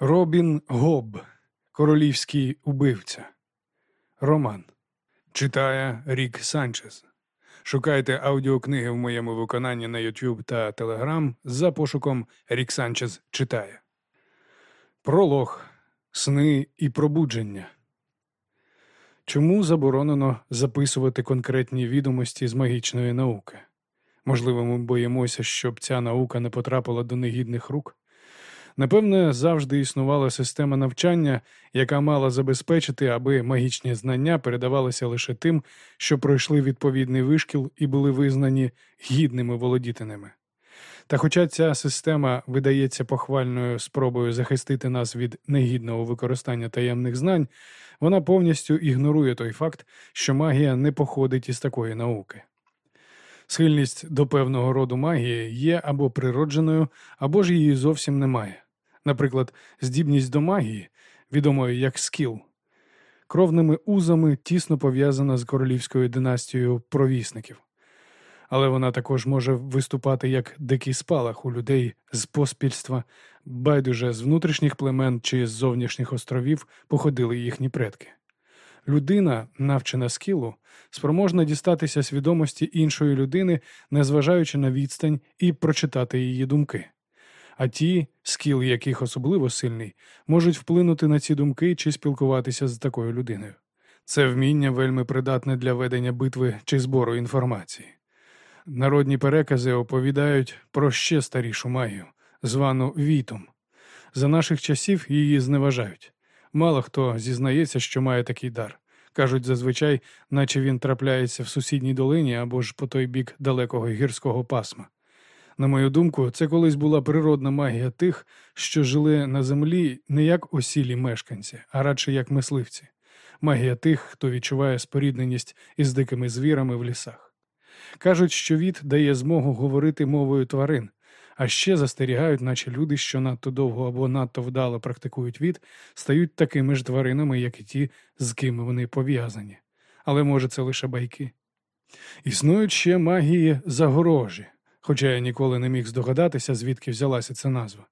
Робін Гоб, Королівський убивця. Роман. Читає Рік Санчес. Шукайте аудіокниги в моєму виконанні на YouTube та Telegram за пошуком Рік Санчес читає. Пролог. Сни і пробудження. Чому заборонено записувати конкретні відомості з магічної науки? Можливо, ми боїмося, щоб ця наука не потрапила до негідних рук? Напевне, завжди існувала система навчання, яка мала забезпечити, аби магічні знання передавалися лише тим, що пройшли відповідний вишкіл і були визнані гідними володітинами. Та хоча ця система видається похвальною спробою захистити нас від негідного використання таємних знань, вона повністю ігнорує той факт, що магія не походить із такої науки. Схильність до певного роду магії є або природженою, або ж її зовсім немає. Наприклад, здібність до магії, відомої як скіл, кровними узами тісно пов'язана з королівською династією провісників. Але вона також може виступати як дикий спалах у людей з поспільства, байдуже з внутрішніх племен чи з зовнішніх островів походили їхні предки. Людина, навчена скілу, спроможна дістатися свідомості іншої людини, незважаючи на відстань, і прочитати її думки. А ті, скіл яких особливо сильний, можуть вплинути на ці думки чи спілкуватися з такою людиною. Це вміння вельми придатне для ведення битви чи збору інформації. Народні перекази оповідають про ще старішу магію, звану вітом. За наших часів її зневажають. Мало хто зізнається, що має такий дар. Кажуть, зазвичай, наче він трапляється в сусідній долині або ж по той бік далекого гірського пасма. На мою думку, це колись була природна магія тих, що жили на землі не як осілі мешканці, а радше як мисливці, магія тих, хто відчуває спорідненість із дикими звірами в лісах. Кажуть, що від дає змогу говорити мовою тварин, а ще застерігають, наче люди, що надто довго або надто вдало практикують від, стають такими ж тваринами, як і ті, з ким вони пов'язані. Але може це лише байки. Існують ще магії загорожі, хоча я ніколи не міг здогадатися, звідки взялася ця назва.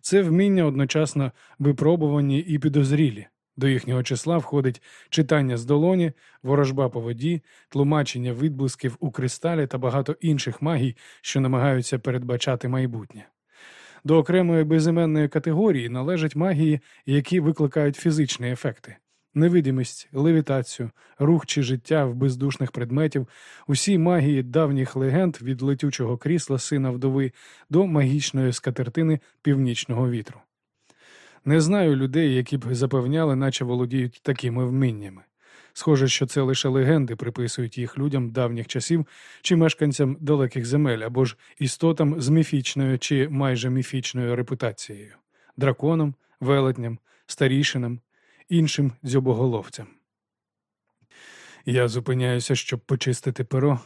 Це вміння одночасно випробувані і підозрілі. До їхнього числа входить читання з долоні, ворожба по воді, тлумачення відблисків у кристалі та багато інших магій, що намагаються передбачати майбутнє. До окремої безіменної категорії належать магії, які викликають фізичні ефекти. Невидимість, левітацію, рух чи життя в бездушних предметів, усі магії давніх легенд від летючого крісла сина вдови до магічної скатертини північного вітру. Не знаю людей, які б запевняли, наче володіють такими вміннями. Схоже, що це лише легенди приписують їх людям давніх часів чи мешканцям далеких земель або ж істотам з міфічною чи майже міфічною репутацією драконам, велетням, старішинам, іншим дзьобоголовцям. Я зупиняюся, щоб почистити перо.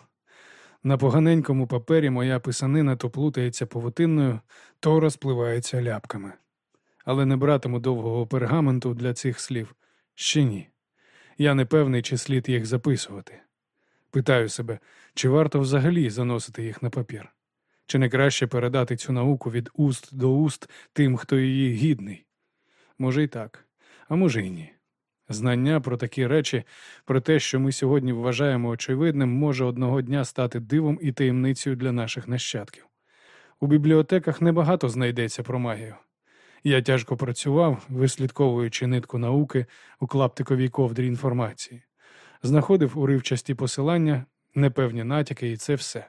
На поганенькому папері моя писанина то плутається павутинною, то розпливається ляпками. Але не братиму довгого пергаменту для цих слів ще ні. Я не певний, чи слід їх записувати. Питаю себе, чи варто взагалі заносити їх на папір, чи не краще передати цю науку від уст до уст тим, хто її гідний? Може, і так, а може й ні. Знання про такі речі, про те, що ми сьогодні вважаємо очевидним, може одного дня стати дивом і таємницею для наших нащадків. У бібліотеках небагато знайдеться про магію. Я тяжко працював, вислідковуючи нитку науки у клаптиковій ковдрі інформації, знаходив уривчасті посилання, непевні натяки, і це все.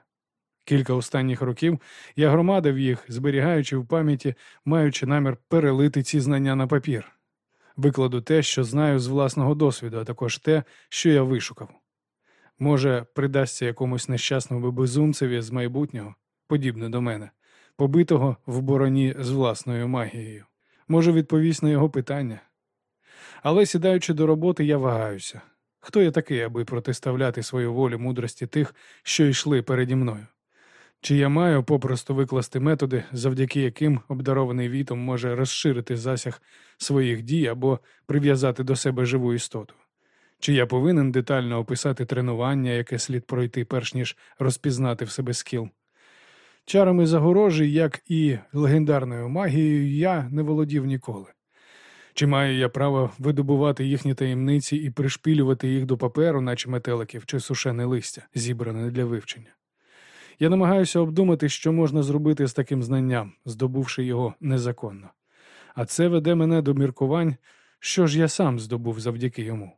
Кілька останніх років я громадив їх, зберігаючи в пам'яті, маючи намір перелити ці знання на папір. Викладу те, що знаю з власного досвіду, а також те, що я вишукав. Може, придасться якомусь нещасному безумцеві з майбутнього, подібне до мене побитого в бороні з власною магією. Може, відповість на його питання. Але сідаючи до роботи, я вагаюся. Хто я такий, аби протиставляти свою волю мудрості тих, що йшли переді мною? Чи я маю попросту викласти методи, завдяки яким обдарований вітом може розширити засяг своїх дій або прив'язати до себе живу істоту? Чи я повинен детально описати тренування, яке слід пройти, перш ніж розпізнати в себе скіл? Чарами загорожі, як і легендарною магією, я не володів ніколи. Чи маю я право видобувати їхні таємниці і пришпілювати їх до паперу, наче метеликів чи сушене листя, зібране для вивчення? Я намагаюся обдумати, що можна зробити з таким знанням, здобувши його незаконно. А це веде мене до міркувань, що ж я сам здобув завдяки йому: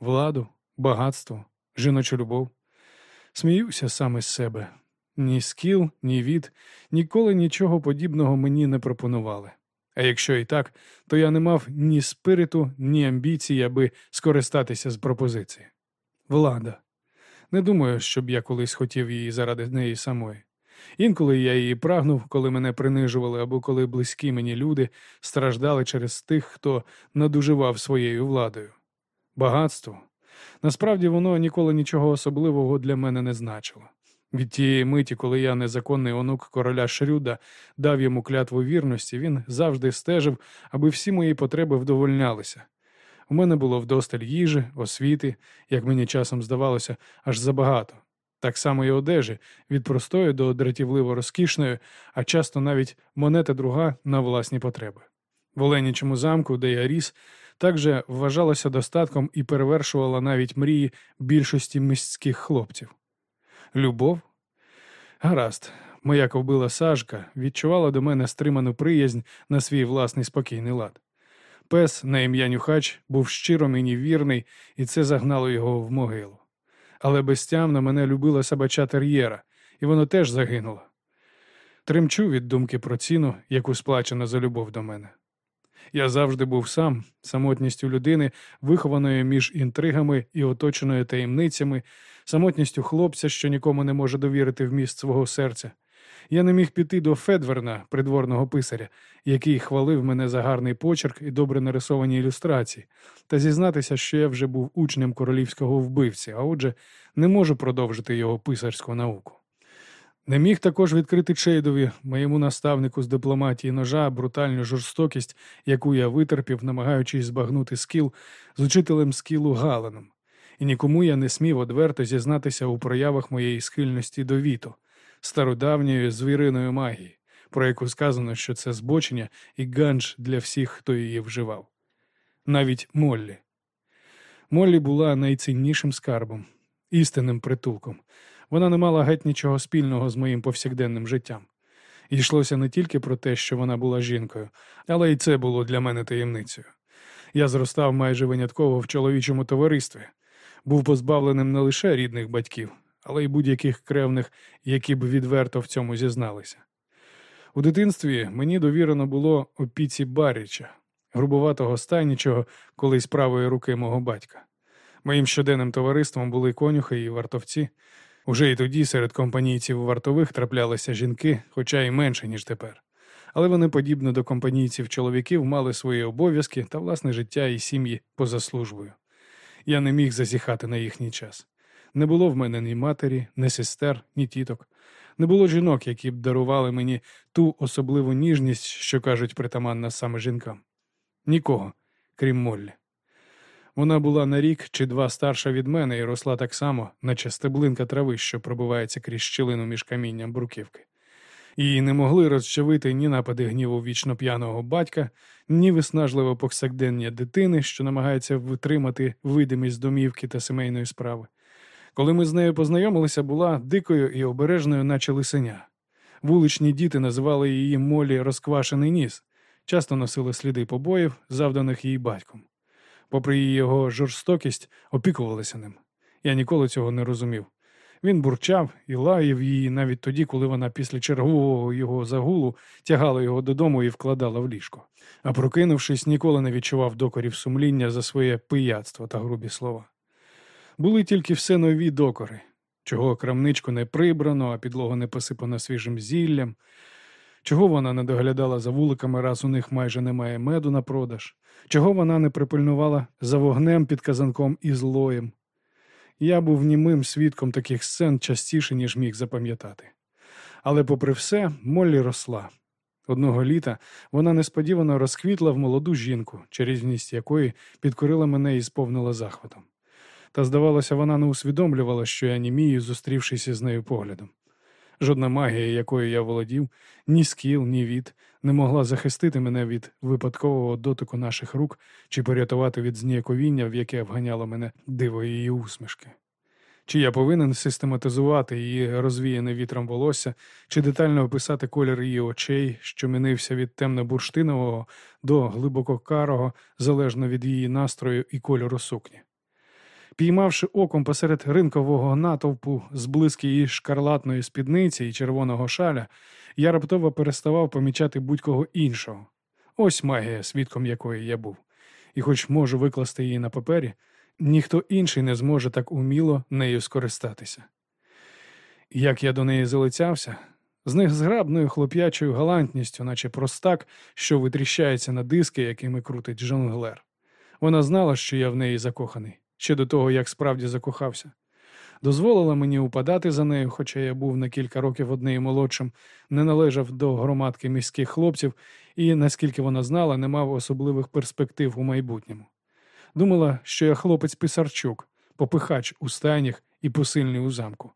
владу, багатство, жіночу любов. Сміюся саме з себе. Ні скіл, ні від, ніколи нічого подібного мені не пропонували. А якщо і так, то я не мав ні спириту, ні амбіції, аби скористатися з пропозиції. Влада. Не думаю, щоб я колись хотів її заради неї самої. Інколи я її прагнув, коли мене принижували, або коли близькі мені люди страждали через тих, хто надуживав своєю владою. Багатство. Насправді воно ніколи нічого особливого для мене не значило. Від тієї миті, коли я, незаконний онук короля Шрюда, дав йому клятву вірності, він завжди стежив, аби всі мої потреби вдовольнялися. У мене було вдосталь їжі, освіти, як мені часом здавалося, аж забагато. Так само і одежі, від простої до дратівливо розкішної, а часто навіть монета друга на власні потреби. В Оленічому замку, де я ріс, також вважалося достатком і перевершувала навіть мрії більшості міських хлопців. Любов? Гаразд, моя ковбила Сажка відчувала до мене стриману приязнь на свій власний спокійний лад. Пес на ім'я Нюхач був щиро мені вірний, і це загнало його в могилу. Але безтямно мене любила собача тер'єра, і воно теж загинуло. Тремчу від думки про ціну, яку сплачено за любов до мене. Я завжди був сам, самотністю людини, вихованої між інтригами і оточеною таємницями, самотністю хлопця, що нікому не може довірити вміст свого серця. Я не міг піти до Федверна, придворного писаря, який хвалив мене за гарний почерк і добре нарисовані ілюстрації, та зізнатися, що я вже був учнем королівського вбивці, а отже, не можу продовжити його писарську науку. Не міг також відкрити Чейдові, моєму наставнику з дипломатії ножа, брутальну жорстокість, яку я витерпів, намагаючись збагнути скіл з учителем скілу Галеном, і нікому я не смів одверто зізнатися у проявах моєї схильності до віто, стародавньої звіриної магії, про яку сказано, що це збочення і ганж для всіх, хто її вживав. Навіть Моллі. Моллі була найціннішим скарбом, істинним притулком. Вона не мала геть нічого спільного з моїм повсякденним життям. йшлося не тільки про те, що вона була жінкою, але й це було для мене таємницею. Я зростав майже винятково в чоловічому товаристві, був позбавленим не лише рідних батьків, але й будь-яких кревних, які б відверто в цьому зізналися. У дитинстві мені довірено було опіці Баріча, грубуватого стайнічого колись правої руки мого батька. Моїм щоденним товариством були конюхи і вартовці. Уже і тоді серед компанійців вартових траплялися жінки, хоча й менше, ніж тепер. Але вони, подібно до компанійців чоловіків, мали свої обов'язки та власне життя і сім'ї поза службою. Я не міг зазіхати на їхній час. Не було в мене ні матері, ні сестер, ні тіток. Не було жінок, які б дарували мені ту особливу ніжність, що кажуть притаманна саме жінкам. Нікого, крім Моллі. Вона була на рік чи два старша від мене і росла так само, наче стеблинка трави, що пробивається крізь щілину між камінням бруківки. Її не могли розчавити ні напади гніву вічно п'яного батька, ні виснажливе повсякдення дитини, що намагається витримати видимість домівки та сімейної справи. Коли ми з нею познайомилися, була дикою і обережною, наче лисеня. Вуличні діти називали її Молі розквашений ніс, часто носили сліди побоїв, завданих її батьком попри її його жорстокість, опікувалися ним. Я ніколи цього не розумів. Він бурчав і лаяв її навіть тоді, коли вона після чергового його загулу тягала його додому і вкладала в ліжко. А прокинувшись, ніколи не відчував докорів сумління за своє пияцтво та грубі слова. Були тільки все нові докори, чого крамничку не прибрано, а підлога не посипана свіжим зіллям, Чого вона не доглядала за вуликами, раз у них майже немає меду на продаж? Чого вона не припильнувала за вогнем під казанком і злоєм? Я був німим свідком таких сцен частіше, ніж міг запам'ятати. Але, попри все, Моллі росла. Одного літа вона несподівано розквітла в молоду жінку, чарівність якої підкорила мене і сповнила захватом. Та, здавалося, вона не усвідомлювала, що я німію, зустрівшись із нею поглядом. Жодна магія, якою я володів, ні скіл, ні від, не могла захистити мене від випадкового дотику наших рук чи порятувати від зніяковіння, в яке вганяло мене диво її усмішки. Чи я повинен систематизувати її розвіяне вітром волосся, чи детально описати колір її очей, що мінився від темно-бурштинового до глибоко карого, залежно від її настрою і кольору сукні. Піймавши оком посеред ринкового натовпу зблизки її шкарлатної спідниці і червоного шаля, я раптово переставав помічати будь-кого іншого. Ось магія, свідком якої я був, і, хоч можу викласти її на папері, ніхто інший не зможе так уміло нею скористатися. Як я до неї залицявся, з них зграбною хлоп'ячою галантністю, наче простак, що витріщається на диски, якими крутить жонглер. Вона знала, що я в неї закоханий, ще до того, як справді закохався. Дозволила мені упадати за нею, хоча я був на кілька років однею молодшим, не належав до громадки міських хлопців і, наскільки вона знала, не мав особливих перспектив у майбутньому. Думала, що я хлопець Писарчук, попихач у стайнях і посильний у замку.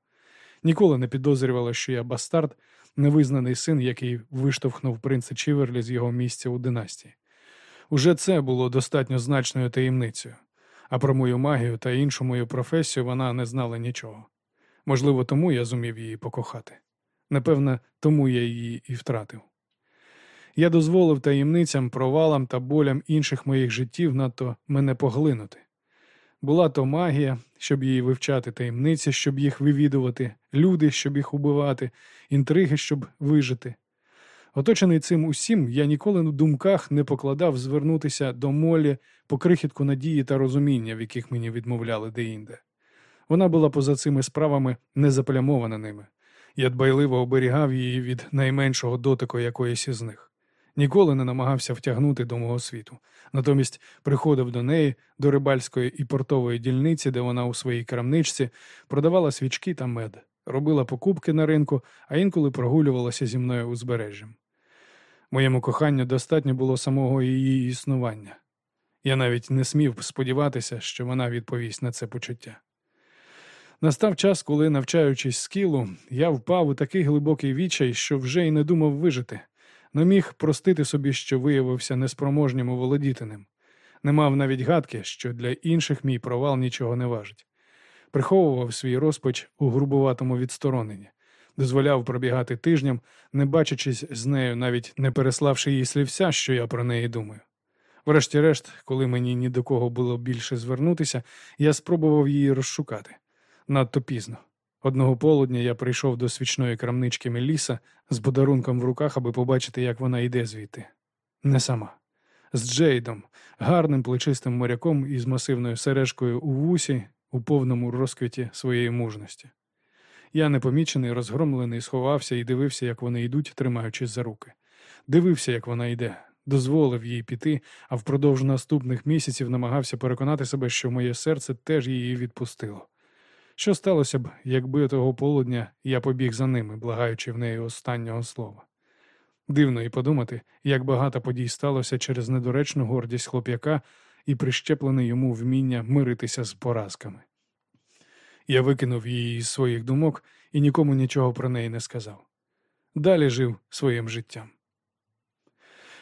Ніколи не підозрювала, що я бастард, невизнаний син, який виштовхнув принца Чіверлі з його місця у династії. Уже це було достатньо значною таємницею, а про мою магію та іншу мою професію вона не знала нічого. Можливо, тому я зумів її покохати. Напевне, тому я її і втратив. Я дозволив таємницям, провалам та болям інших моїх життів надто мене поглинути. Була то магія, щоб її вивчати таємниці, щоб їх вивідувати, люди, щоб їх убивати, інтриги, щоб вижити. Оточений цим усім, я ніколи на думках не покладав звернутися до молі по крихітку надії та розуміння, в яких мені відмовляли деінде. Вона була поза цими справами не заплямована ними. Я дбайливо оберігав її від найменшого дотику якоїсь із них ніколи не намагався втягнути до мого світу. Натомість приходив до неї, до рибальської і портової дільниці, де вона у своїй крамничці продавала свічки та мед, робила покупки на ринку, а інколи прогулювалася зі мною узбережжям. Моєму коханню достатньо було самого її існування. Я навіть не смів сподіватися, що вона відповість на це почуття. Настав час, коли, навчаючись скілу, я впав у такий глибокий відчай, що вже й не думав вижити, не міг простити собі, що виявився неспроможнім володіти ним. Не мав навіть гадки, що для інших мій провал нічого не важить. Приховував свій розпач у грубуватому відстороненні, дозволяв пробігати тижням, не бачачись з нею, навіть не переславши їй слівця, що я про неї думаю. Врешті-решт, коли мені ні до кого було більше звернутися, я спробував її розшукати надто пізно. Одного полудня я прийшов до свічної крамнички Меліса з подарунком в руках, аби побачити, як вона йде звідти. Не сама. З Джейдом, гарним плечистим моряком із масивною сережкою у вусі, у повному розквіті своєї мужності. Я непомічений, розгромлений, сховався і дивився, як вони йдуть, тримаючись за руки. Дивився, як вона йде, дозволив їй піти, а впродовж наступних місяців намагався переконати себе, що моє серце теж її відпустило. Що сталося б, якби того полудня я побіг за ними, благаючи в неї останнього слова? Дивно і подумати, як багато подій сталося через недоречну гордість хлоп'яка і прищеплене йому вміння миритися з поразками. Я викинув її із своїх думок і нікому нічого про неї не сказав. Далі жив своїм життям.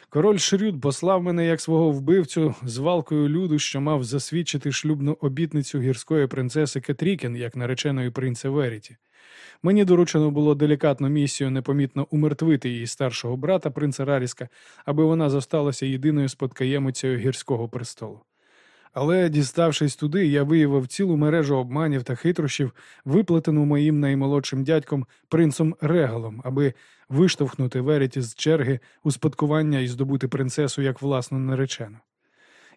Король Шрюд послав мене як свого вбивцю з валкою люду, що мав засвідчити шлюбну обітницю гірської принцеси Кетрікін, як нареченої принца Веріті. Мені доручено було делікатну місію непомітно умертвити її старшого брата, принца Раріска, аби вона зосталася єдиною спадкоємицею гірського престолу. Але, діставшись туди, я виявив цілу мережу обманів та хитрощів, виплетену моїм наймолодшим дядьком принцом Регалом, аби виштовхнути Веріті з черги успадкування і здобути принцесу як власну наречену.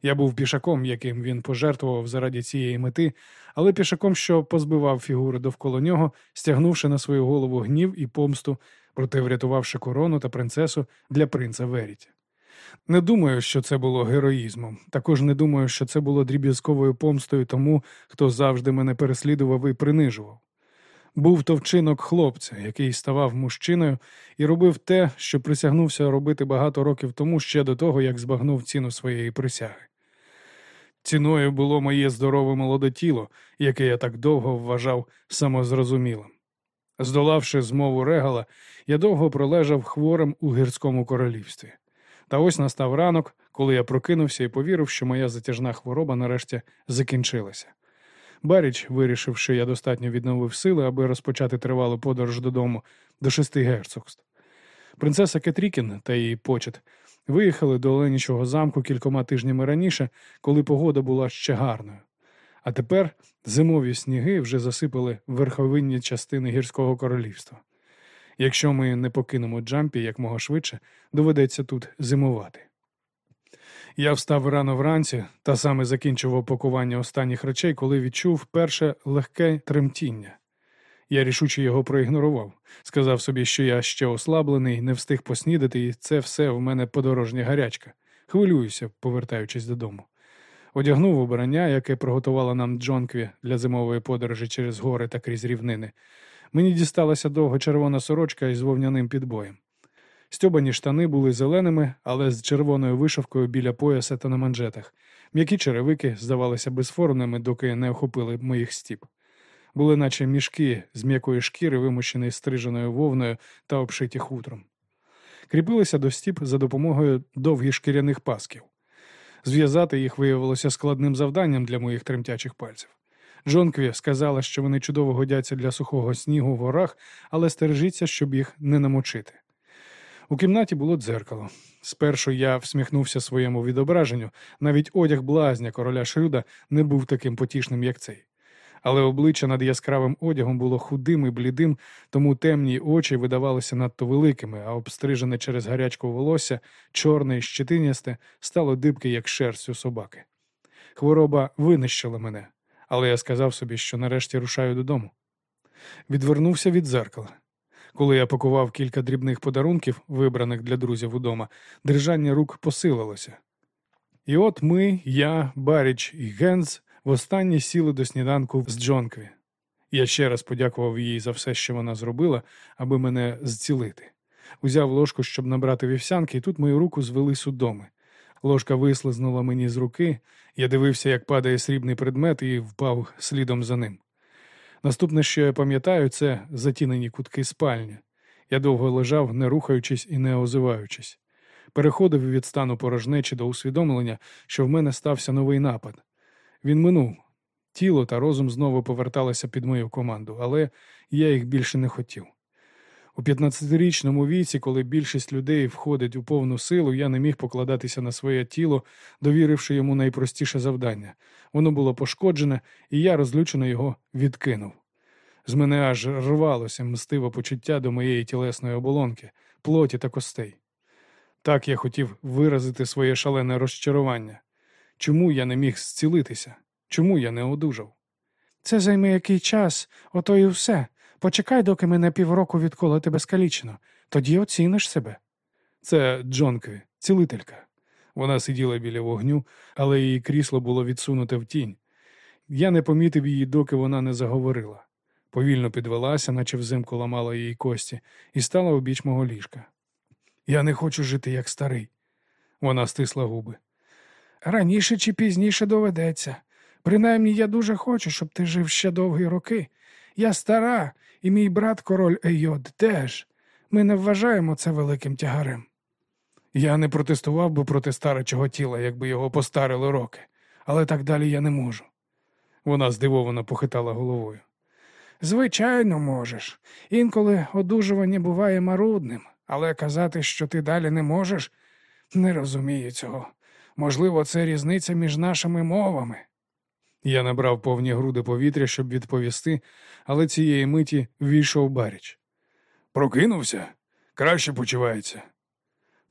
Я був пішаком, яким він пожертвував заради цієї мети, але пішаком, що позбивав фігури довкола нього, стягнувши на свою голову гнів і помсту, проте врятувавши корону та принцесу для принца Веріті. Не думаю, що це було героїзмом. Також не думаю, що це було дріб'язковою помстою тому, хто завжди мене переслідував і принижував. Був то вчинок хлопця, який ставав мужчиною і робив те, що присягнувся робити багато років тому ще до того, як збагнув ціну своєї присяги. Ціною було моє здорове молоде тіло, яке я так довго вважав самозрозумілим. Здолавши змову регала, я довго пролежав хворим у гірському королівстві. Та ось настав ранок, коли я прокинувся і повірив, що моя затяжна хвороба нарешті закінчилася. Баріч, вирішив, що я достатньо відновив сили, аби розпочати тривалу подорож додому до шести герцогств. Принцеса Кетрікін та її почет виїхали до Оленічого замку кількома тижнями раніше, коли погода була ще гарною. А тепер зимові сніги вже засипали верховинні частини гірського королівства. Якщо ми не покинемо Джампі якмога швидше, доведеться тут зимувати. Я встав рано вранці та саме закінчував пакування останніх речей, коли відчув перше легке тремтіння. Я рішуче його проігнорував. Сказав собі, що я ще ослаблений, не встиг поснідати, і це все в мене подорожня гарячка. Хвилююся, повертаючись додому. Одягнув обрання, яке приготувала нам Джонкві для зимової подорожі через гори та крізь рівнини. Мені дісталася довга червона сорочка із вовняним підбоєм. Стьобані штани були зеленими, але з червоною вишивкою біля пояса та на манжетах. М'які черевики здавалися безформними, доки не охопили моїх стіп. Були наче мішки з м'якої шкіри, вимущеної стриженою вовною та обшиті хутром. Кріпилися до стіп за допомогою довгих шкіряних пасків. Зв'язати їх виявилося складним завданням для моїх тремтячих пальців. Джонкві сказала, що вони чудово годяться для сухого снігу в горах, але стережіться, щоб їх не намочити. У кімнаті було дзеркало. Спершу я всміхнувся своєму відображенню, навіть одяг блазня короля Шрюда не був таким потішним, як цей. Але обличчя над яскравим одягом було худим і блідим, тому темні очі видавалися надто великими, а обстрижене через гарячку волосся, чорне і щетинясте, стало дибке, як шерсть у собаки. Хвороба винищила мене, але я сказав собі, що нарешті рушаю додому. Відвернувся від дзеркала. Коли я пакував кілька дрібних подарунків, вибраних для друзів удома, держання рук посилилося. І от ми, я, Баріч і Генз востаннє сіли до сніданку з Джонкві. Я ще раз подякував їй за все, що вона зробила, аби мене зцілити. Узяв ложку, щоб набрати вівсянки, і тут мою руку звели судоми. Ложка вислизнула мені з руки, я дивився, як падає срібний предмет, і впав слідом за ним. Наступне, що я пам'ятаю, це затінені кутки спальні. Я довго лежав, не рухаючись і не озиваючись. Переходив від стану порожнечі до усвідомлення, що в мене стався новий напад. Він минув. Тіло та розум знову поверталися під мою команду, але я їх більше не хотів. У 15-річному віці, коли більшість людей входить у повну силу, я не міг покладатися на своє тіло, довіривши йому найпростіше завдання. Воно було пошкоджене, і я розлючено його відкинув. З мене аж рвалося мстиве почуття до моєї тілесної оболонки, плоті та костей. Так я хотів виразити своє шалене розчарування. Чому я не міг зцілитися? Чому я не одужав? Це займе який час, ото і все. Почекай, доки мене півроку відколи тебе скалічено, тоді оціниш себе. Це Джонки, цілителька. Вона сиділа біля вогню, але її крісло було відсунуте в тінь. Я не помітив її, доки вона не заговорила. Повільно підвелася, наче взимку ламала її кості, і стала обіч мого ліжка. Я не хочу жити, як старий. Вона стисла губи. Раніше чи пізніше доведеться. Принаймні я дуже хочу, щоб ти жив ще довгі роки. Я стара, і мій брат король Ейод теж. Ми не вважаємо це великим тягарем. Я не протестував би проти старечого тіла, якби його постарили роки, але так далі я не можу. Вона здивовано похитала головою. Звичайно, можеш. Інколи одужування буває марудним, але казати, що ти далі не можеш, не розумію цього. Можливо, це різниця між нашими мовами. Я набрав повні груди повітря, щоб відповісти, але цієї миті ввійшов баріч. Прокинувся? Краще почувається.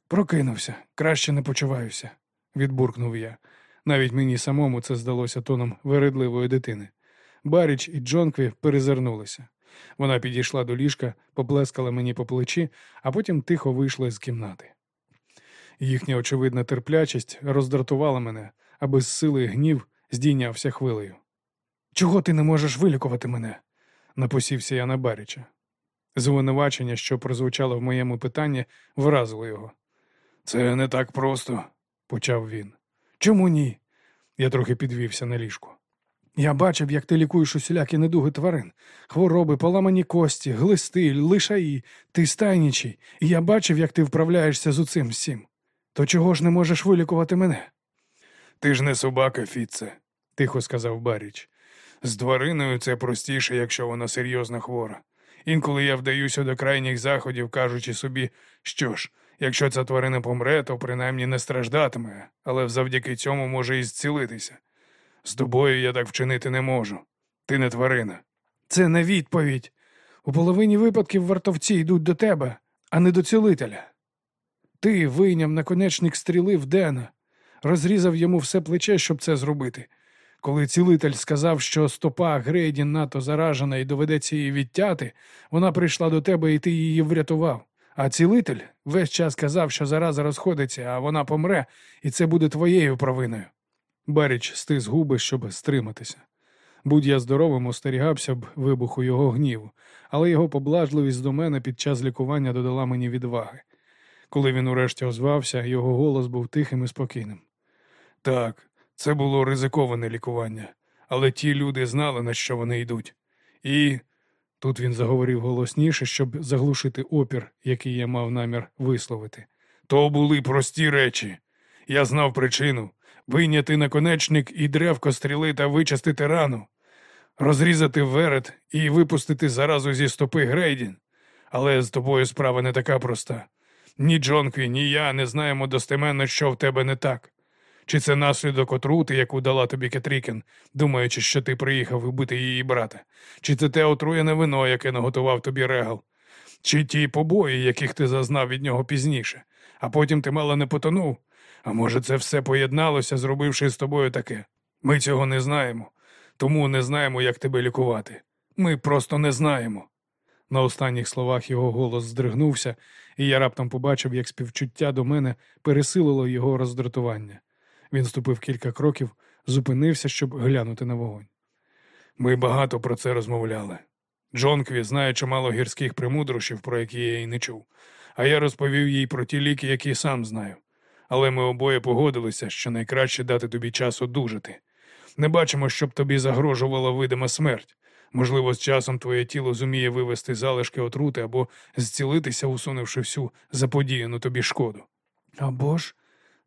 Прокинувся, краще не почуваюся, відбуркнув я. Навіть мені самому це здалося тоном вередливої дитини. Баріч і Джонкві перезирнулися. Вона підійшла до ліжка, поплескала мені по плечі, а потім тихо вийшла з кімнати. Їхня очевидна терплячість роздратувала мене, а без сили гнів здійнявся хвилею. Чого ти не можеш вилікувати мене? напосівся я на Баріча. Звинувачення, що прозвучало в моєму питанні, вразило його. Це не так просто, почав він. Чому ні? Я трохи підвівся на ліжку. Я бачив, як ти лікуєш усілякі недуги тварин, хвороби, поламані кості, глисти, лишаї, ти стайнічий, і я бачив, як ти вправляєшся з уцим всім. То чого ж не можеш вилікувати мене? Ти ж не собака, Фіце, тихо сказав Баріч. З твариною це простіше, якщо вона серйозно хвора. Інколи я вдаюся до крайніх заходів, кажучи собі, що ж, якщо ця тварина помре, то принаймні не страждатиме, але завдяки цьому може і зцілитися. З тобою я так вчинити не можу. Ти не тварина. Це не відповідь. У половині випадків вартовці йдуть до тебе, а не до цілителя. Ти вийняв наконечник стріли в Дена, розрізав йому все плече, щоб це зробити. Коли цілитель сказав, що стопа Грейді надто заражена і доведеться її відтяти, вона прийшла до тебе і ти її врятував. А цілитель весь час казав, що зараза розходиться, а вона помре, і це буде твоєю провиною. Баріч стис губи, щоб стриматися. Будь я здоровим, остерігався б вибуху його гніву, але його поблажливість до мене під час лікування додала мені відваги. Коли він урешті озвався, його голос був тихим і спокійним. Так, це було ризиковане лікування, але ті люди знали, на що вони йдуть. І тут він заговорив голосніше, щоб заглушити опір, який я мав намір висловити. То були прості речі. Я знав причину вийняти наконечник і древко стріли та вичистити рану, розрізати верет і випустити заразу зі стопи Грейдін. Але з тобою справа не така проста. Ні Джонкві, ні я не знаємо достеменно, що в тебе не так. Чи це наслідок отрути, яку дала тобі Кетрікен, думаючи, що ти приїхав вбити її брата? Чи це те отруєне вино, яке наготував тобі регал? Чи ті побої, яких ти зазнав від нього пізніше, а потім ти мало не потонув? А може, це все поєдналося, зробивши з тобою таке? Ми цього не знаємо, тому не знаємо, як тебе лікувати. Ми просто не знаємо. На останніх словах його голос здригнувся, і я раптом побачив, як співчуття до мене пересилило його роздратування. Він ступив кілька кроків, зупинився, щоб глянути на вогонь. Ми багато про це розмовляли. Джонкві знає чимало гірських примудрощів, про які я й не чув, а я розповів їй про ті ліки, які сам знаю. Але ми обоє погодилися, що найкраще дати тобі час одужати. Не бачимо, щоб тобі загрожувала видима смерть. Можливо, з часом твоє тіло зуміє вивести залишки отрути або зцілитися, усунувши всю заподіяну тобі шкоду. Або ж,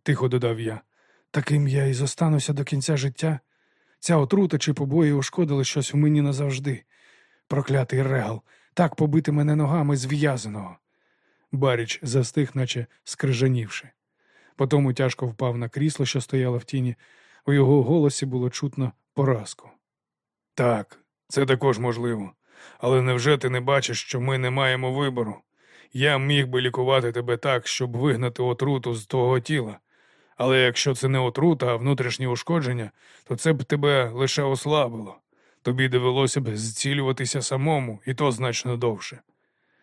тихо додав я, таким я і зостануся до кінця життя. Ця отрута чи побої ушкодили щось в мені назавжди. Проклятий регал, так побити мене ногами зв'язаного. Баріч застиг, наче скрижанівши. Потому тяжко впав на крісло, що стояло в тіні. У його голосі було чутно поразку. Так, це також можливо. Але невже ти не бачиш, що ми не маємо вибору? Я міг би лікувати тебе так, щоб вигнати отруту з твого тіла. Але якщо це не отрута, а внутрішнє ушкодження, то це б тебе лише ослабило. Тобі довелося б зцілюватися самому, і то значно довше.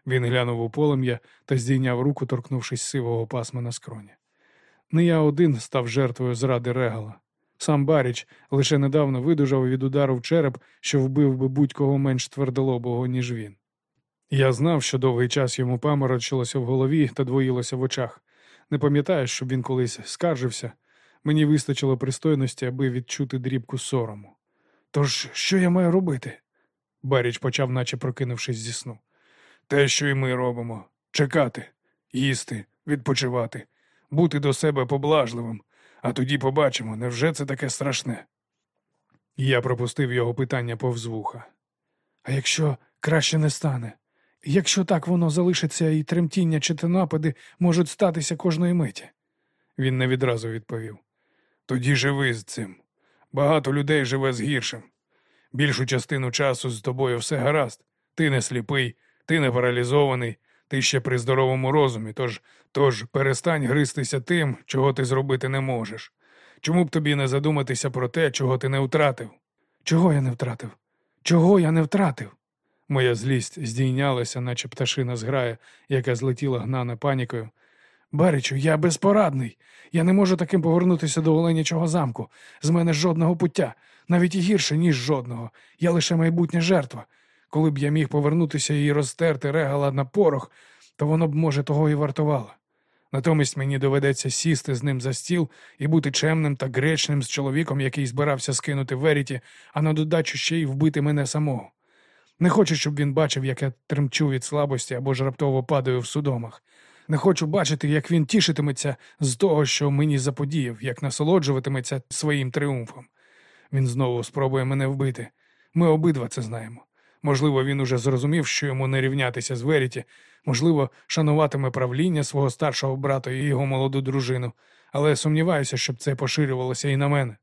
Він глянув у полум'я та здійняв руку, торкнувшись сивого пасма на скроні. Не я один став жертвою зради регала. Сам Баріч лише недавно видужав від удару в череп, що вбив би будь-кого менш твердолобого, ніж він. Я знав, що довгий час йому паморочилося в голові та двоїлося в очах. Не пам'ятаю, щоб він колись скаржився. Мені вистачило пристойності, аби відчути дрібку сорому. Тож, що я маю робити? Баріч почав, наче прокинувшись зі сну. Те, що і ми робимо чекати, їсти, відпочивати, бути до себе поблажливим, а тоді побачимо, невже це таке страшне? Я пропустив його питання повз вуха. А якщо краще не стане? Якщо так воно залишиться і тремтіння чи те напади можуть статися кожної миті? Він не відразу відповів. Тоді живи з цим. Багато людей живе з гіршим. Більшу частину часу з тобою все гаразд. Ти не сліпий, ти не паралізований, ти ще при здоровому розумі, тож тож перестань гристися тим, чого ти зробити не можеш. Чому б тобі не задуматися про те, чого ти не втратив? Чого я не втратив? Чого я не втратив? Моя злість здійнялася, наче пташина зграя, яка злетіла гнана панікою. Баричу, я безпорадний. Я не можу таким повернутися до Оленячого замку. З мене жодного пуття, навіть і гірше, ніж жодного. Я лише майбутня жертва. Коли б я міг повернутися і розтерти регала на порох, то воно б, може, того і вартувало. Натомість мені доведеться сісти з ним за стіл і бути чемним та гречним з чоловіком, який збирався скинути Веріті, а на додачу ще й вбити мене самого. Не хочу, щоб він бачив, як я тремчу від слабості або ж раптово падаю в судомах. Не хочу бачити, як він тішитиметься з того, що мені заподіяв, як насолоджуватиметься своїм тріумфом. Він знову спробує мене вбити. Ми обидва це знаємо. Можливо, він уже зрозумів, що йому не рівнятися з Веріті, можливо, шануватиме правління свого старшого брата і його молоду дружину, але сумніваюся, щоб це поширювалося і на мене.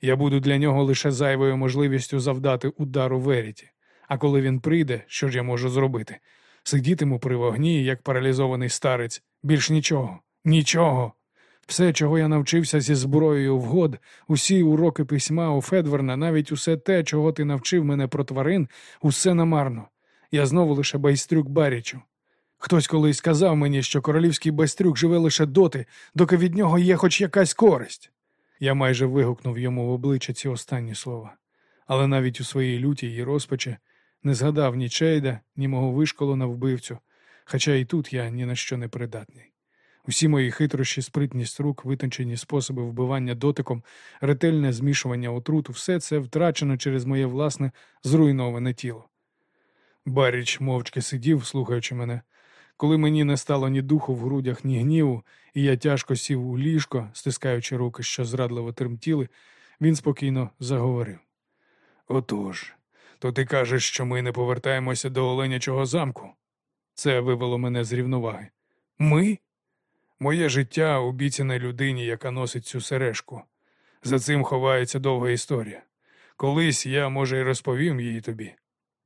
Я буду для нього лише зайвою можливістю завдати удару Веріті. А коли він прийде, що ж я можу зробити? Сидітиму при вогні, як паралізований старець. Більш нічого, нічого. Все, чого я навчився зі зброєю вгод, усі уроки письма у Федверна, навіть усе те, чого ти навчив мене про тварин, усе намарно. Я знову лише байстрюк Барічу. Хтось колись сказав мені, що королівський байстрюк живе лише доти, доки від нього є хоч якась користь. Я майже вигукнув йому в обличчя ці останні слова, але навіть у своїй люті і розпачі не згадав ні Чейда, ні мого вишколу на вбивцю, хоча і тут я ні на що не придатний. Усі мої хитрощі, спритність рук, витончені способи вбивання дотиком, ретельне змішування отруту, все це втрачено через моє власне зруйноване тіло. Баріч мовчки сидів, слухаючи мене. Коли мені не стало ні духу в грудях, ні гніву, і я тяжко сів у ліжко, стискаючи руки, що зрадливо тремтіли, він спокійно заговорив. Отож, то ти кажеш, що ми не повертаємося до Оленячого замку. Це вивело мене з рівноваги. Ми? Моє життя обіцяне людині, яка носить цю сережку. За цим ховається довга історія. Колись я, може, й розповім її тобі.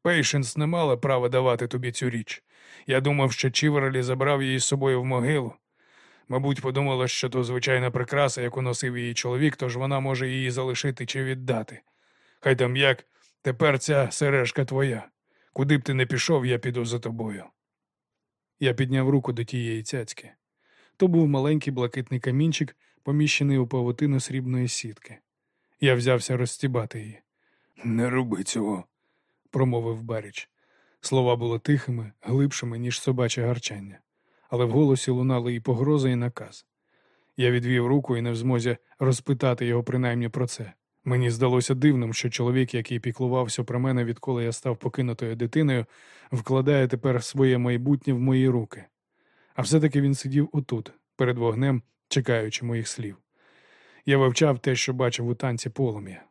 Пейшенс не мала права давати тобі цю річ. Я думав, що Чіверлі забрав її з собою в могилу. Мабуть, подумала, що то звичайна прикраса, яку носив її чоловік, тож вона може її залишити чи віддати. Хай там як, тепер ця сережка твоя. Куди б ти не пішов, я піду за тобою. Я підняв руку до тієї цяцьки. То був маленький блакитний камінчик, поміщений у павутину срібної сітки. Я взявся розстібати її. Не роби цього, промовив Баріч. Слова були тихими, глибшими, ніж собаче гарчання, але в голосі лунали і погроза, і наказ. Я відвів руку і не в змозі розпитати його принаймні про це. Мені здалося дивним, що чоловік, який піклувався про мене, відколи я став покинутою дитиною, вкладає тепер своє майбутнє в мої руки. А все-таки він сидів отут, перед вогнем, чекаючи моїх слів. Я вивчав те, що бачив у танці полум'я.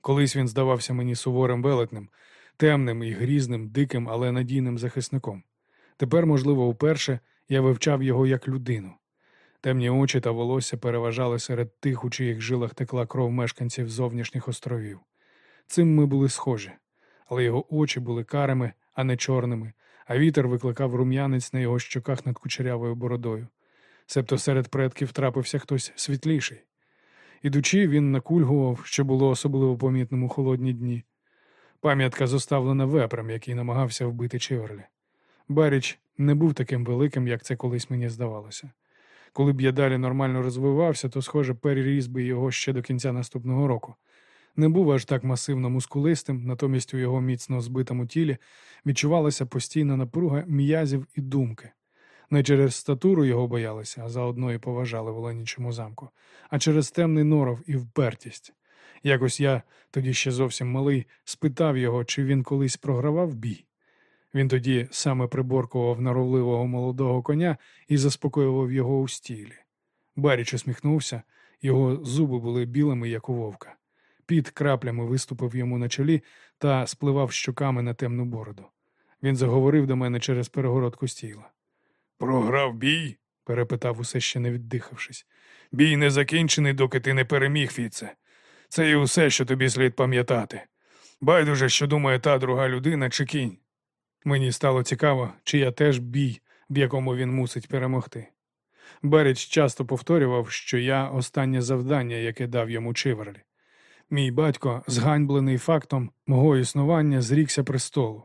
Колись він здавався мені суворим велетнем, темним і грізним, диким, але надійним захисником. Тепер, можливо, вперше я вивчав його як людину. Темні очі та волосся переважали серед тих, у чиїх жилах текла кров мешканців зовнішніх островів. Цим ми були схожі, але його очі були карими, а не чорними, а вітер викликав рум'янець на його щоках над кучерявою бородою. Себто серед предків трапився хтось світліший. Ідучи, він накульгував, що було особливо помітним у холодні дні. Пам'ятка зоставлена вепрем, який намагався вбити Чиверлі. Баріч не був таким великим, як це колись мені здавалося. Коли б я далі нормально розвивався, то, схоже, переріс би його ще до кінця наступного року. Не був аж так масивно мускулистим, натомість у його міцно збитому тілі відчувалася постійна напруга м'язів і думки. Не через статуру його боялися, а заодно і поважали в замку, а через темний норов і впертість. Якось я, тоді ще зовсім малий, спитав його, чи він колись програвав бій. Він тоді саме приборкував наровливого молодого коня і заспокоював його у стілі. Баріч усміхнувся, його зуби були білими, як у вовка. Під краплями виступив йому на чолі та спливав щоками на темну бороду. Він заговорив до мене через перегородку стіла. Програв бій? перепитав, усе ще не віддихавшись. Бій не закінчений, доки ти не переміг, Фіце. Це і усе, що тобі слід пам'ятати. Байдуже, що думає та друга людина чи кінь. Мені стало цікаво, чи я теж бій, в якому він мусить перемогти. Беріч часто повторював, що я останнє завдання, яке дав йому Чиверлі. Мій батько, зганьблений фактом мого існування, зрікся престолу,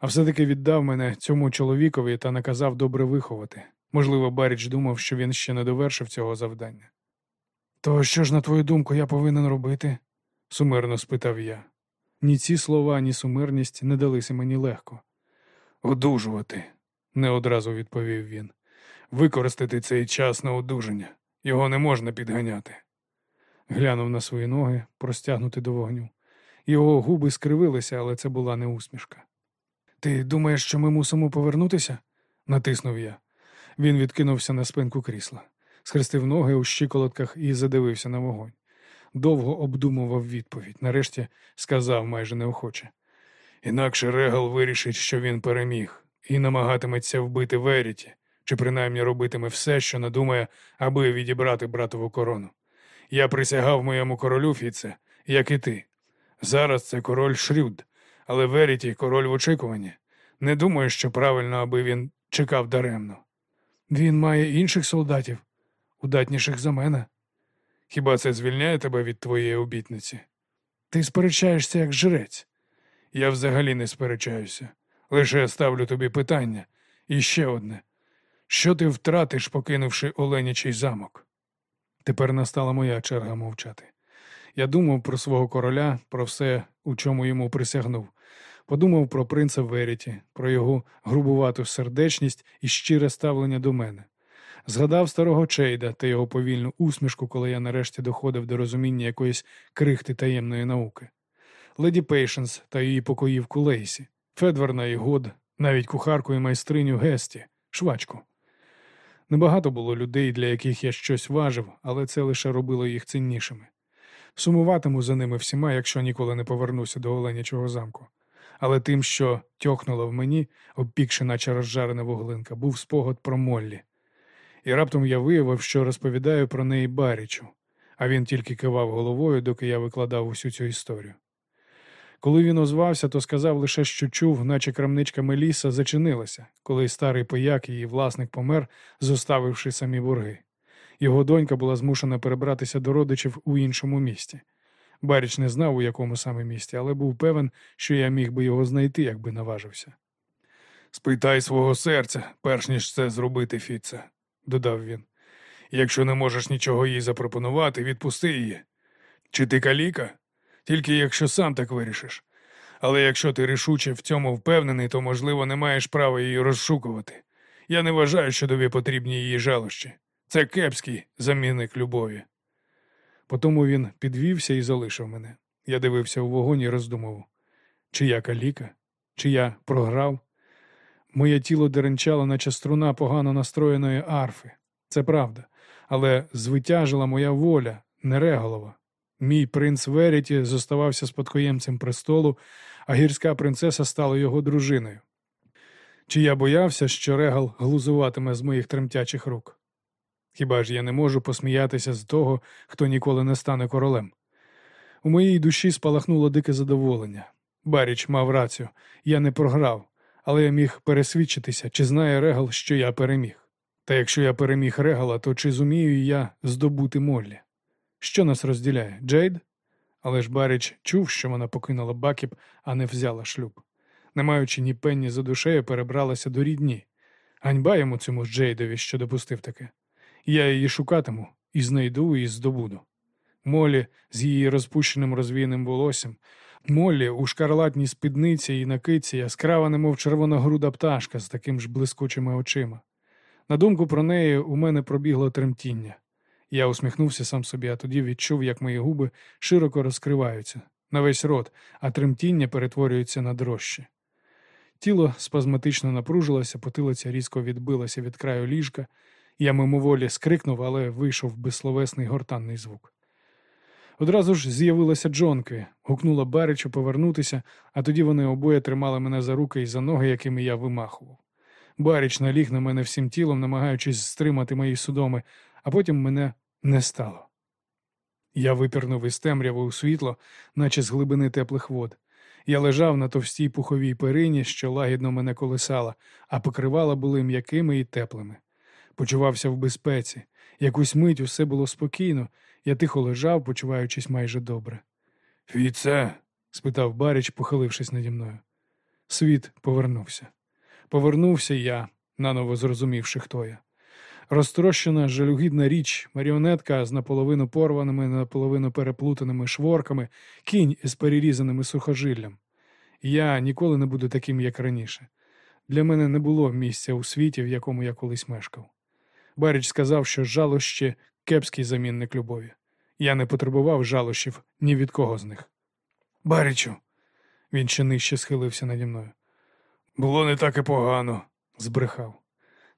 а все-таки віддав мене цьому чоловікові та наказав добре виховати. Можливо, Баріч думав, що він ще не довершив цього завдання. То що ж, на твою думку, я повинен робити? сумирно спитав я. Ні ці слова, ні сумирність не далися мені легко. Одужувати, не одразу відповів він. використати цей час на одужання. Його не можна підганяти. Глянув на свої ноги, простягнути до вогню. Його губи скривилися, але це була не усмішка. Ти думаєш, що ми мусимо повернутися? натиснув я. Він відкинувся на спинку крісла, схрестив ноги у щиколотках і задивився на вогонь. Довго обдумував відповідь, нарешті сказав майже неохоче. Інакше Регал вирішить, що він переміг, і намагатиметься вбити Веріті, чи принаймні робитиме все, що надумає, аби відібрати братову корону. Я присягав моєму королю Фіце, як і ти. Зараз це король Шрюд, але Веріті король в очікуванні. Не думаю, що правильно, аби він чекав даремно. Він має інших солдатів, удатніших за мене. Хіба це звільняє тебе від твоєї обітниці? Ти сперечаєшся як жрець. Я взагалі не сперечаюся. Лише ставлю тобі питання. І ще одне. Що ти втратиш, покинувши Оленячий замок? Тепер настала моя черга мовчати. Я думав про свого короля, про все, у чому йому присягнув. Подумав про принца Веріті, про його грубувату сердечність і щире ставлення до мене. Згадав старого Чейда та його повільну усмішку, коли я нарешті доходив до розуміння якоїсь крихти таємної науки. Леді Пейшенс та її покоївку Лейсі, Федврена і Год, навіть кухарку і майстриню Гесті, швачку. Небагато було людей, для яких я щось важив, але це лише робило їх ціннішими. Сумуватиму за ними всіма, якщо ніколи не повернуся до Оленячого замку. Але тим, що тьохнуло в мені, обпікши, наче розжарена вуглинка, був спогад про Моллі. І раптом я виявив, що розповідаю про неї Барічу, а він тільки кивав головою, доки я викладав усю цю історію. Коли він озвався, то сказав лише, що чув, наче крамничка Меліса зачинилася, коли старий пояк, її власник помер, зоставивши самі борги. Його донька була змушена перебратися до родичів у іншому місті. Баріч не знав, у якому саме місті, але був певен, що я міг би його знайти, якби наважився. Спитай свого серця, перш ніж це зробити, Фіце, додав він. Якщо не можеш нічого їй запропонувати, відпусти її. Чи ти каліка? Тільки якщо сам так вирішиш. Але якщо ти рішуче в цьому впевнений, то, можливо, не маєш права її розшукувати. Я не вважаю, що тобі потрібні її жалощі. Це кепський замінник любові. Потому він підвівся і залишив мене. Я дивився у вогонь і роздумував, чи я каліка, чи я програв. Моє тіло деренчало, наче струна погано настроєної арфи. Це правда, але звитяжила моя воля, не реголова. Мій принц Веріті зоставався спадкоємцем престолу, а гірська принцеса стала його дружиною. Чи я боявся, що регал глузуватиме з моїх тремтячих рук? Хіба ж я не можу посміятися з того, хто ніколи не стане королем? У моїй душі спалахнуло дике задоволення. Баріч мав рацію, я не програв, але я міг пересвідчитися, чи знає Регал, що я переміг. Та якщо я переміг Регала, то чи зумію я здобути Моллі? Що нас розділяє? Джейд? Але ж Баріч чув, що вона покинула Бакіп, а не взяла шлюб. Не маючи ні пенні за душею, перебралася до рідні. Ганьба йому цьому Джейдові, що допустив таке. Я її шукатиму і знайду і здобуду. Молі з її розпущеним розвіяним волоссям, Моллі у шкарлатній спідниці і накиці яскрава, немов червоногруда пташка з таким ж блискучими очима. На думку про неї у мене пробігло тремтіння. Я усміхнувся сам собі, а тоді відчув, як мої губи широко розкриваються на весь рот, а тремтіння перетворюється на дрожче. Тіло спазматично напружилося, потилиця різко відбилася від краю ліжка. Я мимоволі скрикнув, але вийшов безсловесний гортанний звук. Одразу ж з'явилася Джонкві, гукнула Баричу повернутися, а тоді вони обоє тримали мене за руки і за ноги, якими я вимахував. Баріч наліг на мене всім тілом, намагаючись стримати мої судоми, а потім мене не стало. Я випірнув із темряви у світло, наче з глибини теплих вод. Я лежав на товстій пуховій перині, що лагідно мене колисала, а покривала були м'якими і теплими. Почувався в безпеці. Якусь мить усе було спокійно, я тихо лежав, почуваючись майже добре. Фіце? спитав Баріч, похилившись наді мною. Світ повернувся. Повернувся я, наново зрозумівши, хто я. Розтрощена жалюгідна річ, маріонетка з наполовину порваними, наполовину переплутаними шворками, кінь із перерізаними сухожиллям. Я ніколи не буду таким, як раніше. Для мене не було місця у світі, в якому я колись мешкав. Баріч сказав, що жалощі кепський замінник любові. Я не потребував жалощів ні від кого з них. Барічу, він ще нижче схилився наді мною. Було не так і погано, збрехав.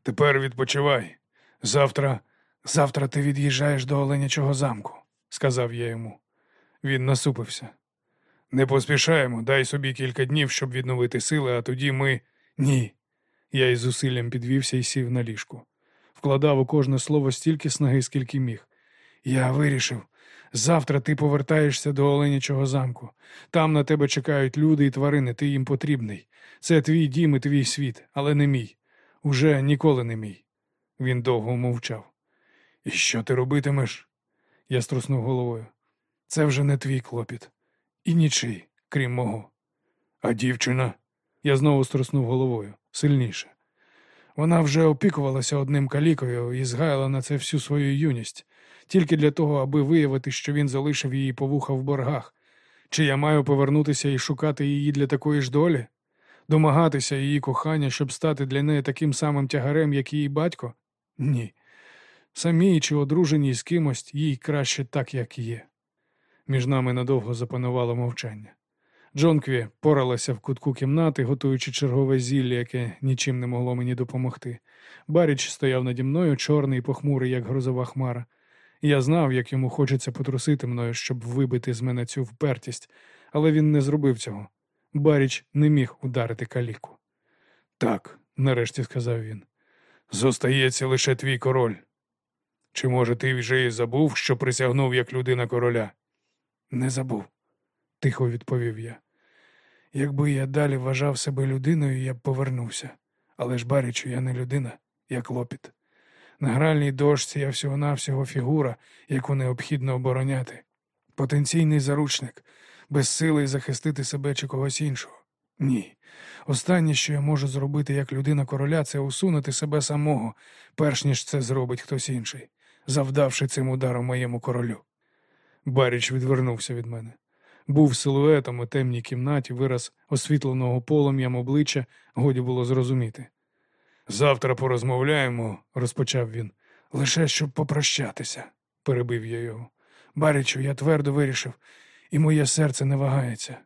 Тепер відпочивай. Завтра, завтра ти від'їжджаєш до Оленячого замку, сказав я йому. Він насупився. Не поспішаємо, дай собі кілька днів, щоб відновити сили, а тоді ми. Ні. Я із зусиллям підвівся і сів на ліжку. Вкладав у кожне слово стільки снаги, скільки міг. Я вирішив. Завтра ти повертаєшся до Оленячого замку. Там на тебе чекають люди і тварини, ти їм потрібний. Це твій дім і твій світ, але не мій. Уже ніколи не мій. Він довго мовчав. І що ти робитимеш? Я струснув головою. Це вже не твій клопіт. І нічий, крім мого. А дівчина? Я знову струснув головою сильніше. Вона вже опікувалася одним калікою і згаяла на це всю свою юність, тільки для того, аби виявити, що він залишив її повуха в боргах. Чи я маю повернутися і шукати її для такої ж долі? Домагатися її кохання, щоб стати для неї таким самим тягарем, як її батько? Ні. Самій чи одруженій з кимось їй краще так, як є. Між нами надовго запанувало мовчання. Джонкві поралася в кутку кімнати, готуючи чергове зілля, яке нічим не могло мені допомогти. Баріч стояв наді мною, чорний і похмурий, як грозова хмара. Я знав, як йому хочеться потрусити мною, щоб вибити з мене цю впертість, але він не зробив цього. Баріч не міг ударити каліку. Так, нарешті сказав він. Зостається лише твій король. Чи, може, ти вже і забув, що присягнув як людина короля? Не забув, тихо відповів я. Якби я далі вважав себе людиною, я б повернувся. Але ж барічу, я не людина, я клопіт. На гральній дошці я всього-навсього фігура, яку необхідно обороняти. Потенційний заручник, без сили захистити себе чи когось іншого. Ні. Останнє, що я можу зробити як людина короля, це усунути себе самого, перш ніж це зробить хтось інший, завдавши цим ударом моєму королю. Баріч відвернувся від мене. Був силуетом у темній кімнаті, вираз освітленого полум'ям обличчя годі було зрозуміти. Завтра порозмовляємо, розпочав він, лише щоб попрощатися, перебив я його. Барічу, я твердо вирішив, і моє серце не вагається.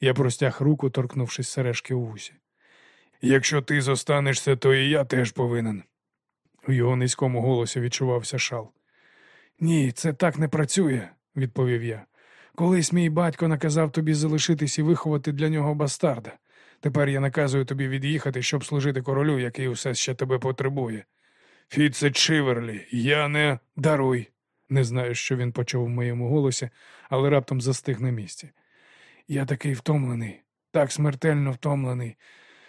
Я простяг руку, торкнувшись сережки у вусі. Якщо ти зостанешся, то і я теж повинен. У його низькому голосі відчувався шал. Ні, це так не працює, відповів я. Колись мій батько наказав тобі залишитись і виховати для нього бастарда. Тепер я наказую тобі від'їхати, щоб служити королю, який усе ще тебе потребує. Фіце Чиверлі, я не даруй. Не знаю, що він почув в моєму голосі, але раптом застиг на місці. Я такий втомлений, так смертельно втомлений.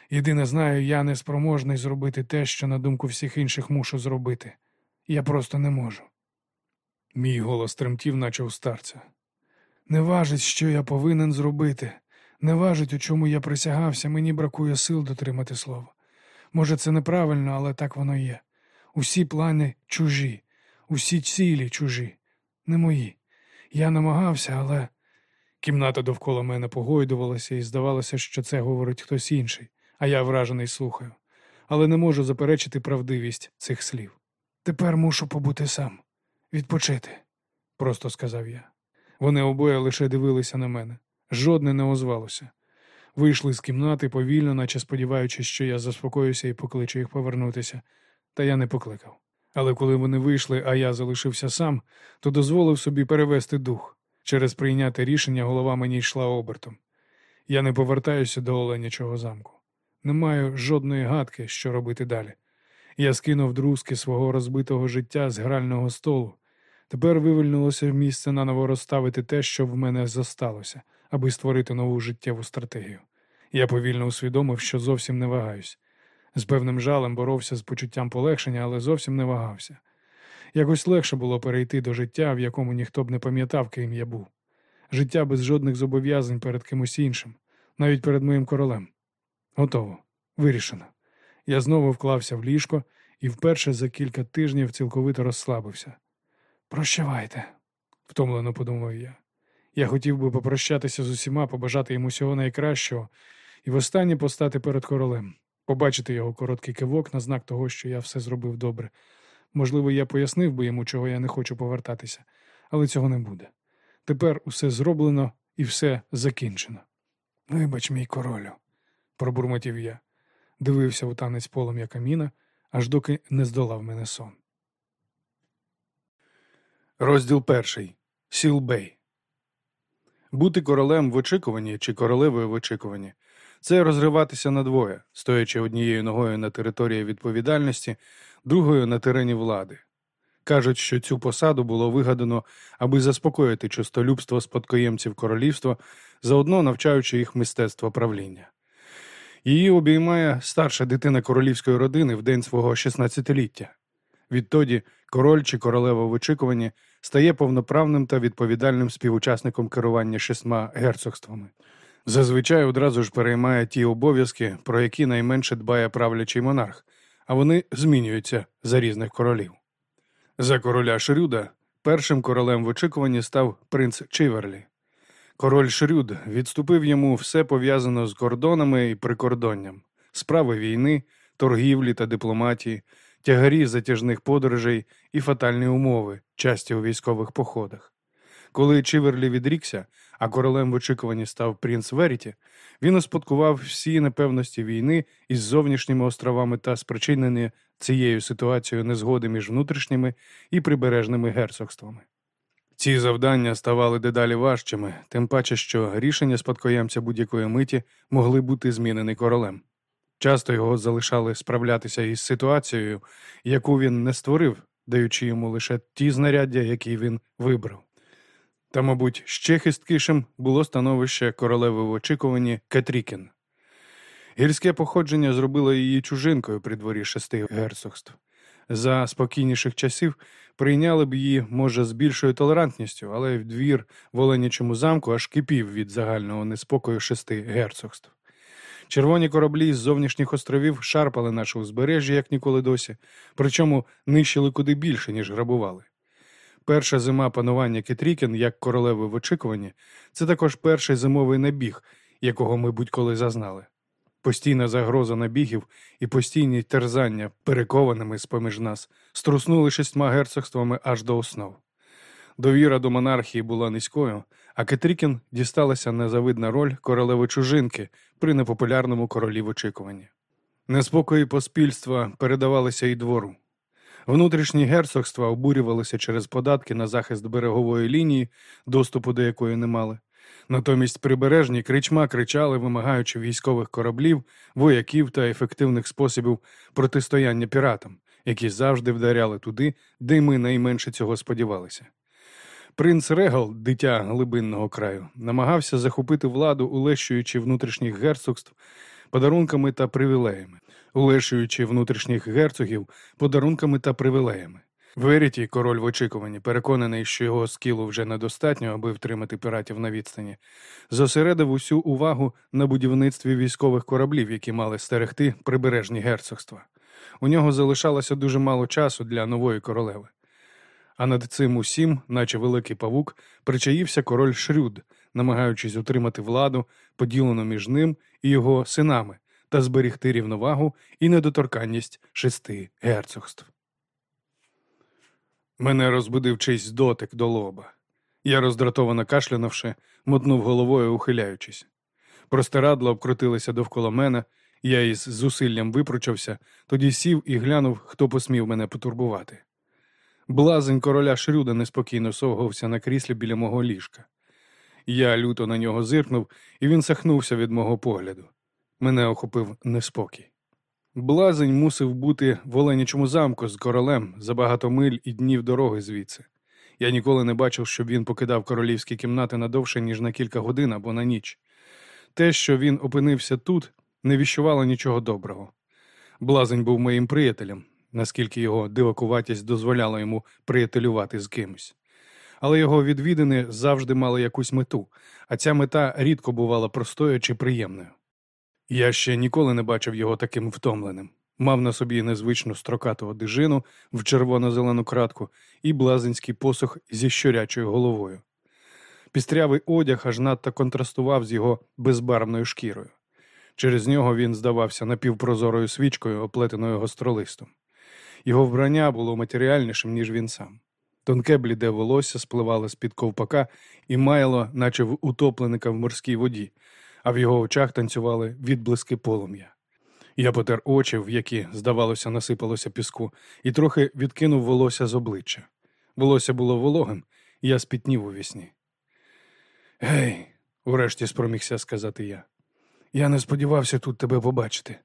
Єдине знаю, я не спроможний зробити те, що, на думку всіх інших, мушу зробити. Я просто не можу. Мій голос тремтів, наче у старця. Не важить, що я повинен зробити. Не важить, у чому я присягався, мені бракує сил дотримати слово. Може, це неправильно, але так воно є. Усі плани чужі, усі цілі чужі, не мої. Я намагався, але кімната довкола мене погойдувалася і здавалося, що це говорить хтось інший, а я вражений слухаю. Але не можу заперечити правдивість цих слів. Тепер мушу побути сам, відпочити, просто сказав я. Вони обоє лише дивилися на мене. Жодне не озвалося. Вийшли з кімнати повільно, наче сподіваючись, що я заспокоюся і покличу їх повернутися, та я не покликав. Але коли вони вийшли, а я залишився сам, то дозволив собі перевести дух. Через прийняте рішення голова мені йшла обертом. Я не повертаюся до Оленячого замку. Не маю жодної гадки, що робити далі. Я скинув друзки свого розбитого життя з грального столу. Тепер вивільнилося місце наново розставити те, що в мене зосталося, аби створити нову життєву стратегію. Я повільно усвідомив, що зовсім не вагаюсь. З певним жалем боровся з почуттям полегшення, але зовсім не вагався. Якось легше було перейти до життя, в якому ніхто б не пам'ятав, ким я був. Життя без жодних зобов'язань перед кимось іншим, навіть перед моїм королем. Готово, вирішено. Я знову вклався в ліжко і вперше за кілька тижнів цілковито розслабився. Прощавайте, втомлено подумав я. Я хотів би попрощатися з усіма, побажати йому всього найкращого і востаннє постати перед королем, побачити його короткий кивок на знак того, що я все зробив добре, Можливо, я пояснив би йому, чого я не хочу повертатися, але цього не буде. Тепер усе зроблено і все закінчено. Вибач, мій королю, пробурмотів я, дивився у танець полум'я каміна, аж доки не здолав мене сон. Розділ перший. Сілбей. Бути королем в очікуванні чи королевою в очікуванні це розриватися надвоє, стоячи однією ногою на території відповідальності, другою на терені влади. Кажуть, що цю посаду було вигадано, аби заспокоїти чистолюбство спадкоємців королівства, заодно навчаючи їх мистецтва правління. Її обіймає старша дитина королівської родини в день свого 16-ліття. Відтоді король чи королева в очікуванні стає повноправним та відповідальним співучасником керування шістьма герцогствами. Зазвичай одразу ж переймає ті обов'язки, про які найменше дбає правлячий монарх, а вони змінюються за різних королів. За короля Шрюда першим королем в очікуванні став принц Чиверлі. Король Шрюд відступив йому все пов'язано з кордонами і прикордонням, справи війни, торгівлі та дипломатії, тягарі затяжних подорожей і фатальні умови, часті у військових походах. Коли Чиверлі відрікся, а королем в очікуванні став принц Веріті, він успадкував всі непевності війни із зовнішніми островами та спричинені цією ситуацією незгоди між внутрішніми і прибережними герцогствами. Ці завдання ставали дедалі важчими, тим паче, що рішення спадкоємця будь-якої миті могли бути змінені королем. Часто його залишали справлятися із ситуацією, яку він не створив, даючи йому лише ті знаряддя, які він вибрав. Та, мабуть, ще хисткішим було становище королеви в очікуванні Кетрікін. Гірське походження зробило її чужинкою при дворі шести герцогств. За спокійніших часів прийняли б її, може, з більшою толерантністю, але в двір в Оленячому замку аж кипів від загального неспокою шести герцогств. Червоні кораблі з зовнішніх островів шарпали наше узбережжя, як ніколи досі, причому нищили куди більше, ніж грабували. Перша зима панування Кетрікін, як королеви в очікуванні, це також перший зимовий набіг, якого ми будь-коли зазнали. Постійна загроза набігів і постійні терзання, перекованими з поміж нас, струснули шістьма герцогствами аж до основ. Довіра до монархії була низькою, а Кетрікін дісталася незавидна роль королеви чужинки при непопулярному королі в очікуванні. Неспокої поспільства передавалися і двору. Внутрішні герцогства обурювалися через податки на захист берегової лінії, доступу до якої не мали. Натомість прибережні кричма кричали, вимагаючи військових кораблів, вояків та ефективних способів протистояння піратам, які завжди вдаряли туди, де ми найменше цього сподівалися. Принц Регал, дитя глибинного краю, намагався захопити владу, улещуючи внутрішніх герцогств подарунками та привілеями, улещуючи внутрішніх герцогів подарунками та привілеями. Веріті, король в очікуванні, переконаний, що його скілу вже недостатньо, аби втримати піратів на відстані, зосередив усю увагу на будівництві військових кораблів, які мали стерегти прибережні герцогства. У нього залишалося дуже мало часу для нової королеви. А над цим усім, наче великий павук, причаївся король Шрюд, намагаючись утримати владу, поділену між ним і його синами, та зберігти рівновагу і недоторканність шести герцогств. Мене розбудив чийсь дотик до лоба. Я роздратовано кашлянувши, мотнув головою, ухиляючись. Простирадла обкрутилися довкола мене, я із зусиллям випручався, тоді сів і глянув, хто посмів мене потурбувати. Блазень короля Шрюда неспокійно совгався на кріслі біля мого ліжка. Я люто на нього зиркнув, і він сахнувся від мого погляду. Мене охопив неспокій. Блазень мусив бути в Оленячому замку з королем за багато миль і днів дороги звідси. Я ніколи не бачив, щоб він покидав королівські кімнати надовше, ніж на кілька годин або на ніч. Те, що він опинився тут, не віщувало нічого доброго. Блазень був моїм приятелем, наскільки його дивакуватість дозволяла йому приятелювати з кимось. Але його відвідини завжди мали якусь мету, а ця мета рідко бувала простою чи приємною. Я ще ніколи не бачив його таким втомленим. Мав на собі незвичну строкату одежину в червоно-зелену кратку і блазенський посох зі щурячою головою. Пістрявий одяг аж надто контрастував з його безбарвною шкірою. Через нього він здавався напівпрозорою свічкою, оплетеною гостролистом. Його вбрання було матеріальнішим, ніж він сам. Тонке бліде волосся спливало з-під ковпака і маяло, наче в утопленика в морській воді, а в його очах танцювали відблиски полум'я. Я потер очі, в які, здавалося, насипалося піску, і трохи відкинув волосся з обличчя. Волосся було вологим, і я спітнів у вісні. Гей, урешті спромігся сказати я. Я не сподівався тут тебе побачити.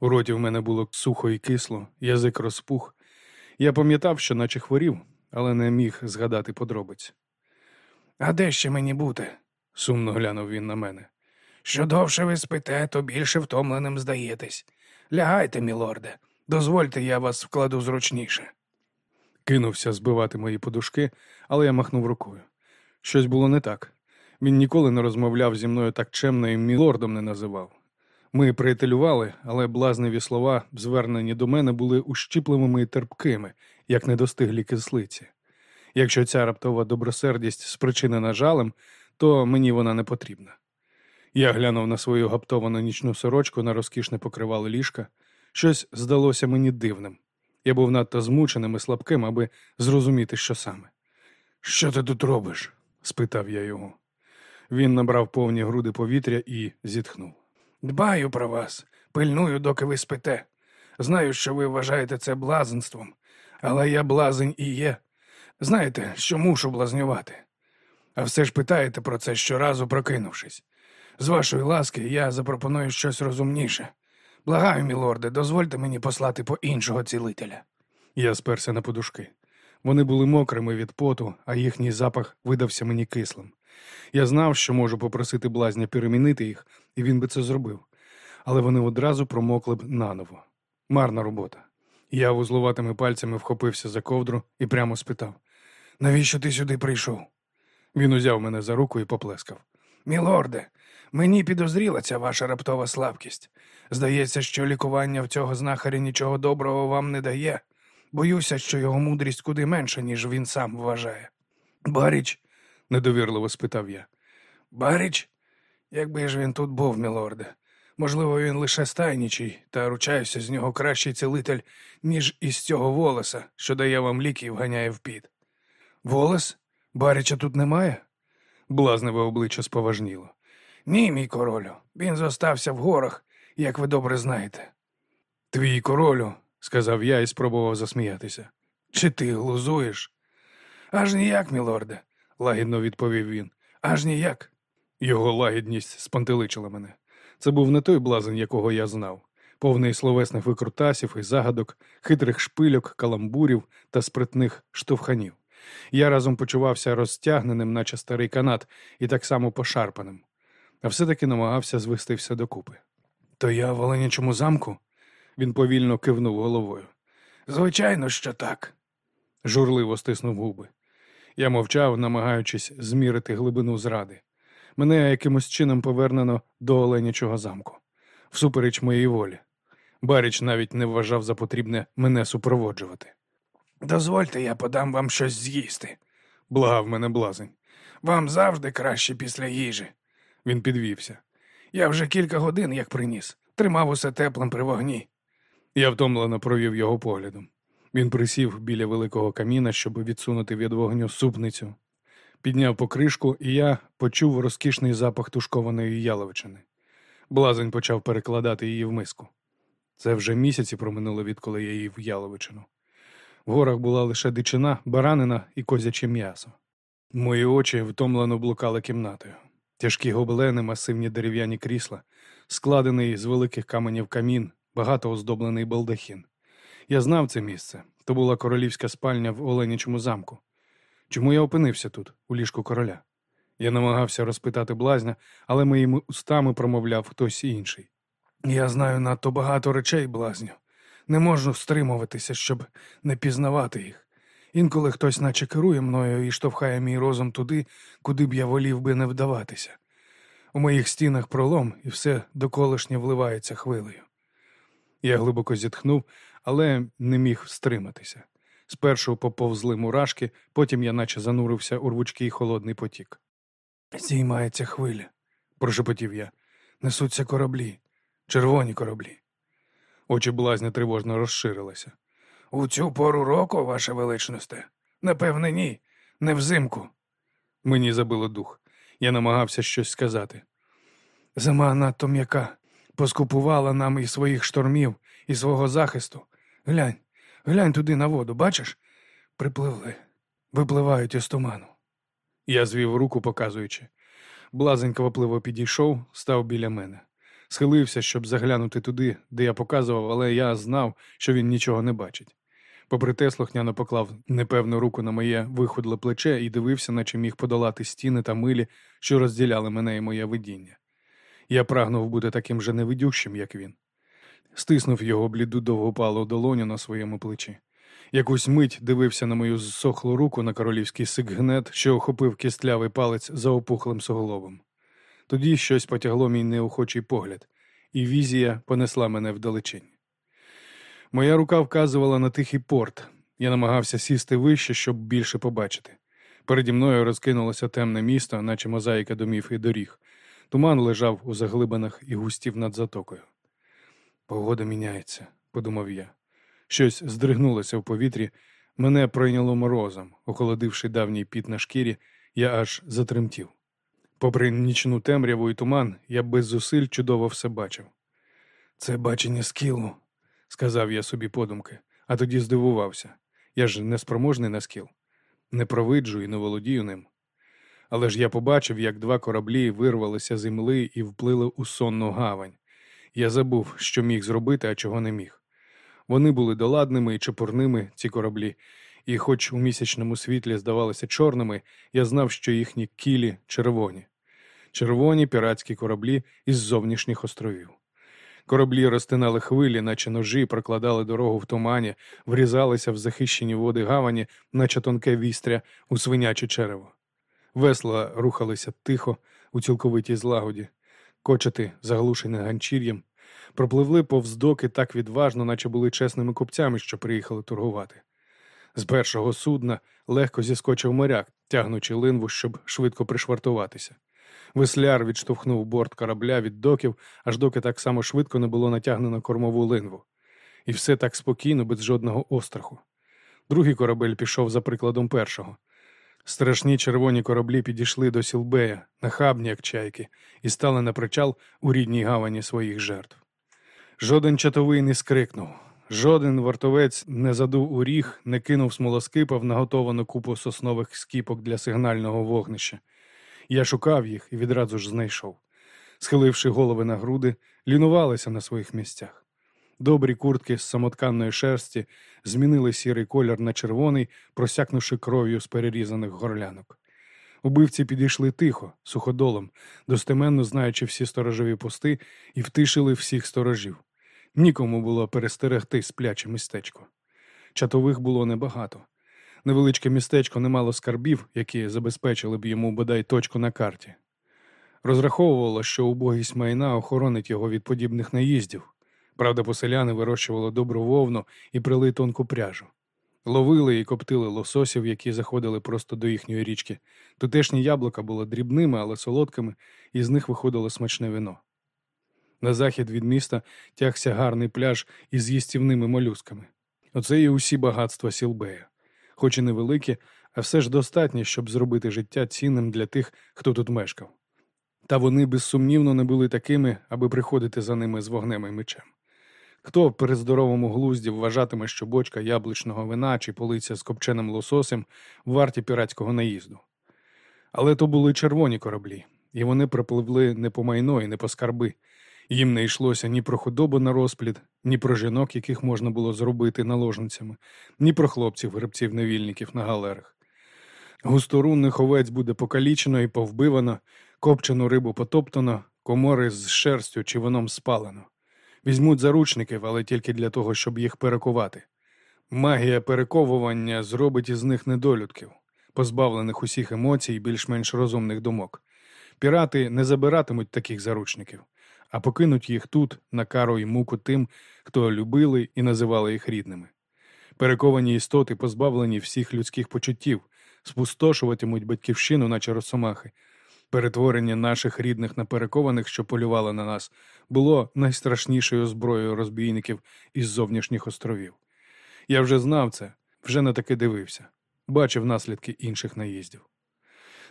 У роті в мене було сухо і кисло, язик розпух. Я пам'ятав, що наче хворів, але не міг згадати подробиць. А де ще мені бути? сумно глянув він на мене. Що довше ви спите, то більше втомленим здаєтесь. Лягайте, мілорде, дозвольте, я вас вкладу зручніше. Кинувся збивати мої подушки, але я махнув рукою. Щось було не так. Він ніколи не розмовляв зі мною так чемно і мілордом не називав. Ми приятелювали, але блазневі слова, звернені до мене, були ущіпливими і терпкими, як недостиглі кислиці. Якщо ця раптова добросердість спричинена жалем, то мені вона не потрібна. Я глянув на свою гаптовану нічну сорочку на розкішне покривало ліжка. Щось здалося мені дивним. Я був надто змученим і слабким, аби зрозуміти, що саме. Що ти тут робиш? спитав я його. Він набрав повні груди повітря і зітхнув. Дбаю про вас, пильную, доки ви спите. Знаю, що ви вважаєте це блазенством, але я блазень і є. Знаєте, що мушу блазнювати. А все ж питаєте про це щоразу прокинувшись. З вашої ласки я запропоную щось розумніше. Благаю, мілорде, дозвольте мені послати по іншого цілителя. Я сперся на подушки. Вони були мокрими від поту, а їхній запах видався мені кислим. Я знав, що можу попросити блазня перемінити їх, і він би це зробив. Але вони одразу промокли б наново. Марна робота. Я вузлуватими пальцями вхопився за ковдру і прямо спитав: навіщо ти сюди прийшов? Він узяв мене за руку і поплескав. Мілорде, мені підозріла ця ваша раптова слабкість. Здається, що лікування в цього знахаря нічого доброго вам не дає. Боюся, що його мудрість куди менша, ніж він сам вважає. Баріч, недовірливо спитав я. Баріч? Якби ж він тут був, мілорде. Можливо, він лише стайнічий, та ручаюся з нього кращий цілитель, ніж із цього волоса, що дає вам ліки і вганяє в піт. Волос? Баріча тут немає? Блазневе обличчя споважніло. Ні, мій королю, він зостався в горах, як ви добре знаєте. Твій королю, сказав я і спробував засміятися. Чи ти глузуєш? Аж ніяк, мілорде, лагідно відповів він. Аж ніяк. Його лагідність спантеличила мене. Це був не той блазень, якого я знав, повний словесних викрутасів і загадок, хитрих шпильок, каламбурів та спритних штовханів. Я разом почувався розтягненим, наче старий канат, і так само пошарпаним, а все-таки намагався звести все докупи. То я в Оленячому замку? Він повільно кивнув головою. Звичайно, що так. Журливо стиснув губи. Я мовчав, намагаючись змірити глибину зради. Мене якимось чином повернено до Оленячого замку, всупереч моїй волі. Баріч навіть не вважав за потрібне мене супроводжувати. Дозвольте, я подам вам щось з'їсти, благав мене блазень. Вам завжди краще після їжі. Він підвівся. Я вже кілька годин як приніс, тримав усе теплим при вогні. Я втомлено провів його поглядом. Він присів біля великого каміна, щоб відсунути від вогню супницю, підняв покришку, і я почув розкішний запах тушкованої яловичини. Блазень почав перекладати її в миску. Це вже місяці проминуло, відколи я їв яловичину. В горах була лише дичина, баранина і козяче м'ясо. Мої очі втомлено блукали кімнатою. Тяжкі гобелени, масивні дерев'яні крісла, складений з великих каменів камін, багато оздоблений балдахін. Я знав це місце. То була королівська спальня в Оленячому замку. Чому я опинився тут, у ліжку короля? Я намагався розпитати блазня, але моїми устами промовляв хтось інший. Я знаю надто багато речей, блазню. Не можу стримуватися, щоб не пізнавати їх. Інколи хтось наче керує мною і штовхає мій розум туди, куди б я волів би не вдаватися. У моїх стінах пролом і все доколишнє вливається хвилею. Я глибоко зітхнув, але не міг стриматися. Спершу поповзли мурашки, потім я наче занурився у рвучкий холодний потік. Здіймається хвиля, прошепотів я. Несуться кораблі, червоні кораблі. Очі блазня тривожно розширилися. У цю пору року, ваше величносте? Напевне, ні. Не взимку. Мені забило дух. Я намагався щось сказати. Зима надто м'яка, поскупувала нам і своїх штормів, і свого захисту. Глянь, глянь туди на воду, бачиш? Припливли, випливають із туману. Я звів руку, показуючи. Блазень квапливо підійшов, став біля мене. Схилився, щоб заглянути туди, де я показував, але я знав, що він нічого не бачить. Попри те, слухняно поклав непевну руку на моє виходле плече і дивився, наче міг подолати стіни та милі, що розділяли мене і моє видіння. Я прагнув бути таким же невидющим, як він. Стиснув його бліду довгопалу долоню на своєму плечі. Якусь мить дивився на мою зсохлу руку на королівський сикгнет, що охопив кістлявий палець за опухлим суглобом. Тоді щось потягло мій неохочий погляд, і візія понесла мене вдалечінь. Моя рука вказувала на тихий порт. Я намагався сісти вище, щоб більше побачити. Переді мною розкинулося темне місто, наче мозаїка домів і доріг. Туман лежав у заглибинах і густів над затокою. Погода міняється, подумав я. Щось здригнулося в повітрі, мене пройняло морозом, охолодивши давній піт на шкірі, я аж затремтів. Попри нічну темряву і туман, я без зусиль чудово все бачив. Це бачення скілу, сказав я собі подумки, а тоді здивувався. Я ж неспроможний на скіл, не провиджу і не володію ним. Але ж я побачив, як два кораблі вирвалися з земли і вплили у сонну гавань. Я забув, що міг зробити, а чого не міг. Вони були доладними і чепурними, ці кораблі, і, хоч у місячному світлі здавалися чорними, я знав, що їхні кілі червоні, червоні піратські кораблі із зовнішніх островів. Кораблі розтинали хвилі, наче ножі, прокладали дорогу в тумані, врізалися в захищені води гавані, наче тонке вістря у свиняче черево. Весла рухалися тихо, у цілковитій злагоді, кочати, заглушені ганчір'ям, пропливли повз доки так відважно, наче були чесними купцями, що приїхали торгувати. З першого судна легко зіскочив моряк, тягнучи линву, щоб швидко пришвартуватися. Весляр відштовхнув борт корабля від доків, аж доки так само швидко не було натягнено кормову линву. І все так спокійно, без жодного остраху. Другий корабель пішов за прикладом першого. Страшні червоні кораблі підійшли до Сілбея, нахабні, як чайки, і стали на причал у рідній гавані своїх жертв. Жоден чатовий не скрикнув, жоден вартовець не задув у ріг, не кинув смолоскипа в наготовану купу соснових скіпок для сигнального вогнища. Я шукав їх і відразу ж знайшов. Схиливши голови на груди, лінувалися на своїх місцях. Добрі куртки з самотканної шерсті змінили сірий колір на червоний, просякнувши кров'ю з перерізаних горлянок. Убивці підійшли тихо, суходолом, достеменно знаючи всі сторожові пости, і втишили всіх сторожів. Нікому було перестерегти спляче містечко. Чатових було небагато. Невеличке містечко не мало скарбів, які забезпечили б йому бодай точку на карті. Розраховувало, що убогість майна охоронить його від подібних наїздів. Правда, поселяни вирощували добру вовну і прили тонку пряжу. Ловили і коптили лососів, які заходили просто до їхньої річки. Тутешні яблука були дрібними, але солодкими, і з них виходило смачне вино. На захід від міста тягся гарний пляж із їстівними молюсками. Оце і усі багатства Сілбея, хоч і невеликі, а все ж достатні, щоб зробити життя цінним для тих, хто тут мешкав. Та вони безсумнівно не були такими, аби приходити за ними з вогнем і мечем. Хто при здоровому глузді вважатиме, що бочка яблучного вина чи полиця з копченим лососем варті піратського наїзду? Але то були червоні кораблі, і вони пропливли не по майно і не по скарби. Їм не йшлося ні про худобу на розплід, ні про жінок, яких можна було зробити наложницями, ні про хлопців, гребців невільників на галерах. Густорунних овець буде покалічено і повбивано, копчену рибу потоптано, комори з шерстю чи вином спалено. Візьмуть заручників, але тільки для того, щоб їх перекувати. Магія перековування зробить із них недолюдків, позбавлених усіх емоцій і більш-менш розумних думок. Пірати не забиратимуть таких заручників, а покинуть їх тут на кару і муку тим, хто любили і називали їх рідними. Перековані істоти, позбавлені всіх людських почуттів, спустошуватимуть батьківщину, наче росомахи, Перетворення наших рідних на перекованих, що полювали на нас, було найстрашнішою зброєю розбійників із зовнішніх островів. Я вже знав це, вже не таки дивився, бачив наслідки інших наїздів.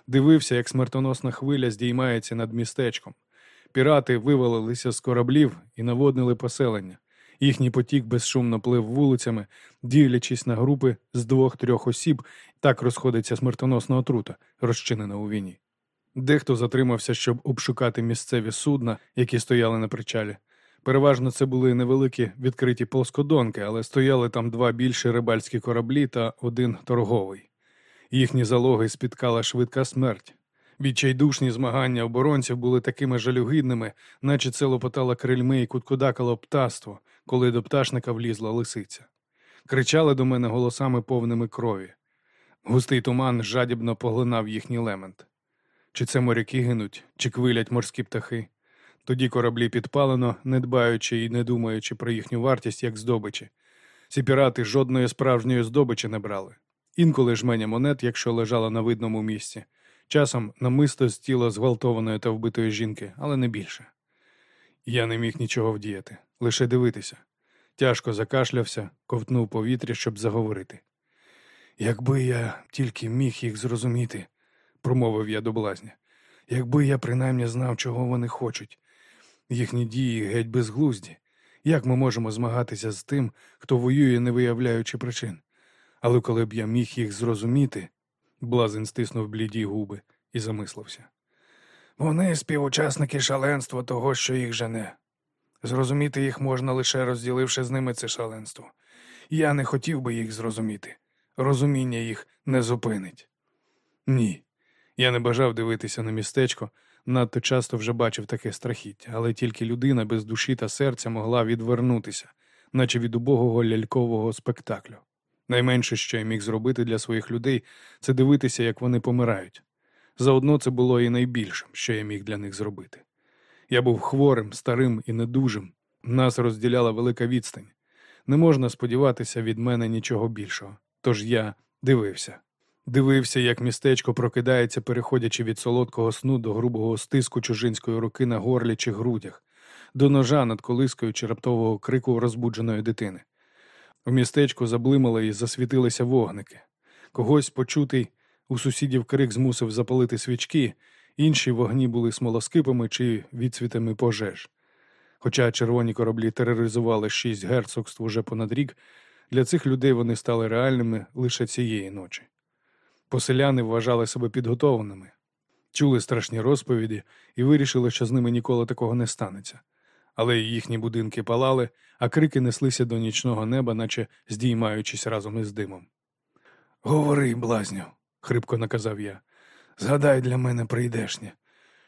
Дивився, як смертоносна хвиля здіймається над містечком. Пірати вивалилися з кораблів і наводнили поселення. Їхній потік безшумно плив вулицями, ділячись на групи з двох-трьох осіб, так розходиться смертоносна отрута, розчинена у війні. Дехто затримався, щоб обшукати місцеві судна, які стояли на причалі. Переважно це були невеликі відкриті плоскодонки, але стояли там два більші рибальські кораблі та один торговий. Їхні залоги спіткала швидка смерть. Відчайдушні змагання оборонців були такими жалюгідними, наче це лопотало крильми і куткудакало птаство, коли до пташника влізла лисиця. Кричали до мене голосами повними крові. Густий туман жадібно поглинав їхній лемент. Чи це моряки гинуть, чи квилять морські птахи? Тоді кораблі підпалено, не дбаючи і не думаючи про їхню вартість як здобичі. Ці пірати жодної справжньої здобичі не брали. Інколи жменя монет, якщо лежала на видному місці, часом намисто з тіла зґвалтованої та вбитої жінки, але не більше. Я не міг нічого вдіяти, лише дивитися. Тяжко закашлявся, ковтнув повітря, щоб заговорити. Якби я тільки міг їх зрозуміти, промовив я до блазня. Якби я принаймні знав, чого вони хочуть. Їхні дії геть безглузді. Як ми можемо змагатися з тим, хто воює, не виявляючи причин? Але коли б я міг їх зрозуміти, блазень стиснув бліді губи і замислився. Вони співучасники шаленства того, що їх жене. Зрозуміти їх можна лише розділивши з ними це шаленство. Я не хотів би їх зрозуміти. Розуміння їх не зупинить. Ні. Я не бажав дивитися на містечко, надто часто вже бачив таке страхіття, але тільки людина без душі та серця могла відвернутися, наче від убогого лялькового спектаклю. Найменше, що я міг зробити для своїх людей, це дивитися, як вони помирають. Заодно це було і найбільшим, що я міг для них зробити. Я був хворим, старим і недужим. Нас розділяла велика відстань. Не можна сподіватися від мене нічого більшого. Тож я дивився. Дивився, як містечко прокидається, переходячи від солодкого сну до грубого стиску чужинської руки на горлі чи грудях, до ножа над колискою чи раптового крику розбудженої дитини. У містечку заблимали і засвітилися вогники. Когось почутий у сусідів крик змусив запалити свічки, інші вогні були смолоскипами чи відсвітами пожеж. Хоча червоні кораблі тероризували шість герцогств уже понад рік, для цих людей вони стали реальними лише цієї ночі. Поселяни вважали себе підготовленими, чули страшні розповіді і вирішили, що з ними ніколи такого не станеться. Але їхні будинки палали, а крики неслися до нічного неба, наче здіймаючись разом із димом. Говори, блазню, хрипко наказав я. Згадай для мене прийдешнє.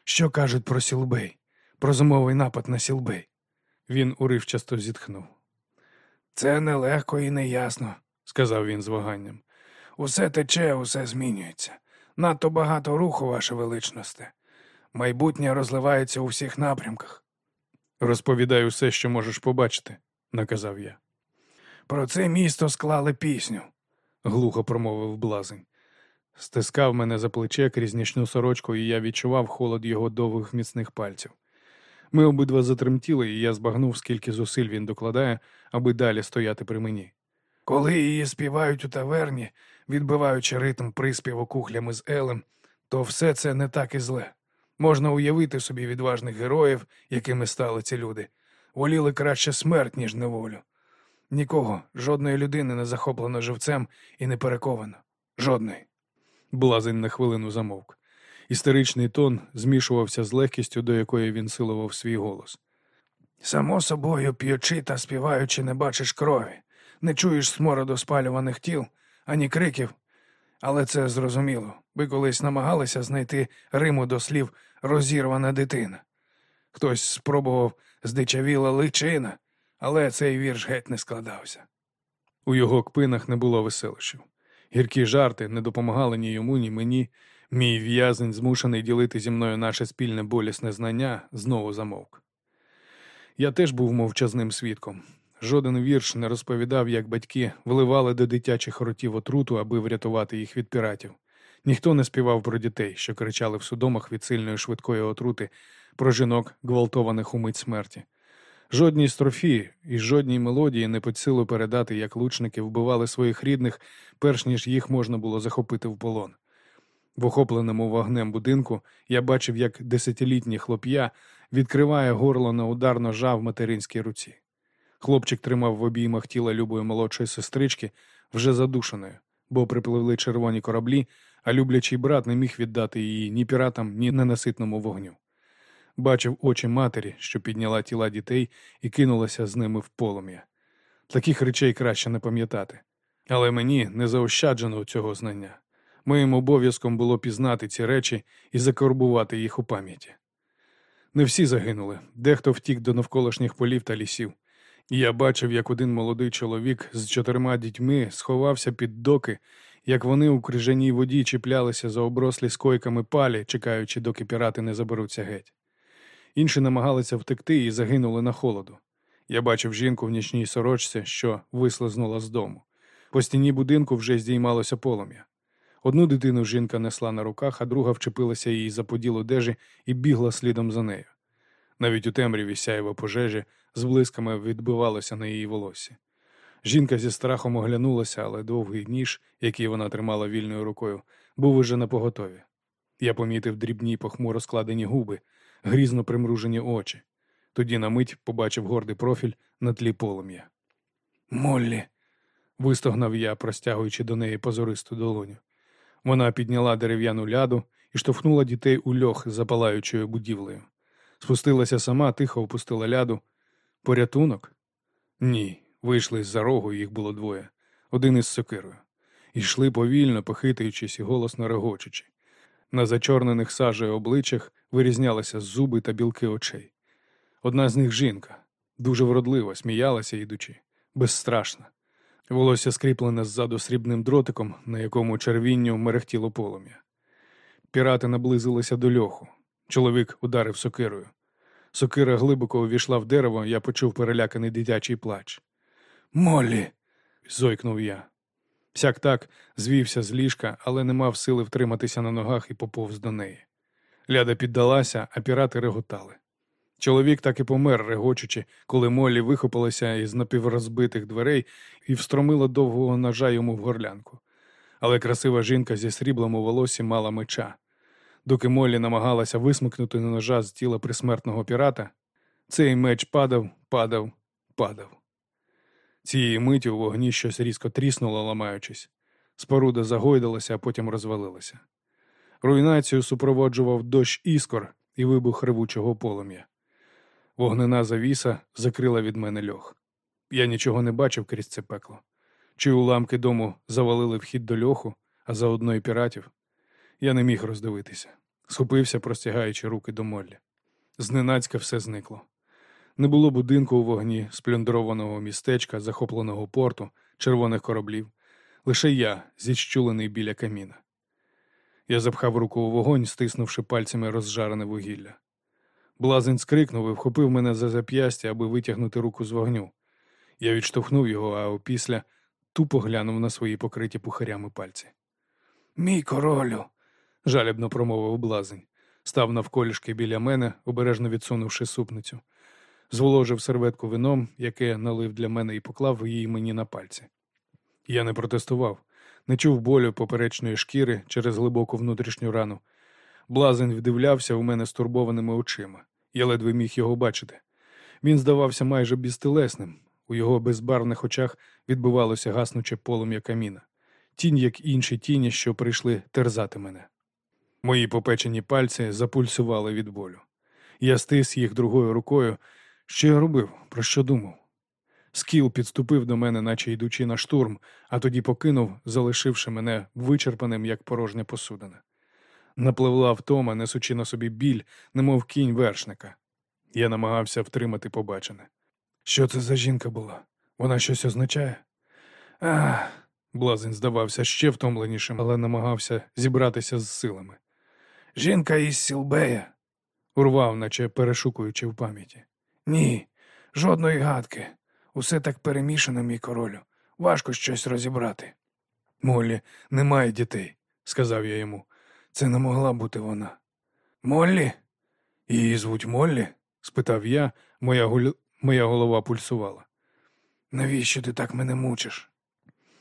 Що кажуть про Сілбей, про зимовий напад на Сілбей? Він уривчасто зітхнув. Це нелегко і неясно, сказав він з ваганням. Усе тече, усе змінюється. Надто багато руху, ваше величносте. Майбутнє розливається у всіх напрямках. Розповідай усе, що можеш побачити, наказав я. Про це місто склали пісню, глухо промовив блазень. Стискав мене за плече крізь нічну сорочку, і я відчував холод його довгих міцних пальців. Ми обидва затремтіли, і я збагнув, скільки зусиль він докладає, аби далі стояти при мені. Коли її співають у таверні, відбиваючи ритм приспіву кухлями з Елем, то все це не так і зле. Можна уявити собі відважних героїв, якими стали ці люди. Воліли краще смерть, ніж неволю. Нікого, жодної людини не захоплено живцем і не перековано. Жодної. Блазень на хвилину замовк. Істеричний тон змішувався з легкістю, до якої він силував свій голос. Само собою, п'ючи та співаючи, не бачиш крові, не чуєш смороду спалюваних тіл, ані криків. Але це зрозуміло. Ви колись намагалися знайти Риму до слів розірвана дитина. Хтось спробував здичавіла личина, але цей вірш геть не складався. У його кпинах не було веселощів. Гіркі жарти не допомагали ні йому, ні мені. Мій в'язень, змушений ділити зі мною наше спільне болісне знання, знову замовк. Я теж був мовчазним свідком. Жоден вірш не розповідав, як батьки вливали до дитячих ротів отруту, аби врятувати їх від піратів. Ніхто не співав про дітей, що кричали в судомах від сильної швидкої отрути, про жінок, гвалтованих у мить смерті. Жодній строфі і жодній мелодії не під силу передати, як лучники вбивали своїх рідних, перш ніж їх можна було захопити в полон. В охопленому вогнем будинку я бачив, як десятилітнє хлоп'я відкриває горло на удар ножа в материнській руці. Хлопчик тримав в обіймах тіла любої молодшої сестрички, вже задушеною, бо припливли червоні кораблі, а люблячий брат не міг віддати її ні піратам, ні ненаситному вогню. Бачив очі матері, що підняла тіла дітей і кинулася з ними в полум'я. Таких речей краще не пам'ятати. Але мені не заощаджено цього знання. Моїм обов'язком було пізнати ці речі і закорбувати їх у пам'яті. Не всі загинули, дехто втік до навколишніх полів та лісів. Я бачив, як один молодий чоловік з чотирма дітьми сховався під доки, як вони у крижаній воді чіплялися за оброслі скойками палі, чекаючи, доки пірати не заберуться геть. Інші намагалися втекти і загинули на холоду. Я бачив жінку в нічній сорочці, що вислизнула з дому. По стіні будинку вже здіймалося полум'я. Одну дитину жінка несла на руках, а друга вчепилася їй за поділ одежі і бігла слідом за нею. Навіть у темряві сяєва пожежі з блисками відбивалося на її волосі. Жінка зі страхом оглянулася, але довгий ніж, який вона тримала вільною рукою, був уже на поготові. Я помітив дрібні похмуро складені губи, грізно примружені очі. Тоді на мить побачив гордий профіль на тлі полум'я. Моллі. вистогнав я, простягуючи до неї позористу долоню. Вона підняла дерев'яну ляду і штовхнула дітей у льох запалаючою будівлею. Спустилася сама, тихо опустила ляду. Порятунок? Ні. Вийшли з за рогу, їх було двоє, один із сокирою. Йшли повільно, похитуючись і голосно регочучи. На зачорнених сажею обличчях вирізнялися зуби та білки очей. Одна з них жінка, дуже вродлива, сміялася, йдучи, безстрашна. Волосся скріплене ззаду срібним дротиком, на якому червінню мерехтіло полум'я. Пірати наблизилися до льоху. Чоловік ударив сокирою. Сокира глибоко увійшла в дерево, я почув переляканий дитячий плач. Моллі. зойкнув я. Всяк так звівся з ліжка, але не мав сили втриматися на ногах і поповз до неї. Ляда піддалася, а пірати реготали. Чоловік так і помер, регочучи, коли Моллі вихопилася із напіврозбитих дверей і встромила довгого ножа йому в горлянку. Але красива жінка зі сріблом у волосі мала меча. Доки Моллі намагалася висмикнути на ножа з тіла присмертного пірата, цей меч падав, падав, падав. Цієї миті у вогні щось різко тріснуло, ламаючись. Споруда загойдалася, а потім розвалилася. Руйнацію супроводжував дощ іскор і вибух ревучого полум'я. Вогнена завіса закрила від мене льох. Я нічого не бачив крізь це пекло. Чи уламки дому завалили вхід до льоху, а заодно й піратів. Я не міг роздивитися. Схопився, простягаючи руки до молля. Зненацька все зникло. Не було будинку у вогні, сплюндрованого містечка, захопленого порту, червоних кораблів. Лише я, зіщулений біля каміна. Я запхав руку у вогонь, стиснувши пальцями розжарене вугілля. Блазень скрикнув і вхопив мене за зап'ястя, аби витягнути руку з вогню. Я відштовхнув його, а опісля тупо глянув на свої покриті пухарями пальці. Мій королю, жалібно промовив блазень, став навколішки біля мене, обережно відсунувши супницю зволожив серветку вином, яке налив для мене і поклав її мені на пальці. Я не протестував, не чув болю поперечної шкіри через глибоку внутрішню рану. Блазень вдивлявся у мене стурбованими очима. Я ледве міг його бачити. Він здавався майже безтелесним. У його безбарвних очах відбивалося гаснуче полум'я каміна, тінь, як інші тіні, що прийшли терзати мене. Мої попечені пальці запульсували від болю. Я стис їх другою рукою що я робив, про що думав? Скіл підступив до мене, наче йдучи на штурм, а тоді покинув, залишивши мене вичерпаним, як порожня посудина. Напливла втома, несучи на собі біль, немов кінь вершника. Я намагався втримати побачене. Що це за жінка була? Вона щось означає? Ах. Блазень здавався ще втомленішим, але намагався зібратися з силами. Жінка із Сілбея, урвав, наче перешукуючи в пам'яті. Ні, жодної гадки. Усе так перемішано, мій королю. Важко щось розібрати. Моллі, немає дітей, сказав я йому. Це не могла бути вона. Моллі? Її звуть Моллі? спитав я, моя гуль... Моя голова пульсувала. Навіщо ти так мене мучиш?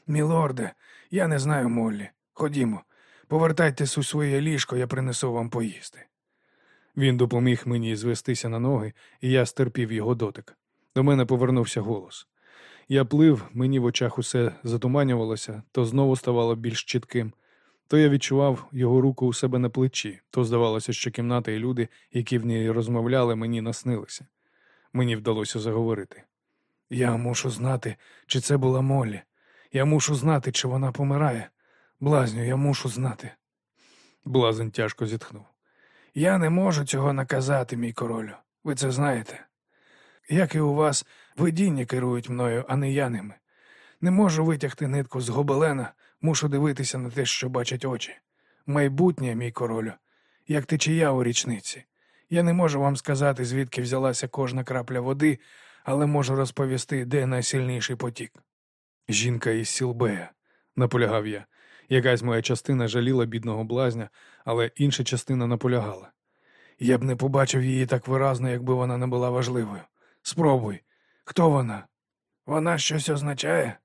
Мілорде, я не знаю Моллі. Ходімо, повертайтесь у своє ліжко, я принесу вам поїсти. Він допоміг мені звестися на ноги, і я стерпів його дотик. До мене повернувся голос. Я плив, мені в очах усе затуманювалося, то знову ставало більш чітким. То я відчував його руку у себе на плечі, то здавалося, що кімната і люди, які в ній розмовляли, мені наснилися. Мені вдалося заговорити. Я мушу знати, чи це була Моллі. Я мушу знати, чи вона помирає. Блазню, я мушу знати. Блазень тяжко зітхнув. Я не можу цього наказати, мій королю. Ви це знаєте. Як і у вас, видіння керують мною, а не я ними. Не можу витягти нитку з гобелена, мушу дивитися на те, що бачать очі. Майбутнє, мій королю, як течія у річниці. Я не можу вам сказати, звідки взялася кожна крапля води, але можу розповісти, де найсильніший потік. Жінка із Сілбея, наполягав я. Якась моя частина жаліла бідного блазня, але інша частина наполягала. Я б не побачив її так виразно, якби вона не була важливою. Спробуй. Хто вона? Вона щось означає?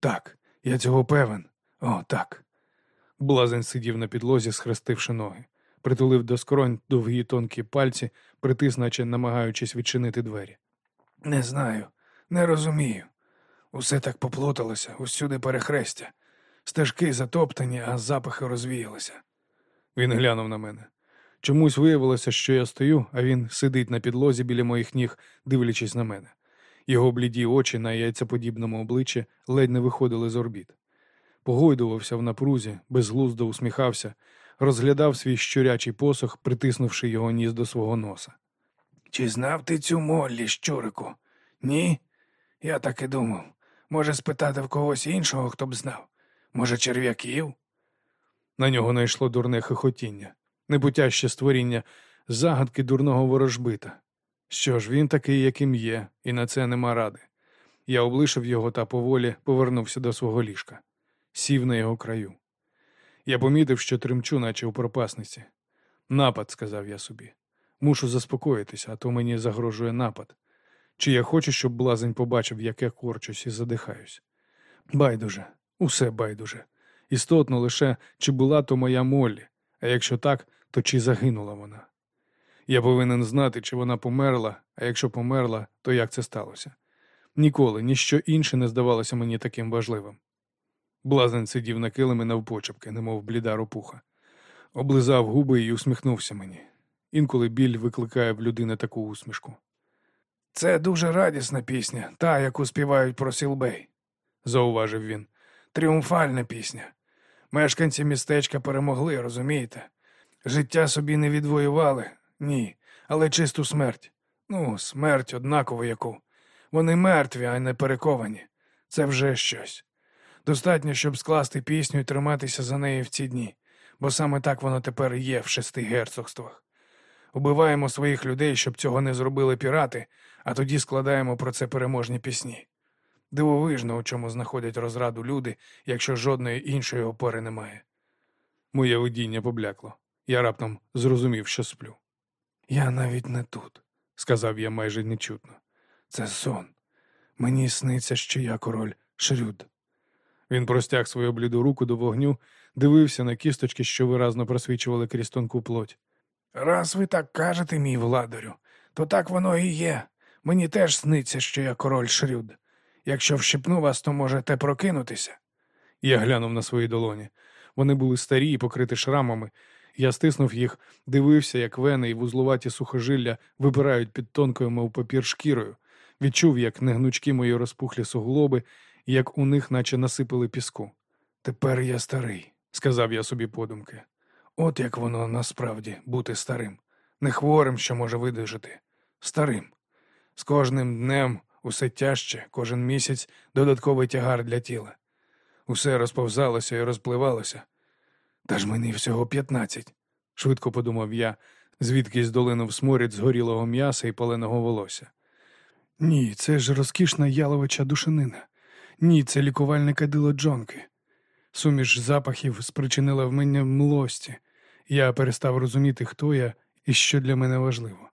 Так, я цього певен. О, так. Блазень сидів на підлозі, схрестивши ноги, притулив до скронь довгі тонкі пальці, притис, наче намагаючись відчинити двері. Не знаю, не розумію. Усе так поплуталося, усюди перехрестя. Стежки затоптані, а запахи розвіялися. Він глянув на мене. Чомусь виявилося, що я стою, а він сидить на підлозі біля моїх ніг, дивлячись на мене. Його бліді очі на яйцеподібному обличчі ледь не виходили з орбіт. Погойдувався в напрузі, безглуздо усміхався, розглядав свій щурячий посох, притиснувши його ніс до свого носа. Чи знав ти цю Моллі, щурику? Ні? Я так і думав. Може, спитати в когось іншого, хто б знав. Може, черв'яків? На нього найшло дурне хихотіння, непутяще створіння, загадки дурного ворожбита. Що ж, він такий, яким є, і на це нема ради. Я облишив його та поволі повернувся до свого ліжка, сів на його краю. Я помітив, що тремчу, наче у пропасниці. Напад, сказав я собі. Мушу заспокоїтися, а то мені загрожує напад. Чи я хочу, щоб блазень побачив, як я корчусь і задихаюсь? Байдуже, усе байдуже. Істотно лише, чи була то моя Моллі, а якщо так, то чи загинула вона. Я повинен знати, чи вона померла, а якщо померла, то як це сталося. Ніколи ніщо інше не здавалося мені таким важливим. Блазень сидів на килимі навпочепки, немов бліда ропуха, облизав губи і усміхнувся мені. Інколи біль викликає в людини таку усмішку. Це дуже радісна пісня, та, яку співають про Сілбей, зауважив він. Тріумфальна пісня. Мешканці містечка перемогли, розумієте? Життя собі не відвоювали, ні, але чисту смерть. Ну, смерть однаково яку. Вони мертві, а не перековані. Це вже щось. Достатньо, щоб скласти пісню і триматися за неї в ці дні, бо саме так воно тепер є в шести герцогствах. Убиваємо своїх людей, щоб цього не зробили пірати, а тоді складаємо про це переможні пісні. Дивовижно, у чому знаходять розраду люди, якщо жодної іншої опори немає. Моє видіння поблякло. Я раптом зрозумів, що сплю. Я навіть не тут, сказав я майже нечутно. Це сон. Мені сниться, що я король Шрюд. Він простяг свою бліду руку до вогню, дивився на кісточки, що виразно просвічували крізь тонку плоть. Раз ви так кажете, мій владарю, то так воно і є. Мені теж сниться, що я король Шрюд. Якщо вщипну вас, то можете прокинутися. Я глянув на свої долоні. Вони були старі і покриті шрамами. Я стиснув їх, дивився, як вени і вузлуваті сухожилля випирають під тонкою, мов папір шкірою, відчув, як негнучкі мої розпухлі суглоби, як у них наче насипали піску. Тепер я старий, сказав я собі подумки. От як воно насправді бути старим, не хворим, що може видержати, старим. З кожним днем усе тяжче, кожен місяць додатковий тягар для тіла. Усе розповзалося і розпливалося. Та ж мені всього п'ятнадцять, швидко подумав я, звідкись долинув сморід згорілого м'яса і паленого волосся. Ні, це ж розкішна яловича душинина. Ні, це лікувальне кадило Джонки. Суміш запахів спричинила в мене млості. Я перестав розуміти, хто я і що для мене важливо.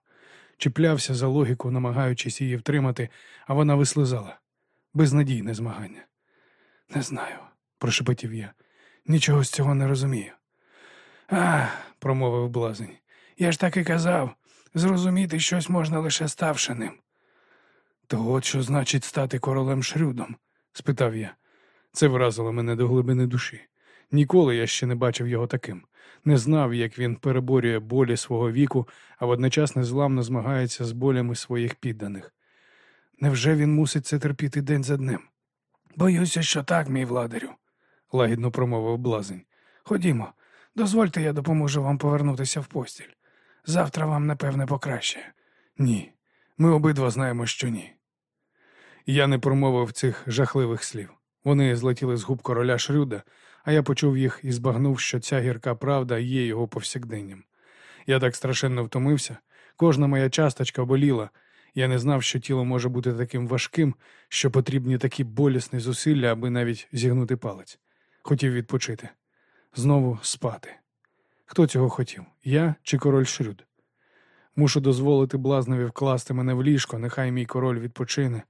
Чіплявся за логіку, намагаючись її втримати, а вона вислизала. Безнадійне змагання. Не знаю, прошепотів я. Нічого з цього не розумію. А, промовив блазень. Я ж так і казав. Зрозуміти щось можна лише ставши ним. То от що значить стати королем Шрюдом? спитав я. Це вразило мене до глибини душі. Ніколи я ще не бачив його таким, не знав, як він переборює болі свого віку, а водночас незламно змагається з болями своїх підданих. Невже він мусить це терпіти день за днем? Боюся, що так, мій владарю, лагідно промовив блазень. Ходімо, дозвольте, я допоможу вам повернутися в постіль. Завтра вам, напевне, покраще. Ні, ми обидва знаємо, що ні. Я не промовив цих жахливих слів. Вони злетіли з губ короля Шрюда, а я почув їх і збагнув, що ця гірка правда є його повсякденням. Я так страшенно втомився, кожна моя часточка боліла. Я не знав, що тіло може бути таким важким, що потрібні такі болісні зусилля, аби навіть зігнути палець. Хотів відпочити. Знову спати. Хто цього хотів? Я чи король Шрюд? Мушу дозволити блазневі вкласти мене в ліжко, нехай мій король відпочине.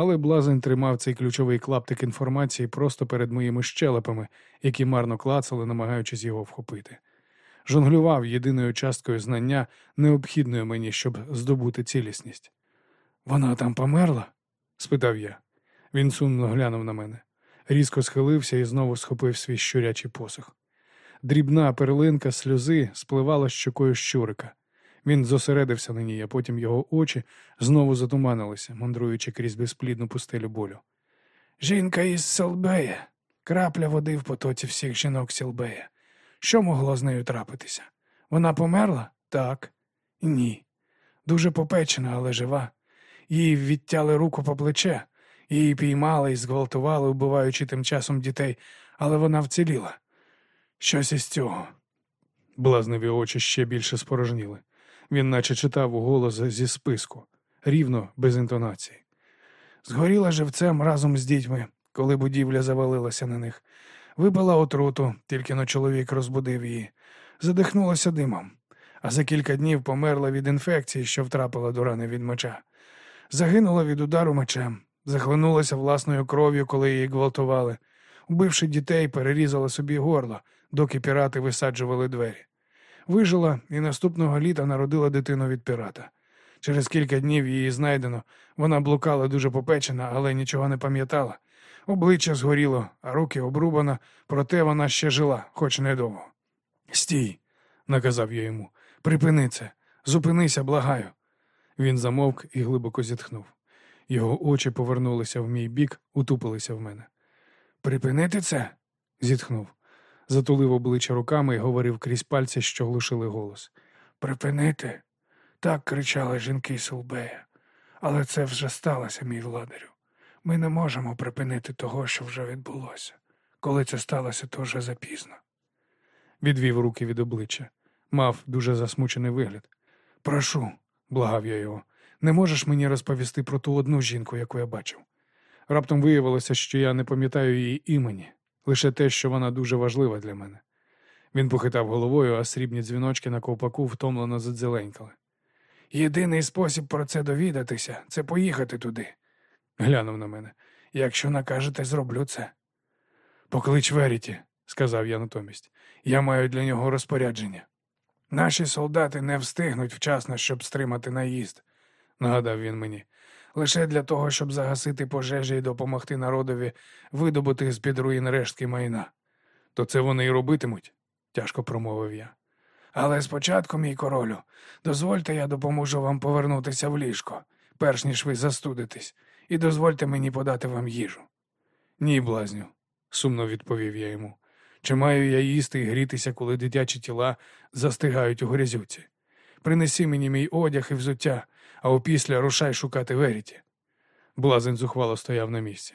Але блазень тримав цей ключовий клаптик інформації просто перед моїми щелепами, які марно клацали, намагаючись його вхопити. Жонглював єдиною часткою знання, необхідною мені, щоб здобути цілісність. Вона там померла? спитав я. Він сумно глянув на мене, різко схилився і знову схопив свій щурячий посох. Дрібна перлинка сльози спливала щокою щурика. Він зосередився на ній, а потім його очі знову затуманилися, мандруючи крізь безплідну пустелю болю. Жінка із Селбея, крапля води в потоці всіх жінок Селбея. Що могло з нею трапитися? Вона померла? Так. Ні. Дуже попечена, але жива. Їй відтяли руку по плече, її піймали і зґвалтували, вбиваючи тим часом дітей, але вона вціліла. Щось із цього. Блазневі очі ще більше спорожніли. Він наче читав у голос зі списку, рівно, без інтонації. Згоріла живцем разом з дітьми, коли будівля завалилася на них. Випила отруту, тільки но чоловік розбудив її, задихнулася димом, а за кілька днів померла від інфекції, що втрапила до рани від меча. Загинула від удару мечем, захлинулася власною кров'ю, коли її гвалтували. Убивши дітей, перерізала собі горло, доки пірати висаджували двері. Вижила і наступного літа народила дитину від пірата. Через кілька днів її знайдено. Вона блукала дуже попечена, але нічого не пам'ятала. Обличчя згоріло, а руки обрубано, проте вона ще жила, хоч недовго. Стій, наказав я йому, припини це, зупинися, благаю. Він замовк і глибоко зітхнув. Його очі повернулися в мій бік, утупилися в мене. Припинити це? зітхнув. Затулив обличчя руками і говорив крізь пальці, що глушили голос. Припинити? Так кричали жінки Сулбея. Але це вже сталося, мій владарю. Ми не можемо припинити того, що вже відбулося. Коли це сталося, то вже запізно. Відвів руки від обличчя. Мав дуже засмучений вигляд. Прошу, благав я його, не можеш мені розповісти про ту одну жінку, яку я бачив. Раптом виявилося, що я не пам'ятаю її імені, лише те, що вона дуже важлива для мене. Він похитав головою, а срібні дзвіночки на ковпаку втомлено задзеленькали. Єдиний спосіб про це довідатися це поїхати туди, глянув на мене. Якщо накажете, зроблю це. Поклич Веріті, сказав я натомість. Я маю для нього розпорядження. Наші солдати не встигнуть вчасно, щоб стримати наїзд, нагадав він мені. Лише для того, щоб загасити пожежі і допомогти народові видобути з під руїн рештки майна. То це вони й робитимуть, тяжко промовив я. Але спочатку, мій королю, дозвольте, я допоможу вам повернутися в ліжко, перш ніж ви застудитесь, і дозвольте мені подати вам їжу. Ні, блазню, сумно відповів я йому. Чи маю я їсти і грітися, коли дитячі тіла застигають у грязюці? Принеси мені мій одяг і взуття, а опісля рушай шукати Веріті. Блазень зухвало стояв на місці.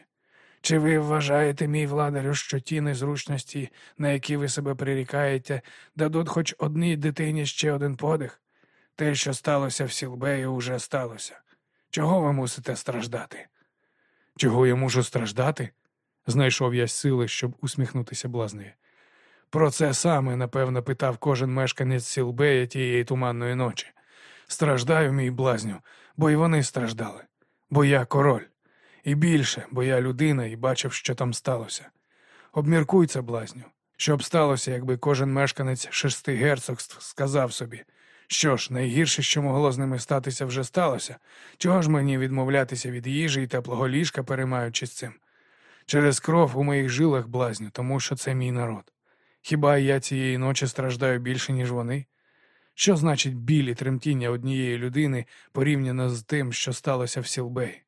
Чи ви вважаєте, мій владарю, що ті незручності, на які ви себе прирікаєте, дадуть хоч одній дитині ще один подих? Те, що сталося в Сілбеї, уже сталося. Чого ви мусите страждати? Чого я мушу страждати? Знайшов я сили, щоб усміхнутися блазневі. Про це саме, напевно, питав кожен мешканець Сілбея тієї туманної ночі. Страждаю, мій блазню, бо й вони страждали, бо я король. І більше, бо я людина і бачив, що там сталося. Обміркуй це, блазню. Що б сталося, якби кожен мешканець шести герцогств сказав собі, що ж, найгірше, що могло з ними статися, вже сталося. Чого ж мені відмовлятися від їжі і теплого ліжка, переймаючись цим? Через кров у моїх жилах блазню, тому що це мій народ. Хіба я цієї ночі страждаю більше, ніж вони? Що значить біль і тремтіння однієї людини порівняно з тим, що сталося в Сілбей?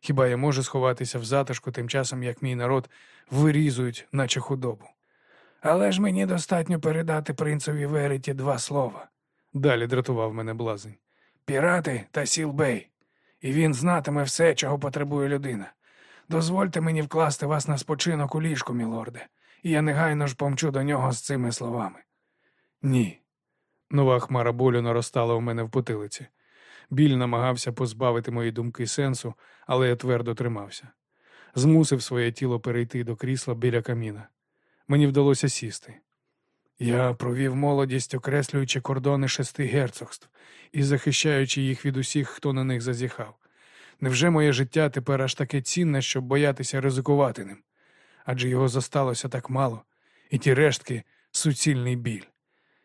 Хіба я можу сховатися в затишку тим часом, як мій народ вирізують, наче худобу? Але ж мені достатньо передати принцеві Вереті два слова. Далі дратував мене блазень. Пірати та Сілбей. І він знатиме все, чого потребує людина. Дозвольте мені вкласти вас на спочинок у ліжку, мілорде, і я негайно ж помчу до нього з цими словами. Ні. Нова хмара болю наростала у мене в потилиці. Біль намагався позбавити мої думки сенсу, але я твердо тримався. Змусив своє тіло перейти до крісла біля каміна. Мені вдалося сісти. Я провів молодість, окреслюючи кордони шести герцогств і захищаючи їх від усіх, хто на них зазіхав. Невже моє життя тепер аж таке цінне, щоб боятися ризикувати ним? Адже його зосталося так мало, і ті рештки суцільний біль.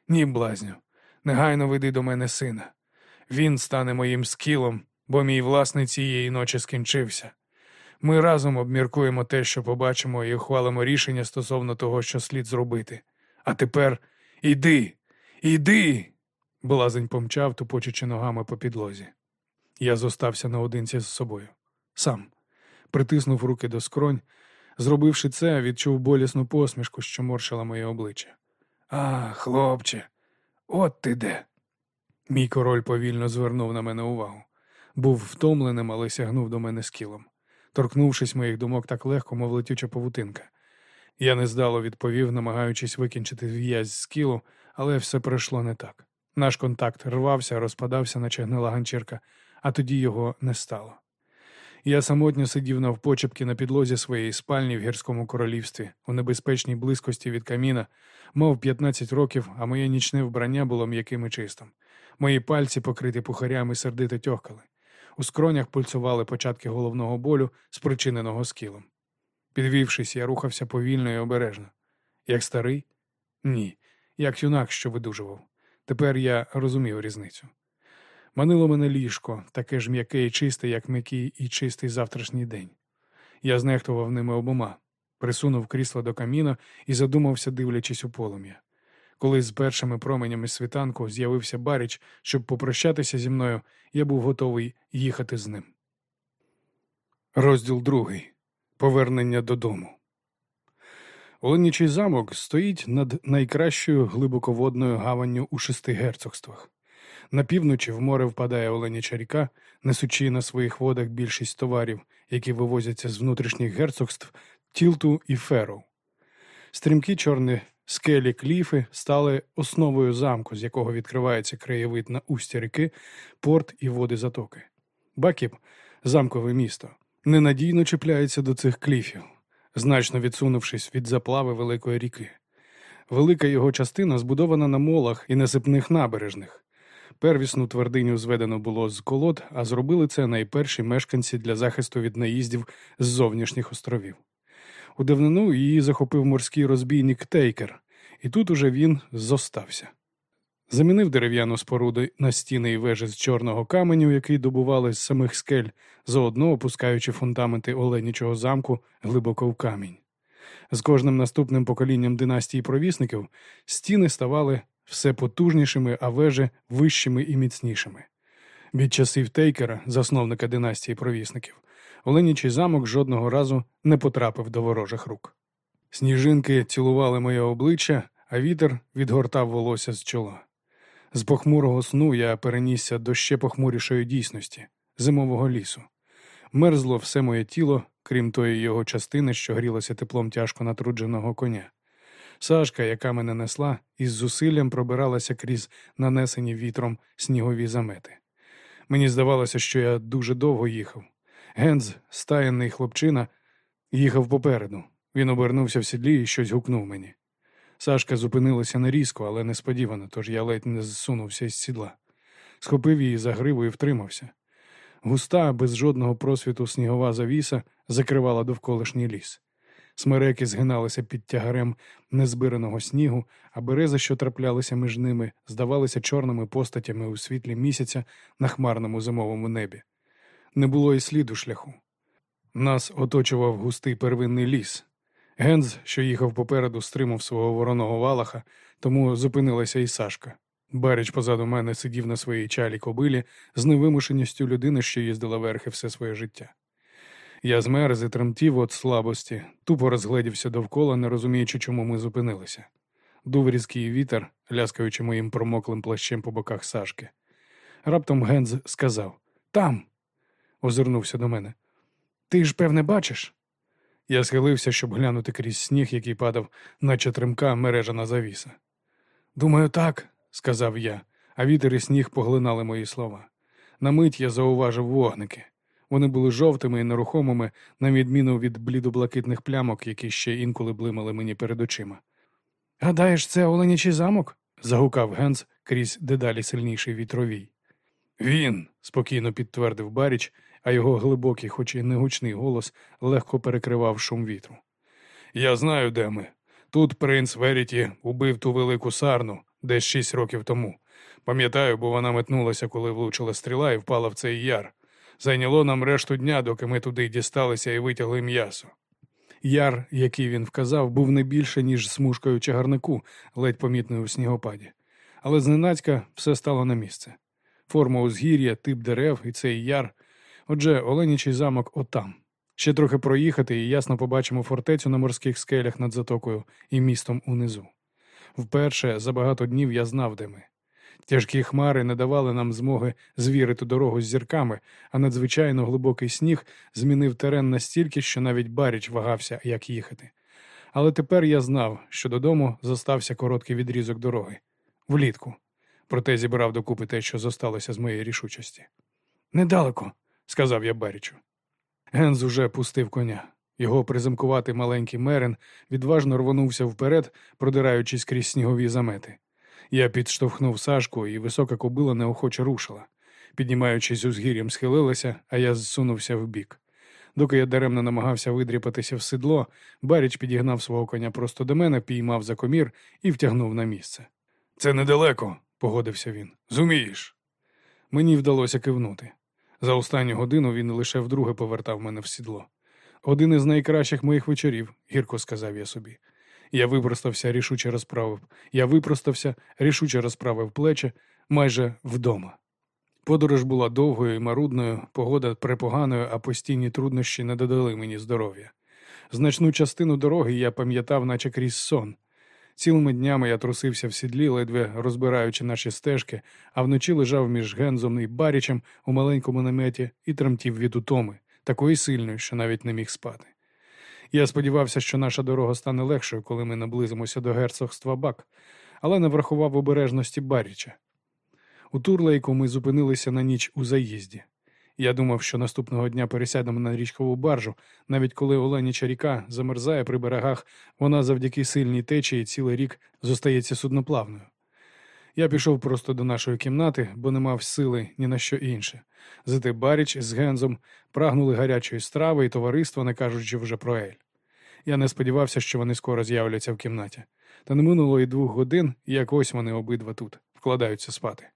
Ні, блазню, негайно веди до мене сина. Він стане моїм скілом, бо мій власний цієї ночі скінчився. Ми разом обміркуємо те, що побачимо, і ухвалимо рішення стосовно того, що слід зробити. А тепер іди, іди. Блазень помчав, тупочучи ногами по підлозі. Я зостався наодинці з собою. Сам притиснув руки до скронь. Зробивши це, відчув болісну посмішку, що моршила моє обличчя. А, хлопче, от ти де. Мій король повільно звернув на мене увагу. Був втомленим, але сягнув до мене скілом. Торкнувшись моїх думок так легко, мов летюча павутинка. Я нездало відповів, намагаючись викінчити в'язь з кілу, але все пройшло не так. Наш контакт рвався, розпадався, наче гнила ганчірка, а тоді його не стало. Я самотньо сидів навпочепки на підлозі своєї спальні в гірському королівстві, у небезпечній близькості від каміна, мав 15 років, а моє нічне вбрання було м'яким і чистим. Мої пальці, покриті пухарями, сердито тьохкали. У скронях пульсували початки головного болю, спричиненого скілом. Підвівшись, я рухався повільно і обережно. Як старий? Ні, як юнак, що видужував. Тепер я розумів різницю. Манило мене ліжко, таке ж м'яке і чисте, як м'який і чистий завтрашній день. Я знехтував ними обома, присунув крісло до каміна і задумався, дивлячись у полум'я. Коли з першими променями світанку з'явився Баріч, щоб попрощатися зі мною, я був готовий їхати з ним. Розділ другий. Повернення додому. Оленічий замок стоїть над найкращою глибоководною гаванню у шести герцогствах. На півночі в море впадає Оленяча ріка, несучи на своїх водах більшість товарів, які вивозяться з внутрішніх герцогств Тілту і Ферроу. Стрімкі чорні скелі кліфи стали основою замку, з якого відкривається краєвид на устя ріки, порт і води затоки. Бакіп, замкове місто, ненадійно чіпляється до цих кліфів, значно відсунувшись від заплави Великої ріки. Велика його частина збудована на молах і насипних набережних. Первісну твердиню зведено було з колод, а зробили це найперші мешканці для захисту від наїздів з зовнішніх островів. У давнину її захопив морський розбійник Тейкер, і тут уже він зостався. Замінив дерев'яну споруду на стіни і вежі з чорного каменю, який добували з самих скель, заодно опускаючи фундаменти Оленічого замку глибоко в камінь. З кожним наступним поколінням династії провісників стіни ставали все потужнішими, а вежі вищими і міцнішими. Від часів Тейкера, засновника династії провісників, Оленічий замок жодного разу не потрапив до ворожих рук. Сніжинки цілували моє обличчя, а вітер відгортав волосся з чола. З похмурого сну я перенісся до ще похмурішої дійсності зимового лісу. Мерзло все моє тіло, крім тої його частини, що грілося теплом тяжко натрудженого коня. Сашка, яка мене несла, із зусиллям пробиралася крізь нанесені вітром снігові замети. Мені здавалося, що я дуже довго їхав. Генз, стаєнний хлопчина, їхав попереду. Він обернувся в сідлі і щось гукнув мені. Сашка зупинилася не різко, але несподівано, тож я ледь не зсунувся із сідла. схопив її за гриву і втримався. Густа, без жодного просвіту снігова завіса закривала довколишній ліс. Смереки згиналися під тягарем незбираного снігу, а берези, що траплялися між ними, здавалися чорними постатями у світлі місяця на хмарному зимовому небі. Не було і сліду шляху. Нас оточував густий первинний ліс. Генз, що їхав попереду, стримав свого вороного валаха, тому зупинилася і Сашка. Баріч позаду мене сидів на своїй чалі кобилі з невимушеністю людини, що їздила верхи все своє життя. Я змерз і тремтів від слабості, тупо розгледівся довкола, не розуміючи, чому ми зупинилися. Дув різкий вітер, ляскаючи моїм промоклим плащем по боках Сашки. Раптом Генз сказав Там. озирнувся до мене. Ти ж, певне, бачиш? Я схилився, щоб глянути крізь сніг, який падав, наче тримка мережана завіса. Думаю, так, сказав я, а вітер і сніг поглинали мої слова. На мить я зауважив вогники. Вони були жовтими і нерухомими, на відміну від блідоблакитних плямок, які ще інколи блимали мені перед очима. Гадаєш, це Оленячий замок? загукав Генц крізь дедалі сильніший вітровій. Він, спокійно підтвердив Баріч, а його глибокий, хоч і негучний голос легко перекривав шум вітру. Я знаю, де ми. Тут принц Веріті убив ту велику сарну десь шість років тому. Пам'ятаю, бо вона метнулася, коли влучила стріла і впала в цей яр. Зайняло нам решту дня, доки ми туди дісталися і витягли м'ясо. Яр, який він вказав, був не більше, ніж смужкою чагарнику, ледь помітною у снігопаді. Але зненацька все стало на місце. Форма узгір'я, тип дерев і цей яр. Отже, Оленічий замок отам. Ще трохи проїхати і ясно побачимо фортецю на морських скелях над затокою і містом унизу. Вперше за багато днів я знав, де ми. Тяжкі хмари не давали нам змоги звірити дорогу з зірками, а надзвичайно глибокий сніг змінив терен настільки, що навіть Баріч вагався, як їхати. Але тепер я знав, що додому зостався короткий відрізок дороги влітку. Проте зібрав докупи те, що зосталося з моєї рішучості. Недалеко, сказав я Барічу. Генз уже пустив коня. Його приземкуватий маленький мерен відважно рвонувся вперед, продираючись крізь снігові замети. Я підштовхнув Сашку, і висока кобила неохоче рушила. Піднімаючись узгір'ям, схилилася, а я зсунувся вбік. Доки я даремно намагався видріпатися в седло, Баріч підігнав свого коня просто до мене, піймав за комір і втягнув на місце. Це недалеко, погодився він. Зумієш. Мені вдалося кивнути. За останню годину він лише вдруге повертав мене в сідло. Один із найкращих моїх вечорів, гірко сказав я собі. Я випростався, рішуче розправив. Я випростався, рішуче розправив плечі майже вдома. Подорож була довгою і марудною, погода препоганою, а постійні труднощі не додали мені здоров'я. Значну частину дороги я пам'ятав, наче крізь сон. Цілими днями я трусився в сідлі, ледве розбираючи наші стежки, а вночі лежав між Гензом і Барічем у маленькому наметі і тремтів від утоми, такої сильної, що навіть не міг спати. Я сподівався, що наша дорога стане легшою, коли ми наблизимося до герцогства Бак, але не врахував обережності Баріча. У Турлейку ми зупинилися на ніч у заїзді. Я думав, що наступного дня пересядемо на річкову баржу, навіть коли Оленіча ріка замерзає при берегах, вона завдяки сильній течії цілий рік зостається судноплавною. Я пішов просто до нашої кімнати, бо не мав сили ні на що інше. Зате Баріч з Гензом прагнули гарячої страви і товариства, не кажучи вже про Ель. Я не сподівався, що вони скоро з'являться в кімнаті. Та не минуло і двох годин, як ось вони обидва тут вкладаються спати.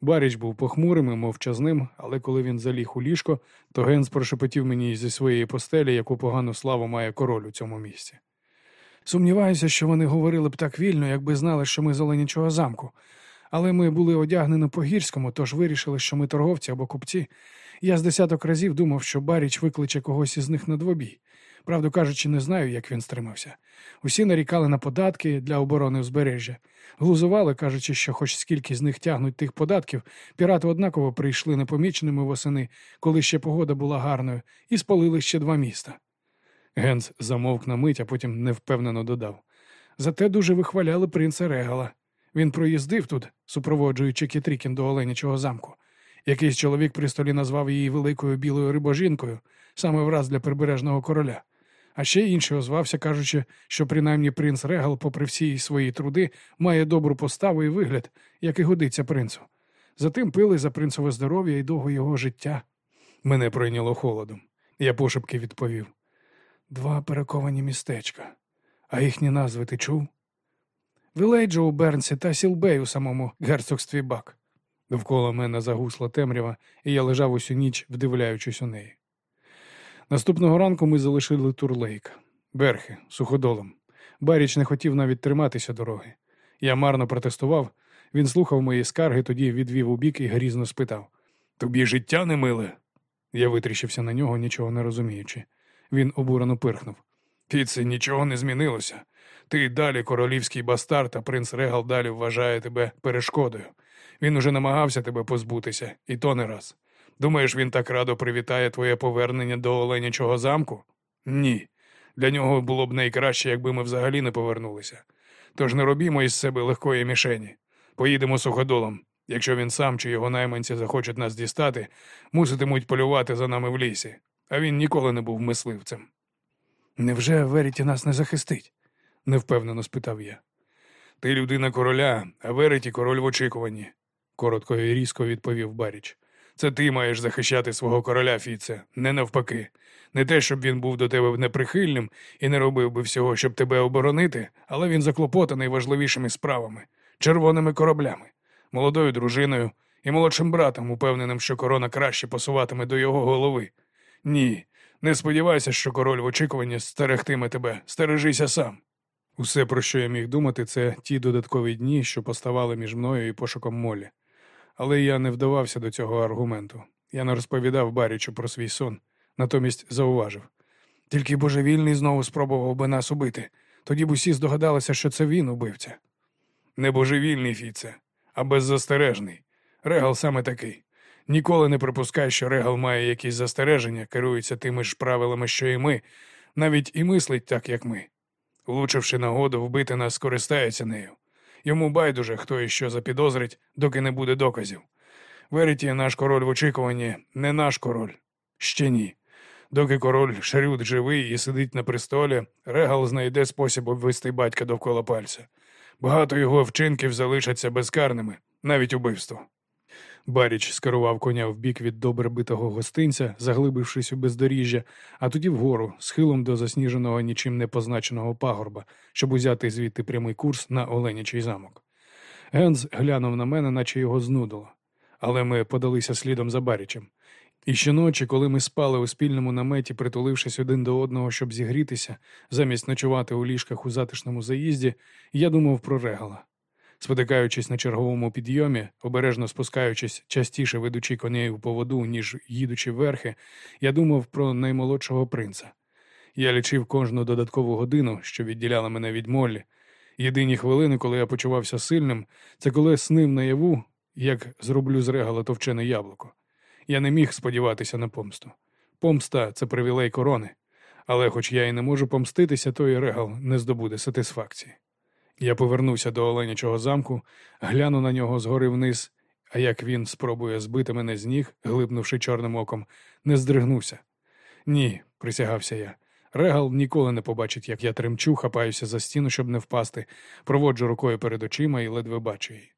Баріч був похмурим і мовчазним, але коли він заліг у ліжко, то Генз прошепотів мені зі своєї постелі, яку погану славу має король у цьому місці. Сумніваюся, що вони говорили б так вільно, якби знали, що ми з Оленічого замку. Але ми були одягнені по гірському, тож вирішили, що ми торговці або купці. Я з десяток разів думав, що Баріч викличе когось із них на двобій. Правду кажучи, не знаю, як він стримався. Усі нарікали на податки для оборони узбережжя. Глузували, кажучи, що хоч скільки з них тягнуть тих податків, пірати однаково прийшли непоміченими восени, коли ще погода була гарною, і спалили ще два міста. Генс замовк на мить, а потім невпевнено додав. Зате дуже вихваляли принца Регала. Він проїздив тут, супроводжуючи Кітрікін до Оленячого замку. Якийсь чоловік при столі назвав її великою білою рибожінкою, саме враз для прибережного короля. А ще інший озвався, кажучи, що принаймні принц Регал, попри всі свої труди, має добру поставу і вигляд, як і годиться принцу. Затим пили за принцеве здоров'я і довго його життя. Мене пройняло холодом. Я пошепки відповів. Два перековані містечка. А їхні назви ти чув? Вілейджо у Бернсі та Сілбей у самому герцогстві Бак. Довкола мене загусла темрява, і я лежав усю ніч, вдивляючись у неї. Наступного ранку ми залишили Турлейк верхи, суходолом. Баріч не хотів навіть триматися дороги. Я марно протестував. Він слухав мої скарги, тоді відвів убік і грізно спитав Тобі життя не миле? Я витріщився на нього, нічого не розуміючи. Він обурено пирхнув. Фіце, нічого не змінилося. Ти далі королівський бастард, а принц Регал далі вважає тебе перешкодою. Він уже намагався тебе позбутися, і то не раз. Думаєш, він так радо привітає твоє повернення до Оленячого замку? Ні. Для нього було б найкраще, якби ми взагалі не повернулися. Тож не робімо із себе легкої мішені. Поїдемо суходолом. Якщо він сам чи його найманці захочуть нас дістати, муситимуть полювати за нами в лісі, а він ніколи не був мисливцем. Невже Веріті нас не захистить? невпевнено спитав я. Ти людина короля, а Вереті король в очікуванні, коротко і різко відповів Баріч. Це ти маєш захищати свого короля, Фіце, не навпаки. Не те, щоб він був до тебе неприхильним і не робив би всього, щоб тебе оборонити, але він заклопотаний важливішими справами, червоними кораблями, молодою дружиною і молодшим братом, упевненим, що корона краще посуватиме до його голови. Ні, не сподівайся, що король в очікуванні стерегтиме тебе, стережися сам. Усе, про що я міг думати, це ті додаткові дні, що поставали між мною і пошуком Молі. Але я не вдавався до цього аргументу. Я не розповідав Барічу про свій сон, натомість зауважив. Тільки божевільний знову спробував би нас убити. Тоді б усі здогадалися, що це він убивця. Не божевільний Фіце, а беззастережний. Регал саме такий. Ніколи не припускай, що Регал має якісь застереження, керується тими ж правилами, що і ми, навіть і мислить так, як ми. Влучивши нагоду, вбити нас, скористається нею. Йому байдуже, хто і що запідозрить, доки не буде доказів. Веріті, наш король в очікуванні, не наш король. Ще ні. Доки король Шарют живий і сидить на престолі, Регал знайде спосіб обвести батька довкола пальця. Багато його вчинків залишаться безкарними, навіть убивство. Баріч скерував коня в бік від добре битого гостинця, заглибившись у бездоріжжя, а тоді вгору, схилом до засніженого нічим не позначеного пагорба, щоб узяти звідти прямий курс на Оленячий замок. Генз глянув на мене, наче його знудило, але ми подалися слідом за Барічем. І щоночі, коли ми спали у спільному наметі, притулившись один до одного, щоб зігрітися, замість ночувати у ліжках у затишному заїзді, я думав про регала. Спотикаючись на черговому підйомі, обережно спускаючись, частіше ведучи коней у поводу, ніж їдучи верхи, я думав про наймолодшого принца. Я лічив кожну додаткову годину, що відділяла мене від Моллі. Єдині хвилини, коли я почувався сильним, це коли снив наяву, як зроблю з регала товчене яблуко. Я не міг сподіватися на помсту. Помста це привілей корони, але хоч я і не можу помститися, то і регал не здобуде сатисфакції. Я повернувся до Оленячого замку, гляну на нього згори вниз, а як він спробує збити мене з ніг, глибнувши чорним оком, не здригнувся. Ні, присягався я. Регал ніколи не побачить, як я тремчу, хапаюся за стіну, щоб не впасти, проводжу рукою перед очима і ледве бачу її.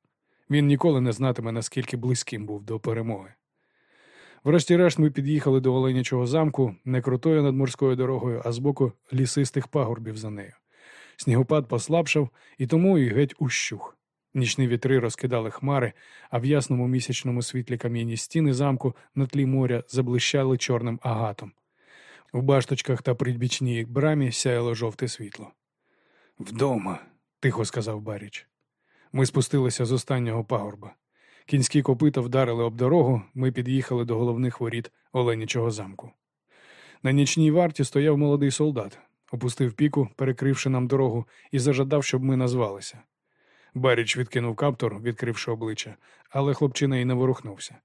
Він ніколи не знатиме, наскільки близьким був до перемоги. Врешті-решт ми під'їхали до Оленячого замку не крутою над морською дорогою, а з боку лісистих пагорбів за нею. Снігопад послабшав і тому і геть ущух. Нічні вітри розкидали хмари, а в ясному місячному світлі кам'яні стіни замку на тлі моря заблищали чорним агатом. У башточках та придбічній брамі сяяло жовте світло. Вдома, тихо сказав Баріч. Ми спустилися з останнього пагорба. Кінські копита вдарили об дорогу, ми під'їхали до головних воріт Оленячого замку. На нічній варті стояв молодий солдат, опустив піку, перекривши нам дорогу, і зажадав, щоб ми назвалися. Баріч відкинув каптор, відкривши обличчя, але хлопчина й не ворухнувся.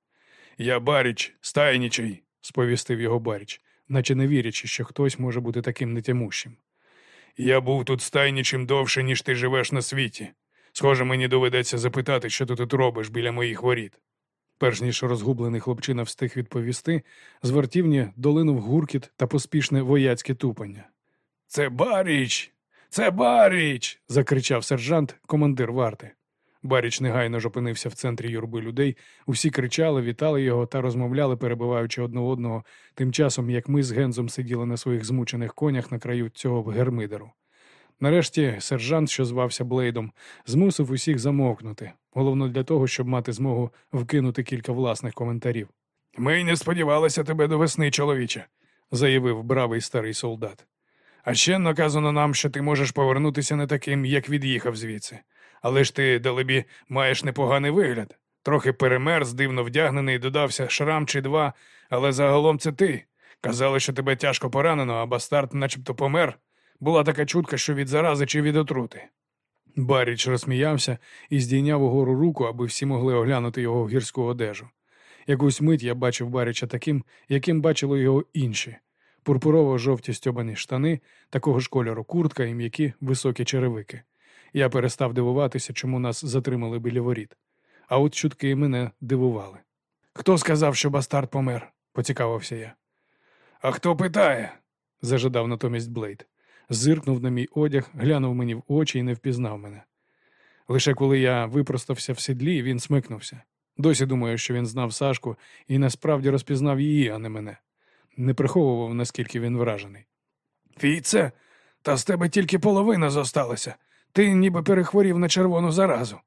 Я Баріч, стайнічий, сповістив його Баріч, наче не вірячи, що хтось може бути таким нетямущим. Я був тут стайнічим довше, ніж ти живеш на світі. Схоже, мені доведеться запитати, що ти тут робиш біля моїх воріт. Перш ніж розгублений хлопчина встиг відповісти, з вартівні долинув гуркіт та поспішне вояцьке тупання. Це Баріч! Це Баріч! закричав сержант, командир варти. Баріч негайно ж опинився в центрі юрби людей. Усі кричали, вітали його та розмовляли, перебиваючи одне одного, тим часом як ми з Гензом сиділи на своїх змучених конях на краю цього гермидеру. Нарешті сержант, що звався Блейдом, змусив усіх замовкнути, головно для того, щоб мати змогу вкинути кілька власних коментарів. Ми й не сподівалися тебе до весни, чоловіче, заявив бравий старий солдат. А ще наказано нам, що ти можеш повернутися не таким, як від'їхав звідси. Але ж ти, далебі, маєш непоганий вигляд. Трохи перемерз, дивно вдягнений, додався шрам чи два, але загалом це ти. Казали, що тебе тяжко поранено, а бастард начебто помер. Була така чутка, що від зарази чи від отрути. Баріч розсміявся і здійняв угору руку, аби всі могли оглянути його в гірську одежу. Якусь мить я бачив Баріча таким, яким бачили його інші. Пурпурово-жовті стьобані штани, такого ж кольору куртка і м'які високі черевики. Я перестав дивуватися, чому нас затримали біля воріт. А от чутки мене дивували. Хто сказав, що бастард помер? поцікавився я. А хто питає? зажадав натомість Блейд. Зиркнув на мій одяг, глянув мені в очі і не впізнав мене. Лише коли я випростався в сідлі, він смикнувся. Досі думаю, що він знав Сашку і насправді розпізнав її, а не мене. Не приховував, наскільки він вражений. Фіце, та з тебе тільки половина зосталася. Ти ніби перехворів на червону заразу.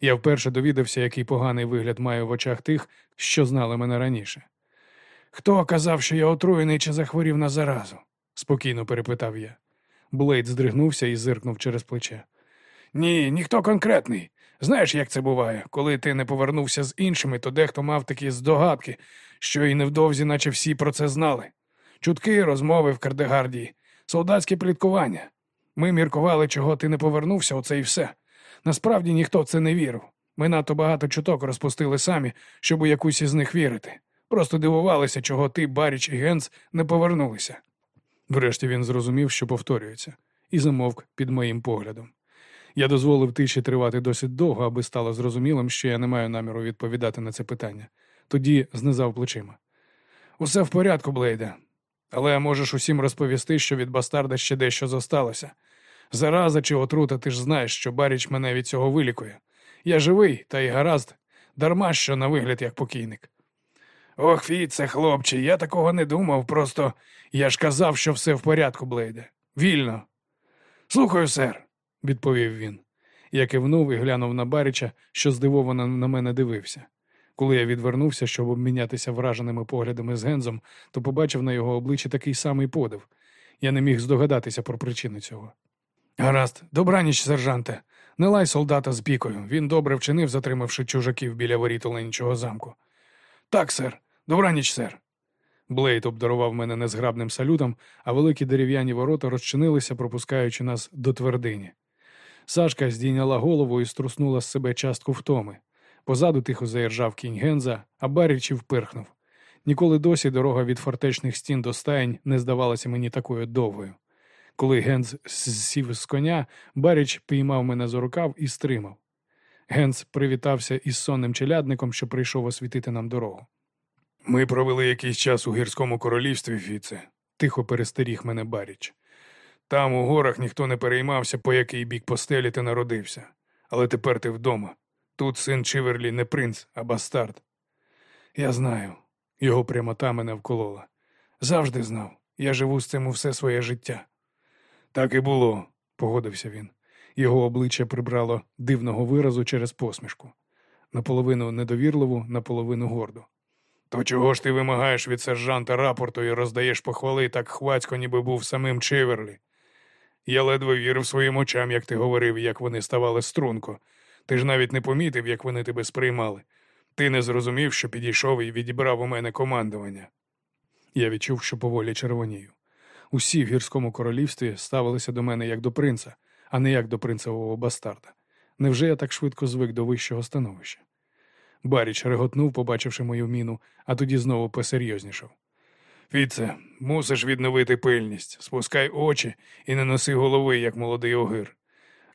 Я вперше довідався, який поганий вигляд маю в очах тих, що знали мене раніше. Хто казав, що я отруєний чи захворів на заразу? спокійно перепитав я. Блейд здригнувся і зиркнув через плече. Ні, ніхто конкретний. Знаєш, як це буває, коли ти не повернувся з іншими, то дехто мав такі здогадки, що і невдовзі, наче всі про це знали. Чутки, розмови в Кардегардії, солдатське пліткування. Ми міркували, чого ти не повернувся, оце і все. Насправді ніхто в це не вірив. Ми надто багато чуток розпустили самі, щоб у якусь із них вірити. Просто дивувалися, чого ти, Баріч і Генц не повернулися. Врешті він зрозумів, що повторюється, і замовк під моїм поглядом. Я дозволив тиші тривати досить довго, аби стало зрозумілим, що я не маю наміру відповідати на це питання. Тоді знизав плечима. Усе в порядку, Блейде. Але можеш усім розповісти, що від бастарда ще дещо зосталося. Зараза чи отрута, ти ж знаєш, що Баріч мене від цього вилікує. Я живий, та й гаразд, дарма що на вигляд як покійник. Ох, Фіце, хлопче, я такого не думав, просто я ж казав, що все в порядку, Блейде. Вільно. Слухаю, сер, відповів він. Я кивнув і глянув на Баріча, що здивовано на мене дивився. Коли я відвернувся, щоб обмінятися враженими поглядами з Гензом, то побачив на його обличчі такий самий подив. Я не міг здогадатися про причину цього. Гаразд, добраніч, сержанте. Не лай солдата з пікою. Він добре вчинив, затримавши чужаків біля воріт Оленічого замку. Так, сер, добраніч, сер. Блейд обдарував мене незграбним салютом, а великі дерев'яні ворота розчинилися, пропускаючи нас до твердині. Сашка здійняла голову і струснула з себе частку втоми. Позаду тихо заіржав кінь Генза, а Барічі впирхнув. Ніколи досі дорога від фортечних стін до стаєнь не здавалася мені такою довгою. Коли Генз сів з коня, Баріч піймав мене за рукав і стримав. Генз привітався із сонним челядником, що прийшов освітити нам дорогу. Ми провели якийсь час у гірському королівстві, Фіце, тихо перестеріг мене Баріч. Там у горах ніхто не переймався, по який бік постелі ти народився. Але тепер ти вдома. Тут син Чиверлі не принц, а бастард. Я знаю. Його прямота мене вколола. Завжди знав. Я живу з цим все своє життя. Так і було, погодився він. Його обличчя прибрало дивного виразу через посмішку. Наполовину недовірливу, наполовину горду. То чого ж ти вимагаєш від сержанта рапорту і роздаєш похвали так хвацько, ніби був самим Чиверлі? Я ледве вірив своїм очам, як ти говорив, як вони ставали струнко. Ти ж навіть не помітив, як вони тебе сприймали. Ти не зрозумів, що підійшов і відібрав у мене командування. Я відчув, що поволі червонію. Усі в гірському королівстві ставилися до мене як до принца, а не як до принцевого бастарда. Невже я так швидко звик до вищого становища? Баріч реготнув, побачивши мою міну, а тоді знову посерйознішав. Фіце, мусиш відновити пильність, спускай очі і не носи голови, як молодий огир.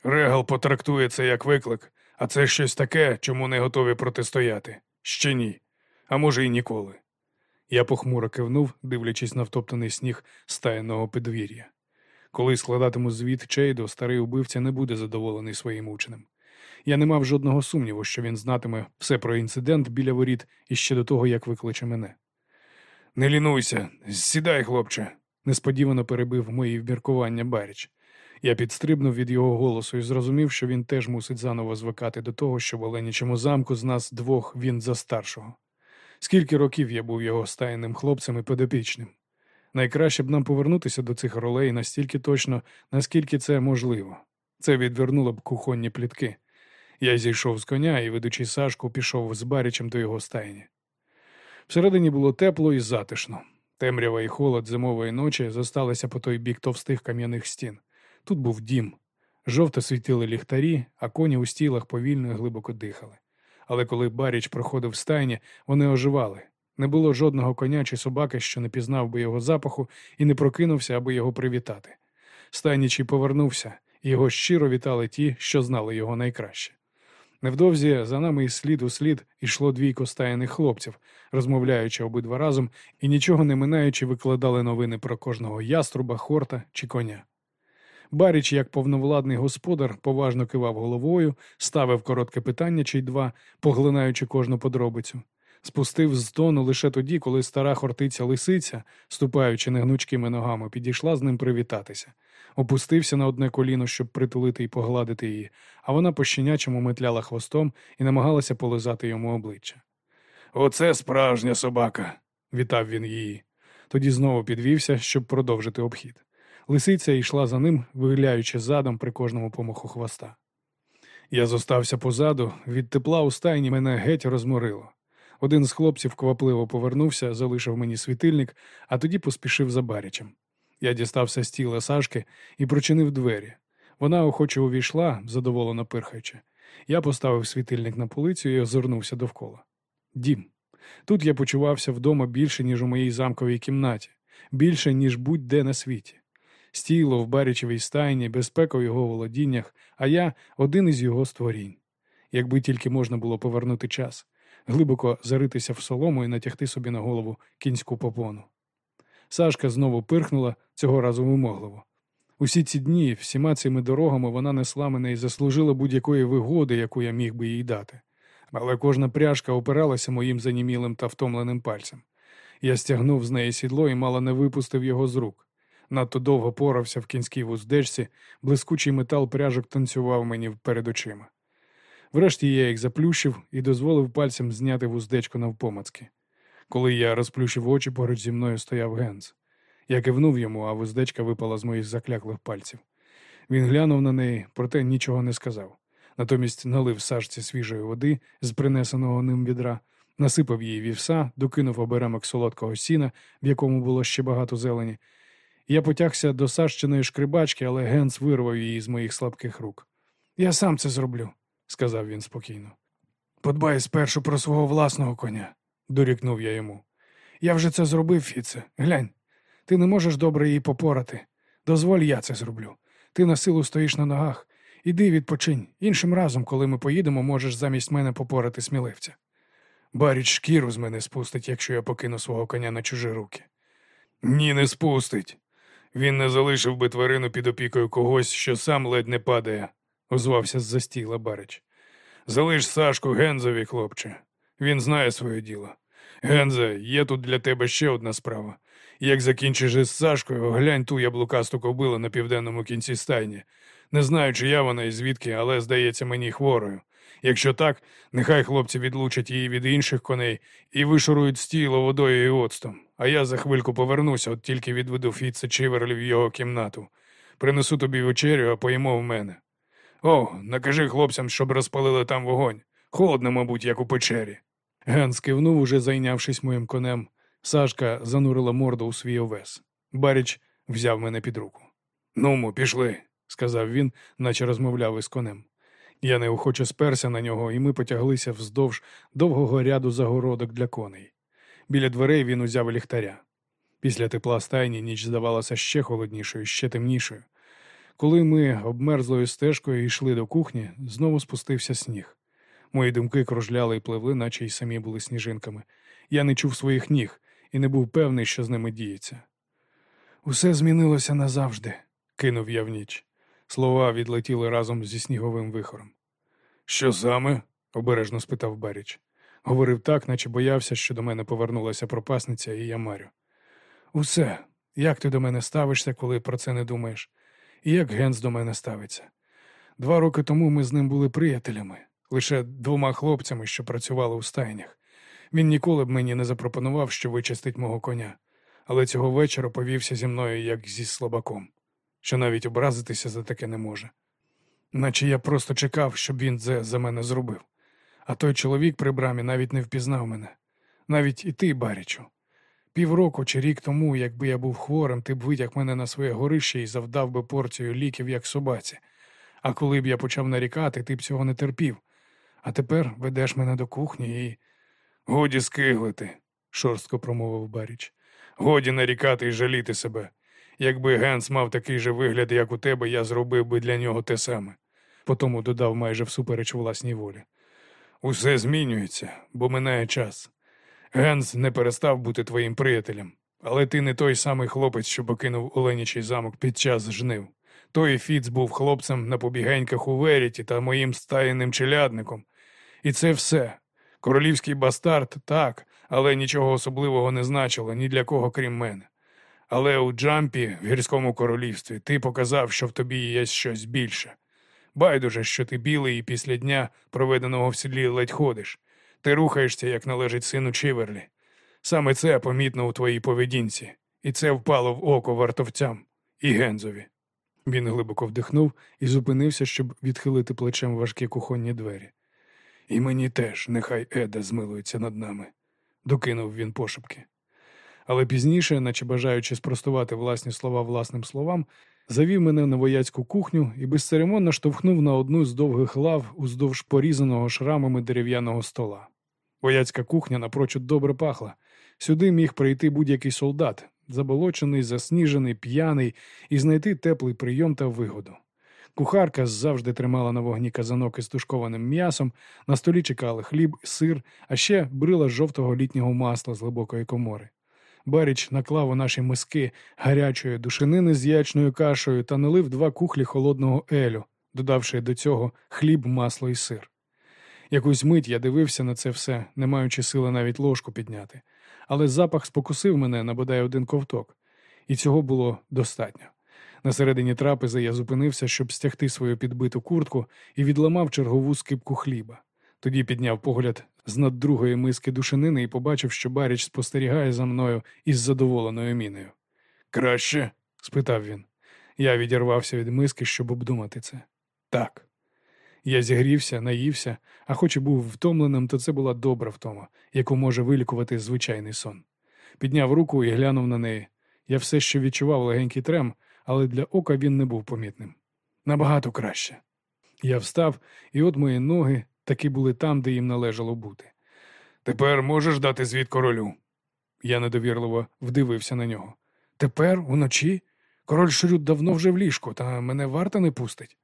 Регал потрактує це як виклик, а це щось таке, чому не готові протистояти. Ще ні, а може, й ніколи. Я похмуро кивнув, дивлячись на втоптаний сніг стаєного підвір'я. Коли складатиму звіт Чейду, старий убивця не буде задоволений своїм ученим. Я не мав жодного сумніву, що він знатиме все про інцидент біля воріт і ще до того, як викличе мене. Не лінуйся, сідай, хлопче, несподівано перебив мої вміркування Баріч. Я підстрибнув від його голосу і зрозумів, що він теж мусить заново звикати до того, що в Оленічому замку з нас двох він за старшого. Скільки років я був його стайним хлопцем і подопічним. Найкраще б нам повернутися до цих ролей настільки точно, наскільки це можливо. Це відвернуло б кухонні плітки. Я зійшов з коня і, ведучи Сашку, пішов з барічем до його стайні. Всередині було тепло і затишно. Темрява і холод зимової ночі зосталися по той бік товстих кам'яних стін. Тут був дім. Жовто світили ліхтарі, а коні у стілах повільно і глибоко дихали. Але коли Баріч проходив стайні, вони оживали. Не було жодного коня чи собаки, що не пізнав би його запаху і не прокинувся, аби його привітати. Стайнічий повернувся, і його щиро вітали ті, що знали його найкраще. Невдовзі за нами із слід у слід йшло двійко стаяних хлопців, розмовляючи обидва разом і нічого не минаючи, викладали новини про кожного яструба, хорта чи коня. Баріч, як повновладний господар, поважно кивав головою, ставив коротке питання чи й два, поглинаючи кожну подробицю. Спустив з тону лише тоді, коли стара хортиця лисиця, ступаючи негнучкими ногами, підійшла з ним привітатися. Опустився на одне коліно, щоб притулити і погладити її, а вона по щенячому метляла хвостом і намагалася полизати йому обличчя. Оце справжня собака, вітав він її. Тоді знову підвівся, щоб продовжити обхід. Лисиця йшла за ним, вигляючи задом при кожному помаху хвоста. Я зостався позаду, від тепла у стайні мене геть розморило. Один з хлопців квапливо повернувся, залишив мені світильник, а тоді поспішив за барячем. Я дістався з тіла Сашки і прочинив двері. Вона охоче увійшла, задоволено пирхаючи. Я поставив світильник на полицю і озирнувся довкола. Дім. Тут я почувався вдома більше, ніж у моїй замковій кімнаті, більше, ніж будь-де на світі. Стіло в барічевій стайні, безпека в його володіннях, а я один із його створінь. Якби тільки можна було повернути час, глибоко заритися в солому і натягти собі на голову кінську попону. Сашка знову пирхнула, цього разу вимогливо. Усі ці дні, всіма цими дорогами вона несла мене і заслужила будь-якої вигоди, яку я міг би їй дати. Але кожна пряжка опиралася моїм занімілим та втомленим пальцем. Я стягнув з неї сідло і мало не випустив його з рук. Надто довго порався в кінській вуздечці, блискучий метал пряжок танцював мені перед очима. Врешті я їх заплющив і дозволив пальцем зняти вуздечку навпомацки. Коли я розплющив очі, поруч зі мною стояв Генс. Я кивнув йому, а вуздечка випала з моїх закляклих пальців. Він глянув на неї, проте нічого не сказав. Натомість налив сажці свіжої води з принесеного ним відра, насипав її вівса, докинув оберемок солодкого сіна, в якому було ще багато зелені. Я потягся до сажчиної шкрибачки, але Генс вирвав її з моїх слабких рук. Я сам це зроблю, сказав він спокійно. Подбай спершу про свого власного коня, дорікнув я йому. Я вже це зробив, Фіце. Глянь, ти не можеш добре її попорати. Дозволь, я це зроблю. Ти на силу стоїш на ногах. Іди відпочинь. Іншим разом, коли ми поїдемо, можеш замість мене попорати сміливця. Баріч шкіру з мене спустить, якщо я покину свого коня на чужі руки. Ні, не спустить. Він не залишив би тварину під опікою когось, що сам ледь не падає, озвався з застіла Барич. Залиш Сашку Гензові, хлопче. Він знає своє діло. Гензе, є тут для тебе ще одна справа. Як закінчиш із Сашкою, глянь ту яблукасту кобилу на південному кінці стайні. Не знаю, чия вона і звідки, але здається мені хворою. Якщо так, нехай хлопці відлучать її від інших коней і вишурують стіло водою і оцтом. А я за хвильку повернуся, от тільки відведу Фіца Чиверлі в його кімнату. Принесу тобі вечерю, а поїмо в мене. О, накажи хлопцям, щоб розпалили там вогонь. Холодно, мабуть, як у печері. Ген скивнув, уже зайнявшись моїм конем. Сашка занурила морду у свій овес. Баріч взяв мене під руку. Нумо, пішли, сказав він, наче розмовляв із конем. Я неохоче сперся на нього, і ми потяглися вздовж довгого ряду загородок для коней. Біля дверей він узяв ліхтаря. Після тепла стайні ніч здавалася ще холоднішою, ще темнішою. Коли ми обмерзлою стежкою йшли до кухні, знову спустився сніг. Мої думки кружляли і пливли, наче й самі були сніжинками. Я не чув своїх ніг і не був певний, що з ними діється. Усе змінилося назавжди, кинув я в ніч. Слова відлетіли разом зі сніговим вихором. Що саме? обережно спитав Баріч. Говорив так, наче боявся, що до мене повернулася пропасниця, і я марю. Усе, як ти до мене ставишся, коли про це не думаєш, і як Генс до мене ставиться. Два роки тому ми з ним були приятелями, лише двома хлопцями, що працювали у стайнях. Він ніколи б мені не запропонував, що вичистить мого коня, але цього вечора повівся зі мною як зі слабаком, що навіть образитися за таке не може. Наче я просто чекав, щоб він це за мене зробив. А той чоловік при брамі навіть не впізнав мене, навіть і ти, Барічу. Півроку чи рік тому, якби я був хворим, ти б витяг мене на своє горище і завдав би порцію ліків, як собаці. А коли б я почав нарікати, ти б цього не терпів. А тепер ведеш мене до кухні і. Годі скиглити, шорстко промовив Баріч. Годі нарікати і жаліти себе. Якби Генс мав такий же вигляд, як у тебе, я зробив би для нього те саме. Потому додав майже всупереч власній волі. Усе змінюється, бо минає час. Генс не перестав бути твоїм приятелем, але ти не той самий хлопець, що покинув Оленячий замок під час жнив. Той Фіц був хлопцем на побігеньках у Веріті та моїм стаєним челядником. І це все. Королівський бастард так, але нічого особливого не значило ні для кого, крім мене. Але у Джампі, в гірському королівстві, ти показав, що в тобі є щось більше. Байдуже, що ти білий і після дня, проведеного в сідлі, ледь ходиш. Ти рухаєшся, як належить сину Чиверлі. Саме це помітно у твоїй поведінці, і це впало в око вартовцям і Гензові. Він глибоко вдихнув і зупинився, щоб відхилити плечем важкі кухонні двері. І мені теж, нехай Еда змилується над нами, докинув він пошепки. Але пізніше, наче бажаючи спростувати власні слова власним словам, завів мене на вояцьку кухню і безцеремонно штовхнув на одну з довгих лав уздовж порізаного шрамами дерев'яного стола. Вояцька кухня напрочуд добре пахла. Сюди міг прийти будь-який солдат, заболочений, засніжений, п'яний, і знайти теплий прийом та вигоду. Кухарка завжди тримала на вогні казанок із тушкованим м'ясом, на столі чекали хліб, сир, а ще брила жовтого літнього масла з глибокої комори. Баріч наклав у наші миски гарячої душинини з яєчною кашею та налив два кухлі холодного елю, додавши до цього хліб, масло і сир. Якусь мить я дивився на це все, не маючи сили навіть ложку підняти, але запах спокусив мене на бодай один ковток, і цього було достатньо. На середині трапези я зупинився, щоб стягти свою підбиту куртку і відламав чергову скипку хліба. Тоді підняв погляд з над другої миски душинини і побачив, що Баріч спостерігає за мною із задоволеною міною. Краще? спитав він. Я відірвався від миски, щоб обдумати це. Так. Я зігрівся, наївся, а хоч і був втомленим, то це була добра втома, яку може вилікувати звичайний сон. Підняв руку і глянув на неї. Я все ще відчував легенький трем, але для ока він не був помітним. Набагато краще. Я встав, і от мої ноги таки були там, де їм належало бути. Тепер можеш дати звіт королю. Я недовірливо вдивився на нього. Тепер, уночі, король Шрюд давно вже в ліжку, та мене варта не пустить.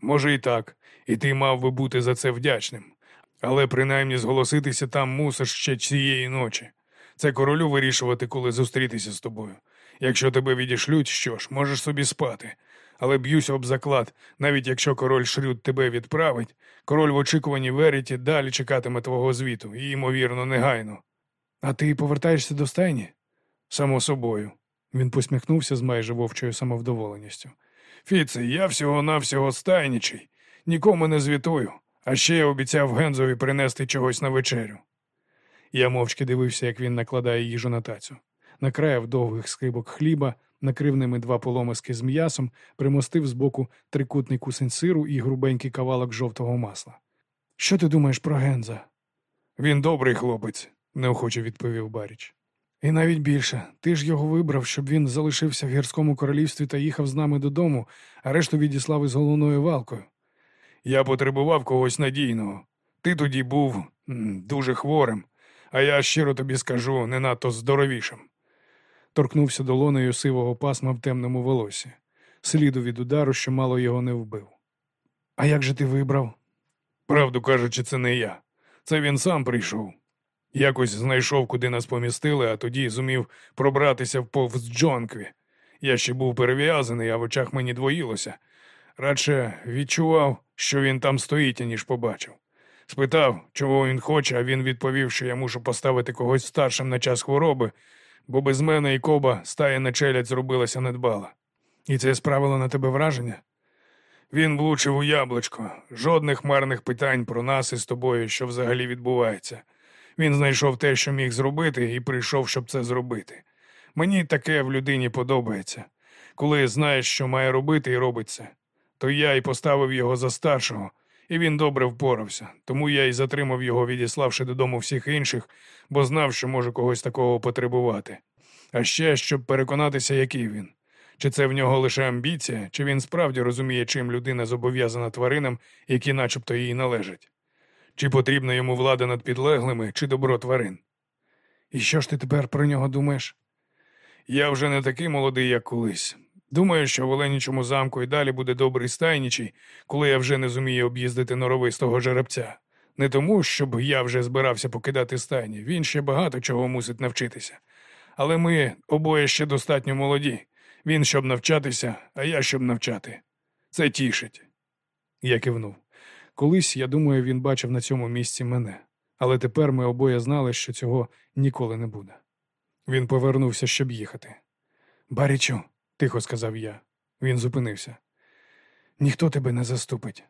Може, і так, і ти мав би бути за це вдячним. Але принаймні зголоситися там мусиш ще цієї ночі. Це королю вирішувати, коли зустрітися з тобою. Якщо тебе відішлють, що ж, можеш собі спати. Але б'юся об заклад, навіть якщо король Шрюд тебе відправить, король в очікуванні Веріті далі чекатиме твого звіту, і, ймовірно, негайно. А ти повертаєшся до стайні? Само собою. Він посміхнувся з майже вовчою самовдоволеністю. Фіце, я всього-навсього стайнічий, нікому не звітую, а ще я обіцяв Гензові принести чогось на вечерю. Я мовчки дивився, як він накладає їжу на тацю. Накраяв довгих скибок хліба, накрив ними два поломиски з м'ясом, примостив збоку трикутний кусень сиру і грубенький кавалок жовтого масла. Що ти думаєш про Генза? Він добрий хлопець, неохоче відповів Баріч. І навіть більше. Ти ж його вибрав, щоб він залишився в гірському королівстві та їхав з нами додому, а решту відіслав із головною валкою. Я потребував когось надійного. Ти тоді був дуже хворим, а я щиро тобі скажу, не надто здоровішим. Торкнувся долонею сивого пасма в темному волосі, сліду від удару, що мало його не вбив. А як же ти вибрав? Правду кажучи, це не я. Це він сам прийшов. Якось знайшов, куди нас помістили, а тоді зумів пробратися в повз Джонкві. Я ще був перев'язаний, а в очах мені двоїлося. Радше відчував, що він там стоїть, ніж побачив. Спитав, чого він хоче, а він відповів, що я мушу поставити когось старшим на час хвороби, бо без мене і коба стая на челядь зробилася недбала. І це справило на тебе враження? Він влучив у яблучко, жодних марних питань про нас із тобою, що взагалі відбувається. Він знайшов те, що міг зробити, і прийшов, щоб це зробити. Мені таке в людині подобається. Коли знаєш, що має робити, і робить це. То я і поставив його за старшого, і він добре впорався. Тому я і затримав його, відіславши додому всіх інших, бо знав, що може когось такого потребувати. А ще щоб переконатися, який він. Чи це в нього лише амбіція, чи він справді розуміє, чим людина зобов'язана тваринам, які начебто їй належать? Чи потрібна йому влада над підлеглими, чи добро тварин? І що ж ти тепер про нього думаєш? Я вже не такий молодий, як колись. Думаю, що в Оленічому замку і далі буде добрий стайнічий, коли я вже не зумію об'їздити норовистого жеребця. Не тому, щоб я вже збирався покидати стайні, він ще багато чого мусить навчитися. Але ми обоє ще достатньо молоді. Він щоб навчатися, а я щоб навчати. Це тішить. Я кивнув. Колись, я думаю, він бачив на цьому місці мене, але тепер ми обоє знали, що цього ніколи не буде. Він повернувся, щоб їхати. Барічу, тихо сказав я. Він зупинився. Ніхто тебе не заступить.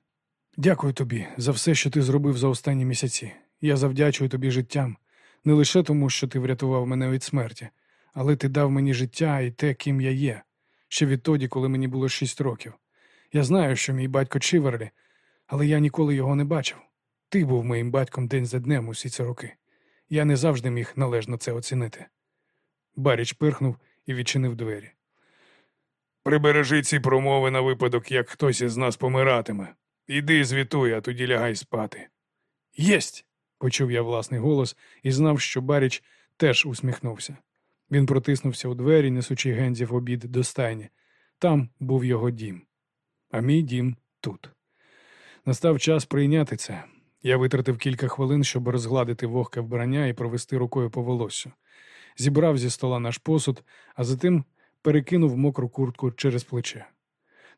Дякую тобі за все, що ти зробив за останні місяці. Я завдячую тобі життям, не лише тому, що ти врятував мене від смерті, але ти дав мені життя і те, ким я є, ще відтоді, коли мені було шість років. Я знаю, що мій батько Чиверлі, але я ніколи його не бачив. Ти був моїм батьком день за днем усі ці роки. Я не завжди міг належно це оцінити. Баріч пирхнув і відчинив двері. Прибережи ці промови на випадок, як хтось із нас помиратиме. Іди звітуй, а тоді лягай спати. Єсть. почув я власний голос і знав, що Баріч теж усміхнувся. Він протиснувся у двері, несучи гензів обід до стайні. Там був його дім, а мій дім тут. Настав час прийняти це. Я витратив кілька хвилин, щоб розгладити вогке вбрання і провести рукою по волоссю. Зібрав зі стола наш посуд, а затим перекинув мокру куртку через плече.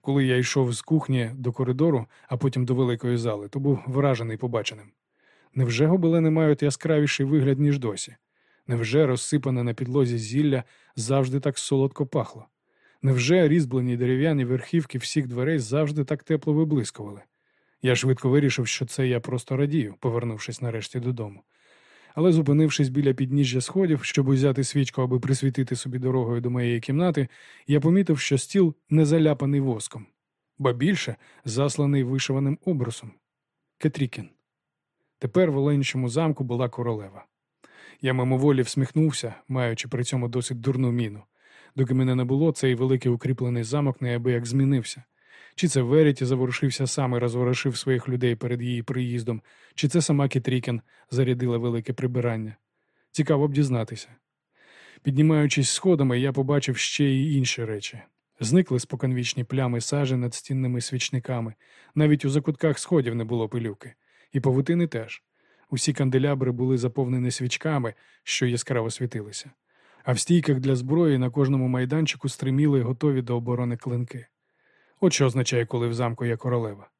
Коли я йшов з кухні до коридору, а потім до великої зали, то був вражений побаченим. Невже гобелени мають яскравіший вигляд, ніж досі? Невже розсипане на підлозі зілля завжди так солодко пахло? Невже різьблені дерев'яні верхівки всіх дверей завжди так тепло виблискували? Я швидко вирішив, що це я просто радію, повернувшись нарешті додому. Але, зупинившись біля підніжжя сходів, щоб узяти свічку, аби присвітити собі дорогою до моєї кімнати, я помітив, що стіл не заляпаний воском, ба більше засланий вишиваним обрусом. Кетрікін. Тепер в Оленчому замку була королева. Я мимоволі всміхнувся, маючи при цьому досить дурну міну. Доки мене не було, цей великий укріплений замок неабияк змінився. Чи це Веріті заворушився сам і розворушив своїх людей перед її приїздом, чи це сама Кетрікін зарядила велике прибирання. Цікаво б дізнатися. Піднімаючись сходами, я побачив ще й інші речі. Зникли споконвічні плями сажі над стінними свічниками, навіть у закутках сходів не було пилюки, і павутини теж. Усі канделябри були заповнені свічками, що яскраво світилися, а в стійках для зброї на кожному майданчику стриміли готові до оборони клинки. От що означає, коли в замку є королева.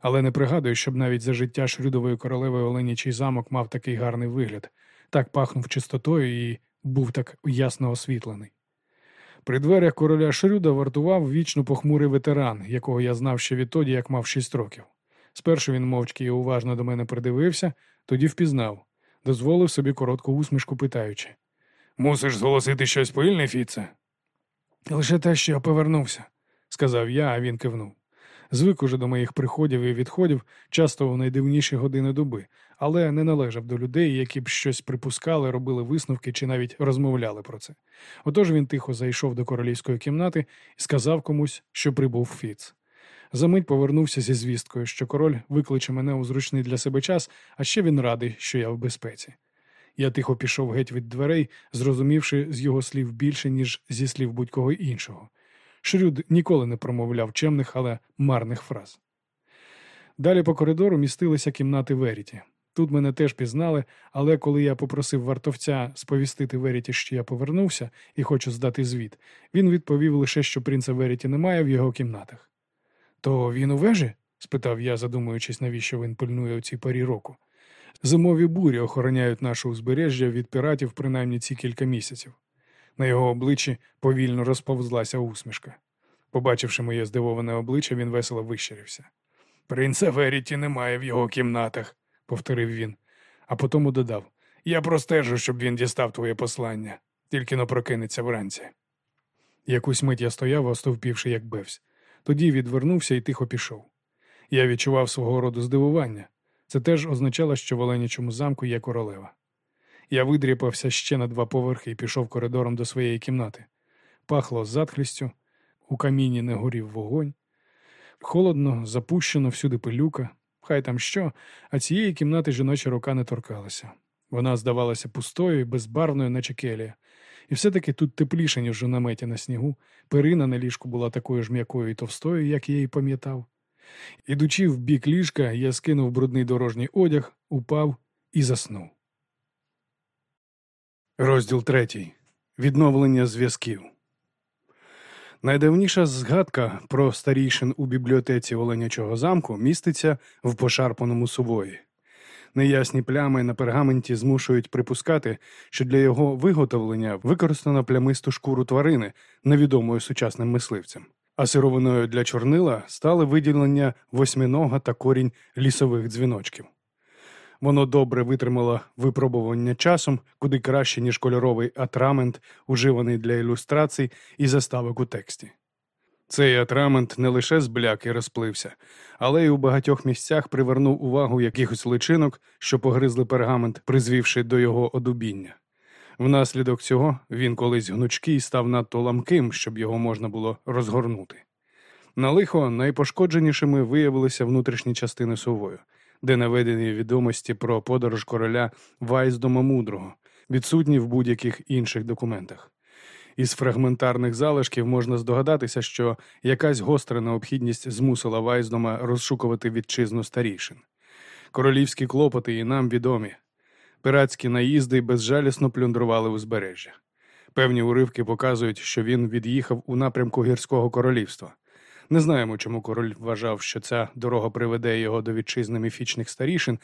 Але не пригадую, щоб навіть за життя Шрюдової королеви Оленічий замок мав такий гарний вигляд, так пахнув чистотою і був так ясно освітлений. При дверях короля Шрюда вартував вічно похмурий ветеран, якого я знав ще відтоді, як мав шість років. Спершу він мовчки і уважно до мене придивився, тоді впізнав, дозволив собі коротку усмішку, питаючи Мусиш зголосити щось пильне, Фіце? Лише те, що я повернувся, сказав я, а він кивнув. Звик уже до моїх приходів і відходів, часто у найдивніші години доби, але не належав до людей, які б щось припускали, робили висновки чи навіть розмовляли про це. Отож він тихо зайшов до королівської кімнати і сказав комусь, що прибув Фіц. Замить повернувся зі звісткою, що король викличе мене у зручний для себе час, а ще він радий, що я в безпеці. Я тихо пішов геть від дверей, зрозумівши з його слів більше, ніж зі слів будь-кого іншого. Шрюд ніколи не промовляв чемних, але марних фраз. Далі по коридору містилися кімнати Веріті. Тут мене теж пізнали, але коли я попросив вартовця сповістити Веріті, що я повернувся і хочу здати звіт, він відповів лише, що принца Веріті немає в його кімнатах. То він у вежі? спитав я, задумуючись, навіщо він пильнує у цій парі року. Зимові бурі охороняють наше узбережжя від піратів принаймні ці кілька місяців. На його обличчі повільно розповзлася усмішка. Побачивши моє здивоване обличчя, він весело вищирився. Принца Веріті немає в його кімнатах, повторив він, а потім додав Я простежу, щоб він дістав твоє послання, тільки но прокинеться вранці. Якусь мить я стояв, остовпівши, як бивсь. Тоді відвернувся і тихо пішов. Я відчував свого роду здивування. Це теж означало, що в Оленячому замку є королева. Я видріпався ще на два поверхи і пішов коридором до своєї кімнати. Пахло затхлістю, у каміні не горів вогонь. Холодно, запущено, всюди пилюка. Хай там що, а цієї кімнати жіноча рука не торкалася. Вона здавалася пустою і безбарвною, наче келія. І все-таки тут тепліше, ніж у наметі на снігу. Перина на ліжку була такою ж м'якою і товстою, як я її пам'ятав. Ідучи в бік ліжка, я скинув брудний дорожній одяг, упав і заснув. Розділ третій. Відновлення зв'язків. Найдавніша згадка про старійшин у бібліотеці Оленячого замку міститься в пошарпаному сувої. Неясні плями на пергаменті змушують припускати, що для його виготовлення використано плямисту шкуру тварини, невідомою сучасним мисливцям. А сировиною для чорнила стали виділення восьминога та корінь лісових дзвіночків. Воно добре витримало випробування часом, куди краще, ніж кольоровий атрамент, уживаний для ілюстрацій і заставок у тексті. Цей атрамент не лише збляк і розплився, але й у багатьох місцях привернув увагу якихось личинок, що погризли пергамент, призвівши до його одубіння. Внаслідок цього він колись гнучкий став надто ламким, щоб його можна було розгорнути. На лихо найпошкодженішими виявилися внутрішні частини сувою, де наведені відомості про подорож короля Вайздома Мудрого, відсутні в будь-яких інших документах. Із фрагментарних залишків можна здогадатися, що якась гостра необхідність змусила Вайздома розшукувати вітчизну старішин. Королівські клопоти і нам відомі. Пиратські наїзди безжалісно плюндрували узбережжя. Певні уривки показують, що він від'їхав у напрямку гірського королівства. Не знаємо, чому король вважав, що ця дорога приведе його до вітчизни міфічних старішин.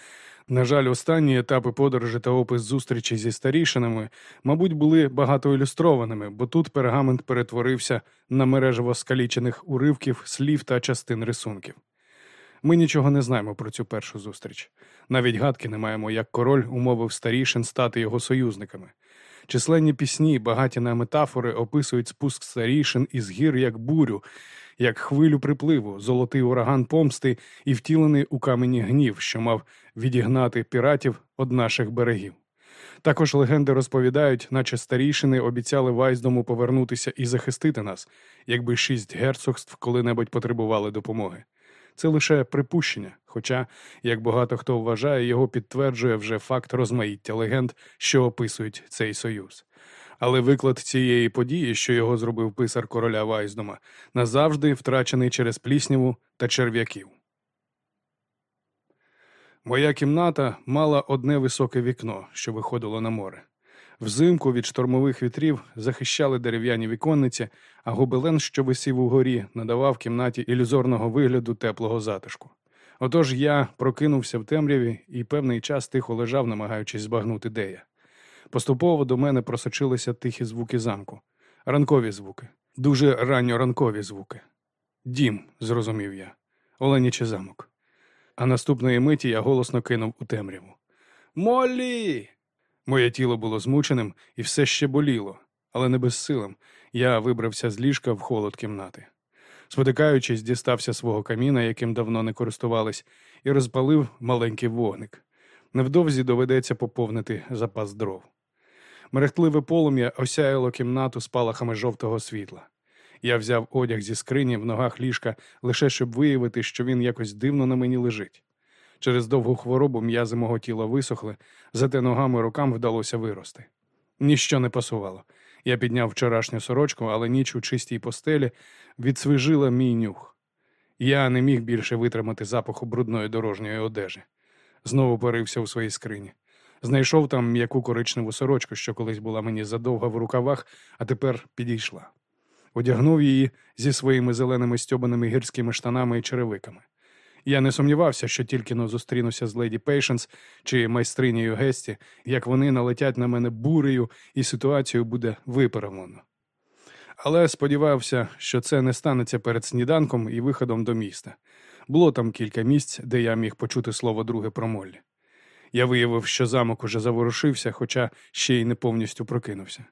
На жаль, останні етапи подорожі та опис зустрічі зі старішинами, мабуть, були багато ілюстрованими, бо тут пергамент перетворився на мережево скалічених уривків, слів та частин рисунків. Ми нічого не знаємо про цю першу зустріч. Навіть гадки не маємо, як король умовив старішин стати його союзниками. Численні пісні, багаті на метафори, описують спуск старішин із гір як бурю, як хвилю припливу, золотий ураган помсти і втілений у камені гнів, що мав відігнати піратів од наших берегів. Також легенди розповідають, наче старішини обіцяли Вайздому повернутися і захистити нас, якби шість герцогств коли-небудь потребували допомоги. Це лише припущення, хоча, як багато хто вважає, його підтверджує вже факт розмаїття легенд, що описують цей союз. Але виклад цієї події, що його зробив писар короля Вайздома, назавжди втрачений через плісняву та черв'яків. Моя кімната мала одне високе вікно, що виходило на море. Взимку від штормових вітрів захищали дерев'яні віконниці, а гобелен, що висів угорі, надавав кімнаті ілюзорного вигляду теплого затишку. Отож я прокинувся в темряві і певний час тихо лежав, намагаючись збагнути де я. Поступово до мене просочилися тихі звуки замку, ранкові звуки, дуже ранньоранкові звуки. Дім, зрозумів я, Оленічий замок. А наступної миті я голосно кинув у темряву. Моллі! Моє тіло було змученим і все ще боліло, але не безсилим. Я вибрався з ліжка в холод кімнати. Спотикаючись, дістався свого каміна, яким давно не користувались, і розпалив маленький вогник. Невдовзі доведеться поповнити запас дров. Мерехтливе полум'я осяяло кімнату спалахами жовтого світла. Я взяв одяг зі скрині в ногах ліжка лише щоб виявити, що він якось дивно на мені лежить. Через довгу хворобу м'язи мого тіла висохли, зате ногами рукам вдалося вирости. Ніщо не пасувало. Я підняв вчорашню сорочку, але ніч у чистій постелі відсвіжила мій нюх. Я не міг більше витримати запаху брудної дорожньої одежі. Знову порився у своїй скрині. Знайшов там м'яку коричневу сорочку, що колись була мені задовга в рукавах, а тепер підійшла. одягнув її зі своїми зеленими стьобаними гірськими штанами і черевиками. Я не сумнівався, що тільки но зустрінуся з леді Пейшенс чи майстринею Гесті, як вони налетять на мене бурею, і ситуацію буде виправлено. Але сподівався, що це не станеться перед сніданком і виходом до міста. Було там кілька місць, де я міг почути слово друге про Моллі. Я виявив, що замок уже заворушився, хоча ще й не повністю прокинувся.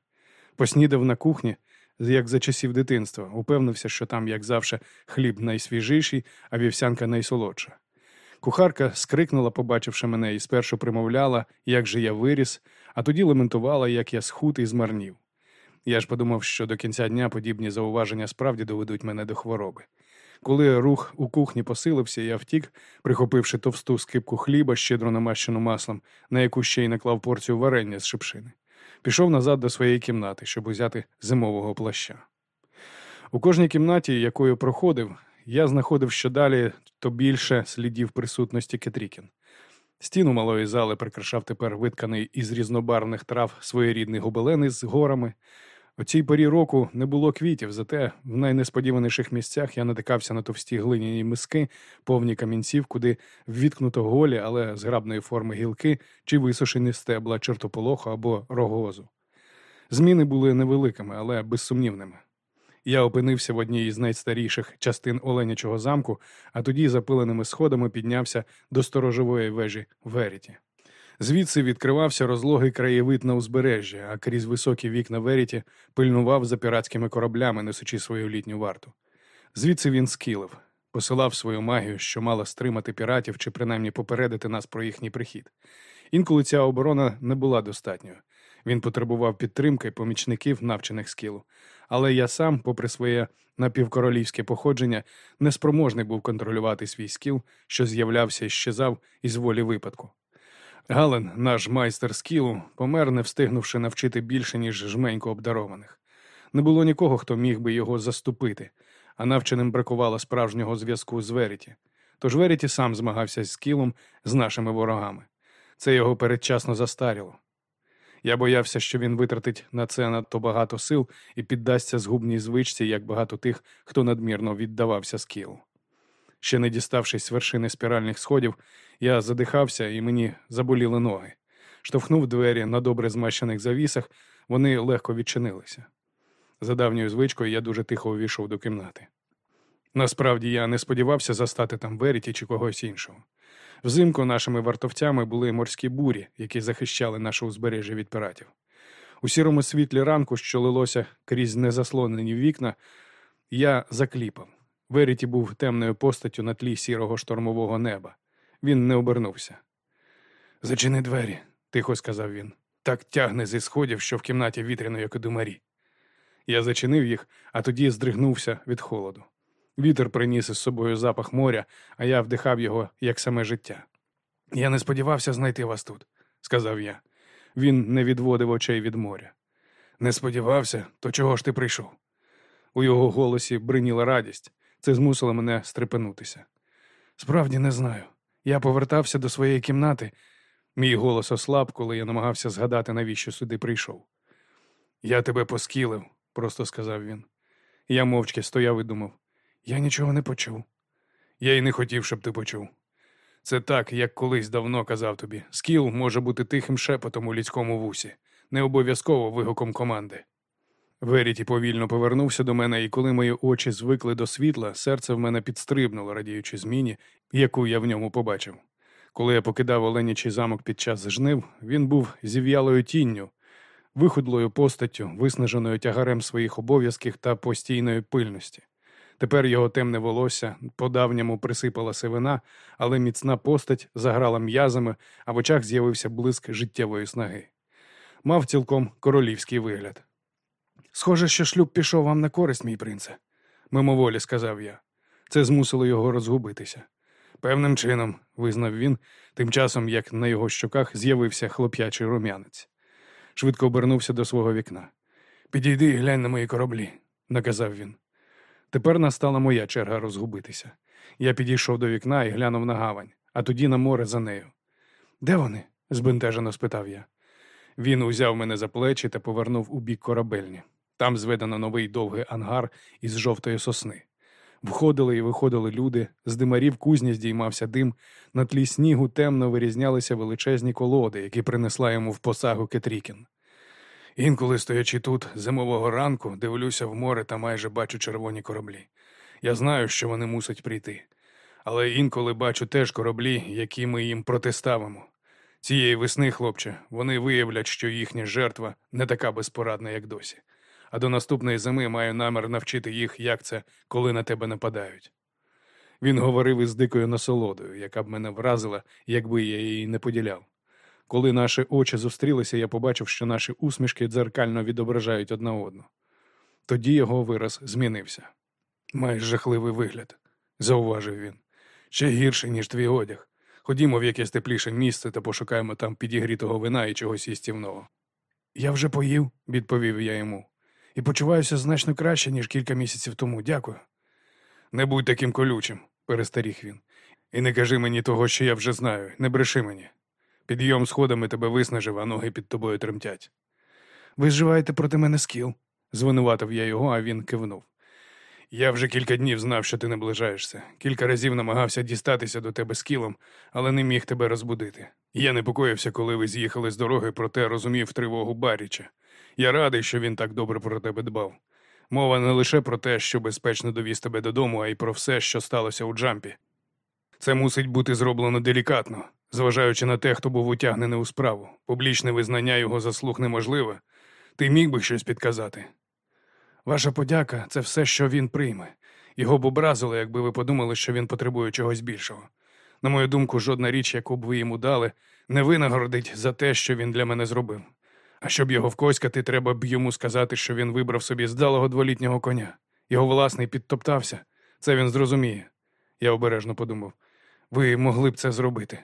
Поснідав на кухні, як за часів дитинства, упевнився, що там, як завжди, хліб найсвіжіший, а вівсянка найсолодша. Кухарка скрикнула, побачивши мене, і спершу примовляла, як же я виріс, а тоді лементувала, як я схуд і змарнів. Я ж подумав, що до кінця дня подібні зауваження справді доведуть мене до хвороби. Коли рух у кухні посилився, я втік, прихопивши товсту скипку хліба, щедро намащену маслом, на яку ще й наклав порцію варення з шипшини. Пішов назад до своєї кімнати, щоб узяти зимового плаща. У кожній кімнаті, якою проходив, я знаходив що далі, то більше слідів присутності Кетрікін. Стіну малої зали прикрашав тепер витканий із різнобарвних трав своєрідний гобелен із горами. У цій порі року не було квітів, зате в найнесподіваніших місцях я натикався на товсті глиняні миски, повні камінців, куди ввіткнуто голі, але зграбної форми гілки чи висушені стебла чертополоху або рогозу. Зміни були невеликими, але безсумнівними. Я опинився в одній із найстаріших частин Оленячого замку, а тоді запиленими сходами піднявся до сторожової вежі Веріті. Звідси відкривався розлогий краєвид на узбережжя, а крізь високі вікна Веріті пильнував за піратськими кораблями, несучи свою літню варту. Звідси він скілив, посилав свою магію, що мала стримати піратів чи принаймні попередити нас про їхній прихід. Інколи ця оборона не була достатньою. Він потребував підтримки помічників, навчених скілу. Але я сам, попри своє напівкоролівське походження, неспроможний був контролювати свій скіл, що з'являвся і щезав із волі випадку. Гален, наш майстер скілу, помер, не встигнувши навчити більше, ніж жменько обдарованих. Не було нікого, хто міг би його заступити, а навченим бракувало справжнього зв'язку з Веріті. Тож Веріті сам змагався з скілом з нашими ворогами. Це його передчасно застаріло. Я боявся, що він витратить на це надто багато сил і піддасться згубній звичці, як багато тих, хто надмірно віддавався скілу. Ще не діставшись з вершини спіральних сходів, я задихався і мені заболіли ноги. Штовхнув двері на добре змащених завісах, вони легко відчинилися. За давньою звичкою я дуже тихо увійшов до кімнати. Насправді я не сподівався застати там Веріті чи когось іншого. Взимку нашими вартовцями були морські бурі, які захищали наше узбережжя від піратів. У сірому світлі ранку, що лилося крізь незаслонені вікна, я закліпав. Веріті був темною постаттю на тлі сірого штормового неба. Він не обернувся. Зачини двері, тихо сказав він. Так тягне зі сходів, що в кімнаті вітряно, як у думарі. Я зачинив їх, а тоді здригнувся від холоду. Вітер приніс із собою запах моря, а я вдихав його як саме життя. Я не сподівався знайти вас тут, сказав я. Він не відводив очей від моря. Не сподівався, то чого ж ти прийшов? У його голосі бриніла радість. Це змусило мене стрепенутися. Справді не знаю. Я повертався до своєї кімнати. Мій голос ослаб, коли я намагався згадати, навіщо сюди прийшов. Я тебе поскілив, просто сказав він. Я мовчки стояв і думав. Я нічого не почув. Я й не хотів, щоб ти почув. Це так, як колись давно казав тобі. Скіл може бути тихим шепотом у людському вусі, не обов'язково вигуком команди. Веріті повільно повернувся до мене, і коли мої очі звикли до світла, серце в мене підстрибнуло, радіючи зміні, яку я в ньому побачив. Коли я покидав Оленячий замок під час жнив, він був зів'ялою тінню, вихудлою постаттю, виснаженою тягарем своїх обов'язків та постійної пильності. Тепер його темне волосся по давньому присипала сивина, але міцна постать заграла м'язами, а в очах з'явився блиск життєвої снаги. Мав цілком королівський вигляд. Схоже, що шлюб пішов вам на користь, мій принце, мимоволі сказав я. Це змусило його розгубитися. Певним чином, визнав він, тим часом як на його щоках з'явився хлоп'ячий рум'янець. Швидко обернувся до свого вікна. Підійди і глянь на мої кораблі, наказав він. Тепер настала моя черга розгубитися. Я підійшов до вікна і глянув на гавань, а тоді на море за нею. Де вони? збентежено спитав я. Він узяв мене за плечі та повернув у бік корабельні. Там зведено новий довгий ангар із жовтої сосни. Входили і виходили люди, з димарів кузні здіймався дим, на тлі снігу темно вирізнялися величезні колоди, які принесла йому в посагу Кетрікін. Інколи, стоячи тут, зимового ранку, дивлюся в море та майже бачу червоні кораблі. Я знаю, що вони мусять прийти. Але інколи бачу теж кораблі, які ми їм протиставимо. Цієї весни, хлопче, вони виявлять, що їхня жертва не така безпорадна, як досі. А до наступної зими маю намір навчити їх, як це, коли на тебе нападають. Він говорив із дикою насолодою, яка б мене вразила, якби я її не поділяв. Коли наші очі зустрілися, я побачив, що наші усмішки дзеркально відображають одна одну. Тоді його вираз змінився. Маєш жахливий вигляд, зауважив він. Ще гірше, ніж твій одяг. Ходімо в якесь тепліше місце та пошукаємо там підігрітого вина і чогось їстівного. Я вже поїв, відповів я йому, і почуваюся значно краще, ніж кілька місяців тому. Дякую. Не будь таким колючим, перестаріг він. І не кажи мені того, що я вже знаю, не бреши мені. Підйом сходами тебе виснажив, а ноги під тобою тремтять. Ви зживаєте проти мене скіл, звинуватив я його, а він кивнув. Я вже кілька днів знав, що ти наближаєшся. Кілька разів намагався дістатися до тебе скілом, але не міг тебе розбудити. Я непокоївся, коли ви з'їхали з дороги, проте розумів тривогу Баріча. Я радий, що він так добре про тебе дбав. Мова не лише про те, що безпечно довіз тебе додому, а й про все, що сталося у джампі. Це мусить бути зроблено делікатно, зважаючи на те, хто був утягнений у справу. Публічне визнання його заслуг неможливе. Ти міг би щось підказати. Ваша подяка це все, що він прийме. Його б образило, якби ви подумали, що він потребує чогось більшого. На мою думку, жодна річ, яку б ви йому дали, не винагородить за те, що він для мене зробив. А щоб його вкоськати, треба б йому сказати, що він вибрав собі здалого дволітнього коня. Його власний підтоптався. Це він зрозуміє. Я обережно подумав. Ви могли б це зробити.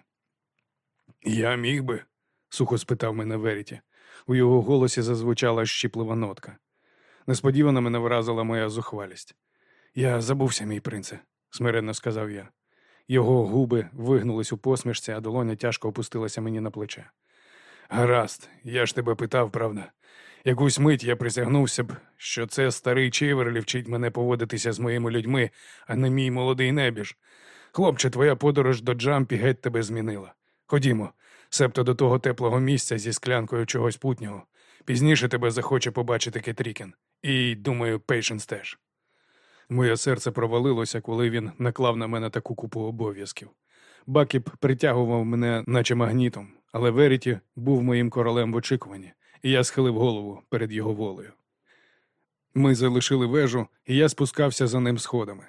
Я міг би? сухо спитав мене Веріті. У його голосі зазвучала щіплива нотка. Несподівано мене вразила моя зухвалість. Я забувся, мій принце, смиренно сказав я. Його губи вигнулись у посмішці, а долоня тяжко опустилася мені на плече. Гаразд, я ж тебе питав, правда. Якусь мить я присягнувся б, що це старий Чиверлі вчить мене поводитися з моїми людьми, а не мій молодий небіж. Хлопче, твоя подорож до Джампі геть тебе змінила. Ходімо, себто до того теплого місця зі склянкою чогось путнього. Пізніше тебе захоче побачити Кетрікін. І, думаю, Пейшенс теж. Моє серце провалилося, коли він наклав на мене таку купу обов'язків. Бакіп притягував мене, наче магнітом, але Веріті був моїм королем в очікуванні, і я схилив голову перед його волею. Ми залишили вежу, і я спускався за ним сходами.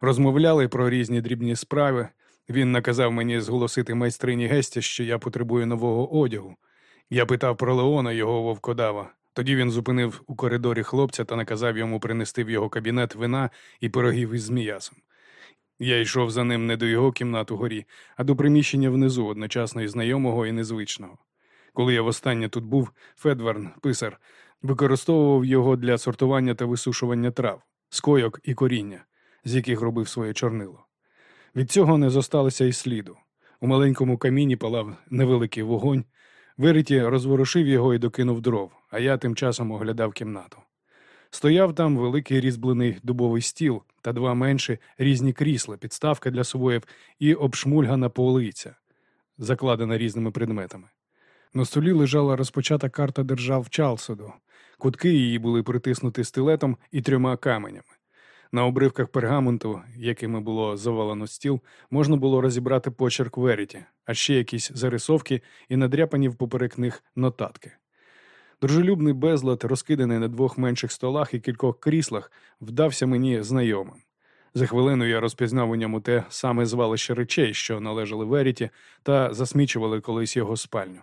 Розмовляли про різні дрібні справи. Він наказав мені зголосити майстрині Гесті, що я потребую нового одягу. Я питав про Леона, його вовкодава. Тоді він зупинив у коридорі хлопця та наказав йому принести в його кабінет вина і пирогів із зміясом. Я йшов за ним не до його кімнат у горі, а до приміщення внизу, одночасно і знайомого і незвичного. Коли я востаннє тут був, Федверн, писар, використовував його для сортування та висушування трав, скойок і коріння, з яких робив своє чорнило. Від цього не зосталося й сліду. У маленькому каміні палав невеликий вогонь. Вириті розворушив його і докинув дров, а я тим часом оглядав кімнату. Стояв там великий різьблений дубовий стіл та два менші різні крісла, підставка для своїв і обшмульгана полиця, закладена різними предметами. На столі лежала розпочата карта держав Чалсоду. Кутки її були притиснуті стилетом і трьома каменями. На обривках пергаменту, якими було завалено стіл, можна було розібрати почерк Веріті, а ще якісь зарисовки і надряпані в поперек них нотатки. Дружелюбний безлад, розкиданий на двох менших столах і кількох кріслах, вдався мені знайомим. За хвилину я розпізнав у ньому те саме звалище речей, що належали Веріті, та засмічували колись його спальню.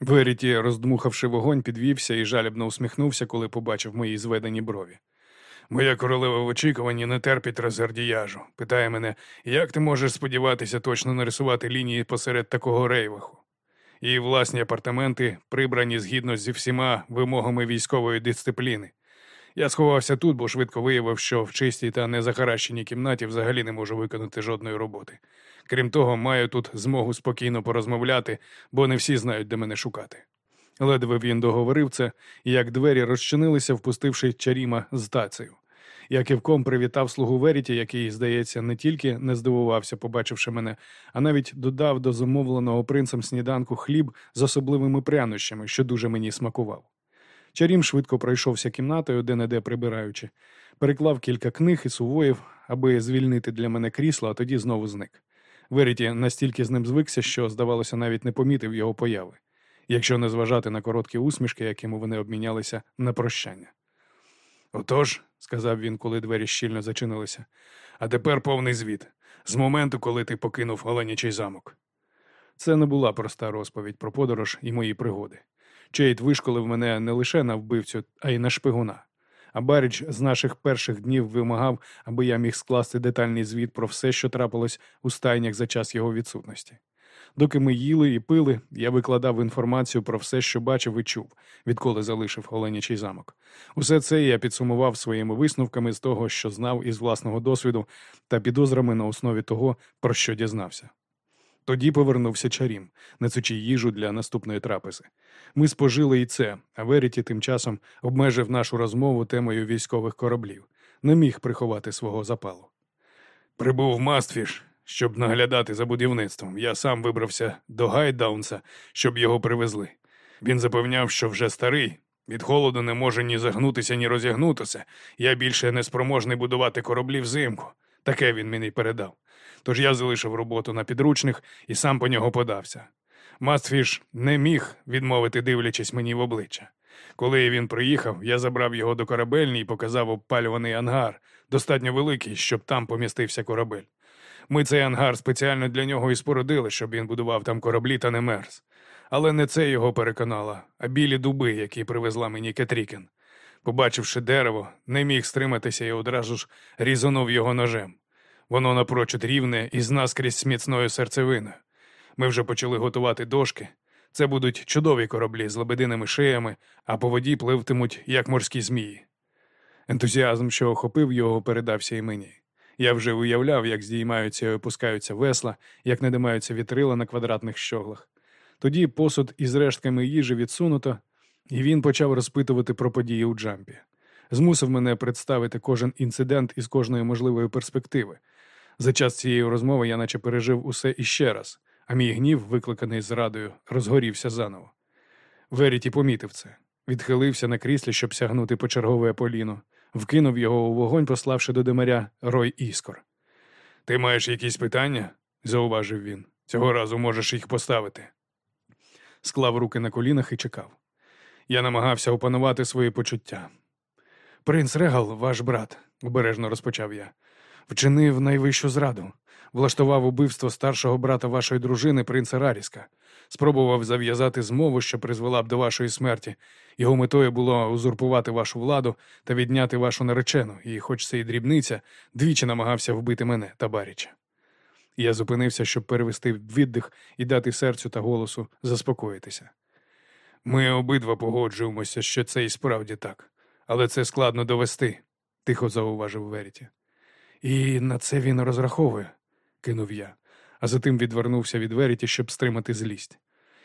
Веріті, роздмухавши вогонь, підвівся і жалібно усміхнувся, коли побачив мої зведені брові. Моя королева в очікуванні не терпить розгардіяжу. Питає мене, як ти можеш сподіватися точно нарисувати лінії посеред такого рейваху? Її власні апартаменти прибрані згідно зі всіма вимогами військової дисципліни. Я сховався тут, бо швидко виявив, що в чистій та незахаращеній кімнаті взагалі не можу виконати жодної роботи. Крім того, маю тут змогу спокійно порозмовляти, бо не всі знають, де мене шукати. Ледве він договорив це, як двері розчинилися, впустивши чаріма з тацею. Я кивком привітав слугу Веріті, який, здається, не тільки не здивувався, побачивши мене, а навіть додав до замовленого принцем сніданку хліб з особливими прянощами, що дуже мені смакував. Чарім швидко пройшовся кімнатою, де неде прибираючи, переклав кілька книг і сувоїв, аби звільнити для мене крісло, а тоді знову зник. Веріті настільки з ним звикся, що, здавалося, навіть не помітив його появи, якщо не зважати на короткі усмішки, якими вони обмінялися на прощання. Отож, сказав він, коли двері щільно зачинилися, а тепер повний звіт з моменту, коли ти покинув Оленячий замок. Це не була проста розповідь про подорож і мої пригоди. Чейт вишколив мене не лише на вбивцю, а й на шпигуна. А Баріч з наших перших днів вимагав, аби я міг скласти детальний звіт про все, що трапилось у стайнях за час його відсутності. Доки ми їли і пили, я викладав інформацію про все, що бачив і чув, відколи залишив Оленячий замок. Усе це я підсумував своїми висновками з того, що знав із власного досвіду, та підозрами на основі того, про що дізнався. Тоді повернувся чарім, несучи їжу для наступної трапези. Ми спожили і це, а Веріті тим часом обмежив нашу розмову темою військових кораблів, не міг приховати свого запалу. Прибув Мастфіш, щоб наглядати за будівництвом. Я сам вибрався до Гайдаунса, щоб його привезли. Він запевняв, що вже старий. Від холоду не може ні загнутися, ні розягнутися. Я більше не спроможний будувати кораблі взимку. Таке він мені передав. Тож я залишив роботу на підручних і сам по нього подався. Мастфіш не міг відмовити, дивлячись мені в обличчя. Коли він приїхав, я забрав його до корабельні і показав обпалюваний ангар, достатньо великий, щоб там помістився корабель. Ми цей ангар спеціально для нього і спорудили, щоб він будував там кораблі та не мерз. Але не це його переконало, а білі дуби, які привезла мені Кетрікін. Побачивши дерево, не міг стриматися і одразу ж різанув його ножем. Воно напрочуд рівне і з наскрізь міцною серцевиною. Ми вже почали готувати дошки. Це будуть чудові кораблі з лебединими шиями, а по воді пливтимуть, як морські змії. Ентузіазм, що охопив його, передався і мені. Я вже уявляв, як здіймаються і опускаються весла, як надимаються вітрила на квадратних щоглах. Тоді посуд із рештками їжі відсунуто, і він почав розпитувати про події у джампі. Змусив мене представити кожен інцидент із кожної можливої перспективи. За час цієї розмови я наче пережив усе іще раз, а мій гнів, викликаний зрадою, розгорівся заново. Веріті помітив це, відхилився на кріслі, щоб сягнути по чергове поліно, вкинув його у вогонь, пославши до димаря рой іскор. Ти маєш якісь питання? зауважив він. Цього разу можеш їх поставити. Склав руки на колінах і чекав. Я намагався опанувати свої почуття. Принц Регал, ваш брат, обережно розпочав я, вчинив найвищу зраду, влаштував убивство старшого брата вашої дружини, принца Раріска, спробував зав'язати змову, що призвела б до вашої смерті. Його метою було узурпувати вашу владу та відняти вашу наречену, і, хоч це і дрібниця, двічі намагався вбити мене та Баріча. Я зупинився, щоб перевести віддих і дати серцю та голосу заспокоїтися. Ми обидва погоджуємося, що це і справді так, але це складно довести, тихо зауважив Веріті. І на це він розраховує, кинув я, а затим відвернувся від Веріті, щоб стримати злість.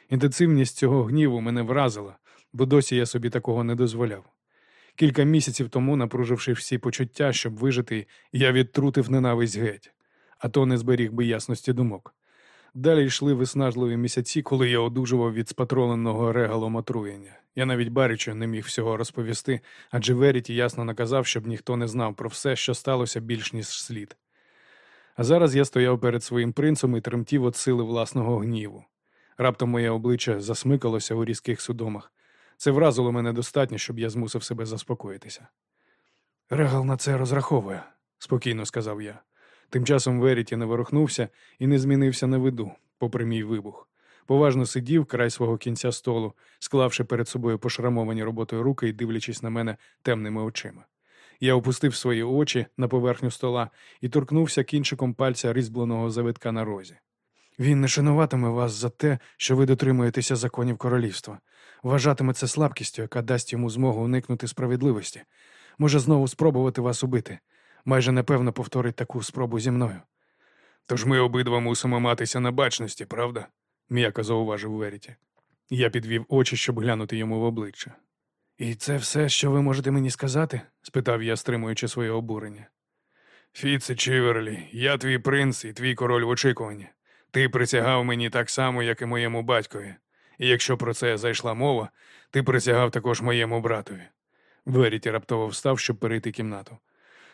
Інтенсивність цього гніву мене вразила, бо досі я собі такого не дозволяв. Кілька місяців тому, напруживши всі почуття, щоб вижити, я відтрутив ненависть геть, а то не зберіг би ясності думок. Далі йшли виснажливі місяці, коли я одужував від спатроленого регалом отруєння. Я навіть Барічу не міг всього розповісти, адже Веріті ясно наказав, щоб ніхто не знав про все, що сталося більш ніж слід. А зараз я стояв перед своїм принцем і тремтів від сили власного гніву. Раптом моє обличчя засмикалося у різких судомах. Це вразило мене достатньо, щоб я змусив себе заспокоїтися. Регал на це розраховує, спокійно сказав я. Тим часом Веріті не ворухнувся і не змінився на виду, попри мій вибух. Поважно сидів край свого кінця столу, склавши перед собою пошрамовані роботою руки і дивлячись на мене темними очима. Я опустив свої очі на поверхню стола і торкнувся кінчиком пальця різьбленого завитка на розі. Він не шануватиме вас за те, що ви дотримуєтеся законів королівства, вважатиме це слабкістю, яка дасть йому змогу уникнути справедливості. Може знову спробувати вас убити. Майже напевно повторить таку спробу зі мною. Тож ми обидва мусимо матися на бачності, правда? м'яко зауважив Веріті. Я підвів очі, щоб глянути йому в обличчя. І це все, що ви можете мені сказати? спитав я, стримуючи своє обурення. Фіце Чіверлі, я твій принц і твій король в очікуванні. Ти присягав мені так само, як і моєму батькові. І якщо про це зайшла мова, ти присягав також моєму братові. Веріті раптово встав, щоб перейти кімнату.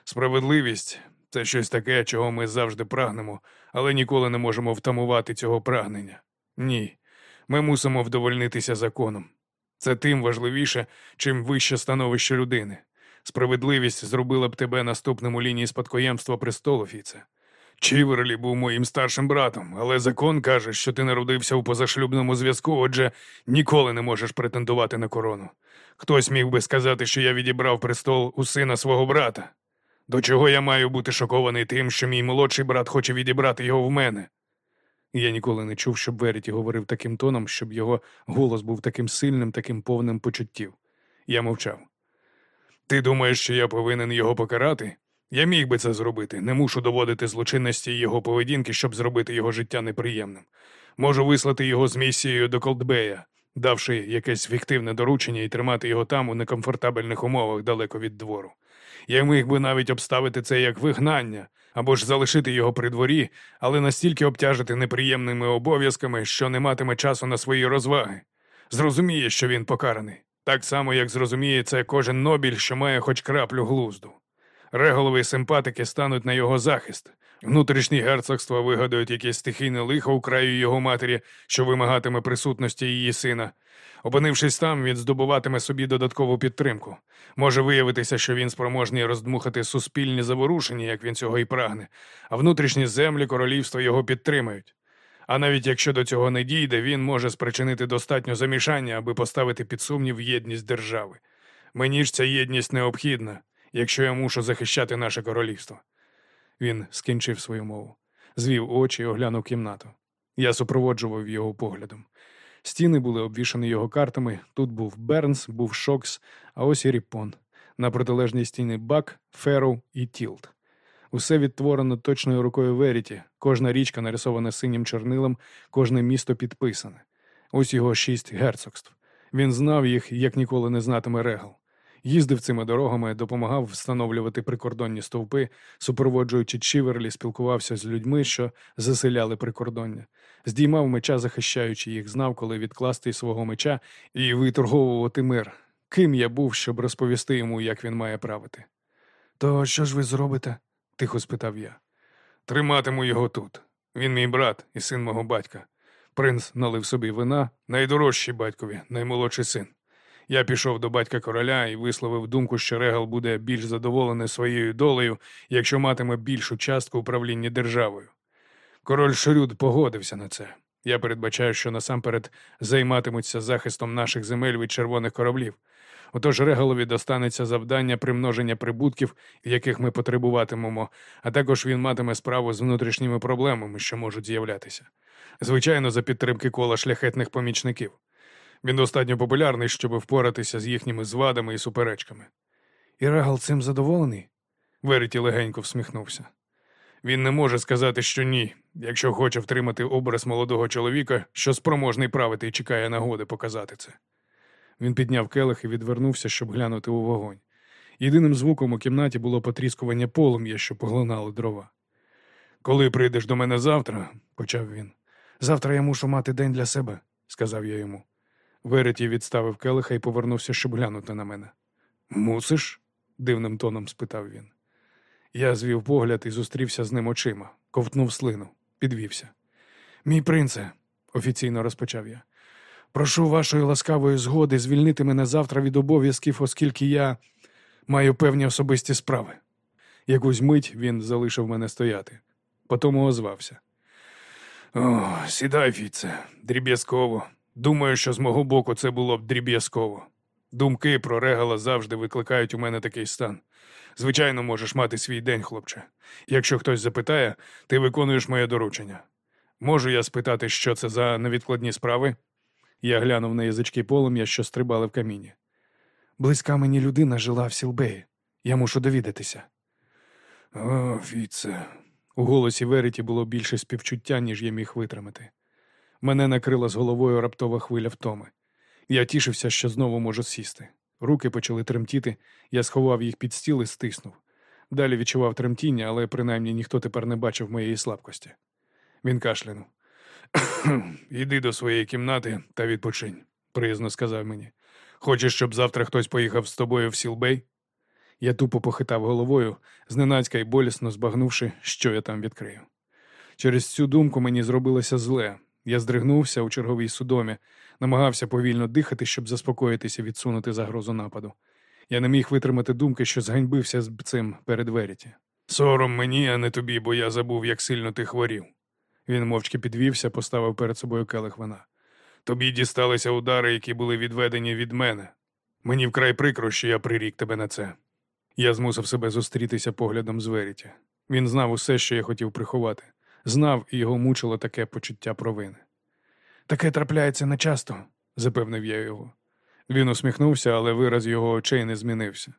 Справедливість це щось таке, чого ми завжди прагнемо, але ніколи не можемо втамувати цього прагнення. Ні. Ми мусимо вдовольнитися законом. Це тим важливіше, чим вище становище людини. Справедливість зробила б тебе наступним у лінії спадкоємства престолу, Фіце. Чіверлі був моїм старшим братом, але закон каже, що ти народився у позашлюбному зв'язку, отже, ніколи не можеш претендувати на корону. Хтось міг би сказати, що я відібрав престол у сина свого брата. До чого я маю бути шокований тим, що мій молодший брат хоче відібрати його в мене? Я ніколи не чув, щоб Веріті говорив таким тоном, щоб його голос був таким сильним, таким повним почуттів. Я мовчав. Ти думаєш, що я повинен його покарати? Я міг би це зробити, не мушу доводити злочинності його поведінки, щоб зробити його життя неприємним. Можу вислати його з місією до Колдбея, давши якесь фіктивне доручення і тримати його там у некомфортабельних умовах далеко від двору. Я міг би навіть обставити це як вигнання або ж залишити його при дворі, але настільки обтяжити неприємними обов'язками, що не матиме часу на свої розваги. Зрозуміє, що він покараний, так само, як зрозуміє це кожен нобіль, що має хоч краплю глузду. Реголові симпатики стануть на його захист. Внутрішні герцогства вигадують якесь стихійне лихо у краю його матері, що вимагатиме присутності її сина. Опинившись там, він здобуватиме собі додаткову підтримку. Може виявитися, що він спроможний роздмухати суспільні заворушення, як він цього і прагне, а внутрішні землі королівства його підтримають. А навіть якщо до цього не дійде, він може спричинити достатньо замішання, аби поставити під сумнів єдність держави. Мені ж ця єдність необхідна, якщо я мушу захищати наше королівство. Він скінчив свою мову, звів очі і оглянув кімнату. Я супроводжував його поглядом. Стіни були обвішані його картами. Тут був Бернс, був Шокс, а ось і Ріпон. На протилежній стіні Бак, Ферроу і Тілт. Усе відтворено точною рукою Веріті, кожна річка нарисована синім чорнилом, кожне місто підписане. Ось його шість герцогств. Він знав їх, як ніколи не знатиме регал. Їздив цими дорогами, допомагав встановлювати прикордонні стовпи, супроводжуючи Чіверлі, спілкувався з людьми, що заселяли прикордоння, здіймав меча, захищаючи їх, знав, коли відкласти свого меча і виторговувати мир. Ким я був, щоб розповісти йому, як він має правити. То що ж ви зробите? тихо спитав я. Триматиму його тут. Він мій брат і син мого батька. Принц налив собі вина, найдорожчий батькові, наймолодший син. Я пішов до батька короля і висловив думку, що Регал буде більш задоволений своєю долею, якщо матиме більшу частку управління державою. Король Шрюд погодився на це. Я передбачаю, що насамперед займатимуться захистом наших земель від червоних кораблів. Отож Регалові достанеться завдання примноження прибутків, яких ми потребуватимемо, а також він матиме справу з внутрішніми проблемами, що можуть з'являтися. Звичайно, за підтримки кола шляхетних помічників. Він достатньо популярний, щоб впоратися з їхніми звадами і суперечками. І Регал цим задоволений? Вереті легенько всміхнувся. Він не може сказати, що ні, якщо хоче втримати образ молодого чоловіка, що спроможний правити і чекає нагоди показати це. Він підняв келих і відвернувся, щоб глянути у вогонь. Єдиним звуком у кімнаті було потріскування полум'я, що поглинало дрова. Коли прийдеш до мене завтра, почав він. Завтра я мушу мати день для себе, сказав я йому. Вереті відставив келиха і повернувся, щоб глянути на мене. Мусиш? дивним тоном спитав він. Я звів погляд і зустрівся з ним очима, ковтнув слину, підвівся. Мій принце, офіційно розпочав я, прошу вашої ласкавої згоди звільнити мене завтра від обов'язків, оскільки я маю певні особисті справи. Якусь мить він залишив мене стояти, потім озвався. О, сідай, Фіце, дріб'язково. Думаю, що з мого боку це було б дріб'язково. Думки про регала завжди викликають у мене такий стан. Звичайно, можеш мати свій день, хлопче. Якщо хтось запитає, ти виконуєш моє доручення. Можу я спитати, що це за невідкладні справи? Я глянув на язички полум'я, що стрибали в каміні. Близька мені людина жила в Сілбеї. Я мушу довідатися. О, Фіце. У голосі Вереті було більше співчуття, ніж я міг витримати. Мене накрила з головою раптова хвиля втоми. Я тішився, що знову можу сісти. Руки почали тремтіти, я сховав їх під стіл і стиснув. Далі відчував тремтіння, але принаймні ніхто тепер не бачив моєї слабкості. Він кашлянув. Іди до своєї кімнати та відпочинь, приязно сказав мені. Хочеш, щоб завтра хтось поїхав з тобою в Сілбей? Я тупо похитав головою, зненацька й болісно збагнувши, що я там відкрию. Через цю думку мені зробилося зле. Я здригнувся у черговій судомі, намагався повільно дихати, щоб заспокоїтися, відсунути загрозу нападу. Я не міг витримати думки, що зганьбився з цим перед Веріті. Сором мені, а не тобі, бо я забув, як сильно ти хворів. Він мовчки підвівся, поставив перед собою келих вина. Тобі дісталися удари, які були відведені від мене. Мені вкрай прикро, що я прирік тебе на це. Я змусив себе зустрітися поглядом з Веріті. Він знав усе, що я хотів приховати. Знав, і його мучило таке почуття провини. Таке трапляється нечасто, запевнив я його. Він усміхнувся, але вираз його очей не змінився.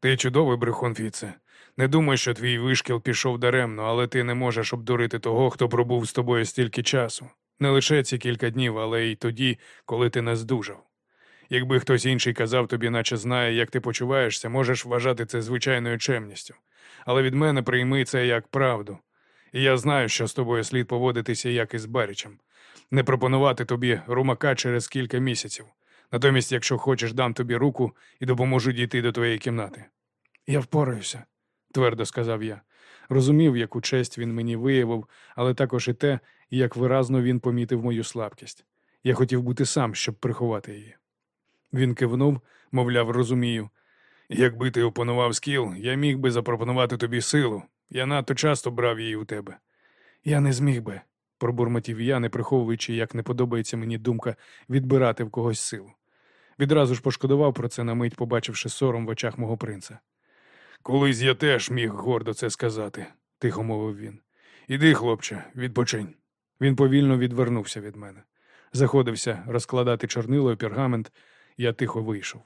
Ти чудовий брехун, Фіце. Не думай, що твій вишкіл пішов даремно, але ти не можеш обдурити того, хто пробув з тобою стільки часу. Не лише ці кілька днів, але й тоді, коли ти не здужав. Якби хтось інший казав тобі, наче знає, як ти почуваєшся, можеш вважати це звичайною чемністю. Але від мене прийми це як правду. І я знаю, що з тобою слід поводитися як із Барічем. Не пропонувати тобі румака через кілька місяців. Натомість, якщо хочеш, дам тобі руку і допоможу дійти до твоєї кімнати. Я впораюся, твердо сказав я. Розумів, яку честь він мені виявив, але також і те, як виразно він помітив мою слабкість. Я хотів бути сам, щоб приховати її. Він кивнув, мовляв, розумію. Якби ти опанував скіл, я міг би запропонувати тобі силу. Я надто часто брав її у тебе. Я не зміг би, пробурмотів я, не приховуючи, як не подобається мені думка відбирати в когось силу. Відразу ж пошкодував про це на мить, побачивши сором в очах мого принца. Колись я теж міг гордо це сказати, тихо мовив він. Іди, хлопче, відпочинь. Він повільно відвернувся від мене. Заходився розкладати чорнило і пергамент, я тихо вийшов.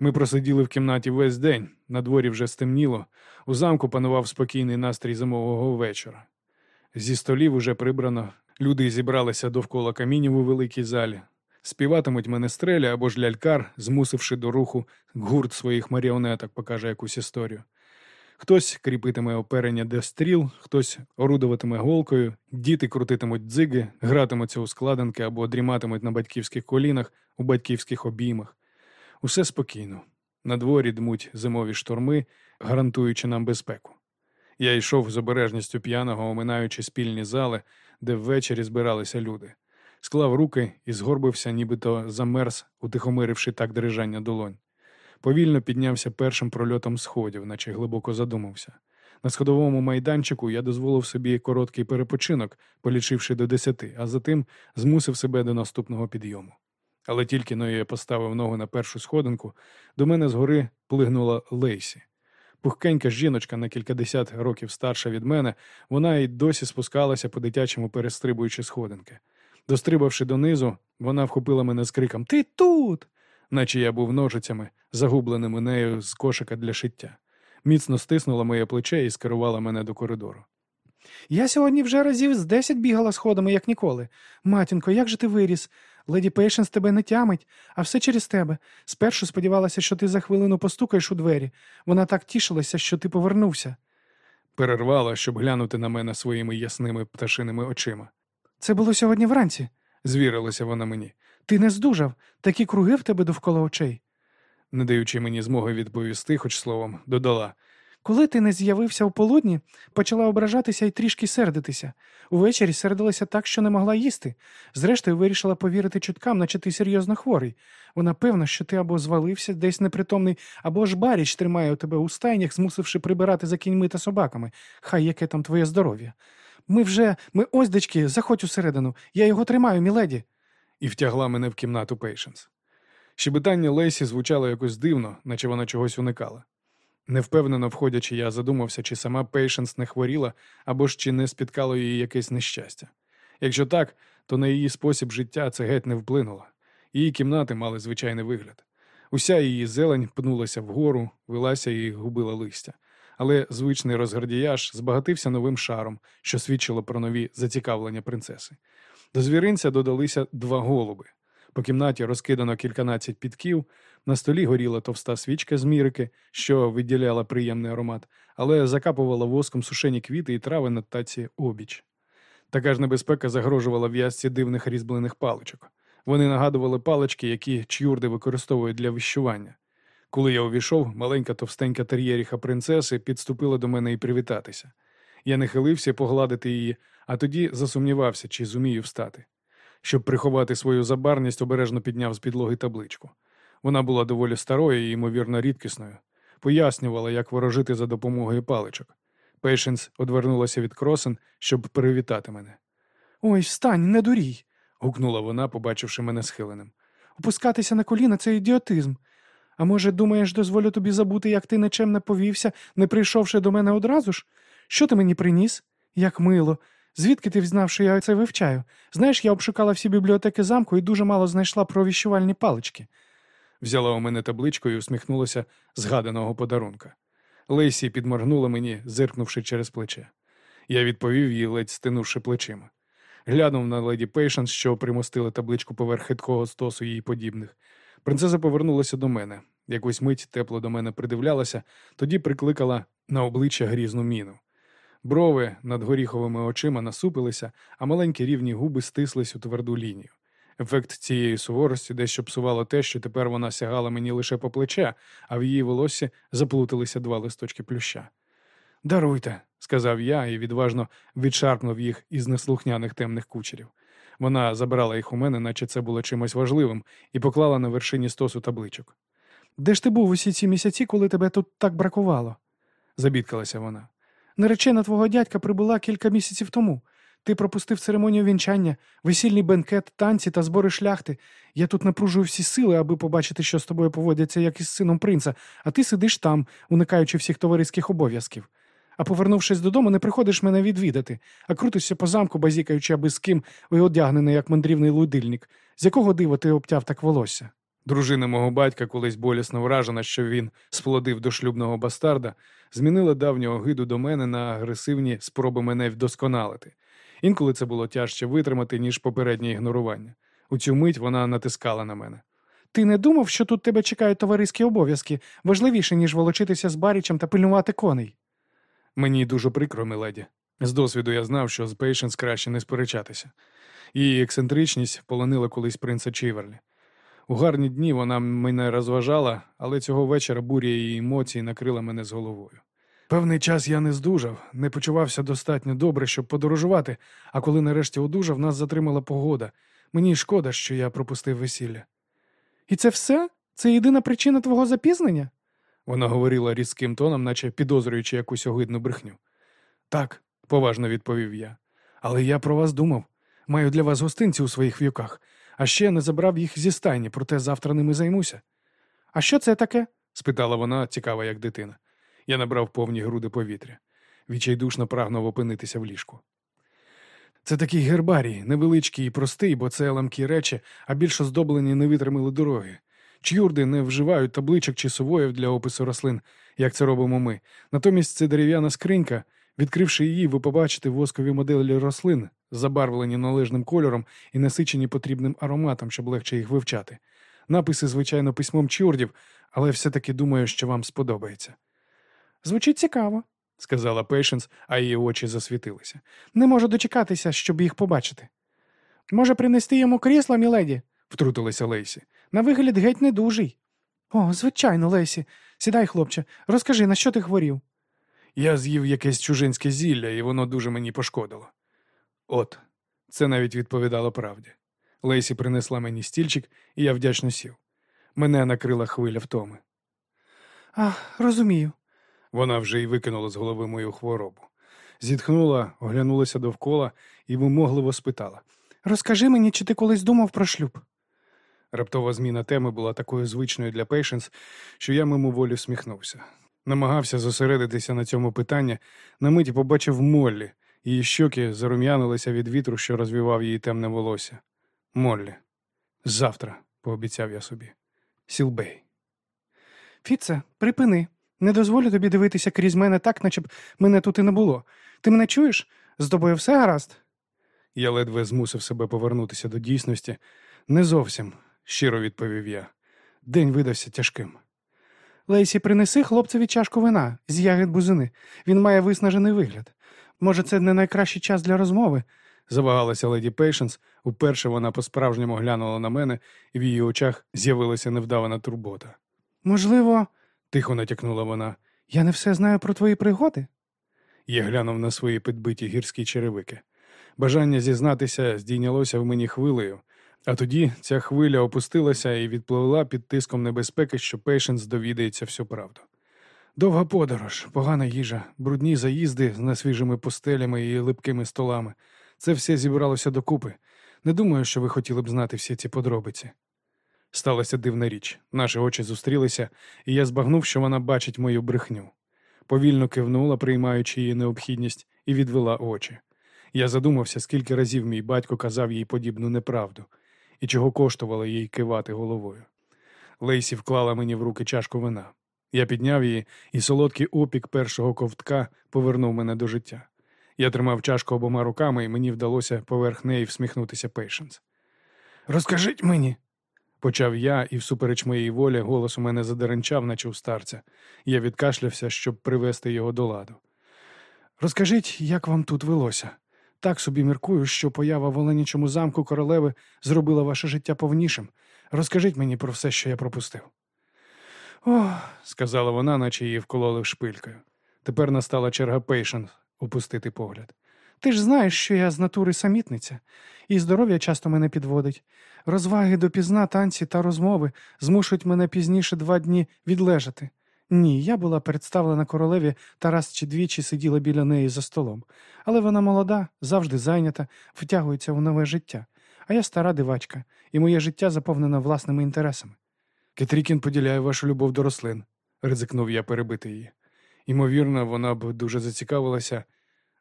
Ми просиділи в кімнаті весь день, на дворі вже стемніло, у замку панував спокійний настрій зимового вечора. Зі столів уже прибрано, люди зібралися довкола камінів у великій залі. Співатимуть менестрелі або ж лялькар, змусивши до руху гурт своїх маріонеток, покаже якусь історію. Хтось кріпитиме оперення до стріл, хтось орудуватиме голкою, діти крутитимуть дзиги, гратимуться у складанки або дріматимуть на батьківських колінах, у батьківських обіймах. Усе спокійно. На дворі дмуть зимові шторми, гарантуючи нам безпеку. Я йшов з обережністю п'яного, оминаючи спільні зали, де ввечері збиралися люди. Склав руки і згорбився, нібито замерз, утихомиривши так дрижання долонь. Повільно піднявся першим прольотом сходів, наче глибоко задумався. На сходовому майданчику я дозволив собі короткий перепочинок, полічивши до десяти, а затим змусив себе до наступного підйому. Але тільки но я поставив ногу на першу сходинку, до мене згори плигнула Лейсі. Пухкенька жіночка на кількадесят років старша від мене, вона й досі спускалася по дитячому, перестрибуючи сходинки. Дострибавши донизу, вона вхопила мене з криком Ти тут! наче я був ножицями, загубленими нею з кошика для шиття. Міцно стиснула моє плече і скерувала мене до коридору. Я сьогодні вже разів з десять бігала сходами, як ніколи. Матінко, як же ти виріс? Леді Пейшенс тебе не тямить, а все через тебе. Спершу сподівалася, що ти за хвилину постукаєш у двері. Вона так тішилася, що ти повернувся. Перервала, щоб глянути на мене своїми ясними пташиними очима. Це було сьогодні вранці. Звірилася вона мені, Ти не здужав, такі круги в тебе довкола очей. не даючи мені змоги відповісти, хоч словом, додала. Коли ти не з'явився в полудні, почала ображатися і трішки сердитися. Увечері сердилася так, що не могла їсти. Зрештою, вирішила повірити чуткам, наче ти серйозно хворий. Вона певна, що ти або звалився десь непритомний, або ж баріч тримає у тебе у стайнях, змусивши прибирати за кіньми та собаками. Хай яке там твоє здоров'я. Ми вже, ми ось, дочки, заходь усередину. Я його тримаю, міледі. і втягла мене в кімнату Пейшенс. Щебетання Лейсі звучало якось дивно, наче вона чогось уникала. Невпевнено входячи, я задумався, чи сама Пейшенс не хворіла, або ж чи не спіткало її якесь нещастя. Якщо так, то на її спосіб життя це геть не вплинуло. Її кімнати мали звичайний вигляд. Уся її зелень пнулася вгору, вилася і губила листя. Але звичний розгардіяж збагатився новим шаром, що свідчило про нові зацікавлення принцеси. До звіринця додалися два голуби. По кімнаті розкидано кільканадцять підків, на столі горіла товста свічка з мірики, що виділяла приємний аромат, але закапувала воском сушені квіти і трави на таці обіч. Така ж небезпека загрожувала в'язці дивних різьблених паличок. Вони нагадували палички, які чюрди використовують для вищування. Коли я увійшов, маленька товстенька тер'єріха принцеси підступила до мене і привітатися. Я нахилився погладити її, а тоді засумнівався, чи зумію встати. Щоб приховати свою забарність, обережно підняв з підлоги табличку. Вона була доволі старою і, ймовірно, рідкісною. Пояснювала, як ворожити за допомогою паличок. Пейшенс одвернулася від кросен, щоб привітати мене. Ой, встань, не дурій. гукнула вона, побачивши мене схиленим. Опускатися на коліна це ідіотизм. А може, думаєш, дозволю тобі забути, як ти нічим не повівся, не прийшовши до мене одразу ж? Що ти мені приніс? Як мило. Звідки ти взнав, що я це вивчаю? Знаєш, я обшукала всі бібліотеки замку і дуже мало знайшла про віщувальні палички. Взяла у мене табличку і усміхнулася з гаданого подарунка. Лейсі підморгнула мені, зиркнувши через плече. Я відповів їй, ледь стинувши плечима. Глянув на леді Пейшенс, що примостила табличку поверх хиткого стосу їй подібних. Принцеса повернулася до мене. Якусь мить тепло до мене придивлялася, тоді прикликала на обличчя грізну міну. Брови над горіховими очима насупилися, а маленькі рівні губи стислись у тверду лінію. Ефект цієї суворості дещо псувало те, що тепер вона сягала мені лише по плече, а в її волоссі заплуталися два листочки плюща. Даруйте, сказав я і відважно відшарпнув їх із неслухняних темних кучерів. Вона забрала їх у мене, наче це було чимось важливим, і поклала на вершині стосу табличок. Де ж ти був усі ці місяці, коли тебе тут так бракувало? Забідкалася вона. Наречена твого дядька прибула кілька місяців тому. Ти пропустив церемонію вінчання, весільний бенкет, танці та збори шляхти. Я тут напружую всі сили, аби побачити, що з тобою поводяться, як із сином принца, а ти сидиш там, уникаючи всіх товариських обов'язків. А повернувшись додому, не приходиш мене відвідати, а крутишся по замку, базікаючи аби з ким і одягнений, як мандрівний лудильник. З якого дива ти обтяв так волосся? Дружина мого батька, колись болісно вражена, що він сплодив до шлюбного бастарда, змінила давню огиду до мене на агресивні спроби мене вдосконалити. Інколи це було тяжче витримати, ніж попереднє ігнорування. У цю мить вона натискала на мене. Ти не думав, що тут тебе чекають товариські обов'язки, важливіше, ніж волочитися з барічем та пильнувати коней? Мені дуже прикро, миледі. З досвіду я знав, що з Пейшенс краще не сперечатися. Її ексцентричність полонила колись принца Чіверлі. У гарні дні вона мене розважала, але цього вечора буря її емоцій накрила мене з головою. Певний час я не здужав, не почувався достатньо добре, щоб подорожувати, а коли нарешті одужав, нас затримала погода. Мені шкода, що я пропустив весілля. І це все? Це єдина причина твого запізнення? Вона говорила різким тоном, наче підозрюючи якусь огидну брехню. Так, поважно відповів я. Але я про вас думав. Маю для вас гостинці у своїх в'юках, а ще не забрав їх зі стайні, проте завтра ними займуся. А що це таке? спитала вона, цікава, як дитина. Я набрав повні груди повітря. Відчайдушно прагнув опинитися в ліжку. Це такий гербарій, невеличкий і простий, бо це ламкі речі, а більш оздоблені не витримали дороги. Чюрди не вживають табличок чи сувоїв для опису рослин, як це робимо ми. Натомість це дерев'яна скринька. Відкривши її, ви побачите воскові моделі рослин, забарвлені належним кольором і насичені потрібним ароматом, щоб легше їх вивчати. Написи, звичайно, письмом чордів, але все-таки думаю, що вам сподобається. Звучить цікаво, сказала Пейшенс, а її очі засвітилися. Не можу дочекатися, щоб їх побачити. Може, принести йому крісло, міледі? втрутилася Лейсі. На вигляд геть недужий. О, звичайно, Лесі. Сідай, хлопче, розкажи, на що ти хворів? Я з'їв якесь чужинське зілля, і воно дуже мені пошкодило. От, це навіть відповідало правді. Лейсі принесла мені стільчик, і я вдячно сів. Мене накрила хвиля втоми. Ах, розумію. Вона вже й викинула з голови мою хворобу. Зітхнула, оглянулася довкола і вимогливо спитала. Розкажи мені, чи ти колись думав про шлюб? Раптова зміна теми була такою звичною для Пейшенс, що я мимоволі всміхнувся. Намагався зосередитися на цьому питанні, на миті побачив Моллі, її щоки зарум'янилися від вітру, що розвівав її темне волосся. Моллі. Завтра, пообіцяв я собі. Сілбей. Фіце, припини. Не дозволю тобі дивитися крізь мене так, наче б мене тут і не було. Ти мене чуєш? З тобою все гаразд? Я ледве змусив себе повернутися до дійсності. Не зовсім, щиро відповів я. День видався тяжким. Лейсі, принеси хлопцеві чашку вина з ягід бузини. Він має виснажений вигляд. Може, це не найкращий час для розмови. Завагалася леді Пейшенс. Уперше вона по-справжньому глянула на мене, і в її очах з'явилася невдавана турбота. Можливо, Тихо натякнула вона. я не все знаю про твої пригоди. Я глянув на свої підбиті гірські черевики. Бажання зізнатися здійнялося в мені хвилею, а тоді ця хвиля опустилася і відпливла під тиском небезпеки, що Пейшенс довідається всю правду. Довга подорож, погана їжа, брудні заїзди з несвіжими постелями і липкими столами. Це все зібралося докупи. Не думаю, що ви хотіли б знати всі ці подробиці. Сталася дивна річ. Наші очі зустрілися, і я збагнув, що вона бачить мою брехню. Повільно кивнула, приймаючи її необхідність, і відвела очі. Я задумався, скільки разів мій батько казав їй подібну неправду, і чого коштувало їй кивати головою. Лейсі вклала мені в руки чашку вина. Я підняв її, і солодкий опік першого ковтка повернув мене до життя. Я тримав чашку обома руками, і мені вдалося поверх неї всміхнутися Пейшенс. Розкажіть мені, Почав я, і всупереч моєї волі голос у мене задеренчав, наче у старця. Я відкашлявся, щоб привести його до ладу. Розкажіть, як вам тут велося. Так собі міркую, що поява в Оленічому замку королеви зробила ваше життя повнішим. Розкажіть мені про все, що я пропустив. Ох, сказала вона, наче її вкололи шпилькою. Тепер настала черга Пейшенс опустити погляд. Ти ж знаєш, що я з натури самітниця, і здоров'я часто мене підводить. Розваги допізна, танці та розмови змушують мене пізніше два дні відлежати. Ні, я була представлена королеві та раз чи двічі сиділа біля неї за столом. Але вона молода, завжди зайнята, втягується у нове життя. А я стара дивачка, і моє життя заповнене власними інтересами. Кетрікін поділяє вашу любов до рослин, ризикнув я перебити її. Ймовірно, вона б дуже зацікавилася.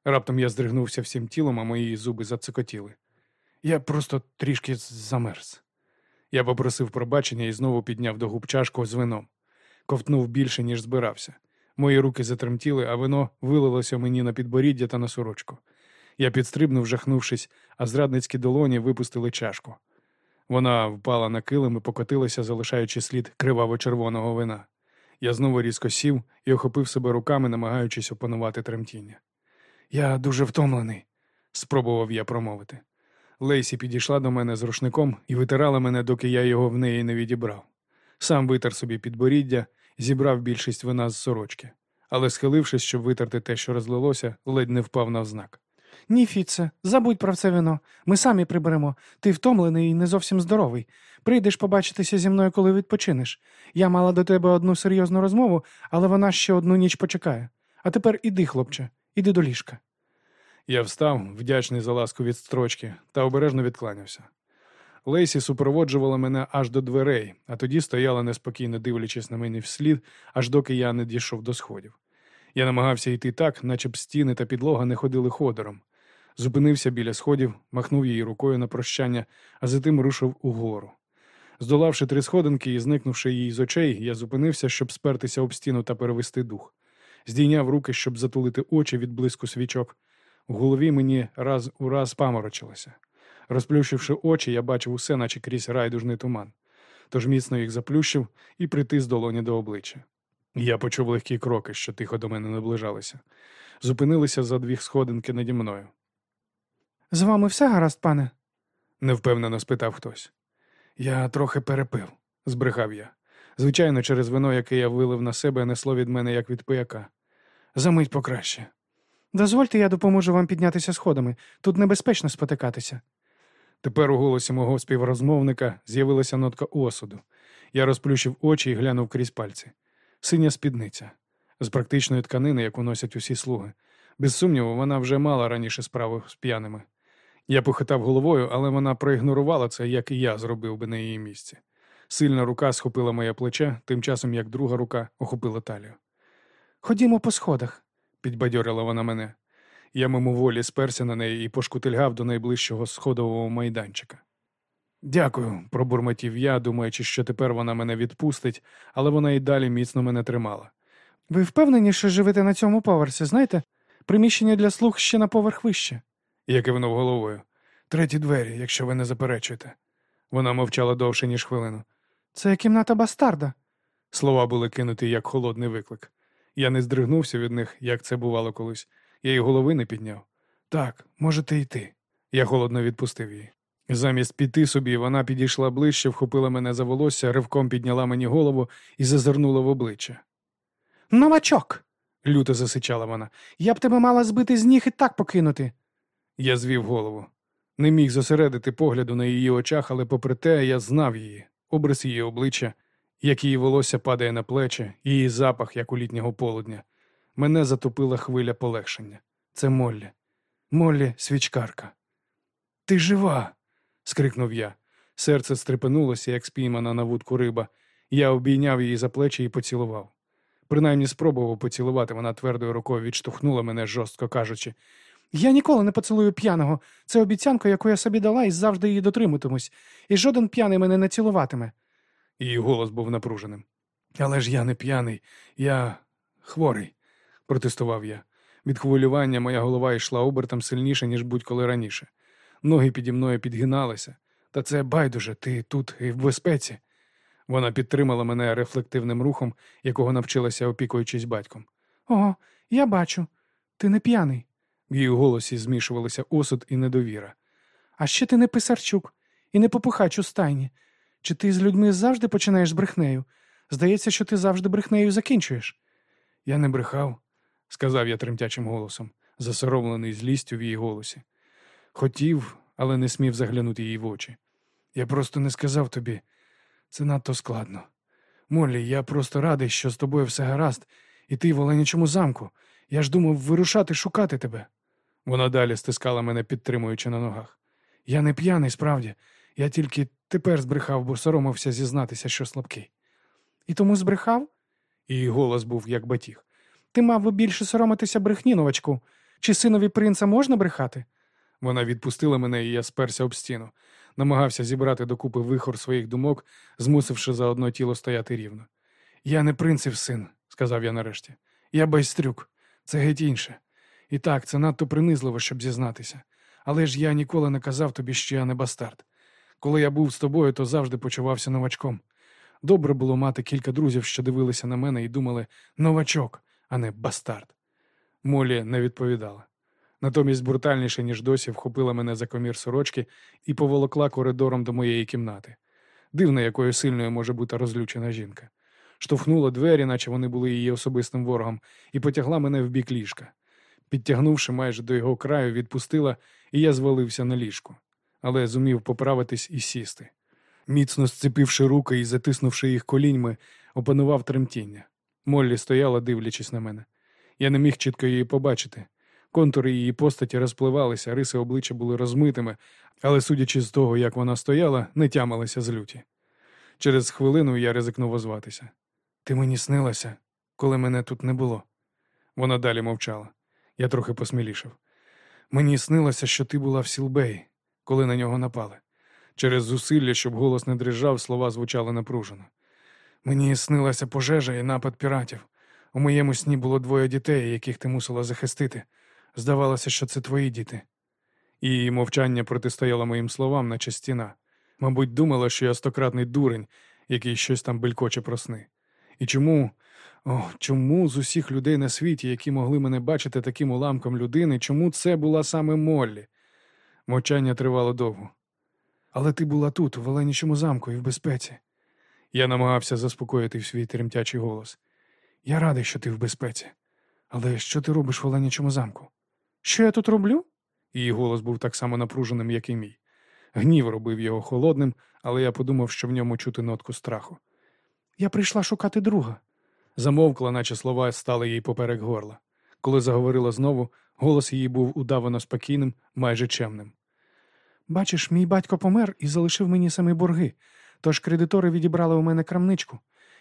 Раптом я здригнувся всім тілом, а мої зуби зацикотіли. Я просто трішки замерз. Я попросив пробачення і знову підняв до губ чашку з вином. Ковтнув більше, ніж збирався. Мої руки затремтіли, а вино вилилося мені на підборіддя та на сорочку. Я підстрибнув, жахнувшись, а зрадницькі долоні випустили чашку. Вона впала на килим і покотилася, залишаючи слід криваво-червоного вина. Я знову різко сів і охопив себе руками, намагаючись опанувати тремтіння. Я дуже втомлений, спробував я промовити. Лейсі підійшла до мене з рушником і витирала мене, доки я його в неї не відібрав. Сам витер собі підборіддя, зібрав більшість вина з сорочки, але, схилившись, щоб витерти те, що розлилося, ледь не впав навзнак. Ні, Фіце, забудь про це вино. Ми самі приберемо. Ти втомлений і не зовсім здоровий. Прийдеш побачитися зі мною, коли відпочинеш. Я мала до тебе одну серйозну розмову, але вона ще одну ніч почекає. А тепер іди, хлопче, іди до ліжка. Я встав, вдячний за ласку від строчки, та обережно відкланявся. Лейсі супроводжувала мене аж до дверей, а тоді стояла неспокійно дивлячись на мене вслід, аж доки я не дійшов до сходів. Я намагався йти так, наче б стіни та підлога не ходили ходором. Зупинився біля сходів, махнув її рукою на прощання, а затим рушив угору. Здолавши три сходинки і зникнувши її з очей, я зупинився, щоб спертися об стіну та перевести дух. Здійняв руки, щоб затулити очі від блиску свічок. В голові мені раз у раз паморочилося. Розплющивши очі, я бачив усе, наче крізь райдужний туман. Тож міцно їх заплющив і притис долоні до обличчя. Я почув легкі кроки, що тихо до мене наближалися. Зупинилися за дві сходинки наді мною. З вами все гаразд, пане? Невпевнено спитав хтось. Я трохи перепив, збрехав я. Звичайно, через вино, яке я вилив на себе, несло від мене, як від пияка. Замить покраще. Дозвольте, я допоможу вам піднятися сходами. Тут небезпечно спотикатися. Тепер у голосі мого співрозмовника з'явилася нотка осуду. Я розплющив очі і глянув крізь пальці. Синя спідниця з практичної тканини, яку носять усі слуги. Без сумніву, вона вже мала раніше справу з п'яними. Я похитав головою, але вона проігнорувала це, як і я зробив би на її місці. Сильна рука схопила моє плече, тим часом як друга рука охопила талію. Ходімо по сходах. Підбадьорила вона мене. Я мимоволі сперся на неї і пошкутильгав до найближчого сходового майданчика. Дякую, пробурмотів я, думаючи, що тепер вона мене відпустить, але вона і далі міцно мене тримала. Ви впевнені, що живете на цьому поверсі, знаєте? Приміщення для слуг ще на поверх вище. Я кивнув головою. Треті двері, якщо ви не заперечуєте. Вона мовчала довше, ніж хвилину. Це кімната бастарда. Слова були кинуті як холодний виклик. Я не здригнувся від них, як це бувало колись. Я й голови не підняв. Так, можете йти. Я холодно відпустив її. Замість піти собі, вона підійшла ближче, вхопила мене за волосся, ривком підняла мені голову і зазирнула в обличчя. Новачок. Люто засичала вона. Я б тебе мала збити з ніг і так покинути. Я звів голову. Не міг зосередити погляду на її очах, але попри те, я знав її, образ її обличчя, як її волосся падає на плечі, її запах, як у літнього полудня. Мене затопила хвиля полегшення. Це Моллі. Моллі свічкарка. Ти жива. скрикнув я. Серце стрепенулося, як спіймана на вудку риба. Я обійняв її за плечі і поцілував. Принаймні спробував поцілувати, вона твердою рукою відштовхнула мене, жорстко кажучи. Я ніколи не поцілую п'яного. Це обіцянка, яку я собі дала, і завжди її дотримуватимусь. І жоден п'яний мене не цілуватиме. Її голос був напруженим. Але ж я не п'яний, я хворий, протестував я. Від хвилювання моя голова йшла обертом сильніше, ніж будь-коли раніше. Ноги піді мною підгиналися. Та це байдуже, ти тут і в безпеці. Вона підтримала мене рефлективним рухом, якого навчилася опікуючись батьком. Ого, я бачу. Ти не п'яний. В її голосі змішувалися осуд і недовіра. А ще ти не писарчук і не попухач у стайні. Чи ти з людьми завжди починаєш з брехнею? Здається, що ти завжди брехнею закінчуєш. Я не брехав, сказав я тремтячим голосом, засоромлений злістю в її голосі. Хотів, але не смів заглянути їй в очі. Я просто не сказав тобі. Це надто складно. Моллі, я просто радий, що з тобою все гаразд, і ти в Оленячому замку. Я ж думав вирушати шукати тебе. Вона далі стискала мене, підтримуючи на ногах. Я не п'яний, справді. Я тільки тепер збрехав, бо соромився зізнатися, що слабкий. І тому збрехав? Її голос був як батіг. Ти мав би більше соромитися брехні, новачку. Чи синові принца можна брехати? Вона відпустила мене, і я сперся об стіну, намагався зібрати докупи вихор своїх думок, змусивши заодно тіло стояти рівно. Я не принців син, сказав я нарешті. Я байстрюк. Це геть інше. І так, це надто принизливо, щоб зізнатися. Але ж я ніколи не казав тобі, що я не бастард. Коли я був з тобою, то завжди почувався новачком. Добре було мати кілька друзів, що дивилися на мене і думали новачок, а не бастард. Молі не відповідала. Натомість брутальніше, ніж досі, вхопила мене за комір сорочки і поволокла коридором до моєї кімнати. Дивно, якою сильною може бути розлючена жінка. Штовхнула двері, наче вони були її особистим ворогом, і потягла мене в бік ліжка. Підтягнувши майже до його краю, відпустила, і я звалився на ліжку, але зумів поправитись і сісти. Міцно сцепивши руки і затиснувши їх коліньми, опанував тремтіння. Моллі стояла, дивлячись на мене. Я не міг чітко її побачити. Контури її постаті розпливалися, риси обличчя були розмитими, але, судячи з того, як вона стояла, не тямилася з люті. Через хвилину я ризикнув озватися. Ти мені снилася, коли мене тут не було. Вона далі мовчала. Я трохи посмілішав. Мені снилося, що ти була в Сілбеї, коли на нього напали. Через зусилля, щоб голос не дрижав, слова звучали напружено. Мені снилася пожежа і напад піратів. У моєму сні було двоє дітей, яких ти мусила захистити. Здавалося, що це твої діти. Її мовчання протистояло моїм словам, наче стіна. Мабуть, думала, що я стократний дурень, який щось там белькоче про сни. І чому, о, чому з усіх людей на світі, які могли мене бачити таким уламком людини, чому це була саме Моллі? Мовчання тривало довго. Але ти була тут, у Веленічому замку, і в безпеці. Я намагався заспокоїти в свій тремтячий голос. Я радий, що ти в безпеці. Але що ти робиш в Оленячому замку? Що я тут роблю? Її голос був так само напруженим, як і мій. Гнів робив його холодним, але я подумав, що в ньому чути нотку страху. Я прийшла шукати друга. Замовкла, наче слова стали їй поперек горла. Коли заговорила знову, голос її був удавано спокійним, майже чемним. Бачиш, мій батько помер і залишив мені самі борги, тож кредитори відібрали у мене крамничку.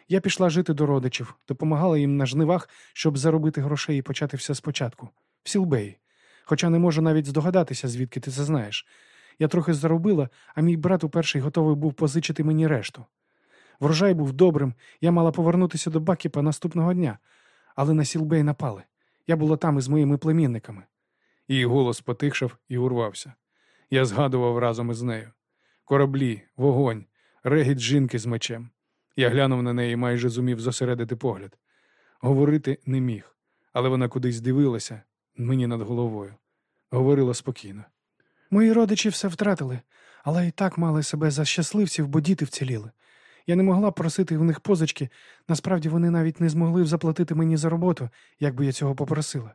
Я пішла жити до родичів, допомагала їм на жнивах, щоб заробити грошей і почати все спочатку, в Сілбеї. Хоча не можу навіть здогадатися, звідки ти це знаєш. Я трохи заробила, а мій брат у перший готовий був позичити мені решту. Врожай був добрим, я мала повернутися до Бакіпа наступного дня, але на Сілбей напали. Я була там із моїми племінниками. Її голос потихшав і урвався. Я згадував разом із нею. Кораблі, вогонь, регіт жінки з мечем. Я глянув на неї і майже зумів зосередити погляд. Говорити не міг, але вона кудись дивилася мені над головою. Говорила спокійно. Мої родичі все втратили, але і так мали себе за щасливців, бо діти вціліли. Я не могла просити в них позички, насправді вони навіть не змогли б заплатити мені за роботу, як би я цього попросила.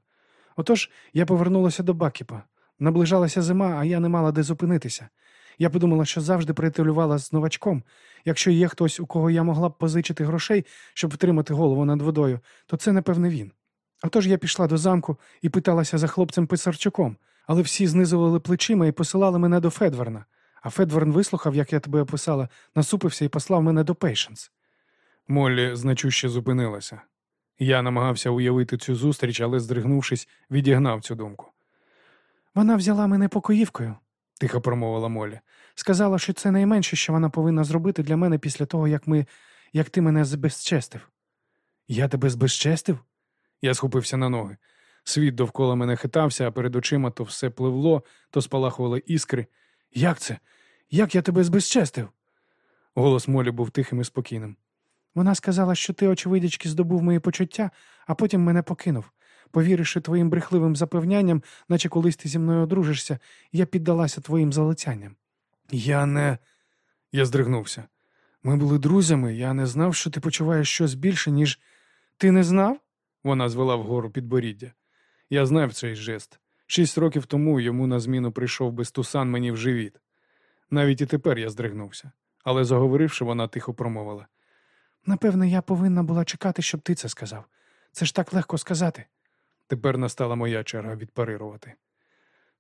Отож я повернулася до Бакіпа. Наближалася зима, а я не мала де зупинитися. Я подумала, що завжди приятелювала з новачком. Якщо є хтось, у кого я могла б позичити грошей, щоб втримати голову над водою, то це, напевне, він. Отож я пішла до замку і питалася за хлопцем Писарчуком, але всі знизували плечима і посилали мене до Федверна. А Федверн вислухав, як я тебе описала, насупився і послав мене до Пейшенс. Моллі значуще зупинилася. Я намагався уявити цю зустріч, але, здригнувшись, відігнав цю думку. Вона взяла мене покоївкою, Тихо промовила Моллі. сказала, що це найменше, що вона повинна зробити для мене після того, як ми, як ти мене збезчестив. Я тебе збезчестив? Я схопився на ноги. Світ довкола мене хитався, а перед очима то все пливло, то спалахували іскри. Як це? Як я тебе збезчестив? Голос Молі був тихим і спокійним. Вона сказала, що ти, очевидячки, здобув мої почуття, а потім мене покинув. Повіривши твоїм брехливим запевнянням, наче колись ти зі мною одружишся, я піддалася твоїм залицянням. Я не. Я здригнувся. Ми були друзями, я не знав, що ти почуваєш щось більше, ніж. Ти не знав? Вона звела вгору підборіддя. Я знав цей жест. Шість років тому йому на зміну прийшов безтусан мені в живіт. Навіть і тепер я здригнувся. Але заговоривши, вона тихо промовила. Напевне, я повинна була чекати, щоб ти це сказав. Це ж так легко сказати. Тепер настала моя черга відпарирувати.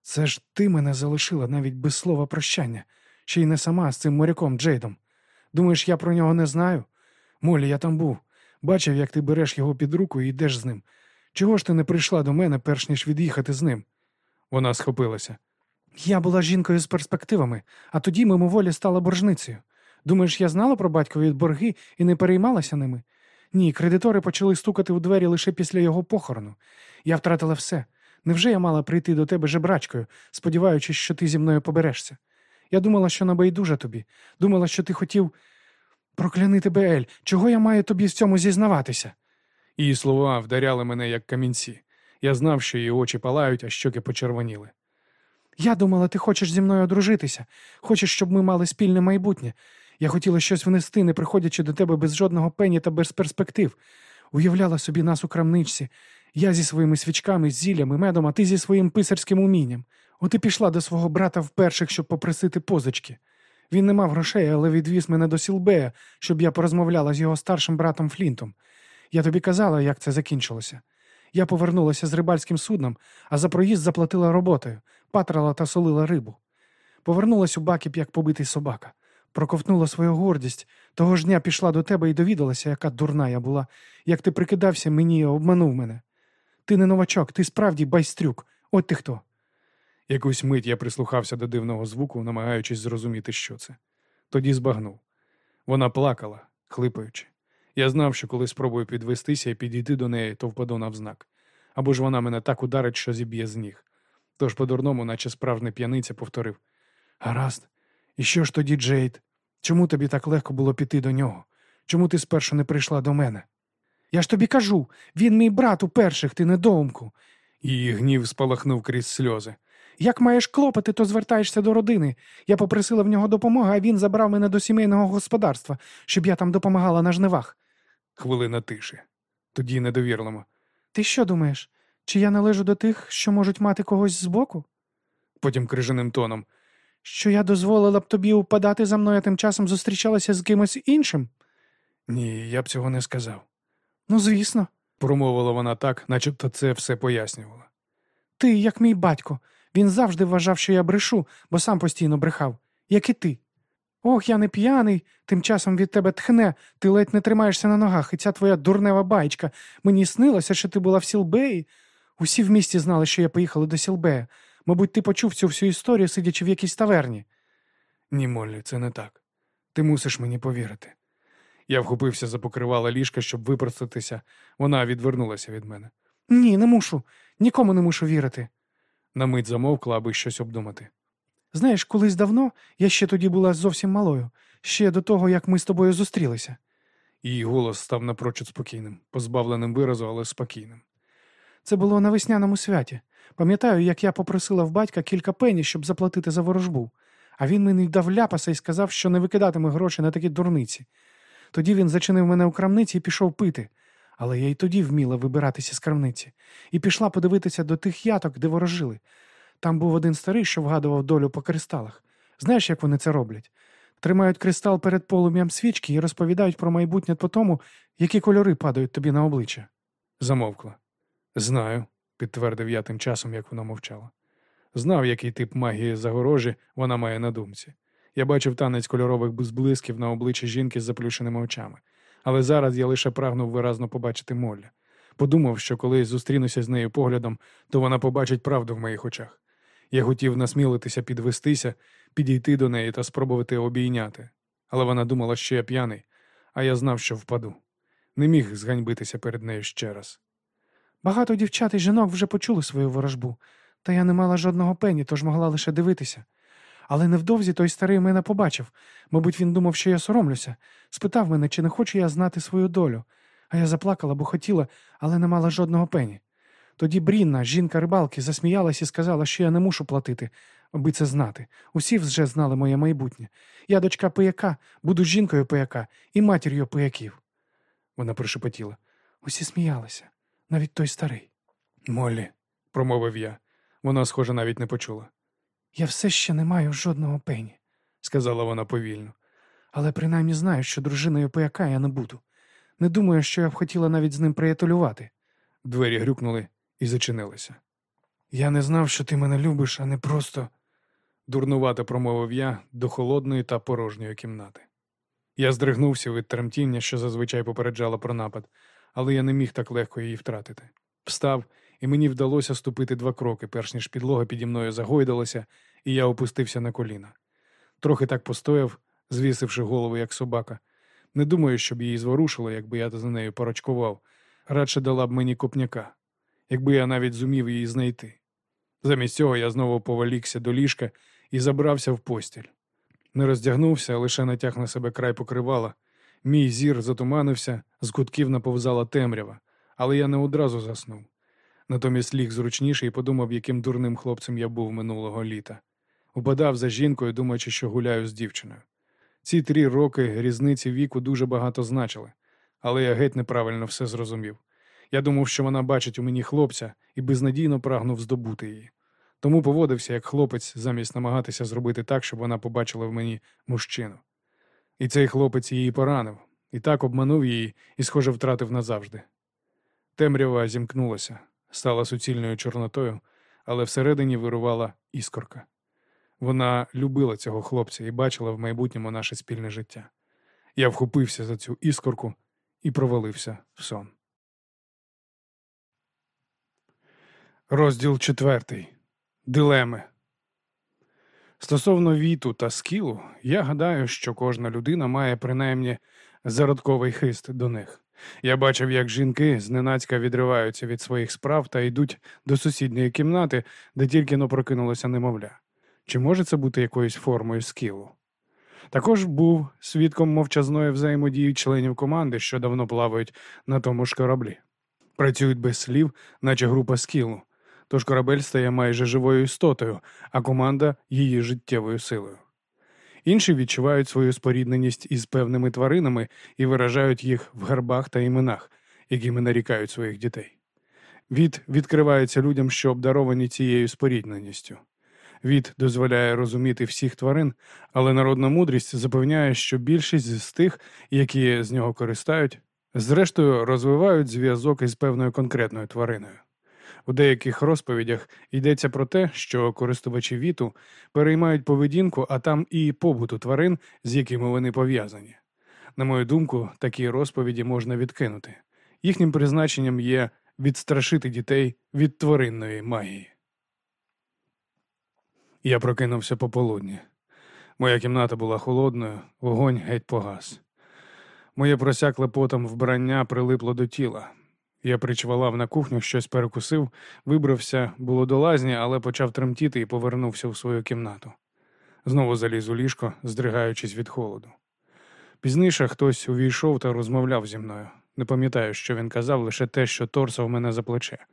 Це ж ти мене залишила навіть без слова прощання, ще й не сама з цим моряком Джейдом. Думаєш, я про нього не знаю? Молі, я там був. Бачив, як ти береш його під руку і йдеш з ним. Чого ж ти не прийшла до мене, перш ніж від'їхати з ним? Вона схопилася. Я була жінкою з перспективами, а тоді мимоволі стала боржницею. Думаєш, я знала про батькові борги і не переймалася ними? Ні, кредитори почали стукати у двері лише після його похорону. Я втратила все. Невже я мала прийти до тебе жебрачкою, сподіваючись, що ти зі мною поберешся? Я думала, що набайдужа тобі, думала, що ти хотів. Прокляни тебе, Ель, чого я маю тобі в цьому зізнаватися? Її слова вдаряли мене, як камінці. Я знав, що її очі палають, а щоки почервоніли. Я думала, ти хочеш зі мною одружитися, хочеш, щоб ми мали спільне майбутнє. Я хотіла щось внести, не приходячи до тебе без жодного пені та без перспектив. Уявляла собі нас у крамничці. Я зі своїми свічками, зіллями, медом, а ти зі своїм писарським умінням. От і пішла до свого брата вперших, щоб попросити позички. Він не мав грошей, але відвіз мене до Сілбея, щоб я порозмовляла з його старшим братом Флінтом. Я тобі казала, як це закінчилося. Я повернулася з рибальським судном, а за проїзд заплатила роботою, патрала та солила рибу. Повернулась у бакіп, як побитий собака. Проковтнула свою гордість. Того ж дня пішла до тебе і довідалася, яка дурна я була, як ти прикидався мені і обманув мене. Ти не новачок, ти справді байстрюк. От ти хто. Якусь мить я прислухався до дивного звуку, намагаючись зрозуміти, що це. Тоді збагнув. Вона плакала, хлипаючи. Я знав, що коли спробую підвестися і підійти до неї, то впаду навзнак. Або ж вона мене так ударить, що зіб'є з ніг. Тож по-дурному, наче справжня п'яниця, повторив Гаразд. І що ж тоді, Джейд? Чому тобі так легко було піти до нього? Чому ти спершу не прийшла до мене? Я ж тобі кажу, він мій брат у перших, ти недоумку. Її гнів спалахнув крізь сльози. Як маєш клопоти, то звертаєшся до родини. Я попросила в нього допомоги, а він забрав мене до сімейного господарства, щоб я там допомагала на жнивах. Хвилина тиші. Тоді недовірливо. Ти що думаєш? Чи я належу до тих, що можуть мати когось збоку? Потім крижаним тоном. Що я дозволила б тобі упадати за мною, а тим часом зустрічалася з кимось іншим? Ні, я б цього не сказав. Ну, звісно, Промовила вона так, начебто це все пояснювала. ти, як мій батько, він завжди вважав, що я брешу, бо сам постійно брехав, як і ти. Ох, я не п'яний, тим часом від тебе тхне, ти ледь не тримаєшся на ногах, і ця твоя дурнева байчка. Мені снилося, що ти була в Сілбеї. Усі в місті знали, що я поїхала до Сілбея. Мабуть, ти почув цю всю історію, сидячи в якійсь таверні. Ні, Моллі, це не так. Ти мусиш мені повірити. Я вхопився за покривала ліжка, щоб випростатися. Вона відвернулася від мене. Ні, не мушу. Нікому не мушу вірити. На мить замовкла, аби щось обдумати. Знаєш, колись давно я ще тоді була зовсім малою, ще до того, як ми з тобою зустрілися. Її голос став напрочуд спокійним, позбавленим виразу, але спокійним. Це було на весняному святі. Пам'ятаю, як я попросила в батька кілька пені, щоб заплатити за ворожбу, а він мені дав ляпаса і сказав, що не викидатиме гроші на такі дурниці. Тоді він зачинив мене у крамниці і пішов пити. Але я й тоді вміла вибиратися з крамниці і пішла подивитися до тих яток, де ворожили. Там був один старий, що вгадував долю по кристалах. Знаєш, як вони це роблять? Тримають кристал перед полум'ям свічки і розповідають про майбутнє по тому, які кольори падають тобі на обличчя. Замовкла. Знаю, підтвердив я тим часом, як вона мовчала. Знав, який тип магії загорожі вона має на думці. Я бачив танець кольорових зблисків на обличчі жінки з заплющеними очами. Але зараз я лише прагнув виразно побачити Моллі. Подумав, що коли зустрінуся з нею поглядом, то вона побачить правду в моїх очах. Я хотів насмілитися підвестися, підійти до неї та спробувати обійняти. Але вона думала, що я п'яний, а я знав, що впаду. Не міг зганьбитися перед нею ще раз. Багато дівчат і жінок вже почули свою ворожбу, та я не мала жодного пені, тож могла лише дивитися. Але невдовзі той старий мене побачив. Мабуть, він думав, що я соромлюся. Спитав мене, чи не хочу я знати свою долю. А я заплакала, бо хотіла, але не мала жодного пені. Тоді Брінна, жінка рибалки, засміялась і сказала, що я не мушу платити, аби це знати. Усі вже знали моє майбутнє. Я дочка пияка, буду жінкою пияка і матір'ю пияків. Вона прошепотіла. Усі сміялися, навіть той старий. Моллі, промовив я. Вона, схоже, навіть не почула. Я все ще не маю жодного пені, сказала вона повільно. але принаймні знаю, що дружиною пияка я не буду. Не думаю, що я б хотіла навіть з ним приятелювати. Двері грюкнули і зачинилися. Я не знав, що ти мене любиш, а не просто. Дурнувато промовив я до холодної та порожньої кімнати. Я здригнувся від тремтіння, що зазвичай попереджала про напад, але я не міг так легко її втратити. Встав, і мені вдалося ступити два кроки, перш ніж підлога піді мною загойдалася, і я опустився на коліна. Трохи так постояв, звісивши голову, як собака. Не думаю, щоб її зворушило, якби я за нею порочкував, радше дала б мені копняка, якби я навіть зумів її знайти. Замість цього я знову повалікся до ліжка і забрався в постіль. Не роздягнувся, лише натяг на себе край покривала. Мій зір затуманився, з кутків наповзала темрява, але я не одразу заснув. Натомість ліг зручніше і подумав, яким дурним хлопцем я був минулого літа. Упадав за жінкою, думаючи, що гуляю з дівчиною. Ці три роки різниці віку дуже багато значили, але я геть неправильно все зрозумів. Я думав, що вона бачить у мені хлопця і безнадійно прагнув здобути її. Тому поводився як хлопець, замість намагатися зробити так, щоб вона побачила в мені мужчину. І цей хлопець її поранив, і так обманув її і, схоже, втратив назавжди. Темрява зімкнулася, стала суцільною чорнотою, але всередині вирувала іскорка. Вона любила цього хлопця і бачила в майбутньому наше спільне життя. Я вхопився за цю іскорку і провалився в сон. Розділ четвертий. Дилеми. Стосовно віту та скілу, я гадаю, що кожна людина має принаймні зародковий хист до них. Я бачив, як жінки зненацька відриваються від своїх справ та йдуть до сусідньої кімнати, де тільки но прокинулося немовля. Чи може це бути якоюсь формою скілу? Також був свідком мовчазної взаємодії членів команди, що давно плавають на тому ж кораблі. Працюють без слів, наче група скілу. Тож корабель стає майже живою істотою, а команда її життєвою силою. Інші відчувають свою спорідненість із певними тваринами і виражають їх в гербах та іменах, якими нарікають своїх дітей. Від відкривається людям, що обдаровані цією спорідненістю. Від дозволяє розуміти всіх тварин, але народна мудрість запевняє, що більшість з тих, які з нього користають, зрештою розвивають зв'язок із певною конкретною твариною. У деяких розповідях йдеться про те, що користувачі віту переймають поведінку, а там і побуту тварин, з якими вони пов'язані. На мою думку, такі розповіді можна відкинути. Їхнім призначенням є відстрашити дітей від тваринної магії. Я прокинувся пополудні. Моя кімната була холодною, вогонь геть погас. Моє просякле потом вбрання прилипло до тіла. Я причвалав на кухню, щось перекусив, вибрався, було до лазні, але почав тремтіти і повернувся в свою кімнату. Знову заліз у ліжко, здригаючись від холоду. Пізніше хтось увійшов та розмовляв зі мною. Не пам'ятаю, що він казав, лише те, що торсав мене за плече.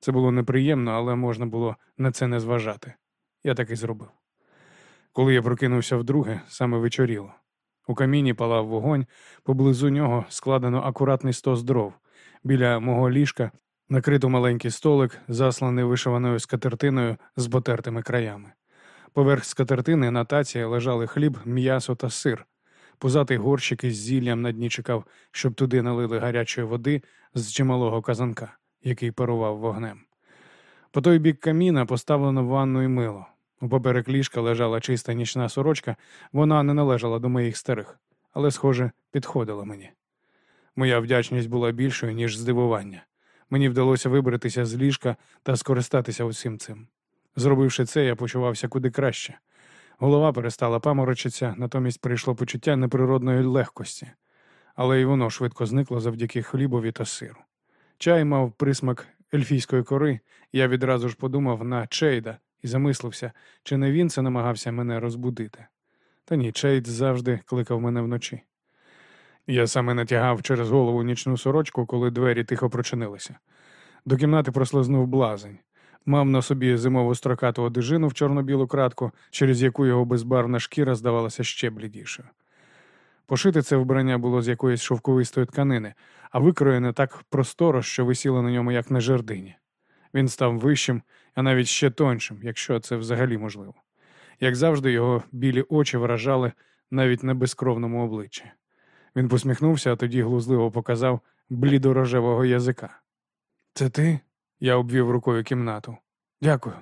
Це було неприємно, але можна було на це не зважати. Я так і зробив. Коли я прокинувся вдруге, саме вечоріло. У каміні палав вогонь, поблизу нього складено акуратний стос дров. Біля мого ліжка накрито маленький столик, засланий вишиваною скатертиною з потертими краями. Поверх скатертини на таці лежали хліб, м'ясо та сир. Пузатий горщик із зіллям на дні чекав, щоб туди налили гарячої води з чималого казанка, який парував вогнем. По той бік каміна поставлено ванну і мило. У поперек ліжка лежала чиста нічна сорочка, вона не належала до моїх старих, але, схоже, підходила мені. Моя вдячність була більшою, ніж здивування. Мені вдалося вибратися з ліжка та скористатися усім цим. Зробивши це, я почувався куди краще. Голова перестала паморочитися, натомість прийшло почуття неприродної легкості, але й воно швидко зникло завдяки хлібові та сиру. Чай мав присмак ельфійської кори, я відразу ж подумав на Чейда і замислився, чи не він це намагався мене розбудити. Та ні, Чейд завжди кликав мене вночі. Я саме натягав через голову нічну сорочку, коли двері тихо прочинилися. До кімнати прослизнув блазень. Мав на собі зимову строкату одежину в чорно-білу кратку, через яку його безбарвна шкіра здавалася ще блідішою. Пошити це вбрання було з якоїсь шовковистої тканини, а викроєне так просторо, що висіло на ньому, як на жердині. Він став вищим, а навіть ще тоншим, якщо це взагалі можливо. Як завжди, його білі очі вражали навіть на безкровному обличчі. Він посміхнувся, а тоді глузливо показав блідорожевого язика. Це ти? Я обвів рукою кімнату. Дякую.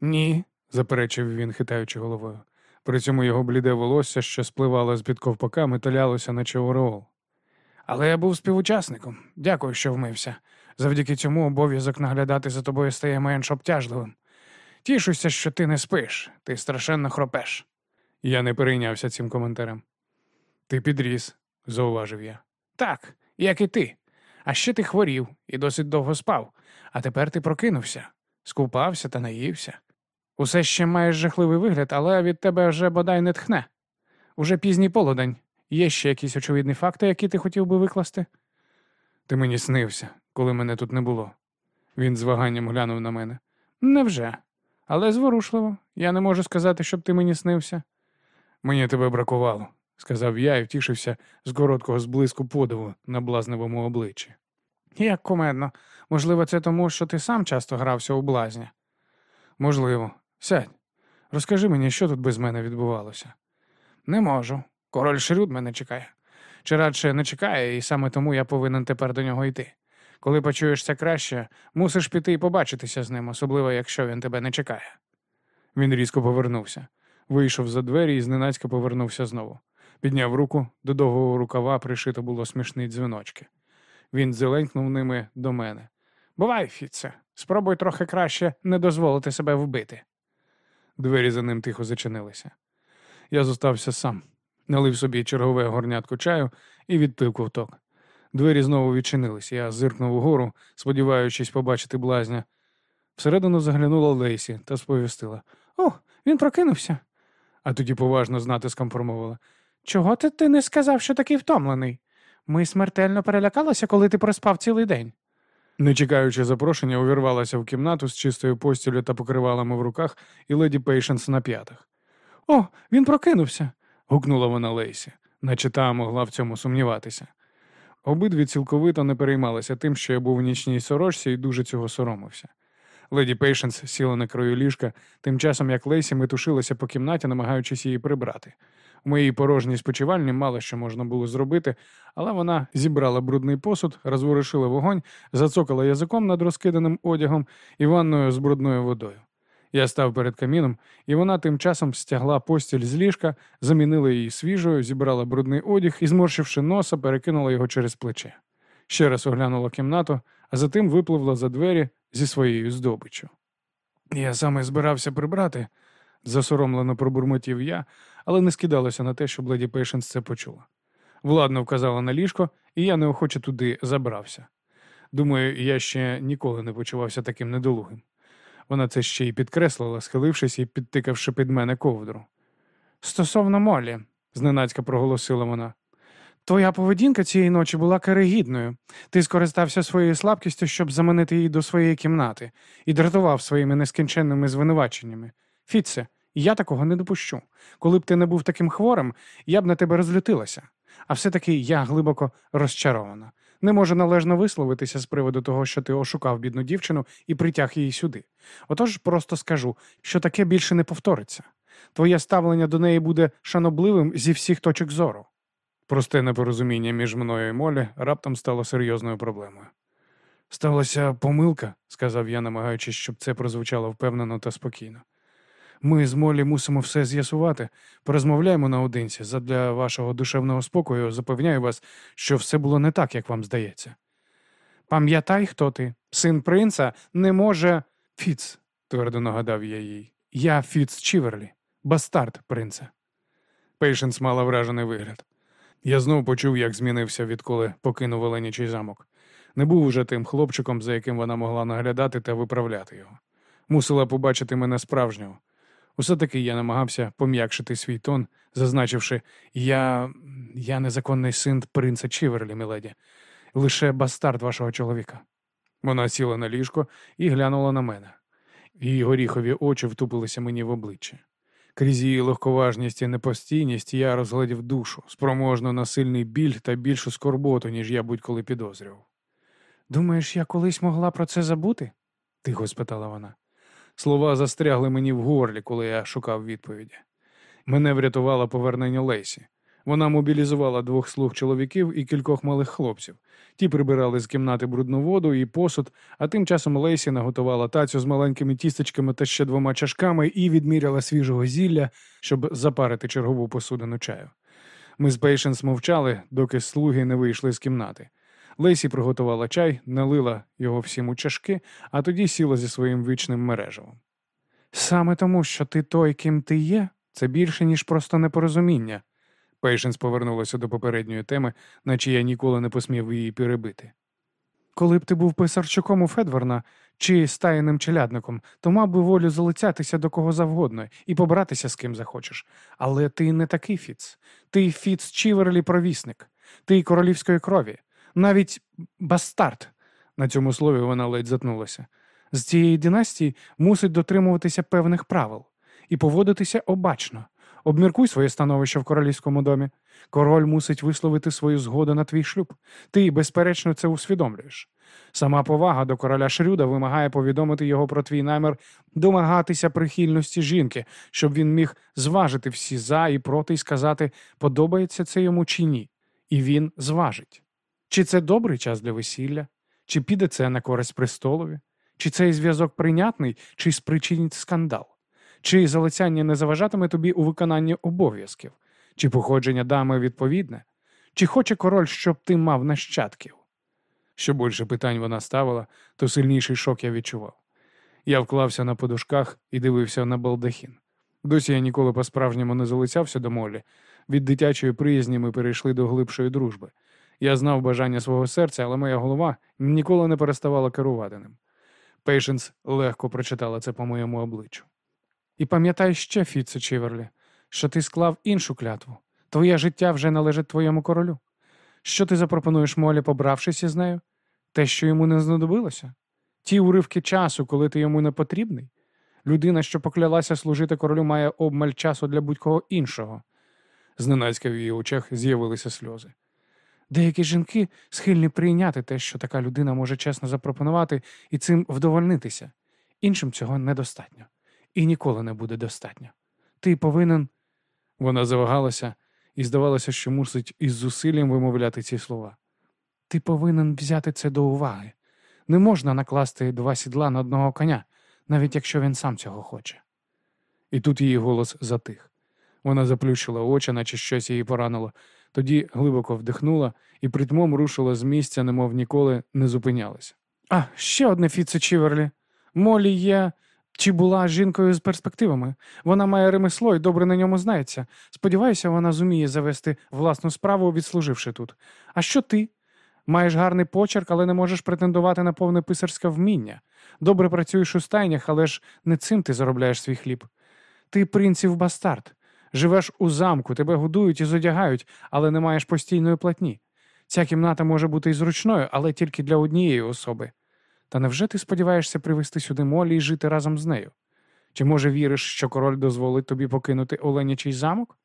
Ні, заперечив він, хитаючи головою. При цьому його бліде волосся, що спливало з під ковпака, металялося, наче ореол. Але я був співучасником. Дякую, що вмився. Завдяки цьому обов'язок наглядати за тобою стає менш обтяжливим. Тішуся, що ти не спиш, ти страшенно хропеш. Я не перейнявся цим коментарем. Ти підріс, зауважив я. Так, як і ти. А ще ти хворів і досить довго спав, а тепер ти прокинувся, скупався та наївся. Усе ще маєш жахливий вигляд, але від тебе вже бодай не тхне. Уже пізній полудень. Є ще якісь очевидні факти, які ти хотів би викласти? Ти мені снився, коли мене тут не було. Він з ваганням глянув на мене. Невже? Але зворушливо. Я не можу сказати, щоб ти мені снився. Мені тебе бракувало, сказав я і втішився з короткого зблиску подиву на блазневому обличчі. Як кумедно. Можливо, це тому, що ти сам часто грався у блазня. Можливо. Сядь. Розкажи мені, що тут без мене відбувалося. Не можу. Король Шрюд мене чекає. Чи радше не чекає, і саме тому я повинен тепер до нього йти. Коли почуєшся краще, мусиш піти і побачитися з ним, особливо якщо він тебе не чекає. Він різко повернувся, вийшов за двері і зненацька повернувся знову. Підняв руку, до довгого рукава пришито було смішні дзвіночки. Він зеленькнув ними до мене. Бувай, Фіце, спробуй трохи краще не дозволити себе вбити. Двері за ним тихо зачинилися. Я зостався сам, налив собі чергове горнятку чаю і відпив ковток. Двері знову відчинились. Я зиркнув угору, сподіваючись побачити блазня. Всередину заглянула Лейсі та сповістила О, він прокинувся. А тоді поважним тоном промовила. Чого ти, ти не сказав, що такий втомлений? Ми смертельно перелякалися, коли ти проспав цілий день. Не чекаючи запрошення, увірвалася в кімнату з чистою постілю та покривалами в руках і леді Пейшенс на п'ятах. О, він прокинувся. гукнула вона Лейсі, наче та могла в цьому сумніватися. Обидві цілковито не переймалися тим, що я був у нічній сорочці і дуже цього соромився. Леді Пейшенс сіла на краю ліжка, тим часом як Лейсі метушилася по кімнаті, намагаючись її прибрати. У моїй порожній опочивальні мало що можна було зробити, але вона зібрала брудний посуд, розворушила вогонь, зацокала язиком над розкиданим одягом і ванною з брудною водою. Я став перед каміном, і вона тим часом стягла постіль з ліжка, замінила її свіжою, зібрала брудний одяг і, зморщивши носа, перекинула його через плече. Ще раз оглянула кімнату, а затим випливла за двері зі своєю здобиччю. Я саме збирався прибрати, засоромлено пробурмотів я, але не скидалося на те, щоб леді Пейшенс це почула. Владно вказала на ліжко, і я неохоче туди забрався. Думаю, я ще ніколи не почувався таким недолугим. Вона це ще й підкреслила, схилившись і підтикавши під мене ковдру. Стосовно Молі, зненацька проголосила вона. Твоя поведінка цієї ночі була керегідною. Ти скористався своєю слабкістю, щоб заманити її до своєї кімнати, і дратував своїми нескінченними звинуваченнями. Фіце, я такого не допущу. Коли б ти не був таким хворим, я б на тебе розлютилася. А все-таки я глибоко розчарована. Не можу належно висловитися з приводу того, що ти ошукав бідну дівчину і притяг її сюди. Отож просто скажу, що таке більше не повториться. Твоє ставлення до неї буде шанобливим зі всіх точок зору. Просте непорозуміння між мною і Молі раптом стало серйозною проблемою. Сталася помилка, сказав я, намагаючись, щоб це прозвучало впевнено та спокійно. Ми з Молі мусимо все з'ясувати. Порозмовляємо наодинці. Задля вашого душевного спокою запевняю вас, що все було не так, як вам здається. Пам'ятай, хто ти. Син принца не може. Фіц, твердо нагадав я їй. Я Фіц Чіверлі, бастард принца. Пейшенс мала вражений вигляд. Я знов почув, як змінився, відколи покинув Оленячий замок. Не був уже тим хлопчиком, за яким вона могла наглядати та виправляти його. Мусила побачити мене справжнього. Усе таки я намагався пом'якшити свій тон, зазначивши я я незаконний син принца Чіверлі, міледі, лише бастард вашого чоловіка. Вона сіла на ліжко і глянула на мене. Її горіхові очі втупилися мені в обличчя. Крізь її легковажність і непостійність я розглядів душу, спроможну на сильний біль та більшу скорботу, ніж я будь-коли підозрював. Думаєш, я колись могла про це забути? тихо спитала вона. Слова застрягли мені в горлі, коли я шукав відповіді. Мене врятувало повернення Лейсі. Вона мобілізувала двох слуг чоловіків і кількох малих хлопців. Ті прибирали з кімнати брудну воду і посуд, а тим часом Лейсі наготувала тацю з маленькими тістечками та ще двома чашками і відміряла свіжого зілля, щоб запарити чергову посудину чаю. Ми з Пейшенс мовчали, доки слуги не вийшли з кімнати. Лейсі приготувала чай, налила його всім у чашки, а тоді сіла зі своїм вічним мережевом. Саме тому, що ти той, ким ти є, це більше, ніж просто непорозуміння. Пейшенс повернулася до попередньої теми, наче я ніколи не посмів її перебити. Коли б ти був писарчуком у Федворна чи стаєним челядником, то мав би волю залицятися до кого завгодно і побратися з ким захочеш. Але ти не такий Фіц. Ти Фіц Чіверлі провісник, ти королівської крові навіть бастард. На цьому слові вона ледь затнулася. З цієї династії мусить дотримуватися певних правил і поводитися обачно. Обміркуй своє становище в королівському домі. Король мусить висловити свою згоду на твій шлюб. Ти, безперечно, це усвідомлюєш. Сама повага до короля Шрюда вимагає повідомити його про твій намір домагатися прихильності жінки, щоб він міг зважити всі за і проти і сказати, подобається це йому чи ні. І він зважить. Чи це добрий час для весілля, чи піде це на користь престолові, чи цей зв'язок прийнятний, чи спричинить скандал, чи залицяння не заважатиме тобі у виконанні обов'язків, чи походження дами відповідне, чи хоче король, щоб ти мав нащадків? Що більше питань вона ставила, то сильніший шок я відчував. Я вклався на подушках і дивився на балдахін. Досі я ніколи по-справжньому не залицявся до молі. Від дитячої приязні ми перейшли до глибшої дружби. Я знав бажання свого серця, але моя голова ніколи не переставала керувати ним. Пейшенс легко прочитала це по моєму обличчю. І пам'ятай ще, Фіце Чіверлі, що ти склав іншу клятву. Твоє життя вже належить твоєму королю. Що ти запропонуєш молі, побравшись із нею? Те, що йому не знадобилося? Ті уривки часу, коли ти йому не потрібний? Людина, що поклялася служити королю, має обмаль часу для будь-кого іншого. Зненацька в її очах з'явилися сльози. Деякі жінки схильні прийняти те, що така людина може чесно запропонувати, і цим вдовольнитися. Іншим цього недостатньо. І ніколи не буде достатньо. Ти повинен. Вона завагалася і здавалося, що мусить із зусиллям вимовляти ці слова. Ти повинен взяти це до уваги. Не можна накласти два сідла на одного коня, навіть якщо він сам цього хоче. І тут її голос затих. Вона заплющила очі, наче щось її поранило, тоді глибоко вдихнула і притмом рушила з місця, немов ніколи не зупинялася. А, ще одне Фіце Чіверлі. Молі є чи була жінкою з перспективами. Вона має ремесло і добре на ньому знається. Сподіваюся, вона зуміє завести власну справу, відслуживши тут. А що ти? Маєш гарний почерк, але не можеш претендувати на повне писарське вміння. Добре працюєш у стайнях, але ж не цим ти заробляєш свій хліб. Ти принців бастард. Живеш у замку, тебе годують і зодягають, але не маєш постійної платні. Ця кімната може бути і зручною, але тільки для однієї особи. Та невже ти сподіваєшся привезти сюди Молі і жити разом з нею? Чи може віриш, що король дозволить тобі покинути Оленячий замок?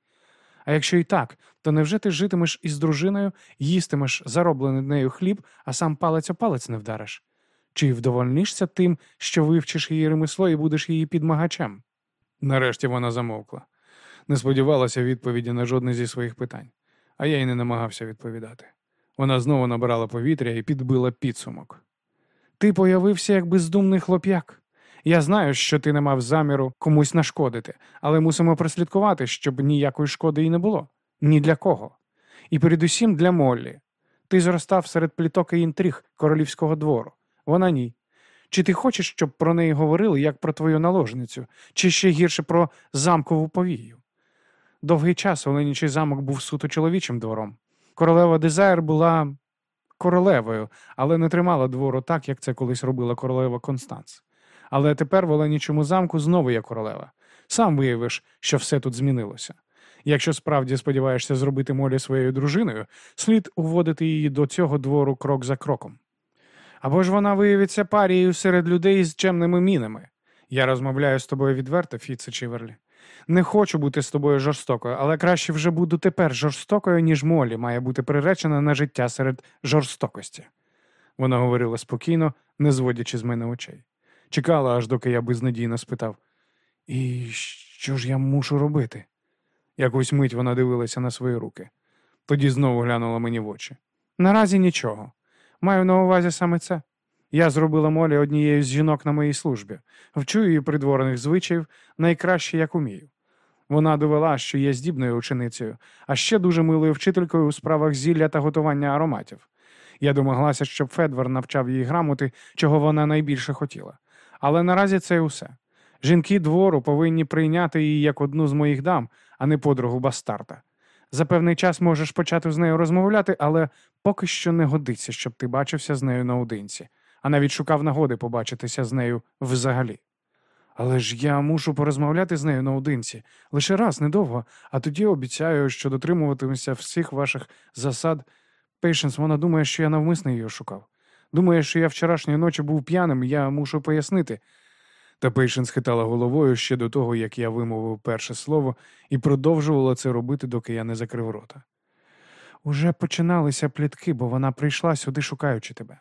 А якщо і так, то невже ти житимеш із дружиною, їстимеш зароблений нею хліб, а сам палець о палець не вдариш? Чи вдовольнишся тим, що вивчиш її ремесло і будеш її підмагачем? Нарешті вона замовкла. Не сподівалася відповіді на жодне зі своїх питань, а я й не намагався відповідати. Вона знову набрала повітря і підбила підсумок. Ти появився як бездумний хлоп'як. Я знаю, що ти не мав заміру комусь нашкодити, але мусимо прослідкувати, щоб ніякої шкоди і не було. Ні для кого. І передусім для Моллі. Ти зростав серед пліток і інтриг королівського двору. Вона ні. Чи ти хочеш, щоб про неї говорили як про твою наложницю, чи ще гірше про замкову повію? Довгий час Оленічий замок був суто чоловічим двором. Королева Дезайр була королевою, але не тримала двору так, як це колись робила королева Констанс. Але тепер в Оленічому замку знову є королева. Сам виявиш, що все тут змінилося. Якщо справді сподіваєшся зробити Молі своєю дружиною, слід уводити її до цього двору крок за кроком. Або ж вона виявиться парією серед людей з чемними мінами. Я розмовляю з тобою відверто, Фіце Чіверлі. Не хочу бути з тобою жорстокою, але краще вже буду тепер жорстокою, ніж Молі має бути приречена на життя серед жорстокості. Вона говорила спокійно, не зводячи з мене очей. Чекала, аж доки я безнадійно спитав: І що ж я мушу робити? Якусь мить вона дивилася на свої руки. Тоді знову глянула мені в очі. Наразі нічого. Маю на увазі саме це. Я зробила Молі однією з жінок на моїй службі, вчу її придворних звичаїв найкраще, як умію. Вона довела, що є здібною ученицею, а ще дуже милою вчителькою у справах зілля та готування ароматів. Я домоглася, щоб Федвар навчав її грамоти, чого вона найбільше хотіла. Але наразі це усе. Жінки двору повинні прийняти її як одну з моїх дам, а не подругу бастарта. За певний час можеш почати з нею розмовляти, але поки що не годиться, щоб ти бачився з нею наодинці, а навіть шукав нагоди побачитися з нею взагалі. Але ж я мушу порозмовляти з нею наодинці лише раз недовго, а тоді обіцяю, що дотримуватимуся всіх ваших засад. Пейшенс, вона думає, що я навмисно її шукав. Думає, що я вчорашньої ночі був п'яним, я мушу пояснити. Та Пейшенс хитала головою ще до того, як я вимовив перше слово, і продовжувала це робити, доки я не закрив рота. Уже починалися плітки, бо вона прийшла сюди, шукаючи тебе.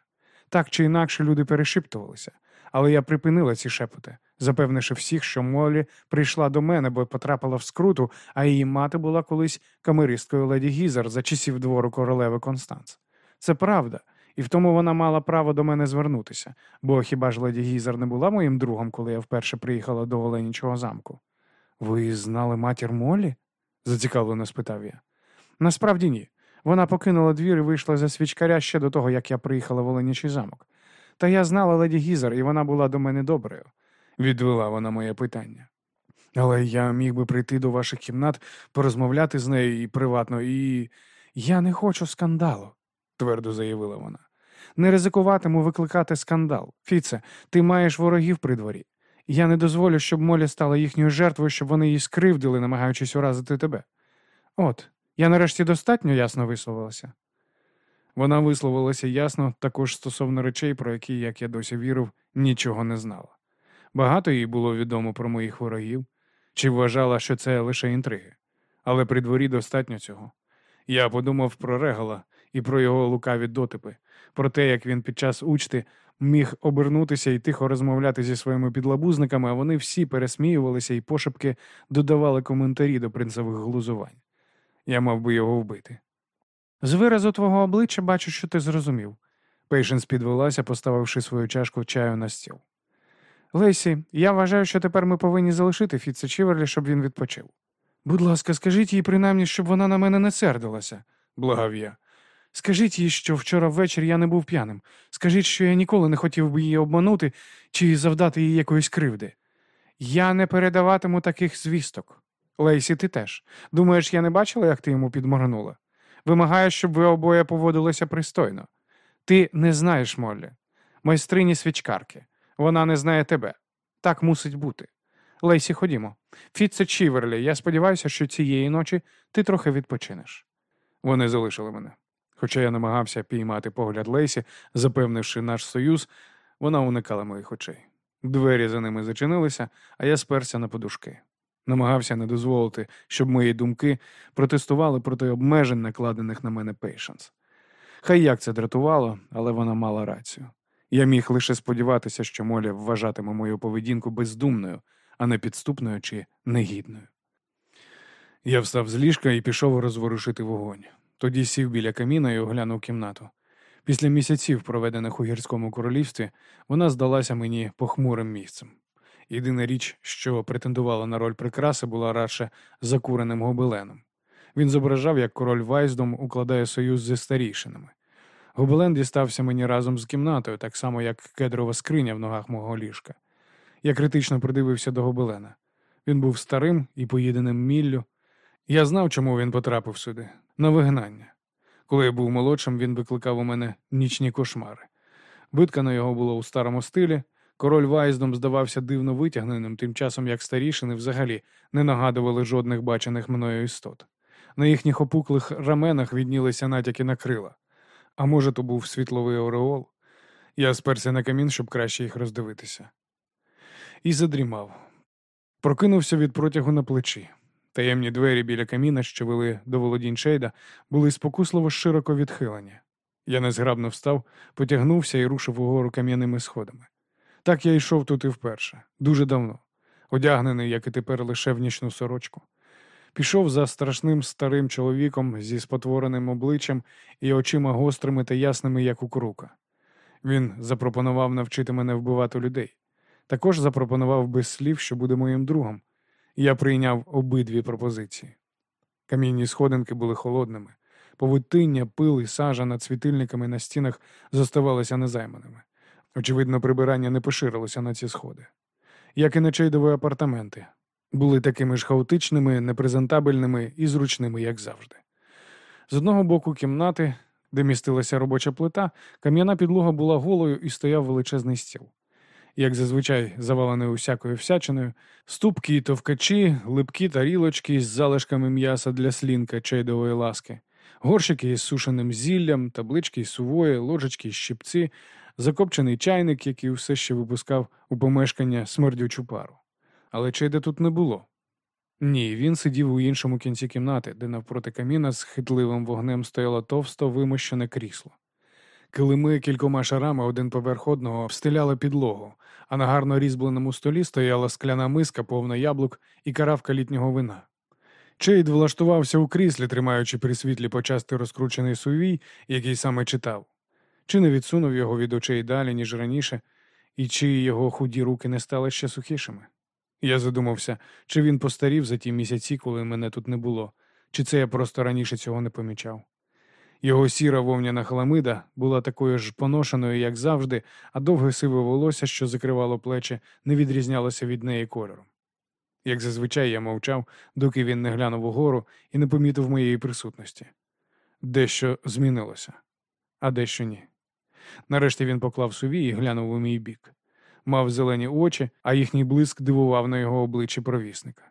Так чи інакше люди перешіптувалися, але я припинила ці шепоти, запевнивши всіх, що Молі прийшла до мене, бо потрапила в скруту, а її мати була колись камеристкою леді Гізер за часів двору королеви Констанц. Це правда, і в тому вона мала право до мене звернутися, бо хіба ж леді Гізер не була моїм другом, коли я вперше приїхала до Оленічого замку? Ви знали матір Молі? зацікавлено спитав я. Насправді ні. Вона покинула двір і вийшла за свічкаря ще до того, як я приїхала в Оленічий замок. Та я знала леді Гізер, і вона була до мене доброю, відвела вона моє питання. Але я міг би прийти до ваших кімнат, порозмовляти з нею і приватно, і я не хочу скандалу, твердо заявила вона. Не ризикуватиму викликати скандал. Фіце, ти маєш ворогів при дворі. Я не дозволю, щоб Молі стала їхньою жертвою, щоб вони її скривдили, намагаючись уразити тебе. От, я нарешті достатньо ясно висловилася. Вона висловилася ясно також стосовно речей, про які, як я досі вірив, нічого не знала. Багато їй було відомо про моїх ворогів, чи вважала, що це лише інтриги, але при дворі достатньо цього. Я подумав про Регала і про його лукаві дотипи, про те, як він під час учти міг обернутися і тихо розмовляти зі своїми підлабузниками, а вони всі пересміювалися і пошепки додавали коментарі до принцевих глузувань. Я мав би його вбити. З виразу твого обличчя бачу, що ти зрозумів. Пейшенс підвелася, поставивши свою чашку чаю на стіл. Лейсі, я вважаю, що тепер ми повинні залишити Фітца Чіверлі, щоб він відпочив. Будь ласка, скажіть їй принаймні, щоб вона на мене не сердилася, благав я. Скажіть їй, що вчора ввечері я не був п'яним. Скажіть, що я ніколи не хотів би її обманути чи завдати їй якоїсь кривди. Я не передаватиму таких звісток. Лейсі, ти теж. Думаєш, я не бачила, як ти йому підморгнула? Вимагаю, щоб ви обоє поводилися пристойно. Ти не знаєш Моллі. Майстрині свічкарки. Вона не знає тебе. Так мусить бути. Лейсі, ходімо. Фітце Чіверлі, я сподіваюся, що цієї ночі ти трохи відпочинеш. Вони залишили мене. Хоча я намагався піймати погляд Лейсі, запевнивши наш союз, вона уникала моїх очей. Двері за ними зачинилися, а я сперся на подушки. Намагався не дозволити, щоб мої думки протестували проти обмежень, накладених на мене Пейшенс. Хай як це дратувало, але вона мала рацію. Я міг лише сподіватися, що Моля вважатиме мою поведінку бездумною, а не підступною чи негідною. Я встав з ліжка і пішов розворушити вогонь. Тоді сів біля каміна і оглянув кімнату. Після місяців, проведених у гірському королівстві, вона здалася мені похмурим місцем. Єдина річ, що претендувала на роль прикраси, була радше закуреним гобеленом. Він зображав, як король Вайздом укладає союз зі старішинами. Гобелен дістався мені разом з кімнатою, так само, як кедрова скриня в ногах мого ліжка. Я критично придивився до гобелена. Він був старим і поїденим міллю. Я знав, чому він потрапив сюди на вигнання. Коли я був молодшим, він викликав у мене нічні кошмари. Виткано його було у старому стилі. Король Вайздом здавався дивно витягненим, тим часом як старішини взагалі не нагадували жодних бачених мною істот. На їхніх опуклих раменах віднілися натяки на крила. А може, то був світловий ореол. Я сперся на камін, щоб краще їх роздивитися. І задрімав. Прокинувся від протягу на плечі. Таємні двері біля каміна, що вели до володінь Шейда, були спокусливо широко відхилені. Я незграбно встав, потягнувся і рушив угору кам'яними сходами. Так я йшов тут і вперше, дуже давно, одягнений, як і тепер, лише в нічну сорочку. Пішов за страшним старим чоловіком зі спотвореним обличчям і очима гострими та ясними, як у крука. Він запропонував навчити мене вбивати людей. Також запропонував без слів, що буде моїм другом. Я прийняв обидві пропозиції. Камінні сходинки були холодними. Повитиння, пил і сажа над світильниками на стінах зоставалися незайманими. Очевидно, прибирання не поширилося на ці сходи. Як і нечейдові апартаменти, були такими ж хаотичними, непрезентабельними і зручними, як завжди. З одного боку кімнати, де містилася робоча плита, кам'яна підлога була голою і стояв величезний стіл. Як зазвичай завалений усякою всячиною, ступки й товкачі, липкі тарілочки з залишками м'яса для слінка чайдової ласки, горщики із сушеним зіллям, таблички із сувої, ложечки із щипці, закопчений чайник, який все ще випускав у помешкання смердючу пару. Але чайда тут не було. Ні, він сидів у іншому кінці кімнати, де навпроти каміна з хитливим вогнем стояло товсто вимощене крісло. Килими кількома шарами один поверх одного встиляли підлогу, а на гарно різьбленому столі стояла скляна миска, повна яблук і каравка літнього вина. Чейд влаштувався у кріслі, тримаючи при світлі почасти розкручений сувій, який саме читав. Чи не відсунув його від очей далі, ніж раніше, і чи його худі руки не стали ще сухішими? Я задумався, чи він постарів за ті місяці, коли мене тут не було, чи це я просто раніше цього не помічав. Його сіра вовняна хламида була такою ж поношеною, як завжди, а довге сиве волосся, що закривало плечі, не відрізнялося від неї кольором. Як зазвичай я мовчав, доки він не глянув угору і не помітив моєї присутності. Дещо змінилося, а дещо ні. Нарешті він поклав сувій і глянув у мій бік. Мав зелені очі, а їхній блиск дивував на його обличчі провісника.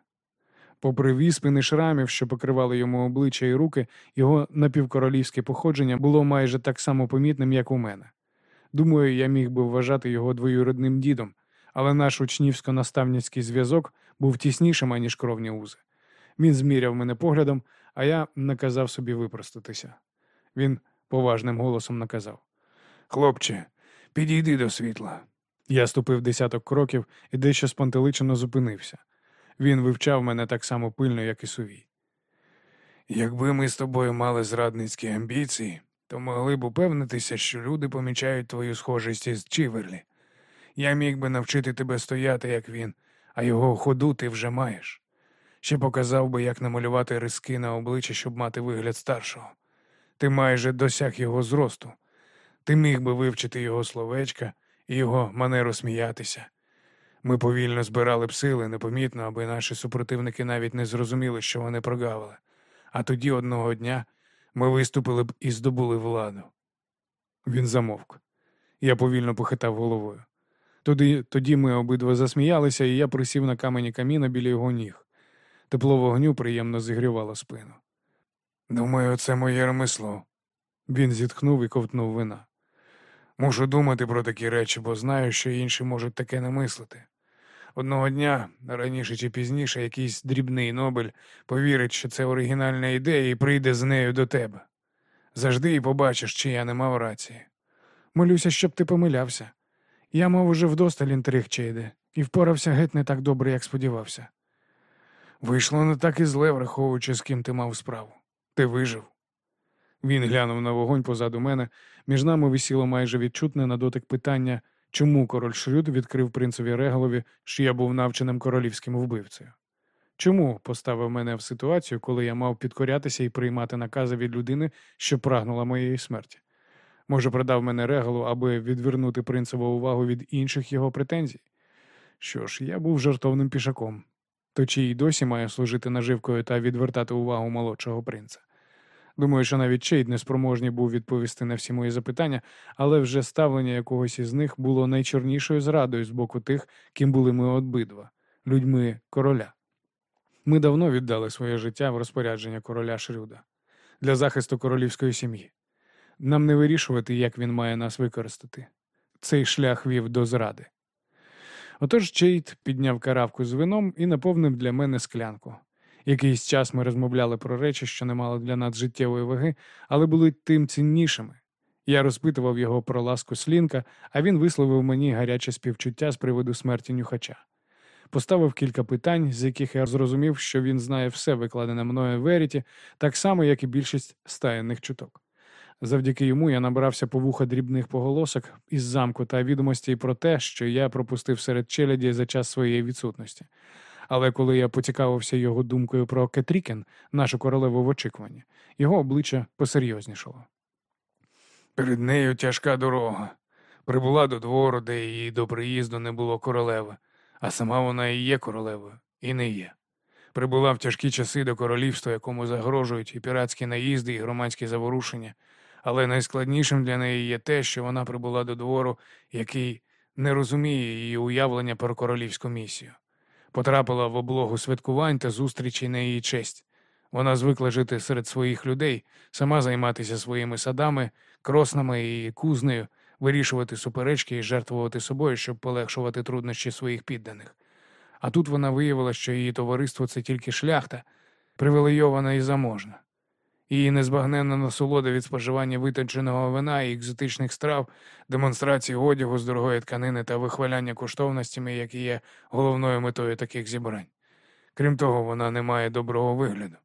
Попри віспини шрамів, що покривали йому обличчя і руки, його напівкоролівське походження було майже так само помітним, як у мене. Думаю, я міг би вважати його двоюродним дідом, але наш учнівсько-наставницький зв'язок був тіснішим, аніж кровні узи. Він зміряв мене поглядом, а я наказав собі випростатися. Він поважним голосом наказав Хлопче, підійди до світла. Я ступив десяток кроків і дещо спантеличено зупинився. Він вивчав мене так само пильно, як і сувій. Якби ми з тобою мали зрадницькі амбіції, то могли б упевнитися, що люди помічають твою схожість із Чіверлі. Я міг би навчити тебе стояти, як він, а його ходу ти вже маєш. Ще показав би, як намалювати риски на обличчя, щоб мати вигляд старшого. Ти майже досяг його зросту. Ти міг би вивчити його словечка і його манеру сміятися. Ми повільно збирали б сили непомітно, аби наші супротивники навіть не зрозуміли, що вони прогавили. А тоді одного дня ми виступили б і здобули владу. Він замовк. Я повільно похитав головою. Тоді, тоді ми обидва засміялися, і я присів на камені каміна біля його ніг. Тепло вогню приємно зігрівало спину. Думаю, це моє ремесло. Він зітхнув і ковтнув вина. Мушу думати про такі речі, бо знаю, що інші можуть таке не мислити. Одного дня, раніше чи пізніше, якийсь дрібний Нобель повірить, що це оригінальна ідея і прийде з нею до тебе. Завжди і побачиш, чи я не мав рації. Молюся, щоб ти помилявся. Я мав уже вдосталь інтриг Чейде, і впорався геть не так добре, як сподівався. Вийшло не так і зле, враховуючи, з ким ти мав справу. Ти вижив. Він глянув на вогонь позаду мене. Між нами висіло майже відчутне на дотик питання, чому король Шрюд відкрив принцеві Реголові, що я був навченим королівським вбивцею. Чому поставив мене в ситуацію, коли я мав підкорятися і приймати накази від людини, що прагнула моєї смерті? Може, продав мене регалу, аби відвернути принцеву увагу від інших його претензій? Що ж, я був жартовним пішаком, то чи й досі маю служити наживкою та відвертати увагу молодшого принца. Думаю, що навіть Чейд неспроможний був відповісти на всі мої запитання, але вже ставлення якогось із них було найчорнішою зрадою з боку тих, ким були ми обидва людьми короля. Ми давно віддали своє життя в розпорядження короля Шрюда для захисту королівської сім'ї. Нам не вирішувати, як він має нас використати. Цей шлях вів до зради. Отож Чейд підняв каравку з вином і наповнив для мене склянку. Якийсь час ми розмовляли про речі, що не мали для нас життєвої ваги, але були тим ціннішими. Я розпитував його про ласку слінка, а він висловив мені гаряче співчуття з приводу смерті нюхача. Поставив кілька питань, з яких я зрозумів, що він знає все викладене мною в Веріті, так само, як і більшість стаєнних чуток. Завдяки йому я набрався по вуха дрібних поголосок із замку та відомостей про те, що я пропустив серед челяді за час своєї відсутності. Але коли я поцікавився його думкою про Кетрікен, нашу королеву в очікуванні, його обличчя посерйознішало. Перед нею тяжка дорога. Прибула до двору, де її до приїзду не було королеви, а сама вона і є королевою, і не є. Прибула в тяжкі часи до королівства, якому загрожують і піратські наїзди, і громадські заворушення, але найскладнішим для неї є те, що вона прибула до двору, який не розуміє її уявлення про королівську місію. Потрапила в облогу святкувань та зустрічей на її честь. Вона звикла жити серед своїх людей, сама займатися своїми садами, кроснами і кузнею, вирішувати суперечки і жертвувати собою, щоб полегшувати труднощі своїх підданих. А тут вона виявила, що її товариство це тільки шляхта, привілейована і заможна. Її незбагненна насолода від споживання витонченого вина і екзотичних страв, демонстрації одягу з дорогої тканини та вихваляння коштовностями, які є головною метою таких зібрань. Крім того, вона не має доброго вигляду.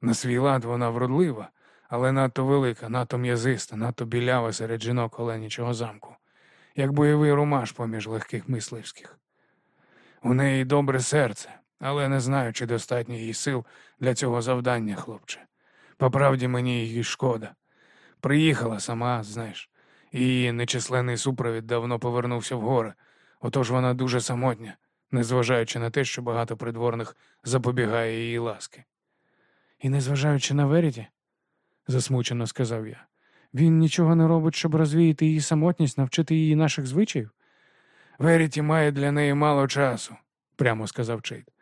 На свій лад вона вродлива, але надто велика, надто м'язиста, надто білява серед жінок оленячого замку, як бойовий ромаш поміж легких мисливських. У неї добре серце, але не знаю, чи достатньо її сил для цього завдання, хлопче. По правді мені її шкода. Приїхала сама, знаєш, її нечисленний супровід давно повернувся в гори, отож вона дуже самотня, незважаючи на те, що багато придворних запобігає її ласки. І незважаючи на Веріті, засмучено сказав я, він нічого не робить, щоб розвіяти її самотність, навчити її наших звичаїв? Веріті має для неї мало часу, прямо сказав Чейд.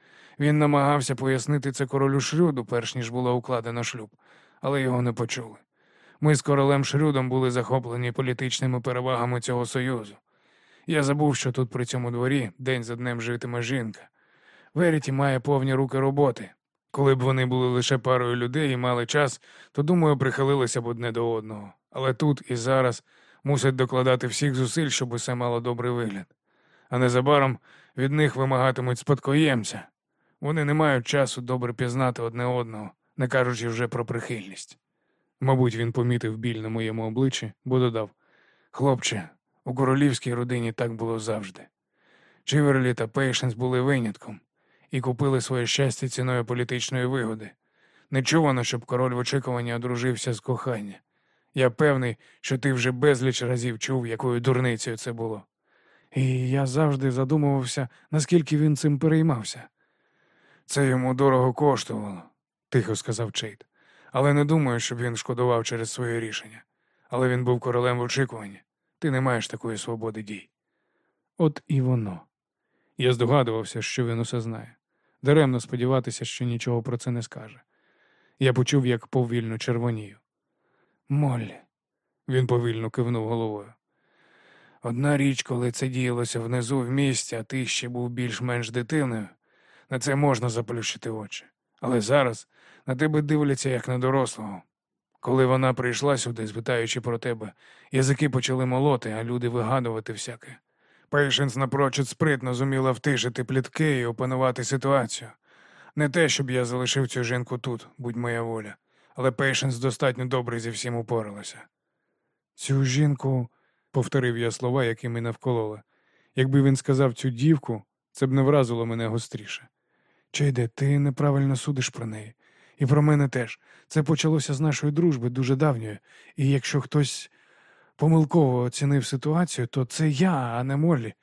Він намагався пояснити це королю Шрюду, перш ніж було укладено шлюб, але його не почули. Ми з королем Шрюдом були захоплені політичними перевагами цього союзу. Я забув, що тут при цьому дворі день за днем житиме жінка. Веріті має повні руки роботи. Коли б вони були лише парою людей і мали час, то, думаю, прихилилися б одне до одного. Але тут і зараз мусять докладати всіх зусиль, щоб усе мало добрий вигляд. А незабаром від них вимагатимуть спадкоємця. Вони не мають часу добре пізнати одне одного, не кажучи вже про прихильність. Мабуть, він помітив біль на моєму обличчі, бо додав Хлопче, у королівській родині так було завжди. Чиверлі та Пейшенс були винятком і купили своє щастя ціною політичної вигоди. Не чувано, щоб король в очікуванні одружився з кохання. Я певний, що ти вже безліч разів чув, якою дурницею це було. І я завжди задумувався, наскільки він цим переймався. Це йому дорого коштувало, тихо сказав Чейд. Але не думаю, щоб він шкодував через своє рішення. Але він був королем в очікуванні. Ти не маєш такої свободи дій. От і воно. Я здогадувався, що він усе знає. Даремно сподіватися, що нічого про це не скаже. Я почув, як повільно червонію. Моллі. Він повільно кивнув головою. Одна річ, коли це діялося внизу в місті, а ти ще був більш-менш дитиною, на це можна заплющити очі. Але зараз на тебе дивляться як на дорослого. Коли вона прийшла сюди, звитаючи про тебе, язики почали молоти, а люди вигадувати всяке. Пейшенс напрочуд спритно зуміла втишити плітки і опанувати ситуацію. Не те, щоб я залишив цю жінку тут, будь моя воля, але Пейшенс достатньо добре зі всім упоралася. Цю жінку, повторив я слова, які мене вкололи. Якби він сказав цю дівку, це б не вразило мене гостріше. Чейде, ти неправильно судиш про неї. І про мене теж. Це почалося з нашої дружби дуже давньої, і якщо хтось помилково оцінив ситуацію, то це я, а не Моллі.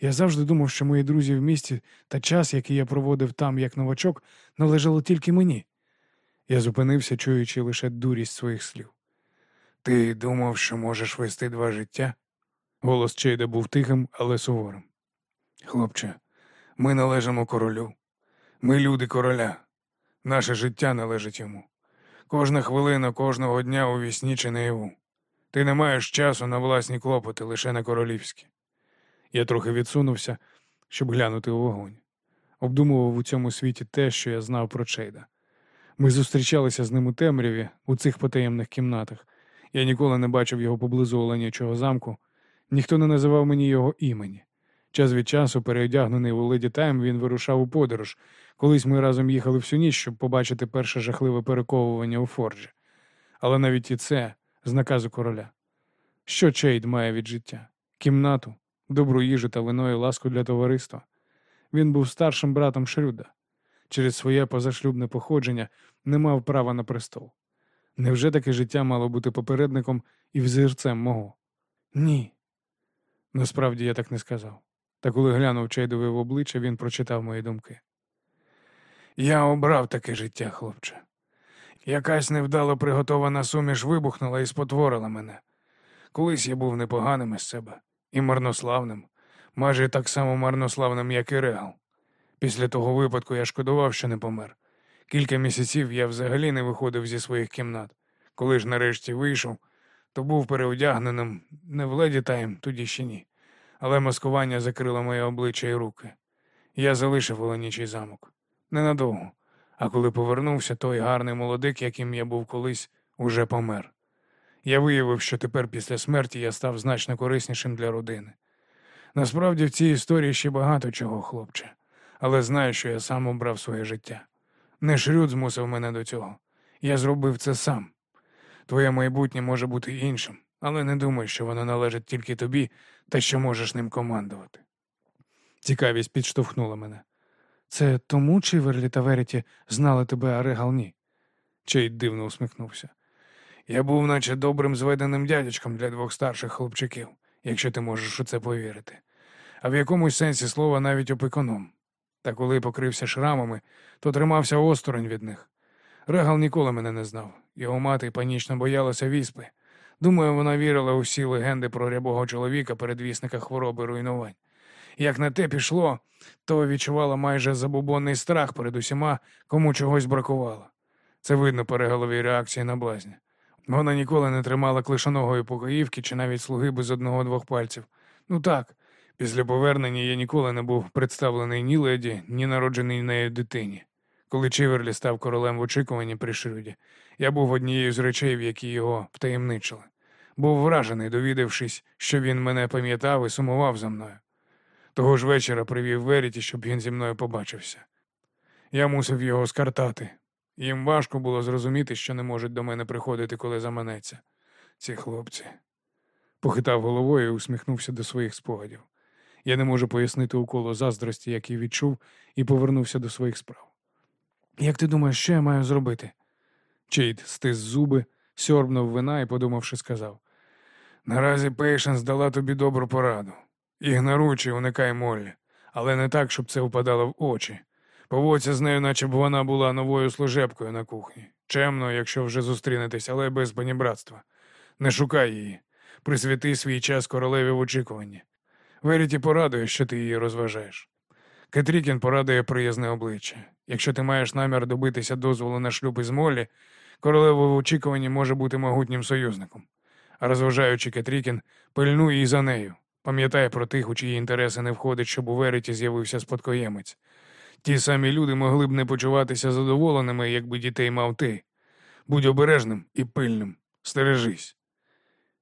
Я завжди думав, що мої друзі в місті та час, який я проводив там як новачок, належало тільки мені. Я зупинився, чуючи лише дурість своїх слів. Ти думав, що можеш вести два життя? Голос Чейда був тихим, але суворим. Хлопче, ми належимо королю. Ми люди короля. Наше життя належить йому. Кожна хвилина кожного дня у вісні чи наяву. Ти не маєш часу на власні клопоти, лише на королівські. Я трохи відсунувся, щоб глянути у вогонь. Обдумував у цьому світлі те, що я знав про Чейда. Ми зустрічалися з ним у темряві, у цих потаємних кімнатах. Я ніколи не бачив його поблизу Оленячого замку, ніхто не називав мені його імені. Час від часу, переодягнений у леді Тайм, він вирушав у подорож. Колись ми разом їхали всю ніч, щоб побачити перше жахливе перековування у Форджі. Але навіть і це з наказу короля. Що Чейд має від життя? Кімнату, добру їжу та вино і ласку для товариства. Він був старшим братом Шрюда. Через своє позашлюбне походження не мав права на престол. Невже таке життя мало бути попередником і взірцем мого? Ні. Насправді я так не сказав. Та коли глянув Чейдові в обличчя, він прочитав мої думки. Я обрав таке життя, хлопче. Якась невдало приготована суміш вибухнула і спотворила мене. Колись я був непоганим із себе і марнославним, майже так само марнославним, як і Регал. Після того випадку я шкодував, що не помер. Кілька місяців я взагалі не виходив зі своїх кімнат. Коли ж нарешті вийшов, то був переодягненим не в леді тайм, тоді ще ні. Але маскування закрило моє обличчя і руки. Я залишив Оленічий замок. Ненадовго. А коли повернувся, той гарний молодик, яким я був колись, уже помер. Я виявив, що тепер після смерті я став значно кориснішим для родини. Насправді в цій історії ще багато чого, хлопче, але знаю, що я сам обрав своє життя. Не Шрюд змусив мене до цього. Я зробив це сам. Твоє майбутнє може бути іншим, але не думай, що воно належить тільки тобі та що можеш ним командувати. Цікавість підштовхнула мене. Це тому Чиверлі та Веріті знали тебе, а Регал ні? Чейд дивно усміхнувся. Я був, наче добрим зведеним дядячком для двох старших хлопчиків, якщо ти можеш у це повірити, а в якомусь сенсі слова навіть опекуном. Та коли покрився шрамами, то тримався осторонь від них. Регал ніколи мене не знав. Його мати панічно боялася віспи. Думаю, вона вірила у всі легенди про рябого чоловіка, передвісника хвороби руйнувань. Як на те пішло, то відчувала майже забубонний страх перед усіма, кому чогось бракувало. Це видно по регаловій реакції на блазня. Вона ніколи не тримала клишоногої покоївки чи навіть слуги без одного-двох пальців. Ну так, після повернення я ніколи не був представлений ні леді, ні народжений нею дитині. Коли Чиверлі став королем в очікуванні при Шрюді, я був однією з речей, в які його втаємничили. Був вражений, довідавшись, що він мене пам'ятав і сумував за мною. Того ж вечора привів Веріті, щоб він зі мною побачився. Я мусив його скартати. Їм важко було зрозуміти, що не можуть до мене приходити, коли заманеться. Ці хлопці. Похитав головою і усміхнувся до своїх спогадів. Я не можу пояснити уколу заздрості, який відчув, і повернувся до своїх справ. Як ти думаєш, що я маю зробити? Чейд стис зуби, сьорбнув вина і, подумавши, сказав: Наразі Пейшенс дала тобі добру пораду. Ігноруючи, уникай Моллі, але не так, щоб це впадало в очі. Поводься з нею, наче б вона була новою служебкою на кухні. Чемно, якщо вже зустрінетесь, але без панібратства. Не шукай її. Присвяти свій час королеві в очікуванні. Веріті порадує, що ти її розважаєш. Кетрікін порадує приязне обличчя. Якщо ти маєш намір добитися дозволу на шлюб із Моллі, королева в очікуванні може бути могутнім союзником. А розважаючи Кетрікін, пильнуй її за нею. Пам'ятай про тих, у чиї інтереси не входить, щоб у Веріті з'явився спадкоємець. Ті самі люди могли б не почуватися задоволеними, якби дітей мав ти. Будь обережним і пильним. Стережись.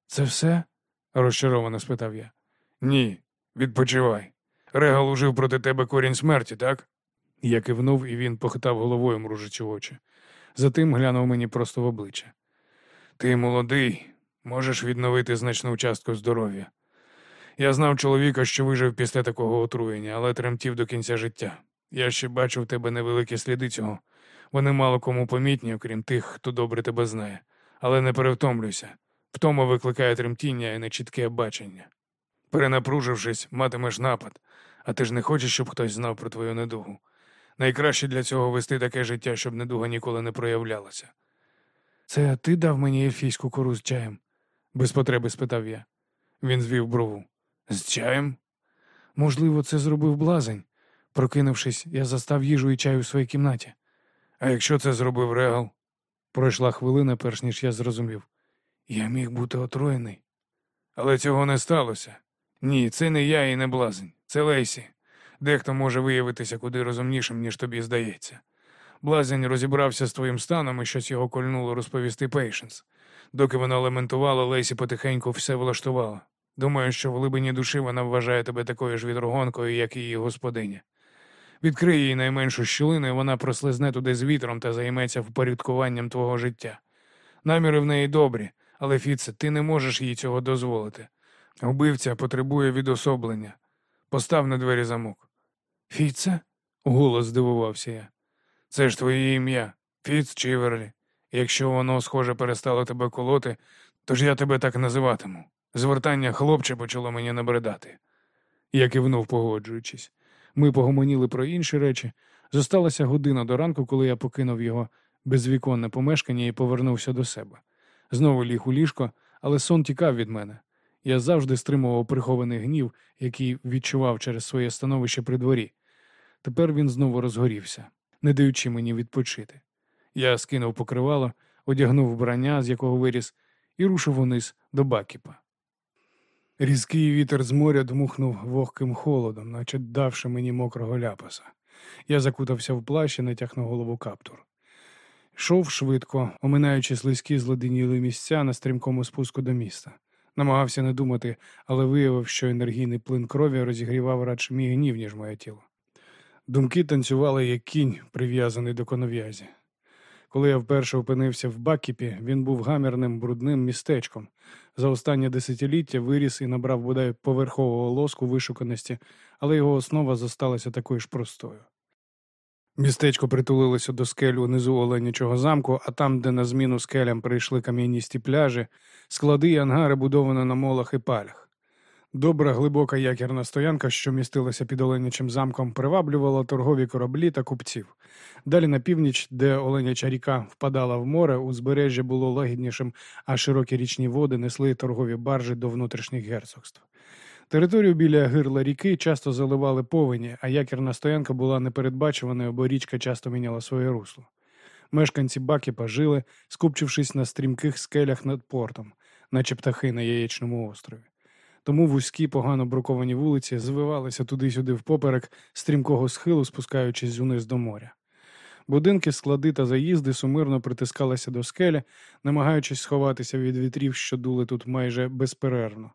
Це все? розчаровано спитав я. Ні, відпочивай. Регал ужив проти тебе корінь смерті, так? Я кивнув, і він похитав головою, мружачи очі. Затим глянув мені просто в обличчя. Ти молодий, можеш відновити значну частку здоров'я. Я знав чоловіка, що вижив після такого отруєння, але тремтів до кінця життя. Я ще бачу в тебе невеликі сліди цього. Вони мало кому помітні, окрім тих, хто добре тебе знає. Але не перевтомлюйся. Втома викликає тремтіння і нечітке бачення. Перенапружившись, матимеш напад, а ти ж не хочеш, щоб хтось знав про твою недугу. Найкраще для цього вести таке життя, щоб недуга ніколи не проявлялася. Це ти дав мені ельфійську кору з чаєм? Без потреби спитав я. Він звів брову. З чаєм? Можливо, це зробив блазень. Прокинувшись, я застав їжу і чай у своїй кімнаті. А якщо це зробив Регал? Пройшла хвилина, перш ніж я зрозумів. Я міг бути отруєний. Але цього не сталося. Ні, це не я і не блазень. Це Лейсі. Дехто може виявитися куди розумнішим, ніж тобі здається. Блазень розібрався з твоїм станом і щось його кольнуло розповісти Пейшенс. Доки вона лементувала, Лейсі потихеньку все влаштувала. Думаю, що в глибині душі вона вважає тебе такою ж підопічною, як і її господиня. Відкрий їй найменшу щілину, і вона прослизне туди з вітром та займеться впорядкуванням твого життя. Наміри в неї добрі, але Фіце, ти не можеш їй цього дозволити. Вбивця потребує відособлення. Постав на двері замок. Фіце? Голос здивувався я. Це ж твоє ім'я, Фіц Чіверлі. Якщо воно, схоже, перестало тебе колоти, то ж я тебе так називатиму. Звертання хлопче почало мені набридати. Я кивнув, погоджуючись. Ми погомоніли про інші речі. Зосталася година до ранку, коли я покинув його безвіконне помешкання і повернувся до себе. Знову ліг у ліжко, але сон тікав від мене. Я завжди стримував прихований гнів, який відчував через своє становище при дворі. Тепер він знову розгорівся, не даючи мені відпочити. Я скинув покривало, одягнув вбрання, з якого виріс, і рушив униз до Бакіпа. Різкий вітер з моря дмухнув вогким холодом, наче давши мені мокрого ляпаса. Я закутався в плащ і натяг на голову каптур. Йшов швидко, оминаючи слизькі злоденіли місця на стрімкому спуску до міста. Намагався не думати, але виявив, що енергійний плин крові розігрівав радше мій гнів, ніж моє тіло. Думки танцювали, як кінь, прив'язаний до конов'язі. Коли я вперше опинився в Бакіпі, він був гамірним брудним містечком. За останнє десятиліття виріс і набрав бодай поверхового лоску вишуканості, але його основа зосталася такою ж простою. Містечко притулилося до скель унизу Оленячого замку, а там, де на зміну скелям прийшли кам'яністі пляжі, склади і ангари будовані на молах і палях. Добра глибока якірна стоянка, що містилася під Оленячим замком, приваблювала торгові кораблі та купців. Далі на північ, де Оленяча ріка впадала в море, узбережжя було лагіднішим, а широкі річні води несли торгові баржі до внутрішніх герцогств. Територію біля гирла ріки часто заливали повені, а якірна стоянка була непередбачуваною, бо річка часто міняла своє русло. Мешканці Бакіпа жили, скупчившись на стрімких скелях над портом, наче птахи на яєчному острові. Тому вузькі, погано бруковані вулиці звивалися туди-сюди впоперек стрімкого схилу, спускаючись униз до моря. Будинки, склади та заїзди сумирно притискалися до скелі, намагаючись сховатися від вітрів, що дули тут майже безперервно.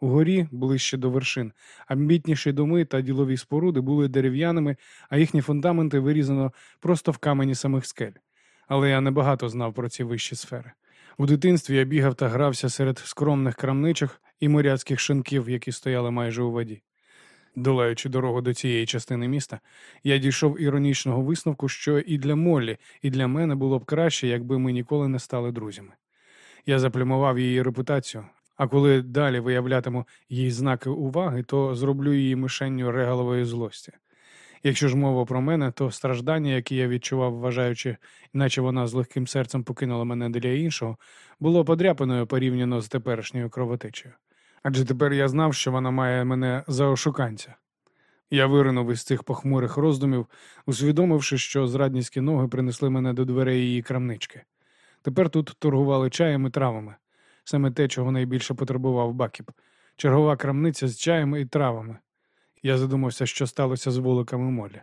Угорі, ближче до вершин, амбітніші доми та ділові споруди були дерев'яними, а їхні фундаменти вирізано просто в камені самих скель. Але я небагато знав про ці вищі сфери. У дитинстві я бігав та грався серед скромних крамничих і моряцьких шинків, які стояли майже у воді. Долаючи дорогу до цієї частини міста, я дійшов іронічного висновку, що і для Моллі, і для мене було б краще, якби ми ніколи не стали друзями. Я заплямував її репутацію, а коли далі виявлятиму їй знаки уваги, то зроблю її мишенню регалової злості. Якщо ж мова про мене, то страждання, які я відчував, вважаючи, наче вона з легким серцем покинула мене для іншого, було подряпаною порівняно з теперішньою кровотечею. Адже тепер я знав, що вона має мене за ошуканця. Я виринув із цих похмурих роздумів, усвідомивши, що зрадницькі ноги принесли мене до дверей її крамнички. Тепер тут торгували чаєм і травами, саме те, чого найбільше потребував Бакіп. Чергова крамниця з чаєм і травами. Я задумався, що сталося з вуликами молі.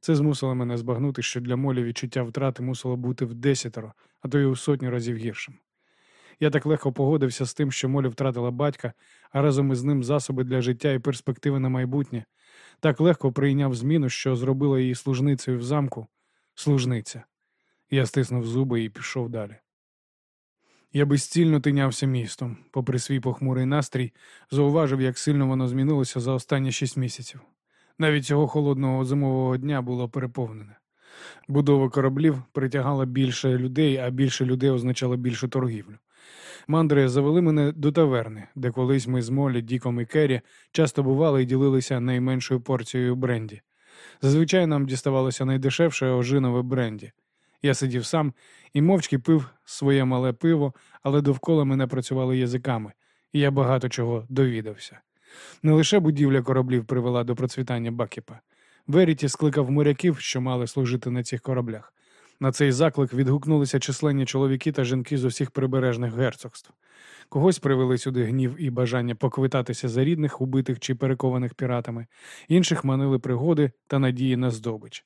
Це змусило мене збагнути, що для молі відчуття втрати мусило бути в десятеро, а то й у сотню разів гіршим. Я так легко погодився з тим, що Молі втратила батька, а разом із ним засоби для життя і перспективи на майбутнє. Так легко прийняв зміну, що зробила її служницею в замку. Служниця. Я стиснув зуби і пішов далі. Я безцільно тинявся містом, попри свій похмурий настрій, зауважив, як сильно воно змінилося за останні шість місяців. Навіть цього холодного зимового дня було переповнене. Будова кораблів притягала більше людей, а більше людей означало більшу торгівлю. Мандри завели мене до таверни, де колись ми з Молі, Діком і Керрі часто бували і ділилися найменшою порцією бренді. Зазвичай нам діставалося найдешевше ожинове бренді. Я сидів сам і мовчки пив своє мале пиво, але довкола мене працювали язиками, і я багато чого довідався. Не лише будівля кораблів привела до процвітання Бакіпа. Веріті скликав моряків, що мали служити на цих кораблях. На цей заклик відгукнулися численні чоловіки та жінки з усіх прибережних герцогств. Когось привели сюди гнів і бажання поквитатися за рідних, убитих чи перекованих піратами, інших манили пригоди та надії на здобич.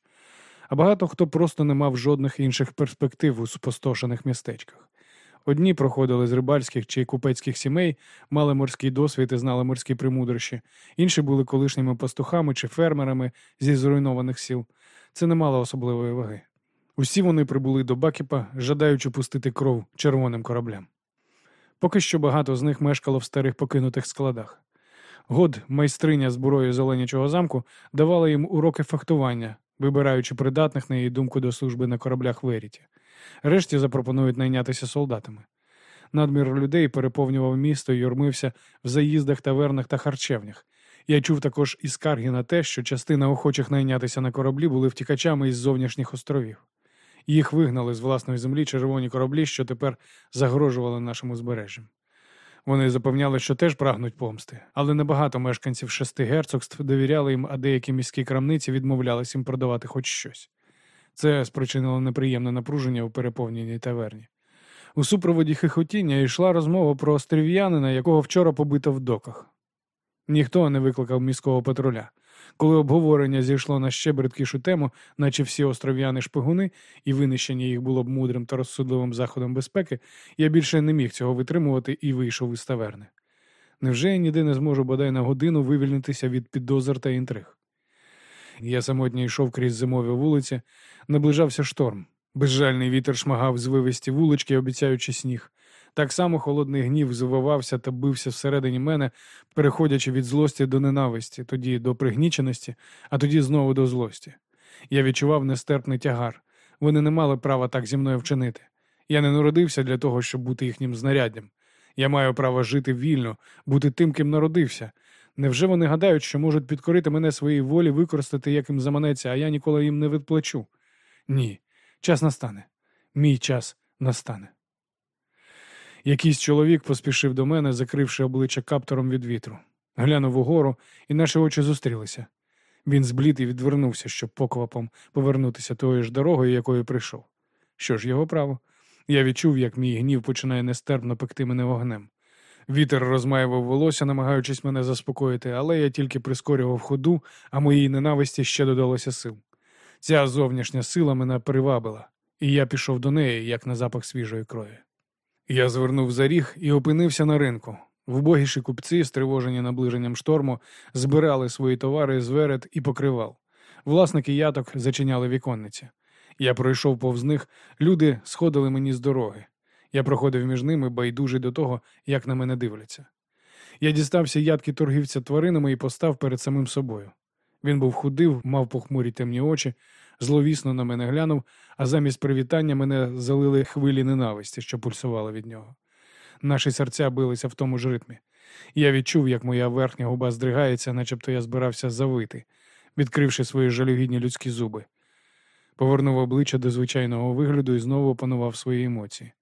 А багато хто просто не мав жодних інших перспектив у спустошених містечках. Одні проходили з рибальських чи купецьких сімей, мали морський досвід і знали морські примудрощі, інші були колишніми пастухами чи фермерами зі зруйнованих сіл. Це не мало особливої ваги. Усі вони прибули до Бакіпа, жадаючи пустити кров червоним кораблям. Поки що багато з них мешкало в старих покинутих складах. Год, майстриня зброї Зеленячого замку, давала їм уроки фехтування, вибираючи придатних на її думку до служби на кораблях Веріті. Решті запропонують найнятися солдатами. Надмір людей переповнював місто і юрмився в заїздах, тавернах та харчевнях. Я чув також і скарги на те, що частина охочих найнятися на кораблі були втікачами із зовнішніх островів. Їх вигнали з власної землі червоні кораблі, що тепер загрожували нашому збережжям. Вони запевняли, що теж прагнуть помсти, але небагато мешканців шести герцогств довіряли їм, а деякі міські крамниці відмовлялись їм продавати хоч щось. Це спричинило неприємне напруження у переповненій таверні. У супроводі хихотіння йшла розмова про острів'янина, якого вчора побито в доках. Ніхто не викликав міського патруля. Коли обговорення зійшло на ще бридкішу тему, наче всі остров'яни шпигуни, і винищення їх було б мудрим та розсудливим заходом безпеки, я більше не міг цього витримувати і вийшов із таверни. Невже я ніде не зможу бодай на годину вивільнитися від підозр та інтриг? Я самотньо йшов крізь зимові вулиці, наближався шторм. Безжальний вітер шмагав звивисті вулички, обіцяючи сніг. Так само холодний гнів звивався та бився всередині мене, переходячи від злості до ненависті, тоді до пригніченості, а тоді знову до злості. Я відчував нестерпний тягар. Вони не мали права так зі мною вчинити. Я не народився для того, щоб бути їхнім знаряддям. Я маю право жити вільно, бути тим, ким народився. Невже вони гадають, що можуть підкорити мене своїй волі, використати, як їм заманеться, а я ніколи їм не відплачу? Ні, час настане. Мій час настане. Якийсь чоловік поспішив до мене, закривши обличчя каптором від вітру. Глянув угору, і наші очі зустрілися. Він зблід і відвернувся, щоб поквапом повернутися тою ж дорогою, якою прийшов. Що ж, його право? Я відчув, як мій гнів починає нестерпно пекти мене вогнем. Вітер розмаював волосся, намагаючись мене заспокоїти, але я тільки прискорював ходу, а моїй ненависті ще додалося сил. Ця зовнішня сила мене привабила, і я пішов до неї, як на запах свіжої крові. Я звернув за ріг і опинився на ринку. Вбогіші купці, стривожені наближенням шторму, збирали свої товари з верет і покривал. Власники яток зачиняли віконниці. Я пройшов повз них, люди сходили мені з дороги. Я проходив між ними, байдужий до того, як на мене дивляться. Я дістався ядки торгівця тваринами і постав перед самим собою. Він був худив, мав похмурі темні очі, зловісно на мене глянув, а замість привітання мене залили хвилі ненависті, що пульсували від нього. Наші серця билися в тому ж ритмі. Я відчув, як моя верхня губа здригається, начебто я збирався завити, відкривши свої жалюгідні людські зуби. Повернув обличчя до звичайного вигляду і знову опанував свої емоції.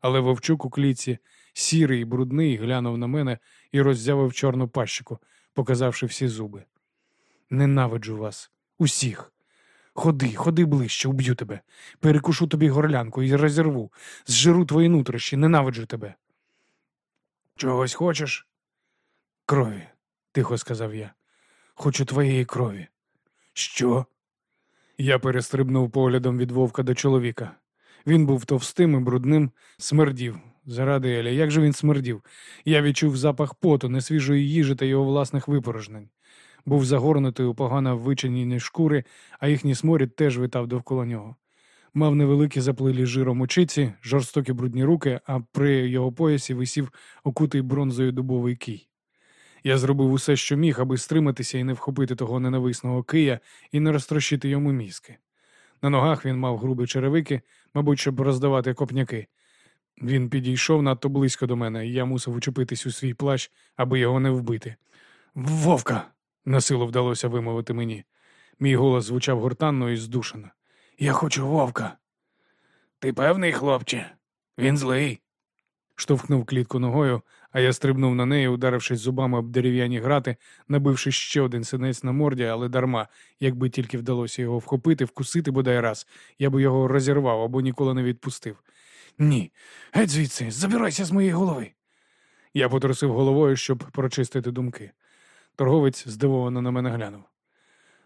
Але вовчук у клітці, сірий і брудний, глянув на мене і роззявив чорну пащику, показавши всі зуби. Ненавиджу вас, усіх. Ходи, ходи ближче, уб'ю тебе. Перекушу тобі горлянку і розірву. Зжиру твої нутрощі, ненавиджу тебе. Чогось хочеш? Крові, тихо сказав я. Хочу твоєї крові. Що? Я перестрибнув поглядом від вовка до чоловіка. Він був товстим і брудним, смердів. Заради Еля, як же він смердів? Я відчув запах поту, несвіжої їжі та його власних випорожнень. Був загорнутий у погано вичинені шкури, а їхній сморід теж витав довкола нього. Мав невеликі заплилі жиром очиці, жорстокі брудні руки, а при його поясі висів окутий бронзою дубовий кій. Я зробив усе, що міг, аби стриматися і не вхопити того ненависного кия і не розтрощити йому мізки. На ногах він мав грубі черевики, мабуть, щоб роздавати копняки. Він підійшов надто близько до мене, і я мусив учепитись у свій плащ, аби його не вбити. Вовка! Насилу вдалося вимовити мені. Мій голос звучав гортанно і здушено. Я хочу вовка. Ти певний, хлопче? Він злий. Штовхнув клітку ногою, а я стрибнув на неї, ударившись зубами об дерев'яні грати, набивши ще один синець на морді, але дарма, якби тільки вдалося його вхопити, вкусити бодай раз, я би його розірвав або ніколи не відпустив. Ні, геть звідси, забирайся з моєї голови. Я потрусив головою, щоб прочистити думки. Торговець здивовано на мене глянув.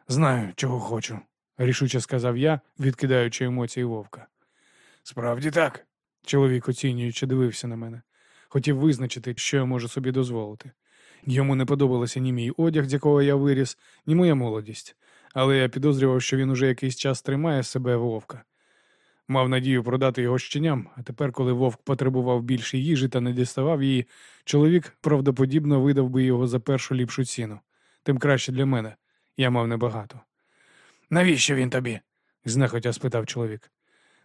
Знаю, чого хочу, рішуче сказав я, відкидаючи емоції вовка. Справді так. Чоловік оцінюючи дивився на мене. Хотів визначити, що я можу собі дозволити. Йому не подобалося ні мій одяг, з якого я виріс, ні моя молодість, але я підозрював, що він уже якийсь час тримає себе вовка. Мав надію продати його щеням, а тепер, коли вовк потребував більше їжі та не діставав її, чоловік правдоподібно видав би його за першу ліпшу ціну. Тим краще для мене. Я мав небагато. Навіщо він тобі? знехотя спитав чоловік.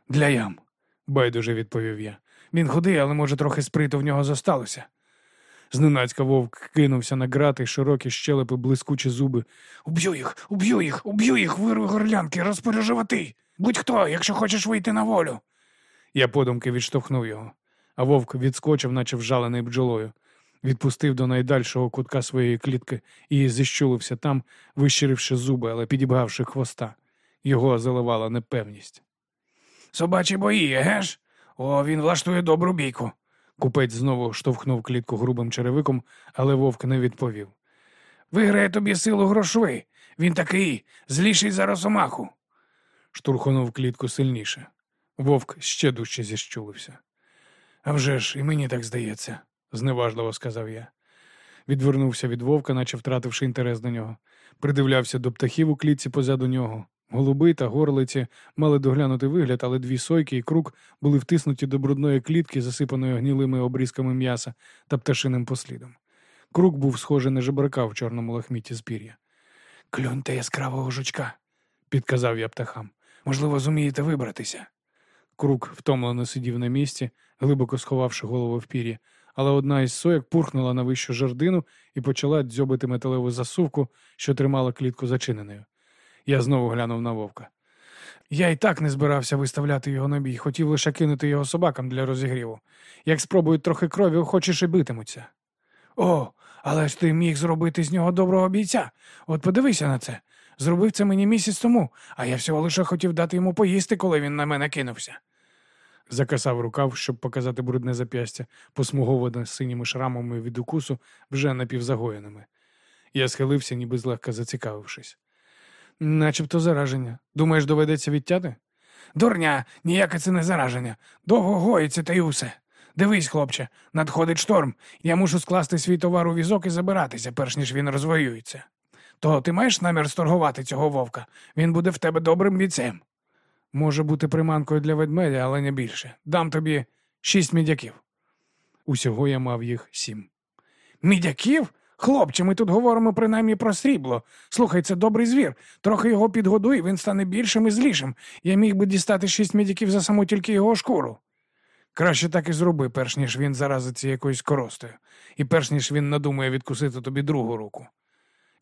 Для ям. Байдуже відповів я. Він худий, але може трохи сприту в нього зосталося. Зненацька вовк кинувся на грати, широкі щелепи, блискучі зуби. Уб'ю їх, уб'ю їх, уб'ю їх, вирви горлянки, розпорю животи. Будь-хто, якщо хочеш вийти на волю. Я подумки відштовхнув його, а вовк відскочив, наче вжалений бджолою, відпустив до найдальшого кутка своєї клітки і зіщулився там, вищиривши зуби, але підібгавши хвоста. Його заливала непевність. Собачі бої, еге ж? О, він влаштує добру бійку. Купець знову штовхнув клітку грубим черевиком, але вовк не відповів. Виграє тобі силу грошви. Він такий, зліший за росомаху. Штурхонув клітку сильніше. Вовк ще дужче зіщулився. «А вже ж, і мені так здається, зневажливо сказав я. Відвернувся від вовка, наче втративши інтерес до нього. Придивлявся до птахів у клітці позаду нього. Голуби та горлиці мали доглянути вигляд, але дві сойки і крук були втиснуті до брудної клітки, засипаної гнілими обрізками м'яса та пташиним послідом. Крук був схожий на жебрака в чорному лахміті з пір'я. Клюньте яскравого жучка, підказав я птахам. Можливо, зумієте вибратися. Крук втомлено сидів на місці, глибоко сховавши голову в пір'ї, але одна із соєк пурхнула на вищу жердину і почала дзьобити металеву засувку, що тримала клітку зачиненою. Я знову глянув на вовка. Я і так не збирався виставляти його на бій, хотів лише кинути його собакам для розігріву. Як спробують трохи крові, хочеш і битимуться. О, але ж ти міг зробити з нього доброго бійця. От подивися на це. Зробив це мені місяць тому, а я всього лише хотів дати йому поїсти, коли він на мене кинувся. Закасав рукав, щоб показати брудне зап'ястя, посмуговане синіми шрамами від укусу, вже напівзагоєними. Я схилився, ніби злегка зацікавившись. Начебто зараження. Думаєш, доведеться відтяти? Дурня, ніяке це не зараження. Довго гоїться та й усе. Дивись, хлопче, надходить шторм. Я мушу скласти свій товар у візок і забиратися, перш ніж він розвоюється. То ти маєш намір сторгувати цього вовка? Він буде в тебе добрим бійцем. Може бути приманкою для ведмедя, але не більше. Дам тобі шість мідяків. Усього я мав їх сім. Мідяків? Хлопче, ми тут говоримо принаймні про срібло. Слухай, це добрий звір. Трохи його підгодуй, він стане більшим і злішим. Я міг би дістати шість мідяків за саму тільки його шкуру. Краще так і зроби, перш ніж він заразиться якоюсь коростою, і перш ніж він надумає відкусити тобі другу руку.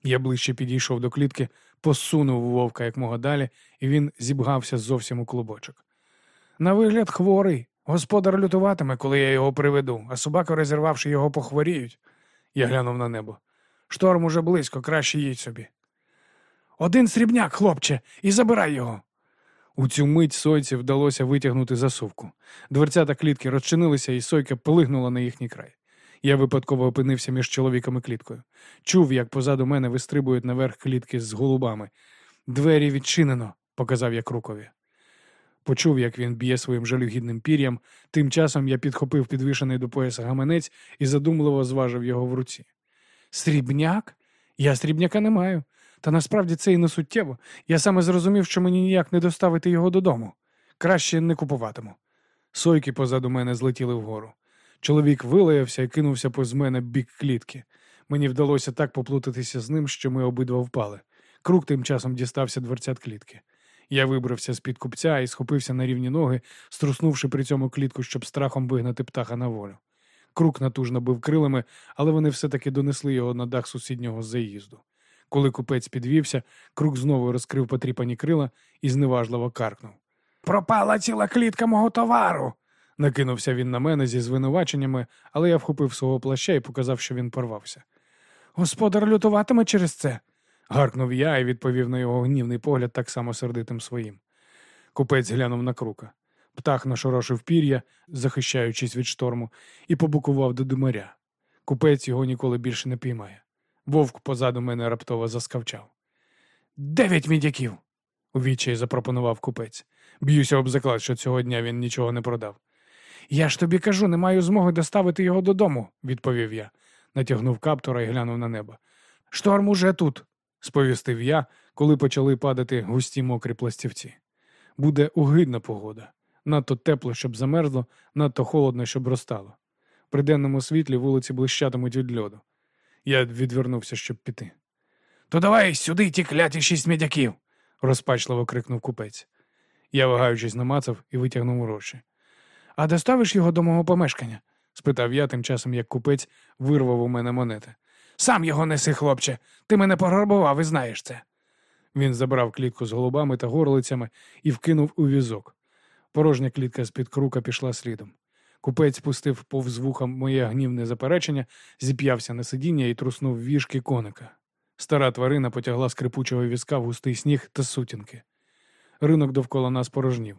Я ближче підійшов до клітки, посунув вовка як мога далі, і він зібгався зовсім у клубочок. На вигляд хворий, Господар лютуватиме, коли я його приведу, а собаки, розірвавши його, похворіють. Я глянув на небо. Шторм уже близько, краще їдь собі. Один срібняк, хлопче, і забирай його. У цю мить сойці вдалося витягнути засувку. Дверцята клітки розчинилися, і сойка полигнула на їхній край. Я випадково опинився між чоловіком і кліткою. Чув, як позаду мене вистрибують наверх клітки з голубами. Двері відчинено, показав я крукові. Почув, як він б'є своїм жалюгідним пір'ям. Тим часом я підхопив підвішений до пояса гаманець і задумливо зважив його в руці. Срібняк? Я срібняка не маю. Та насправді це і не суттєво. Я саме зрозумів, що мені ніяк не доставити його додому. Краще не купуватиму. Сойки позаду мене злетіли вгору. Чоловік вилаявся і кинувся поз мене бік клітки. Мені вдалося так поплутатися з ним, що ми обидва впали. Круг тим часом дістався дверцят клітки. Я вибрався з-під купця і схопився на рівні ноги, струснувши при цьому клітку, щоб страхом вигнати птаха на волю. Крук натужно бив крилами, але вони все-таки донесли його на дах сусіднього заїзду. Коли купець підвівся, крук знову розкрив потріпані крила і зневажливо каркнув. Пропала ціла клітка мого товару. Накинувся він на мене зі звинуваченнями, але я вхопив свого плаща і показав, що він порвався. Господар лютуватиме через це. гаркнув я і відповів на його гнівний погляд так само сердитим своїм. Купець глянув на крука. Птах нашорошив пір'я, захищаючись від шторму, і побукував до димаря. Купець його ніколи більше не піймає. Вовк позаду мене раптово заскавчав. Дев'ять мідяків. у відчаї запропонував купець. Б'юся об заклад, що цього дня він нічого не продав. Я ж тобі кажу, не маю змоги доставити його додому, відповів я, натягнув каптора і глянув на небо. Шторм уже тут, сповістив я, коли почали падати густі мокрі пластівці. Буде угидна погода. Надто тепло, щоб замерзло, надто холодно, щоб розтало. При денному світлі вулиці блищатимуть від льоду. Я відвернувся, щоб піти. То давай сюди ті кляті шість медяків, розпачливо крикнув купець. Я, вагаючись, намацав і витягнув гроші. А доставиш його до мого помешкання? спитав я, тим часом як купець вирвав у мене монети. Сам його неси, хлопче, ти мене пограбував і знаєш це. Він забрав клітку з голубами та горлицями і вкинув у візок. Порожня клітка з-під крука пішла слідом. Купець пустив повз вуха моє гнівне заперечення, зіп'явся на сидіння і труснув віжки коника. Стара тварина потягла скрипучого візка в густий сніг та сутінки. Ринок довкола нас порожнів.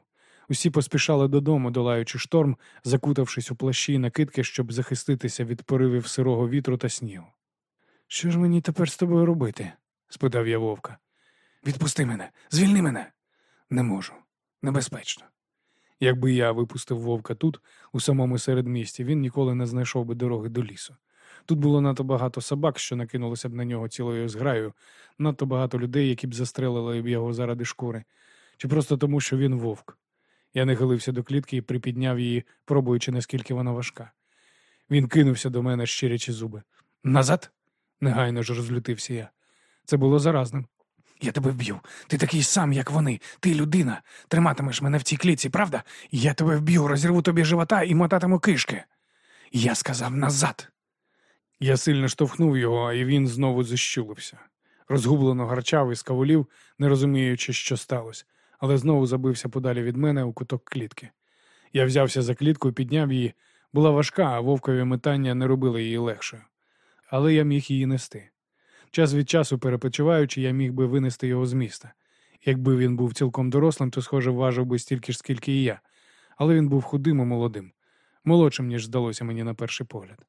Усі поспішали додому, долаючи шторм, закутавшись у плащі й накидки, щоб захиститися від поривів сирого вітру та снігу. Що ж мені тепер з тобою робити? спитав я вовка. Відпусти мене, звільни мене. Не можу. Небезпечно. Якби я випустив вовка тут, у самому середмісті, він ніколи не знайшов би дороги до лісу. Тут було надто багато собак, що накинулося б на нього цілою зграю, надто багато людей, які б застрелили б його заради шкури, чи просто тому, що він вовк. Я нахилився до клітки і припідняв її, пробуючи, наскільки вона важка. Він кинувся до мене, щирячи зуби. Назад? негайно ж розлютився я. Це було заразним. Я тебе вб'ю. Ти такий сам, як вони. Ти людина. Триматимеш мене в цій клітці, правда? Я тебе вб'ю, розірву тобі живота і мотатиму кишки. Я сказав назад. Я сильно штовхнув його, і він знову зіщулився. Розгублено гарчав і скавулів, не розуміючи, що сталося, але знову забився подалі від мене у куток клітки. Я взявся за клітку і підняв її. Була важка, а вовкові метання не робили її легшою. Але я міг її нести. Час від часу, перепочиваючи, я міг би винести його з міста. Якби він був цілком дорослим, то, схоже, важив би стільки ж, скільки і я, але він був худим і молодим, молодшим, ніж здалося мені на перший погляд.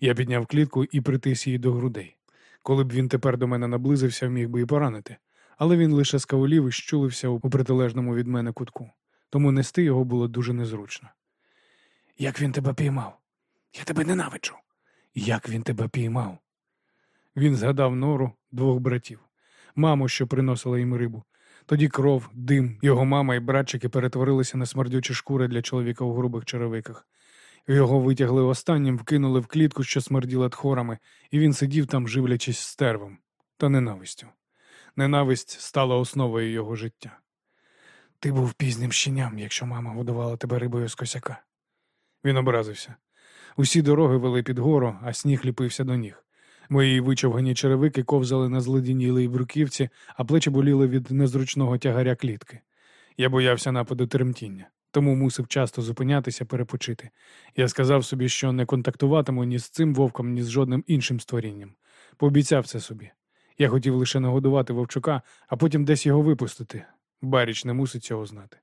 Я підняв клітку і притис її до грудей. Коли б він тепер до мене наблизився, міг би і поранити, але він лише скавулів і щулився у протилежному від мене кутку, тому нести його було дуже незручно. Як він тебе піймав? Я тебе ненавиджу. Як він тебе піймав? Він згадав нору двох братів, маму, що приносила їм рибу. Тоді кров, дим, його мама і братчики перетворилися на смердючі шкури для чоловіка у грубих черевиках. Його витягли останнім, вкинули в клітку, що смерділа тхорами, і він сидів там, живлячись стервом та ненавистю. Ненависть стала основою його життя. Ти був пізнім щеням, якщо мама годувала тебе рибою з косяка. Він образився. Усі дороги вели під гору, а сніг ліпився до ніг. Мої вичовгані черевики ковзали на зледінілій бруківці, а плечі боліли від незручного тягаря клітки. Я боявся нападу тремтіння. тому мусив часто зупинятися, перепочити. Я сказав собі, що не контактуватиму ні з цим вовком, ні з жодним іншим створінням. Пообіцяв це собі. Я хотів лише нагодувати вовчука, а потім десь його випустити. Баріч не мусить цього знати.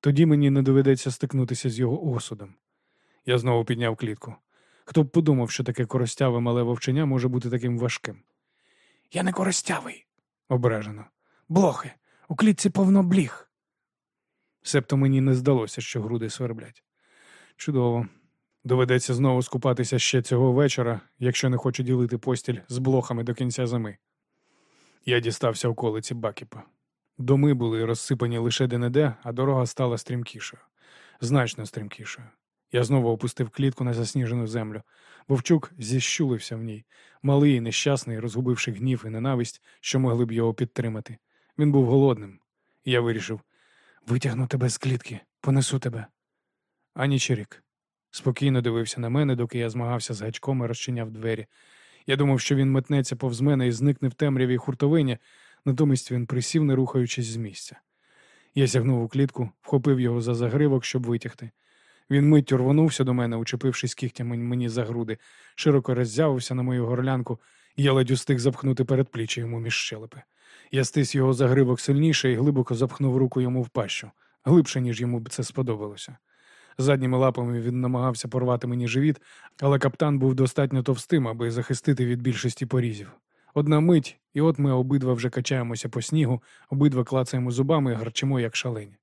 Тоді мені не доведеться стикнутися з його осудом. Я знову підняв клітку. Хто б подумав, що таке коростяве мале вовчення може бути таким важким? Я не коростявий. Ображено. Блохи. У клітці повно бліг. Себто мені не здалося, що груди сверблять. Чудово. Доведеться знову скупатися ще цього вечора, якщо не хочу ділити постіль з блохами до кінця зими. Я дістався в колиці Бакіпа. Доми були розсипані лише де-не-де, а дорога стала стрімкішою, значно стрімкішою. Я знову опустив клітку на засніжену землю. Вовчук зіщулився в ній, малий і нещасний, розгубивши гнів і ненависть, що могли б його підтримати. Він був голодним, і я вирішив витягну тебе з клітки, понесу тебе. Ані Чирік. Спокійно дивився на мене, доки я змагався з гачком і розчиняв двері. Я думав, що він метнеться повз мене і зникне в темряві хуртовині, натомість він присів, не рухаючись з місця. Я сягнув у клітку, вхопив його за загривок, щоб витягти. Він миттю рвонувся до мене, учепившись кігтями мені за груди, широко роззявився на мою горлянку, і я ледь устиг запхнути передпліччя йому між щелепи. Я стис його загривок сильніше і глибоко запхнув руку йому в пащу, глибше, ніж йому б це сподобалося. Задніми лапами він намагався порвати мені живіт, але каптан був достатньо товстим, аби захистити від більшості порізів. Одна мить, і от ми обидва вже качаємося по снігу, обидва клацаємо зубами і гарчимо, як шалені.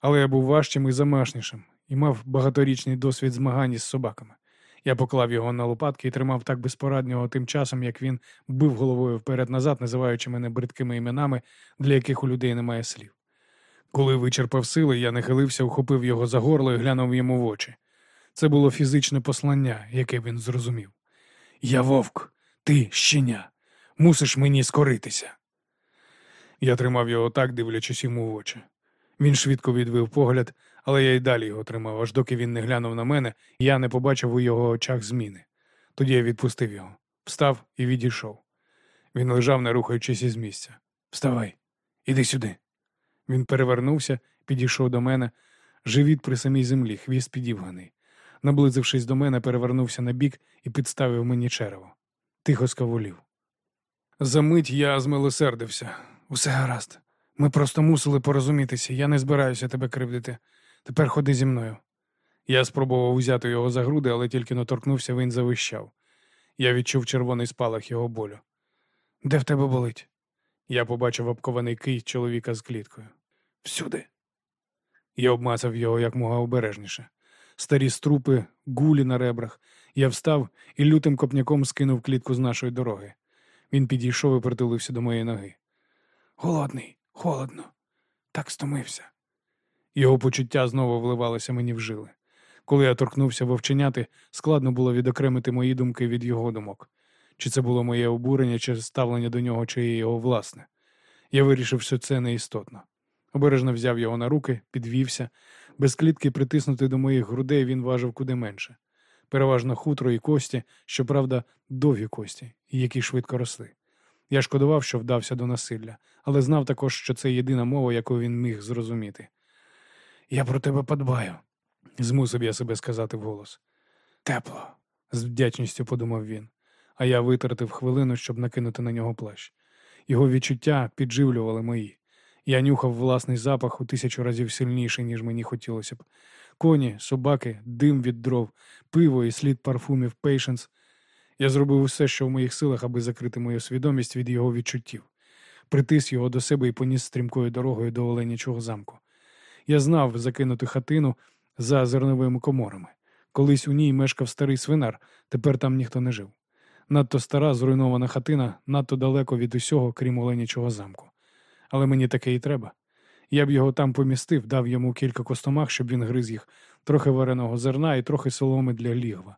Але я був важчим і замашнішим, і мав багаторічний досвід змагань із собаками. Я поклав його на лопатки і тримав так безпораднього тим часом, як він бив головою вперед-назад, називаючи мене бридкими іменами, для яких у людей немає слів. Коли вичерпав сили, я нахилився, ухопив його за горло і глянув йому в очі. Це було фізичне послання, яке він зрозумів. Я вовк, ти щеня, мусиш мені скоритися. Я тримав його так, дивлячись йому в очі. Він швидко відвив погляд, але я й далі його тримав, аж доки він не глянув на мене, я не побачив у його очах зміни. Тоді я відпустив його, встав і відійшов. Він лежав, не рухаючись із місця. Вставай, іди сюди. Він перевернувся, підійшов до мене, живіт при самій землі, хвіст підівганий. Наблизившись до мене, перевернувся на бік і підставив мені черево. Тихо скавулів. Замить я змилосердився. Усе гаразд. Ми просто мусили порозумітися. Я не збираюся тебе кривдити. Тепер ходи зі мною. Я спробував узяти його за груди, але тільки наторкнувся, він завищав. Я відчув червоний спалах його болю. Де в тебе болить? Я побачив обкований кий чоловіка з кліткою. Всюди. Я обмацав його якмога обережніше. Старі струпи, гулі на ребрах. Я встав і лютим копняком скинув клітку з нашої дороги. Він підійшов і притулився до моєї ноги. Голодний, холодно, так стомився. Його почуття знову вливалося мені в жили. Коли я торкнувся вовченяти, складно було відокремити мої думки від його думок. Чи це було моє обурення, чи ставлення до нього, чи його власне. Я вирішив, що це неістотно. Обережно взяв його на руки, підвівся. Без клітки притиснутий до моїх грудей він важив куди менше. Переважно хутро і кості, щоправда, довгі кості, які швидко росли. Я шкодував, що вдався до насилля, але знав також, що це єдина мова, яку він міг зрозуміти. Я про тебе подбаю, змусив я себе сказати вголос. Тепло, з вдячністю подумав він, а я витратив хвилину, щоб накинути на нього плащ. Його відчуття підживлювали мої. Я нюхав власний запах у тисячу разів сильніший, ніж мені хотілося б. Коні, собаки, дим від дров, пиво і слід парфумів Пейшенс. Я зробив усе, що в моїх силах, аби закрити мою свідомість від його відчуттів. Притис його до себе і поніс стрімкою дорогою до Оленячого замку. Я знав закинути хатину за зерновими коморами. Колись у ній мешкав старий свинар, тепер там ніхто не жив. Надто стара, зруйнована хатина, надто далеко від усього, крім Оленячого замку. Але мені таке і треба. Я б його там помістив, дав йому кілька костомах, щоб він гриз їх, трохи вареного зерна і трохи соломи для лігва.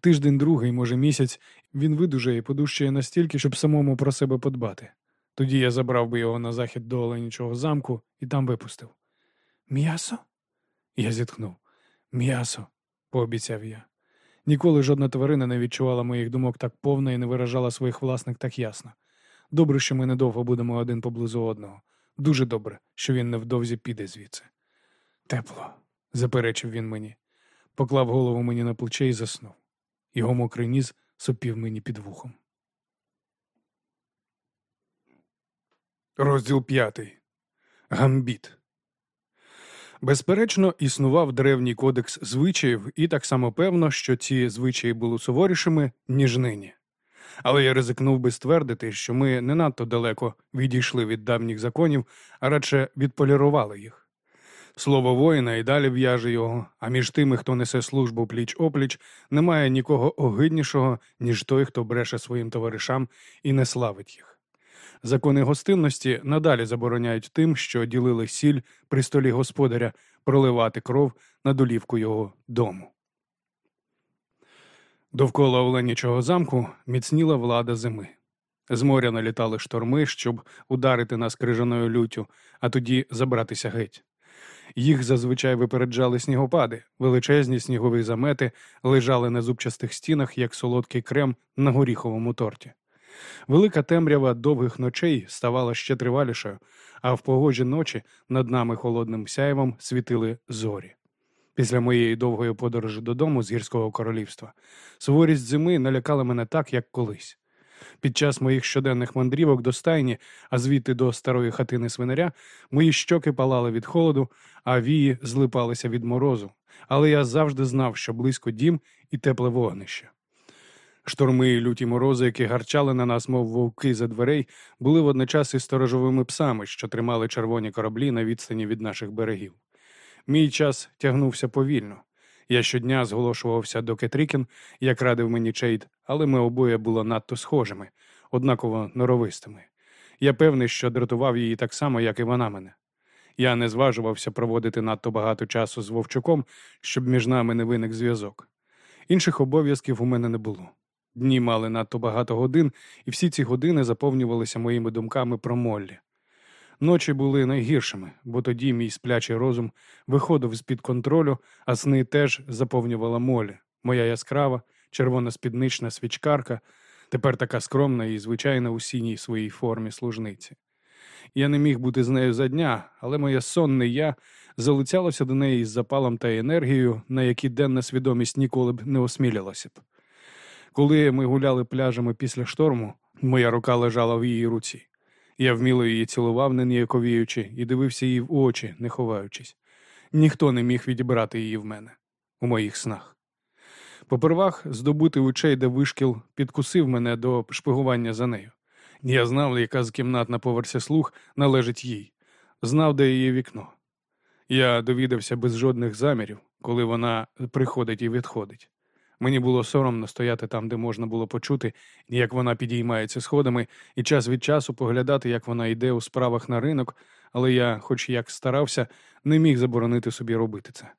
Тиждень, другий, може, місяць, він видужає і подужчає настільки, щоб самому про себе подбати. Тоді я забрав би його на захід до Оленічого замку і там випустив. М'ясо? Я зітхнув. М'ясо, пообіцяв я. Ніколи жодна тварина не відчувала моїх думок так повно і не виражала своїх власних так ясно. Добре, що ми недовго будемо один поблизу одного. Дуже добре, що він невдовзі піде звідси. Тепло, заперечив він мені, поклав голову мені на плече і заснув. Його мокрий ніс сопів мені під вухом. Розділ п'ятий. Гамбіт. Безперечно, існував древній кодекс звичаїв, і так само певно, що ці звичаї були суворішими, ніж нині. Але я ризикнув би ствердити, що ми не надто далеко відійшли від давніх законів, а радше відполірували їх. Слово воїна і далі в'яже його, а між тими, хто несе службу пліч опліч, немає нікого огиднішого, ніж той, хто бреше своїм товаришам і не славить їх. Закони гостинності надалі забороняють тим, що ділили сіль при столі господаря, проливати кров на долівку його дому. Довкола Оленячого замку міцніла влада зими. З моря налітали шторми, щоб ударити нас крижаною лютю, а тоді забратися геть. Їх зазвичай випереджали снігопади, величезні снігові замети лежали на зубчастих стінах, як солодкий крем на горіховому торті. Велика темрява довгих ночей ставала ще тривалішою, а в погожі ночі над нами холодним сяєвом світили зорі. Після моєї довгої подорожі додому з гірського королівства суворість зими налякала мене так, як колись. Під час моїх щоденних мандрівок до стайні, а звідти до старої хатини свинаря, мої щоки палали від холоду, а вії злипалися від морозу. Але я завжди знав, що близько дім і тепле вогнище. Шторми і люті морози, які гарчали на нас, мов вовки за дверей, були водночас і сторожовими псами, що тримали червоні кораблі на відстані від наших берегів. Мій час тягнувся повільно. Я щодня зголошувався до Кетрікін, як радив мені Чейд, але ми обоє були надто схожими, однаково норовистими. Я певний, що дратував її так само, як і вона мене. Я не зважувався проводити надто багато часу з Вовчуком, щоб між нами не виник зв'язок. Інших обов'язків у мене не було. Дні мали надто багато годин, і всі ці години заповнювалися моїми думками про Моллі. Ночі були найгіршими, бо тоді мій сплячий розум виходив з-під контролю, а сни теж заповнювала Моллі, моя яскрава, червона спіднична свічкарка, тепер така скромна і звичайна у сіній своїй формі служниці. Я не міг бути з нею за дня, але моє сонне я залицялося до неї із запалом та енергією, на які денна свідомість ніколи б не осмілилася б. Коли ми гуляли пляжами після шторму, моя рука лежала в її руці. Я вміло її цілував, не ніяковіючи, і дивився їй в очі, не ховаючись. Ніхто не міг відібрати її в мене у моїх снах. Попервах здобути очей, де вишкіл підкусив мене до шпигування за нею. Я знав, яка з кімнат на поверсі слух належить їй, знав, де її вікно. Я довідався без жодних замірів, коли вона приходить і відходить. Мені було соромно стояти там, де можна було почути, як вона підіймається сходами, і час від часу поглядати, як вона йде у справах на ринок, але я, хоч як старався, не міг заборонити собі робити це.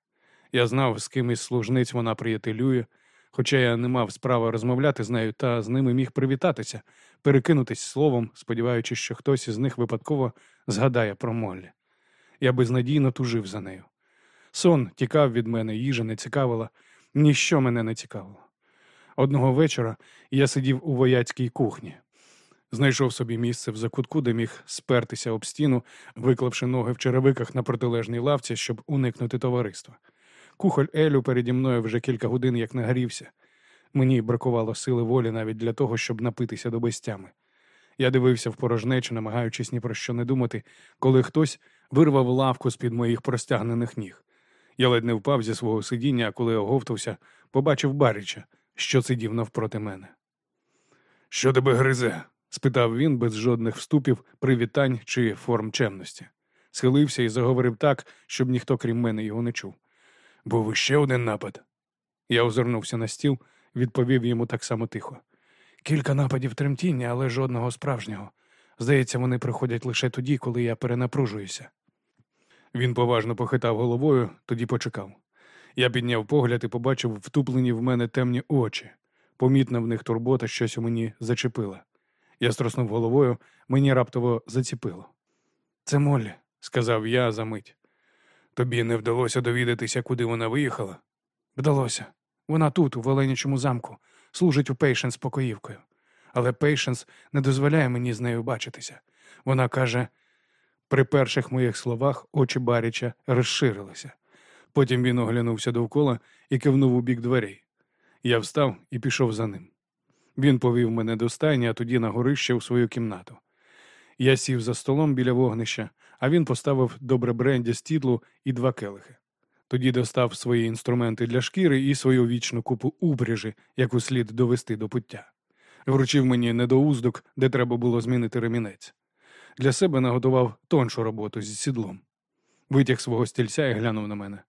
Я знав, з ким із служниць вона приятелює, хоча я не мав справи розмовляти з нею та з ними міг привітатися, перекинутись словом, сподіваючись, що хтось із них випадково згадає про Моллі. Я безнадійно тужив за нею. Сон тікав від мене, їжа не цікавила. Ніщо мене не цікавило. Одного вечора я сидів у вояцькій кухні, знайшов собі місце в закутку, де міг спертися об стіну, виклавши ноги в черевиках на протилежній лавці, щоб уникнути товариства. Кухоль Елю переді мною вже кілька годин як нагрівся. Мені бракувало сили волі навіть для того, щоб напитися до безтями. Я дивився в порожнечу, намагаючись ні про що не думати, коли хтось вирвав лавку з під моїх простягнених ніг. Я ледь не впав зі свого сидіння, а коли оговтався, побачив Баріча, що сидів навпроти мене. Що тебе гризе? спитав він без жодних вступів, привітань чи форм чемності. Схилився і заговорив так, щоб ніхто, крім мене, його не чув. Був іще один напад. Я озирнувся на стіл, відповів йому так само тихо. Кілька нападів тремтіння, але жодного справжнього. Здається, вони приходять лише тоді, коли я перенапружуюся. Він поважно похитав головою, тоді почекав. Я підняв погляд і побачив втуплені в мене темні очі. Помітна в них турбота щось у мені зачепила. Я строснув головою, мені раптово заціпило. Це Моллі, сказав я за мить. Тобі не вдалося довідатися, куди вона виїхала? Вдалося. Вона тут, у Воленячому замку, служить у Пейшенс покоївкою. Але Пейшенс не дозволяє мені з нею бачитися. Вона каже, при перших моїх словах очі Баріча розширилися. Потім він оглянувся довкола і кивнув у бік дверей. Я встав і пішов за ним. Він повів мене до стайні, а тоді на горище у свою кімнату. Я сів за столом біля вогнища, а він поставив добре бренді з Тідлу і два келихи. Тоді достав свої інструменти для шкіри і свою вічну купу упряжі, яку слід довести до пуття. Вручив мені недоуздок, де треба було змінити ремінець. Для себе наготував тоншу роботу зі сідлом. Витяг свого стільця і глянув на мене.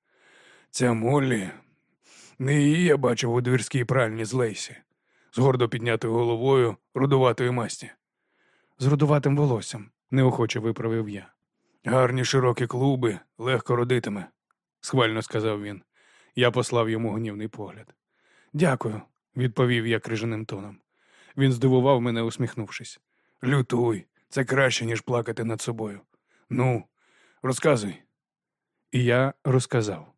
Ця Моллі, не її я бачив у двірській пральні з Лейсі, з гордо піднятою головою, рудуватої масті. З рудуватим волоссям, неохоче виправив я. Гарні широкі клуби, легко родитиме, схвально сказав він. Я послав йому гнівний погляд. Дякую, відповів я крижаним тоном. Він здивував мене, усміхнувшись. Лютуй, це краще, ніж плакати над собою. Ну, розказуй. І я розказав.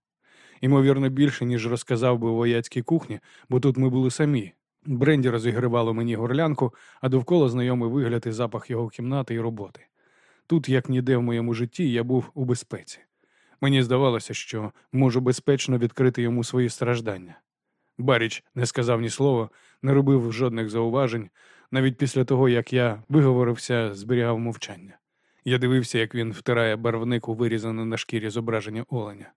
Імовірно, більше, ніж розказав би у вояцькій кухні, бо тут ми були самі. Бренді розігривало мені горлянку, а довкола знайомий вигляд і запах його кімнати і роботи. Тут, як ніде в моєму житті, я був у безпеці. Мені здавалося, що можу безпечно відкрити йому свої страждання. Баріч не сказав ні слова, не робив жодних зауважень, навіть після того, як я виговорився, зберігав мовчання. Я дивився, як він втирає барвник у вирізане на шкірі зображення оленя.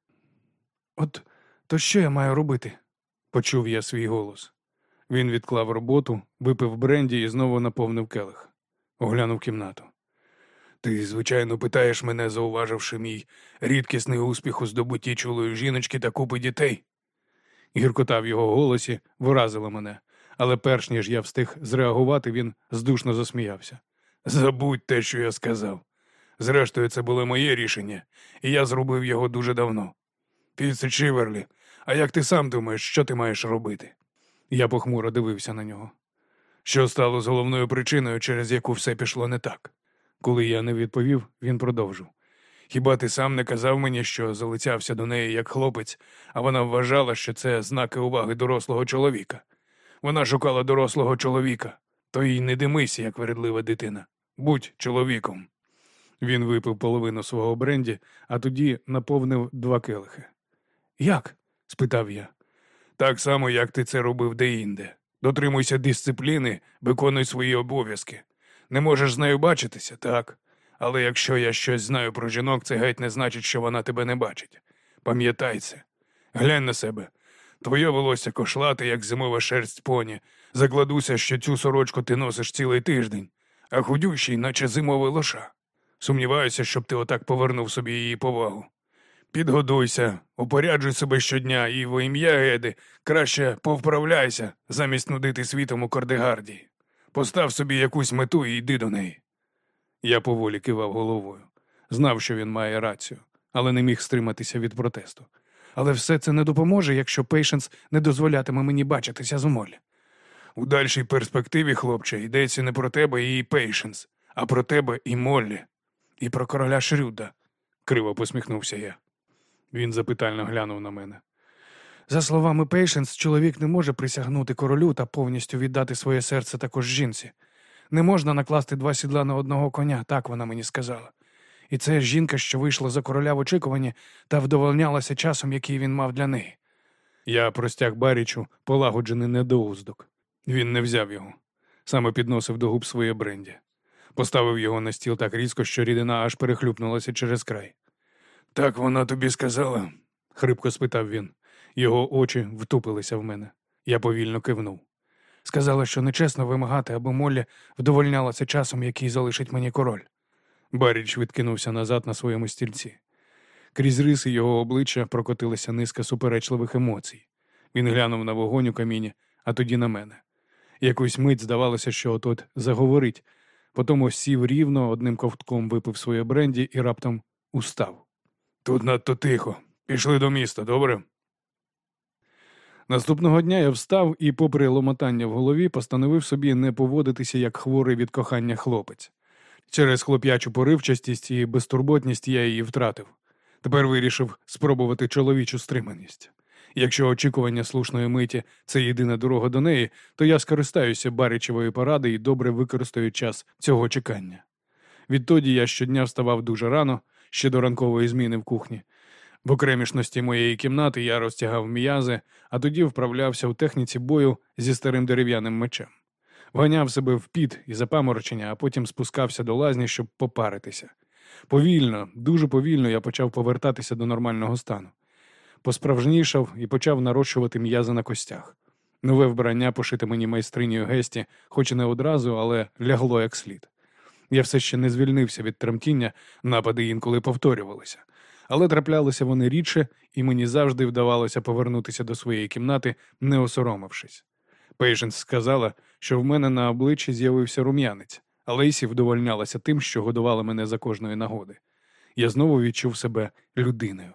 От то що я маю робити? почув я свій голос. Він відклав роботу, випив бренді і знову наповнив келих. Оглянув кімнату. Ти, звичайно, питаєш мене, зауваживши мій рідкісний успіх у здобутті чулої жіночки та купи дітей. Гіркота в його голосі вразила мене, але перш ніж я встиг зреагувати, він здушно засміявся. Забудь те, що я сказав. Зрештою, це було моє рішення, і я зробив його дуже давно. Піце Чиверлі, а як ти сам думаєш, що ти маєш робити? Я похмуро дивився на нього. Що стало з головною причиною, через яку все пішло не так? Коли я не відповів, він продовжив. Хіба ти сам не казав мені, що залицявся до неї як хлопець, а вона вважала, що це знаки уваги дорослого чоловіка? Вона шукала дорослого чоловіка, то їй не димися, як вередлива дитина. Будь чоловіком. Він випив половину свого бренді, а тоді наповнив два келихи. Як? спитав я. Так само, як ти це робив деінде. Дотримуйся дисципліни, виконуй свої обов'язки. Не можеш з нею бачитися, так. Але якщо я щось знаю про жінок, це геть не значить, що вона тебе не бачить. Пам'ятай це. Глянь на себе. Твоє волосся кошлате, як зимова шерсть поні. Закладуся, що цю сорочку ти носиш цілий тиждень, а худющий, наче зимовий лоша. Сумніваюся, щоб ти отак повернув собі її повагу. Підгодуйся, упоряджуй себе щодня і во ім'я Еди краще повправляйся, замість нудити світом у Кордегардії. Постав собі якусь мету і йди до неї. Я поволі кивав головою. Знав, що він має рацію, але не міг стриматися від протесту. Але все це не допоможе, якщо Пейшенс не дозволятиме мені бачитися з Молі. У дальшій перспективі, хлопче, йдеться не про тебе і Пейшенс, а про тебе і Моллі, і про короля Шрюда, криво посміхнувся я. Він запитально глянув на мене. За словами Пейшенс, чоловік не може присягнути королю та повністю віддати своє серце також жінці. Не можна накласти два сідла на одного коня, так вона мені сказала. І це жінка, що вийшла за короля в очікуванні та вдовольнялася часом, який він мав для неї. Я простяг Барічу полагоджений недоуздок. Він не взяв його, саме підносив до губ своє бренді. Поставив його на стіл так різко, що рідина аж перехлюпнулася через край. Так вона тобі сказала? хрипко спитав він. Його очі втупилися в мене. Я повільно кивнув. Сказала, що нечесно вимагати, аби Моллі вдовольнялася часом, який залишить мені король. Баріч відкинувся назад на своєму стільці. Крізь риси його обличчя прокотилася низка суперечливих емоцій. Він глянув на вогонь у каміні, а тоді на мене. Якусь мить здавалося, що от заговорить, потім сів рівно, одним ковтком випив своє бренді і раптом устав. Тут надто тихо. Пішли до міста, добре? Наступного дня я встав і, попри ломотання в голові, постановив собі не поводитися як хворий від кохання хлопець. Через хлоп'ячу поривчастість і безтурботність я її втратив. Тепер вирішив спробувати чоловічу стриманість. Якщо очікування слушної миті це єдина дорога до неї, то я скористаюся баричевої поради і добре використаю час цього чекання. Відтоді я щодня вставав дуже рано, ще до ранкової зміни в кухні, В окремішності моєї кімнати я розтягав м'язи, а тоді вправлявся у техніці бою зі старим дерев'яним мечем. Вганяв себе в піт і запаморочення, а потім спускався до лазні, щоб попаритися. Повільно, дуже повільно я почав повертатися до нормального стану. Посправжнішав і почав нарощувати м'язи на костях. Нове вбрання пошите мені майстринію Гесті, хоч і не одразу, але лягло як слід. Я все ще не звільнився від тремтіння, напади інколи повторювалися. Але траплялися вони рідше, і мені завжди вдавалося повернутися до своєї кімнати, не осоромившись. Пейшенс сказала, що в мене на обличчі з'явився рум'янець, а Лейсі вдовольнялася тим, що годувала мене за кожної нагоди. Я знову відчув себе людиною.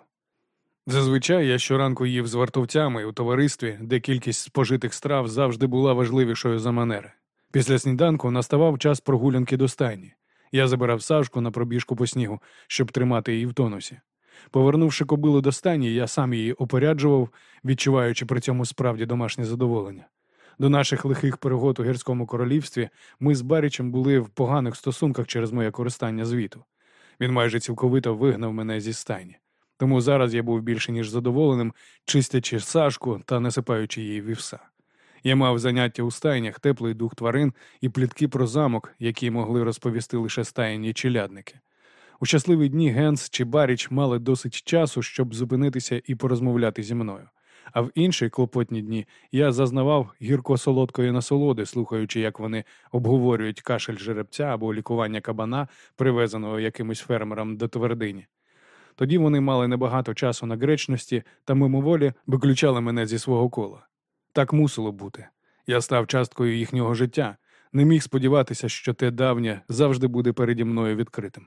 Зазвичай я щоранку їв з вартовцями у товаристві, де кількість спожитих страв завжди була важливішою за манери. Після сніданку наставав час прогулянки до стайні. Я забирав Сашку на пробіжку по снігу, щоб тримати її в тонусі. Повернувши кобилу до стані, я сам її опоряджував, відчуваючи при цьому справді домашнє задоволення. До наших лихих пригод у гірському королівстві ми з Барічем були в поганих стосунках через моє користання звіту. Він майже цілковито вигнав мене зі стайні. Тому зараз я був більше ніж задоволеним, чистячи Сашку та насипаючи її вівса. Я мав заняття у стайнях, теплий дух тварин і плітки про замок, які могли розповісти лише стайні челядники. У щасливі дні Генс чи Баріч мали досить часу, щоб зупинитися і порозмовляти зі мною. А в інші клопотні дні я зазнавав гірко-солодкої насолоди, слухаючи, як вони обговорюють кашель жеребця або лікування кабана, привезеного якимось фермером до твердині. Тоді вони мали небагато часу на гречності та мимоволі виключали мене зі свого кола. Так мусило бути. Я став часткою їхнього життя, не міг сподіватися, що те давнє завжди буде переді мною відкритим.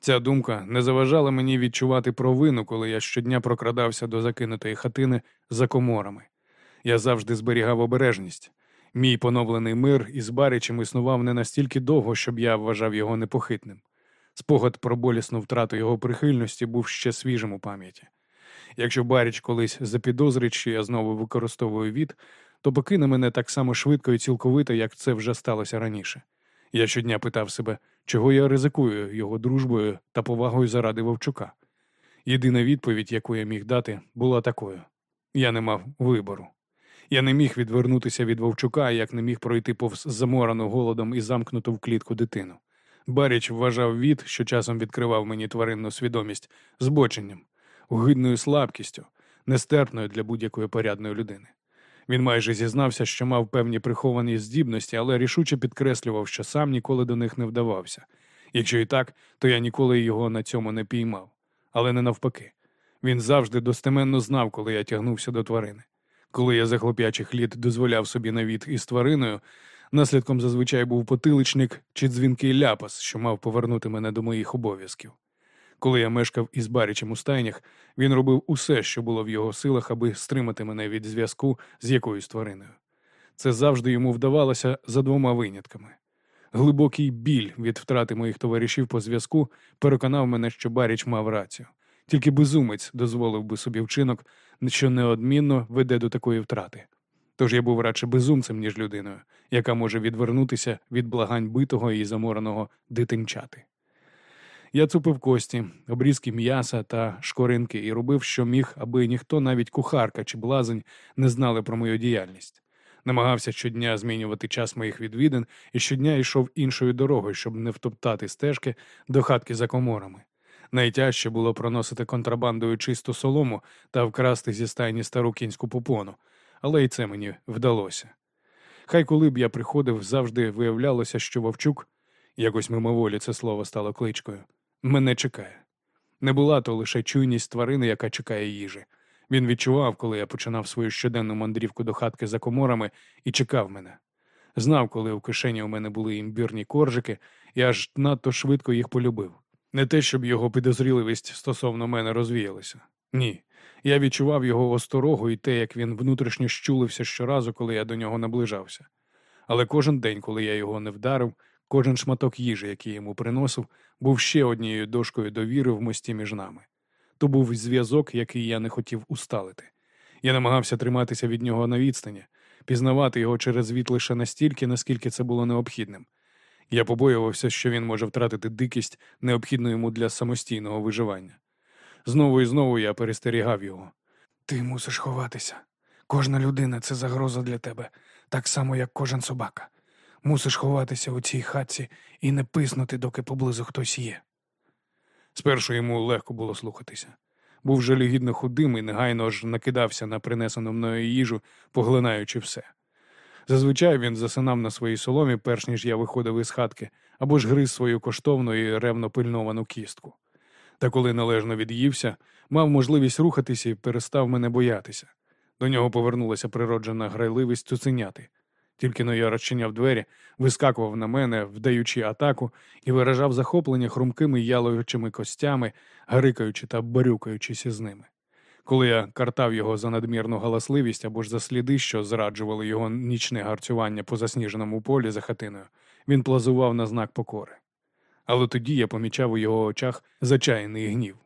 Ця думка не заважала мені відчувати провину, коли я щодня прокрадався до закинутої хатини за коморами. Я завжди зберігав обережність. Мій поновлений мир із Баричем існував не настільки довго, щоб я вважав його непохитним. Спогад про болісну втрату його прихильності був ще свіжим у пам'яті. Якщо Баріч колись запідозрить, що я знову використовую від, то покине мене так само швидко і цілковито, як це вже сталося раніше. Я щодня питав себе, чого я ризикую його дружбою та повагою заради Вовчука. Єдина відповідь, яку я міг дати, була такою: я не мав вибору. Я не міг відвернутися від Вовчука, як не міг пройти повз заморану голодом і замкнуту в клітку дитину. Баріч вважав від, що часом відкривав мені тваринну свідомість, збоченням, огидною слабкістю, нестерпною для будь-якої порядної людини. Він майже зізнався, що мав певні приховані здібності, але рішуче підкреслював, що сам ніколи до них не вдавався. Якщо і так, то я ніколи його на цьому не піймав. Але не навпаки. Він завжди достеменно знав, коли я тягнувся до тварини. Коли я за хлоп'ячих літ дозволяв собі навіт із твариною, наслідком зазвичай був потиличник чи дзвінкий ляпас, що мав повернути мене до моїх обов'язків. Коли я мешкав із Барічем у стайнях, він робив усе, що було в його силах, аби стримати мене від зв'язку з якоюсь твариною. Це завжди йому вдавалося за двома винятками. Глибокий біль від втрати моїх товаришів по зв'язку переконав мене, що Баріч мав рацію. Тільки безумець дозволив би собі вчинок, що неодмінно веде до такої втрати. Тож я був радше безумцем, ніж людиною, яка може відвернутися від благань битого і замореного дитинчати. Я цупив кості, обрізки м'яса та шкоринки і робив, що міг, аби ніхто, навіть кухарка чи блазень, не знали про мою діяльність. Намагався щодня змінювати час моїх відвідин і щодня йшов іншою дорогою, щоб не втоптати стежки до хатки за коморами. Найтяжче було проносити контрабандою чисту солому та вкрасти зі стайні стару кінську попону, але й це мені вдалося. Хай коли б я приходив, завжди виявлялося, що Вовчук, якось мимоволі це слово стало кличкою, мене чекає. Не була то лише чуйність тварини, яка чекає їжі. Він відчував, коли я починав свою щоденну мандрівку до хатки за коморами, і чекав мене. Знав, коли в кишені у мене були імбірні коржики, і аж надто швидко їх полюбив. Не те, щоб його підозріливість стосовно мене розвіялася. Ні. Я відчував його осторогу і те, як він внутрішньо щулився щоразу, коли я до нього наближався. Але кожен день, коли я його не вдарив, кожен шматок їжі, який йому приносив, був ще однією дошкою довіри в мості між нами. То був зв'язок, який я не хотів усталити. Я намагався триматися від нього на відстані, пізнавати його через від лише настільки, наскільки це було необхідним. Я побоювався, що він може втратити дикість, необхідну йому для самостійного виживання. Знову і знову я перестерігав його. Ти мусиш ховатися. Кожна людина це загроза для тебе, так само, як кожен собака. Мусиш ховатися у цій хатці і не писнути, доки поблизу хтось є. Спершу йому легко було слухатися. Був жалюгідно худим і негайно ж накидався на принесену мною їжу, поглинаючи все. Зазвичай він засинав на своїй соломі, перш ніж я виходив із хатки, або ж гриз свою коштовну і ревно пильновану кістку. Та коли належно від'ївся, мав можливість рухатися і перестав мене боятися. До нього повернулася природжена грайливість цуценяти. Тільки но я розчиняв двері, вискакував на мене, вдаючи атаку, і виражав захоплення хрумкими яловичими костями, гарикаючи та барюкаючись із ними. Коли я картав його за надмірну галасливість або ж за сліди, що зраджували його нічне гарцювання по засніженому полі за хатиною, він плазував на знак покори. Але тоді я помічав у його очах зачаяний гнів.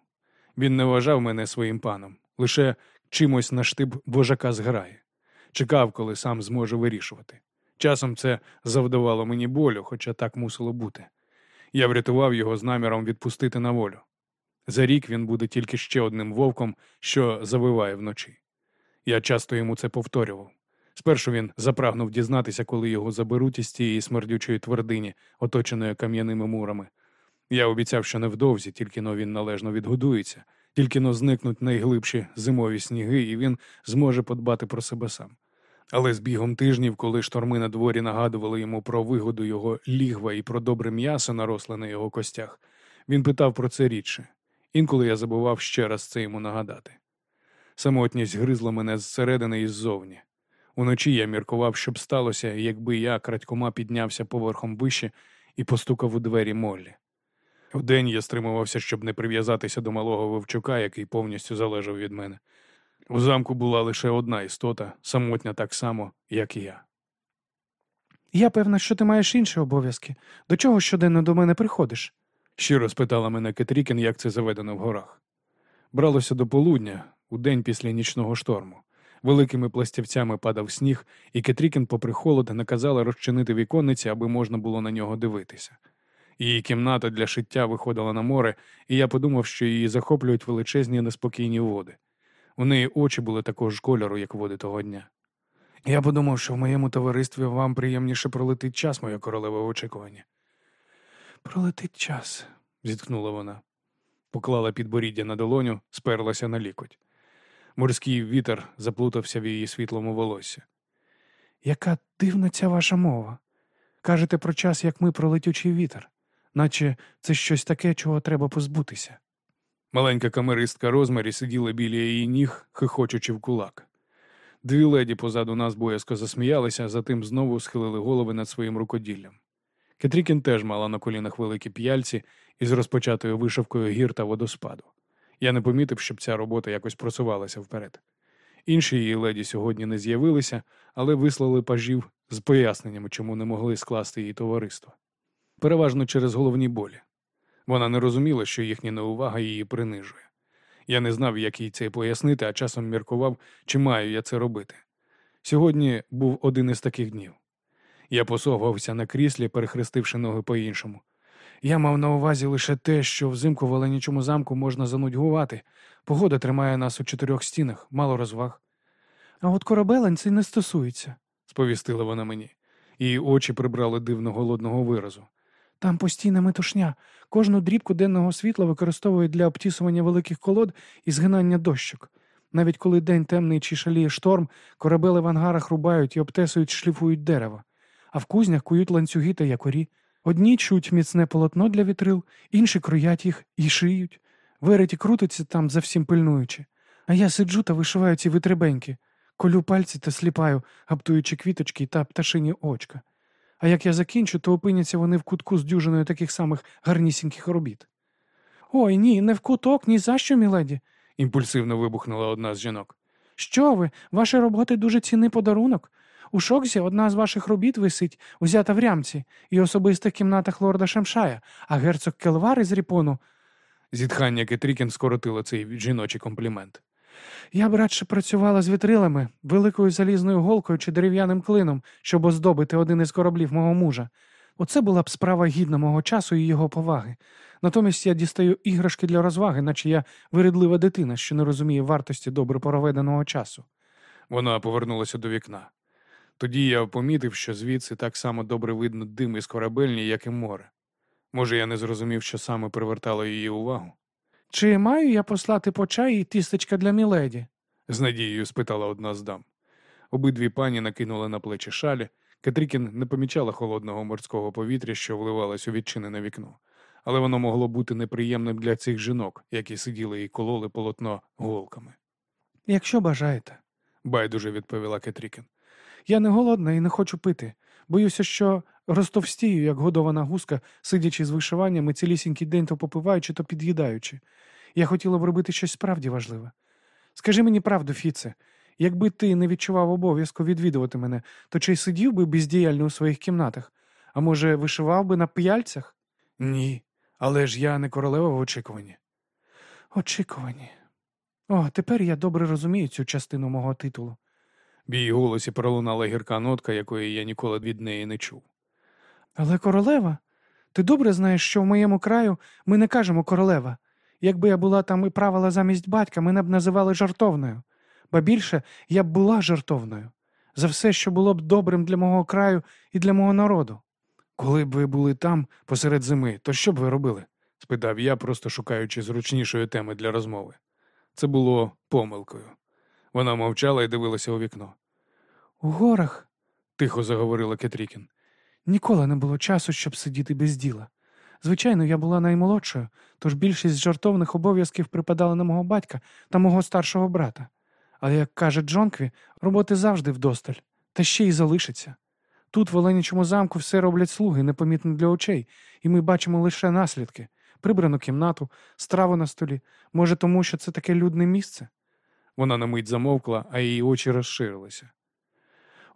Він не вважав мене своїм паном, лише чимось на штиб вожака зграє. Чекав, коли сам зможе вирішувати. Часом це завдавало мені болю, хоча так мусило бути. Я врятував його з наміром відпустити на волю. За рік він буде тільки ще одним вовком, що завиває вночі. Я часто йому це повторював. Спершу він запрагнув дізнатися, коли його заберуть із тієї смердючої твердині, оточеної кам'яними мурами. Я обіцяв, що невдовзі, тільки но він належно відгодується, тільки но зникнуть найглибші зимові сніги, і він зможе подбати про себе сам. Але з бігом тижнів, коли шторми на дворі нагадували йому про вигоду його лігва і про добре м'ясо, наросле на його костях, він питав про це рідше. Інколи я забував ще раз це йому нагадати. Самотність гризла мене зсередини і ззовні. Уночі я міркував, що б сталося, якби я крадькома піднявся поверхом вище і постукав у двері Моллі. Вдень я стримувався, щоб не прив'язатися до малого вовчука, який повністю залежав від мене. У замку була лише одна істота, самотня так само, як і я. Я певна, що ти маєш інші обов'язки. До чого щоденно до мене приходиш? Щиро спитала мене Кетрікін, як це заведено в горах. Бралося до полудня, у день після нічного шторму. Великими пластівцями падав сніг, і Кетрікін, попри холод, наказала розчинити віконниці, аби можна було на нього дивитися. Її кімната для шиття виходила на море, і я подумав, що її захоплюють величезні неспокійні води. У неї очі були такого ж кольору, як води того дня. Я подумав, що в моєму товаристві вам приємніше пролетить час, моя королева в очікуванні. Пролетить час. зітхнула вона. Поклала підборіддя на долоню, сперлася на лікоть. Морський вітер заплутався в її світлому волосі. Яка дивна ця ваша мова. Кажете про час, як ми про летючий вітер, наче це щось таке, чого треба позбутися. Маленька камеристка Розмарі сиділа біля її ніг, хихочучи в кулак. Дві леді позаду нас боязко засміялися, затим знову схилили голови над своїм рукоділлям. Кетрікін теж мала на колінах великі п'яльці із розпочатою вишивкою гір та водоспаду. Я не помітив, щоб ця робота якось просувалася вперед. Інші її леді сьогодні не з'явилися, але вислали пажів з поясненнями, чому не могли скласти її товариство. Переважно через головні болі. Вона не розуміла, що їхня неувага її принижує. Я не знав, як їй це пояснити, а часом міркував, чи маю я це робити. Сьогодні був один із таких днів. Я посовгався на кріслі, перехрестивши ноги по-іншому. Я мав на увазі лише те, що взимку в Оленічому замку можна занудьгувати. Погода тримає нас у чотирьох стінах, мало розваг. А от корабелень це не стосується. сповістила вона мені. Її очі прибрали дивно голодного виразу. Там постійна метушня. Кожну дрібку денного світла використовують для обтісування великих колод і згинання дощок. Навіть коли день темний чи шаліє шторм, корабели в ангарах рубають і обтесують, шліфують дерева, а в кузнях кують ланцюги та якорі. Одні чуть міцне полотно для вітрил, інші кроять їх і шиють. Вереті крутиться там, за всім пильнуючи. А я сиджу та вишиваю ці витребеньки, колю пальці та сліпаю, гаптуючи квіточки та пташині очка. А як я закінчу, то опиняться вони в кутку з дюжиною таких самих гарнісіньких робіт. Ой ні, не в куток, ні за що, міледі. імпульсивно вибухнула одна з жінок. Що ви? Ваші роботи дуже цінний подарунок. У Шокзі одна з ваших робіт висить, узята в рямці, і особистих кімнатах лорда Шемшая, а герцог Келвар із Ріпону. Зітхання Кетрікін скоротило цей жіночий комплімент. Я б радше працювала з вітрилами, великою залізною голкою чи дерев'яним клином, щоб оздобити один із кораблів мого мужа. Оце була б справа гідна мого часу і його поваги. Натомість я дістаю іграшки для розваги, наче я виредлива дитина, що не розуміє вартості добре проведеного часу. Вона повернулася до вікна. Тоді я помітив, що звідси так само добре видно дим із корабельні, як і море. Може, я не зрозумів, що саме привертало її увагу? Чи маю я послати по чай і тістечка для міледі? з надією спитала одна з дам. Обидві пані накинули на плечі шалі. Катрікін не помічала холодного морського повітря, що вливалось у відчинене вікно, але воно могло бути неприємним для цих жінок, які сиділи і кололи полотно голками. Якщо бажаєте. Байдуже відповіла Кетрікін. Я не голодна і не хочу пити. Боюся, що розтовстію, як годована гуска, сидячи з вишиваннями цілісінький день то попиваючи, то під'їдаючи. Я хотіла б робити щось справді важливе. Скажи мені правду, Фіце, якби ти не відчував обов'язку відвідувати мене, то чи сидів би бездіяльно у своїх кімнатах? А може, вишивав би на п'яльцях? Ні, але ж я не королева в очікуванні. Очікувані. О, тепер я добре розумію цю частину мого титулу. В її голосі пролунала гірка нотка, якої я ніколи від неї не чув. Але королева? Ти добре знаєш, що в моєму краю ми не кажемо королева. Якби я була там і правила замість батька, мене б називали жартовною. Ба більше я б була жартовною. За все, що було б добрим для мого краю і для мого народу. Коли б ви були там посеред зими, то що б ви робили? спитав я, просто шукаючи зручнішої теми для розмови. Це було помилкою. Вона мовчала і дивилася у вікно. У горах Тихо заговорила Кетрікін. ніколи не було часу, щоб сидіти без діла. Звичайно, я була наймолодшою, тож більшість жартовних обов'язків припадала на мого батька та мого старшого брата. Але, як каже Джонкві, роботи завжди вдосталь, та ще й залишиться. Тут, в Оленічому замку, все роблять слуги, непомітно для очей, і ми бачимо лише наслідки прибрану кімнату, страву на столі. Може, тому що це таке людне місце? Вона на мить замовкла, а її очі розширилися.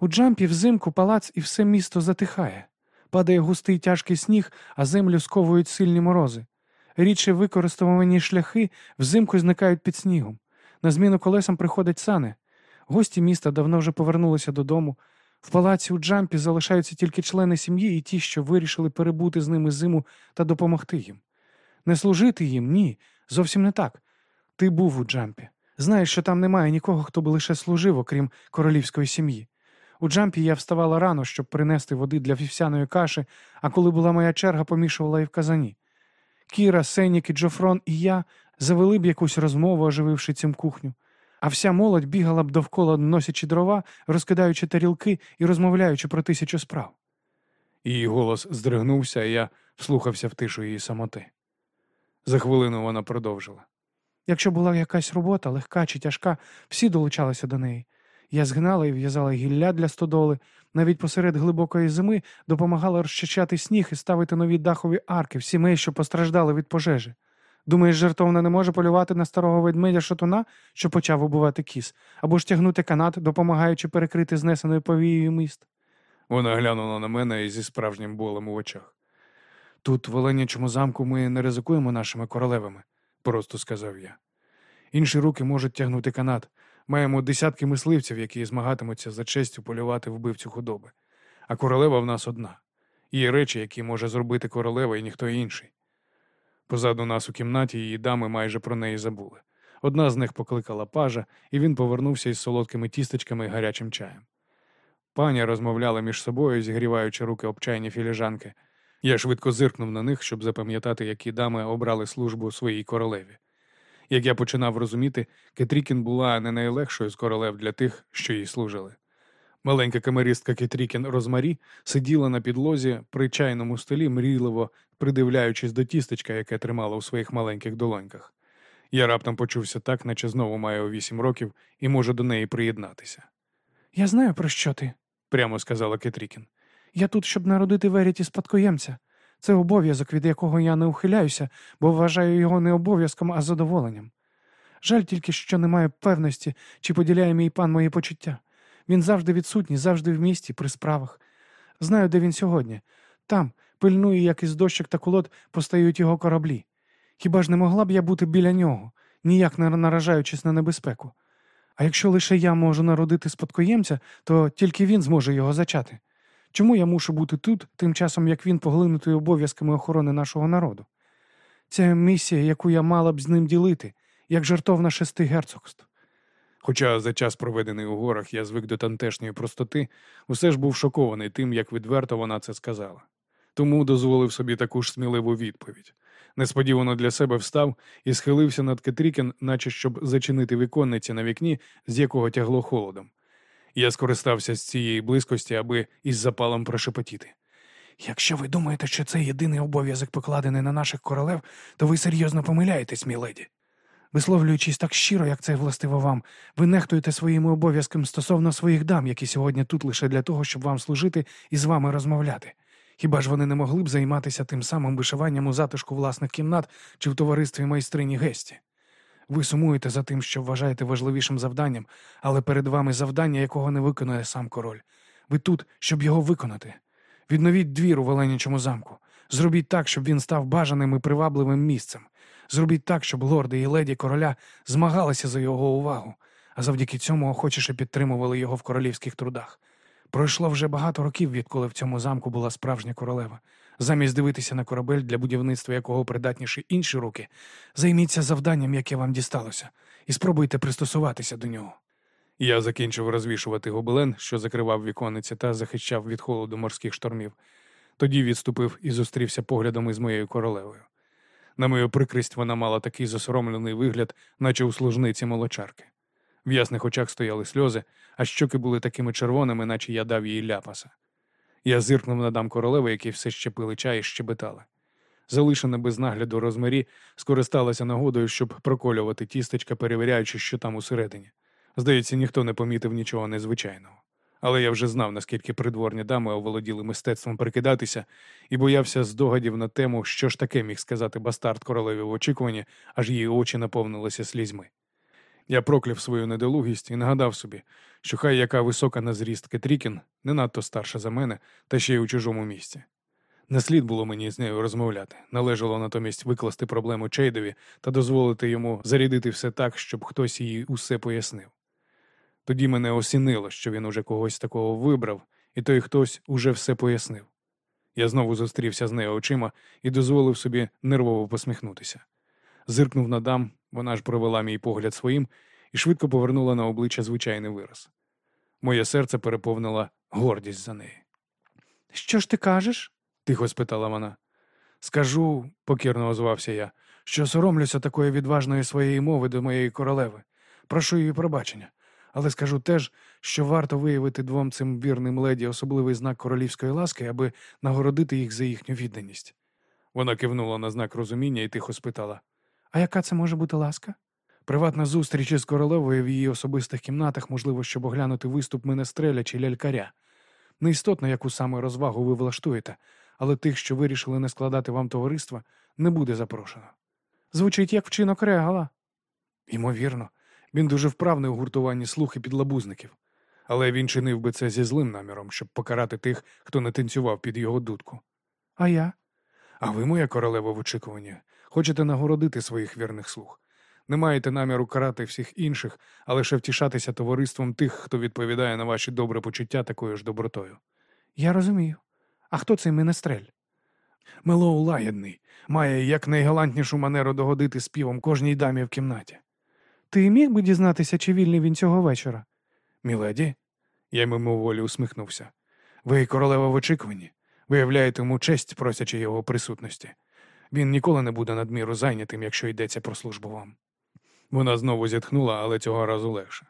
У джампі взимку палац і все місто затихає. Падає густий тяжкий сніг, а землю сковують сильні морози. Рідше використовувані шляхи взимку зникають під снігом. На зміну колесам приходять сани. Гості міста давно вже повернулися додому. В палаці у джампі залишаються тільки члени сім'ї і ті, що вирішили перебути з ними зиму та допомогти їм. Не служити їм, ні, зовсім не так. Ти був у джампі. Знаєш, що там немає нікого, хто би лише служив, окрім королівської сім'ї. У джампі я вставала рано, щоб принести води для вівсяної каші, а коли була моя черга, помішувала і в казані. Кіра, Сенік і Джофрон і я завели б якусь розмову, ожививши цим кухню, а вся молодь бігала б довкола, носячи дрова, розкидаючи тарілки і розмовляючи про тисячу справ. Її голос здригнувся, і я вслухався в тишу її самоти. За хвилину вона продовжила. Якщо була якась робота, легка чи тяжка, всі долучалися до неї. Я згнала і в'язала гілля для стодоли, навіть посеред глибокої зими допомагала розчищати сніг і ставити нові дахові арки в сімей, що постраждали від пожежі. Думаєш, жертовна не може полювати на старого ведмедя шатуна, що почав убивати кіс, або ж тягнути канат, допомагаючи перекрити знесеною повією міст. Вона глянула на мене зі справжнім болем у очах. Тут, в Оленячому замку, ми не ризикуємо нашими королевами, просто сказав я. Інші руки можуть тягнути канат. Маємо десятки мисливців, які змагатимуться за честю полювати вбивцю худоби. А королева в нас одна. Є речі, які може зробити королева і ніхто інший. Позаду нас у кімнаті її дами майже про неї забули. Одна з них покликала пажа, і він повернувся із солодкими тістечками і гарячим чаєм. Пані розмовляли між собою, зігріваючи руки об чайні філіжанки. Я швидко зиркнув на них, щоб запам'ятати, які дами обрали службу своїй королеві. Як я починав розуміти, Кетрікін була не найлегшою з королев для тих, що їй служили. Маленька камеристка Кетрікін Розмарі сиділа на підлозі при чайному столі, мрійливо придивляючись до тістечка, яке тримала у своїх маленьких долоньках. Я раптом почувся так, наче знову маю вісім років і можу до неї приєднатися. Я знаю, про що ти. Прямо сказала Кетрікін. Я тут, щоб народити Веріті спадкоємця. Це обов'язок, від якого я не ухиляюся, бо вважаю його не обов'язком, а задоволенням. Жаль тільки, що немає певності, чи поділяє мій пан мої почуття. Він завжди відсутній, завжди в місті, при справах. Знаю, де він сьогодні. Там, пильную, як із дощок та колод постають його кораблі. Хіба ж не могла б я бути біля нього, ніяк не наражаючись на небезпеку? А якщо лише я можу народити спадкоємця, то тільки він зможе його зачати. Чому я мушу бути тут, тим часом як він поглинутий обов'язками охорони нашого народу? Це місія, яку я мала б з ним ділити, як жартовна шести герцогств. Хоча за час, проведений у горах, я звик до тантешньої простоти, усе ж був шокований тим, як відверто вона це сказала. Тому дозволив собі таку ж сміливу відповідь. Несподівано для себе встав і схилився над Кетрікен, наче щоб зачинити віконниці на вікні, з якого тягло холодом. Я скористався з цієї близькості, аби із запалом прошепотіти. Якщо ви думаєте, що це єдиний обов'язок покладений на наших королев, то ви серйозно помиляєтесь, мій леді. Висловлюючись так щиро, як це властиво вам, ви нехтуєте своїми обов'язками стосовно своїх дам, які сьогодні тут лише для того, щоб вам служити і з вами розмовляти. Хіба ж вони не могли б займатися тим самим вишиванням у затишку власних кімнат чи в товаристві майстрині Гесті? Ви сумуєте за тим, що вважаєте важливішим завданням, але перед вами завдання, якого не виконує сам король. Ви тут, щоб його виконати. Відновіть двір у Веленічому замку. Зробіть так, щоб він став бажаним і привабливим місцем. Зробіть так, щоб лорди і леді короля змагалися за його увагу, а завдяки цьому охочіше підтримували його в королівських трудах. Пройшло вже багато років, відколи в цьому замку була справжня королева. Замість дивитися на корабель, для будівництва якого придатніші інші руки, займіться завданням, яке вам дісталося, і спробуйте пристосуватися до нього. Я закінчив розвішувати гобелен, що закривав віконниці та захищав від холоду морських штормів. Тоді відступив і зустрівся поглядом із моєю королевою. На мою прикрість вона мала такий засоромлений вигляд, наче у служниці молочарки. В ясних очах стояли сльози, а щоки були такими червоними, наче я дав їй ляпаса. Я зиркнув на дам королеви, які все ще пили чай і щебетали. Залишена без нагляду розмарі, скористалася нагодою, щоб проколювати тістечка, перевіряючи, що там усередині. Здається, ніхто не помітив нічого незвичайного. Але я вже знав, наскільки придворні дами оволоділи мистецтвом прикидатися, і боявся здогадів на тему, що ж таке міг сказати бастард королеві в очікуванні, аж її очі наповнилися слізьми. Я прокляв свою недолугість і нагадав собі, що хай яка висока на зріст Кетрікін, не надто старша за мене, та ще й у чужому місці. Не слід було мені з нею розмовляти. Належало натомість викласти проблему Чейдові та дозволити йому зарядити все так, щоб хтось їй усе пояснив. Тоді мене осінило, що він уже когось такого вибрав, і той хтось уже все пояснив. Я знову зустрівся з нею очима і дозволив собі нервово посміхнутися. Зиркнув на дам, вона ж провела мій погляд своїм і швидко повернула на обличчя звичайний вираз. Моє серце переповнила гордість за неї. Що ж ти кажеш? тихо спитала вона. Скажу, покірно озвався я, що соромлюся такої відважної своєї мови до моєї королеви. Прошу її пробачення. Але скажу теж, що варто виявити двом цим вірним леді особливий знак королівської ласки, аби нагородити їх за їхню відданість. Вона кивнула на знак розуміння і тихо спитала. А яка це може бути ласка? Приватна зустріч із королевою в її особистих кімнатах, можливо, щоб оглянути виступ менестреля чи лялькаря. Не істотно, яку саме розвагу ви влаштуєте, але тих, що вирішили не складати вам товариства, не буде запрошено. Звучить як вчинок регала. Ймовірно, він дуже вправний у гуртуванні слух і підлабузників. Але він чинив би це зі злим наміром, щоб покарати тих, хто не танцював під його дудку. А я? А ви, моя королева в очікуванні, хочете нагородити своїх вірних слуг. Не маєте наміру карати всіх інших, а лише втішатися товариством тих, хто відповідає на ваші добре почуття такою ж добротою. Я розумію. А хто цей менестрель? Мелоу лагідний, має як найгалантнішу манеру догодити співом кожній дамі в кімнаті. Ти міг би дізнатися, чи вільний він цього вечора? Міледі, я мимоволі усміхнувся. Ви королева в очікуванні. Виявляєте йому честь, просячи його присутності. Він ніколи не буде надміру зайнятим, якщо йдеться про службу вам. Вона знову зітхнула, але цього разу легше.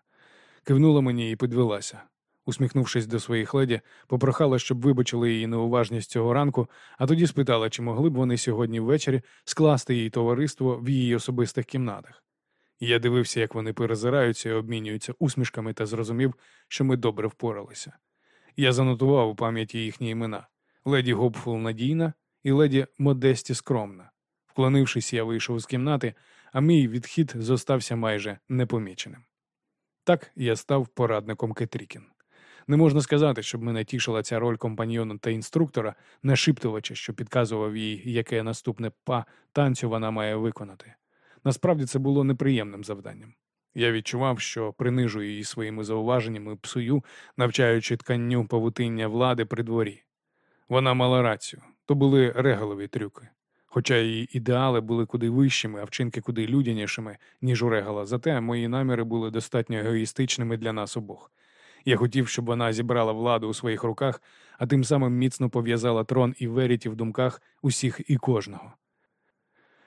Кивнула мені і підвелася. Усміхнувшись до своїх леді, попрохала, щоб вибачили її неуважність цього ранку, а тоді спитала, чи могли б вони сьогодні ввечері скласти їй товариство в її особистих кімнатах. Я дивився, як вони перезираються і обмінюються усмішками та зрозумів, що ми добре впоралися. Я занотував у пам'яті їхні імена леді Гопфул Надійна і леді Модесті Скромна. Вклонившись, я вийшов з кімнати, а мій відхід зостався майже непоміченим. Так я став порадником Кетрікін. Не можна сказати, щоб мене тішила ця роль компаньйона та інструктора, нашіптувача, що підказував їй, яке наступне па танцю вона має виконати. Насправді це було неприємним завданням. Я відчував, що принижую її своїми зауваженнями, псую, навчаючи тканню павутиння влади при дворі. Вона мала рацію, то були регалові трюки. Хоча її ідеали були куди вищими, а вчинки куди людянішими, ніж у регала, зате мої наміри були достатньо егоїстичними для нас обох. Я хотів, щоб вона зібрала владу у своїх руках, а тим самим міцно пов'язала трон і Веріті в думках усіх і кожного.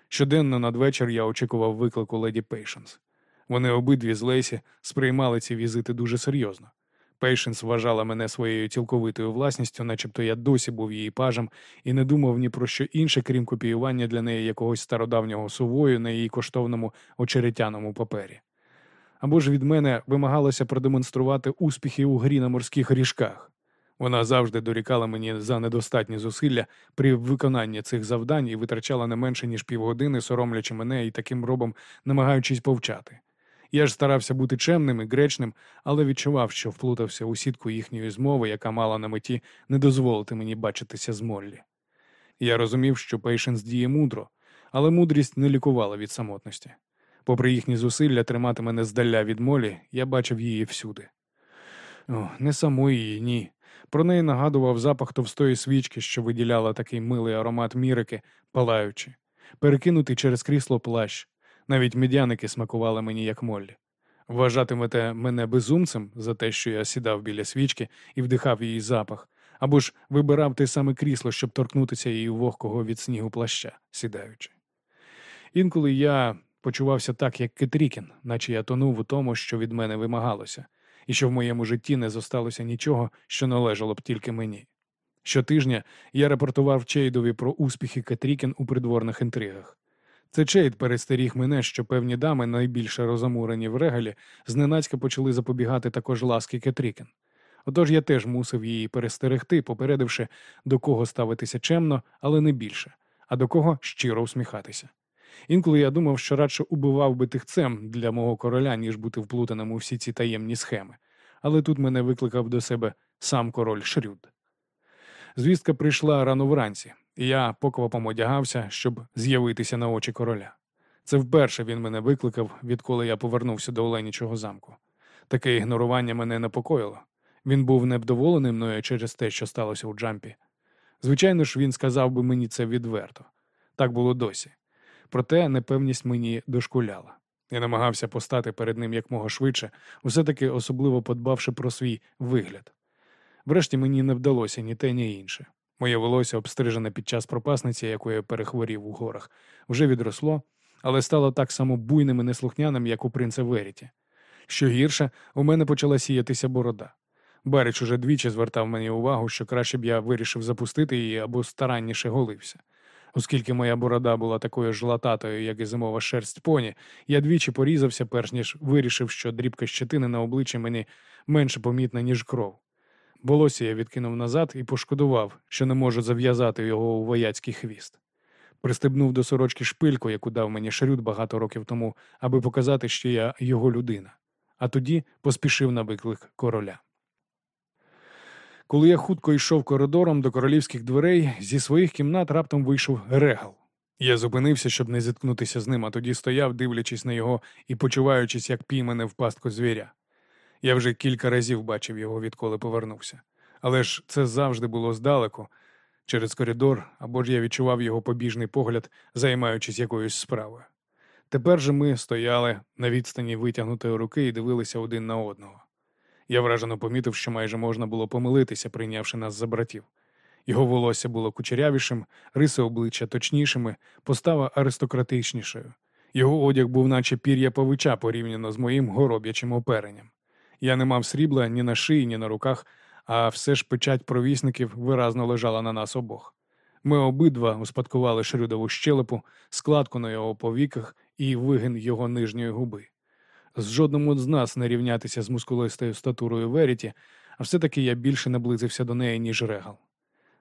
Щоденно надвечір я очікував виклику леді Пейшенс. Вони обидві з Лейсі сприймали ці візити дуже серйозно. Пейшенс вважала мене своєю цілковитою власністю, начебто я досі був її пажем і не думав ні про що інше, крім копіювання для неї якогось стародавнього сувою на її коштовному очеретяному папері. Або ж від мене вимагалося продемонструвати успіхи у грі на морських ріжках. Вона завжди дорікала мені за недостатні зусилля при виконанні цих завдань і витрачала не менше ніж півгодини, соромлячи мене і таким робом намагаючись повчати. Я ж старався бути чемним і гречним, але відчував, що вплутався у сітку їхньої змови, яка мала на меті не дозволити мені бачитися з Моллі. Я розумів, що Пейшенс діє мудро, але мудрість не лікувала від самотності. Попри їхні зусилля тримати мене здаля від Молі, я бачив її всюди. О, не самої, ні. Про неї нагадував запах товстої свічки, що виділяла такий милий аромат мірики, палаючи, перекинутий через крісло плащ. Навіть медяники смакували мені як моллі. Вважатимете мене безумцем за те, що я сідав біля свічки і вдихав її запах, або ж вибирав те саме крісло, щоб торкнутися її вогкого від снігу плаща, сідаючи. Інколи я почувався так, як Кетрікін, наче я тонув у тому, що від мене вимагалося, і що в моєму житті не зосталося нічого, що належало б тільки мені. Щотижня я репортував Чейдові про успіхи Кетрікін у придворних інтригах. Це Чейд перестеріг мене, що певні дами, найбільше розамурені в регалі, зненацька почали запобігати також ласки Кетрікін. Отож я теж мусив її перестерегти, попередивши, до кого ставитися чемно, але не більше, а до кого щиро усміхатися. Інколи я думав, що радше убивав би тихцем для мого короля, ніж бути вплутаним у всі ці таємні схеми. Але тут мене викликав до себе сам король Шрюд. Звістка прийшла рано вранці, і я поквапом одягався, щоб з'явитися на очі короля. Це вперше він мене викликав, відколи я повернувся до Оленічого замку. Таке ігнорування мене непокоїло. Він був невдоволений мною через те, що сталося у Джампі. Звичайно ж, він сказав би мені це відверто. Так було досі. Проте непевність мені дошкуляла. Я намагався постати перед ним якмога швидше, усе таки особливо подбавши про свій вигляд. Врешті мені не вдалося ні те, ні інше. Моє волосся, обстрижене під час пропасниці, яку я перехворів у горах, вже відросло, але стало так само буйним і неслухняним, як у принца Веріті. Що гірше, у мене почала сіятися борода. Барич уже двічі звертав мені увагу, що краще б я вирішив запустити її або старанніше голився. Оскільки моя борода була такою ж лататою, як і зимова шерсть поні, я двічі порізався, перш ніж вирішив, що дрібка щетини на обличчі мені менше помітна, ніж кров. Волосся я відкинув назад і пошкодував, що не можу зав'язати його у вояцький хвіст. Пристебнув до сорочки шпильку, яку дав мені шрюд багато років тому, аби показати, що я його людина, а тоді поспішив на виклик короля. Коли я хутко йшов коридором до королівських дверей, зі своїх кімнат раптом вийшов регал. Я зупинився, щоб не зіткнутися з ним, а тоді стояв, дивлячись на його і почуваючись, як піймане в пастку звіря. Я вже кілька разів бачив його, відколи повернувся. Але ж це завжди було здалеку, через коридор, або ж я відчував його побіжний погляд, займаючись якоюсь справою. Тепер же ми стояли на відстані витягнутої руки і дивилися один на одного. Я вражено помітив, що майже можна було помилитися, прийнявши нас за братів. Його волосся було кучерявішим, риси обличчя точнішими, постава аристократичнішою. Його одяг був, наче пір'я павича порівняно з моїм гороб'ячим оперенням. Я не мав срібла ні на шиї, ні на руках, а все ж печать провісників виразно лежала на нас обох. Ми обидва успадкували шрюдову щелепу, складку на його повіках і вигин його нижньої губи. З жодному з нас не рівнятися з мускулистою статурою Веріті, а все-таки я більше наблизився до неї, ніж регал.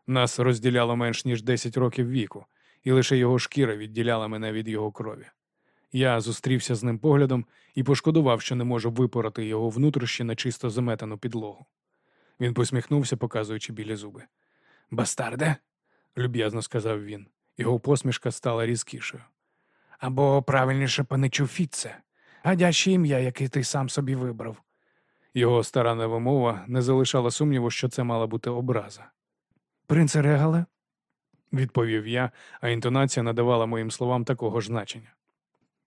Нас розділяло менш ніж 10 років віку, і лише його шкіра відділяла мене від його крові. Я зустрівся з ним поглядом і пошкодував, що не можу випороти його внутрішні на чисто заметану підлогу. Він посміхнувся, показуючи білі зуби. Бастарде, люб'язно сказав він. Його посмішка стала різкішою. Або правильніше паничу Фіце. Гадяще ім'я, яке ти сам собі вибрав. Його старанна вимова не залишала сумніву, що це мала бути образа. Принце Регале? Відповів я, а інтонація надавала моїм словам такого ж значення.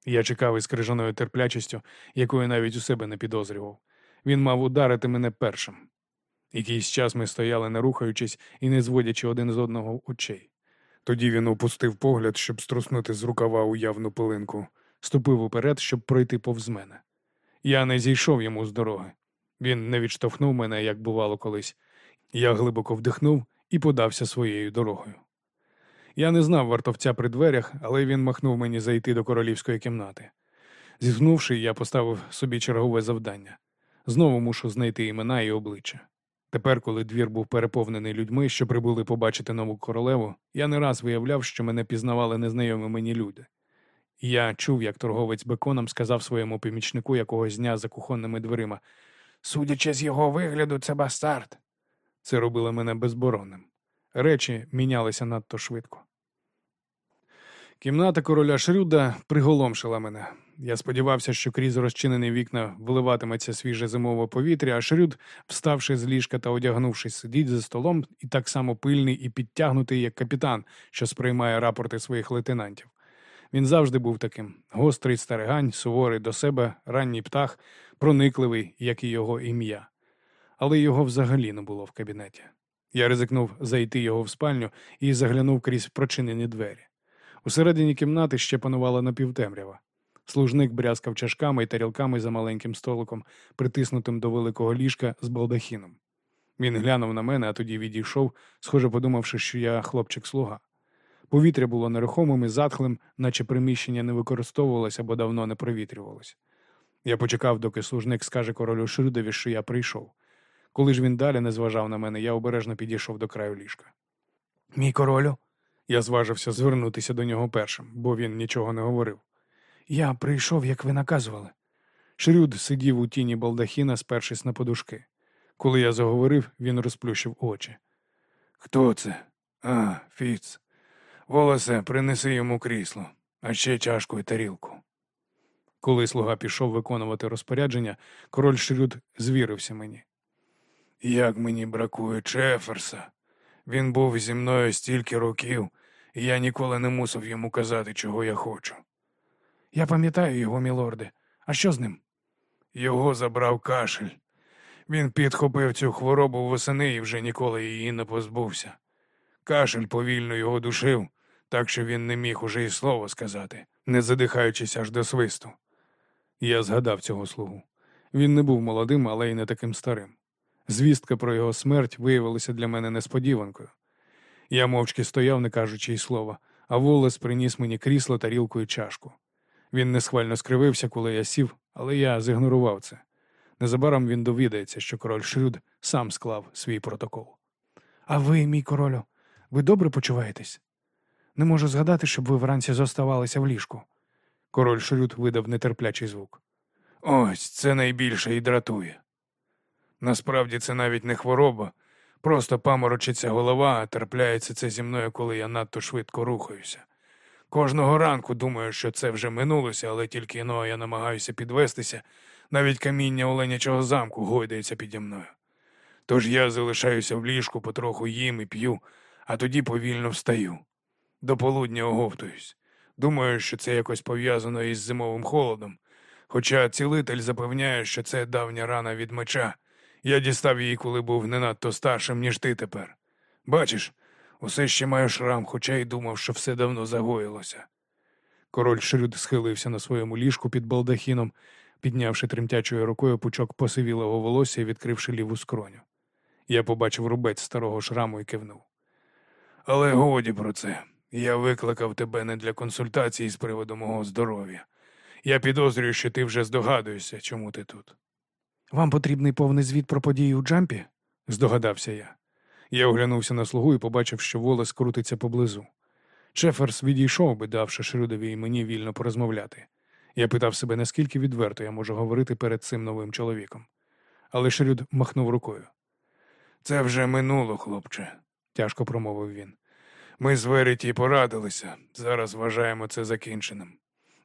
Я чекав із крижаною терплячістю, якої навіть у себе не підозрював. Він мав ударити мене першим. Якийсь час ми стояли, не рухаючись і не зводячи один з одного очей. Тоді він опустив погляд, щоб струснути з рукава уявну пилинку, ступив уперед, щоб пройти повз мене. Я не зійшов йому з дороги. Він не відштовхнув мене, як бувало колись. Я глибоко вдихнув і подався своєю дорогою. Я не знав вартовця при дверях, але він махнув мені зайти до королівської кімнати. Зітхнувши, я поставив собі чергове завдання. Знову мушу знайти імена і обличчя. Тепер, коли двір був переповнений людьми, що прибули побачити нову королеву, я не раз виявляв, що мене пізнавали незнайомі мені люди. Я чув, як торговець беконом сказав своєму помічнику якогось дня за кухонними дверима Судячи з його вигляду, це бастард. це робило мене безборонним. Речі мінялися надто швидко. Кімната короля Шрюда приголомшила мене. Я сподівався, що крізь розчинені вікна вливатиметься свіже зимове повітря, а Шрюд, вставши з ліжка та одягнувшись, сидіть за столом і так само пильний і підтягнутий, як капітан, що сприймає рапорти своїх лейтенантів. Він завжди був таким гострий старигань, суворий до себе, ранній птах, проникливий, як і його ім'я. Але його взагалі не було в кабінеті. Я ризикнув зайти його в спальню і заглянув крізь прочинені двері. Усередині кімнати ще панувала напівтемрява. Служник брязкав чашками і тарілками за маленьким столиком, притиснутим до великого ліжка з балдахіном. Він глянув на мене, а тоді відійшов, схоже подумавши, що я хлопчик-слуга. Повітря було нерухомим і затхлим, наче приміщення не використовувалося або давно не провітрювалося. Я почекав, доки служник скаже королю Шрюдові, що я прийшов. Коли ж він далі не зважав на мене, я обережно підійшов до краю ліжка. Мій королю, Я зважився звернутися до нього першим, бо він нічого не говорив. я прийшов, як ви наказували. Шрюд сидів у тіні балдахіна, спершись на подушки. Коли я заговорив, він розплющив очі. Хто це? А, Фіц. Волосе, принеси йому крісло, а ще чашку і тарілку. Коли слуга пішов виконувати розпорядження, король Шрюд звірився мені. Як мені бракує Чеферса. Він був зі мною стільки років, я ніколи не мусив йому казати, чого я хочу. Я пам'ятаю його, мілорде. А що з ним? Його забрав кашель. Він підхопив цю хворобу восени і вже ніколи її не позбувся. Кашель повільно його душив, так що він не міг уже й слова сказати, не задихаючись аж до свисту. Я згадав цього слугу. Він не був молодим, але й не таким старим. Звістка про його смерть виявилася для мене несподіванкою. Я мовчки стояв, не кажучи й слова, а Волес приніс мені крісло, тарілку і чашку. Він несхвально скривився, коли я сів, але я зігнорував це. Незабаром він довідається, що король Шрюд сам склав свій протокол. А ви, мій королю, ви добре почуваєтесь? Не можу згадати, щоб ви вранці зоставалися в ліжку. Король Шрюд видав нетерплячий звук. Ось це найбільше і дратує. Насправді це навіть не хвороба, просто паморочиться голова, а терпляється це зі мною, коли я надто швидко рухаюся. Кожного ранку думаю, що це вже минулося, але тільки но я намагаюся підвестися, навіть каміння оленячого замку гойдається піді мною. Тож я залишаюся в ліжку, потроху їм і п'ю, а тоді повільно встаю. До полудня оговтуюсь. Думаю, що це якось пов'язано із зимовим холодом. Хоча цілитель запевняє, що це давня рана від меча. Я дістав її, коли був не надто старшим, ніж ти тепер. Бачиш, усе ще маю шрам, хоча й думав, що все давно загоїлося. Король Шрюд схилився на своєму ліжку під балдахіном, піднявши тремтячою рукою пучок посивілого волосся і відкривши ліву скроню. Я побачив рубець старого шраму і кивнув. Але годі про це. Я викликав тебе не для консультації з приводу мого здоров'я. Я підозрюю, що ти вже здогадуєшся, чому ти тут. Вам потрібний повний звіт про події у Джампі? Здогадався я. Я оглянувся на слугу і побачив, що волос крутиться поблизу. Шеферс відійшов би, давши Шрюдові і мені вільно порозмовляти. Я питав себе, наскільки відверто я можу говорити перед цим новим чоловіком. Але Шрюд махнув рукою. Це вже минуло, хлопче, тяжко промовив він. Ми з Веріті порадилися. Зараз вважаємо це закінченим.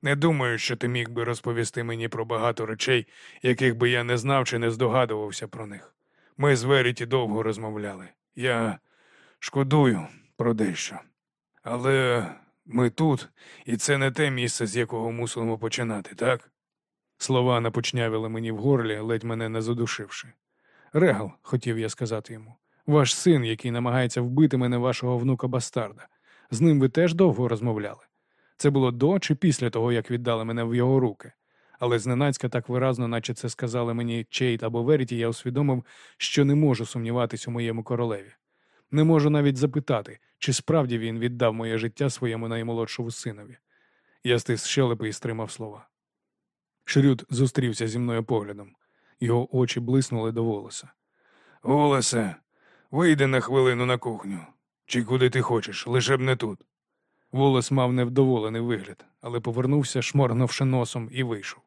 Не думаю, що ти міг би розповісти мені про багато речей, яких би я не знав чи не здогадувався про них. Ми з Веріті довго розмовляли. Я шкодую про дещо. Але ми тут, і це не те місце, з якого мусимо починати, так? Слова напочнявили мені в горлі, ледь мене не задушивши. Регал, хотів я сказати йому, ваш син, який намагається вбити мене вашого внука бастарда. З ним ви теж довго розмовляли. Це було до чи після того, як віддали мене в його руки. Але зненацька так виразно, наче це сказали мені Чейт або Веріті, я усвідомив, що не можу сумніватись у моєму королеві. Не можу навіть запитати, чи справді він віддав моє життя своєму наймолодшому синові. Я стис щелепи і стримав слова. Шрюд зустрівся зі мною поглядом. Його очі блиснули до волоса. Волосе, вийди на хвилину на кухню. Чи куди ти хочеш, лише б не тут. Волос мав невдоволений вигляд, але повернувся, шморгнувши носом, і вийшов.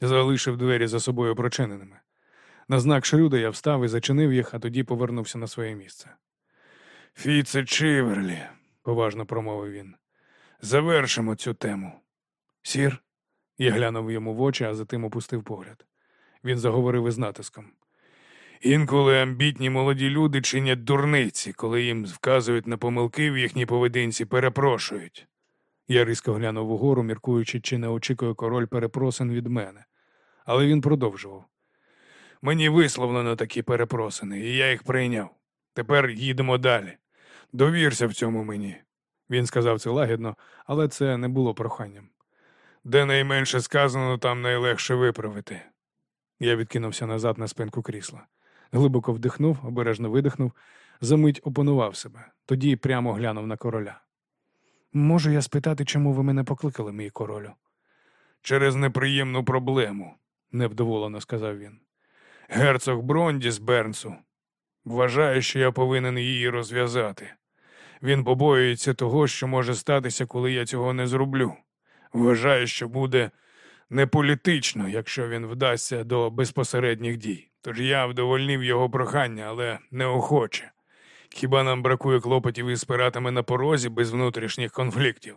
Залишив двері за собою прочиненими. На знак Шрюда я встав і зачинив їх, а тоді повернувся на своє місце. Фіце Чиверлі, поважно промовив він. Завершимо цю тему. Сір? Я глянув йому в очі, а затим опустив погляд. Він заговорив із натиском. Інколи амбітні молоді люди чинять дурниці, коли їм вказують на помилки в їхній поведінці, перепрошують. Я різко глянув угору, міркуючи, чи не очікує король перепросин від мене. Але він продовжував. Мені висловлено такі перепросини, і я їх прийняв. Тепер їдемо далі. Довірся в цьому мені. Він сказав це лагідно, але це не було проханням. Де найменше сказано, там найлегше виправити. Я відкинувся назад на спинку крісла. Глибоко вдихнув, обережно видихнув, замить опанував себе, тоді прямо глянув на короля. Можу я спитати, чому ви мене покликали, мій королю? Через неприємну проблему, невдоволено сказав він. Герцог Бронді з Бернсу вважає, що я повинен її розв'язати. Він побоюється того, що може статися, коли я цього не зроблю. Вважає, що буде неполітично, якщо він вдасться до безпосередніх дій. Тож я вдовольнив його прохання, але неохоче. Хіба нам бракує клопотів із пиратами на порозі без внутрішніх конфліктів?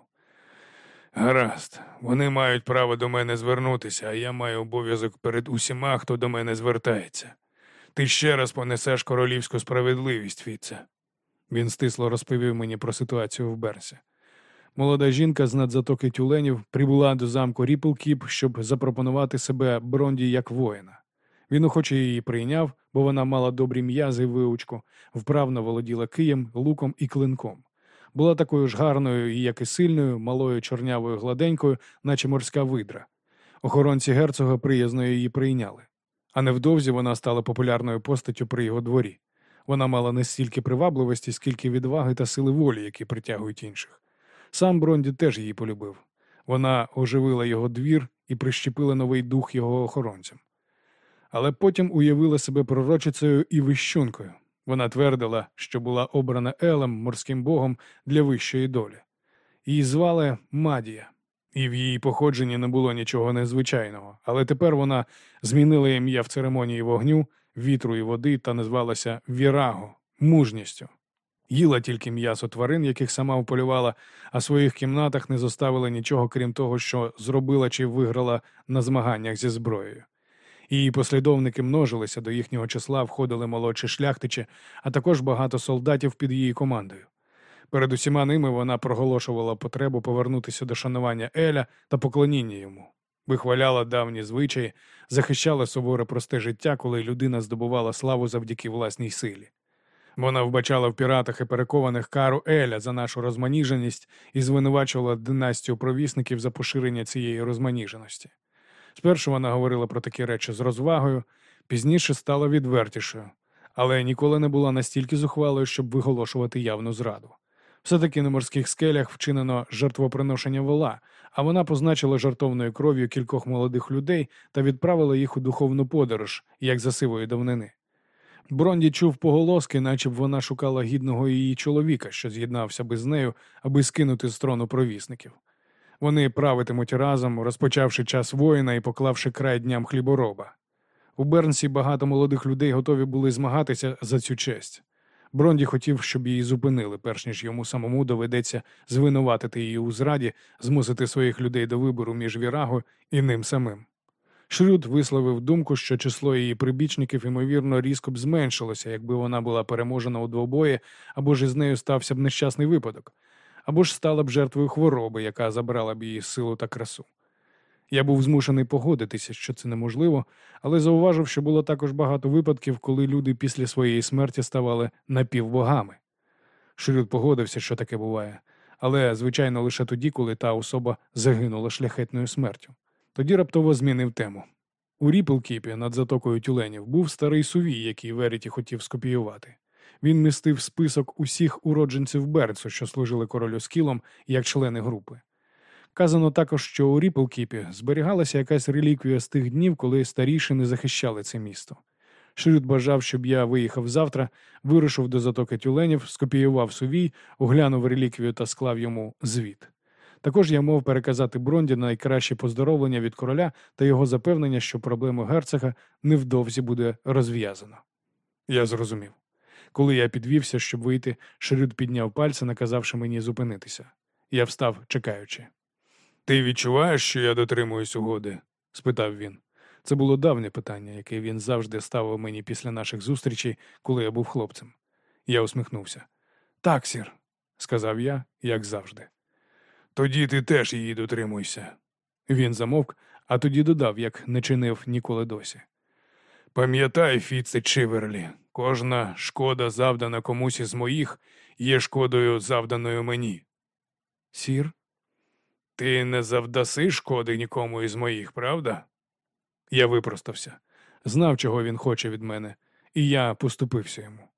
Гаразд, вони мають право до мене звернутися, а я маю обов'язок перед усіма, хто до мене звертається. Ти ще раз понесеш королівську справедливість, Фіце. Він стисло розповів мені про ситуацію в Берсі. Молода жінка з надзатоки тюленів прибула до замку Ріплкіп, щоб запропонувати себе Бронді як воїна. Він охоче її прийняв, бо вона мала добрі м'язи і виучку, вправно володіла києм, луком і клинком. Була такою ж гарною, як і сильною, малою чорнявою гладенькою, наче морська видра. Охоронці герцога приязно її прийняли. А невдовзі вона стала популярною постаттю при його дворі. Вона мала не стільки привабливості, скільки відваги та сили волі, які притягують інших. Сам Бронді теж її полюбив. Вона оживила його двір і прищепила новий дух його охоронцям. Але потім уявила себе пророчицею і вищункою. Вона твердила, що була обрана Елем, морським богом для вищої долі. Її звали Мадія, і в її походженні не було нічого незвичайного, але тепер вона змінила ім'я в церемонії вогню, вітру і води та назвалася Віраго мужністю. Їла тільки м'ясо тварин, яких сама вполювала, а в своїх кімнатах не зоставила нічого, крім того, що зробила чи виграла на змаганнях зі зброєю. Її послідовники множилися до їхнього числа, входили молодші шляхтичі, а також багато солдатів під її командою. Перед усіма ними вона проголошувала потребу повернутися до шанування Еля та поклоніння йому, вихваляла давні звичаї, захищала суворе просте життя, коли людина здобувала славу завдяки власній силі. Вона вбачала в піратах і перекованих кару Еля за нашу розманіженість і звинувачувала династію провісників за поширення цієї розманіженості. Спершу вона говорила про такі речі з розвагою, пізніше стала відвертішою, але ніколи не була настільки зухвалою, щоб виголошувати явну зраду. Все-таки на морських скелях вчинено жертвоприношення вола, а вона позначила жартовною кров'ю кількох молодих людей та відправила їх у духовну подорож, як за сивої давнини. Бронді чув поголоски, наче б вона шукала гідного її чоловіка, що з'єднався би з нею, аби скинути з трону провісників. Вони правитимуть разом, розпочавши час воїна і поклавши край дням хлібороба. У Бернсі багато молодих людей готові були змагатися за цю честь. Бронді хотів, щоб її зупинили, перш ніж йому самому доведеться звинуватити її у зраді, змусити своїх людей до вибору між Вірагою і ним самим. Шрюд висловив думку, що число її прибічників, ймовірно, різко б зменшилося, якби вона була переможена у двобої, або ж із нею стався б нещасний випадок, або ж стала б жертвою хвороби, яка забрала б її силу та красу. Я був змушений погодитися, що це неможливо, але зауважив, що було також багато випадків, коли люди після своєї смерті ставали напівбогами. Шрюд погодився, що таке буває, але, звичайно, лише тоді, коли та особа загинула шляхетною смертю. Тоді раптово змінив тему. У Ріплкіпі над затокою тюленів був старий сувій, який Веріті хотів скопіювати. Він містив список усіх уродженців Берцу, що служили королю скілом, як члени групи. Казано також, що у Ріплкіпі зберігалася якась реліквія з тих днів, коли старіші не захищали це місто. Шрюд бажав, щоб я виїхав завтра, вирушив до затоки тюленів, скопіював сувій, оглянув реліквію та склав йому звіт. Також я мав переказати Бронді найкраще поздоровлення від короля та його запевнення, що проблему герцога невдовзі буде розв'язано. Я зрозумів. Коли я підвівся, щоб вийти, Шрюд підняв пальця, наказавши мені зупинитися. Я встав, чекаючи. Ти відчуваєш, що я дотримуюсь угоди? спитав він. Це було давнє питання, яке він завжди ставив мені після наших зустрічей, коли я був хлопцем. Я усміхнувся. Так, сір, сказав я, як завжди. Тоді ти теж її дотримуйся. Він замовк, а тоді додав, як не чинив ніколи досі. Пам'ятай, Фіце Чиверлі, кожна шкода, завдана комусь із моїх, є шкодою, завданою мені. Сір? Ти не завдаси шкоди нікому із моїх, правда? Я випростався, знав, чого він хоче від мене, і я поступився йому.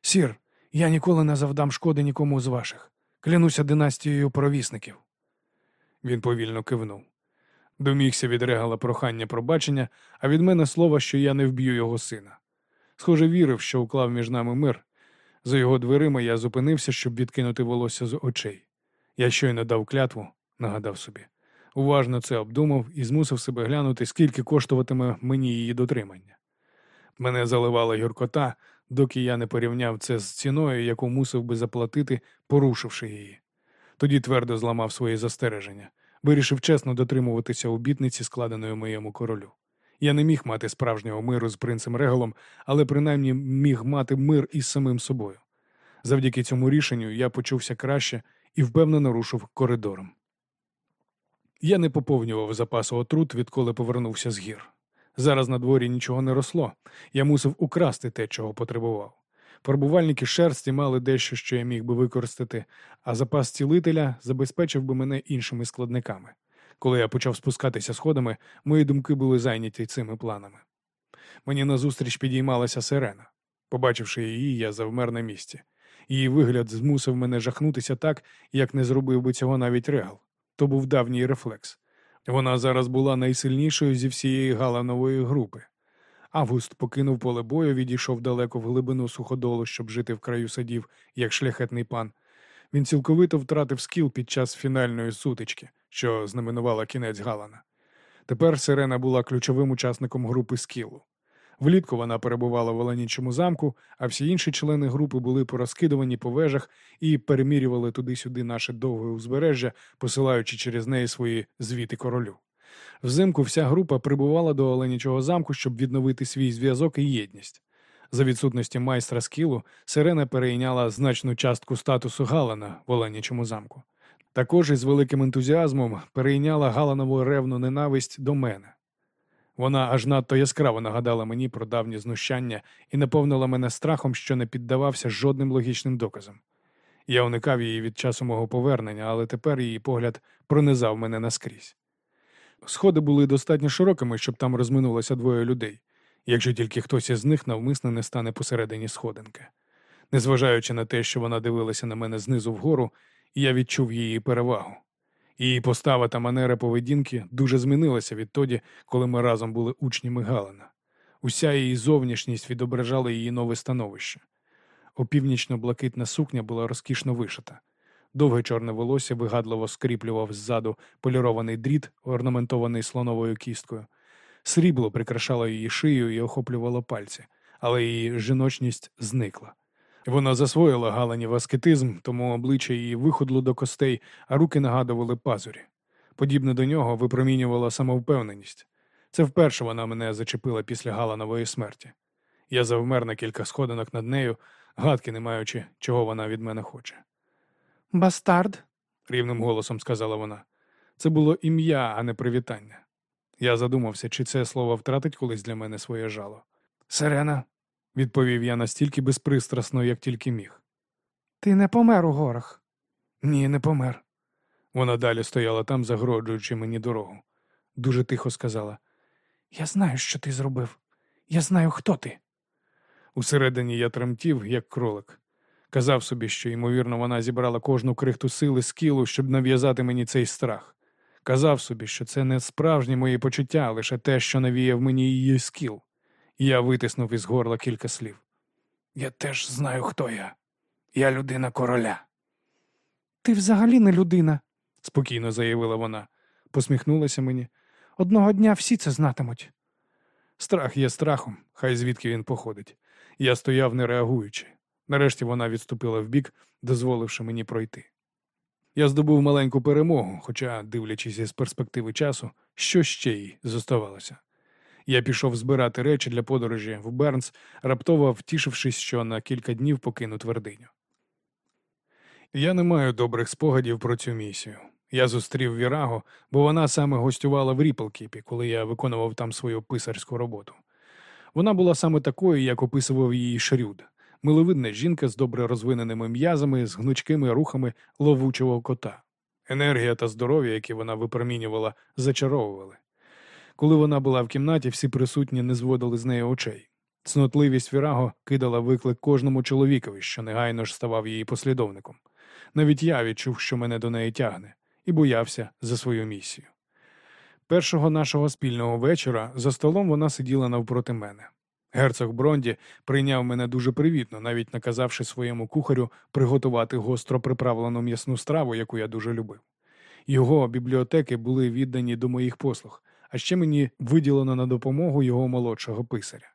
Сір, я ніколи не завдам шкоди нікому з ваших. Клянуся династією провісників. Він повільно кивнув. Домігся від регала прохання пробачення, а від мене слова, що я не вб'ю його сина. Схоже, вірив, що уклав між нами мир. За його дверима я зупинився, щоб відкинути волосся з очей. Я щойно дав клятву, нагадав собі. Уважно це обдумав і змусив себе глянути, скільки коштуватиме мені її дотримання. Мене заливала гіркота, доки я не порівняв це з ціною, яку мусив би заплатити, порушивши її. Тоді твердо зламав свої застереження, вирішив чесно дотримуватися обітниці, складеної моєму королю. Я не міг мати справжнього миру з принцем Регалом, але принаймні міг мати мир із самим собою. Завдяки цьому рішенню я почувся краще і впевнено рушив коридором. Я не поповнював запасу отрут, відколи повернувся з гір. Зараз на дворі нічого не росло, я мусив украсти те, чого потребував. Фарбувальники шерсті мали дещо, що я міг би використати, а запас цілителя забезпечив би мене іншими складниками. Коли я почав спускатися сходами, мої думки були зайняті цими планами. Мені назустріч підіймалася сирена. Побачивши її, я завмер на місці. Її вигляд змусив мене жахнутися так, як не зробив би цього навіть регал. То був давній рефлекс. Вона зараз була найсильнішою зі всієї галанової групи. Август покинув поле бою, відійшов далеко в глибину суходолу, щоб жити в краю садів, як шляхетний пан. Він цілковито втратив скіл під час фінальної сутички, що знаменувала кінець Галана. Тепер Сирена була ключовим учасником групи скілу. Влітку вона перебувала в Оленічому замку, а всі інші члени групи були порозкидувані по вежах і перемірювали туди-сюди наше довге узбережжя, посилаючи через неї свої звіти королю. Взимку вся група прибувала до Оленічого замку, щоб відновити свій зв'язок і єдність. За відсутності майстра скілу, Сирена перейняла значну частку статусу Галана в Оленічому замку. Також із великим ентузіазмом перейняла Галанову ревну ненависть до мене. Вона аж надто яскраво нагадала мені про давні знущання і наповнила мене страхом, що не піддавався жодним логічним доказам. Я уникав її від часу мого повернення, але тепер її погляд пронизав мене наскрізь. Сходи були достатньо широкими, щоб там розминулося двоє людей, якщо тільки хтось із них навмисно не стане посередині сходинки. Незважаючи на те, що вона дивилася на мене знизу вгору, я відчув її перевагу. Її постава та манера поведінки дуже змінилася відтоді, коли ми разом були учнями Галина. Уся її зовнішність відображала її нове становище. Опівнічно-блакитна сукня була розкішно вишита. Довге чорне волосся вигадливо скріплював ззаду полірований дріт, орнаментований слоновою кісткою. Срібло прикрашало її шию і охоплювало пальці, але її жіночність зникла. Вона засвоїла галанів аскетизм, тому обличчя її виходло до костей, а руки нагадували пазурі. Подібне до нього випромінювала самовпевненість. Це вперше вона мене зачепила після Галанової смерті. Я завмер на кілька сходинок над нею, гадки не маючи, чого вона від мене хоче. Бастард? рівним голосом сказала вона. Це було ім'я, а не привітання. Я задумався, чи це слово втратить колись для мене своє жало. Сирена, Відповів я настільки безпристрасно, як тільки міг. Ти не помер у горах. ні, не помер. Вона далі стояла там, загороджуючи мені дорогу. Дуже тихо сказала. Я знаю, що ти зробив. Я знаю, хто ти. Усередині я тремтів, як кролик. Казав собі, що, ймовірно, вона зібрала кожну крихту сили з кілу, щоб нав'язати мені цей страх. Казав собі, що це не справжні мої почуття, лише те, що навіяв мені її скіл. Я витиснув із горла кілька слів. Я теж знаю, хто я. Я людина короля. Ти взагалі не людина. спокійно заявила вона, посміхнулася мені. Одного дня всі це знатимуть. Страх є страхом, хай звідки він походить. Я стояв, не реагуючи. Нарешті вона відступила вбік, дозволивши мені пройти. Я здобув маленьку перемогу, хоча, дивлячись із перспективи часу, що ще їй зоставалося. Я пішов збирати речі для подорожі в Бернс, раптово втішившись, що на кілька днів покину твердиню. Я не маю добрих спогадів про цю місію. Я зустрів Віраго, бо вона саме гостювала в Ріплкіпі, коли я виконував там свою писарську роботу. Вона була саме такою, як описував її Шрюд. Миловидна жінка з добре розвиненими м'язами, з гнучкими рухами ловучого кота. Енергія та здоров'я, які вона випромінювала, зачаровували. Коли вона була в кімнаті, всі присутні не зводили з неї очей. Цнотливість Віраго кидала виклик кожному чоловікові, що негайно ж ставав її послідовником. Навіть я відчув, що мене до неї тягне, і боявся за свою місію. Першого нашого спільного вечора за столом вона сиділа навпроти мене. Герцог Бронді прийняв мене дуже привітно, навіть наказавши своєму кухарю приготувати гостро приправлену м'ясну страву, яку я дуже любив. Його бібліотеки були віддані до моїх послуг, а ще мені виділено на допомогу його молодшого писаря.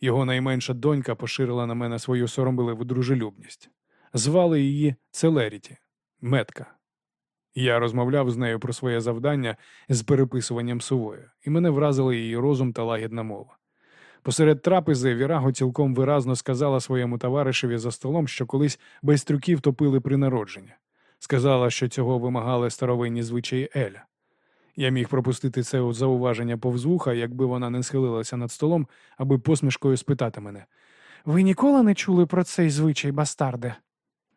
Його найменша донька поширила на мене свою соромливу дружелюбність. Звали її Целеріті, метка. Я розмовляв з нею про своє завдання з переписуванням сувою, і мене вразили її розум та лагідна мова. Посеред трапези Віраго цілком виразно сказала своєму товаришеві за столом, що колись байстрюків топили при народженні. Сказала, що цього вимагали старовинні звичаї Еля. Я міг пропустити це зауваження повз вуха, якби вона не схилилася над столом, аби посмішкою спитати мене. Ви ніколи не чули про цей звичай, бастарде?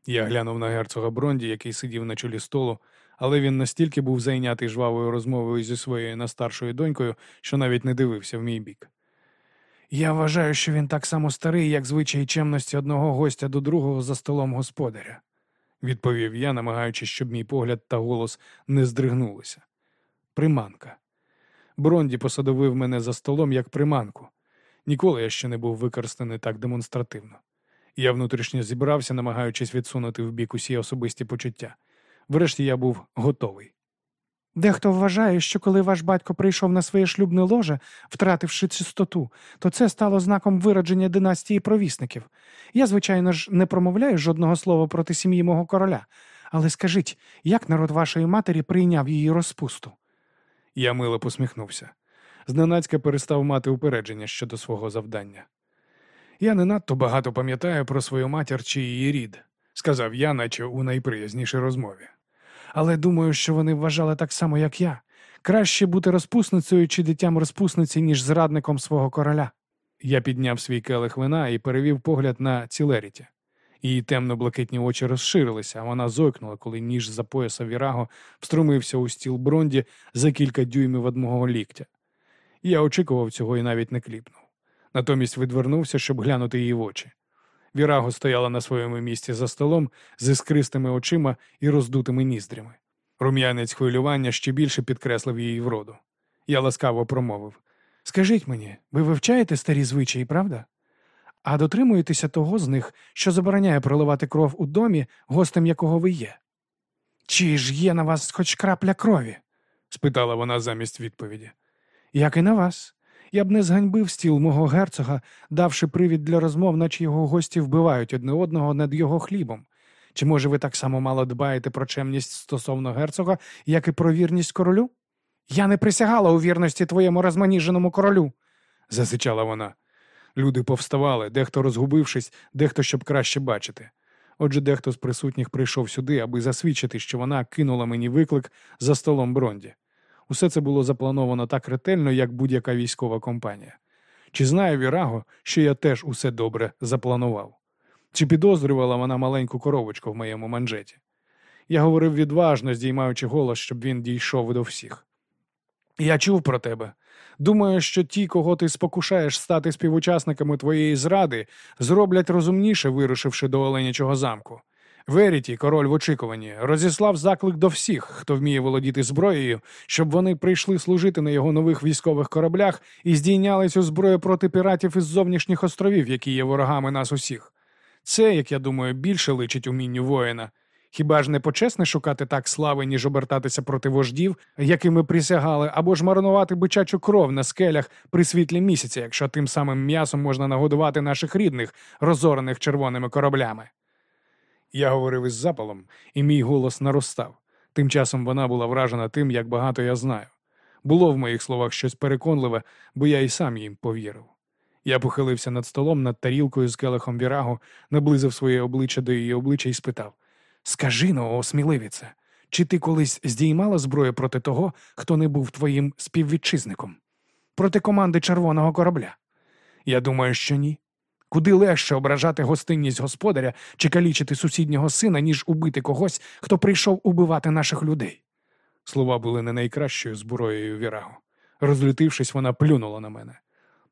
Я глянув на герцога Бронді, який сидів на чолі столу, але він настільки був зайнятий жвавою розмовою зі своєю настаршою донькою, що навіть не дивився в мій бік. Я вважаю, що він так само старий, як звичай чемності одного гостя до другого за столом господаря. Відповів я, намагаючись, щоб мій погляд та голос не здригнулися. Приманка. Бронді посадовив мене за столом як приманку. Ніколи я ще не був використаний так демонстративно. Я внутрішньо зібрався, намагаючись відсунути в бік усі особисті почуття. Врешті я був готовий. Дехто вважає, що коли ваш батько прийшов на своє шлюбне ложе, втративши чистоту, то це стало знаком виродження династії провісників. Я, звичайно ж, не промовляю жодного слова проти сім'ї мого короля. Але скажіть, як народ вашої матері прийняв її розпусту? Я мило посміхнувся. Зненацька перестав мати упередження щодо свого завдання. Я не надто багато пам'ятаю про свою матір чи її рід, сказав я, наче у найприязнішій розмові. Але думаю, що вони вважали так само, як я. Краще бути розпусницею чи дитям розпусниці, ніж зрадником свого короля. Я підняв свій келих вина і перевів погляд на цілеріті. Її темно-блакитні очі розширилися, а вона зойкнула, коли ніж за пояса Віраго встромився у стіл бронді за кілька дюймів од мого ліктя. Я очікував цього і навіть не кліпнув. Натомість відвернувся, щоб глянути її в очі. Віраго стояла на своєму місці за столом з іскристими очима і роздутими ніздрями. Рум'янець хвилювання ще більше підкреслив її вроду. Я ласкаво промовив Скажіть мені, ви вивчаєте старі звичаї, правда? А дотримуєтеся того з них, що забороняє проливати кров у домі, гостем якого ви є? Чи ж є на вас хоч крапля крові? спитала вона замість відповіді. Як і на вас. Я б не зганьбив стіл мого герцога, давши привід для розмов, наче його гості вбивають одне одного над його хлібом. Чи може ви так само мало дбаєте про чемність стосовно герцога, як і про вірність королю? Я не присягала у вірності твоєму розманіженому королю, засичала вона. Люди повставали, дехто розгубившись, дехто щоб краще бачити. Отже, дехто з присутніх прийшов сюди, аби засвідчити, що вона кинула мені виклик за столом Бронді. Усе це було заплановано так ретельно, як будь-яка військова компанія. Чи знає Віраго, що я теж усе добре запланував? Чи підозрювала вона маленьку коровочку в моєму манжеті? Я говорив відважно, здіймаючи голос, щоб він дійшов до всіх. Я чув про тебе. Думаю, що ті, кого ти спокушаєш стати співучасниками твоєї зради, зроблять розумніше, вирушивши до Оленячого замку. Веріті, король в очікуванні, розіслав заклик до всіх, хто вміє володіти зброєю, щоб вони прийшли служити на його нових військових кораблях і здійняли цю зброю проти піратів із зовнішніх островів, які є ворогами нас усіх. Це, як я думаю, більше личить умінню воїна. Хіба ж не почесне шукати так слави, ніж обертатися проти вождів, якими присягали, або ж марнувати бичачу кров на скелях при світлі місяця, якщо тим самим м'ясом можна нагодувати наших рідних, розорених червоними кораблями? Я говорив із запалом, і мій голос наростав. Тим часом вона була вражена тим, як багато я знаю. Було в моїх словах щось переконливе, бо я і сам їм повірив. Я похилився над столом, над тарілкою з келихом вірагу, наблизив своє обличчя до її обличчя і спитав Скажи но, о сміливіце, чи ти колись здіймала зброю проти того, хто не був твоїм співвітчизником? Проти команди червоного корабля? Я думаю, що ні. Куди легше ображати гостинність господаря чи калічити сусіднього сина, ніж убити когось, хто прийшов убивати наших людей? Слова були не найкращою зброєю вірагу. Розлютившись, вона плюнула на мене.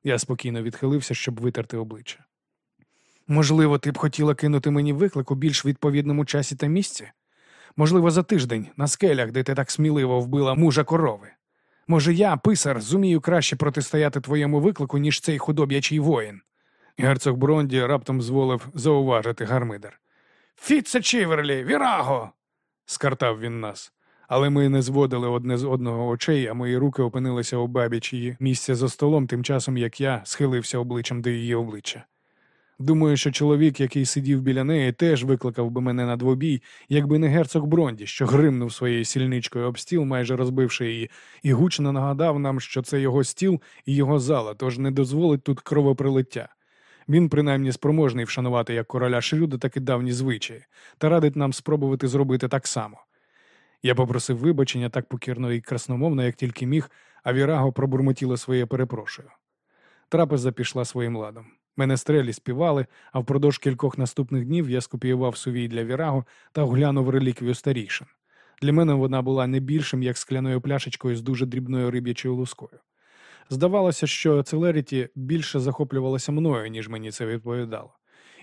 Я спокійно відхилився, щоб витерти обличчя. Можливо, ти б хотіла кинути мені виклик у більш відповідному часі та місці? Можливо, за тиждень на скелях, де ти так сміливо вбила мужа корови. Може, я, писар, зумію краще протистояти твоєму виклику, ніж цей худоб'ячий воїн. Герцог Бронді раптом зволив зауважити гармидер. Фіце Чіверлі, віраго. скартав він нас. Але ми не зводили одне з одного очей, а мої руки опинилися у бабічі місця за столом, тим часом як я схилився обличчям до її обличчя. Думаю, що чоловік, який сидів біля неї, теж викликав би мене на двобій, якби не герцог Бронді, що гримнув своєю сільничкою об стіл, майже розбивши її, і гучно нагадав нам, що це його стіл і його зала, тож не дозволить тут кровоприлиття. Він принаймні спроможний вшанувати як короля Шрюда, так і давні звичаї, та радить нам спробувати зробити так само. Я попросив вибачення так покірно і красномовно, як тільки міг, а Віраго пробурмотіло своє перепрошую. Трапеза пішла своїм ладом. Менестрелі співали, а впродовж кількох наступних днів я скопіював сувій для Віраго та оглянув реліквію старішин. Для мене вона була не більшим, як скляною пляшечкою з дуже дрібною риб'ячою лускою. Здавалося, що Целеріті більше захоплювалося мною, ніж мені це відповідало.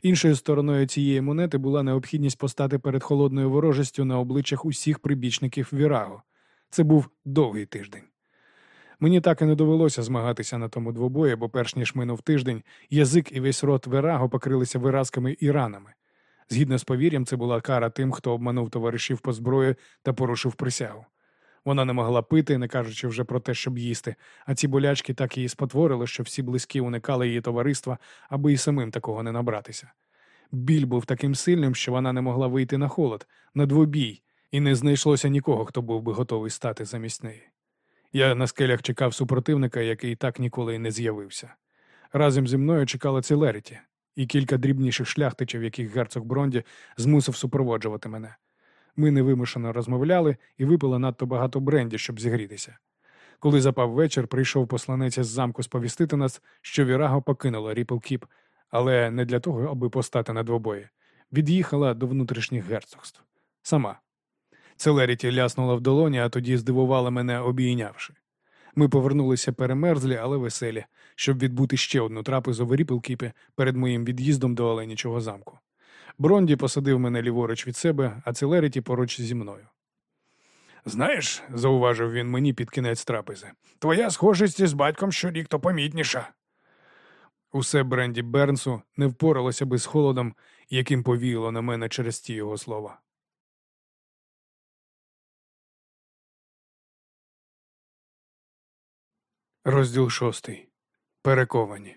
Іншою стороною цієї монети була необхідність постати перед холодною ворожістю на обличчях усіх прибічників Віраго. Це був довгий тиждень. Мені так і не довелося змагатися на тому двобої, бо перш ніж минув тиждень, язик і весь рот Вераго покрилися виразками і ранами. Згідно з повір'ям, це була кара тим, хто обманув товаришів по зброї та порушив присягу. Вона не могла пити, не кажучи вже про те, щоб їсти, а ці болячки так її спотворили, що всі близькі уникали її товариства, аби і самим такого не набратися. Біль був таким сильним, що вона не могла вийти на холод, на двобій, і не знайшлося нікого, хто був би готовий стати замість неї. Я на скелях чекав супротивника, який так ніколи й не з'явився. Разом зі мною чекала Целеріті і кілька дрібніших шляхтичів, яких герцог Бронді змусив супроводжувати мене. Ми невимушено розмовляли і випили надто багато бренді, щоб зігрітися. Коли запав вечір, прийшов посланець з замку сповістити нас, що Віраго покинула Ріпл-Кіп, але не для того, аби постати на двобої. Від'їхала до внутрішніх герцогств. Сама. Целеріті ляснула в долоні, а тоді здивувала мене, обійнявши. Ми повернулися перемерзлі, але веселі, щоб відбути ще одну трапезу в Ріпл-Кіпі перед моїм від'їздом до Оленічого замку. Бронді посадив мене ліворуч від себе, а Целеріті поруч зі мною. Знаєш, зауважив він мені під кінець трапези, твоя схожість із батьком щорік то помітніша. Усе бренді Бернсу не впоралося би з холодом, яким повіяло на мене через ті його слова. Розділ шостий. перековані.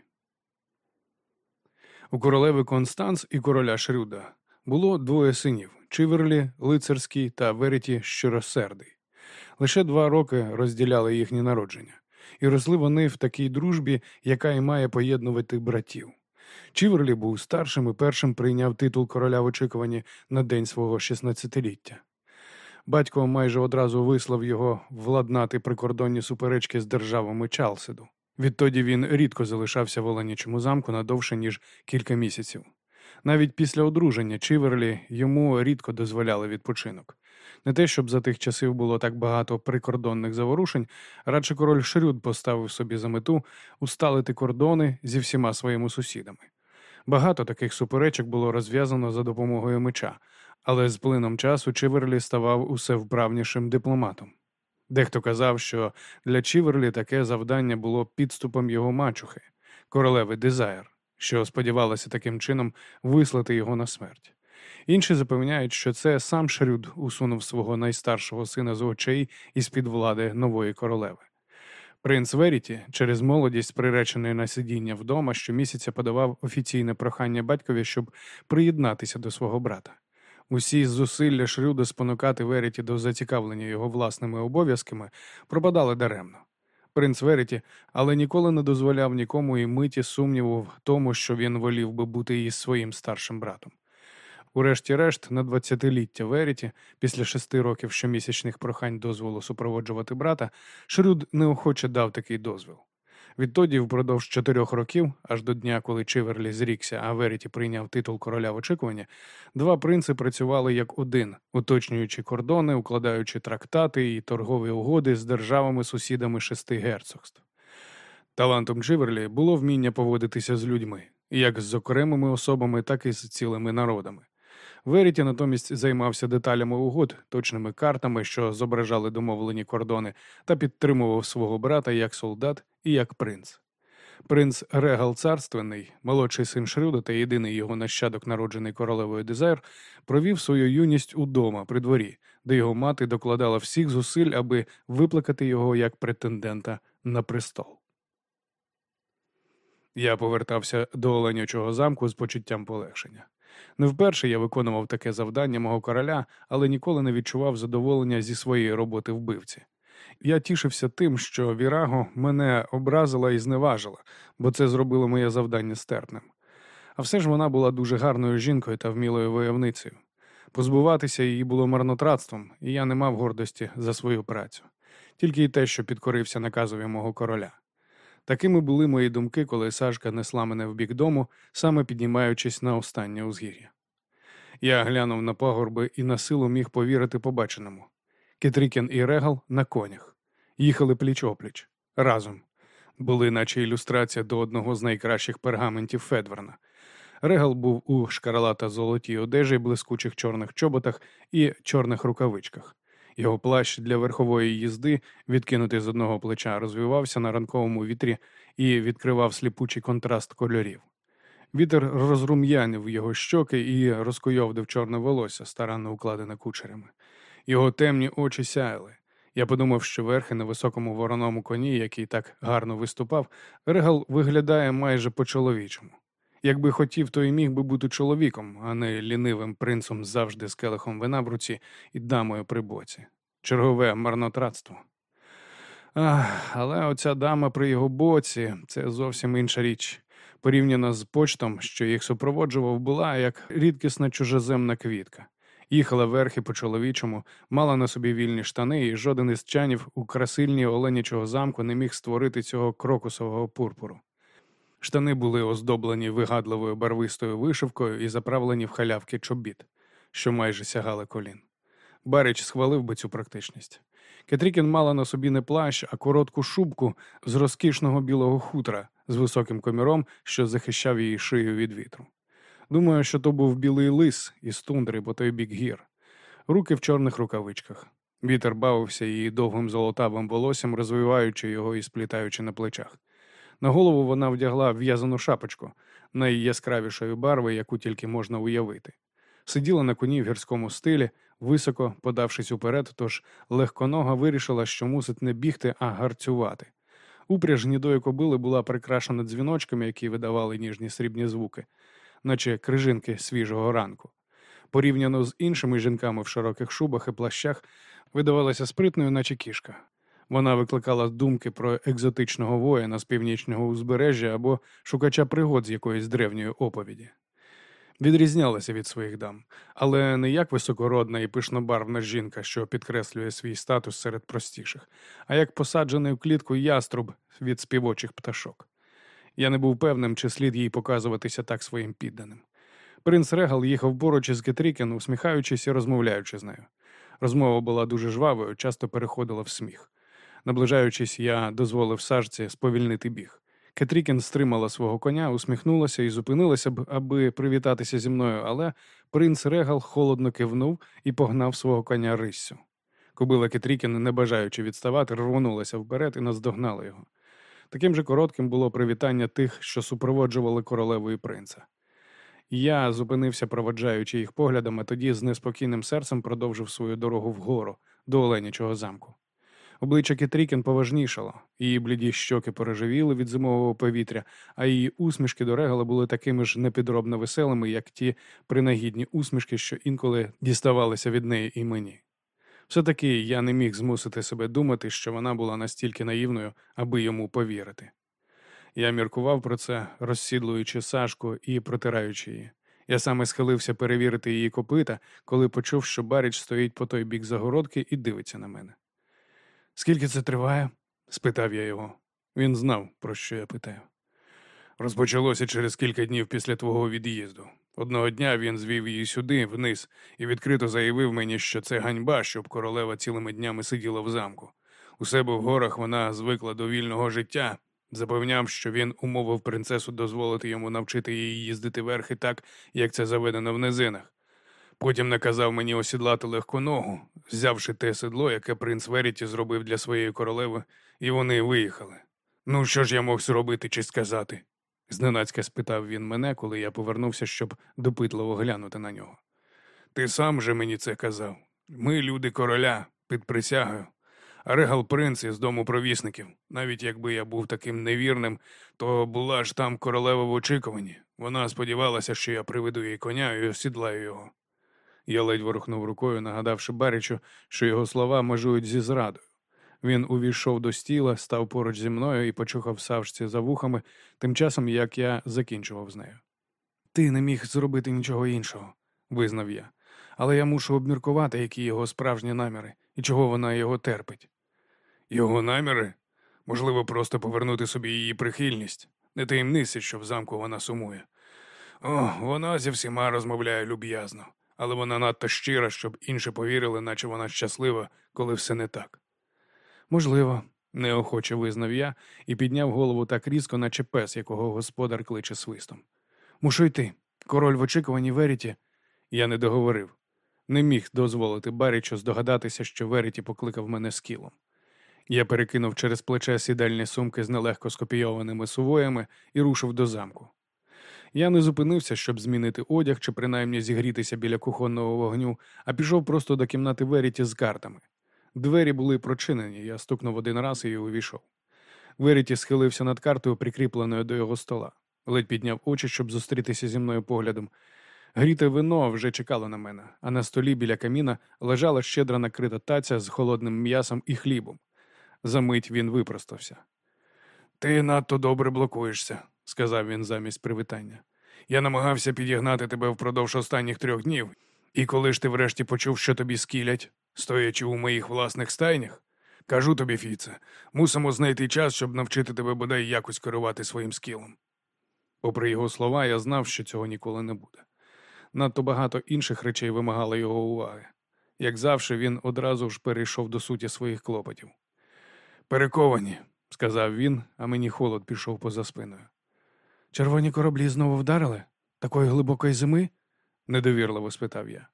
У королеви Констанс і короля Шрюда було двоє синів Чиверлі, лицарський та Вереті Щиросердий. Лише два роки розділяли їхні народження, і росли вони в такій дружбі, яка і має поєднувати братів. Чіверлі був старшим і першим прийняв титул короля в очікуванні на день свого 16-ліття. Батько майже одразу вислав його владнати прикордонні суперечки з державами Чалсиду. Відтоді він рідко залишався в Оленячому замку на довше, ніж кілька місяців. Навіть після одруження Чіверлі йому рідко дозволяли відпочинок. Не те, щоб за тих часів було так багато прикордонних заворушень, радше король Шрюд поставив собі за мету усталити кордони зі всіма своїми сусідами. Багато таких суперечок було розв'язано за допомогою меча, але з плином часу Чиверлі ставав усе вправнішим дипломатом. Дехто казав, що для Чіверлі таке завдання було підступом його мачухи, королеви Дезайр, що сподівалася таким чином вислати його на смерть. Інші запевняють, що це сам Шрюд усунув свого найстаршого сина з очей із під влади нової королеви. Принц Веріті через молодість, приречений на сидіння вдома, щомісяця подавав офіційне прохання батькові, щоб приєднатися до свого брата. Усі зусилля Шрюда спонукати Веріті до зацікавлення його власними обов'язками пропадали даремно. Принц Веріті, але ніколи не дозволяв нікому і миті сумніву в тому, що він волів би бути із своїм старшим братом. Урешті-решт, на двадцятиліття Веріті, після шести років щомісячних прохань дозволу супроводжувати брата, Шрюд неохоче дав такий дозвіл. Відтоді, впродовж чотирьох років, аж до дня, коли Чиверлі зрікся, а Веріті прийняв титул короля в очікування, два принци працювали як один, уточнюючи кордони, укладаючи трактати і торгові угоди з державами-сусідами шести герцогств. Талантом Чиверлі було вміння поводитися з людьми, як з окремими особами, так і з цілими народами. Веріті натомість займався деталями угод, точними картами, що зображали домовлені кордони, та підтримував свого брата як солдат і як принц. Принц Регал Царственний, молодший син Шрюда та єдиний його нащадок, народжений королевою Дезайр, провів свою юність удома при дворі, де його мати докладала всіх зусиль, аби виплакати його як претендента на престол. Я повертався до Оленячого замку з почуттям полегшення. Не вперше я виконував таке завдання мого короля, але ніколи не відчував задоволення зі своєї роботи вбивці. Я тішився тим, що Віраго мене образила і зневажила, бо це зробило моє завдання стерпним. А все ж вона була дуже гарною жінкою та вмілою войовницею. Позбуватися її було марнотратством, і я не мав гордості за свою працю, тільки й те, що підкорився наказові мого короля. Такими були мої думки, коли Сашка несла мене в бік дому, саме піднімаючись на останнє узгір'я. Я глянув на пагорби і на силу міг повірити побаченому. Кетрікін і Регал на конях. Їхали пліч опліч разом. Були, наче ілюстрація до одного з найкращих пергаментів Федверна. Регал був у шкаралата золотій одежі, блискучих чорних чоботах і чорних рукавичках. Його плащ для верхової їзди, відкинутий з одного плеча, розвивався на ранковому вітрі і відкривав сліпучий контраст кольорів. Вітер розрум'янив його щоки і розкуйовдив чорне волосся, старанно укладене кучерями. Його темні очі сяяли. Я подумав, що верхи на високому вороному коні, який так гарно виступав, Регал виглядає майже по-чоловічому. Якби хотів, то і міг би бути чоловіком, а не лінивим принцем завжди з келихом вина в руці і дамою при боці. Чергове марнотратство. Ах, але оця дама при його боці це зовсім інша річ. Порівняно з почтом, що їх супроводжував, була як рідкісна чужеземна квітка. Їхала верхи по чоловічому, мала на собі вільні штани, і жоден із чанів у красильні оленячого замку не міг створити цього крокусового пурпуру. Штани були оздоблені вигадливою барвистою вишивкою і заправлені в халявки чобіт, що майже сягали колін. Барич схвалив би цю практичність. Кетрікін мала на собі не плащ, а коротку шубку з розкішного білого хутра з високим коміром, що захищав її шию від вітру. Думаю, що то був білий лис із тундри по той бік гір, руки в чорних рукавичках. Вітер бавився її довгим золотавим волоссям, розвиваючи його і сплітаючи на плечах. На голову вона вдягла в'язану шапочку найяскравішої барви, яку тільки можна уявити. Сиділа на коні в гірському стилі, високо подавшись уперед, тож легконога вирішила, що мусить не бігти, а гарцювати. Упряж гнідої кобили була прикрашена дзвіночками, які видавали ніжні срібні звуки, наче крижинки свіжого ранку. Порівняно з іншими жінками в широких шубах і плащах, видавалася спритною, наче кішка. Вона викликала думки про екзотичного воїна з північного узбережжя або шукача пригод з якоїсь древньої оповіді. Відрізнялася від своїх дам, але не як високородна і пишнобарвна жінка, що підкреслює свій статус серед простіших, а як посаджений у клітку яструб від співочих пташок. Я не був певним, чи слід їй показуватися так своїм підданим. Принц Регал їхав поруч із Кетрікен, усміхаючись і розмовляючи з нею. Розмова була дуже жвавою, часто переходила в сміх. Наближаючись, я дозволив сажці сповільнити біг. Кетрікін стримала свого коня, усміхнулася і зупинилася б, аби привітатися зі мною, але принц Регал холодно кивнув і погнав свого коня риссю. Кобила Кетрікін, не бажаючи відставати, рвонулася вперед і наздогнала його. Таким же коротким було привітання тих, що супроводжували королеву і принца. Я зупинився, проводжаючи їх поглядом, а тоді з неспокійним серцем продовжив свою дорогу вгору до Оленячого замку. Обличчя Кетрікін поважнішало, її бліді щоки переживіли від зимового повітря, а її усмішки до регала були такими ж непідробно веселими, як ті принагідні усмішки, що інколи діставалися від неї і мені. Все таки я не міг змусити себе думати, що вона була настільки наївною, аби йому повірити. Я міркував про це, розсідлуючи Сашку і протираючи її. Я саме схилився перевірити її копита, коли почув, що Баріч стоїть по той бік загородки і дивиться на мене. Скільки це триває? спитав я його. Він знав, про що я питаю. Розпочалося через кілька днів після твого від'їзду. Одного дня він звів її сюди, вниз, і відкрито заявив мені, що це ганьба, щоб королева цілими днями сиділа в замку. У себе в горах вона звикла до вільного життя, запевняв, що він умовив принцесу дозволити йому навчити її їздити верхи так, як це заведено в низинах. Потім наказав мені осідлати легку ногу, взявши те седло, яке принц Веріті зробив для своєї королеви, і вони виїхали. Ну, що ж я мог зробити чи сказати? Зненацька спитав він мене, коли я повернувся, щоб допитливо глянути на нього. Ти сам же мені це казав. Ми, люди короля, під присягою, регал принц із дому провісників. Навіть якби я був таким невірним, то була ж там королева в очікуванні. Вона сподівалася, що я приведу їй коня і осідлаю його. Я ледь ворухнув рукою, нагадавши Барічу, що його слова межують зі зрадою. Він увійшов до стіла, став поруч зі мною і почухав савжці за вухами, тим часом як я закінчував з нею. Ти не міг зробити нічого іншого, визнав я, але я мушу обміркувати, які його справжні наміри і чого вона його терпить. Його наміри? Можливо, просто повернути собі її прихильність. Не таємниці, що в замку вона сумує. О, вона зі всіма розмовляє люб'язно, але вона надто щира, щоб інші повірили, наче вона щаслива, коли все не так. Можливо, неохоче визнав я і підняв голову так різко, наче пес, якого господар кличе свистом. Мушу йти. Король в очікуванні Веріті. Я не договорив. Не міг дозволити Барічу здогадатися, що Веріті покликав мене скілом. Я перекинув через плече сідальні сумки з нелегко скопійованими сувоями і рушив до замку. Я не зупинився, щоб змінити одяг чи принаймні зігрітися біля кухонного вогню, а пішов просто до кімнати Веріті з картами. Двері були прочинені, я стукнув один раз і увійшов. Веріті схилився над картою, прикріпленою до його стола. Ледь підняв очі, щоб зустрітися зі мною поглядом. Гріте вино вже чекало на мене, а на столі біля каміна лежала щедра накрита таця з холодним м'ясом і хлібом. Замить він випростався. Ти надто добре блокуєшся, сказав він замість привітання. Я намагався підігнати тебе впродовж останніх трьох днів, і коли ж ти врешті почув, що тобі скілять, стоячи у моїх власних стайнях, кажу тобі, Фіце, мусимо знайти час, щоб навчити тебе бодай якось керувати своїм скілом. Попри його слова, я знав, що цього ніколи не буде. Надто багато інших речей вимагало його уваги. Як завжди, він одразу ж перейшов до суті своїх клопотів. Перековані, сказав він, а мені холод пішов поза спиною. Червоні кораблі знову вдарили? Такої глибокої зими? Недовірливо спитав я.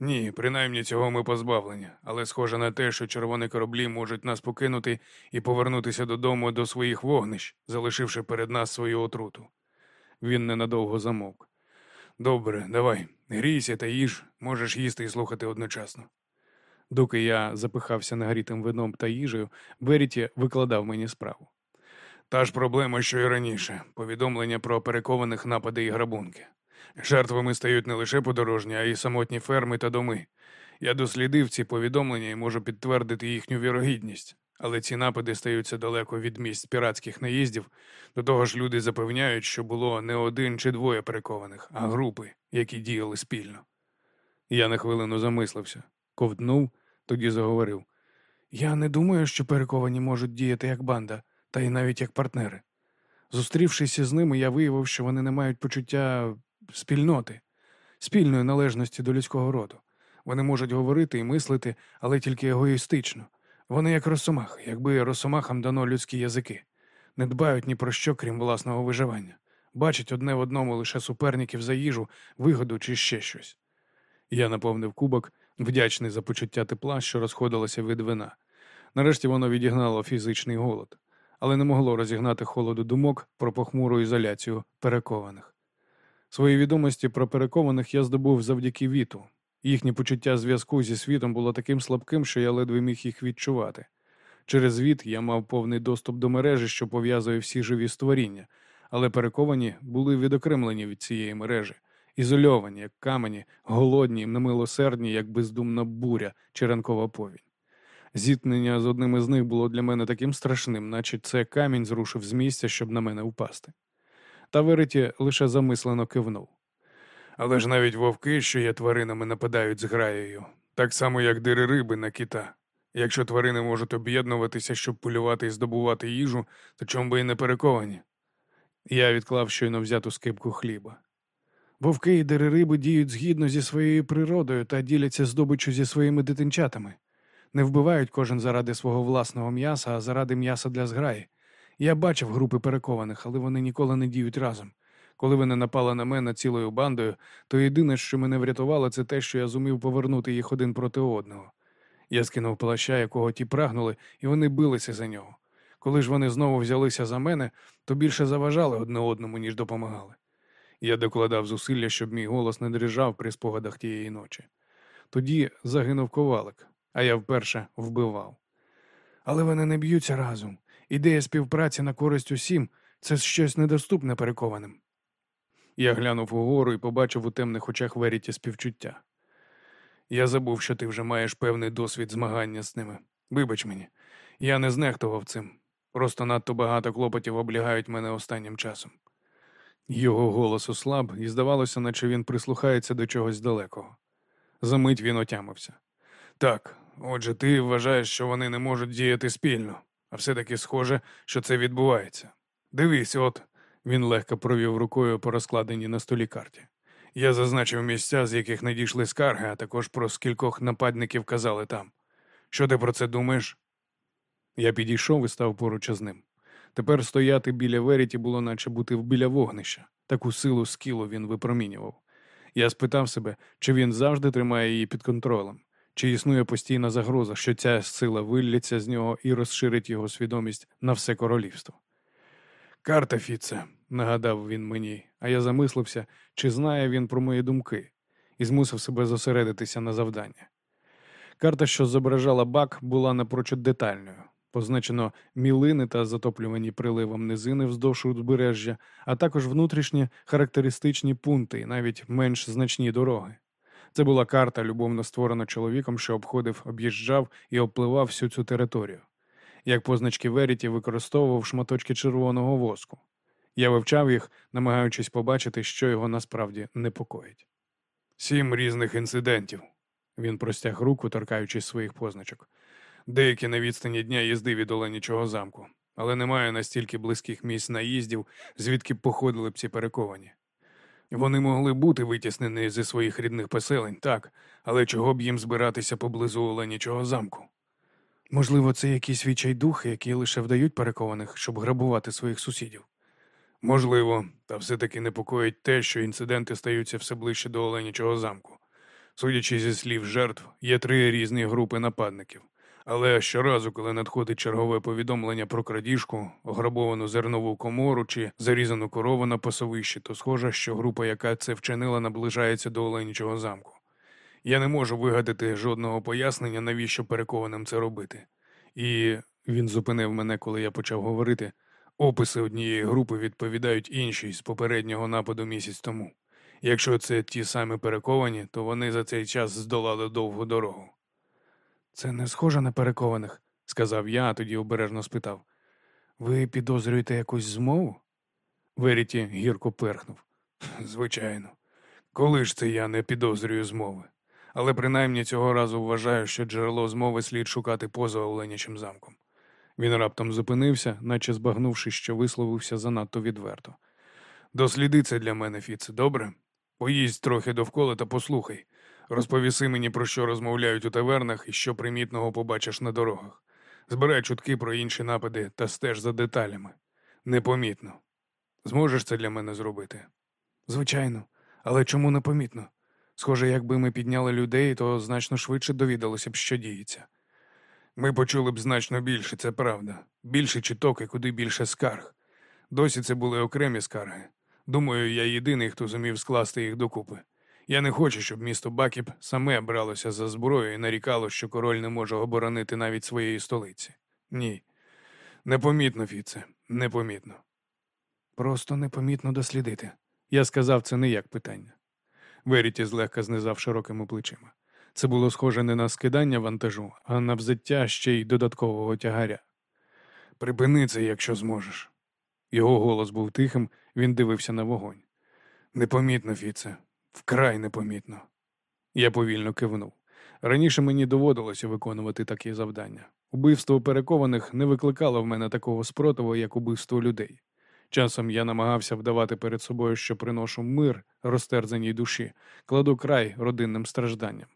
Ні, принаймні цього ми позбавлені, але схоже на те, що червоні кораблі можуть нас покинути і повернутися додому до своїх вогнищ, залишивши перед нас свою отруту. Він ненадовго замовк. Добре, давай, грійся та їж, можеш їсти і слухати одночасно. Доки я запихався нагрітим вином та їжею, Веріті викладав мені справу. Та ж проблема, що і раніше повідомлення про перекованих напади і грабунки. Жертвами стають не лише подорожні, а й самотні ферми та доми. Я дослідив ці повідомлення і можу підтвердити їхню вірогідність, але ці напади стаються далеко від місць піратських наїздів. До того ж, люди запевняють, що було не один чи двоє перекованих, а групи, які діяли спільно. Я на хвилину замислився, ковтнув, тоді заговорив. Я не думаю, що перековані можуть діяти як банда, та й навіть як партнери. Зустрівшись із ними, я виявив, що вони не мають почуття спільноти, спільної належності до людського роду. Вони можуть говорити і мислити, але тільки егоїстично. Вони як росомахи, якби росомахам дано людські язики, не дбають ні про що, крім власного виживання, бачать одне в одному лише суперників за їжу, вигоду чи ще щось. Я наповнив кубок, вдячний за почуття тепла, що розходилося від вина. Нарешті воно відігнало фізичний голод, але не могло розігнати холоду думок про похмуру ізоляцію перекованих. Свої відомості про перекованих я здобув завдяки віту. Їхнє почуття зв'язку зі світом було таким слабким, що я ледве міг їх відчувати. Через віт я мав повний доступ до мережі, що пов'язує всі живі створіння, але перековані були відокремлені від цієї мережі, ізольовані, як камені, голодні, немилосердні, як бездумна буря чи ранкова повінь. Зіткнення з одним із них було для мене таким страшним, наче це камінь зрушив з місця, щоб на мене впасти. Та Вереті лише замислено кивнув. Але ж навіть вовки, що є тваринами, нападають зграєю, так само, як дири риби на кита. Якщо тварини можуть об'єднуватися, щоб полювати і здобувати їжу, то чому би і не перековані? Я відклав щойно взяту скипку хліба. Вовки і дири риби діють згідно зі своєю природою та діляться здобиччю зі своїми дитинчатами. Не вбивають кожен заради свого власного м'яса, а заради м'яса для зграї. Я бачив групи перекованих, але вони ніколи не діють разом. Коли вони напали на мене цілою бандою, то єдине, що мене врятувало, це те, що я зумів повернути їх один проти одного. Я скинув плаща, якого ті прагнули, і вони билися за нього. Коли ж вони знову взялися за мене, то більше заважали одне одному, ніж допомагали. Я докладав зусилля, щоб мій голос не дрижав при спогадах тієї ночі. Тоді загинув ковалик, а я вперше вбивав. Але вони не б'ються разом. Ідея співпраці на користь усім це щось недоступне перекованим. Я глянув угору і побачив у темних очах Веріті співчуття. Я забув, що ти вже маєш певний досвід змагання з ними. Вибач мені, я не знехтував цим. Просто надто багато клопотів облягають мене останнім часом. Його голос ослаб, і здавалося, наче він прислухається до чогось далекого. Замить він отямився. Так, отже, ти вважаєш, що вони не можуть діяти спільно, а все-таки схоже, що це відбувається. Дивись, от він легко провів рукою по розкладеній на столі карті. Я зазначив місця, з яких надійшли скарги, а також про скількох нападників казали там. Що ти про це думаєш? Я підійшов і став поруч із ним. Тепер стояти біля Веріті було, наче бути біля вогнища. Таку силу скілу він випромінював. Я спитав себе, чи він завжди тримає її під контролем, чи існує постійна загроза, що ця сила виллється з нього і розширить його свідомість на все королівство. Карта Фіце, нагадав він мені, а я замислився, чи знає він про мої думки, і змусив себе зосередитися на завдання. Карта, що зображала бак, була напрочуд детальною. Позначено мілини та затоплювані приливом низини вздовж узбережжя, а також внутрішні характеристичні пункти, навіть менш значні дороги. Це була карта, любовно створена чоловіком, що обходив, об'їжджав і обпливав всю цю територію. Як позначки Веріті використовував шматочки червоного воску. Я вивчав їх, намагаючись побачити, що його насправді непокоїть. Сім різних інцидентів. Він простяг руку, торкаючись своїх позначок. Деякі на відстані дня їзди від Оленічого замку, але немає настільки близьких місць наїздів, звідки б походили б ці перековані. Вони могли бути витіснені зі своїх рідних поселень, так, але чого б їм збиратися поблизу Оленічого замку? Можливо, це якісь відчайдухи, які лише вдають перекованих, щоб грабувати своїх сусідів. Можливо, та все-таки непокоїть те, що інциденти стаються все ближче до Оленічого замку. Судячи зі слів жертв, є три різні групи нападників. Але щоразу, коли надходить чергове повідомлення про крадіжку, ограбовану зернову комору чи зарізану корову на пасовищі, то схоже, що група, яка це вчинила, наближається до Оленічого замку. Я не можу вигадати жодного пояснення, навіщо перекованим це робити. І він зупинив мене, коли я почав говорити. Описи однієї групи відповідають іншій з попереднього нападу місяць тому. Якщо це ті самі перековані, то вони за цей час здолали довгу дорогу. Це не схоже на перекованих, Сказав я, а тоді обережно спитав. ви підозрюєте якусь змову? Веріті гірко перхнув. Звичайно. Коли ж це я не підозрюю змови? Але принаймні цього разу вважаю, що джерело змови слід шукати поза Оленячим замком. Він раптом зупинився, наче збагнувши, що висловився занадто відверто. Досліди це для мене, Фіце, добре? Поїздь трохи довкола та послухай. Розповіси мені, про що розмовляють у тавернах і що примітного побачиш на дорогах. Збирай чутки про інші напади та стеж за деталями. Непомітно. Зможеш це для мене зробити? Звичайно, але чому непомітно? Схоже, якби ми підняли людей, то значно швидше довідалося б, що діється. Ми почули б значно більше, це правда. Більше чуток і куди більше скарг. Досі це були окремі скарги. Думаю, я єдиний, хто зумів скласти їх докупи. Я не хочу, щоб місто Бакіп саме бралося за зброю і нарікало, що король не може оборонити навіть своєї столиці. Ні. Непомітно, Фіце, непомітно. Просто непомітно дослідити. Я сказав це не як питання. Веріті злегка знизав широкими плечима. Це було схоже не на скидання вантажу, а на взяття ще й додаткового тягаря. Припини це, якщо зможеш. Його голос був тихим, він дивився на вогонь. Непомітно, Фіце, вкрай непомітно. Я повільно кивнув. Раніше мені доводилося виконувати такі завдання. Убивство перекованих не викликало в мене такого спротиву, як убивство людей. Часом я намагався вдавати перед собою, що приношу мир розтерзаній душі, кладу край родинним стражданням.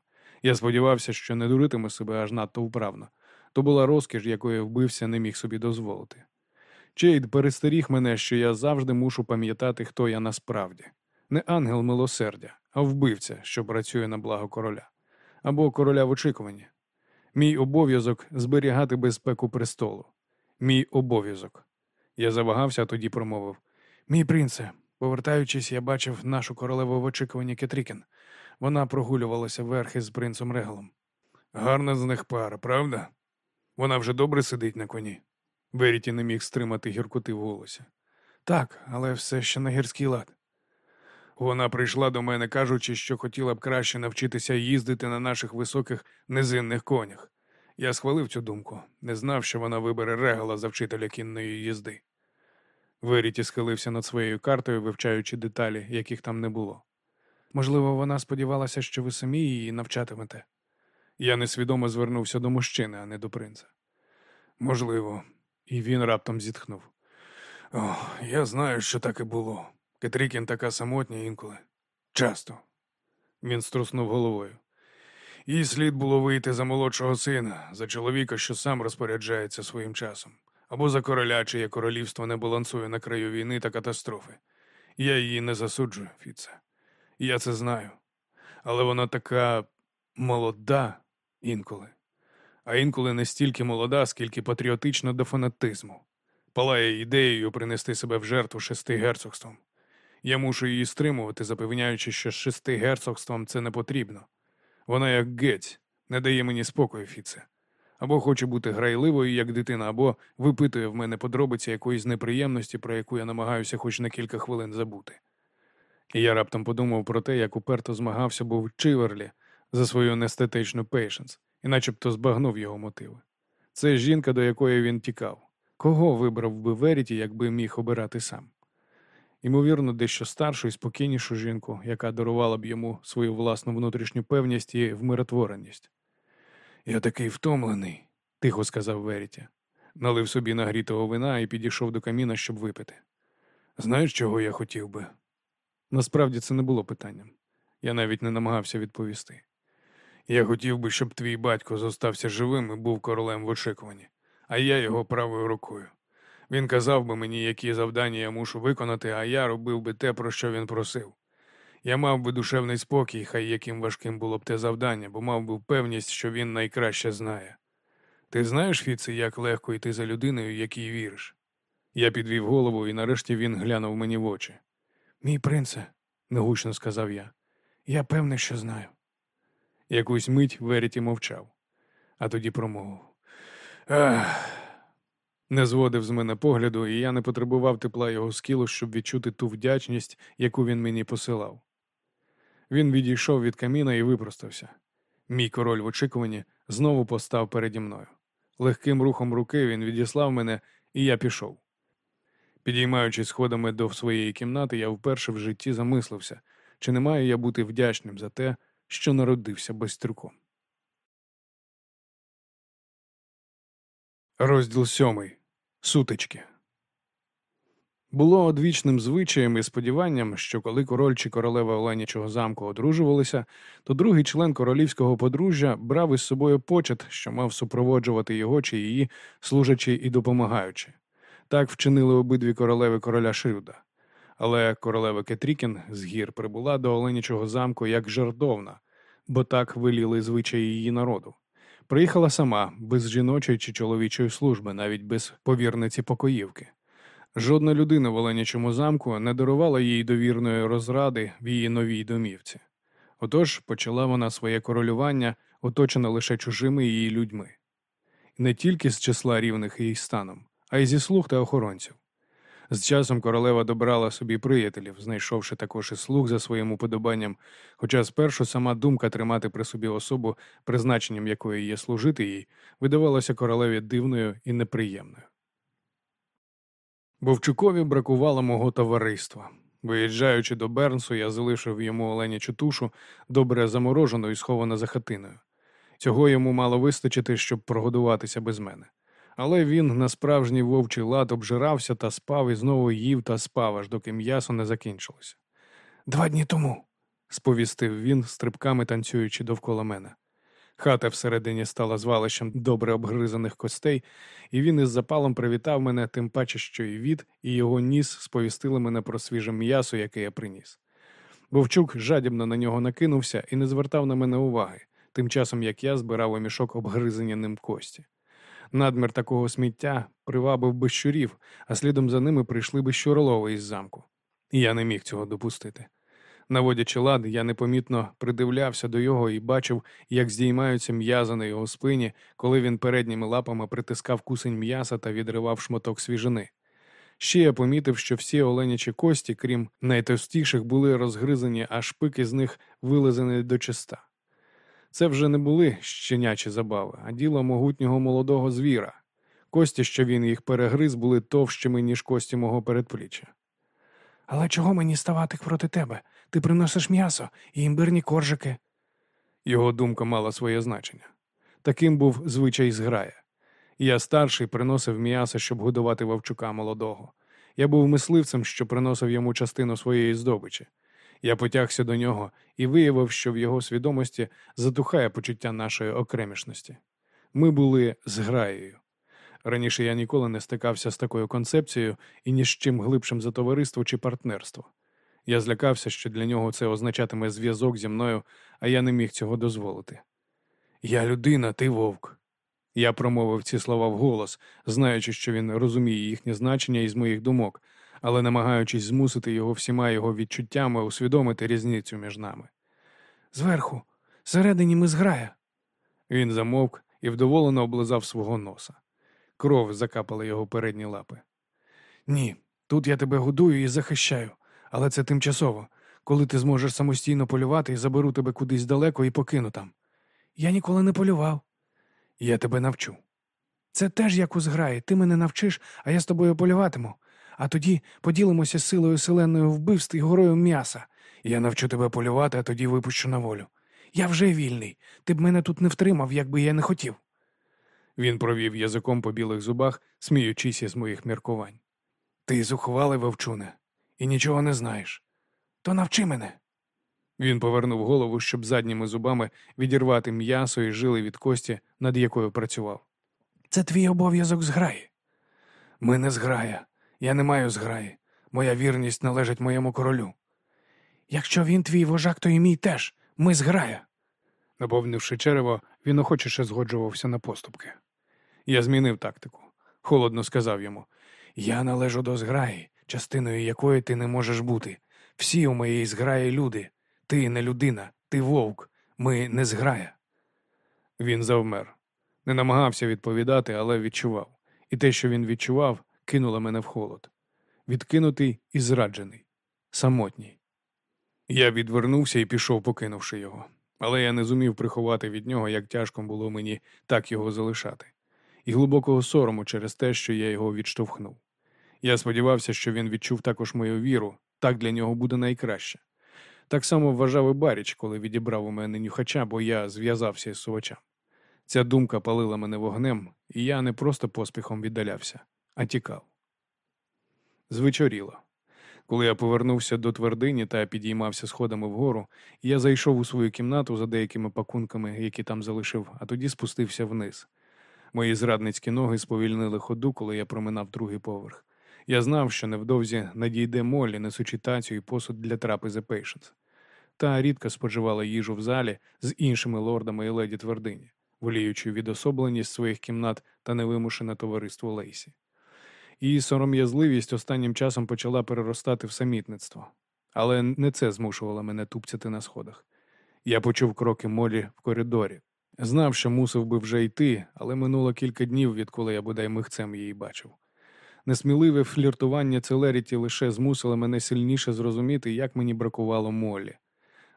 Я сподівався, що не дуритиму себе аж надто вправно. То була розкіш, якої вбився не міг собі дозволити. Чейд перестеріг мене, що я завжди мушу пам'ятати, хто я насправді. Не ангел милосердя, а вбивця, що працює на благо короля, або короля в очікуванні. Мій обов'язок зберігати безпеку престолу. Мій обов'язок. Я завагався, а тоді промовив. Мій принце, повертаючись, я бачив нашу королеву в очікуванні Кетрікін. Вона прогулювалася верхи з принцем Регалом. Гарна з них пара, правда? Вона вже добре сидить на коні. Веріті не міг стримати гіркоти в голосі. Так, але все ще на гірський лад. Вона прийшла до мене, кажучи, що хотіла б краще навчитися їздити на наших високих низинних конях. Я схвалив цю думку, не знав, що вона вибере регала за вчителя кінної їзди. Веріті схилився над своєю картою, вивчаючи деталі, яких там не було. Можливо, вона сподівалася, що ви самі її навчатимете. Я несвідомо звернувся до мужчини, а не до принца. Можливо, і він раптом зітхнув. О, я знаю, що так і було. Кетрікін така самотня інколи. Часто. Він струснув головою. Їй слід було вийти за молодшого сина, за чоловіка, що сам розпоряджається своїм часом, або за короля, чиє королівство не балансує на краю війни та катастрофи. Я її не засуджую, Фіце. Я це знаю. Але вона така молода інколи. А інколи не стільки молода, скільки патріотична до фанатизму. Палає ідеєю принести себе в жертву шести герцогством. Я мушу її стримувати, запевняючи, що з шести герцогством це не потрібно. Вона, як гець, не дає мені спокою, Фіце. Або хоче бути грайливою, як дитина, або випитує в мене подробиці якоїсь неприємності, про яку я намагаюся хоч на кілька хвилин забути. І я раптом подумав про те, як уперто змагався був Чивелрі за свою нестатечну Пейшенс, і начебто збагнув його мотиви. Це жінка, до якої він тікав. Кого вибрав би Веріті, якби міг обирати сам? Ймовірно, дещо старшу і спокійнішу жінку, яка дарувала б йому свою власну внутрішню певність і вмиротвореність. Я такий втомлений, тихо сказав Веріті. Налив собі нагрітого вина і підійшов до каміна, щоб випити. Знаєш, чого я хотів би? Насправді це не було питанням. Я навіть не намагався відповісти. Я хотів би, щоб твій батько зостався живим і був королем в очікуванні, а я його правою рукою. Він казав би мені, які завдання я мушу виконати, а я робив би те, про що він просив. Я мав би душевний спокій, хай яким важким було б те завдання, бо мав би впевність, що він найкраще знає. Ти знаєш, Фіце, як легко йти за людиною, якій віриш? Я підвів голову, і нарешті він глянув мені в очі. Мій принце, негучно сказав я, я певний, що знаю. Якусь мить Веріті мовчав, а тоді промовив. Ах. Не зводив з мене погляду, і я не потребував тепла його скілу, щоб відчути ту вдячність, яку він мені посилав. Він відійшов від каміна і випростався. Мій король в очікуванні знову постав переді мною. Легким рухом руки він відіслав мене, і я пішов. Підіймаючись сходами до своєї кімнати, я вперше в житті замислився, чи не маю я бути вдячним за те, що народився безстрюком. Розділ сьомий. Сутички. Було одвічним звичаєм і сподіванням, що коли король чи королева Оленячого замку одружувалися, то другий член королівського подружжя брав із собою почет, що мав супроводжувати його чи її, служачи і допомагаючи. Так вчинили обидві королеви короля Шрюда. Але королева Кетрікін з гір прибула до Оленячого замку як жартовна, бо так виліли звичаї її народу. Приїхала сама, без жіночої чи чоловічої служби, навіть без повірниці покоївки. Жодна людина в Оленячому замку не дарувала їй довірної розради в її новій домівці. Отож почала вона своє королювання, оточена лише чужими її людьми, не тільки з числа рівних її станом, а й зі слуг та охоронців. З часом королева добрала собі приятелів, знайшовши також і слуг за своїм уподобанням, хоча спершу сама думка тримати при собі особу, призначенням якої є служити їй, видавалася королеві дивною і неприємною. Вовчукові бракувало мого товариства. Виїжджаючи до Бернсу, я залишив йому оленячу тушу, добре заморожену і сховану за хатиною. Цього йому мало вистачити, щоб прогодуватися без мене. Але він на справжній вовчий лад обжирався та спав і знову їв та спав, аж доки м'ясо не закінчилося. Два дні тому, сповістив він, стрибками танцюючи довкола мене. Хата всередині стала звалищем добре обгризаних костей, і він із запалом привітав мене, тим паче, що і від, і його ніс сповістили мене про свіже м'ясо, яке я приніс. Вовчук жадібно на нього накинувся і не звертав на мене уваги, тим часом як я збирав у мішок обгризані ним кості. Надмір такого сміття привабив би щурів, а слідом за ними прийшли би щуролови із замку. І я не міг цього допустити. Наводячи лад, я непомітно придивлявся до його і бачив, як здіймаються м'язи на його спині, коли він передніми лапами притискав кусень м'яса та відривав шматок свіжини. Ще я помітив, що всі оленячі кості, крім найтовстіших, були розгризані, а шпики з них вилизані до чиста. Це вже не були щенячі забави, а діло могутнього молодого звіра. Кості, що він їх перегриз, були товщими, ніж кості мого передпліччя. Але чого мені ставати проти тебе? Ти приносиш м'ясо і імбирні коржики. Його думка мала своє значення. Таким був звичай зграя. Я старший приносив м'ясо, щоб годувати вовчука молодого. Я був мисливцем, що приносив йому частину своєї здобичі. Я потягся до нього і виявив, що в його свідомості затухає почуття нашої окремішності. Ми були зграєю. Раніше я ніколи не стикався з такою концепцією і ні з чим глибшим за товариство чи партнерство. Я злякався, що для нього це означатиме зв'язок зі мною, а я не міг цього дозволити. Я людина, ти вовк. Я промовив ці слова вголос, знаючи, що він розуміє їхнє значення із моїх думок, але намагаючись змусити його всіма його відчуттями усвідомити різницю між нами. Зверху, всередині ми зграя. Він замовк і вдоволено облизав свого носа. Кров закапала його передні лапи. Ні, тут я тебе годую і захищаю, але це тимчасово, коли ти зможеш самостійно полювати і заберу тебе кудись далеко і покину там. Я ніколи не полював. Я тебе навчу. Це теж як у зграї. Ти мене навчиш, а я з тобою полюватиму. А тоді поділимося силою селеною вбивств і горою м'яса. Я навчу тебе полювати, а тоді випущу на волю. Я вже вільний. Ти б мене тут не втримав, якби я не хотів. Він провів язиком по білих зубах, сміючись із моїх міркувань. Ти зухвалий, вовчуне, і нічого не знаєш. То навчи мене. Він повернув голову, щоб задніми зубами відірвати м'ясо і жили від кості, над якою працював. Це твій обов'язок зграї. Ми не зграя. Я не маю зграї. Моя вірність належить моєму королю. Якщо він твій вожак, то і мій теж. Ми зграя. Наповнивши черево, він охочіше згоджувався на поступки. Я змінив тактику. Холодно сказав йому Я належу до зграї, частиною якої ти не можеш бути. Всі у моїй зграї люди. Ти не людина, ти вовк. Ми не зграя. Він завмер. Не намагався відповідати, але відчував. і те, що він відчував, кинуло мене в холод. Відкинутий і зраджений, самотній. Я відвернувся і пішов, покинувши його, але я не зумів приховати від нього, як тяжко було мені так його залишати, і глибокого сорому через те, що я його відштовхнув. Я сподівався, що він відчув також мою віру, так для нього буде найкраще. Так само вважав і Баріч, коли відібрав у мене нюхача, бо я зв'язався із сувачем. Ця думка палила мене вогнем, і я не просто поспіхом віддалявся, а тікав. Звечоріло. Коли я повернувся до твердині та підіймався сходами вгору, я зайшов у свою кімнату за деякими пакунками, які там залишив, а тоді спустився вниз. Мої зрадницькі ноги сповільнили ходу, коли я проминав другий поверх. Я знав, що невдовзі надійде Моллі, несучи тацю і посуд для трапези Пейшенс. Та рідко споживала їжу в залі з іншими лордами і леді твердині, воліючи відособленість своїх кімнат та невимушене товариство Лейсі. Її сором'язливість останнім часом почала переростати в самітництво, але не це змушувало мене тупцяти на сходах. Я почув кроки Молі в коридорі. Знав, що мусив би вже йти, але минуло кілька днів, відколи я бодай михцем її бачив. Несміливе фліртування Целеріті лише змусило мене сильніше зрозуміти, як мені бракувало Молі.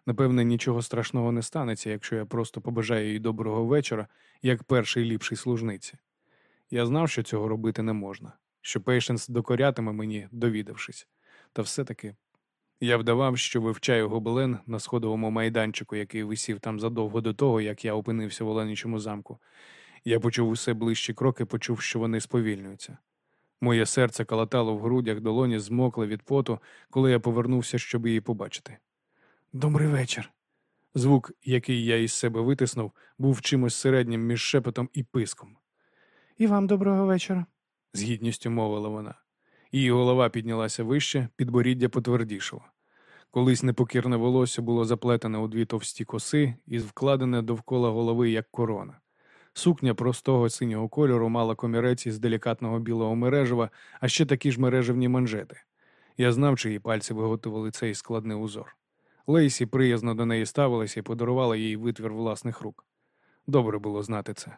Напевне, нічого страшного не станеться, якщо я просто побажаю їй доброго вечора, як перший ліпший служниці. Я знав, що цього робити не можна, що Пейшенс докорятиме мені, довідавшись. Та все-таки я вдавав, що вивчаю гобелен на сходовому майданчику, який висів там задовго до того, як я опинився в Оленічому замку. Я почув усе ближчі кроки, почув, що вони сповільнюються. Моє серце калатало в грудях, долоні змокли від поту, коли я повернувся, щоб її побачити. Добрий вечір. Звук, який я із себе витиснув, був чимось середнім між шепотом і писком. І вам доброго вечора. З гідністю мовила вона. Її голова піднялася вище, підборіддя потвердішало. Колись непокірне волосся було заплетене у дві товсті коси і вкладене довкола голови, як корона. Сукня простого синього кольору мала комірець із делікатного білого мережева, а ще такі ж мережевні манжети. Я знав, чиї пальці виготовили цей складний узор. Лейсі приязно до неї ставилася і подарувала їй витвір власних рук. Добре було знати це.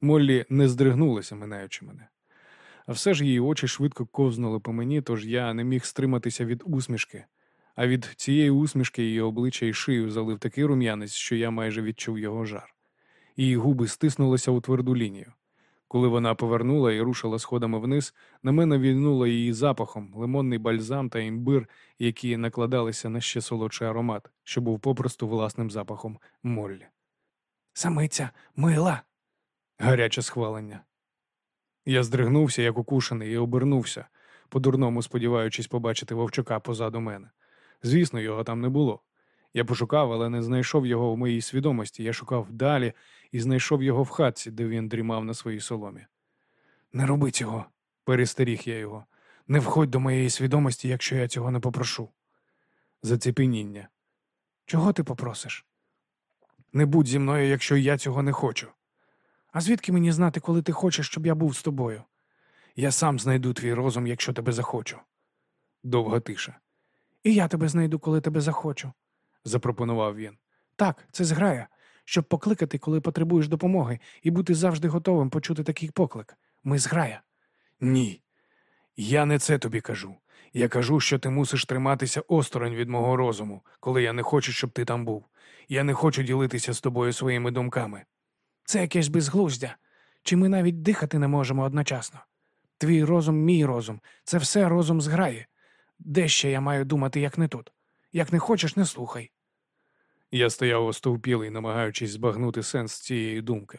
Моллі не здригнулася, минаючи мене. А все ж її очі швидко ковзнули по мені, тож я не міг стриматися від усмішки. А від цієї усмішки її обличчя і шию залив такий рум'янець, що я майже відчув його жар. Її губи стиснулися у тверду лінію. Коли вона повернула і рушила сходами вниз, на мене вільнуло її запахом, лимонний бальзам та імбир, які накладалися на ще солодший аромат, що був попросту власним запахом Моллі. Самиця мила. Гаряче схвалення. Я здригнувся, як укушений, і обернувся, по-дурному сподіваючись побачити вовчака позаду мене. Звісно, його там не було. Я пошукав, але не знайшов його в моїй свідомості. Я шукав далі і знайшов його в хатці, де він дрімав на своїй соломі. Не роби цього, Перестеріг я його. не входь до моєї свідомості, якщо я цього не попрошу. Зацепеніння. Чого ти попросиш? Не будь зі мною, якщо я цього не хочу. А звідки мені знати, коли ти хочеш, щоб я був з тобою? Я сам знайду твій розум, якщо тебе захочу. Довга тиша, І я тебе знайду, коли тебе захочу. запропонував він. Так, це зграя, щоб покликати, коли потребуєш допомоги, і бути завжди готовим почути такий поклик. Ми зграя. Ні. Я не це тобі кажу. Я кажу, що ти мусиш триматися осторонь від мого розуму, коли я не хочу, щоб ти там був. Я не хочу ділитися з тобою своїми думками. Це якесь безглуздя. Чи ми навіть дихати не можемо одночасно? Твій розум, мій розум, це все розум зграє. Де ще я маю думати, як не тут? Як не хочеш, не слухай. Я стояв остовпілий, намагаючись збагнути сенс цієї думки.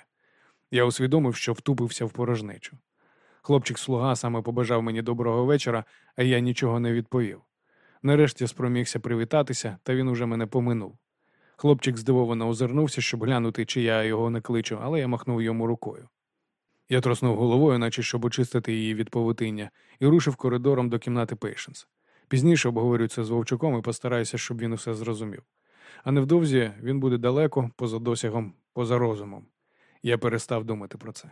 Я усвідомив, що втупився в порожнечу. Хлопчик-слуга саме побажав мені доброго вечора, а я нічого не відповів. Нарешті спромігся привітатися, та він уже мене поминув. Хлопчик здивовано озирнувся, щоб глянути, чи я його не кличу, але я махнув йому рукою. Я троснув головою, наче щоб очистити її від повитиння, і рушив коридором до кімнати Пейшенс. Пізніше обговорю це з Вовчуком і постараюся, щоб він усе зрозумів. А невдовзі він буде далеко, поза досягом, поза розумом. Я перестав думати про це.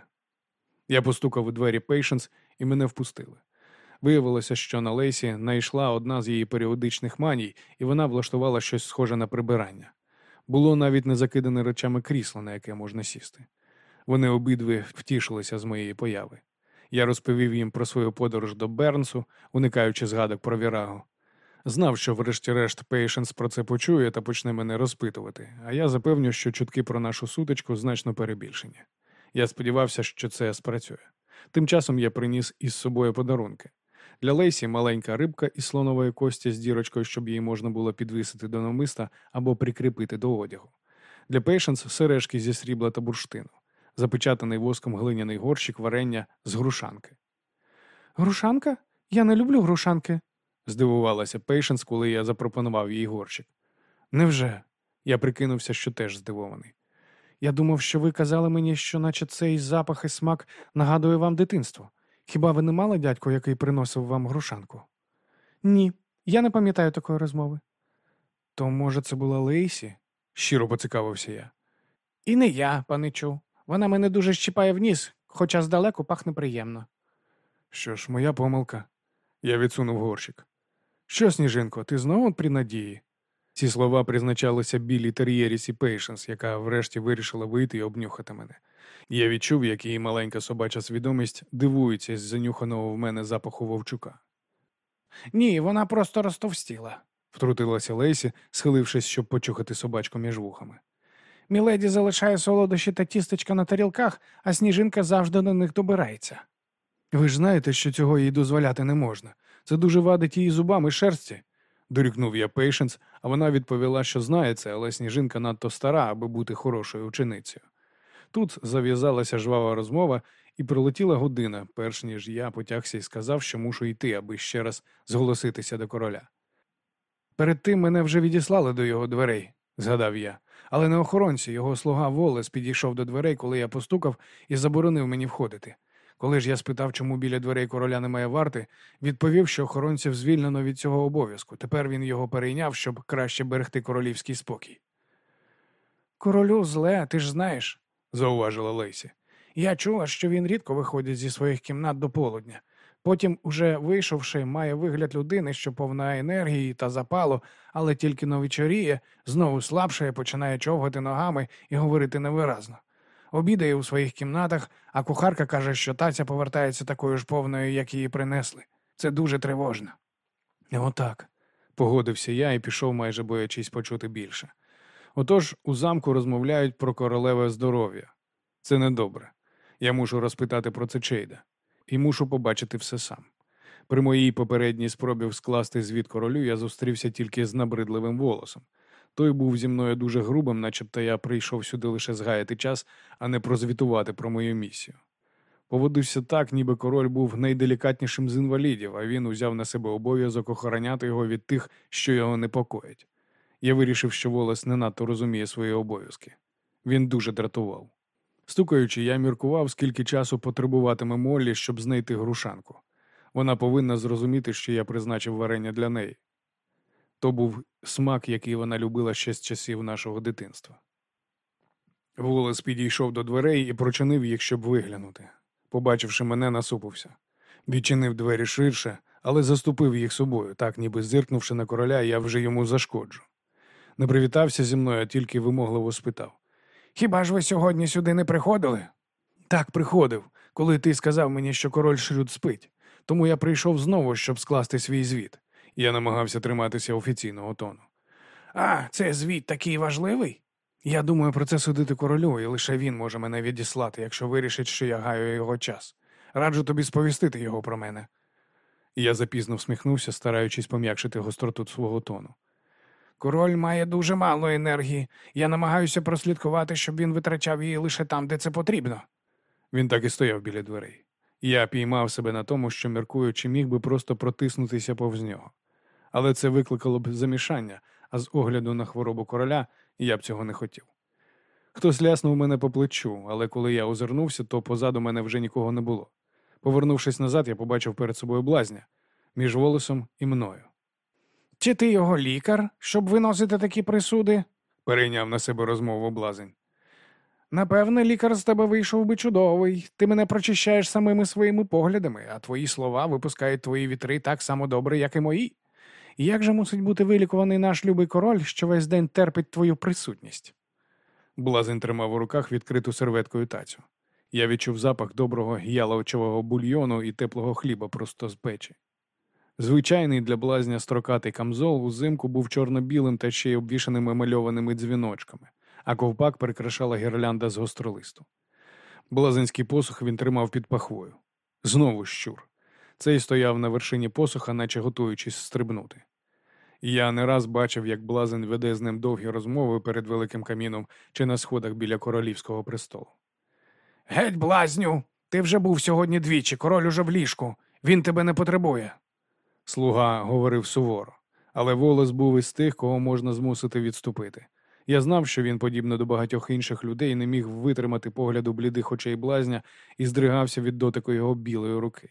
Я постукав у двері Пейшенс і мене впустили. Виявилося, що на Лейсі найшла одна з її періодичних маній, і вона влаштувала щось схоже на прибирання. Було навіть не закидане речами крісло, на яке можна сісти. Вони обидві втішилися з моєї появи. Я розповів їм про свою подорож до Бернсу, уникаючи згадок про Віраго. Знав, що врешті-решт Пейшенс про це почує та почне мене розпитувати, а я запевню, що чутки про нашу сутичку значно перебільшені. Я сподівався, що це спрацює. Тим часом я приніс із собою подарунки. Для Лейсі маленька рибка із слонової кості з дірочкою, щоб її можна було підвисити до намиста або прикріпити до одягу. Для Пейшенс сережки зі срібла та бурштину, запечатаний воском глиняний горщик варення з грушанки. Грушанка? Я не люблю грушанки. Здивувалася Пейшенс, коли я запропонував їй горщик. Невже? Я прикинувся, що теж здивований. Я думав, що ви казали мені, що наче цей запах і смак нагадує вам дитинство. Хіба ви не мали дядько, який приносив вам грушанку? Ні, я не пам'ятаю такої розмови. То, може, це була Лейсі? щиро поцікавився я. І не я, паничу. Вона мене дуже щіпає в ніс, хоча здалеку пахне приємно. Що ж, моя помилка. Я відсунув горщик. Що, сніжинко, ти знову при надії? Ці слова призначалися білій тер'єрісі Пейшенс, яка врешті вирішила вийти і обнюхати мене. Я відчув, як її маленька собача свідомість дивується з занюханого в мене запаху вовчука. Ні, вона просто розтовстіла. Втрутилася Лейсі, схилившись, щоб почухати собачку між вухами. Міледі залишає солодощі та тістечка на тарілках, а Сніжинка завжди до них добирається. Ви ж знаєте, що цього їй дозволяти не можна. Це дуже вадить її зубам і шерсті. Дорікнув я Пейшенс, а вона відповіла, що знає це, але Сніжинка надто стара, аби бути хорошою ученицею. Тут зав'язалася жвава розмова, і пролетіла година, перш ніж я потягся і сказав, що мушу йти, аби ще раз зголоситися до короля. Перед тим мене вже відіслали до його дверей, згадав я, але не охоронці, його слуга Волес підійшов до дверей, коли я постукав, і заборонив мені входити. Коли ж я спитав, чому біля дверей короля немає варти, відповів, що охоронців звільнено від цього обов'язку. Тепер він його перейняв, щоб краще берегти королівський спокій. Королю зле, ти ж знаєш, зауважила Лейсі. Я чула, що він рідко виходить зі своїх кімнат до полудня. Потім, уже вийшовши, має вигляд людини, що повна енергії та запалу, але тільки но вечоріє, знову слабшає, починає човгати ногами і говорити невиразно. Обідає у своїх кімнатах, а кухарка каже, що таця повертається такою ж повною, як її принесли. Це дуже тривожно. Отак, погодився я і пішов, майже боячись почути більше. Отож у замку розмовляють про королеве здоров'я. Це недобре. Я мушу розпитати про це Чейда. І мушу побачити все сам. При моїй попередній спробі скласти звіт королю я зустрівся тільки з набридливим волосом. Той був зі мною дуже грубим, начебто я прийшов сюди лише згаяти час, а не прозвітувати про мою місію. Поводився так, ніби король був найделікатнішим з інвалідів, а він узяв на себе обов'язок охороняти його від тих, що його непокоять. Я вирішив, що волос не надто розуміє свої обов'язки. Він дуже дратував. Стукаючи, я міркував, скільки часу потребуватиме Моллі, щоб знайти грушанку. Вона повинна зрозуміти, що я призначив варення для неї. То був смак, який вона любила ще з часів нашого дитинства. Волос підійшов до дверей і прочинив їх, щоб виглянути. Побачивши мене, насупився. Відчинив двері ширше, але заступив їх собою, так ніби зиркнувши на короля, я вже йому зашкоджу. Не привітався зі мною, а тільки вимогливо спитав. Хіба ж ви сьогодні сюди не приходили? Так, приходив, коли ти сказав мені, що король Шрюд спить. Тому я прийшов знову, щоб скласти свій звіт. Я намагався триматися офіційного тону. А, це звіт такий важливий? Я думаю про це судити королю, і лише він може мене відіслати, якщо вирішить, що я гаю його час. Раджу тобі сповістити його про мене. Я запізно всміхнувся, стараючись пом'якшити гостроту свого тону. Король має дуже мало енергії. Я намагаюся прослідкувати, щоб він витрачав її лише там, де це потрібно. Він так і стояв біля дверей. Я піймав себе на тому, що міркую, чи міг би просто протиснутися повз нього. Але це викликало б замішання, а з огляду на хворобу короля я б цього не хотів. Хтось ляснув мене по плечу, але коли я озирнувся, то позаду мене вже нікого не було. Повернувшись назад, я побачив перед собою блазня між волосом і мною. Чи ти його лікар, щоб виносити такі присуди? перейняв на себе розмову блазень. Напевне, лікар з тебе вийшов би чудовий. Ти мене прочищаєш самими своїми поглядами, а твої слова випускають твої вітри так само добре, як і мої. Як же мусить бути вилікуваний наш любий король, що весь день терпить твою присутність? Блазень тримав у руках відкриту серветкою тацю. Я відчув запах доброго яловичового бульйону і теплого хліба просто з печі. Звичайний для блазня строкатий камзол узимку був чорно-білим та ще й обвішаним емальованими дзвіночками, а ковпак прикрашала гірлянда з гостролисту. Блазенський посух він тримав під пахвою. Знову щур. Цей стояв на вершині посуха, наче готуючись стрибнути. Я не раз бачив, як блазен веде з ним довгі розмови перед великим каміном чи на сходах біля королівського престолу. Геть, блазню! Ти вже був сьогодні двічі, король уже в ліжку. Він тебе не потребує. Слуга говорив суворо, але волос був із тих, кого можна змусити відступити. Я знав, що він, подібно до багатьох інших людей, не міг витримати погляду блідих очей блазня і здригався від дотику його білої руки.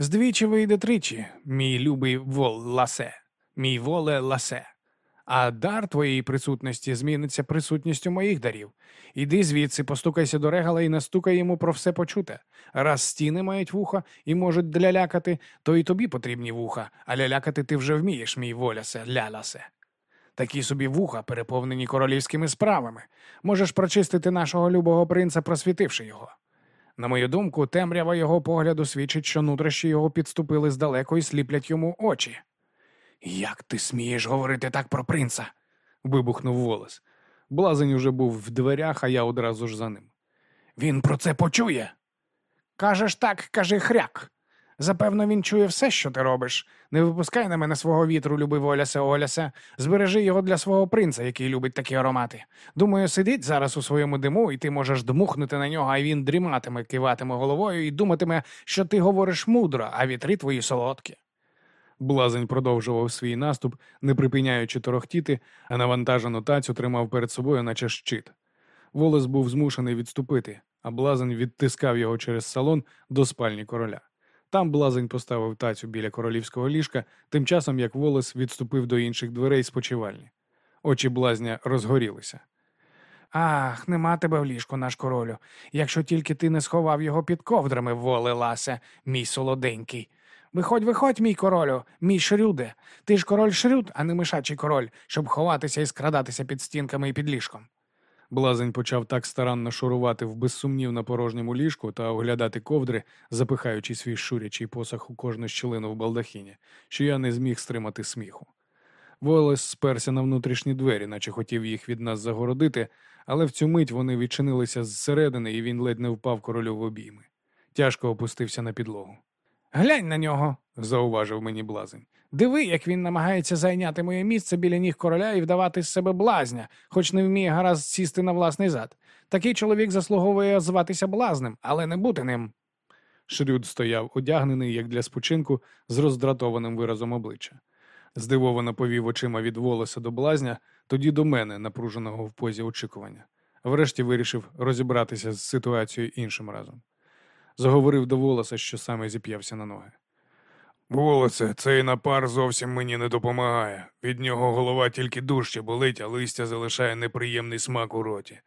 Здвічі вийде тричі, мій любий вол ласе, мій воле ласе. А дар твоєї присутності зміниться присутністю моїх дарів. Іди звідси, постукайся до регала і настукай йому про все почуте. Раз стіни мають вуха і можуть лялякати, то і тобі потрібні вуха, а лялякати ти вже вмієш, мій волясе, лялясе. Такі собі вуха, переповнені королівськими справами. Можеш прочистити нашого любого принца, просвітивши його. На мою думку, темрява його погляду свідчить, що нутрощі його підступили здалеку і сліплять йому очі. Як ти смієш говорити так про принца? вибухнув волос. Блазень уже був в дверях, а я одразу ж за ним. Він про це почує. Кажеш так, кажи хряк. Запевно, він чує все, що ти робиш. Не випускай на мене свого вітру, любив Олясе Олясе. Збережи його для свого принца, який любить такі аромати. Думаю, сидить зараз у своєму диму, і ти можеш дмухнути на нього, а він дріматиме, киватиме головою і думатиме, що ти говориш мудро, а вітри твої солодкі. Блазень продовжував свій наступ, не припиняючи торохтіти, а навантажену тацю тримав перед собою, наче щит. Волос був змушений відступити, а блазень відтискав його через салон до спальні короля. Там блазень поставив тацю біля королівського ліжка, тим часом як волос відступив до інших дверей спочивальні. Очі блазня розгорілися. Ах, нема тебе в ліжку, наш королю. Якщо тільки ти не сховав його під ковдрами, воле ласе, мій солоденький. Виходь, виходь, мій королю, мій Шрюде. Ти ж король Шрюд, а не мишачий король, щоб ховатися і скрадатися під стінками і під ліжком. Блазень почав так старанно шурувати в безсумнівно порожньому ліжку та оглядати ковдри, запихаючи свій шурячий посах у кожну щілину в балдахіні, що я не зміг стримати сміху. Волес сперся на внутрішні двері, наче хотів їх від нас загородити, але в цю мить вони відчинилися зсередини, і він ледь не впав королю в обійми. Тяжко опустився на підлогу. Глянь на нього, зауважив мені блазень. Диви, як він намагається зайняти моє місце біля ніг короля і вдавати з себе блазня, хоч не вміє гаразд сісти на власний зад. Такий чоловік заслуговує зватися блазнем, але не бути ним. Шрюд стояв, одягнений, як для спочинку, з роздратованим виразом обличчя. Здивовано повів очима від волоса до блазня, тоді до мене, напруженого в позі очікування. Врешті вирішив розібратися з ситуацією іншим разом. Заговорив до волоса, що саме зіп'явся на ноги. Волосе, цей напар зовсім мені не допомагає. Від нього голова тільки дужче болить, а листя залишає неприємний смак у роті.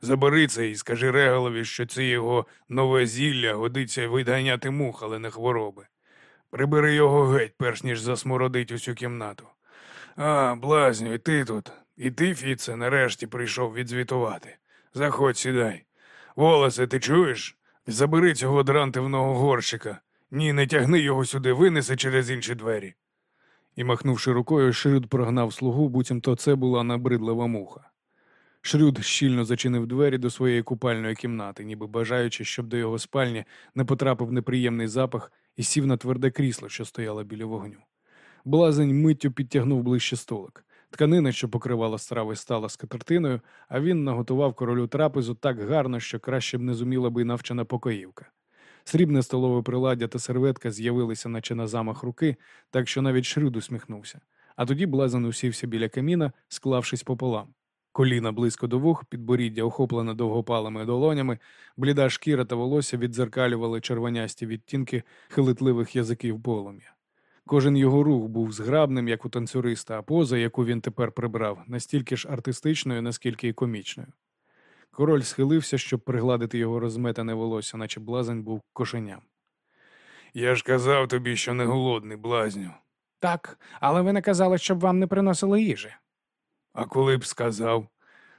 Забери це і скажи Регалові, що це його нове зілля годиться видганяти мух, але не хвороби. Прибери його геть, перш ніж засмородить усю кімнату. А, блазню, і ти тут. І ти, Фіце, нарешті прийшов відзвітувати. Заходь, сідай. Волосе, ти чуєш? Забери цього дрантивного горщика. Ні, не тягни його сюди, винеси через інші двері. І, махнувши рукою, Шрюд прогнав слугу, буцімто це була набридлива муха. Шрюд щільно зачинив двері до своєї купальної кімнати, ніби бажаючи, щоб до його спальні не потрапив неприємний запах і сів на тверде крісло, що стояло біля вогню. Блазень миттю підтягнув ближче столик. Тканина, що покривала страви, стала скатертиною, а він наготував королю трапезу так гарно, що краще б не зуміла би навчена покоївка. Срібне столове приладдя та серветка з'явилися, наче на замах руки, так що навіть Шрюд усміхнувся. А тоді блазен усівся біля каміна, склавшись пополам. Коліна близько до вух, підборіддя охоплене довгопалими долонями, бліда шкіра та волосся віддзеркалювали червонясті відтінки хилитливих язиків полум'я. Кожен його рух був зграбним, як у танцюриста, а поза, яку він тепер прибрав, настільки ж артистичною, наскільки й комічною. Король схилився, щоб пригладити його розметане волосся, наче блазень був кошеням. Я ж казав тобі, що не голодний, блазню. Так, але ви не казали, щоб вам не приносили їжі. А коли б сказав,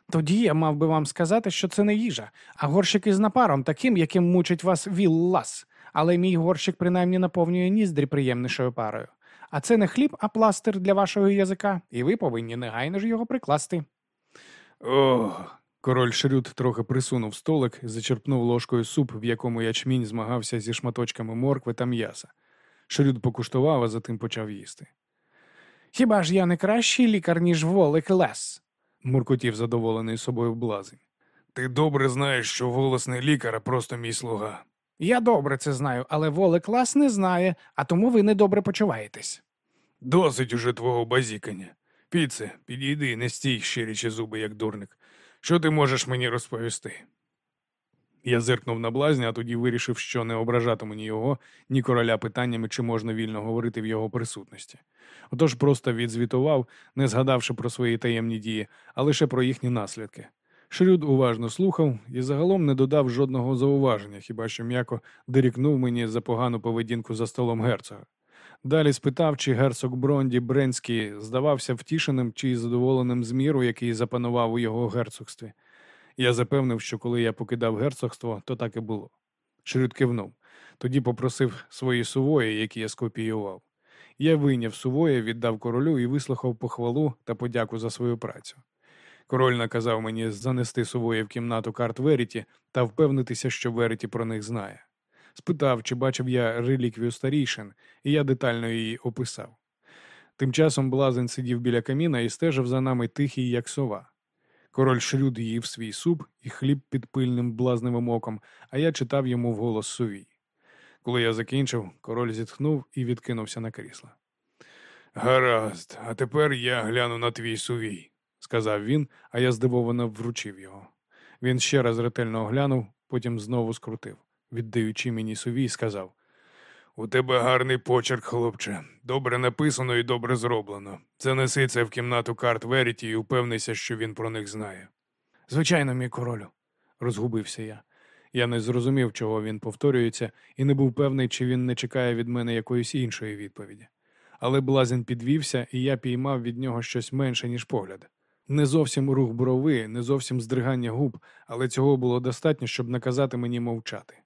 Тоді я мав би вам сказати, що це не їжа, а горщик із напаром, таким, яким мучить вас Віллас. Але мій горщик принаймні наповнює ніздрі приємнішою парою. А це не хліб, а пластир для вашого язика, і ви повинні негайно ж його прикласти. Ох. Король Шрюд трохи присунув столик, зачерпнув ложкою суп, в якому ячмінь змагався зі шматочками моркви та м'яса. Шрюд покуштував, а затим почав їсти. Хіба ж я не кращий лікар, ніж Волик Лес? Муркотів задоволений собою блазень. Ти добре знаєш, що голос не лікар, а просто мій слуга. Я добре це знаю, але Волик Лес не знає, а тому ви недобре почуваєтесь. Досить уже твого базікання. Піце, підійди, не стій, щирячи зуби, як дурник. Що ти можеш мені розповісти? Я зиркнув на блазня, а тоді вирішив, що не ображатиму ні його, ні короля питаннями, чи можна вільно говорити в його присутності. Отож просто відзвітував, не згадавши про свої таємні дії, а лише про їхні наслідки. Шрюд уважно слухав і загалом не додав жодного зауваження, хіба що м'яко дирікнув мені за погану поведінку за столом герцога. Далі спитав, чи герцог Бронді Бренський здавався втішеним чи задоволеним з міру, який запанував у його герцогстві. Я запевнив, що коли я покидав герцогство, то так і було. Шрюд кивнув. Тоді попросив свої сувої, які я скопіював. Я вийняв сувої, віддав королю і вислухав похвалу та подяку за свою працю. Король наказав мені занести сувої в кімнату карт Веріті та впевнитися, що Веріті про них знає. Спитав, чи бачив я реліквію старішин, і я детально її описав. Тим часом блазень сидів біля каміна і стежив за нами тихий, як сова. Король Шрюд їв свій суп і хліб під пильним блазневим оком, а я читав йому вголос сувій. Коли я закінчив, король зітхнув і відкинувся на крісло. Гаразд, а тепер я гляну на твій сувій, сказав він, а я здивовано вручив його. Він ще раз ретельно оглянув, потім знову скрутив. Віддаючи мені сувій, сказав У тебе гарний почерк, хлопче. Добре написано і добре зроблено. Занеси це в кімнату карт Веріті і упевнися, що він про них знає. Звичайно, мій королю, розгубився я. Я не зрозумів, чого він повторюється, і не був певний, чи він не чекає від мене якоїсь іншої відповіді. Але блазень підвівся, і я піймав від нього щось менше, ніж погляд. Не зовсім рух брови, не зовсім здригання губ, але цього було достатньо, щоб наказати мені мовчати.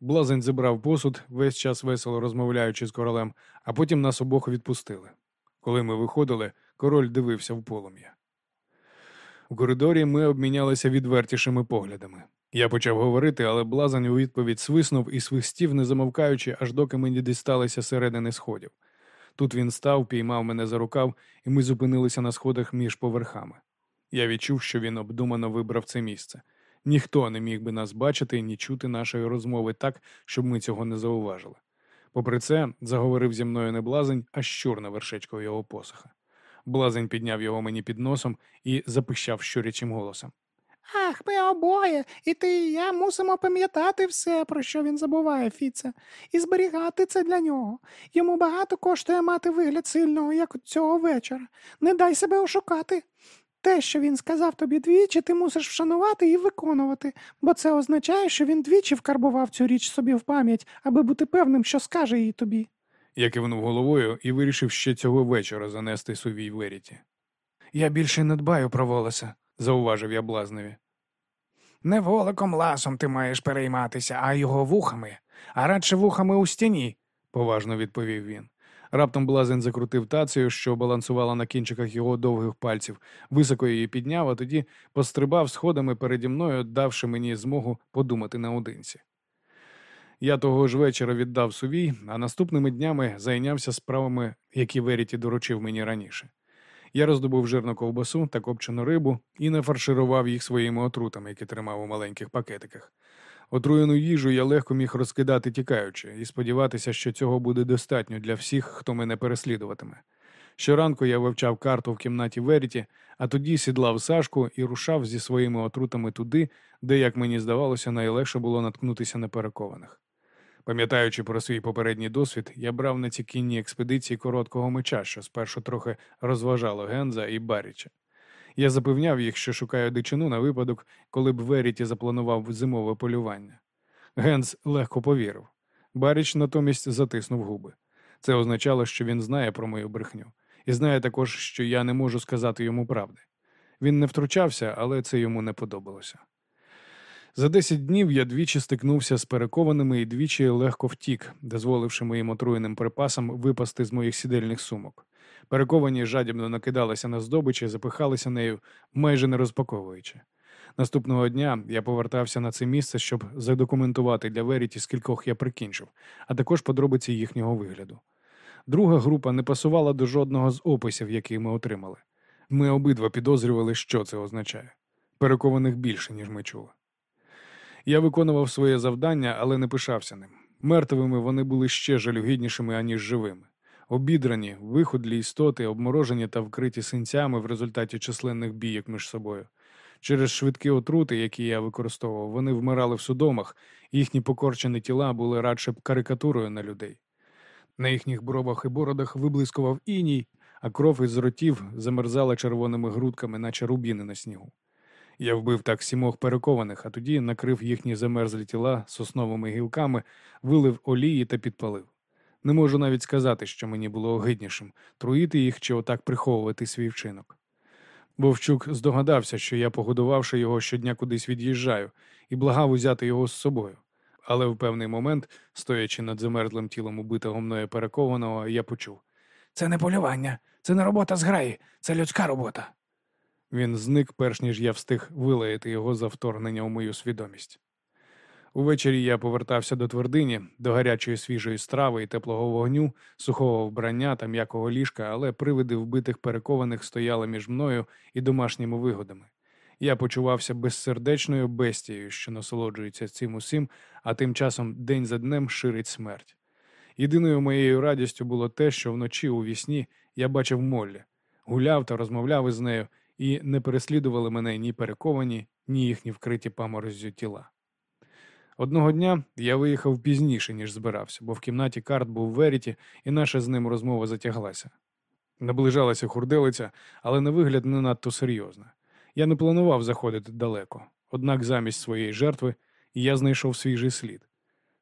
Блазень зібрав посуд, весь час весело розмовляючи з королем, а потім нас обох відпустили. Коли ми виходили, король дивився в полум'я. У коридорі ми обмінялися відвертішими поглядами. Я почав говорити, але блазень у відповідь свиснув і свистів, не замовкаючи, аж доки мені дісталися середини сходів. Тут він став, піймав мене за рукав, і ми зупинилися на сходах між поверхами. Я відчув, що він обдумано вибрав це місце. Ніхто не міг би нас бачити ні чути нашої розмови так, щоб ми цього не зауважили. Попри це, заговорив зі мною не блазень, а щур на вершечку його посоха. Блазень підняв його мені під носом і запищав щурячим голосом. Ах, ми обоє, і ти і я мусимо пам'ятати все, про що він забуває, Фіце, і зберігати це для нього. Йому багато коштує мати вигляд сильного, як цього вечора. Не дай себе ошукати. Те, що він сказав тобі двічі, ти мусиш вшанувати і виконувати, бо це означає, що він двічі вкарбував цю річ собі в пам'ять, аби бути певним, що скаже їй тобі. Я кивнув головою і вирішив ще цього вечора занести сувій Веріті. Я більше не дбаю про волоса, зауважив я блазневі. Не воликом ласом ти маєш перейматися, а його вухами, а радше вухами у стіні, поважно відповів він. Раптом блазень закрутив тацію, що балансувала на кінчиках його довгих пальців, високо її підняв, а тоді пострибав сходами переді мною, давши мені змогу подумати наодинці. Я того ж вечора віддав сувій, а наступними днями зайнявся справами, які Веріті доручив мені раніше. Я роздобув жирну ковбасу та копчену рибу і нафарширував їх своїми отрутами, які тримав у маленьких пакетиках. Отруєну їжу я легко міг розкидати тікаючи, і сподіватися, що цього буде достатньо для всіх, хто мене переслідуватиме. Щоранку я вивчав карту в кімнаті Веріті, а тоді сідлав Сашку і рушав зі своїми отрутами туди, де, як мені здавалося, найлегше було наткнутися на перекованих. Пам'ятаючи про свій попередній досвід, я брав на ці кінні експедиції короткого меча, що спершу трохи розважало Генза і Баріча. Я запевняв їх, що шукаю дичину на випадок, коли б Веріті запланував зимове полювання. Генс легко повірив. Баріч натомість затиснув губи. Це означало, що він знає про мою брехню, і знає також, що я не можу сказати йому правди. Він не втручався, але це йому не подобалося. За десять днів я двічі стикнувся з перекованими і двічі легко втік, дозволивши моїм отруєним припасам випасти з моїх сідельних сумок. Перековані жадібно накидалися на здобич і запихалися нею, майже не розпаковуючи. Наступного дня я повертався на це місце, щоб задокументувати для Веріті, скількох я прикінчив, а також подробиці їхнього вигляду. Друга група не пасувала до жодного з описів, які ми отримали. Ми обидва підозрювали, що це означає. Перекованих більше, ніж ми чули. Я виконував своє завдання, але не пишався ним. Мертвими вони були ще жалюгіднішими, аніж живими. Обідрані, виходлі істоти, обморожені та вкриті синцями в результаті численних бійок між собою. Через швидкі отрути, які я використовував, вони вмирали в судомах, їхні покорчені тіла були радше карикатурою на людей. На їхніх бровах і бородах виблискував іній, а кров із ротів замерзала червоними грудками, наче рубіни на снігу. Я вбив так сімох перекованих, а тоді накрив їхні замерзлі тіла сосновими гілками, вилив олії та підпалив. Не можу навіть сказати, що мені було огиднішим труїти їх чи отак приховувати свій вчинок. Вовчук здогадався, що я, погодувавши його, щодня кудись від'їжджаю, і благав узяти його з собою. Але в певний момент, стоячи над замерзлим тілом убитого мною перекованого, я почув Це не полювання, це не робота зграї, це людська робота. Він зник, перш ніж я встиг вилаяти його за вторгнення у мою свідомість. Увечері я повертався до твердині, до гарячої свіжої страви і теплого вогню, сухого вбрання та м'якого ліжка, але привиди вбитих перекованих стояли між мною і домашніми вигодами. Я почувався безсердечною бестією, що насолоджується цим усім, а тим часом день за днем ширить смерть. Єдиною моєю радістю було те, що вночі у вісні я бачив Моллі, гуляв та розмовляв із нею, і не переслідували мене ні перековані, ні їхні вкриті памороззю тіла. Одного дня я виїхав пізніше, ніж збирався, бо в кімнаті карт був Веріті, і наша з ним розмова затяглася. Наближалася хурделиця, але на вигляд не надто серйозна. Я не планував заходити далеко, однак замість своєї жертви я знайшов свіжий слід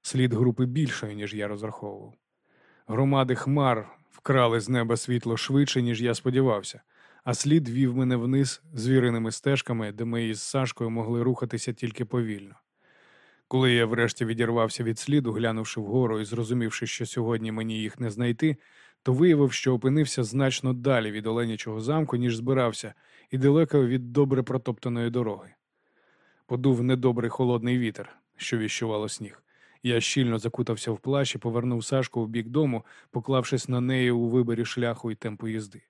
слід групи більшої, ніж я розраховував. Громади хмар вкрали з неба світло швидше, ніж я сподівався, а слід вів мене вниз звіреними стежками, де ми із Сашкою могли рухатися тільки повільно. Коли я врешті відірвався від сліду, глянувши вгору і зрозумівши, що сьогодні мені їх не знайти, то виявив, що опинився значно далі від Оленячого замку, ніж збирався, і далеко від добре протоптаної дороги. Подув недобрий холодний вітер, що віщувало сніг. Я щільно закутався в плащ і повернув Сашку в бік дому, поклавшись на неї у виборі шляху і темпу їзди.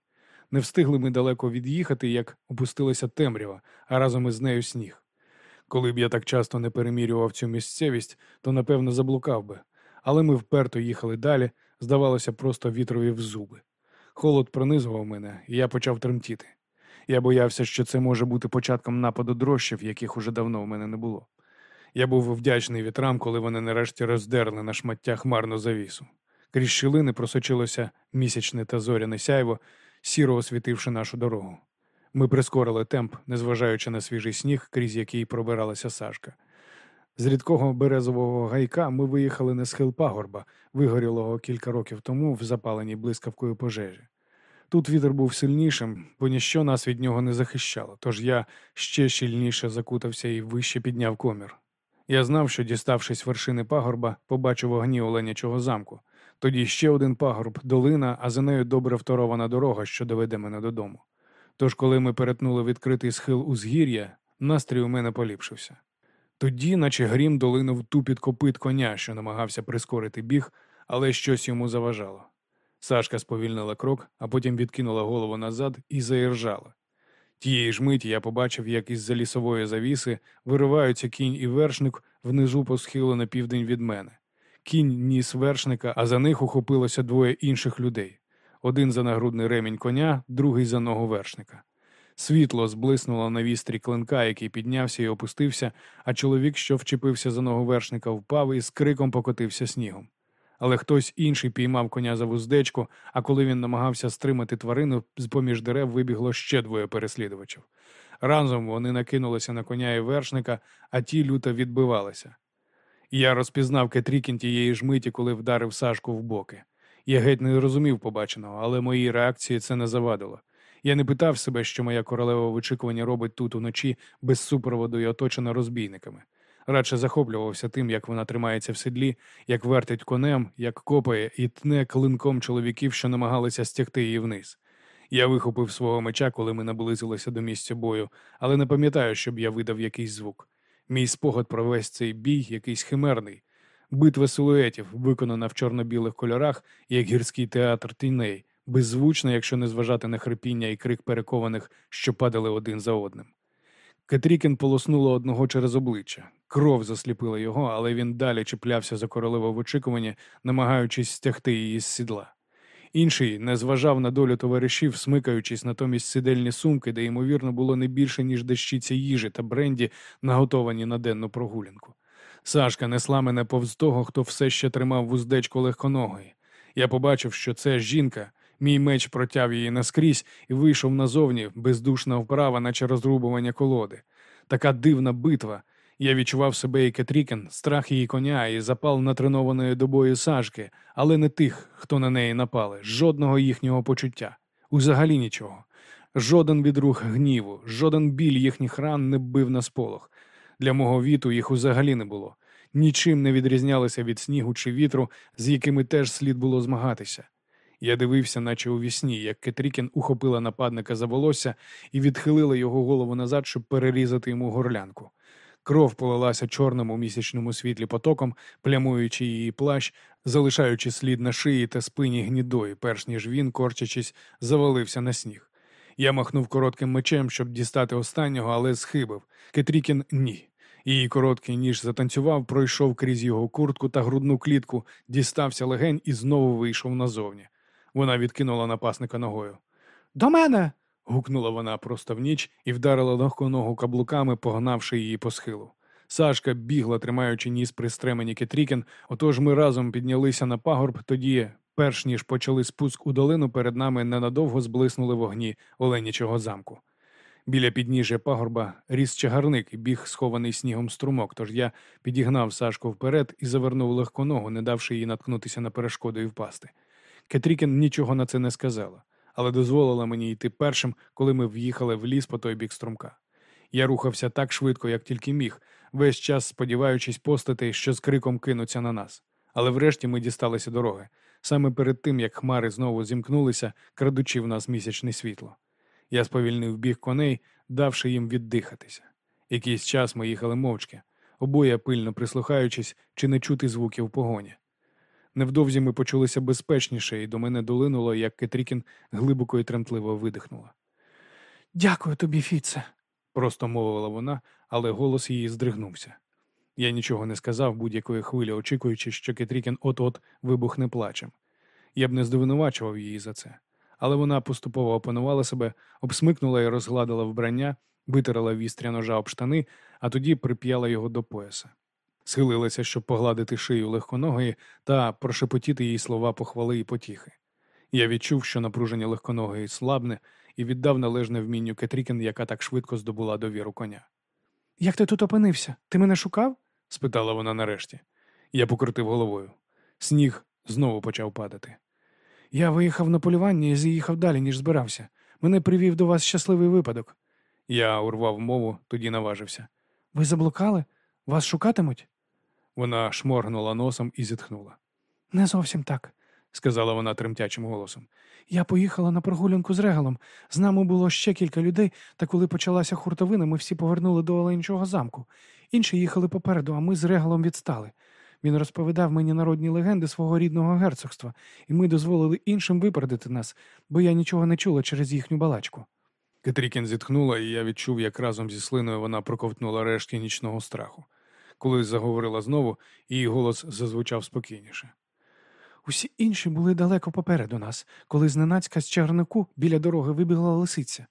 Не встигли ми далеко від'їхати, як опустилася темрява, а разом із нею сніг. Коли б я так часто не перемірював цю місцевість, то напевно заблукав би, але ми вперто їхали далі, здавалося, просто вітрові в зуби. Холод пронизував мене, і я почав тремтіти. Я боявся, що це може бути початком нападу дрощів, яких уже давно в мене не було. Я був вдячний вітрам, коли вони нарешті роздерли на шмаття хмарну завісу. Крізь щілини просочилося місячне та зоряне сяйво, сіро освітивши нашу дорогу. Ми прискорили темп, незважаючи на свіжий сніг, крізь який пробиралася Сашка. З рідкого березового гайка ми виїхали на схил пагорба, вигорілого кілька років тому в запаленій блискавкою пожежі. Тут вітер був сильнішим, бо ніщо нас від нього не захищало, тож я ще щільніше закутався і вище підняв комір. Я знав, що, діставшись вершини пагорба, побачу вогні Оленячого замку. Тоді ще один пагорб, долина, а за нею добре вторована дорога, що доведе мене додому. Тож, коли ми перетнули відкритий схил узгір'я, настрій у мене поліпшився. Тоді, наче грім, долинув тупіт копит коня, що намагався прискорити біг, але щось йому заважало. Сашка сповільнила крок, а потім відкинула голову назад і заіржала. Тієї ж миті я побачив, як із за лісової завіси вириваються кінь і вершник внизу по схилу на південь від мене. Кінь ніс вершника, а за них ухопилося двоє інших людей один за нагрудний ремінь коня, другий за ногу вершника. Світло зблиснуло на вістрі клинка, який піднявся і опустився, а чоловік, що вчепився за ногу вершника, впав і з криком покотився снігом. Але хтось інший піймав коня за вуздечку, а коли він намагався стримати тварину, з поміж дерев вибігло ще двоє переслідувачів. Разом вони накинулися на коня і вершника, а ті люто відбивалися. Я розпізнав Кетрікін тієї ж миті, коли вдарив Сашку в боки. Я геть не розумів побаченого, але моїй реакції це не завадило. Я не питав себе, що моя королева вичікування робить тут уночі без супроводу і оточена розбійниками. Радше захоплювався тим, як вона тримається в седлі, як вертить конем, як копає і тне клинком чоловіків, що намагалися стягти її вниз. Я вихопив свого меча, коли ми наблизилися до місця бою, але не пам'ятаю, щоб я видав якийсь звук. Мій спогад про весь цей бій якийсь химерний. Битва силуетів, виконана в чорно-білих кольорах, як гірський театр тіней, беззвучна, якщо не зважати на хрипіння і крик перекованих, що падали один за одним. Кетрікін полоснуло одного через обличчя. Кров засліпила його, але він далі чіплявся за королеву в очікуванні, намагаючись стягти її з сідла. Інший не зважав на долю товаришів, смикаючись натомість сидельні сумки, де, ймовірно, було не більше, ніж дещиця їжі та бренді, наготовані на денну прогулянку. Сашка несла мене повз того, хто все ще тримав вуздечку легконогої. Я побачив, що це жінка. Мій меч протяв її наскрізь і вийшов назовні, бездушна вправа, наче розрубування колоди. Така дивна битва. Я відчував себе і Кетрікен, страх її коня і запал натренованої до бою Сашки, але не тих, хто на неї напали, жодного їхнього почуття. Узагалі нічого. Жоден відрух гніву, жоден біль їхніх ран не бив на сполох. Для мого віту їх узагалі не було. Нічим не відрізнялися від снігу чи вітру, з якими теж слід було змагатися. Я дивився, наче у вісні, як Кетрікін ухопила нападника за волосся і відхилила його голову назад, щоб перерізати йому горлянку. Кров полилася чорним у місячному світлі потоком, плямуючи її плащ, залишаючи слід на шиї та спині гнідої, перш ніж він, корчачись, завалився на сніг. Я махнув коротким мечем, щоб дістати останнього, але схибив. Кетрікін ні. Її короткий ніж затанцював, пройшов крізь його куртку та грудну клітку, дістався легень і знову вийшов назовні. Вона відкинула напасника ногою. До мене. Гукнула вона просто в ніч і вдарила легку ногу каблуками, погнавши її по схилу. Сашка бігла, тримаючи ніс при стремені Кетрікін, отож ми разом піднялися на пагорб, тоді, перш ніж почали спуск у долину, перед нами ненадовго зблиснули вогні Оленячого замку. Біля підніжжя пагорба ріс чагарник і біг схований снігом струмок, тож я підігнав Сашку вперед і завернув легку ногу, не давши їй наткнутися на перешкоду і впасти. Кетрікін нічого на це не сказала, але дозволила мені йти першим, коли ми в'їхали в ліс по той бік струмка. Я рухався так швидко, як тільки міг, весь час сподіваючись постати, що з криком кинуться на нас. Але врешті ми дісталися дороги, саме перед тим, як хмари знову зімкнулися, крадучи в нас місячне світло. Я сповільнив біг коней, давши їм віддихатися. Якийсь час ми їхали мовчки, обоє пильно прислухаючись, чи не чути звуків погоні. Невдовзі ми почулися безпечніше, і до мене долинуло, як Кетрікін глибоко і тремтливо видихнула. Дякую тобі, Фіце. Просто мовила вона, але голос її здригнувся. Я нічого не сказав будь-якої хвилі, очікуючи, що Кетрікін от-от вибухне плачем. Я б не здовинувачував її за це. Але вона поступово опанувала себе, обсмикнула і розгладила вбрання, витерла вістря ножа об штани, а тоді прип'яла його до пояса. Схилилася, щоб погладити шию легконогої та прошепотіти їй слова похвали і потіхи. Я відчув, що напруження легконогої слабне, і віддав належне вмінню Кетрікін, яка так швидко здобула довіру коня. Як ти тут опинився? Ти мене шукав? спитала вона нарешті. Я покрутив головою. Сніг знову почав падати. Я виїхав на полювання і з'їхав далі, ніж збирався. Мене привів до вас щасливий випадок. Я урвав мову, тоді наважився. Ви заблукали? Вас шукатимуть? Вона шморгнула носом і зітхнула. Не зовсім так, сказала вона тремтячим голосом. Я поїхала на прогулянку з регалом. З нами було ще кілька людей, та коли почалася хуртовина, ми всі повернули до Оленчого замку. Інші їхали попереду, а ми з регалом відстали. Він розповідав мені народні легенди свого рідного герцогства, і ми дозволили іншим випередити нас, бо я нічого не чула через їхню балачку. Кетрікін зітхнула, і я відчув, як разом зі слиною вона проковтнула рештки нічного страху. Коли заговорила знову, її голос зазвучав спокійніше. Усі інші були далеко попереду нас, коли зненацька з чарнику біля дороги вибігла лисиця.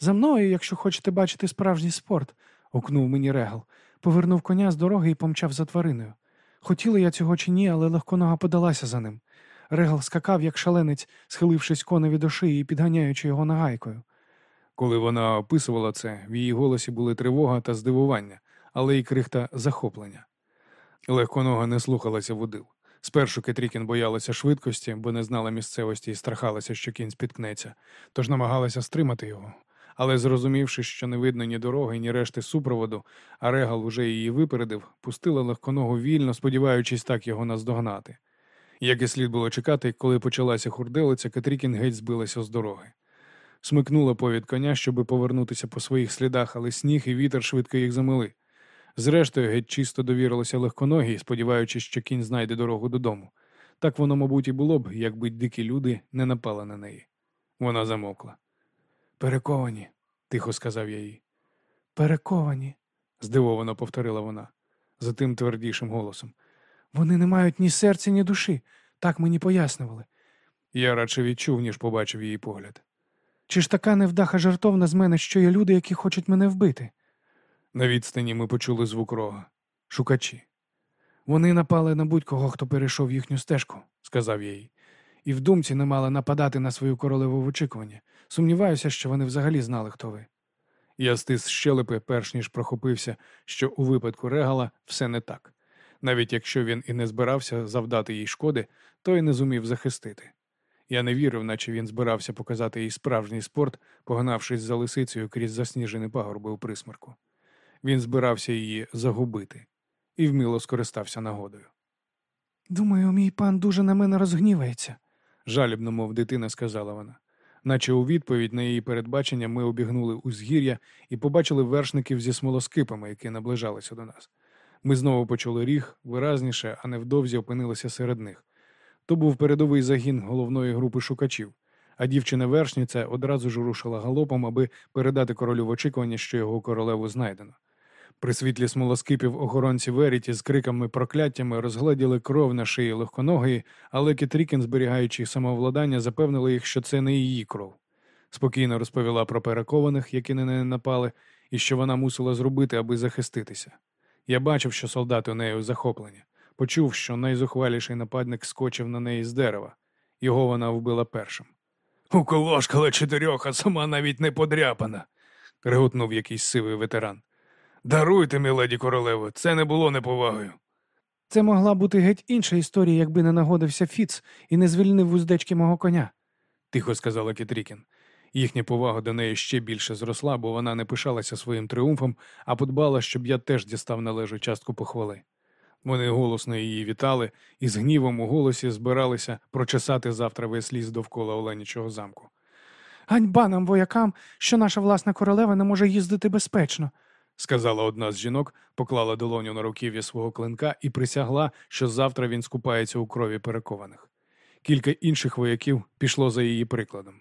За мною, якщо хочете бачити справжній спорт, окнув мені регал, повернув коня з дороги і помчав за твариною. Хотіла я цього чи ні, але легконога подалася за ним. Регал скакав, як шаленець, схилившись коневі до шиї і підганяючи його нагайкою. Коли вона описувала це, в її голосі були тривога та здивування, але й крихта захоплення. Легконога не слухалася водил. Спершу Кетрікін боялася швидкості, бо не знала місцевості і страхалася, що кінь спіткнеться, тож намагалася стримати його. Але зрозумівши, що не видно ні дороги, ні решти супроводу, а регал уже її випередив, пустила легконогу вільно, сподіваючись так його наздогнати. Як і слід було чекати, коли почалася хурделиця, Кетрікін геть збилася з дороги. Смикнула повід коня, щоби повернутися по своїх слідах, але сніг і вітер швидко їх замили. Зрештою, геть чисто довірилося легконогій, сподіваючись, що кінь знайде дорогу додому. Так воно, мабуть, і було б, якби дикі люди не напали на неї. Вона замовкла. Перековані, тихо сказав я їй. Перековані. здивовано повторила вона, за тим твердішим голосом. Вони не мають ні серця, ні душі. Так мені пояснювали. Я радше відчув, ніж побачив її погляд. Чи ж така невдаха жартовна з мене, що є люди, які хочуть мене вбити? На відстані ми почули звук рога. Шукачі, Вони напали на будь-кого, хто перейшов їхню стежку, сказав я їй. і в думці не мали нападати на свою королеву в очікуванні. Сумніваюся, що вони взагалі знали, хто ви. Я стис щелепи, перш ніж прохопився, що у випадку регала все не так. Навіть якщо він і не збирався завдати їй шкоди, то й не зумів захистити. Я не вірив, наче він збирався показати їй справжній спорт, погнавшись за лисицею крізь засніжені пагорби у присмерку. Він збирався її загубити і вміло скористався нагодою. Думаю, мій пан дуже на мене розгнівається. Жалібно, мов дитина, сказала вона. Наче у відповідь на її передбачення ми обігнули узгір'я і побачили вершників зі смолоскипами, які наближалися до нас. Ми знову почули ріг виразніше, а невдовзі опинилися серед них. То був передовий загін головної групи шукачів, а дівчина-вершниця одразу ж рушила галопом, аби передати королю в очікування, що його королеву знайдено. При світлі смолоскипів охоронці Веріті з криками прокляттями розгледіли кров на шиї легконогої, але Кітрікін, зберігаючи самовладання, запевнили їх, що це не її кров. Спокійно розповіла про перекованих, які на неї напали, і що вона мусила зробити, аби захиститися. Я бачив, що солдати у нею захоплені. Почув, що найзухваліший нападник скочив на неї з дерева. Його вона вбила першим. Уколошкала чотирьох, а сама навіть не подряпана, реготнув якийсь сивий ветеран. Даруйте, міледі королево, це не було неповагою. Це могла бути геть інша історія, якби не нагодився Фіц і не звільнив вуздечки мого коня. тихо сказала Кітрікін. Їхня повага до неї ще більше зросла, бо вона не пишалася своїм тріумфом, а подбала, щоб я теж дістав належу частку похвали. Вони голосно її вітали і з гнівом у голосі збиралися прочесати завтра весь ліс довкола Оленічого замку. Ганьба нам, воякам, що наша власна королева не може їздити безпечно. Сказала одна з жінок, поклала долоню на руків'я свого клинка і присягла, що завтра він скупається у крові перекованих. Кілька інших вояків пішло за її прикладом.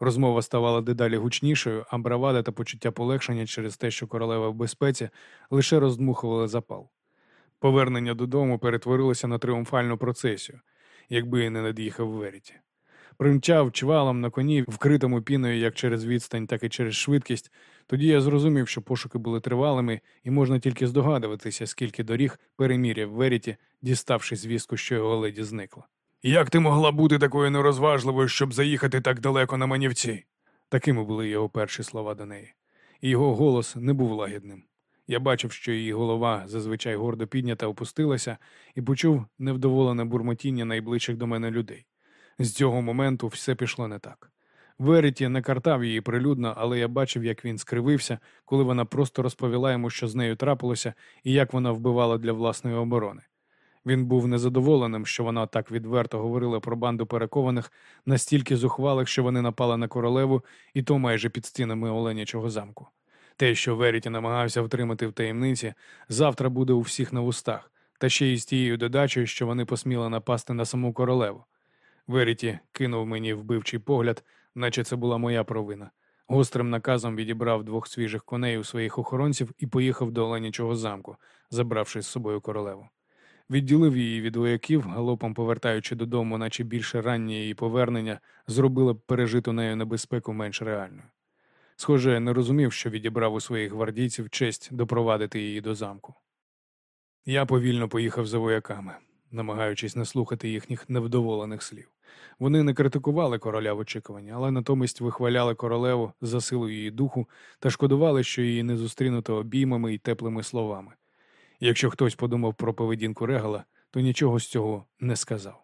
Розмова ставала дедалі гучнішою, а бравада та почуття полегшення через те, що королева в безпеці, лише роздмухували запал. Повернення додому перетворилося на тріумфальну процесію, якби не над'їхав Веріті. Примчав чвалом на коні, вкритому піною як через відстань, так і через швидкість. Тоді я зрозумів, що пошуки були тривалими, і можна тільки здогадуватися, скільки доріг переміряв Веріті, діставши звістку, що його леді зникла. Як ти могла бути такою нерозважливою, щоб заїхати так далеко на манівці? Такими були його перші слова до неї. І його голос не був лагідним. Я бачив, що її голова зазвичай гордо піднята опустилася, і почув невдоволене бурмотіння найближчих до мене людей. З цього моменту все пішло не так. Веріті не картав її прилюдно, але я бачив, як він скривився, коли вона просто розповіла йому, що з нею трапилося, і як вона вбивала для власної оборони. Він був незадоволеним, що вона так відверто говорила про банду перекованих, настільки зухвалих, що вони напали на королеву, і то майже під стінами Оленячого замку. Те, що Веріті намагався втримати в таємниці, завтра буде у всіх на вустах, та ще й з тією додачею, що вони посміли напасти на саму королеву. Веріті кинув мені вбивчий погляд, наче це була моя провина. Гострим наказом відібрав двох свіжих коней у своїх охоронців і поїхав до Оленячого замку, забравши з собою королеву. Відділив її від вояків, галопом повертаючи додому, наче більше раннє її повернення, зробило б пережиту нею небезпеку менш реальною. Схоже, не розумів, що відібрав у своїх гвардійців честь допровадити її до замку. Я повільно поїхав за вояками, намагаючись не слухати їхніх невдоволених слів. Вони не критикували короля в очікуванні, але натомість вихваляли королеву за силу її духу та шкодували, що її не зустрінуто обіймами і теплими словами. Якщо хтось подумав про поведінку регала, то нічого з цього не сказав.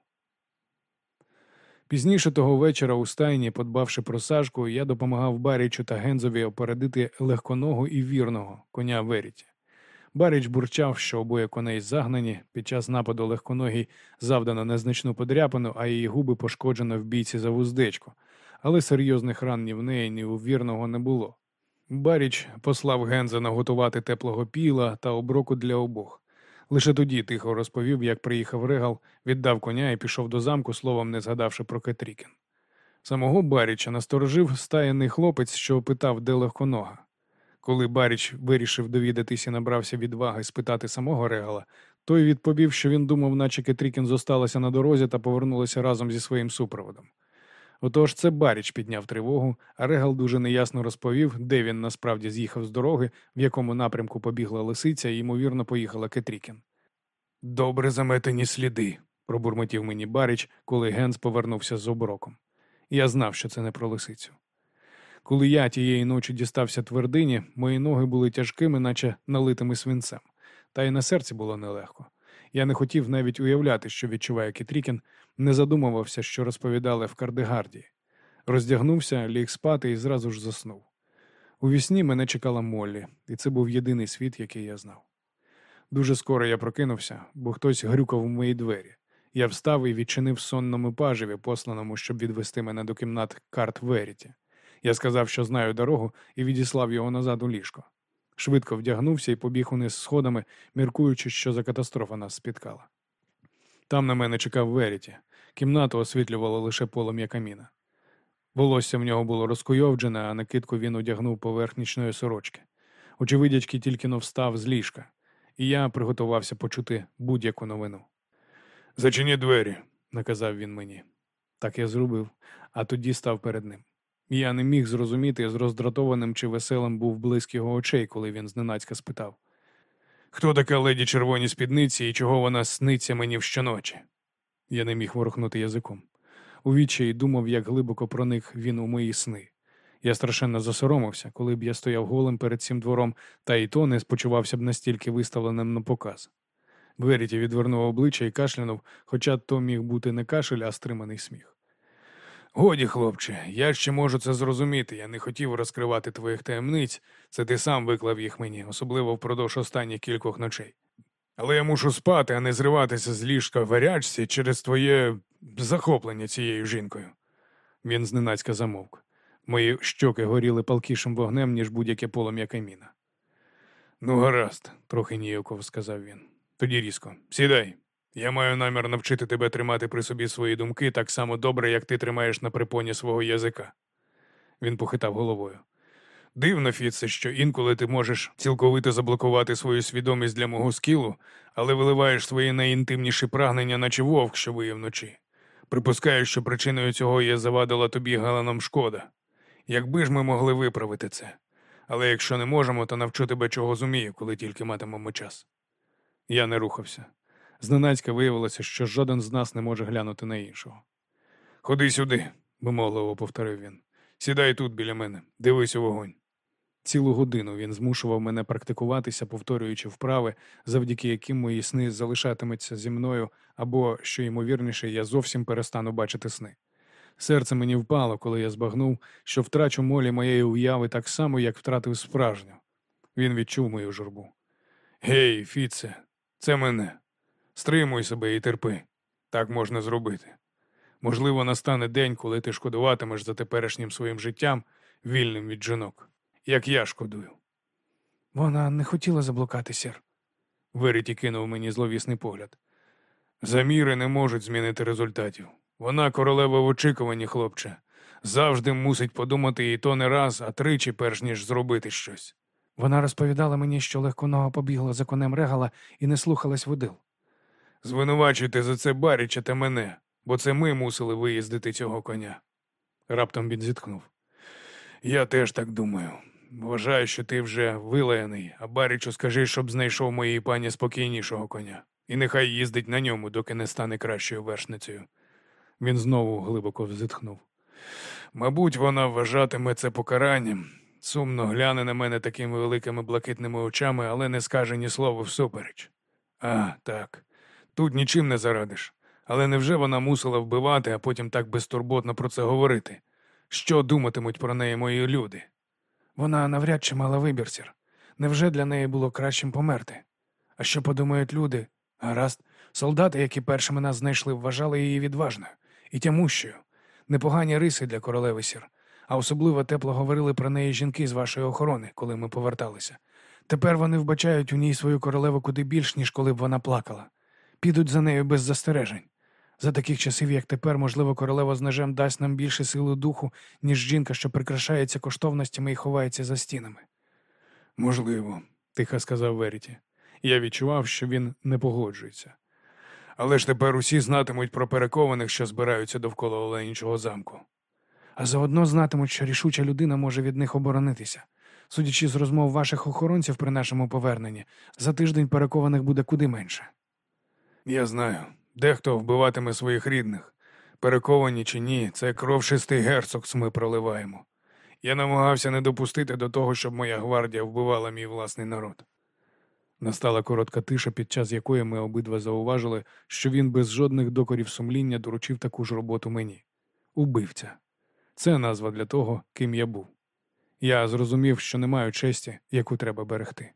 Пізніше того вечора у стайні, подбавши про Сашку, я допомагав Барічу та Гензові опередити легконого і вірного коня Веріті. Баріч бурчав, що обоє коней загнані, під час нападу легконогій завдано незначну подряпину, а її губи пошкоджено в бійці за вуздечку, але серйозних ран ні в неї, ні у вірного не було. Баріч послав Генза наготувати теплого піла та оброку для обох. Лише тоді тихо розповів, як приїхав Регал, віддав коня і пішов до замку, словом не згадавши про Кетрікін. Самого Баріча насторожив стаєний хлопець, що питав, де легконога. Коли Баріч вирішив довідатись і набрався відваги спитати самого Регала, той відповів, що він думав, наче Кетрікін зосталася на дорозі та повернулася разом зі своїм супроводом. Отож це Баріч підняв тривогу, а Регал дуже неясно розповів, де він насправді з'їхав з дороги, в якому напрямку побігла лисиця і, ймовірно, поїхала Кетрікін. Добре заметені сліди, пробурмотів мені Баріч, коли Генс повернувся з оброком. Я знав, що це не про лисицю. Коли я тієї ночі дістався твердині, мої ноги були тяжкими, наче налитими свинцем, та й на серці було нелегко. Я не хотів навіть уявляти, що відчуває Кітрікін, не задумувався, що розповідали в Кардегардії. Роздягнувся, ліг спати і зразу ж заснув. У вісні мене чекала Моллі, і це був єдиний світ, який я знав. Дуже скоро я прокинувся, бо хтось грюкав у мої двері. Я встав і відчинив сонному пажеві, посланому, щоб відвести мене до кімнат карт Веріті. Я сказав, що знаю дорогу, і відіслав його назад у ліжко. Швидко вдягнувся і побіг униз сходами, міркуючи, що за катастрофа нас спіткала. Там на мене чекав Веріті. Кімнату освітлювало лише полум'я каміна. Волосся в нього було розкуйовджене, а накидку він одягнув поверх нічної сорочки. Очевидячки тільки но встав з ліжка, і я приготувався почути будь-яку новину. Зачині двері, наказав він мені. Так я зробив, а тоді став перед ним. Я не міг зрозуміти, з роздратованим чи веселим був блиск його очей, коли він зненацька спитав Хто така леді червоні спідниці і чого вона сниться мені щоночі? Я не міг ворухнути язиком. У відчаї думав, як глибоко проник він у мої сни. Я страшенно засоромився, коли б я стояв голим перед цим двором, та й то не спочувався б настільки виставленим на показ. Веріті відвернув обличчя і кашлянув, хоча то міг бути не кашель, а стриманий сміх. Годі, хлопче, я ще можу це зрозуміти. Я не хотів розкривати твоїх таємниць, це ти сам виклав їх мені, особливо впродовж останніх кількох ночей. Але я мушу спати, а не зриватися з ліжка в гарячці через твоє захоплення цією жінкою. Він зненацька замовк. Мої щоки горіли палкішим вогнем, ніж будь-яке полум'я каміна. Ну, гаразд, трохи ніяково сказав він. Тоді різко. Сідай. Я маю намір навчити тебе тримати при собі свої думки так само добре, як ти тримаєш на припоні свого язика. Він похитав головою. Дивно, Фіце, що інколи ти можеш цілковито заблокувати свою свідомість для мого скілу, але виливаєш свої найінтимніші прагнення, наче вовк, що виє вночі. Припускаю, що причиною цього є завадила тобі Галаном шкода. Якби ж ми могли виправити це. Але якщо не можемо, то навчу тебе чого зумію, коли тільки матимемо час. Я не рухався. Зненацька виявилося, що жоден з нас не може глянути на іншого. Ходи сюди, вимогливо повторив він. Сідай тут біля мене, дивись у вогонь. Цілу годину він змушував мене практикуватися, повторюючи вправи, завдяки яким мої сни залишатимуться зі мною, або, що ймовірніше, я зовсім перестану бачити сни. Серце мені впало, коли я збагнув, що втрачу молі моєї уяви так само, як втратив справжню. Він відчув мою журбу. Гей, Фіце, це мене. Стримуй себе і терпи. Так можна зробити. Можливо, настане день, коли ти шкодуватимеш за теперішнім своїм життям, вільним від жінок, як я шкодую. Вона не хотіла заблукати, сір. Веріті кинув мені зловісний погляд. Заміри не можуть змінити результатів. Вона королева в очікуванні, хлопче. Завжди мусить подумати і то не раз, а тричі, перш ніж зробити щось. Вона розповідала мені, що легконого побігла за конем регала і не слухалась водил. Звинувачуйте за це Баріча та мене, бо це ми мусили виїздити цього коня. Раптом він зітхнув. Я теж так думаю. Вважаю, що ти вже вилаяний, а Барічу скажи, щоб знайшов моїй пані спокійнішого коня, і нехай їздить на ньому, доки не стане кращою вершницею. Він знову глибоко зітхнув. Мабуть, вона вважатиме це покаранням. Сумно гляне на мене такими великими блакитними очами, але не скаже ні слова всупереч. А, так. Тут нічим не зарадиш. Але невже вона мусила вбивати, а потім так безтурботно про це говорити? Що думатимуть про неї мої люди? Вона навряд чи мала вибір, сір. Невже для неї було кращим померти? А що подумають люди? Гаразд, солдати, які першими нас знайшли, вважали її відважною і тямущою. Непогані риси для королеви сір, а особливо тепло говорили про неї жінки з вашої охорони, коли ми поверталися. Тепер вони вбачають у ній свою королеву куди більш, ніж коли б вона плакала. Підуть за нею без застережень. За таких часів, як тепер, можливо, королева з ножем дасть нам більше сили духу, ніж жінка, що прикрашається коштовностями і ховається за стінами. Можливо, тихо сказав Веріті. Я відчував, що він не погоджується. Але ж тепер усі знатимуть про перекованих, що збираються довкола Оленічого замку. А заодно знатимуть, що рішуча людина може від них оборонитися. Судячи з розмов ваших охоронців при нашому поверненні, за тиждень перекованих буде куди менше. Я знаю, дехто вбиватиме своїх рідних. Перековані чи ні, це кров шести герцогс ми проливаємо. Я намагався не допустити до того, щоб моя гвардія вбивала мій власний народ. Настала коротка тиша, під час якої ми обидва зауважили, що він без жодних докорів сумління доручив таку ж роботу мені. Убивця. Це назва для того, ким я був. Я зрозумів, що не маю честі, яку треба берегти.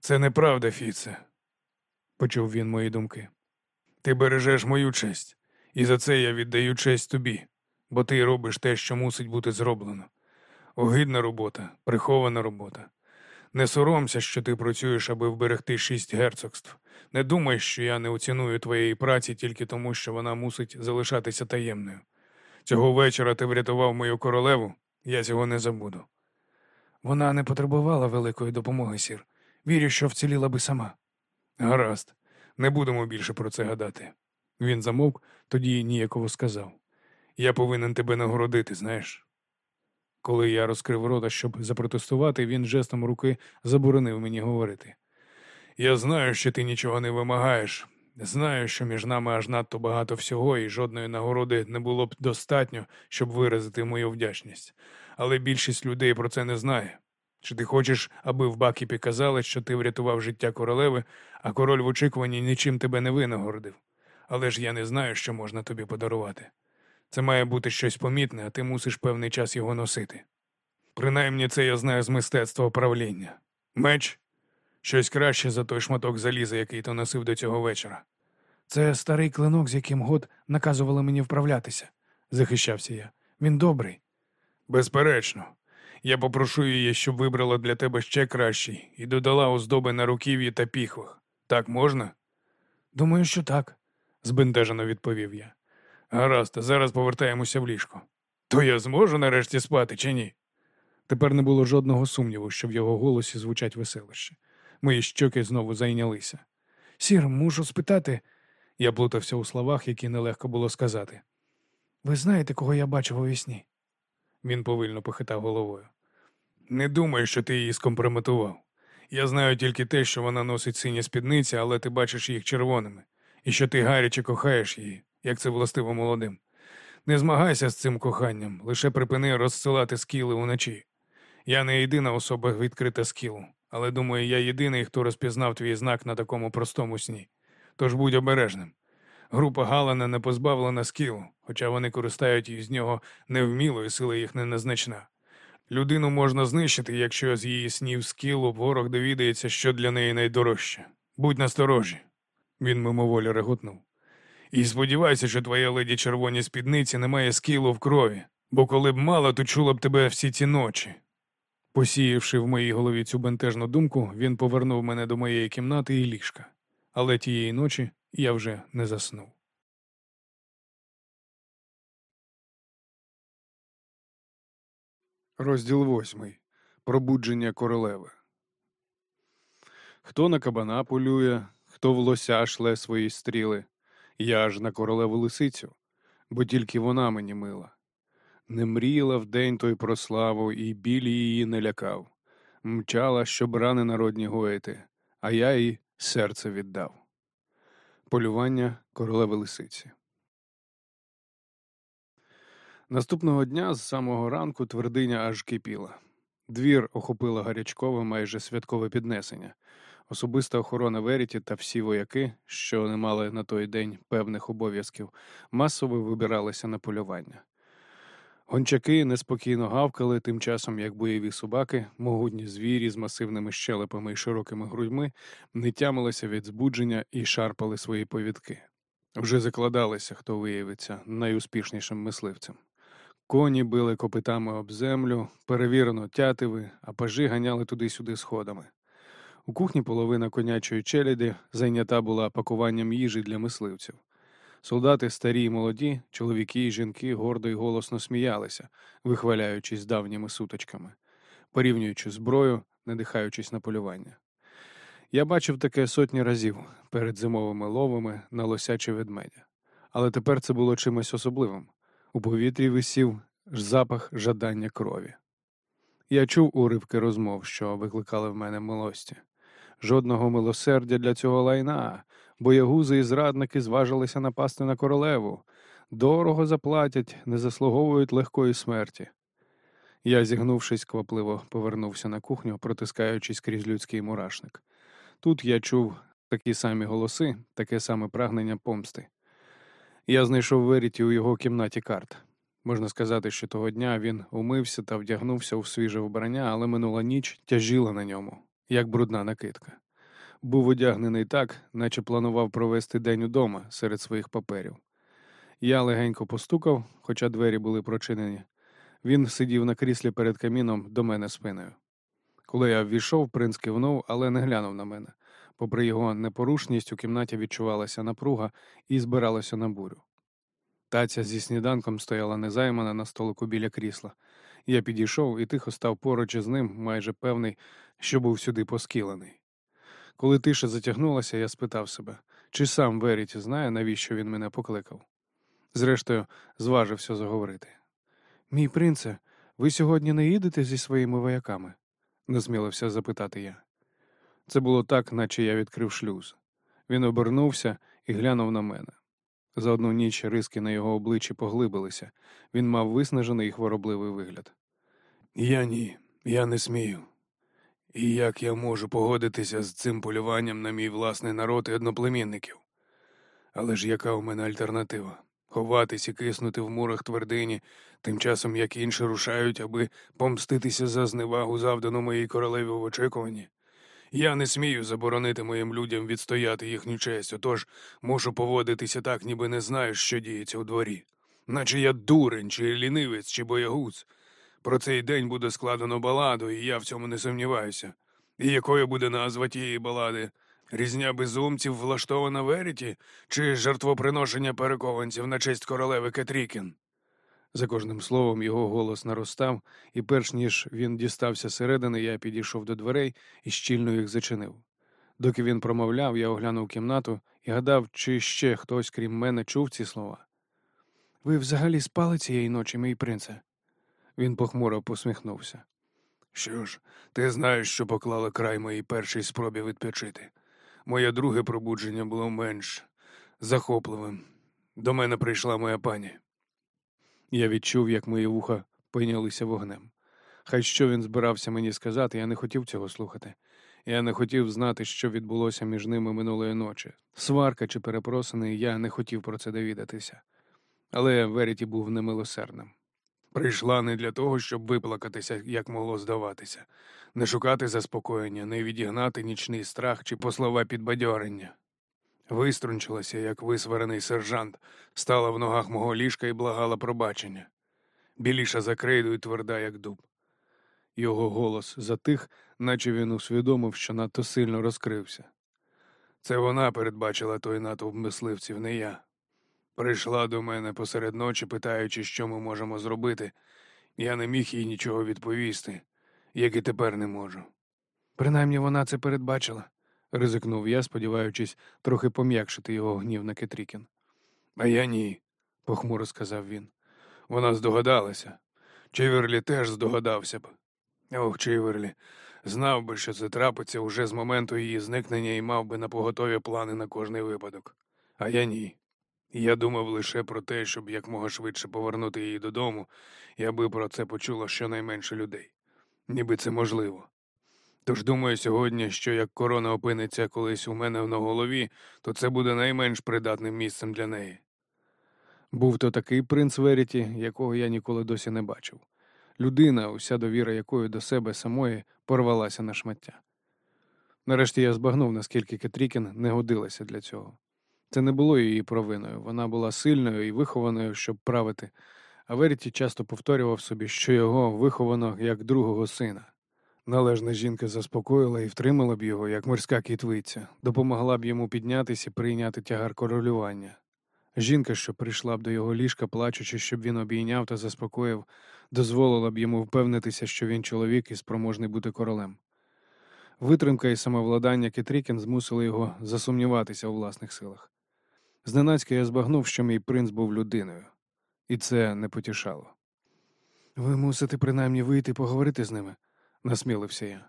Це неправда, Фіце, почув він мої думки. Ти бережеш мою честь, і за це я віддаю честь тобі, бо ти робиш те, що мусить бути зроблено. Огидна робота, прихована робота. Не соромся, що ти працюєш, аби вберегти шість герцогств. Не думай, що я не оціную твоєї праці тільки тому, що вона мусить залишатися таємною. Цього вечора ти врятував мою королеву, я цього не забуду. Вона не потребувала великої допомоги, сір. Вірю, що вціліла би сама. Гаразд, не будемо більше про це гадати. Він замовк, тоді ніяково сказав. Я повинен тебе нагородити, знаєш. Коли я розкрив рота, щоб запротестувати, він жестом руки заборонив мені говорити. Я знаю, що ти нічого не вимагаєш. Знаю, що між нами аж надто багато всього, і жодної нагороди не було б достатньо, щоб виразити мою вдячність. Але більшість людей про це не знає. Чи ти хочеш, аби в Бакіпі казали, що ти врятував життя королеви, а король в очікуванні нічим тебе не винагородив? Але ж я не знаю, що можна тобі подарувати. Це має бути щось помітне, а ти мусиш певний час його носити. Принаймні це я знаю з мистецтва управління. Меч щось краще за той шматок заліза, який ти носив до цього вечора. Це старий клинок, з яким год наказували мені вправлятися, захищався я. Він добрий. Безперечно. Я попрошу її, щоб вибрала для тебе ще кращий і додала оздоби на руків'ї та піхвах. Так можна? Думаю, що так. збентежено відповів я. Гаразд, зараз повертаємося в ліжко. То я зможу нарешті спати чи ні? Тепер не було жодного сумніву, що в його голосі звучать веселощі. Мої щоки знову зайнялися. Сір, мушу спитати. Я плутався у словах, які нелегко було сказати. Ви знаєте, кого я бачив у вісні? Він повільно похитав головою. Не думаю, що ти її скомпрометував. Я знаю тільки те, що вона носить сині спідниці, але ти бачиш їх червоними, і що ти гаряче кохаєш її, як це властиво молодим. Не змагайся з цим коханням, лише припини розсилати скіли уночі. Я не єдина особа відкрита скілу, але думаю, я єдиний, хто розпізнав твій знак на такому простому сні. Тож будь обережним. Група Галана не позбавлена скілу, хоча вони користають із нього невміло, і сила їх не незначна. Людину можна знищити, якщо з її снів скілу ворог довідається, що для неї найдорожче. Будь насторожі. Він мимоволі реготнув. І сподівайся, що твоя леді червоні спідниці не має скілу в крові, бо коли б мала, то чула б тебе всі ці ночі. Посіявши в моїй голові цю бентежну думку, він повернув мене до моєї кімнати і ліжка. Але тієї ночі я вже не заснув. Розділ восьмий. Пробудження королеви. Хто на кабана полює, хто в лося шле свої стріли. Я ж на королеву лисицю, бо тільки вона мені мила. Не мріяла в день той про славу, і білі її не лякав. Мчала, щоб рани народні гоїти, а я їй серце віддав. Полювання королеви лисиці. Наступного дня з самого ранку твердиня аж кипіла. Двір охопило гарячкове майже святкове піднесення. Особиста охорона Веріті та всі вояки, що не мали на той день певних обов'язків, масово вибиралися на полювання. Гончаки неспокійно гавкали, тим часом, як бойові собаки, могутні звірі з масивними щелепами і широкими грудьми, не тямилися від збудження і шарпали свої повідки. Вже закладалися, хто виявиться найуспішнішим мисливцем. Коні били копитами об землю, перевірено тятиви, а пажі ганяли туди-сюди сходами. У кухні половина конячої челяді зайнята була пакуванням їжі для мисливців. Солдати старі й молоді, чоловіки і жінки гордо й голосно сміялися, вихваляючись давніми суточками, порівнюючи зброю, надихаючись на полювання. Я бачив таке сотні разів перед зимовими ловами на лосяче ведмедя. Але тепер це було чимось особливим. У повітрі висів запах жадання крові. Я чув уривки розмов, що викликали в мене милості. Жодного милосердя для цього лайна, боягузи і зрадники зважилися напасти на королеву. Дорого заплатять, не заслуговують легкої смерті. Я, зігнувшись, квапливо повернувся на кухню, протискаючись крізь людський мурашник. Тут я чув такі самі голоси, таке саме прагнення помсти. Я знайшов Веріті у його кімнаті карт. Можна сказати, що того дня він умився та вдягнувся у свіже вбрання, але минула ніч тяжіла на ньому, як брудна накидка. Був одягнений так, наче планував провести день удома серед своїх паперів. Я легенько постукав, хоча двері були прочинені. Він сидів на кріслі перед каміном до мене спиною. Коли я ввійшов, принц кивнув, але не глянув на мене. Попри його непорушність, у кімнаті відчувалася напруга і збиралася на бурю. Таця зі сніданком стояла незаймана на столику біля крісла. Я підійшов і тихо став поруч із ним, майже певний, що був сюди поскілений. Коли тиша затягнулася, я спитав себе, чи сам Веріті знає, навіщо він мене покликав. Зрештою, зважився заговорити. Мій принце, ви сьогодні не їдете зі своїми вояками? насмілився запитати я. Це було так, наче я відкрив шлюз. Він обернувся і глянув на мене. За одну ніч риски на його обличчі поглибилися. Він мав виснажений і хворобливий вигляд. Я ні, я не смію. І як я можу погодитися з цим полюванням на мій власний народ і одноплемінників? Але ж яка у мене альтернатива? Ховатись і киснути в мурах твердині, тим часом як інші рушають, аби помститися за зневагу, завдану моїй королеві в очікуванні? Я не смію заборонити моїм людям відстояти їхню честь, отож мушу поводитися так, ніби не знаю, що діється у дворі. Наче я дурень, чи лінивець, чи боягуз. Про цей день буде складено баладу, і я в цьому не сумніваюся. І якою буде назва тієї балади? Різня безумців влаштована Веріті, чи жертвоприношення перекованців на честь королеви Кетрікін? За кожним словом його голос наростав, і перш ніж він дістався середини, я підійшов до дверей і щільно їх зачинив. Доки він промовляв, я оглянув кімнату і гадав, чи ще хтось, крім мене, чув ці слова. Ви взагалі спали цієї ночі, мій принце? Він похмуро посміхнувся. Що ж, ти знаєш, що поклало край моїй першій спробі відпочити. Моє друге пробудження було менш захопливим. До мене прийшла моя пані. Я відчув, як мої вуха пийнялися вогнем. Хай що він збирався мені сказати, я не хотів цього слухати. Я не хотів знати, що відбулося між ними минулої ночі. Сварка чи перепросини, я не хотів про це довідатися. Але Веріті був немилосердним. Прийшла не для того, щоб виплакатися, як могло здаватися, не шукати заспокоєння, не відігнати нічний страх чи послова підбадьорення. Виструнчилася, як висварений сержант, стала в ногах мого ліжка і благала пробачення. Біліша за крейду і тверда, як дуб. Його голос затих, наче він усвідомив, що надто сильно розкрився. Це вона передбачила той натовп мисливців, не я. Прийшла до мене посеред ночі, питаючи, що ми можемо зробити. Я не міг їй нічого відповісти, як і тепер не можу. Принаймні вона це передбачила, ризикнув я, сподіваючись трохи пом'якшити його гнів на Кетрікін. А я ні, похмуро сказав він. Вона здогадалася. Чиверлі теж здогадався б. Ох, Чиверлі, знав би, що це трапиться уже з моменту її зникнення і мав би на поготові плани на кожний випадок. А я ні. Я думав лише про те, щоб якмога швидше повернути її додому, і аби про це почуло щонайменше людей. Ніби це можливо. Тож думаю сьогодні, що як корона опиниться колись у мене на голові, то це буде найменш придатним місцем для неї. Був то такий принц Веріті, якого я ніколи досі не бачив. Людина, уся довіра якої до себе самої порвалася на шмаття. Нарешті я збагнув, наскільки Кетрікін не годилася для цього. Це не було її провиною. Вона була сильною і вихованою, щоб правити, а Веріті часто повторював собі, що його виховано як другого сина. Належна жінка заспокоїла і втримала б його, як морська кітвиця, допомогла б йому піднятися і прийняти тягар королювання. Жінка, що прийшла б до його ліжка, плачучи, щоб він обійняв та заспокоїв, дозволила б йому впевнитися, що він чоловік і спроможний бути королем. Витримка і самовладання Кетрікін змусили його засумніватися у власних силах. Зненацька я збагнув, що мій принц був людиною, і це не потішало. Ви мусите принаймні вийти і поговорити з ними, насмілився я.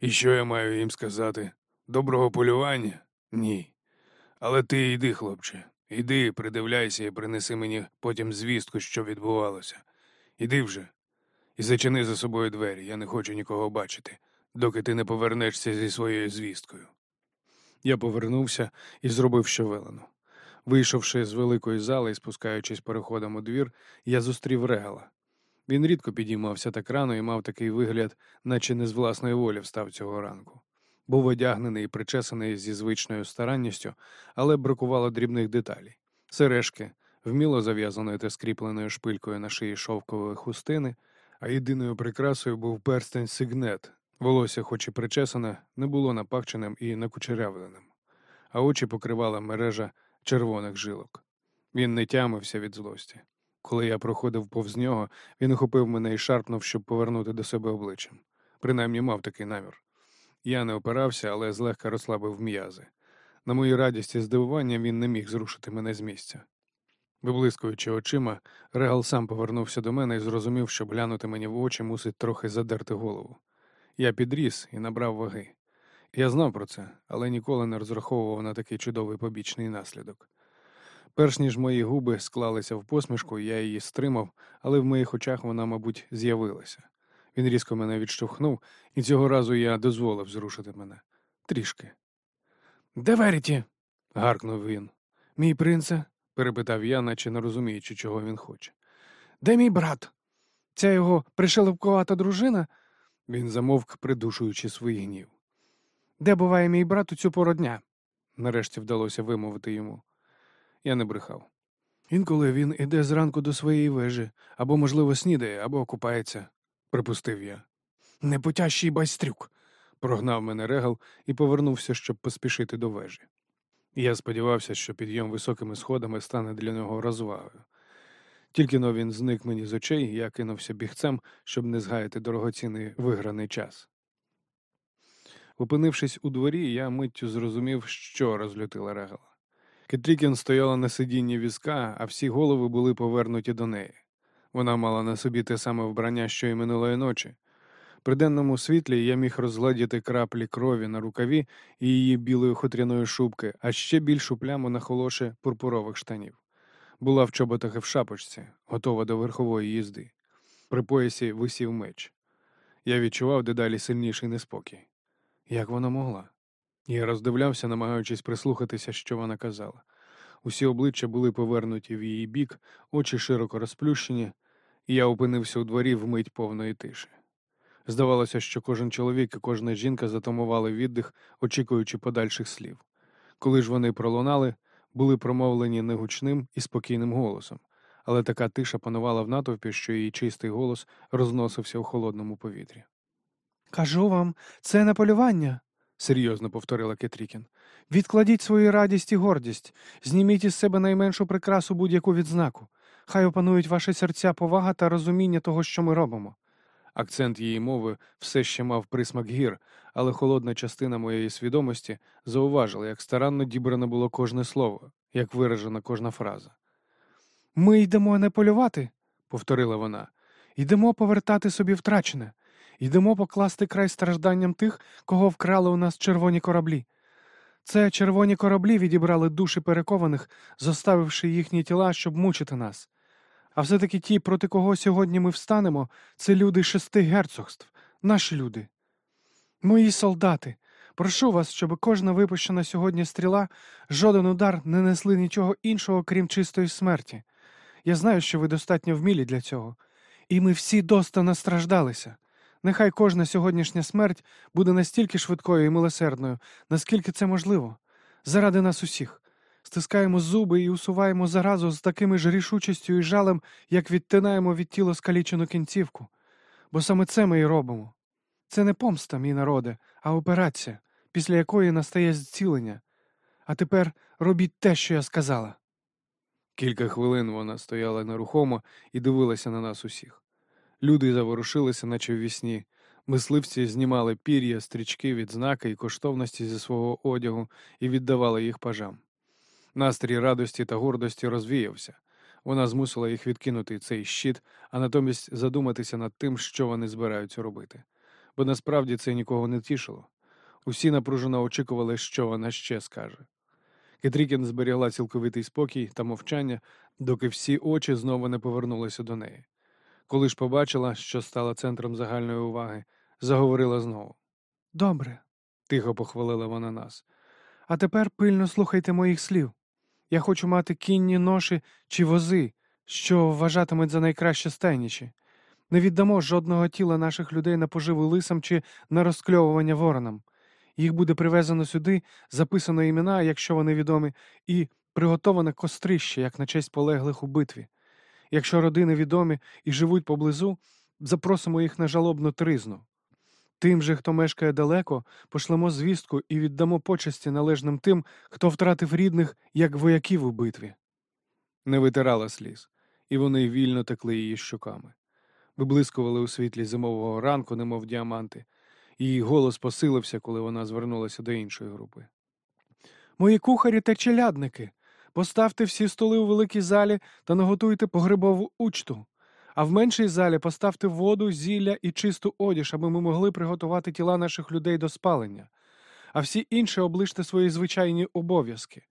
І що я маю їм сказати? Доброго полювання? Ні. Але ти йди, хлопче, іди, придивляйся і принеси мені потім звістку, що відбувалося. Іди вже і зачини за собою двері, я не хочу нікого бачити, доки ти не повернешся зі своєю звісткою. Я повернувся і зробив, що велено. Вийшовши з великої зали і спускаючись переходом у двір, я зустрів регала. Він рідко підіймався так рано і мав такий вигляд, наче не з власної волі встав цього ранку. Був одягнений і причесаний зі звичною старанністю, але бракувало дрібних деталей. Сережки, вміло зав'язаної та скріпленою шпилькою на шиї шовкової хустини, а єдиною прикрасою був перстень сигнет. Волосся, хоч і причесане, не було напахченим і накучерявленим, а очі покривала мережа червоних жилок. Він не тямився від злості. Коли я проходив повз нього, він охопив мене і шарпнув, щоб повернути до себе обличчям. Принаймні мав такий намір. Я не опирався, але злегка розслабив м'язи. На моїй радісті і здивування він не міг зрушити мене з місця. Виблискуючи очима, Регал сам повернувся до мене і зрозумів, що глянути мені в очі мусить трохи задерти голову. Я підріс і набрав ваги. Я знав про це, але ніколи не розраховував на такий чудовий побічний наслідок. Перш ніж мої губи склалися в посмішку, я її стримав, але в моїх очах вона, мабуть, з'явилася. Він різко мене відштовхнув, і цього разу я дозволив зрушити мене. Трішки. Де Веріті? гаркнув він. Мій принце? перепитав я, наче не розуміючи, чого він хоче. Де мій брат? Ця його пришелепкувата дружина? Він замовк, придушуючи свій гнів. Де буває мій брат у цю пору дня? Нарешті вдалося вимовити йому. Я не брехав. Інколи він іде зранку до своєї вежі, або, можливо, снідає, або купається, припустив я. Непотящий байстрюк, прогнав мене регал і повернувся, щоб поспішити до вежі. Я сподівався, що підйом високими сходами стане для нього розвагою. Тільки но він зник мені з очей, я кинувся бігцем, щоб не згаяти дорогоцінний виграний час. Опинившись у дворі, я миттю зрозумів, що розлютила регала. Кетрікін стояла на сидінні візка, а всі голови були повернуті до неї. Вона мала на собі те саме вбрання, що й минулої ночі. При денному світлі я міг розгледіти краплі крові на рукаві і її білої хутряної шубки, а ще більшу пляму на холоше пурпурових штанів. Була в чоботах і в шапочці, готова до верхової їзди. При поясі висів меч. Я відчував дедалі сильніший неспокій. Як вона могла? Я роздивлявся, намагаючись прислухатися, що вона казала. Усі обличчя були повернуті в її бік, очі широко розплющені, і я опинився у дворі вмить повної тиші. Здавалося, що кожен чоловік і кожна жінка затамували віддих, очікуючи подальших слів. Коли ж вони пролунали, були промовлені негучним і спокійним голосом, але така тиша панувала в натовпі, що її чистий голос розносився у холодному повітрі. Кажу вам, це не полювання, серйозно повторила Кетрікін. Відкладіть свою радість і гордість, зніміть із себе найменшу прикрасу будь-яку відзнаку. Хай опанують ваші серця повага та розуміння того, що ми робимо. Акцент її мови все ще мав присмак гір, але холодна частина моєї свідомості зауважила, як старанно дібране було кожне слово, як виражена кожна фраза. Ми йдемо не полювати, повторила вона, йдемо повертати собі втрачене, йдемо покласти край стражданням тих, кого вкрали у нас червоні кораблі. Це червоні кораблі відібрали душі перекованих, зоставивши їхні тіла, щоб мучити нас. А все-таки ті, проти кого сьогодні ми встанемо, це люди шести герцогств, наші люди. Мої солдати, прошу вас, щоб кожна випущена сьогодні стріла, жоден удар не несли нічого іншого, крім чистої смерті. Я знаю, що ви достатньо вмілі для цього, і ми всі доста настраждалися. Нехай кожна сьогоднішня смерть буде настільки швидкою і милосердною, наскільки це можливо, заради нас усіх. Стискаємо зуби і усуваємо заразу з такими ж рішучістю і жалем, як відтинаємо від тіла скалічену кінцівку. Бо саме це ми і робимо. Це не помста, мій народе, а операція, після якої настає зцілення. А тепер робіть те, що я сказала. Кілька хвилин вона стояла нерухомо і дивилася на нас усіх. Люди заворушилися, наче в вісні. Мисливці знімали пір'я, стрічки, відзнаки і коштовності зі свого одягу і віддавали їх пажам. Настрій радості та гордості розвіявся. Вона змусила їх відкинути цей щит, а натомість задуматися над тим, що вони збираються робити. Бо насправді це нікого не тішило. Усі напружено очікували, що вона ще скаже. Кетрікін зберігла цілковитий спокій та мовчання, доки всі очі знову не повернулися до неї. Коли ж побачила, що стала центром загальної уваги, заговорила знову. Добре. Тихо похвалила вона нас. А тепер пильно слухайте моїх слів. Я хочу мати кінні ноші чи вози, що вважатимуть за найкраще стайніші. Не віддамо жодного тіла наших людей на поживу лисам чи на розкльовування воронам. Їх буде привезено сюди, записано імена, якщо вони відомі, і приготоване кострище, як на честь полеглих у битві. Якщо родини відомі і живуть поблизу, запросимо їх на жалобну тризну. Тим же, хто мешкає далеко, пошлемо звістку і віддамо почесті належним тим, хто втратив рідних, як вояків у битві. Не витирала сліз, і вони вільно текли її щоками. Виблискували у світлі зимового ранку, немов діаманти. Її голос посилився, коли вона звернулася до іншої групи. Мої кухарі та челядники, поставте всі столи у великій залі та наготуйте погребову учту. А в меншій залі поставте воду, зілля і чисту одіж, аби ми могли приготувати тіла наших людей до спалення. А всі інші облиште свої звичайні обов'язки.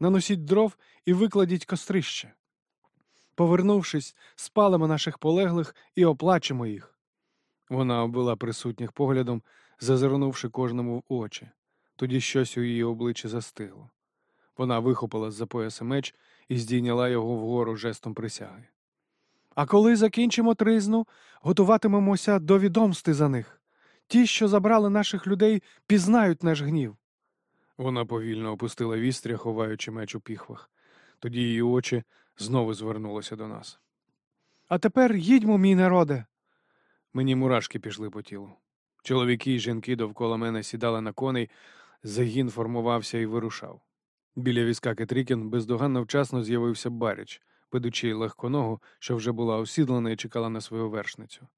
Наносіть дров і викладіть кострище. Повернувшись, спалимо наших полеглих і оплачемо їх. Вона обвела присутніх поглядом, зазирнувши кожному в очі. Тоді щось у її обличчі застигло. Вона вихопила з-за пояса меч і здійняла його вгору жестом присяги. А коли закінчимо тризну, готуватимемося до відомсти за них. Ті, що забрали наших людей, пізнають наш гнів. Вона повільно опустила вістря, ховаючи меч у піхвах. Тоді її очі знову звернулися до нас. А тепер їдьмо, мій народе. Мені мурашки пішли по тілу. Чоловіки й жінки довкола мене сідали на коней, загін формувався і вирушав. Біля візка Кетрікін бездоганно вчасно з'явився Баріч, ведучи легконогу, що вже була осідлена і чекала на свою вершницю.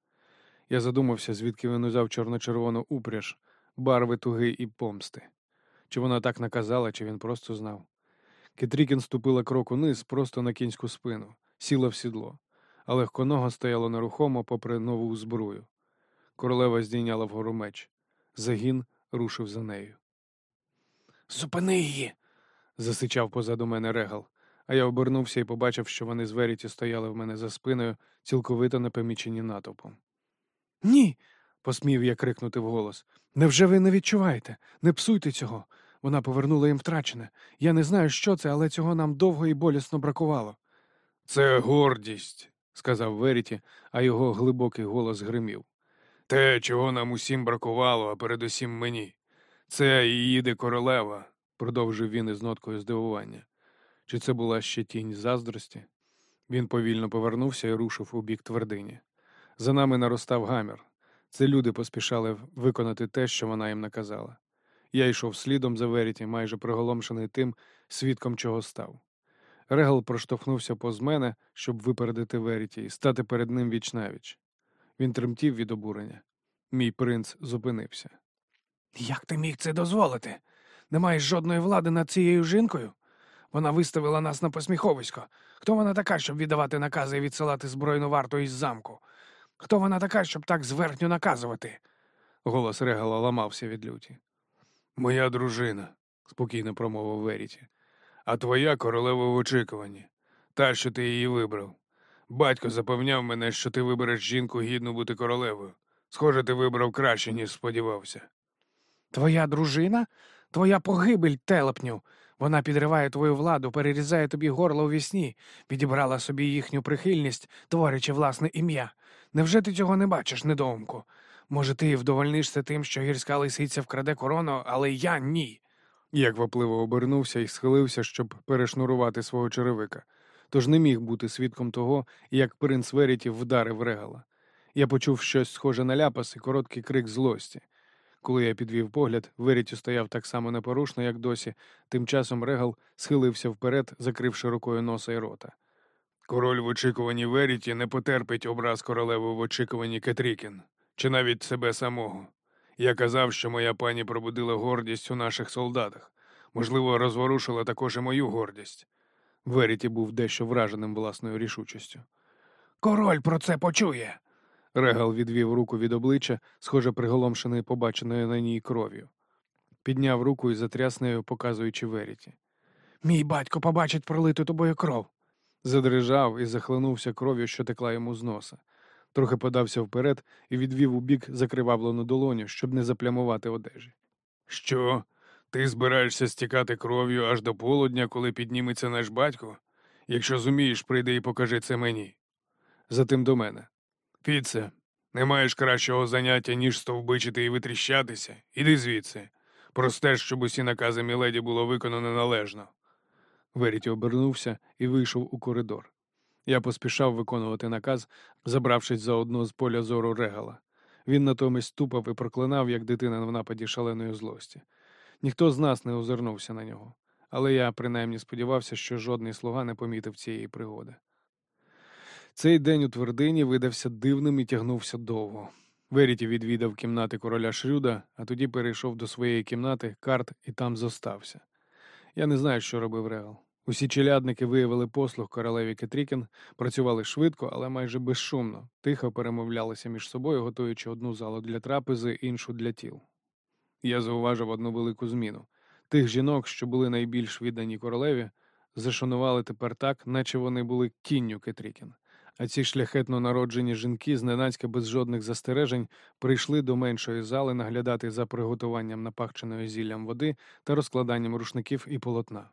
Я задумався, звідки він узяв чорно-червону упряж, барви туги і помсти. Чи вона так наказала, чи він просто знав. Кетрікін ступила крок униз просто на кінську спину, сіла в сідло, а легконога стояла нерухомо попри нову зброю. Королева здійняла вгору меч. Загін рушив за нею. Зупини її. Засичав позаду мене регал, а я обернувся і побачив, що вони з Веріті стояли в мене за спиною, цілковито непомічені натовпом. Ні. Посмів я крикнути вголос. Невже ви не відчуваєте? Не псуйте цього. Вона повернула їм втрачене. Я не знаю, що це, але цього нам довго і болісно бракувало. Це гордість, сказав Веріті, а його глибокий голос гримів. Те, чого нам усім бракувало, а передусім мені. Це і їде королева, продовжив він із ноткою здивування. Чи це була ще тінь заздрості? Він повільно повернувся і рушив у бік твердині. За нами наростав гамір. Це люди поспішали виконати те, що вона їм наказала. Я йшов слідом за Веріті, майже приголомшений тим, свідком чого став. Регал проштовхнувся поз мене, щоб випередити Веріті і стати перед ним вічнавіч. Він тремтів від обурення. Мій принц зупинився. Як ти міг це дозволити? Не маєш жодної влади над цією жінкою? Вона виставила нас на посміховисько. Хто вона така, щоб віддавати накази і відсилати збройну варту із замку? Хто вона така, щоб так зверхньо наказувати? Голос Регала ламався від люті. Моя дружина, спокійно промовив Веріті. А твоя королева в очікуванні, та, що ти її вибрав. Батько запевняв мене, що ти вибереш жінку гідну бути королевою. Схоже, ти вибрав краще, ніж сподівався. Твоя дружина? Твоя погибель, телепню. Вона підриває твою владу, перерізає тобі горло у вісні, відібрала собі їхню прихильність, творячи власне ім'я. Невже ти цього не бачиш, недоумку? Може, ти вдовольнишся тим, що гірська лисиця вкраде корону, але я ні. Я квапливо обернувся і схилився, щоб перешнурувати свого черевика. Тож не міг бути свідком того, як принц Верітів вдарив регала. Я почув щось схоже на ляпас і короткий крик злості. Коли я підвів погляд, Веріті стояв так само непорушно, як досі. Тим часом регал схилився вперед, закривши рукою носа і рота. Король в очікуванні Веріті не потерпить образ королеви в очікуванні Кетрікін, чи навіть себе самого. Я казав, що моя пані пробудила гордість у наших солдатах. Можливо, розворушила також і мою гордість. Веріті був дещо враженим власною рішучістю. Король про це почує. Регал відвів руку від обличчя, схоже, приголомшений побаченою на ній кров'ю. Підняв руку і затряс нею, показуючи Веріті. Мій батько побачить пролиту тобою кров. Задрижав і захлинувся кров'ю, що текла йому з носа. Трохи подався вперед і відвів у бік закривавлену долоню, щоб не заплямувати одежі. Що? Ти збираєшся стікати кров'ю аж до полудня, коли підніметься наш батько? Якщо зумієш, прийди і покажи це мені. Затим до мене. Фіце, не маєш кращого заняття, ніж стовбичити і витріщатися. Іди звідси. Простеж, щоб усі накази Міледі було виконано належно. Веріті обернувся і вийшов у коридор. Я поспішав виконувати наказ, забравшись заодно з поля зору регала. Він натомість тупав і проклинав, як дитина в нападі шаленої злості. Ніхто з нас не озирнувся на нього, але я принаймні сподівався, що жодний слуга не помітив цієї пригоди. Цей день у твердині видався дивним і тягнувся довго. Веріті відвідав кімнати короля Шрюда, а тоді перейшов до своєї кімнати, карт і там зостався. Я не знаю, що робив Регал. Усі челядники виявили послуг королеві Кетрікін, працювали швидко, але майже безшумно, тихо перемовлялися між собою, готуючи одну залу для трапези, іншу для тіл. Я зауважив одну велику зміну. Тих жінок, що були найбільш віддані королеві, зашанували тепер так, наче вони були кінню Кетрікін. А ці шляхетно народжені жінки, зненацька без жодних застережень, прийшли до меншої зали наглядати за приготуванням напахченої зіллям води та розкладанням рушників і полотна.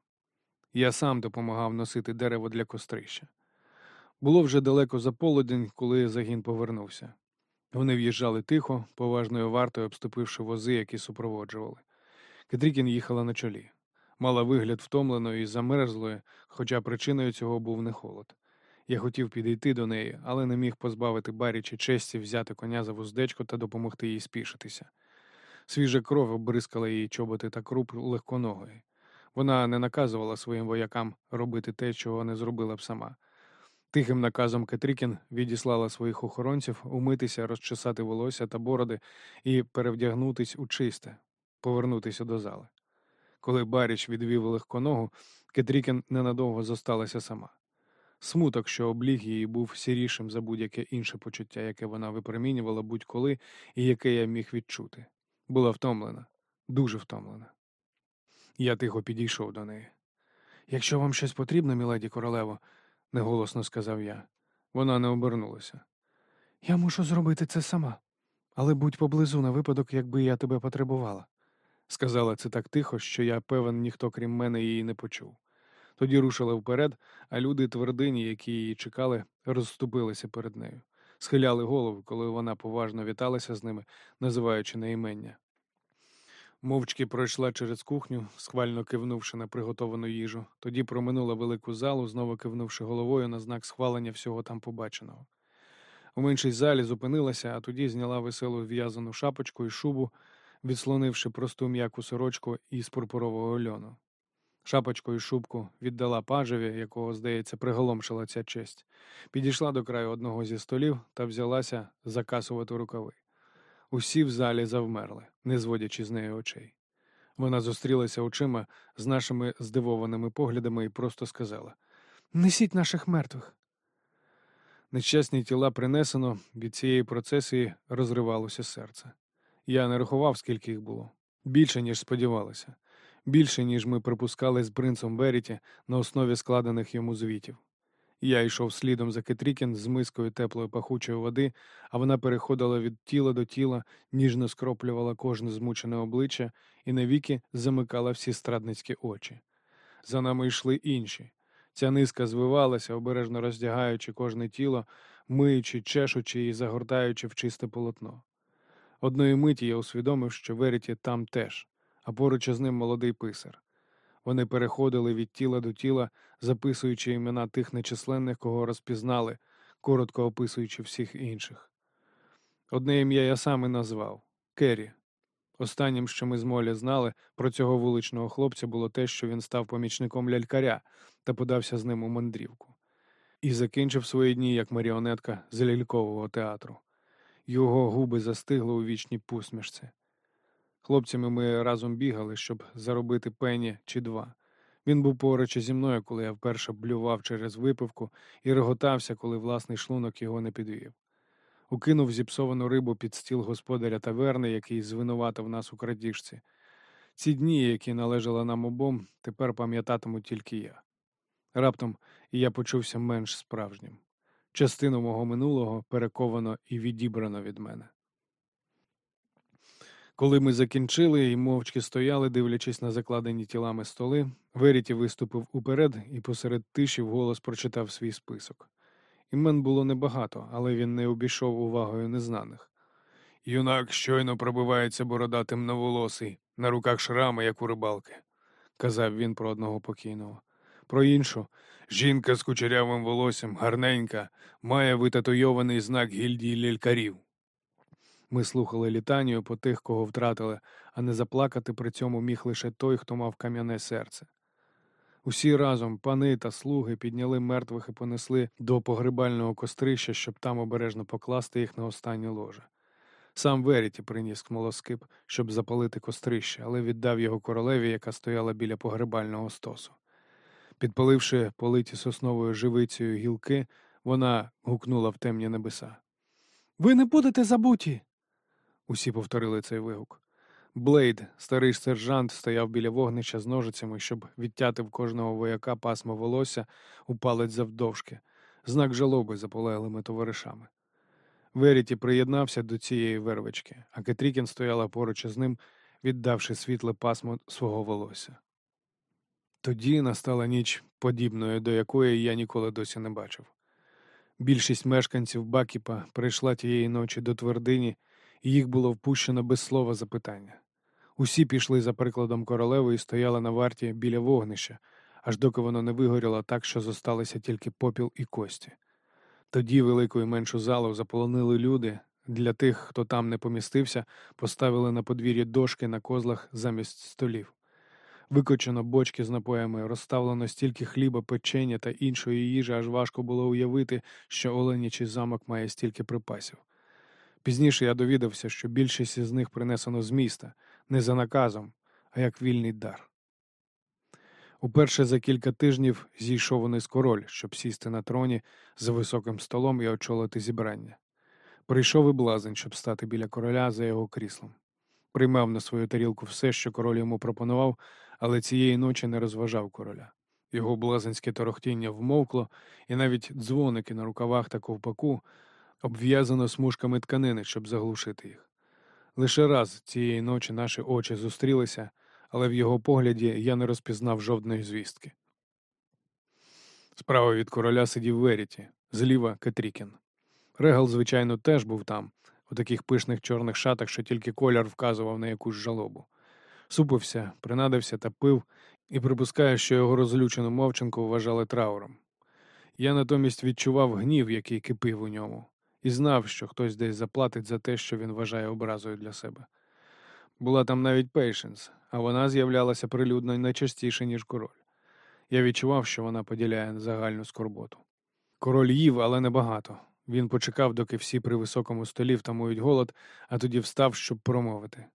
Я сам допомагав носити дерево для кострища. Було вже далеко за полудень, коли загін повернувся. Вони в'їжджали тихо, поважною вартою обступивши вози, які супроводжували. Кетрікін їхала на чолі. Мала вигляд втомленої і замерзлої, хоча причиною цього був не холод. Я хотів підійти до неї, але не міг позбавити барічі честі взяти коня за вуздечко та допомогти їй спішитися. Свіжа кров обрискала її чоботи та круп легконогої. Вона не наказувала своїм воякам робити те, чого не зробила б сама. Тихим наказом Кетрікін відіслала своїх охоронців умитися, розчесати волосся та бороди і перевдягнутись у чисте, повернутися до зали. Коли Баріч відвів легконогу, Кетрікін ненадовго зосталася сама. Смуток, що обліг її, був сірішим за будь-яке інше почуття, яке вона випромінювала будь-коли і яке я міг відчути. Була втомлена, дуже втомлена. Я тихо підійшов до неї. Якщо вам щось потрібно, міледі королево, неголосно сказав я. Вона не обернулася. Я мушу зробити це сама, але будь поблизу на випадок, якби я тебе потребувала. Сказала це так тихо, що я певен, ніхто крім мене її не почув. Тоді рушила вперед, а люди твердині, які її чекали, розступилися перед нею, схиляли голови, коли вона поважно віталася з ними, називаючи на імення. Мовчки пройшла через кухню, схвально кивнувши на приготовану їжу, тоді проминула велику залу, знову кивнувши головою на знак схвалення всього там побаченого. У меншій залі зупинилася, а тоді зняла веселу в'язану шапочку і шубу, відслонивши просту м'яку сорочку із пурпурового льону. Шапочку і шубку віддала пажеві, якого, здається, приголомшила ця честь, підійшла до краю одного зі столів та взялася закасувати рукави. Усі в залі завмерли, не зводячи з неї очей. Вона зустрілася очима з нашими здивованими поглядами і просто сказала Несіть наших мертвих. Нещасні тіла принесено, від цієї процесії розривалося серце. Я не рахував, скільки їх було. Більше, ніж сподівалися. Більше, ніж ми припускали з принцем Беріті на основі складених йому звітів. Я йшов слідом за Кетрікін з мискою теплої пахучої води, а вона переходила від тіла до тіла, ніжно скроплювала кожне змучене обличчя і навіки замикала всі страдницькі очі. За нами йшли інші. Ця низка звивалася, обережно роздягаючи кожне тіло, миючи, чешучи і загортаючи в чисте полотно. Одної миті я усвідомив, що Веріті там теж, а поруч із ним молодий писар. Вони переходили від тіла до тіла, записуючи імена тих нечисленних, кого розпізнали, коротко описуючи всіх інших. Одне ім'я я сам і назвав Керрі. Останнім, що ми з Молі знали про цього вуличного хлопця, було те, що він став помічником лялькаря та подався з ним у мандрівку. І закінчив свої дні як маріонетка з лялькового театру. Його губи застигли у вічній посмішці. Хлопцями ми разом бігали, щоб заробити пені чи два. Він був поруч зі мною, коли я вперше блював через випивку і реготався, коли власний шлунок його не підвів. Укинув зіпсовану рибу під стіл господаря таверни, який звинуватив нас у крадіжці. Ці дні, які належали нам обом, тепер пам'ятатиму тільки я. Раптом і я почувся менш справжнім. Частину мого минулого перековано і відібрано від мене. Коли ми закінчили і мовчки стояли, дивлячись на закладені тілами столи, Веріті виступив уперед і посеред тиші вголос прочитав свій список. Імен було небагато, але він не обійшов увагою незнаних. Юнак щойно пробивається бородатим новолосий, на руках шрами, як у рибалки, казав він про одного покійного. Про іншу жінка з кучерявим волоссям, гарненька, має витатуйований знак гільдії лялькарів. Ми слухали літанію по тих, кого втратили, а не заплакати при цьому міг лише той, хто мав кам'яне серце. Усі разом, пани та слуги, підняли мертвих і понесли до погребального кострища, щоб там обережно покласти їх на останнє ложе. Сам Веріті приніс смолоскип, щоб запалити кострище, але віддав його королеві, яка стояла біля погребального стосу. Підпаливши политі сосновою живицею гілки, вона гукнула в темні небеса. Ви не будете забуті. Усі повторили цей вигук. Блейд, старий сержант, стояв біля вогнища з ножицями, щоб відтяти в кожного вояка пасмо волосся у палець завдовжки, знак жалоби за полеглими товаришами. Веріті приєднався до цієї вервички, а Кетрікін стояла поруч із ним, віддавши світле пасмо свого волосся. Тоді настала ніч, подібною до якої я ніколи досі не бачив. Більшість мешканців Бакіпа прийшла тієї ночі до твердині, і їх було впущено без слова запитання. Усі пішли за прикладом королеви і стояли на варті біля вогнища, аж доки воно не вигоріло так, що зосталися тільки попіл і кості. Тоді велику і меншу залу заполонили люди. Для тих, хто там не помістився, поставили на подвір'ї дошки на козлах замість столів. Викочено бочки з напоями, розставлено стільки хліба, печення та іншої їжі, аж важко було уявити, що Оленячий замок має стільки припасів. Пізніше я довідався, що більшість із них принесено з міста, не за наказом, а як вільний дар. Уперше за кілька тижнів зійшов униз король, щоб сісти на троні за високим столом і очолити зібрання. Прийшов і блазень, щоб стати біля короля за його кріслом. Приймав на свою тарілку все, що король йому пропонував, але цієї ночі не розважав короля. Його блазенське торохтіння вмовкло, і навіть дзвоники на рукавах та ковпаку обв'язано смужками тканини, щоб заглушити їх. Лише раз цієї ночі наші очі зустрілися, але в його погляді я не розпізнав жодної звістки. Справа від короля сидів Веріті, зліва Кетрікін. Регал, звичайно, теж був там, у таких пишних чорних шатах, що тільки колір вказував на якусь жалобу. Супився, принадився та пив, і припускаю, що його розлючену мовчанку вважали трауром. Я натомість відчував гнів, який кипив у ньому, і знав, що хтось десь заплатить за те, що він вважає образою для себе. Була там навіть Пейшенс, а вона з'являлася прилюдно найчастіше, ніж король. Я відчував, що вона поділяє загальну скорботу. Король їв, але небагато. Він почекав, доки всі при високому столі втамують голод, а тоді встав, щоб промовити.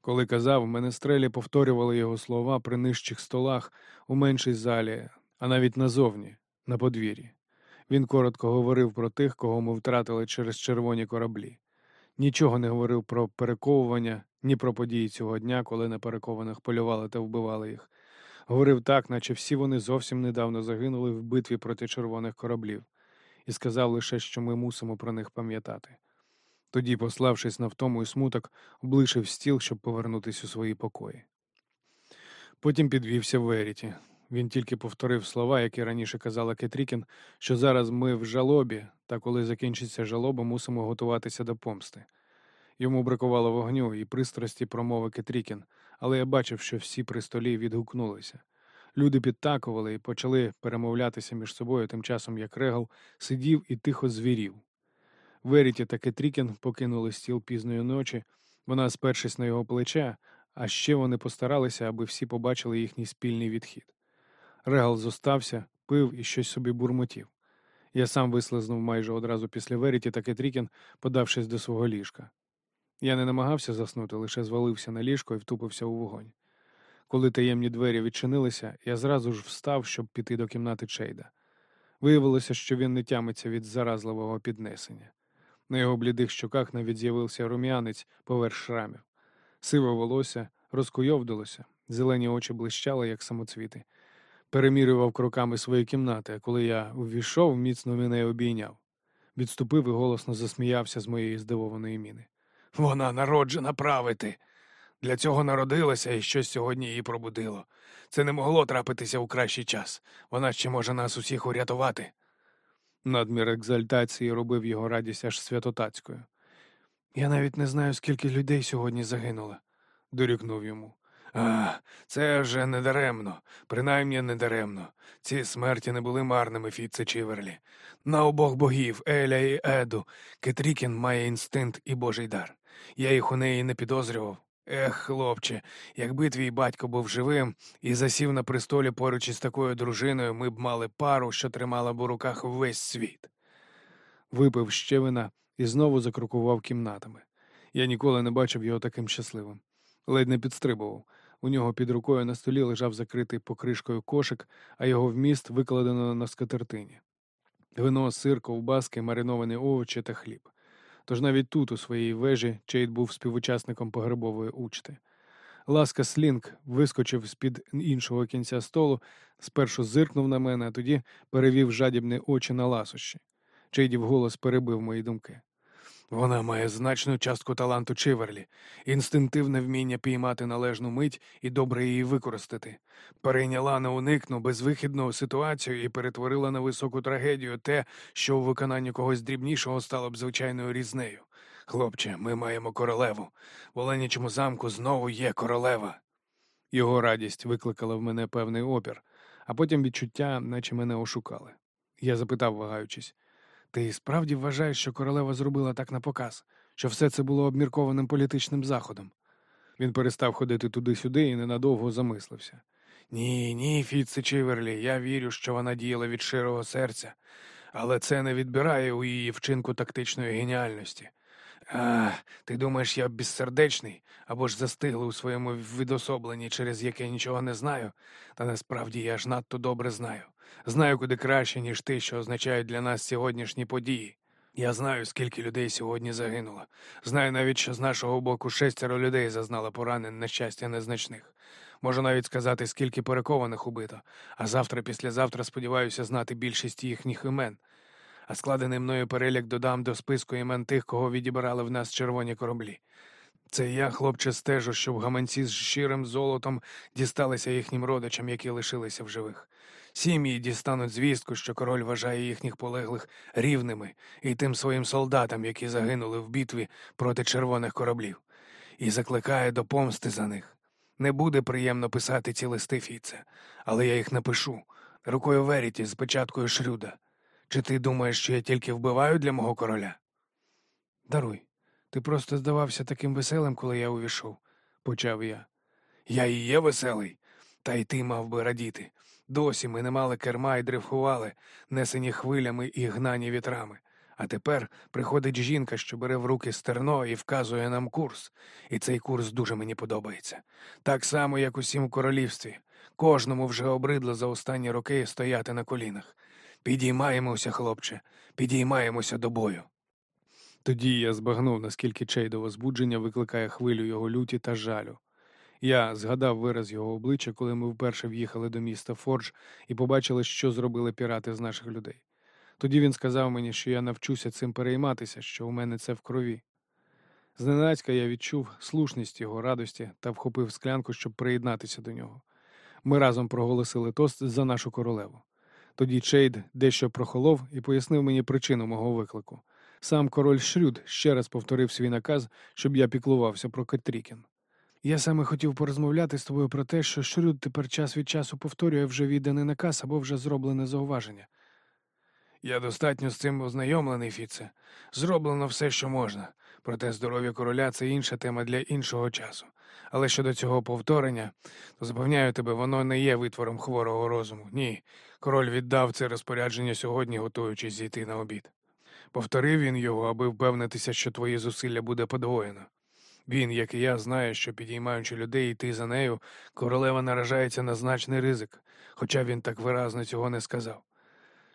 Коли казав, менестрелі повторювали його слова при нижчих столах у меншій залі, а навіть назовні, на подвір'ї. Він коротко говорив про тих, кого ми втратили через червоні кораблі. Нічого не говорив про перековування, ні про події цього дня, коли на перекованих полювали та вбивали їх. Говорив так, наче всі вони зовсім недавно загинули в битві проти червоних кораблів, і сказав лише, що ми мусимо про них пам'ятати. Тоді, пославшись на втому і смуток, облишив стіл, щоб повернутися у свої покої. Потім підвівся Веріті. Він тільки повторив слова, які раніше казала Кетрікін, що зараз ми в жалобі, та коли закінчиться жалоба, мусимо готуватися до помсти. Йому бракувало вогню і пристрасті промови Кетрікін, але я бачив, що всі при столі відгукнулися. Люди підтакували і почали перемовлятися між собою, тим часом як Регал сидів і тихо звірів. Веріті та Кетрікін покинули стіл пізної ночі, вона спершись на його плече, а ще вони постаралися, аби всі побачили їхній спільний відхід. Регал зостався, пив і щось собі бурмотів. Я сам вислизнув майже одразу після Веріті та Кетрікін, подавшись до свого ліжка. Я не намагався заснути, лише звалився на ліжко і втупився у вогонь. Коли таємні двері відчинилися, я зразу ж встав, щоб піти до кімнати Чейда. Виявилося, що він не тямиться від заразливого піднесення. На його блідих щоках навіть з'явився рум'янець поверх шрамів. Сиве волосся розкуйовдилося, зелені очі блищали, як самоцвіти. Перемірював кроками свої кімнати, а коли я увійшов, міцно мене обійняв. Відступив і голосно засміявся з моєї здивованої міни. Вона народжена правити. Для цього народилася і щось сьогодні її пробудило. Це не могло трапитися у кращий час. Вона ще може нас усіх урятувати. Надмір екзальтації робив його радість аж святотацькою. Я навіть не знаю, скільки людей сьогодні загинуло, дорікнув йому. А, це вже не даремно, принаймні не даремно. Ці смерті не були марними, Фіце Чіверлі. На обох богів, Еля і Еду, Кетрікін має інстинкт і божий дар. Я їх у неї не підозрював. Ех, хлопче, якби твій батько був живим і засів на престолі поруч із такою дружиною, ми б мали пару, що тримала б у руках весь світ. Випив ще вина і знову закрокував кімнатами. Я ніколи не бачив його таким щасливим. Ледь не підстрибував. У нього під рукою на столі лежав закритий покришкою кошик, а його вміст викладено на скатертині. Вино, сир, ковбаски, мариновані овочі та хліб. Тож навіть тут, у своїй вежі, Чейд був співучасником погребової учти. Ласка Слінг вискочив з-під іншого кінця столу, спершу зиркнув на мене, а тоді перевів жадібні очі на ласощі. Чейдів голос перебив мої думки. Вона має значну частку таланту Чиверлі, інстинктивне вміння піймати належну мить і добре її використати. Перейняла на уникну безвихідну ситуацію і перетворила на високу трагедію те, що у виконанні когось дрібнішого стало б звичайною різнею. Хлопче, ми маємо королеву. В Оленячому замку знову є королева. Його радість викликала в мене певний опір, а потім відчуття, наче мене ошукали. Я запитав, вагаючись. Ти справді вважаєш, що королева зробила так на показ, що все це було обміркованим політичним заходом? Він перестав ходити туди-сюди і ненадовго замислився. Ні, ні, Фіце Чиверлі, я вірю, що вона діяла від широго серця, але це не відбирає у її вчинку тактичної геніальності. А, ти думаєш, я безсердечний або ж застиглий у своєму відособленні, через яке нічого не знаю, та насправді я ж надто добре знаю. Знаю куди краще, ніж ти, що означають для нас сьогоднішні події. Я знаю, скільки людей сьогодні загинуло. Знаю навіть, що з нашого боку шестеро людей зазнало поранень, на щастя, незначних. Можу навіть сказати, скільки перекованих убито, а завтра, післязавтра сподіваюся знати більшість їхніх імен. А складений мною перелік додам до списку імен тих, кого відібрали в нас червоні кораблі. Це я, хлопче, стежу, щоб гаманці з щирим золотом дісталися їхнім родичам, які лишилися в живих. Сім'ї дістануть звістку, що король вважає їхніх полеглих рівними і тим своїм солдатам, які загинули в битві проти червоних кораблів, і закликає до помсти за них. Не буде приємно писати ці листи Фіце, але я їх напишу рукою Веріті з печаткою Шрюда. Чи ти думаєш, що я тільки вбиваю для мого короля? Даруй, ти просто здавався таким веселим, коли я увійшов, почав я. Я і є веселий, та й ти мав би радіти. Досі ми не мали керма і дрейфували, несені хвилями і гнані вітрами. А тепер приходить жінка, що бере в руки стерно і вказує нам курс, і цей курс дуже мені подобається. Так само, як усім у королівстві. Кожному вже обридло за останні роки стояти на колінах. Підіймаємося, хлопче, підіймаємося до бою. Тоді я збагнув, наскільки Чейдове збудження викликає хвилю його люті та жалю. Я згадав вираз його обличчя, коли ми вперше в'їхали до міста Фордж і побачили, що зробили пірати з наших людей. Тоді він сказав мені, що я навчуся цим перейматися, що у мене це в крові. Зненацька я відчув слушність його радості та вхопив склянку, щоб приєднатися до нього. Ми разом проголосили тост за нашу королеву. Тоді Чейд дещо прохолов і пояснив мені причину мого виклику. Сам король Шрюд ще раз повторив свій наказ, щоб я піклувався про Кетрікін. Я саме хотів порозмовляти з тобою про те, що Шрюд тепер час від часу повторює вже відданий наказ або вже зроблене зауваження. Я достатньо з цим ознайомлений, Фіце. Зроблено все, що можна. Проте здоров'я короля це інша тема для іншого часу. Але щодо цього повторення, то запевняю тебе, воно не є витвором хворого розуму. Ні. Король віддав це розпорядження сьогодні, готуючись зійти на обід. Повторив він його, аби впевнитися, що твої зусилля буде подвоєно. Він, як і я, знає, що підіймаючи людей йти за нею, королева наражається на значний ризик, хоча він так виразно цього не сказав.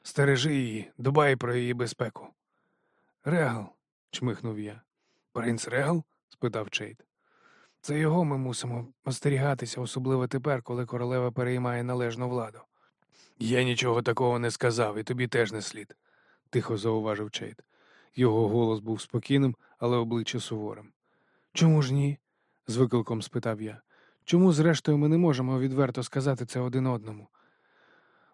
Стережи її, дбай про її безпеку. Регал, чмихнув я. Принц Регал? спитав Чейд. Це його ми мусимо остерігатися, особливо тепер, коли королева переймає належну владу. Я нічого такого не сказав, і тобі теж не слід, тихо зауважив Чейд. Його голос був спокійним, але обличчя суворим. Чому ж ні? з викликом спитав я. Чому, зрештою, ми не можемо відверто сказати це один одному?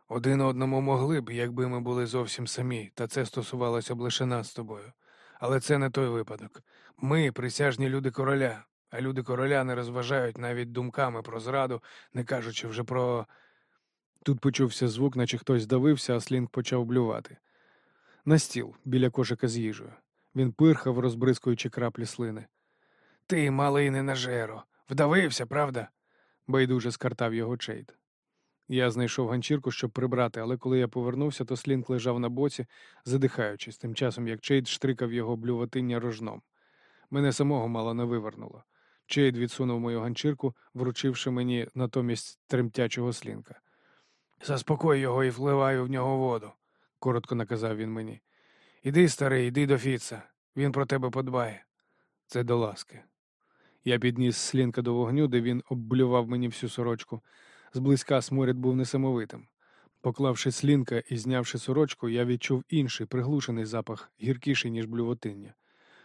Один одному могли б, якби ми були зовсім самі, та це стосувалося б лише нас з тобою. Але це не той випадок. Ми присяжні люди короля, а люди короля не розважають навіть думками про зраду, не кажучи вже про. Тут почувся звук, наче хтось здавився, а слінг почав блювати. На стіл, біля кошика з їжею. Він пирхав, розбризкуючи краплі слини. Ти, малий ненажеро, вдавився, правда? Байдуже скартав його Чейд. Я знайшов ганчірку, щоб прибрати, але коли я повернувся, то слінг лежав на боці, задихаючись, тим часом як Чейд штрикав його блюватиння рожном. Мене самого мало не вивернуло. Чейд відсунув мою ганчірку, вручивши мені натомість тремтячого слінка. Заспокой його і вливаю в нього воду, коротко наказав він мені. Іди, старий, іди до Фіца. Він про тебе подбає. Це до ласки. Я підніс слінка до вогню, де він обблював мені всю сорочку. Зблизька сморід був несамовитим. Поклавши слінка і знявши сорочку, я відчув інший приглушений запах, гіркіший, ніж блювотиння.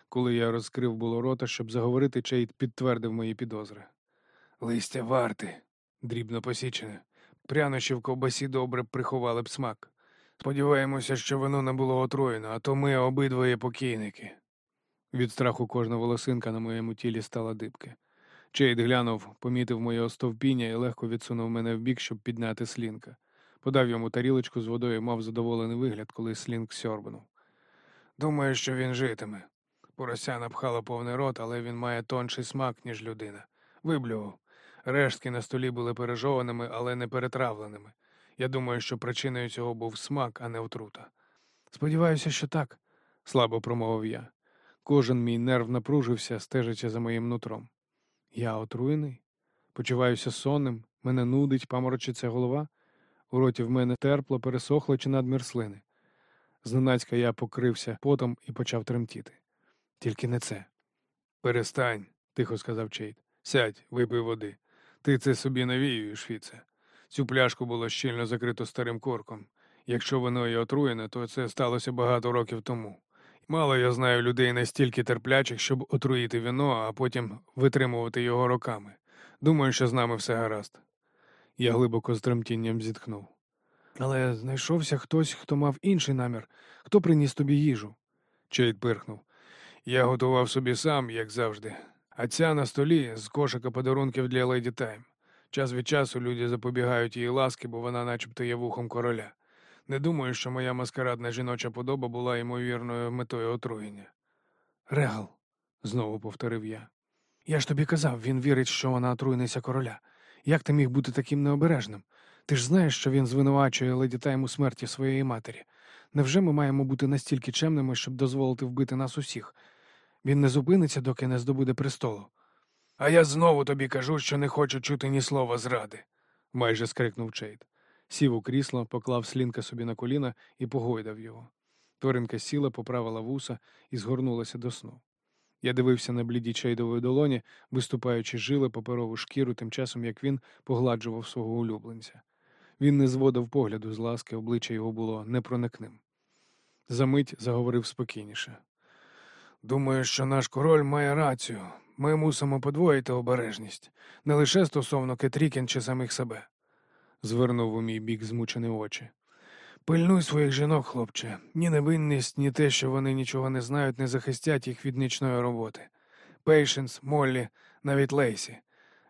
Коли я розкрив було рота, щоб заговорити, Чейд підтвердив мої підозри. Листя варти, дрібно посічене. Прянощі в ковбасі добре приховали б смак. Сподіваємося, що воно не було отруєно, а то ми обидвоє покійники. Від страху кожна волосинка на моєму тілі стала дибки. Чейд глянув, помітив моє остовпіння і легко відсунув мене вбік, щоб підняти слінка. Подав йому тарілочку з водою і мав задоволений вигляд, коли слінк сьорбнув. Думаю, що він житиме. Порося напхало повний рот, але він має тонший смак, ніж людина. Виблював. Рештки на столі були пережованими, але не перетравленими. Я думаю, що причиною цього був смак, а не отрута. Сподіваюся, що так, слабо промовив я. Кожен мій нерв напружився, стежачи за моїм нутром. Я отруєний, почуваюся сонним, мене нудить, паморочиться голова. У роті в мене терпло, пересохло чи надмір слини. Зненацька я покрився потом і почав тремтіти. Тільки не це. Перестань, тихо сказав Чейд. Сядь, випий води. Ти це собі навіюєш, Фіце. Цю пляшку було щільно закрито старим корком. Якщо воно і отруєне, то це сталося багато років тому. Мало я знаю людей настільки терплячих, щоб отруїти вино, а потім витримувати його роками. Думаю, що з нами все гаразд. Я глибоко з тремтінням зітхнув. Але знайшовся хтось, хто мав інший намір, хто приніс тобі їжу. Чейд пирхнув. Я готував собі сам, як завжди. А ця на столі з кошика подарунків для Леді Тайм. Час від часу люди запобігають її ласки, бо вона начебто є вухом короля. Не думаю, що моя маскарадна жіноча подоба була ймовірною метою отруєння. Регал, знову повторив я. Я ж тобі казав, він вірить, що вона отруєниця короля. Як ти міг бути таким необережним? Ти ж знаєш, що він звинувачує леді Тайм у смерті своєї матері. Невже ми маємо бути настільки чемними, щоб дозволити вбити нас усіх? Він не зупиниться, доки не здобуде престолу. А я знову тобі кажу, що не хочу чути ні слова зради, майже скрикнув Чейд. Сів у крісло, поклав слінка собі на коліна і погойдав його. Тваринка сіла, поправила вуса і згорнулася до сну. Я дивився на бліді чайдової долоні, виступаючи жили паперову шкіру, тим часом як він погладжував свого улюбленця. Він не зводив погляду з ласки, обличчя його було непроникним. Замить заговорив спокійніше. Думаю, що наш король має рацію. Ми мусимо подвоїти обережність не лише стосовно Кетрікін чи самих себе. Звернув у мій бік змучені очі. Пильнуй своїх жінок, хлопче. Ні невинність, ні те, що вони нічого не знають, не захистять їх від нічної роботи. Пейшенс, Моллі, навіть Лейсі.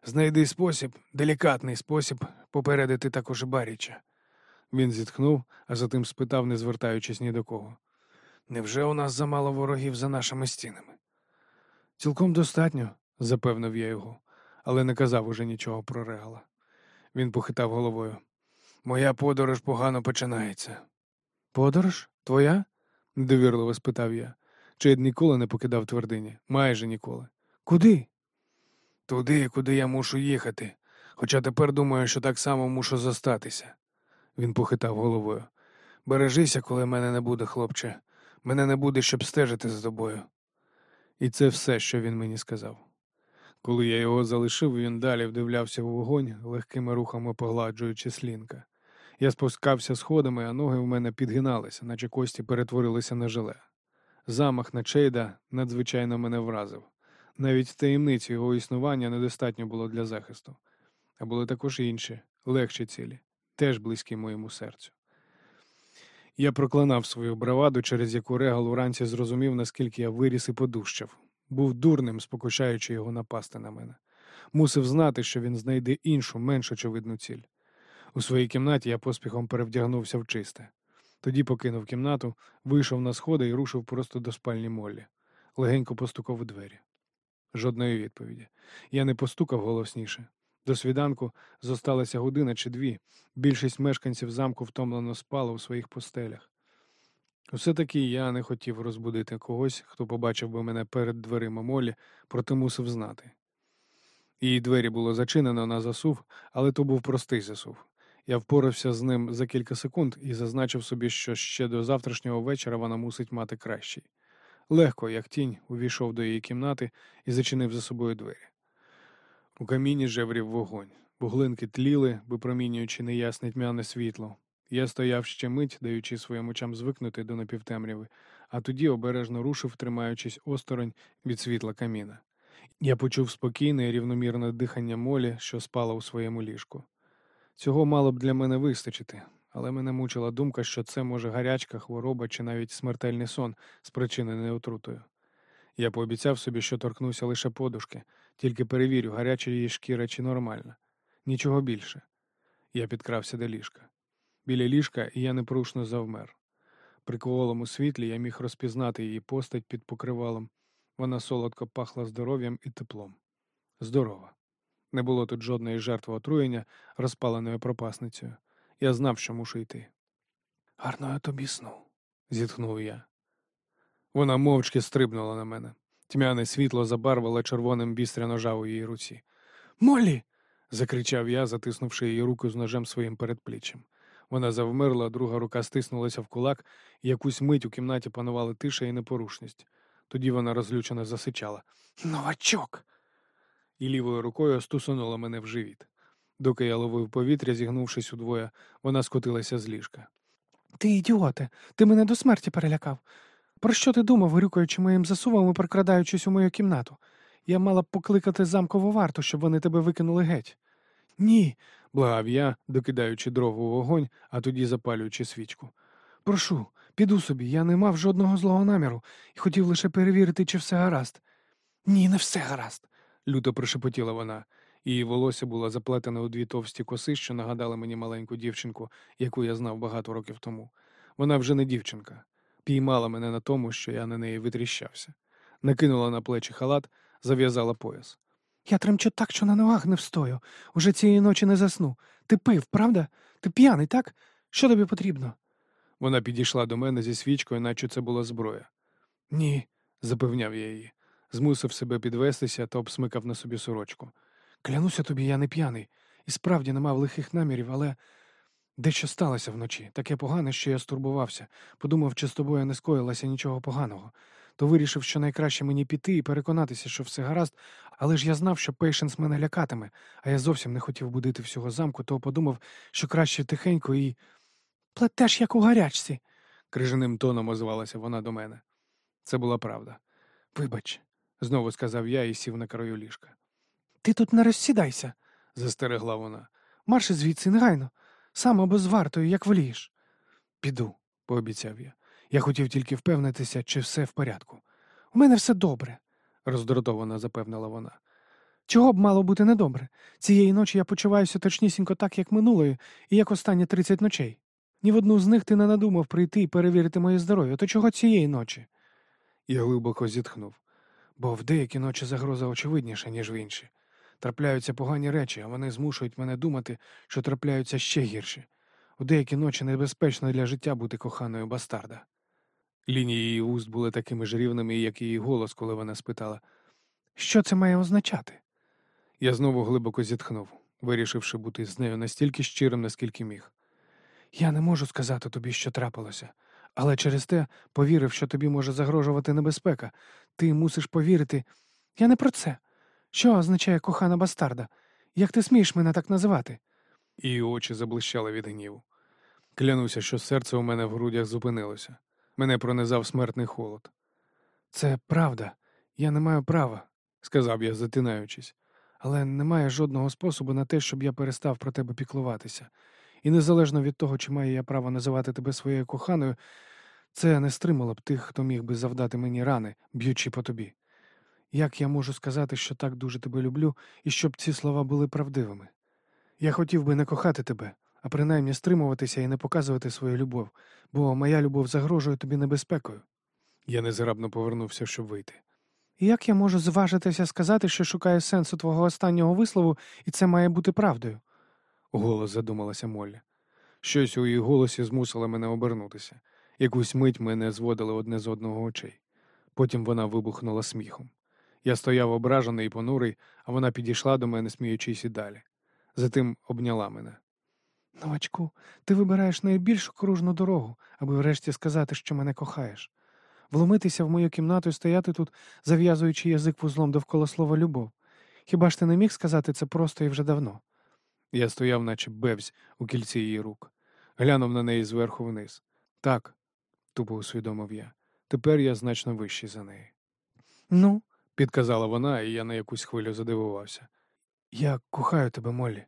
Знайди спосіб, делікатний спосіб попередити також Барріча. Він зітхнув, а затим спитав, не звертаючись ні до кого. Невже у нас замало ворогів за нашими стінами? Цілком достатньо, запевнив я його, але не казав уже нічого про регала. Він похитав головою. Моя подорож погано починається. Подорож? Твоя? недовірливо спитав я. Чейд ніколи не покидав твердині, майже ніколи. Куди? Туди, куди я мушу їхати, хоча тепер думаю, що так само мушу зостатися. Він похитав головою. Бережися, коли мене не буде, хлопче. Мене не буде, щоб стежити за тобою. І це все, що він мені сказав. Коли я його залишив, він далі вдивлявся в вогонь, легкими рухами погладжуючи слінка. Я спускався сходами, а ноги в мене підгиналися, наче кості перетворилися на желе. Замах на Чейда надзвичайно мене вразив. Навіть таємниці його існування недостатньо було для захисту. А були також інші, легші цілі, теж близькі моєму серцю. Я проклинав свою браваду, через яку Регал вранці зрозумів, наскільки я виріс і подущав. Був дурним, спокушаючи його напасти на мене. Мусив знати, що він знайде іншу, менш очевидну ціль. У своїй кімнаті я поспіхом перевдягнувся в чисте. Тоді покинув кімнату, вийшов на сходи і рушив просто до спальні Моллі. Легенько постукав у двері. Жодної відповіді. Я не постукав голосніше. До свіданку зосталася година чи дві. Більшість мешканців замку втомлено спали у своїх постелях. Усе таки я не хотів розбудити когось, хто побачив би мене перед дверима молі, проте мусив знати. Її двері було зачинено на засув, але то був простий засув. Я впорався з ним за кілька секунд і зазначив собі, що ще до завтрашнього вечора вона мусить мати кращий. Легко, як тінь, увійшов до її кімнати і зачинив за собою двері. У каміні жеврів вогонь. Вуглинки тліли, випромінюючи неясне тьмяне світло. Я стояв ще мить, даючи своїм очам звикнути до напівтемряви, а тоді обережно рушив, тримаючись осторонь від світла каміна. Я почув спокійне і рівномірне дихання молі, що спала у своєму ліжку. Цього мало б для мене вистачити, але мене мучила думка, що це може гарячка, хвороба чи навіть смертельний сон, спричинений отрутою. Я пообіцяв собі, що торкнуся лише подушки, тільки перевірю, гаряча її шкіра чи нормальна. Нічого більше. Я підкрався до ліжка. Біля ліжка я непорушно завмер. При кволому світлі я міг розпізнати її постать під покривалом. Вона солодко пахла здоров'ям і теплом. Здорова. Не було тут жодної жертви отруєння, розпаленою пропасницею. Я знав, що мушу йти. Гарного тобі сну, зітхнув я. Вона мовчки стрибнула на мене. Тьмяне світло забарвило червоним бістря ножа у її руці. Молі. закричав я, затиснувши її руку з ножем своїм передпліччям. Вона завмерла, друга рука стиснулася в кулак, і якусь мить у кімнаті панували тиша і непорушність. Тоді вона розлючено засичала. Новачок. І лівою рукою стусунула мене в живіт. Доки я ловив повітря, зігнувшись удвоє, вона скотилася з ліжка. Ти ідіоте, ти мене до смерті перелякав. Про що ти думав, грюкаючи моїм засувом і прокрадаючись у мою кімнату? Я мала б покликати замкову варту, щоб вони тебе викинули геть. Ні, благав я, докидаючи дров у вогонь, а тоді запалюючи свічку. Прошу, піду собі, я не мав жодного злого наміру і хотів лише перевірити, чи все гаразд. Ні, не все гаразд, люто прошепотіла вона. Її волосся було заплетене у дві товсті коси, що нагадали мені маленьку дівчинку, яку я знав багато років тому. Вона вже не дівчинка, піймала мене на тому, що я на неї витріщався. Накинула на плечі халат, зав'язала пояс. Я тремчу так, що на ногах не встою. Уже цієї ночі не засну. Ти пив, правда? Ти п'яний, так? Що тобі потрібно? Вона підійшла до мене зі свічкою, наче це була зброя. Ні, запевняв я її, змусив себе підвестися та обсмикав на собі сорочку. Клянуся тобі, я не п'яний, і справді не мав лихих намірів, але дещо сталося вночі, таке погане, що я стурбувався. Подумав, чи з тобою не скоїлося нічого поганого. То вирішив, що найкраще мені піти і переконатися, що все гаразд, але ж я знав, що Пейшенс мене лякатиме, а я зовсім не хотів будити всього замку, то подумав, що краще тихенько і. Плетеш, як у гарячці, крижаним тоном озвалася вона до мене. Це була правда. Вибач, знову сказав я і сів на краю ліжка. Ти тут не розсідайся, застерегла вона. Марш звідси негайно, сам або з вартою, як волієш. Піду, пообіцяв я. Я хотів тільки впевнитися, чи все в порядку. У мене все добре, роздратовано запевнила вона. Чого б мало бути недобре? Цієї ночі я почуваюся точнісінько так, як минулої, і як останні тридцять ночей. Ні в одну з них ти не надумав прийти і перевірити моє здоров'я, то чого цієї ночі? Я глибоко зітхнув, бо в деякі ночі загроза очевидніша, ніж в інші. Трапляються погані речі, а вони змушують мене думати, що трапляються ще гірші. У деякі ночі небезпечно для життя бути коханою бастарда. Лінії її уст були такими ж рівними, як її голос, коли вона спитала, що це має означати? Я знову глибоко зітхнув, вирішивши бути з нею настільки щирим, наскільки міг. Я не можу сказати тобі, що трапилося, але через те повірив, що тобі може загрожувати небезпека. Ти мусиш повірити. Я не про це. Що означає кохана бастарда? Як ти смієш мене так називати? Її очі заблищали від гніву. Клянуся, що серце у мене в грудях зупинилося. Мене пронизав смертний холод. Це правда, я не маю права, сказав я, затинаючись, але немає жодного способу на те, щоб я перестав про тебе піклуватися. І незалежно від того, чи маю я право називати тебе своєю коханою, це не стримало б тих, хто міг би завдати мені рани, б'ючи по тобі. Як я можу сказати, що так дуже тебе люблю, і щоб ці слова були правдивими? Я хотів би не кохати тебе, а принаймні стримуватися і не показувати свою любов, бо моя любов загрожує тобі небезпекою. Я незграбно повернувся, щоб вийти. Як я можу зважитися сказати, що шукаю сенсу твого останнього вислову, і це має бути правдою? Голос задумалася Моллі. Щось у її голосі змусило мене обернутися. Якусь мить мене зводили одне з одного очей. Потім вона вибухнула сміхом. Я стояв ображений і понурий, а вона підійшла до мене, сміючись і далі. Затим обняла мене. Новачку, ти вибираєш найбільш кружну дорогу, аби врешті сказати, що мене кохаєш. Вломитися в мою кімнату і стояти тут, зав'язуючи язик вузлом довкола слова любов. Хіба ж ти не міг сказати це просто і вже давно? Я стояв, наче бевсь у кільці її рук, глянув на неї зверху вниз. Так, тупо усвідомив я. Тепер я значно вищий за неї. Ну, підказала вона, і я на якусь хвилю задивувався. Я кохаю тебе, Моллі.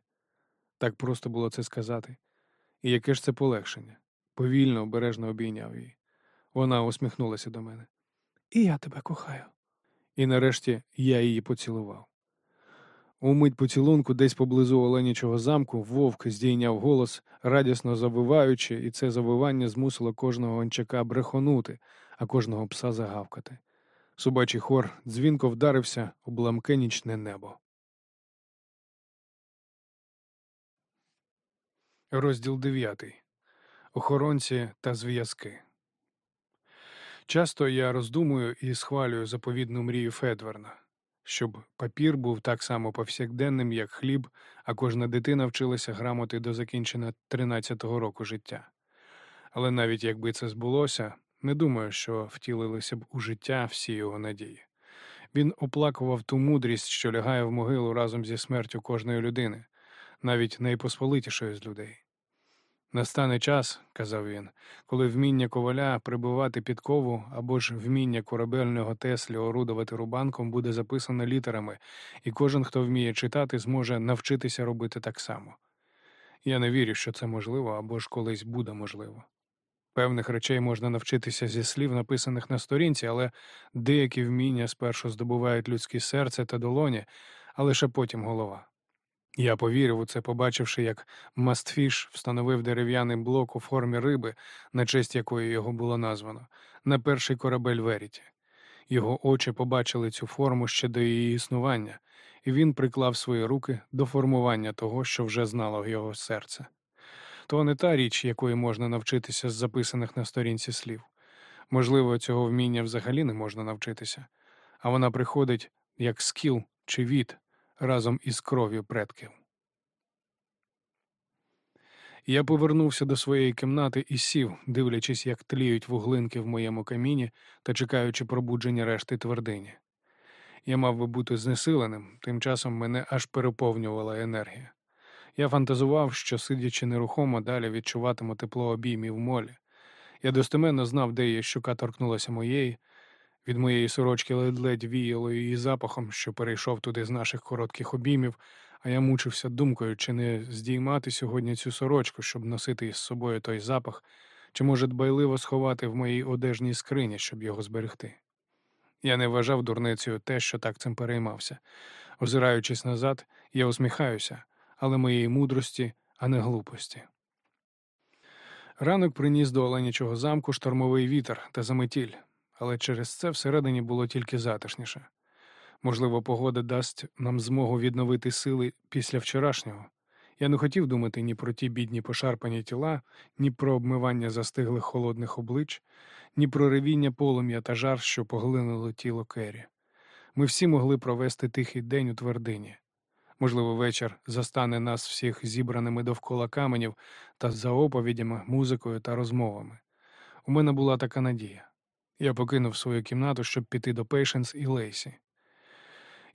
Так просто було це сказати. І яке ж це полегшення? Повільно, обережно обійняв її. Вона усміхнулася до мене. І я тебе кохаю. І нарешті я її поцілував. У мить поцілунку десь поблизу Оленячого замку вовк здійняв голос, радісно завиваючи, і це завивання змусило кожного гончака брехонути, а кожного пса загавкати. Собачий хор дзвінко вдарився у бламке нічне небо. Розділ дев'ятий. Охоронці та зв'язки. Часто я роздумую і схвалюю заповідну мрію Федверна, щоб папір був так само повсякденним, як хліб, а кожна дитина вчилася грамоти до закінчення 13-го року життя. Але навіть якби це збулося, не думаю, що втілилися б у життя всі його надії. Він оплакував ту мудрість, що лягає в могилу разом зі смертю кожної людини, навіть найпосполитішої з людей. Настане час, казав він, коли вміння коваля прибивати підкову або ж вміння корабельного теслі орудувати рубанком буде записано літерами, і кожен, хто вміє читати, зможе навчитися робити так само. Я не вірю, що це можливо або ж колись буде можливо. Певних речей можна навчитися зі слів, написаних на сторінці, але деякі вміння спершу здобувають людське серце та долоні, а лише потім голова. Я повірив у це, побачивши, як Мастфіш встановив дерев'яний блок у формі риби, на честь якої його було названо, на перший корабель Веріті. Його очі побачили цю форму ще до її існування, і він приклав свої руки до формування того, що вже знало його серце. То не та річ, якої можна навчитися з записаних на сторінці слів. Можливо, цього вміння взагалі не можна навчитися, а вона приходить як скіл чи від разом із кров'ю предків. Я повернувся до своєї кімнати і сів, дивлячись, як тліють вуглинки в моєму каміні та чекаючи пробудження решти твердині. Я мав би бути знесиленим, тим часом мене аж переповнювала енергія. Я фантазував, що, сидячи нерухомо, далі відчуватиму тепло обіймів молі. Я достеменно знав, де її щука торкнулася моєї. Від моєї сорочки ледь-ледь віяло її запахом, що перейшов туди з наших коротких обіймів, а я мучився думкою, чи не здіймати сьогодні цю сорочку, щоб носити із собою той запах, чи може дбайливо сховати в моїй одежній скрині, щоб його зберегти. Я не вважав дурницею те, що так цим переймався. Озираючись назад, я усміхаюся, але моєї мудрості, а не глупості. Ранок приніс до Оленячого замку штормовий вітер та заметіль, але через це всередині було тільки затишніше. Можливо, погода дасть нам змогу відновити сили після вчорашнього. Я не хотів думати ні про ті бідні пошарпані тіла, ні про обмивання застиглих холодних облич, ні про ревіння полум'я та жар, що поглинуло тіло Керрі. Ми всі могли провести тихий день у твердині. Можливо, вечір застане нас всіх зібраними довкола камінів та за оповідями, музикою та розмовами. У мене була така надія. Я покинув свою кімнату, щоб піти до Пейшенс і Лейсі.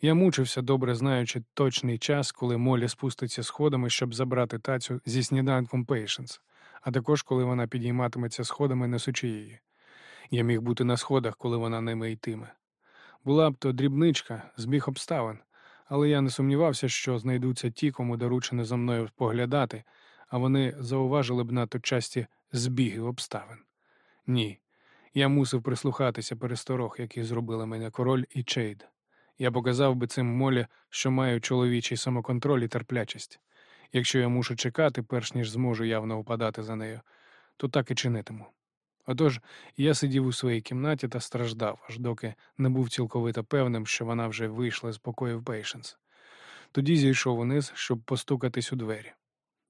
Я мучився, добре знаючи точний час, коли Молі спуститься сходами, щоб забрати тацю зі сніданком Пейшенс, а також коли вона підійматиметься сходами, несучи її. Я міг бути на сходах, коли вона ними йтиме. Була б то дрібничка, збіг обставин, але я не сумнівався, що знайдуться ті, кому доручено за мною поглядати, а вони зауважили б надто часті збіги обставин. Ні, я мусив прислухатися пересторог, які зробили мене король і Чейд. Я показав би цим молі, що маю чоловічий самоконтроль і терплячість. Якщо я мушу чекати, перш ніж зможу явно упадати за нею, то так і чинитиму. Отож, я сидів у своїй кімнаті та страждав, аж доки не був цілковито певним, що вона вже вийшла з покоїв Пейшенс. Тоді зійшов униз, щоб постукатись у двері.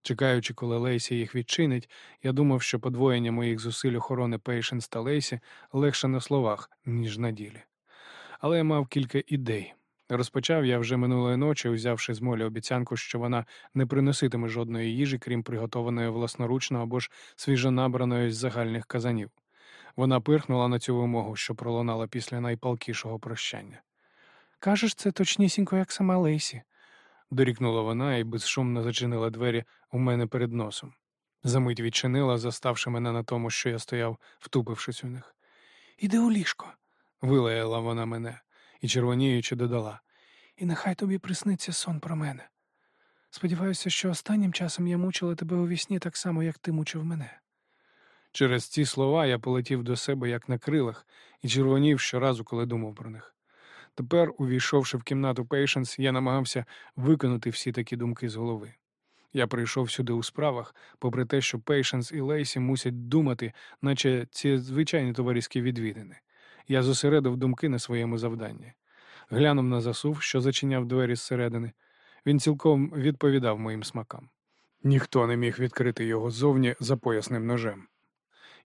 Чекаючи, коли Лейсі їх відчинить, я думав, що подвоєння моїх зусиль охорони Пейшенс та Лейсі легше на словах, ніж на ділі. Але я мав кілька ідей. Розпочав я вже минулої ночі, узявши з Моллі обіцянку, що вона не приноситиме жодної їжі, крім приготованої власноручно або ж свіжонабраної з загальних казанів. Вона пирхнула на цю вимогу, що пролунала після найпалкішого прощання. Кажеш, це точнісінько, як сама Лейсі. Дорікнула вона і безшумно зачинила двері у мене перед носом. Замить відчинила, заставши мене на тому, що я стояв, втупившись у них. Іди у ліжко. Вилаяла вона мене і, червоніючи, додала. І нехай тобі присниться сон про мене. Сподіваюся, що останнім часом я мучила тебе у вісні так само, як ти мучив мене. Через ці слова я полетів до себе як на крилах і червонів щоразу, коли думав про них. Тепер, увійшовши в кімнату Пейшенс, я намагався викинути всі такі думки з голови. Я прийшов сюди у справах, попри те, що Пейшенс і Лейсі мусять думати, наче ці звичайні товариські відвідини. Я зосередив думки на своєму завданні. Глянув на засув, що зачиняв двері зсередини. Він цілком відповідав моїм смакам. Ніхто не міг відкрити його ззовні за поясним ножем.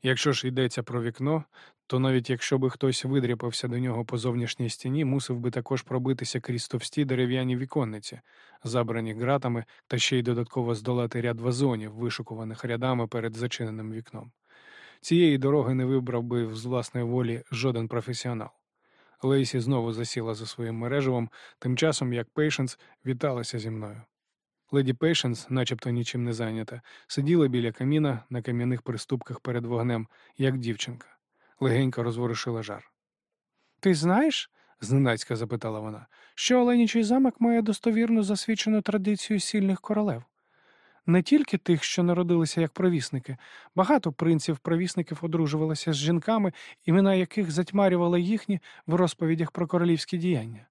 Якщо ж йдеться про вікно, то навіть якщо би хтось видряпався до нього по зовнішній стіні, мусив би також пробитися крізь товсті дерев'яні віконниці, забрані ґратами, та ще й додатково здолати ряд вазонів, вишукуваних рядами перед зачиненим вікном. Цієї дороги не вибрав би з власної волі жоден професіонал. Лейсі знову засіла за своїм мережевом, тим часом як Пейшенс віталася зі мною. Леді Пейшенс, начебто нічим не зайнята, сиділа біля каміна на кам'яних приступках перед вогнем, як дівчинка, легенько розворушила жар. Ти знаєш, зненацька запитала вона, що Оленічий замок має достовірну засвідчену традицію сильних королев. Не тільки тих, що народилися як провісники, багато принців-провісників одружувалися з жінками, імена яких затьмарювали їхні в розповідях про королівські діяння.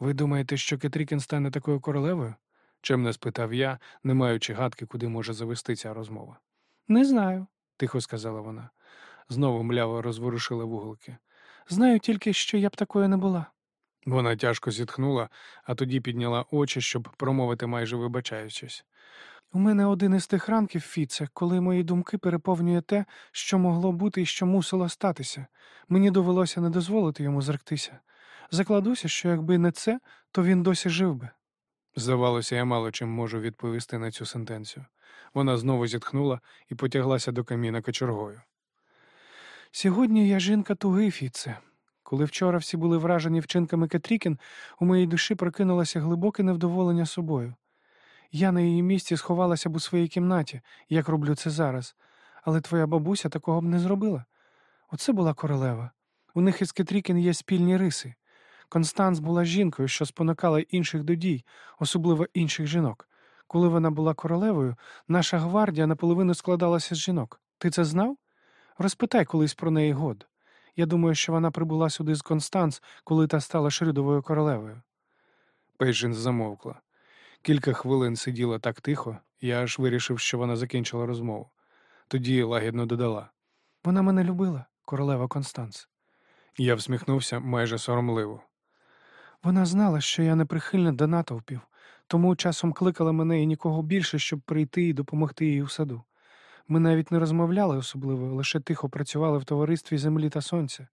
Ви думаєте, що Кетрікін стане такою королевою? чемно спитав я, не маючи гадки, куди може завести ця розмова. Не знаю, тихо сказала вона. Знову мляво розворушила вуголки. Знаю тільки, що я б такою не була. Вона тяжко зітхнула, а тоді підняла очі, щоб промовити майже вибачаючись. У мене один із тих ранків, Фіце, коли мої думки переповнює те, що могло бути і що мусило статися. Мені довелося не дозволити йому зректися. Закладуся, що якби не це, то він досі жив би. Здавалося, я мало чим можу відповісти на цю сентенцію. Вона знову зітхнула і потяглася до каміна кочергою. Сьогодні я жінка туги, Фіце. Коли вчора всі були вражені вчинками Кетрікін, у моїй душі прокинулося глибоке невдоволення собою. Я на її місці сховалася б у своїй кімнаті, як роблю це зараз, але твоя бабуся такого б не зробила. Оце була королева. У них із Кетрікін є спільні риси. Констанс була жінкою, що спонукала інших до дій, особливо інших жінок. Коли вона була королевою, наша гвардія наполовину складалася з жінок. Ти це знав? Розпитай колись про неї год. Я думаю, що вона прибула сюди з Констанс, коли та стала Шрюдовою королевою. Пейджин замовкла. Кілька хвилин сиділа так тихо, я аж вирішив, що вона закінчила розмову. Тоді лагідно додала. Вона мене любила, королева Констанс. Я всміхнувся майже соромливо. Вона знала, що я неприхильна до натовпів, тому часом кликала мене і нікого більше, щоб прийти і допомогти їй у саду. Ми навіть не розмовляли особливо, лише тихо працювали в товаристві землі та сонця.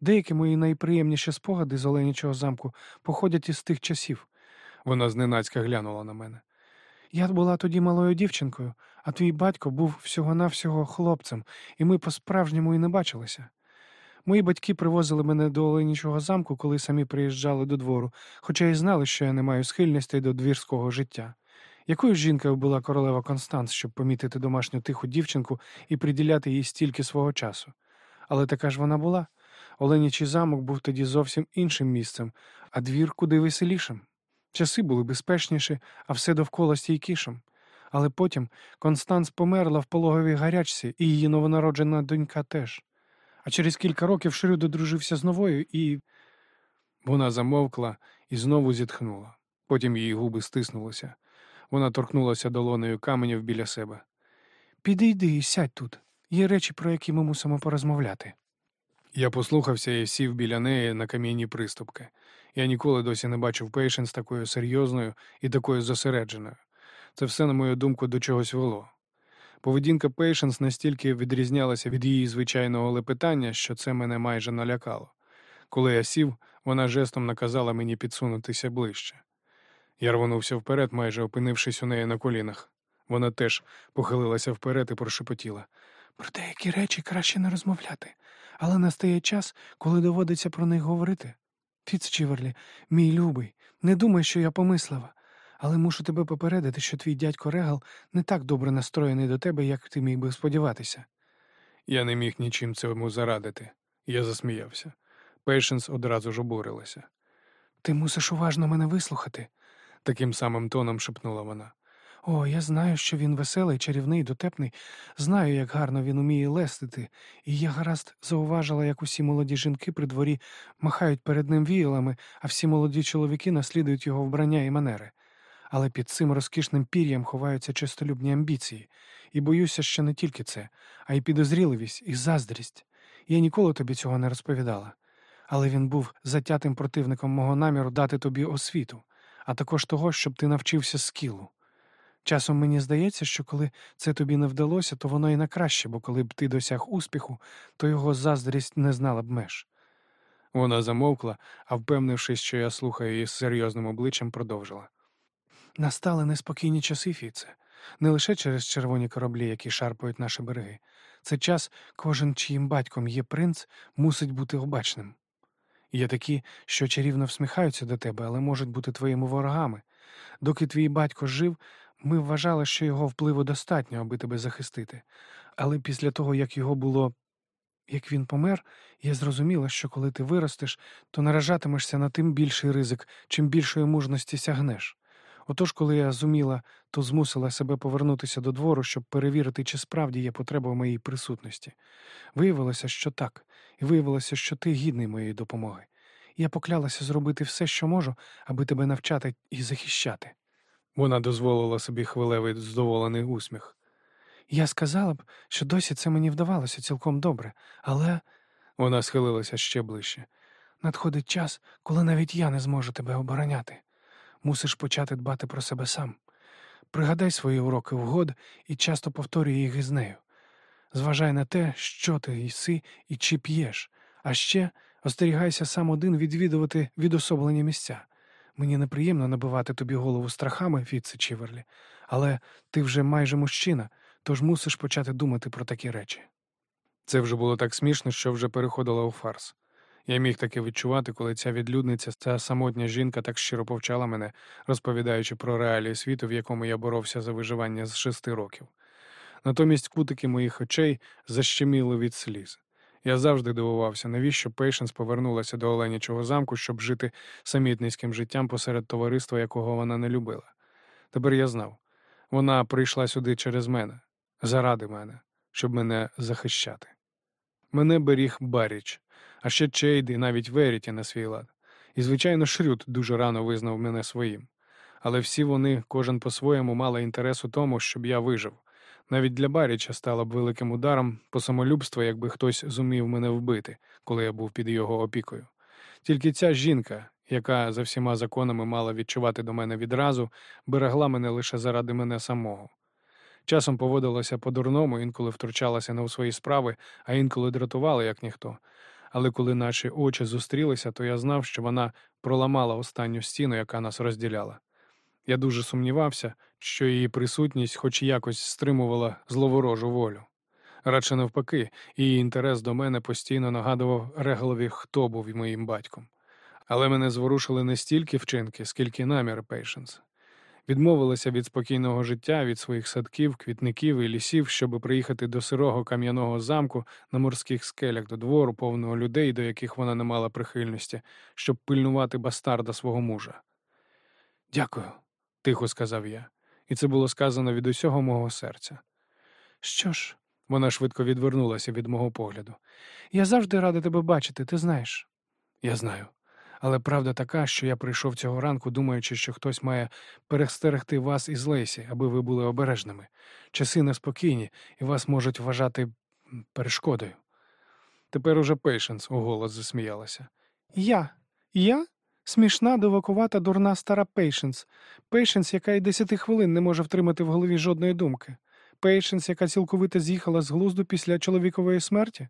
Деякі мої найприємніші спогади з Оленічого замку походять із тих часів. Вона зненацька глянула на мене. Я була тоді малою дівчинкою, а твій батько був всього-навсього хлопцем, і ми по-справжньому і не бачилися. Мої батьки привозили мене до Оленічого замку, коли самі приїжджали до двору, хоча й знали, що я не маю схильностей до двірського життя. Якою жінкою була королева Констанс, щоб помітити домашню тиху дівчинку і приділяти їй стільки свого часу? Але така ж вона була. Оленічий замок був тоді зовсім іншим місцем, а двір куди веселішим. Часи були безпечніші, а все довкола стійкішим. Але потім Констанс померла в пологовій гарячці, і її новонароджена донька теж. А через кілька років Шрюд одружився з новою і. Вона замовкла і знову зітхнула. Потім її губи стиснулися. Вона торкнулася долонею каменів біля себе. Підійди і сядь тут. Є речі, про які ми мусимо порозмовляти. Я послухався і сів біля неї на кам'яні приступки. Я ніколи досі не бачив Пейшенс такою серйозною і такою зосередженою. Це все, на мою думку, до чогось вело. Поведінка Пейшенс настільки відрізнялася від її звичайного лепетання, що це мене майже налякало. Коли я сів, вона жестом наказала мені підсунутися ближче. Я рвонувся вперед, майже опинившись у неї на колінах. Вона теж похилилася вперед і прошепотіла. Про деякі речі краще не розмовляти, але настає час, коли доводиться про них говорити. Фіцчівелрі, мій любий, не думай, що я помислива, але мушу тебе попередити, що твій дядько Регал не так добре настроєний до тебе, як ти міг би сподіватися. Я не міг нічим цьому зарадити. Я засміявся. Пейшенс одразу ж обурилася. Ти мусиш уважно мене вислухати. Таким самим тоном шепнула вона. О, я знаю, що він веселий, чарівний, дотепний. Знаю, як гарно він уміє лестити, і я гаразд зауважила, як усі молоді жінки при дворі махають перед ним віялами, а всі молоді чоловіки наслідують його вбрання і манери. Але під цим розкішним пір'ям ховаються чистолюбні амбіції, і боюся, що не тільки це, а й підозріливість і заздрість. Я ніколи тобі цього не розповідала. Але він був затятим противником мого наміру дати тобі освіту, а також того, щоб ти навчився скілу. Часом мені здається, що коли це тобі не вдалося, то воно і на краще, бо коли б ти досяг успіху, то його заздрість не знала б меж. Вона замовкла, а впевнившись, що я слухаю її з серйозним обличчям, продовжила. Настали неспокійні часи, Фіце, не лише через червоні кораблі, які шарпають наші береги. Це час, кожен, чиїм батьком є принц, мусить бути обачним. Є такі, що чарівно всміхаються до тебе, але можуть бути твоїми ворогами. Доки твій батько жив, ми вважали, що його впливу достатньо, аби тебе захистити. Але після того, як його було, як він помер, я зрозуміла, що коли ти виростеш, то наражатимешся на тим більший ризик, чим більшої мужності сягнеш. Отож, коли я зуміла, то змусила себе повернутися до двору, щоб перевірити, чи справді є потреба в моїй присутності. Виявилося, що так, і виявилося, що ти гідний моєї допомоги. Я поклялася зробити все, що можу, аби тебе навчати і захищати. Вона дозволила собі хвилевий здоволений усміх. Я сказала б, що досі це мені вдавалося цілком добре, але Вона схилилася ще ближче. надходить час, коли навіть я не зможу тебе обороняти. Мусиш почати дбати про себе сам. Пригадай свої уроки вгод і часто повторюй їх із нею. Зважай на те, що ти їси і чи п'єш, а ще остерігайся сам один відвідувати відособлені місця. Мені неприємно набивати тобі голову страхами, Фіце Чіверлі, але ти вже майже мужчина, тож мусиш почати думати про такі речі. Це вже було так смішно, що вже переходило у фарс. Я міг таки відчувати, коли ця відлюдниця, ця самотня жінка так щиро повчала мене, розповідаючи про реалії світу, в якому я боровся за виживання з шести років. Натомість кутики моїх очей защеміли від сліз. Я завжди дивувався, навіщо Пейшенс повернулася до Оленячого замку, щоб жити самітницьким життям посеред товариства, якого вона не любила. Тепер я знав. Вона прийшла сюди через мене, заради мене, щоб мене захищати. Мене беріг Баріч, а ще Чейд і навіть Веріті на свій лад. І, звичайно, Шрюд дуже рано визнав мене своїм. Але всі вони, кожен по-своєму, мали інтерес у тому, щоб я вижив. Навіть для Баріча стало б великим ударом по самолюбству, якби хтось зумів мене вбити, коли я був під його опікою. Тільки ця жінка, яка за всіма законами мала відчувати до мене відразу, берегла мене лише заради мене самого. Часом поводилася по-дурному, інколи втручалася не у свої справи, а інколи дратувала, як ніхто. Але коли наші очі зустрілися, то я знав, що вона проламала останню стіну, яка нас розділяла. Я дуже сумнівався, що її присутність хоч якось стримувала зловорожу волю. Радше навпаки, її інтерес до мене постійно нагадував Реглові, хто був моїм батьком. Але мене зворушили не стільки вчинки, скільки наміри Пейшенс. Відмовилася від спокійного життя, від своїх садків, квітників і лісів, щоб приїхати до сирого кам'яного замку на морських скелях до двору, повного людей, до яких вона не мала прихильності, щоб пильнувати бастарда свого мужа. Дякую, тихо сказав я, і це було сказано від усього мого серця. Що ж, Вона швидко відвернулася від мого погляду. я завжди рада тебе бачити, ти знаєш. Я знаю. Але правда така, що я прийшов цього ранку, думаючи, що хтось має перестерегти вас із Лейсі, аби ви були обережними. Часи неспокійні, і вас можуть вважати перешкодою. Тепер уже Пейшенс уголос засміялася. Я? Я? Смішна, дивакувата, дурна стара Пейшенс. Пейшенс, яка й десяти хвилин не може втримати в голові жодної думки. Пейшенс, яка цілковито з'їхала з глузду після чоловікової смерті.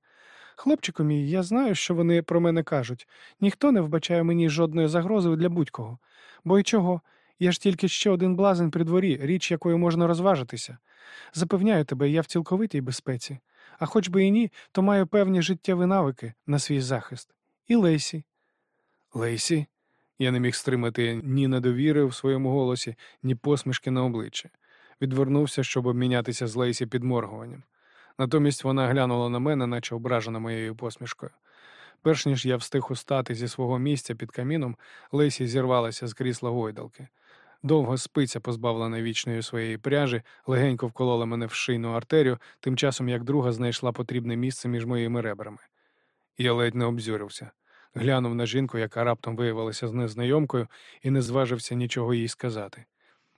Хлопчику мій, я знаю, що вони про мене кажуть. Ніхто не вбачає мені жодної загрози для будь-кого. Бо й чого? Я ж тільки ще один блазень при дворі, річ якою можна розважитися. Запевняю тебе, я в цілковитій безпеці. А хоч би і ні, то маю певні життєві навики на свій захист. І Лейсі. Лейсі? Я не міг стримати ні недовіри в своєму голосі, ні посмішки на обличчі. Відвернувся, щоб обмінятися з Лейсі підморгуванням. Натомість вона глянула на мене, наче ображена моєю посмішкою. Перш ніж я встиг устати зі свого місця під каміном, Лейсі зірвалася з крісла гойдалки. Довга спиця, позбавлена вічної своєї пряжі, легенько вколола мене в шийну артерію, тим часом як друга знайшла потрібне місце між моїми ребрами. Я ледь не обдзюрився. Глянув на жінку, яка раптом виявилася незнайомкою, і не зважився нічого їй сказати.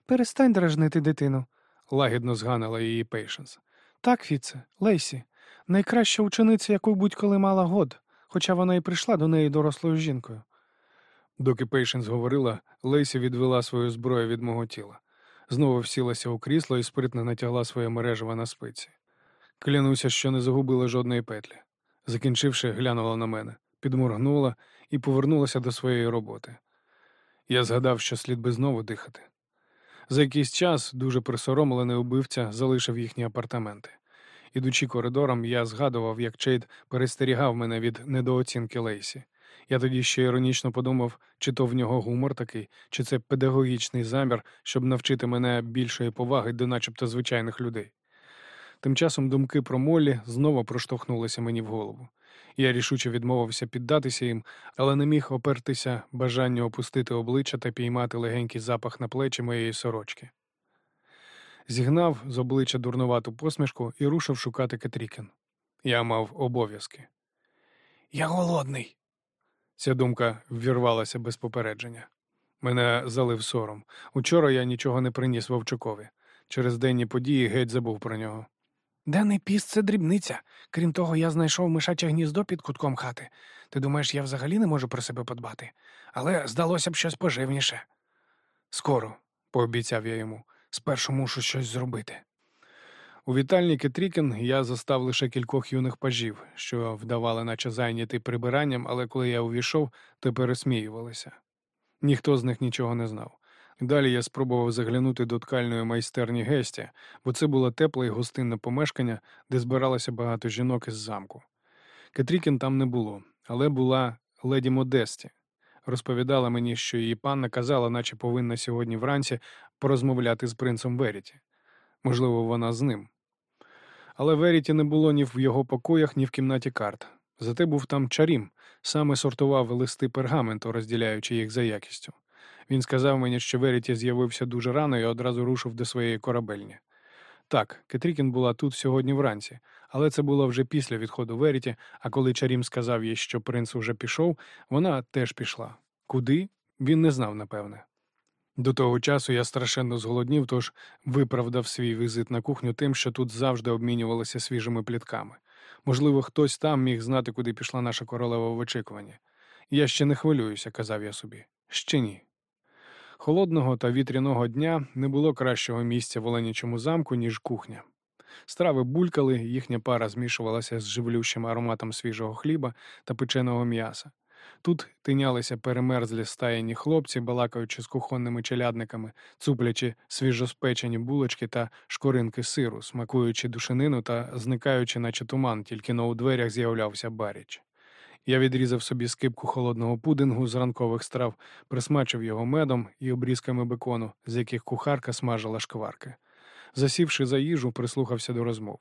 Перестань дражнити дитину. Лагідно зганила її Пейшенс. Так, Фіце, Лейсі, найкраща учениця, яку будь-коли мала Год, хоча вона і прийшла до неї дорослою жінкою. Доки Пейшенс говорила, Лейсі відвела свою зброю від мого тіла. Знову всілася у крісло і спритно натягла своє мережево на спиці. Клянуся, що не загубила жодної петлі. Закінчивши, глянула на мене, підморгнула і повернулася до своєї роботи. Я згадав, що слід би знову дихати. За якийсь час дуже присоромлений убивця залишив їхні апартаменти. Ідучи коридором, я згадував, як Чейд перестерігав мене від недооцінки Лейсі. Я тоді ще іронічно подумав, чи то в нього гумор такий, чи це педагогічний замір, щоб навчити мене більшої поваги до начебто звичайних людей. Тим часом думки про Моллі знову проштовхнулися мені в голову. Я рішуче відмовився піддатися їм, але не міг опертися бажанню опустити обличчя та піймати легенький запах на плечі моєї сорочки. Зігнав з обличчя дурнувату посмішку і рушив шукати Кетрікен. Я мав обов'язки. Я голодний. Ця думка ввірвалася без попередження. Мене залив сором. Учора я нічого не приніс Вовчукові. Через денні події геть забув про нього. Денний піст це дрібниця. Крім того, я знайшов мишаче гніздо під кутком хати. Ти думаєш, я взагалі не можу про себе подбати? Але здалося б щось поживніше. Скоро, пообіцяв я йому, Спершу мушу щось зробити. У вітальні Кетрікен я застав лише кількох юних пажів, що вдавали, наче зайняти прибиранням, але коли я увійшов, то пересміювалися. Ніхто з них нічого не знав. Далі я спробував заглянути до ткальної майстерні Гесті, бо це було тепле і гостинне помешкання, де збиралося багато жінок із замку. Кетрікін там не було, але була леді Модесті. Розповідала мені, що її панна казала, наче повинна сьогодні вранці порозмовляти з принцем Веріті. Можливо, вона з ним. Але Веріті не було ні в його покоях, ні в кімнаті карт. Зате був там чарім, саме сортував листи пергаменту, розділяючи їх за якістю. Він сказав мені, що Веріті з'явився дуже рано і одразу рушив до своєї корабельні. Так, Кетрікін була тут сьогодні вранці, але це було вже після відходу Веріті, а коли Чарім сказав їй, що принц уже пішов, вона теж пішла. Куди? Він не знав, напевне. До того часу я страшенно зголоднів, тож виправдав свій візит на кухню тим, що тут завжди обмінювалися свіжими плітками. Можливо, хтось там міг знати, куди пішла наша королева в очікуванні. Я ще не хвилююся, казав я собі. Ще ні. Холодного та вітряного дня не було кращого місця в Оленячому замку, ніж кухня. Страви булькали, їхня пара змішувалася з живлющим ароматом свіжого хліба та печеного м'яса. Тут тинялися перемерзлі стаєні хлопці, балакаючи з кухонними челядниками, цуплячи свіжоспечені булочки та шкоринки сиру, смакуючи душинину та зникаючи, наче туман, тільки но у дверях з'являвся баріч. Я відрізав собі скипку холодного пудингу з ранкових страв, присмачив його медом і обрізками бекону, з яких кухарка смажила шкварки. Засівши за їжу, прислухався до розмов.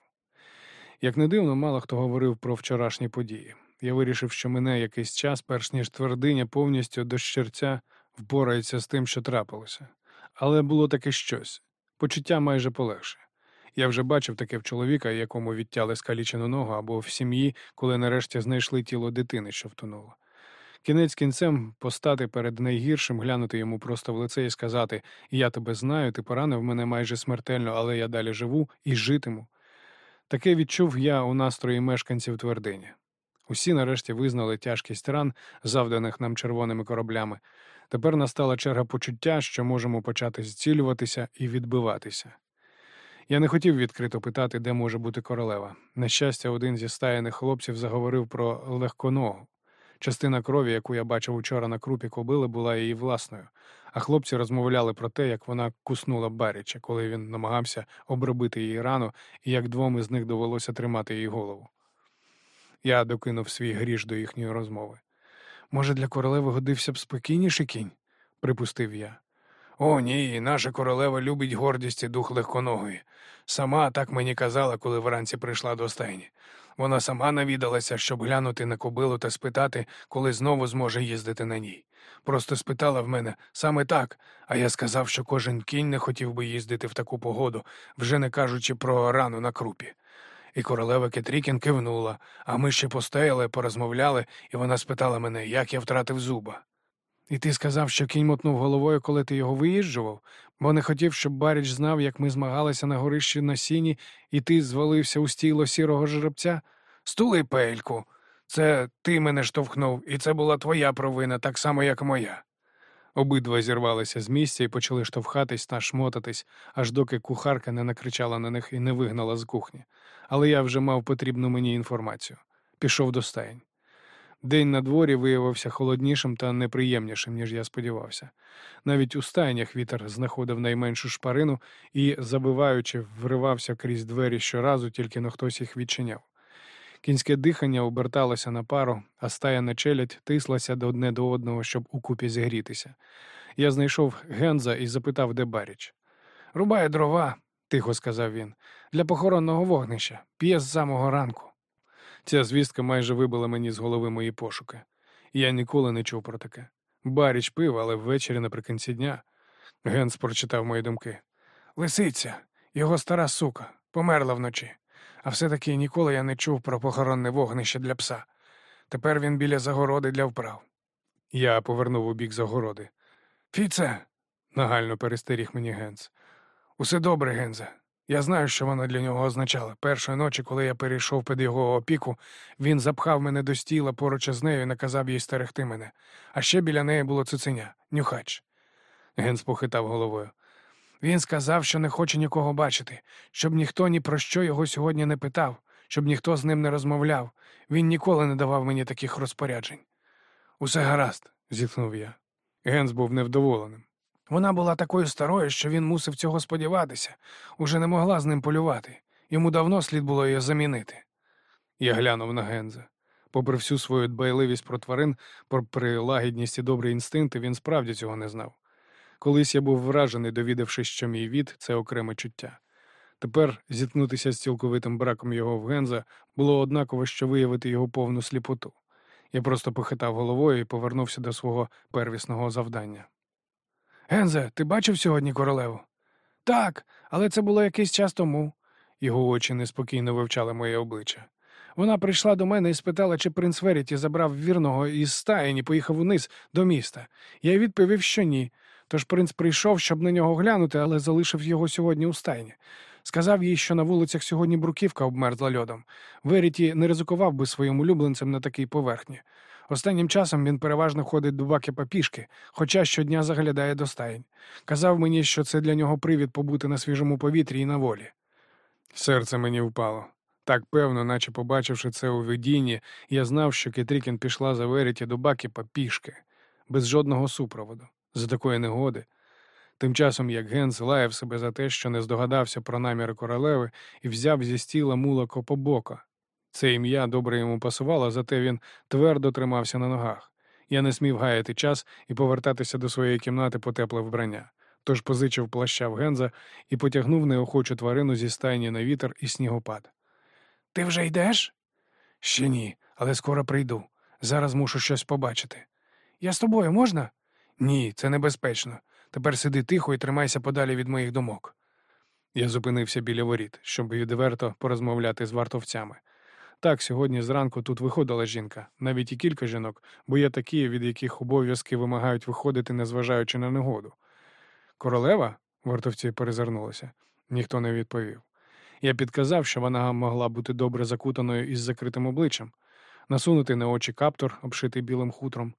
Як не дивно, мало хто говорив про вчорашні події. Я вирішив, що мене якийсь час, перш ніж твердиня повністю до щерця впорається з тим, що трапилося. Але було таке щось почуття майже полегше. Я вже бачив таке в чоловіка, якому відтяли скалічену ногу, або в сім'ї, коли нарешті знайшли тіло дитини, що втонуло. Кінець кінцем постати перед найгіршим, глянути йому просто в лице і сказати Я тебе знаю, ти поранив мене майже смертельно, але я далі живу і житиму. Таке відчув я у настрої мешканців твердині. Усі нарешті визнали тяжкість ран, завданих нам червоними кораблями. Тепер настала черга почуття, що можемо почати зцілюватися і відбиватися. Я не хотів відкрито питати, де може бути королева. На щастя, один зі стаєних хлопців заговорив про легконогу. Частина крові, яку я бачив учора на крупі кобили, була її власною, а хлопці розмовляли про те, як вона куснула Баріча, коли він намагався обробити її рану, і як двом із них довелося тримати її голову. Я докинув свій гріш до їхньої розмови. Може, для королеви годився б спокійніший кінь? припустив я. О, ні, наша королева любить гордість і дух легконогої. Сама так мені казала, коли вранці прийшла до стайні. Вона сама навідалася, щоб глянути на кобилу та спитати, коли знову зможе їздити на ній. Просто спитала в мене саме так, а я сказав, що кожен кінь не хотів би їздити в таку погоду, вже не кажучи про рану на крупі. І королева Кетрікін кивнула, а ми ще постояли, порозмовляли, і вона спитала мене, як я втратив зуба. І ти сказав, що кінь мотнув головою, коли ти його виїжджував, бо не хотів, щоб Баріч знав, як ми змагалися на горищі на сіні, і ти звалився у стіло сірого жеребця? Стули пельку. Це ти мене штовхнув, і це була твоя провина, так само, як моя. Обидва зірвалися з місця і почали штовхатись та шмотатись, аж доки кухарка не накричала на них і не вигнала з кухні. Але я вже мав потрібну мені інформацію. Пішов до стаєнь. День на дворі виявився холоднішим та неприємнішим, ніж я сподівався. Навіть у стайнях вітер знаходив найменшу шпарину і, забиваючи, вривався крізь двері щоразу, тільки но хтось їх відчиняв. Кінське дихання оберталося на пару, а стая на челядь тислася до одне до одного, щоб укупі зігрітися. Я знайшов Генза і запитав, де Баріч. Рубає дрова, тихо сказав він, для похоронного вогнища, п'є з самого ранку. Ця звістка майже вибила мені з голови мої пошуки. Я ніколи не чув про таке. Баріч пив, але ввечері наприкінці дня. Генс прочитав мої думки. Лисиця, його стара сука, померла вночі. А все-таки ніколи я не чув про похоронне вогнище для пса. Тепер він біля загороди для вправ. Я повернув у бік загороди. Фіце, нагально перестеріг мені Генс. Усе добре, Гензе. Я знаю, що воно для нього означало. Першої ночі, коли я перейшов під його опіку, він запхав мене до стіла поруч із нею і наказав їй стерегти мене. А ще біля неї було цуценя, нюхач. Генс похитав головою. Він сказав, що не хоче нікого бачити, щоб ніхто ні про що його сьогодні не питав, щоб ніхто з ним не розмовляв. Він ніколи не давав мені таких розпоряджень. Усе гаразд, зітхнув я. Генс був невдоволеним. Вона була такою старою, що він мусив цього сподіватися, уже не могла з ним полювати. Йому давно слід було її замінити. Я глянув на Генза. Попри всю свою дбайливість про тварин, попри лагідність і добрі інстинкти, він справді цього не знав. Колись я був вражений, довідавшись, що мій від це окреме чуття. Тепер зіткнутися з цілковитим браком його в Генза було однаково, що виявити його повну сліпоту. Я просто похитав головою і повернувся до свого первісного завдання. Гензе, ти бачив сьогодні королеву? Так, але це було якийсь час тому. Його очі неспокійно вивчали моє обличчя. Вона прийшла до мене і спитала, чи принц Веріті забрав вірного із стаєні, поїхав униз до міста. Я відповів, що ні. Тож принц прийшов, щоб на нього глянути, але залишив його сьогодні у стайні. Сказав їй, що на вулицях сьогодні бруківка обмерзла льодом. Веріті не ризикував би своїм улюбленцем на такій поверхні. Останнім часом він переважно ходить до Бакепа пішки, хоча щодня заглядає до стаєнь. Казав мені, що це для нього привід побути на свіжому повітрі і на волі. Серце мені впало. Так певно, наче побачивши це у видінні, я знав, що Кетрікін пішла за Веріті до Бакіпа пішки, без жодного супроводу, за такої негоди. Тим часом як Генс лаяв себе за те, що не здогадався про наміри королеви і взяв зі стіла мула Копобока. Це ім'я добре йому пасувало, зате він твердо тримався на ногах. Я не смів гаяти час і повертатися до своєї кімнати по тепле вбрання. Тож позичив плаща в Генза і потягнув неохочу тварину зі стайні на вітер і снігопад. Ти вже йдеш? Ще ні, але скоро прийду. Зараз мушу щось побачити. Я з тобою можна? Ні, це небезпечно. Тепер сиди тихо і тримайся подалі від моїх думок. Я зупинився біля воріт, щоб відверто порозмовляти з вартовцями. Так, сьогодні зранку тут виходила жінка, навіть і кілька жінок, бо є такі, від яких обов'язки вимагають виходити, незважаючи на негоду. Королева? вартовці перезирнулися. Ніхто не відповів. Я підказав, що вона могла бути добре закутаною із закритим обличчям, насунути на очі каптор, обшитий білим хутром.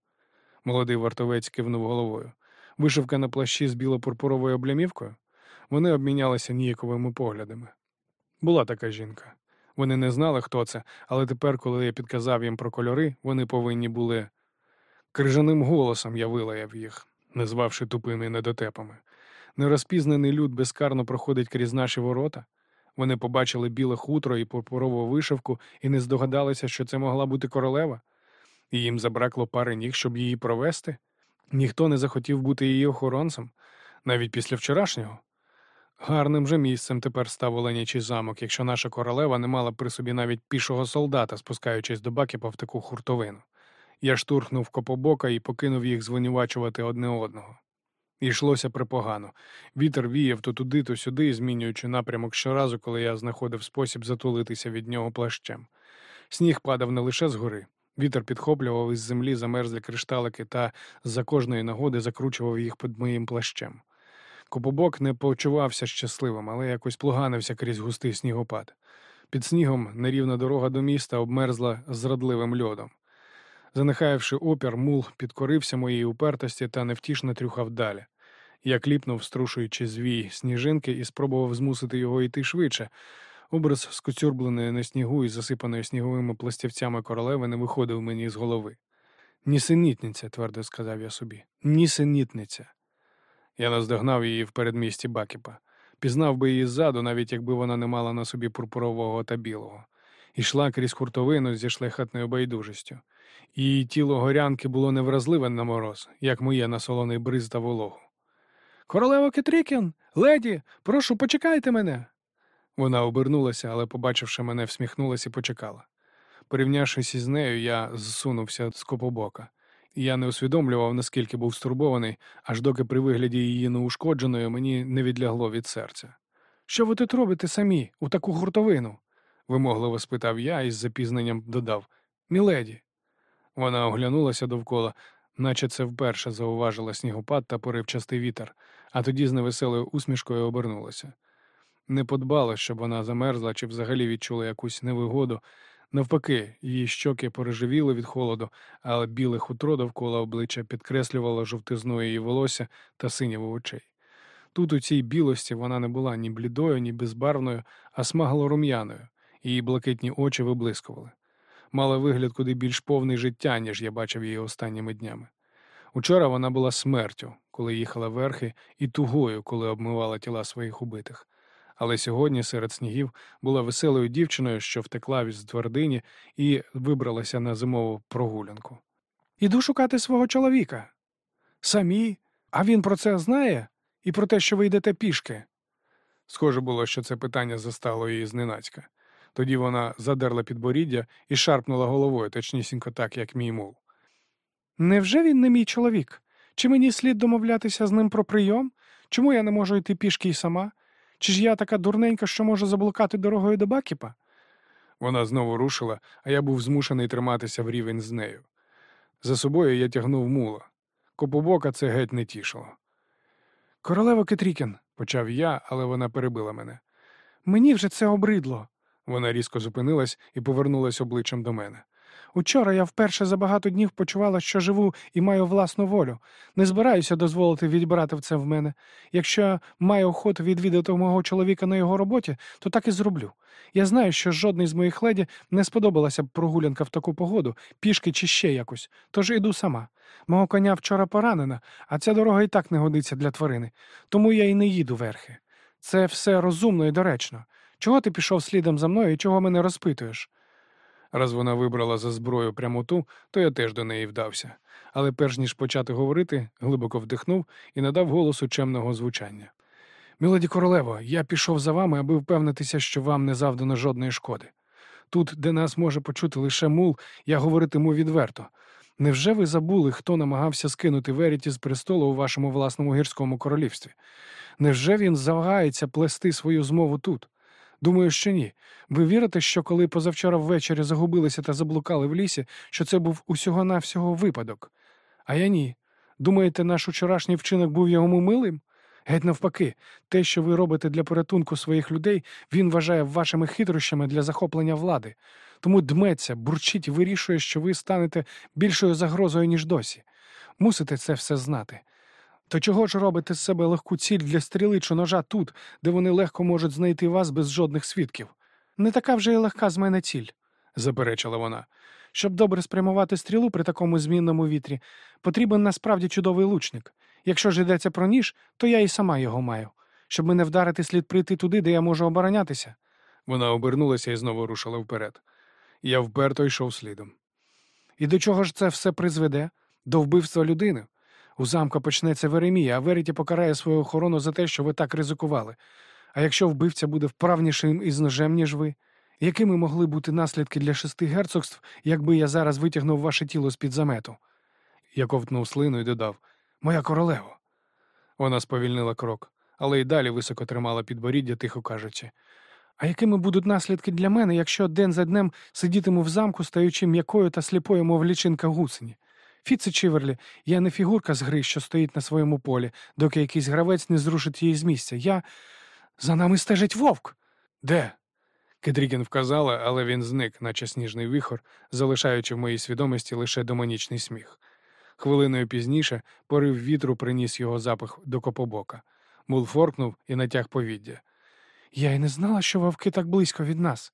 Молодий вартовець кивнув головою. Вишивка на плащі з біло-пурпуровою облямівкою. Вони обмінялися ніяковими поглядами. Була така жінка. Вони не знали, хто це, але тепер, коли я підказав їм про кольори, вони повинні були. Крижаним голосом я вилаяв їх, назвавши тупими недотепами. Нерозпізнаний люд безкарно проходить крізь наші ворота. Вони побачили біле хутро і пурпурову вишивку і не здогадалися, що це могла бути королева, і їм забракло пари ніг, щоб її провести. Ніхто не захотів бути її охоронцем, навіть після вчорашнього. Гарним же місцем тепер став Оленячий замок, якщо наша королева не мала при собі навіть пішого солдата, спускаючись до Бакіпа в таку хуртовину. Я штурхнув копобока і покинув їх звинувачувати одне одного. Йшлося припогано. Вітер віяв то туди, то сюди, змінюючи напрямок щоразу, коли я знаходив спосіб затулитися від нього плащем. Сніг падав не лише згори. Вітер підхоплював із землі замерзлі кришталики та за кожної нагоди закручував їх під моїм плащем. Копобок не почувався щасливим, але якось плуганився крізь густий снігопад. Під снігом нерівна дорога до міста обмерзла зрадливим льодом. Занихаєвши опір, мул підкорився моїй упертості та невтішно трюхав далі. Я кліпнув, струшуючи звій сніжинки, і спробував змусити його йти швидше. Образ скоцюрбленої на снігу і засипаної сніговими пластівцями королеви не виходив мені з голови. Нісенітниця, твердо сказав я собі. Нісенітниця. Я наздогнав її в передмісті Бакіпа. Пізнав би її ззаду, навіть якби вона не мала на собі пурпурового та білого. Ішла крізь хуртовину зі шляхетною байдужістю. Її тіло горянки було невразливе на мороз, як моє на солоний бриз та вологу. Королева Кетрікін, леді, прошу, почекайте мене. Вона обернулася, але, побачивши мене, всміхнулася і почекала. Порівнявшись із нею, я зсунувся з копобока. Я не усвідомлював, наскільки був стурбований, аж доки при вигляді її неушкодженої мені не відлягло від серця. Що ви тут робите самі, у таку гуртовину? вимогливо спитав я і з запізненням додав Міледі. Вона оглянулася довкола, наче це вперше зауважила снігопад та поривчастий вітер, а тоді з невеселою усмішкою обернулася. Не подбала, щоб вона замерзла чи взагалі відчула якусь невигоду. Навпаки, її щоки переживіли від холоду, але біле хутро довкола обличчя підкреслювало жовтизну її волосся та синяву очей. Тут, у цій білості, вона не була ні блідою, ні безбарвною, а смагло рум'яною, її блакитні очі виблискували. Мала вигляд куди більш повний життя, ніж я бачив її останніми днями. Учора вона була смертю, коли їхала верхи, і тугою, коли обмивала тіла своїх убитих. Але сьогодні серед снігів була веселою дівчиною, що втекла від твердині і вибралася на зимову прогулянку. Іду шукати свого чоловіка. Самі, а він про це знає і про те, що ви йдете пішки. Схоже було, що це питання застало її зненацька. Тоді вона задерла підборіддя і шарпнула головою, точнісінько так, як мій мул. Невже він не мій чоловік? Чи мені слід домовлятися з ним про прийом? Чому я не можу йти пішки й сама? Чи ж я така дурненька, що можу заблукати дорогою до Бакіпа? Вона знову рушила, а я був змушений триматися в рівень з нею. За собою я тягнув мула. Копобока це геть не тішило. Королево Кетрікін, Почав я, але вона перебила мене. мені вже це обридло. Вона різко зупинилась і повернулась обличчям до мене. Учора я вперше за багато днів почувала, що живу і маю власну волю. Не збираюся дозволити відбирати це в мене. Якщо маю охоту відвідати мого чоловіка на його роботі, то так і зроблю. Я знаю, що жодний з моїх леді не сподобалася б прогулянка в таку погоду, пішки чи ще якось, тож іду сама. Мого коня вчора поранена, а ця дорога і так не годиться для тварини, тому я і не їду верхи. Це все розумно і доречно. Чого ти пішов слідом за мною і чого мене розпитуєш? Раз вона вибрала за зброю прямоту, то я теж до неї вдався. Але перш ніж почати говорити, глибоко вдихнув і надав голосу чемного звучання. Мілоді королево, я пішов за вами, аби впевнитися, що вам не завдано жодної шкоди. Тут, де нас може почути лише мул, я говоритиму відверто. Невже ви забули, хто намагався скинути Веріті з престолу у вашому власному гірському королівстві? Невже він завагається плести свою змову тут? Думаю, що ні. Ви вірите, що коли позавчора ввечері загубилися та заблукали в лісі, що це був усього-навсього випадок? А я ні. Думаєте, наш учорашній вчинок був йому милим? Геть навпаки, те, що ви робите для порятунку своїх людей, він вважає вашими хитрощами для захоплення влади. Тому дметься, бурчить і вирішує, що ви станете більшою загрозою, ніж досі. Мусите це все знати. То чого ж робите з себе легку ціль для стріли чи ножа тут, де вони легко можуть знайти вас без жодних свідків? Не така вже й легка з мене ціль, заперечила вона. Щоб добре спрямувати стрілу при такому змінному вітрі, потрібен насправді чудовий лучник. Якщо ж йдеться про ніж, то я і сама його маю. Щоб мене вдарити, слід прийти туди, де я можу оборонятися. Вона обернулася і знову рушила вперед. Я вперто йшов слідом. І до чого ж це все призведе? До вбивства людини. У замка почнеться Веремія, а Веріті покарає свою охорону за те, що ви так ризикували. А якщо вбивця буде вправнішим із ножем, ніж ви, якими могли бути наслідки для шести герцогств, якби я зараз витягнув ваше тіло з-під замету? Я ковтнув слину і додав Моя королево. Вона сповільнила крок, але й далі високо тримала підборіддя, тихо кажучи. А якими будуть наслідки для мене, якщо день за днем сидітиму в замку, стаючи м'якою та сліпою, мов лічинка гусені? Фіце Чиверлі, я не фігурка з гри, що стоїть на своєму полі, доки якийсь гравець не зрушить її з місця. Я. За нами стежить вовк. Де? Кедрігін вказала, але він зник, наче сніжний вихор, залишаючи в моїй свідомості лише демонічний сміх. Хвилиною пізніше порив вітру приніс його запах до копобока. Мул форкнув і натяг повіддя. Я й не знала, що вовки так близько від нас,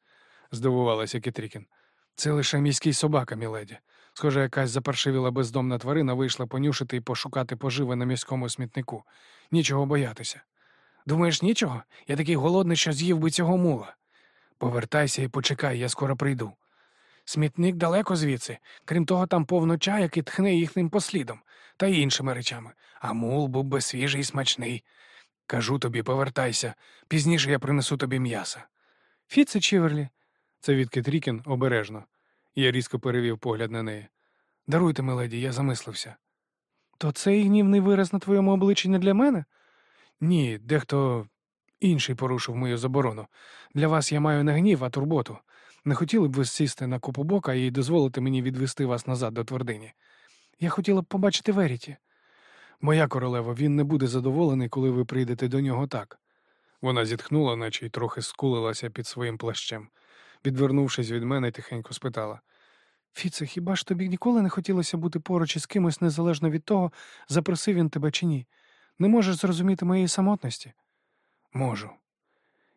здивувалася Кетрікін. Це лише міський собака, міледі. Схоже, якась запаршивіла бездомна тварина вийшла понюшити і пошукати поживи на міському смітнику. Нічого боятися. Думаєш, нічого? Я такий голодний, що з'їв би цього мула. Повертайся і почекай, я скоро прийду. Смітник далеко звідси, крім того, там повно чаяк і тхне їхнім послідом та іншими речами. А мул був би свіжий і смачний. Кажу тобі, повертайся, пізніше я принесу тобі м'яса. Фіце Чіверлі, Це від Кетрікін обережно. Я різко перевів погляд на неї. даруйте, миледі, я замислився. То цей гнівний вираз на твоєму обличчі не для мене? Ні, дехто інший порушив мою заборону. Для вас я маю не гнів, а турботу. Не хотіли б ви сісти на купу бока і дозволити мені відвести вас назад до твердині. Я хотіла б побачити Веріті. Моя королева, він не буде задоволений, коли ви прийдете до нього так. Вона зітхнула, наче й трохи скулилася під своїм плащем. Відвернувшись від мене, тихенько спитала. Фіце, хіба ж тобі ніколи не хотілося бути поруч із кимось незалежно від того, запросив він тебе чи ні? Не можеш зрозуміти моєї самотності? Можу.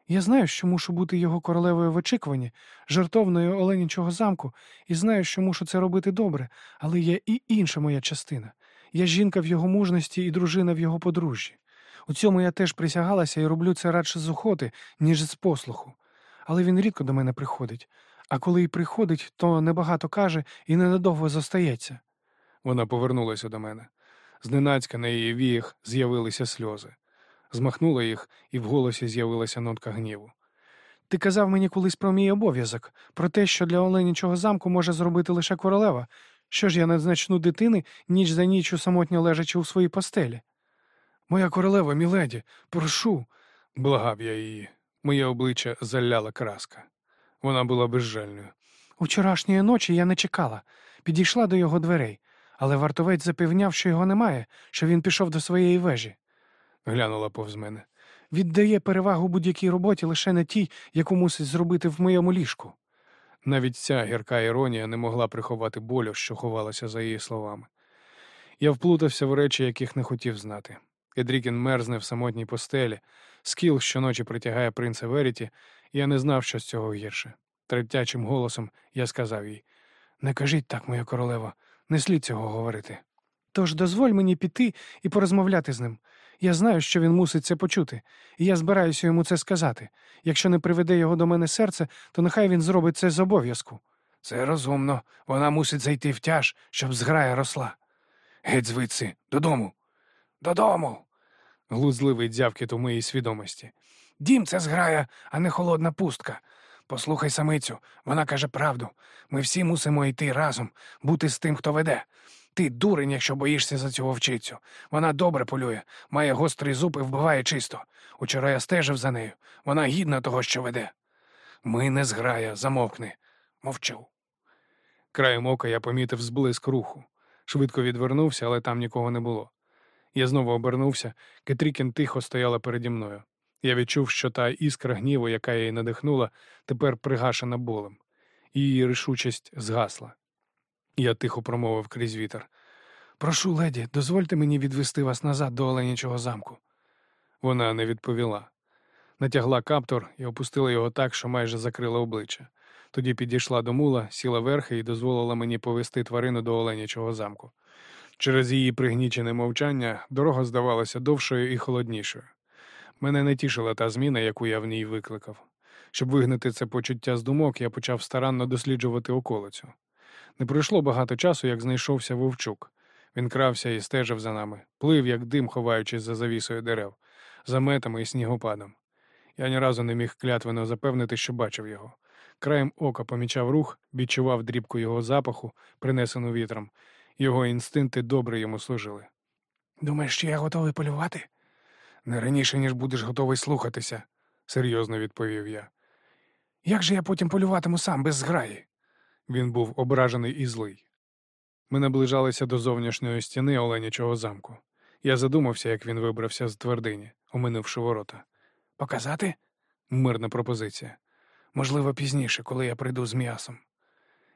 Я знаю, що мушу бути його королевою в очікуванні, жартовною оленячого замку, і знаю, що мушу це робити добре, але є і інша моя частина. Я жінка в його мужності і дружина в його подружжі. У цьому я теж присягалася і роблю це радше з охоти, ніж з послуху. Але він рідко до мене приходить, а коли й приходить, то небагато каже і ненадовго зостається. Вона повернулася до мене. Зненацька на її віях з'явилися сльози. Змахнула їх, і в голосі з'явилася нотка гніву. Ти казав мені колись про мій обов'язок, про те, що для Оленічого замку може зробити лише королева. Що ж я не значну дитини, ніч за ніччю самотньо лежачи у своїй постелі? Моя королева, міледі, прошу. Благав я її. Моє обличчя заляла краска. Вона була безжальною. Учорашньої ночі я не чекала, підійшла до його дверей, але вартовець запевняв, що його немає, що він пішов до своєї вежі. Глянула повз мене. Віддає перевагу будь-якій роботі лише не тій, яку мусить зробити в моєму ліжку. Навіть ця гірка іронія не могла приховати болю, що ховалася за її словами. Я вплутався в речі, яких не хотів знати. Едрікін мерзне в самотній постелі, скіл щоночі притягає принца Веріті, я не знав, що з цього гірше. Третячим голосом я сказав їй Не кажіть так, моя королева, не слід цього говорити. Тож дозволь мені піти і порозмовляти з ним. Я знаю, що він мусить це почути, і я збираюся йому це сказати. Якщо не приведе його до мене серце, то нехай він зробить це з обов'язку. Це розумно. Вона мусить зайти в тяж, щоб зграя росла. Геть звідси, додому. Додому. Глузливий дзявкіт у моїй свідомості. Дім це зграя, а не холодна пустка. Послухай самицю, вона каже правду. Ми всі мусимо йти разом, бути з тим, хто веде. Ти дурень, якщо боїшся за цю вовчицю. Вона добре полює, має гострий зуб і вбиває чисто. Учора я стежив за нею. Вона гідна того, що веде. Ми не зграя, замовкни. Мовчу. Краєм ока я помітив зблиск руху. Швидко відвернувся, але там нікого не було. Я знову обернувся, Кетрікін тихо стояла переді мною. Я відчув, що та іскра гніву, яка її надихнула, тепер пригашена болем. Її рішучість згасла. Я тихо промовив крізь вітер. Прошу, леді, дозвольте мені відвести вас назад до Оленячого замку. Вона не відповіла. Натягла каптор і опустила його так, що майже закрила обличчя. Тоді підійшла до мула, сіла верхи і дозволила мені повести тварину до Оленячого замку. Через її пригнічене мовчання дорога здавалася довшою і холоднішою. Мене не тішила та зміна, яку я в ній викликав. Щоб вигнати це почуття з думок, я почав старанно досліджувати околицю. Не пройшло багато часу, як знайшовся вовчук. Він крався і стежив за нами, плив, як дим, ховаючись за завісою дерев, заметами і снігопадом. Я ні разу не міг клятвено запевнити, що бачив його. Краєм ока помічав рух, відчував дрібку його запаху, принесену вітром. Його інстинкти добре йому служили. Думаєш, що я готовий полювати? Не раніше, ніж будеш готовий слухатися, серйозно відповів я. Як же я потім полюватиму сам без зграї? Він був ображений і злий. Ми наближалися до зовнішньої стіни Оленячого замку. Я задумався, як він вибрався з твердині, оминувши ворота. Показати? Мирна пропозиція. Можливо, пізніше, коли я прийду з м'ясом.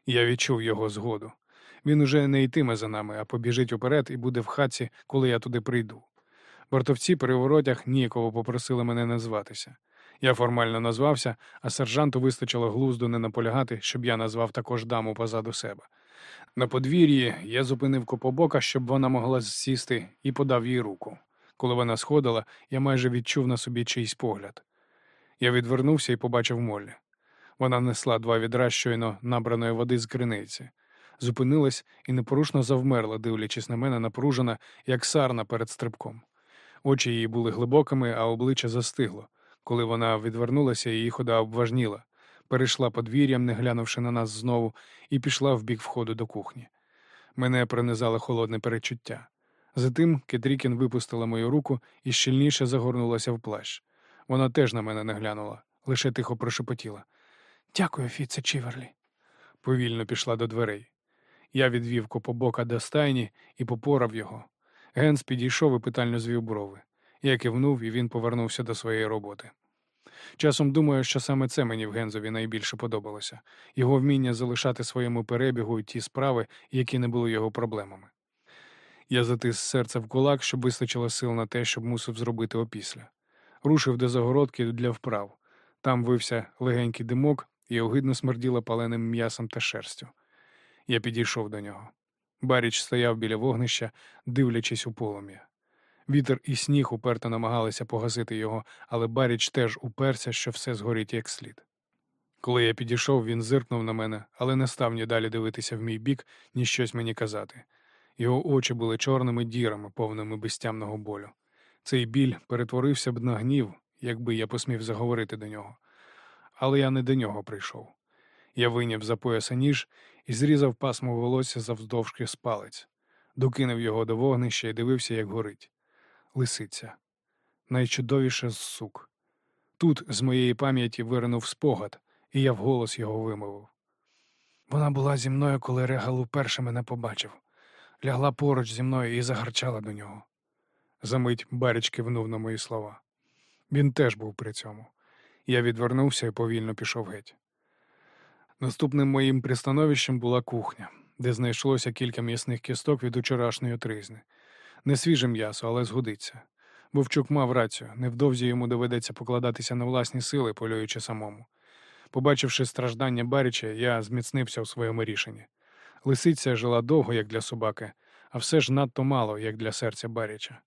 Я відчув його згоду. Він уже не йтиме за нами, а побіжить уперед і буде в хатці, коли я туди прийду. Бортовці при воротях ніяково попросили мене назватися. Я формально назвався, а сержанту вистачило глузду не наполягати, щоб я назвав також даму позаду себе. На подвір'ї я зупинив копобока, щоб вона могла сісти, і подав їй руку. Коли вона сходила, я майже відчув на собі чийсь погляд. Я відвернувся і побачив Моллі. Вона несла два відра щойно набраної води з криниці, зупинилась і непорушно завмерла, дивлячись на мене напружена, як сарна перед стрибком. Очі її були глибокими, а обличчя застигло. Коли вона відвернулася, її хода обважніла, перейшла подвір'ям, не глянувши на нас знову, і пішла в бік входу до кухні. Мене пронизало холодне перечуття. Затим Кетрікін випустила мою руку і щільніше загорнулася в плащ. Вона теж на мене не глянула, лише тихо прошепотіла. Дякую, Фіце Чіверлі. Повільно пішла до дверей. Я відвів копобока до стайні і попорав його. Генс підійшов і питально звів брови. Я кивнув, і він повернувся до своєї роботи. Часом думаю, що саме це мені в Гензові найбільше подобалося його вміння залишати своєму перебігу ті справи, які не були його проблемами. Я затис серце в кулак, щоб вистачило сил на те, щоб мусив зробити опісля. Рушив до загородки для вправ. Там вився легенький димок і огидно смерділо паленим м'ясом та шерстю. Я підійшов до нього. Баріч стояв біля вогнища, дивлячись у полум'я. Вітер і сніг уперто намагалися погасити його, але Баріч теж уперся, що все згорить як слід. Коли я підійшов, він зиркнув на мене, але не став ні далі дивитися в мій бік, ні щось мені казати. Його очі були чорними дірами, повними безтямного болю. Цей біль перетворився б на гнів, якби я посмів заговорити до нього. Але я не до нього прийшов. Я вийняв за пояса ніж і зрізав пасмо волосся завздовжки з палець, докинув його до вогнища і дивився, як горить. Лисиця. Найчудовіше з сук. Тут з моєї пам'яті виринув спогад, і я вголос його вимовив. Вона була зі мною, коли Регал уперше мене побачив, лягла поруч зі мною і загарчала до нього. Замить Баріч кивнув на мої слова. Він теж був при цьому. Я відвернувся і повільно пішов геть. Наступним моїм пристановищем була кухня, де знайшлося кілька м'ясних кісток від учорашньої тризни. Не свіже м'ясо, але згодиться. Вовчук мав рацію, невдовзі йому доведеться покладатися на власні сили, полюючи самому. Побачивши страждання Баріча, я зміцнився у своєму рішенні. Лисиця жила довго, як для собаки, а все ж надто мало, як для серця Баріча.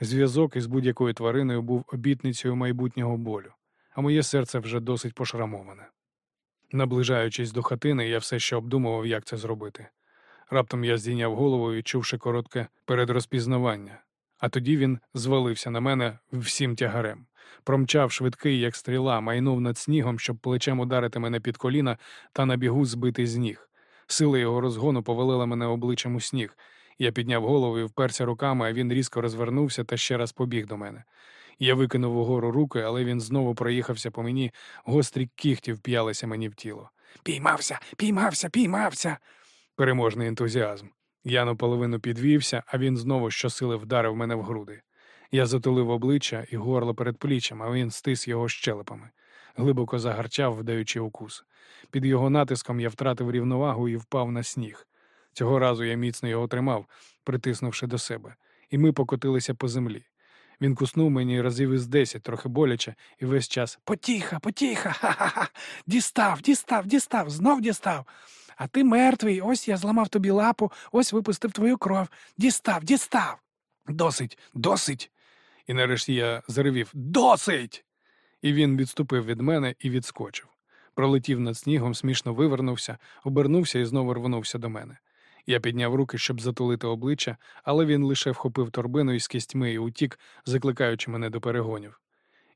Зв'язок із будь-якою твариною був обітницею майбутнього болю, а моє серце вже досить пошрамоване. Наближаючись до хатини, я все ще обдумував, як це зробити. Раптом я здійняв голову, відчувши коротке передрозпізнавання, а тоді він звалився на мене всім тягарем. Промчав швидкий, як стріла, майнув над снігом, щоб плечем ударити мене під коліна та на бігу збити з ніг. Сила його розгону повалила мене обличчям у сніг. Я підняв голову і вперся руками, а він різко розвернувся та ще раз побіг до мене. Я викинув угору руки, але він знову проїхався по мені, гострі кіхті вп'ялися мені в тіло. Піймався, піймався, піймався. Переможний ентузіазм. Я наполовину підвівся, а він знову щосили вдарив мене в груди. Я затулив обличчя і горло перед пліччям, а він стис його щелепами. Глибоко загарчав, вдаючи укус. Під його натиском я втратив рівновагу і впав на сніг. Цього разу я міцно його тримав, притиснувши до себе, і ми покотилися по землі. Він куснув мені разів із десять, трохи боляче, і весь час Потіха, потіха, ха-ха-ха. Дістав, дістав, дістав, знов дістав. А ти мертвий, ось я зламав тобі лапу, ось випустив твою кров. Дістав, дістав. Досить, досить. І нарешті я заревів Досить. І він відступив від мене і відскочив. Пролетів над снігом, смішно вивернувся, обернувся і знову рвонувся до мене. Я підняв руки, щоб затулити обличчя, але він лише вхопив торбину із кістьми і утік, закликаючи мене до перегонів.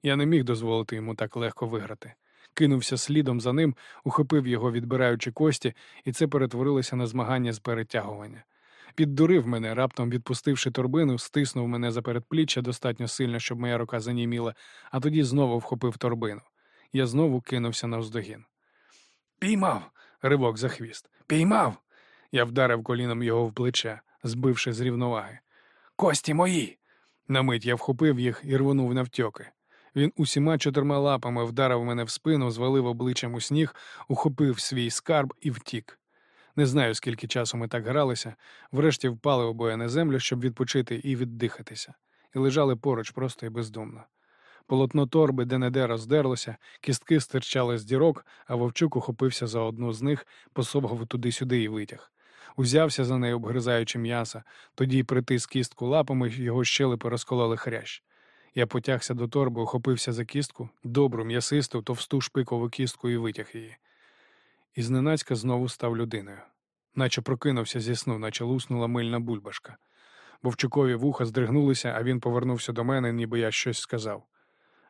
Я не міг дозволити йому так легко виграти. Кинувся слідом за ним, ухопив його, відбираючи кості, і це перетворилося на змагання з перетягування. Піддурив мене, раптом відпустивши торбину, стиснув мене за передпліччя достатньо сильно, щоб моя рука заніміла, а тоді знову вхопив торбину. Я знову кинувся навздогін. Піймав. ривок за хвіст. Піймав. Я вдарив коліном його в плече, збивши з рівноваги. Кості мої. На мить я вхопив їх і рвонув навтьоки. Він усіма чотирма лапами вдарив мене в спину, звалив обличчям у сніг, ухопив свій скарб і втік. Не знаю, скільки часу ми так гралися, врешті впали обоє на землю, щоб відпочити і віддихатися, і лежали поруч просто і бездумно. Полотно торби де-не-де роздерлося, кістки стирчали з дірок, а вовчук ухопився за одну з них, посовгав туди-сюди і витяг. Узявся за нею, обгризаючи м'яса, тоді притис кістку лапами, його щелепи розкололи хрящ. Я потягся до торби, ухопився за кістку, добру, м'ясисту, товсту шпикову кістку і витяг її. І зненацька знову став людиною, наче прокинувся зі сну, наче луснула мильна бульбашка. Вовчукові вуха здригнулися, а він повернувся до мене, ніби я щось сказав.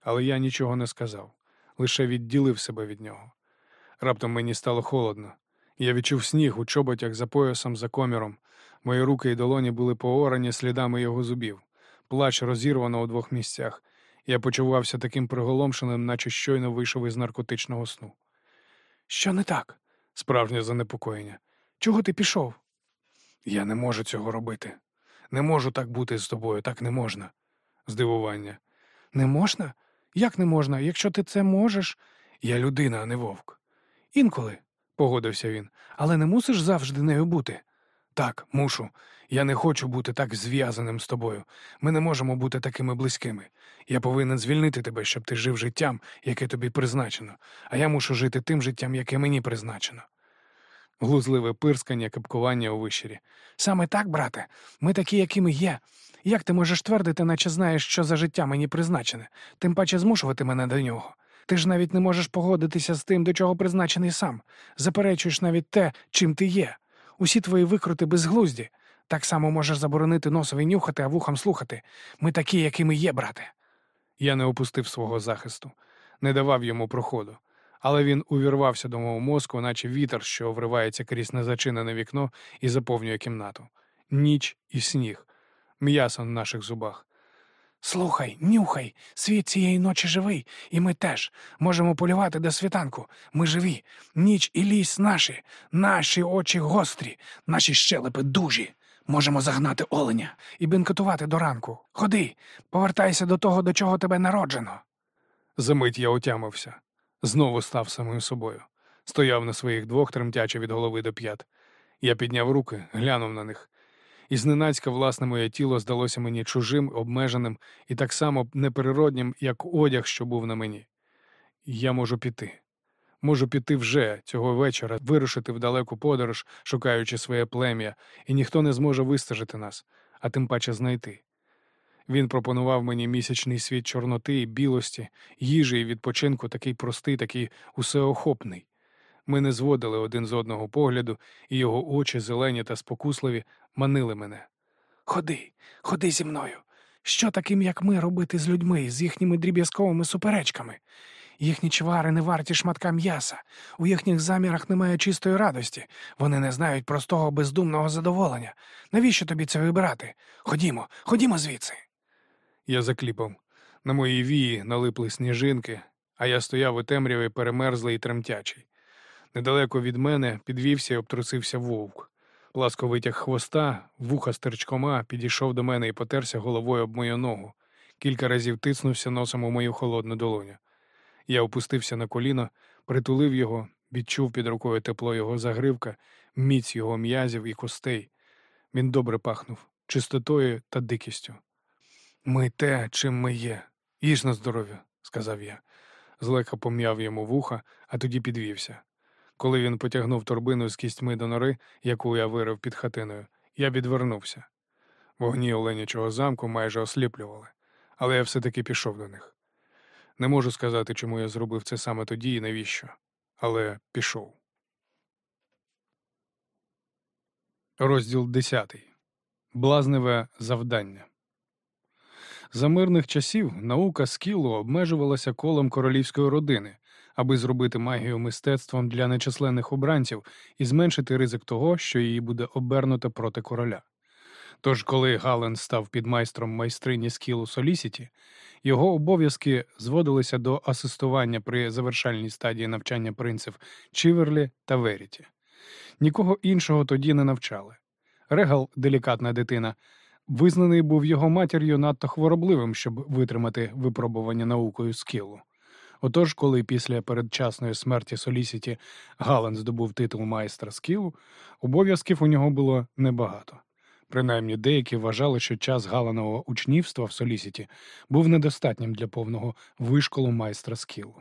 Але я нічого не сказав, лише відділив себе від нього. Раптом мені стало холодно. Я відчув сніг у чоботях за поясом, за коміром. Мої руки і долоні були поорані слідами його зубів. Плач розірвано у двох місцях. Я почувався таким приголомшеним, наче щойно вийшов із наркотичного сну. Що не так? Справжнє занепокоєння. Чого ти пішов? Я не можу цього робити. Не можу так бути з тобою, так не можна. Здивування. Не можна? Як не можна? Якщо ти це можеш, я людина, а не вовк. Інколи, погодився він, але не мусиш завжди нею бути. Так, мушу. Я не хочу бути так зв'язаним з тобою. Ми не можемо бути такими близькими. Я повинен звільнити тебе, щоб ти жив життям, яке тобі призначено, а я мушу жити тим життям, яке мені призначено. глузливе пирскання, кипкування у вищирі. Саме так, брате, ми такі, якими є. Як ти можеш твердити, наче знаєш, що за життя мені призначене, тим паче змушувати мене до нього. Ти ж навіть не можеш погодитися з тим, до чого призначений сам. Заперечуєш навіть те, чим ти є. Усі твої викрути безглузді. Так само можеш заборонити носові нюхати, а вухам слухати. Ми такі, якими є, брате. Я не опустив свого захисту, не давав йому проходу. Але він увірвався до мого мозку, наче вітер, що вривається крізь незачинене вікно і заповнює кімнату. Ніч і сніг, м'ясо на наших зубах. Слухай, нюхай, світ цієї ночі живий, і ми теж можемо полювати до світанку. Ми живі. Ніч і ліс наші, наші очі гострі, наші щелепи дужі. Можемо загнати оленя і бенкетувати до ранку. Ходи, повертайся до того, до чого тебе народжено. Замить я отямився, знову став самою собою. Стояв на своїх двох, тремтячи від голови до п'ят. Я підняв руки, глянув на них. І зненацька власне моє тіло здалося мені чужим, обмеженим і так само неприроднім, як одяг, що був на мені. Я можу піти. Можу піти вже цього вечора, вирушити в далеку подорож, шукаючи своє плем'я, і ніхто не зможе вистежити нас, а тим паче знайти. Він пропонував мені місячний світ чорноти і білості, їжі і відпочинку, такий простий, такий усеохопний. Ми не зводили один з одного погляду, і його очі, зелені та спокусливі, манили мене. Ходи, ходи зі мною. Що таким, як ми, робити з людьми, з їхніми дріб'язковими суперечками? Їхні чвари не варті шматка м'яса, у їхніх замірах немає чистої радості, вони не знають простого бездумного задоволення. Навіщо тобі це вибирати? Ходімо, ходімо звідси. Я закліпав. На моїй вії налипли сніжинки, а я стояв у темряві перемерзлий і тремтячий. Недалеко від мене підвівся і обтрусився вовк. Ласко витяг хвоста, вуха стерчкома, підійшов до мене і потерся головою об мою ногу. Кілька разів тиснувся носом у мою холодну долоню. Я опустився на коліно, притулив його, відчув під рукою тепло його загривка, міць його м'язів і костей. Він добре пахнув, чистотою та дикістю. Ми те, чим ми є. Їж на здоров'я, сказав я. Злегка пом'яв йому вуха, а тоді підвівся. Коли він потягнув торбину з кістьми до нори, яку я вирив під хатиною, я відвернувся. Вогні оленячого замку майже осліплювали, але я все-таки пішов до них. Не можу сказати, чому я зробив це саме тоді і навіщо, але пішов. Розділ 10. Блазневе завдання. За мирних часів наука скілу обмежувалася колом королівської родини, аби зробити магію мистецтвом для нечисленних обранців і зменшити ризик того, що її буде обернуто проти короля. Тож, коли Гален став підмайстром майстрині скілу Солісіті, його обов'язки зводилися до асистування при завершальній стадії навчання принців Чіверлі та Веріті. Нікого іншого тоді не навчали. Регал, делікатна дитина, визнаний був його матір'ю надто хворобливим, щоб витримати випробування наукою скілу. Отож, коли після передчасної смерті Солісіті Гален здобув титул майстра скілу, обов'язків у нього було небагато. Принаймні деякі вважали, що час Галанового учнівства в Солісіті був недостатнім для повного вишколу майстра скілу.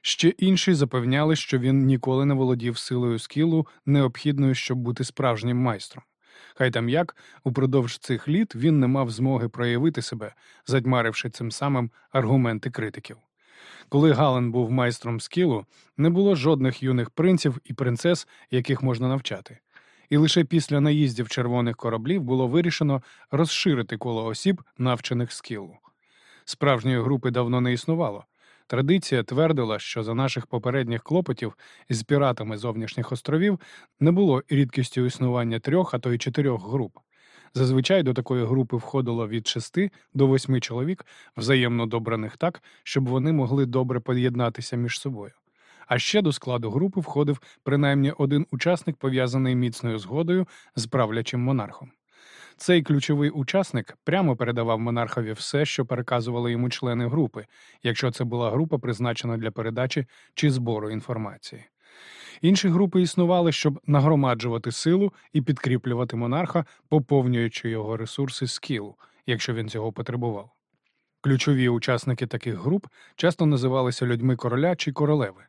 Ще інші запевняли, що він ніколи не володів силою скілу, необхідною, щоб бути справжнім майстром. Хай там як, упродовж цих літ він не мав змоги проявити себе, задьмаривши цим самим аргументи критиків. Коли Гален був майстром скілу, не було жодних юних принців і принцес, яких можна навчати. І лише після наїздів червоних кораблів було вирішено розширити коло осіб, навчених скілу. Справжньої групи давно не існувало. Традиція твердила, що за наших попередніх клопотів з піратами зовнішніх островів не було рідкістю існування трьох, а то й чотирьох груп. Зазвичай до такої групи входило від шести до восьми чоловік, взаємно добраних так, щоб вони могли добре поєднатися між собою. А ще до складу групи входив принаймні один учасник, пов'язаний міцною згодою з правлячим монархом. Цей ключовий учасник прямо передавав монархові все, що переказували йому члени групи, якщо це була група, призначена для передачі чи збору інформації. Інші групи існували, щоб нагромаджувати силу і підкріплювати монарха, поповнюючи його ресурси скілу, якщо він цього потребував. Ключові учасники таких груп часто називалися людьми короля чи королеви.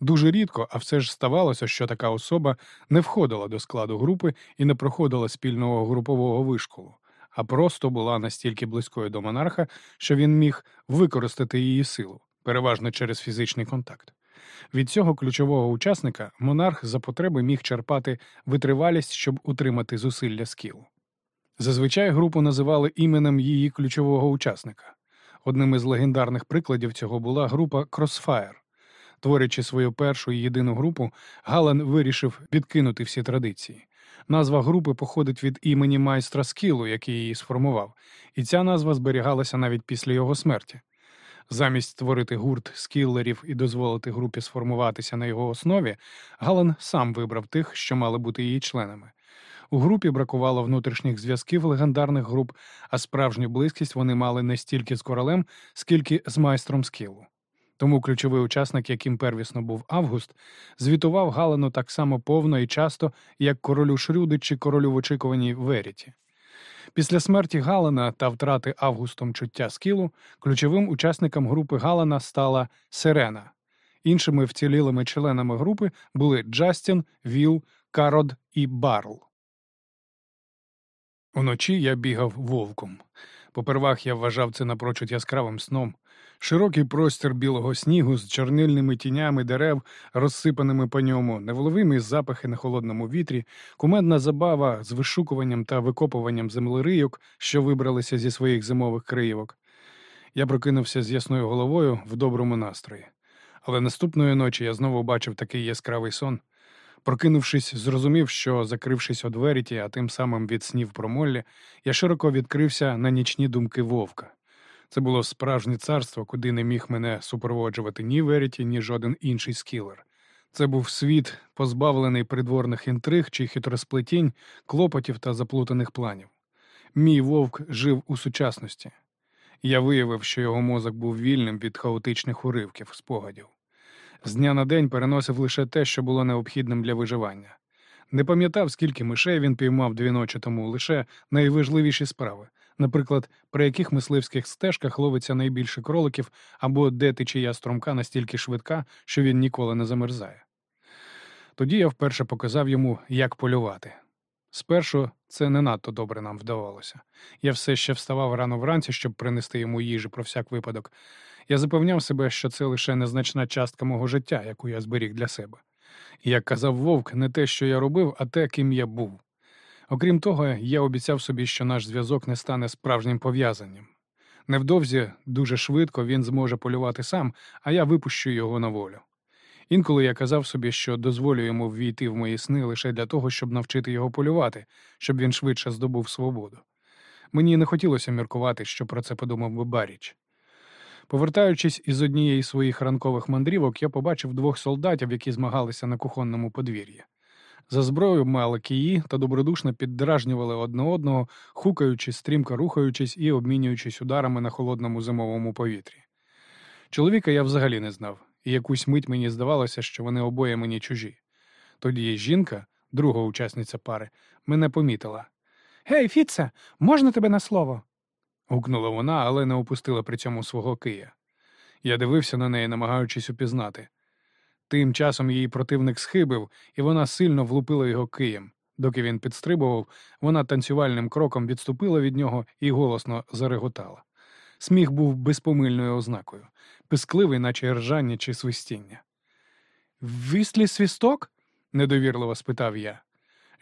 Дуже рідко, а все ж ставалося, що така особа не входила до складу групи і не проходила спільного групового вишколу, а просто була настільки близькою до монарха, що він міг використати її силу, переважно через фізичний контакт. Від цього ключового учасника монарх за потреби міг черпати витривалість, щоб утримати зусилля скілу. Зазвичай групу називали іменем її ключового учасника. Одним із легендарних прикладів цього була група Crossfire. Творячи свою першу і єдину групу, Галан вирішив відкинути всі традиції. Назва групи походить від імені майстра скілу, який її сформував, і ця назва зберігалася навіть після його смерті. Замість створити гурт скіллерів і дозволити групі сформуватися на його основі, Галан сам вибрав тих, що мали бути її членами. У групі бракувало внутрішніх зв'язків легендарних груп, а справжню близькість вони мали не стільки з королем, скільки з майстром скілу. Тому ключовий учасник, яким первісно був Август, звітував Галану так само повно і часто, як королю Шрюди чи королю в очікуваній Веріті. Після смерті Галана та втрати Августом чуття скілу, ключовим учасником групи Галана стала Сирена. Іншими вцілілими членами групи були Джастін, Віл, Карод і Барл. Уночі я бігав вовком. Попервах я вважав це напрочуд яскравим сном. Широкий простір білого снігу з чорнильними тінями дерев, розсипаними по ньому, невловимі запахи на холодному вітрі, кумедна забава з вишукуванням та викопуванням землерийок, що вибралися зі своїх зимових криївок. Я прокинувся з ясною головою в доброму настрої. Але наступної ночі я знову бачив такий яскравий сон. Прокинувшись, зрозумів, що, закрившись у Веріті, а тим самим від снів про Моллі, я широко відкрився на нічні думки вовка. Це було справжнє царство, куди не міг мене супроводжувати ні Веріті, ні жоден інший скілер. Це був світ, позбавлений придворних інтриг чи хитросплетінь, клопотів та заплутаних планів. Мій вовк жив у сучасності. Я виявив, що його мозок був вільним від хаотичних уривків, спогадів. З дня на день переносив лише те, що було необхідним для виживання. Не пам'ятав, скільки мишей він піймав дві ночі тому, лише найважливіші справи, наприклад, при яких мисливських стежках ловиться найбільше кроликів або де течія струмка настільки швидка, що він ніколи не замерзає. Тоді я вперше показав йому, як полювати. Спершу це не надто добре нам вдавалося. Я все ще вставав рано вранці, щоб принести йому їжі про всяк випадок. Я запевняв себе, що це лише незначна частка мого життя, яку я зберіг для себе. І, як казав вовк, не те, що я робив, а те, ким я був. Окрім того, я обіцяв собі, що наш зв'язок не стане справжнім пов'язанням. Невдовзі, дуже швидко він зможе полювати сам, а я випущу його на волю. Інколи я казав собі, що дозволю йому ввійти в мої сни лише для того, щоб навчити його полювати, щоб він швидше здобув свободу. Мені не хотілося міркувати, що про це подумав би Баріч. Повертаючись із однієї своїх ранкових мандрівок, я побачив двох солдатів, які змагалися на кухонному подвір'ї. За зброю мали кії та добродушно піддражнювали одне одного, хукаючи, стрімко рухаючись і обмінюючись ударами на холодному зимовому повітрі. Чоловіка я взагалі не знав, і якусь мить мені здавалося, що вони обоє мені чужі. Тоді жінка, друга учасниця пари, мене помітила. Гей, Фіце, можна тебе на слово? гукнула вона, але не опустила при цьому свого кия. Я дивився на неї, намагаючись упізнати. Тим часом її противник схибив, і вона сильно влупила його києм. Доки він підстрибував, вона танцювальним кроком відступила від нього і голосно зареготала. Сміх був безпомильною ознакою, пискливий, наче ржання чи свистіння. Віслі свісток? недовірливо спитав я.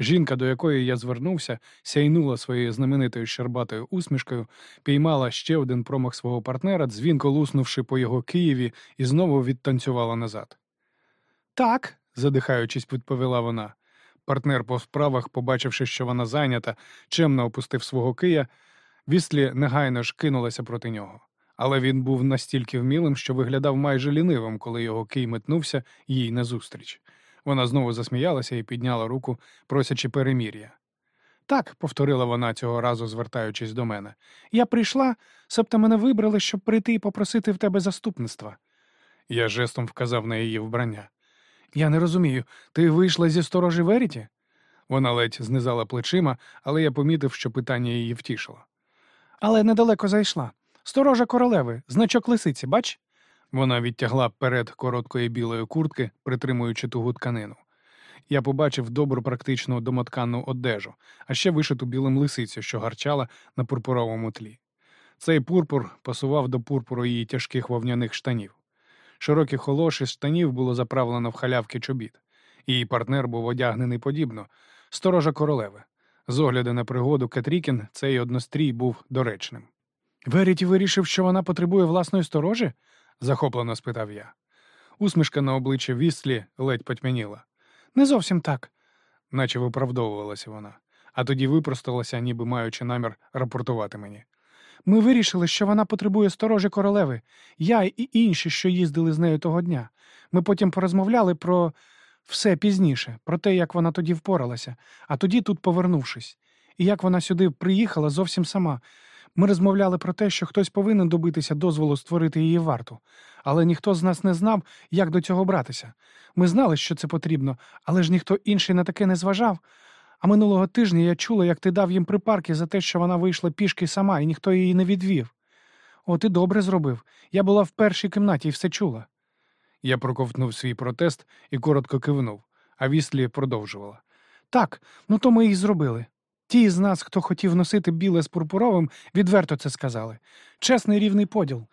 Жінка, до якої я звернувся, сяйнула своєю знаменитою щербатою усмішкою, піймала ще один промах свого партнера, дзвінко луснувши по його Києві, і знову відтанцювала назад. Так, задихаючись, відповіла вона. Партнер по справах, побачивши, що вона зайнята, чемно опустив свого кия, віслі негайно ж кинулася проти нього. Але він був настільки вмілим, що виглядав майже лінивим, коли його кий метнувся їй назустріч. Вона знову засміялася і підняла руку, просячи перемір'я. Так, повторила вона цього разу, звертаючись до мене. Я прийшла, себто мене вибрали, щоб прийти і попросити в тебе заступництва. Я жестом вказав на її вбрання. Я не розумію, ти вийшла зі сторожі Веріті? Вона ледь знизала плечима, але я помітив, що питання її втішило. Але недалеко зайшла. Сторожа королеви, значок лисиці, бач? Вона відтягла перед короткої білої куртки, притримуючи тугу тканину. Я побачив добру практичну домотканну одежу, а ще вишиту білим лисицю, що гарчала на пурпуровому тлі. Цей пурпур пасував до пурпуру її тяжких вовняних штанів. Широкі холоші штанів було заправлено в халявки чобіт. Її партнер був одягнений подібно, сторожа королеви. З огляду на пригоду Кетрікін цей однострій був доречним. Веріті вирішив, що вона потребує власної сторожі? захоплено спитав я. Усмішка на обличчі Вістлі ледь потьмяніла, Не зовсім так. наче виправдовувалася вона, а тоді випросталася, ніби маючи намір рапортувати мені. Ми вирішили, що вона потребує сторожі королеви. Я і інші, що їздили з нею того дня. Ми потім порозмовляли про все пізніше, про те, як вона тоді впоралася, а тоді тут повернувшись. І як вона сюди приїхала зовсім сама. Ми розмовляли про те, що хтось повинен добитися дозволу створити її варту, але ніхто з нас не знав, як до цього братися. Ми знали, що це потрібно, але ж ніхто інший на таке не зважав. А минулого тижня я чула, як ти дав їм припарки за те, що вона вийшла пішки сама, і ніхто її не відвів. О, ти добре зробив. Я була в першій кімнаті і все чула. Я проковтнув свій протест і коротко кивнув, а Вістлі продовжувала. Так, ну то ми і зробили. Ті з нас, хто хотів носити біле з пурпуровим, відверто це сказали. Чесний рівний поділ.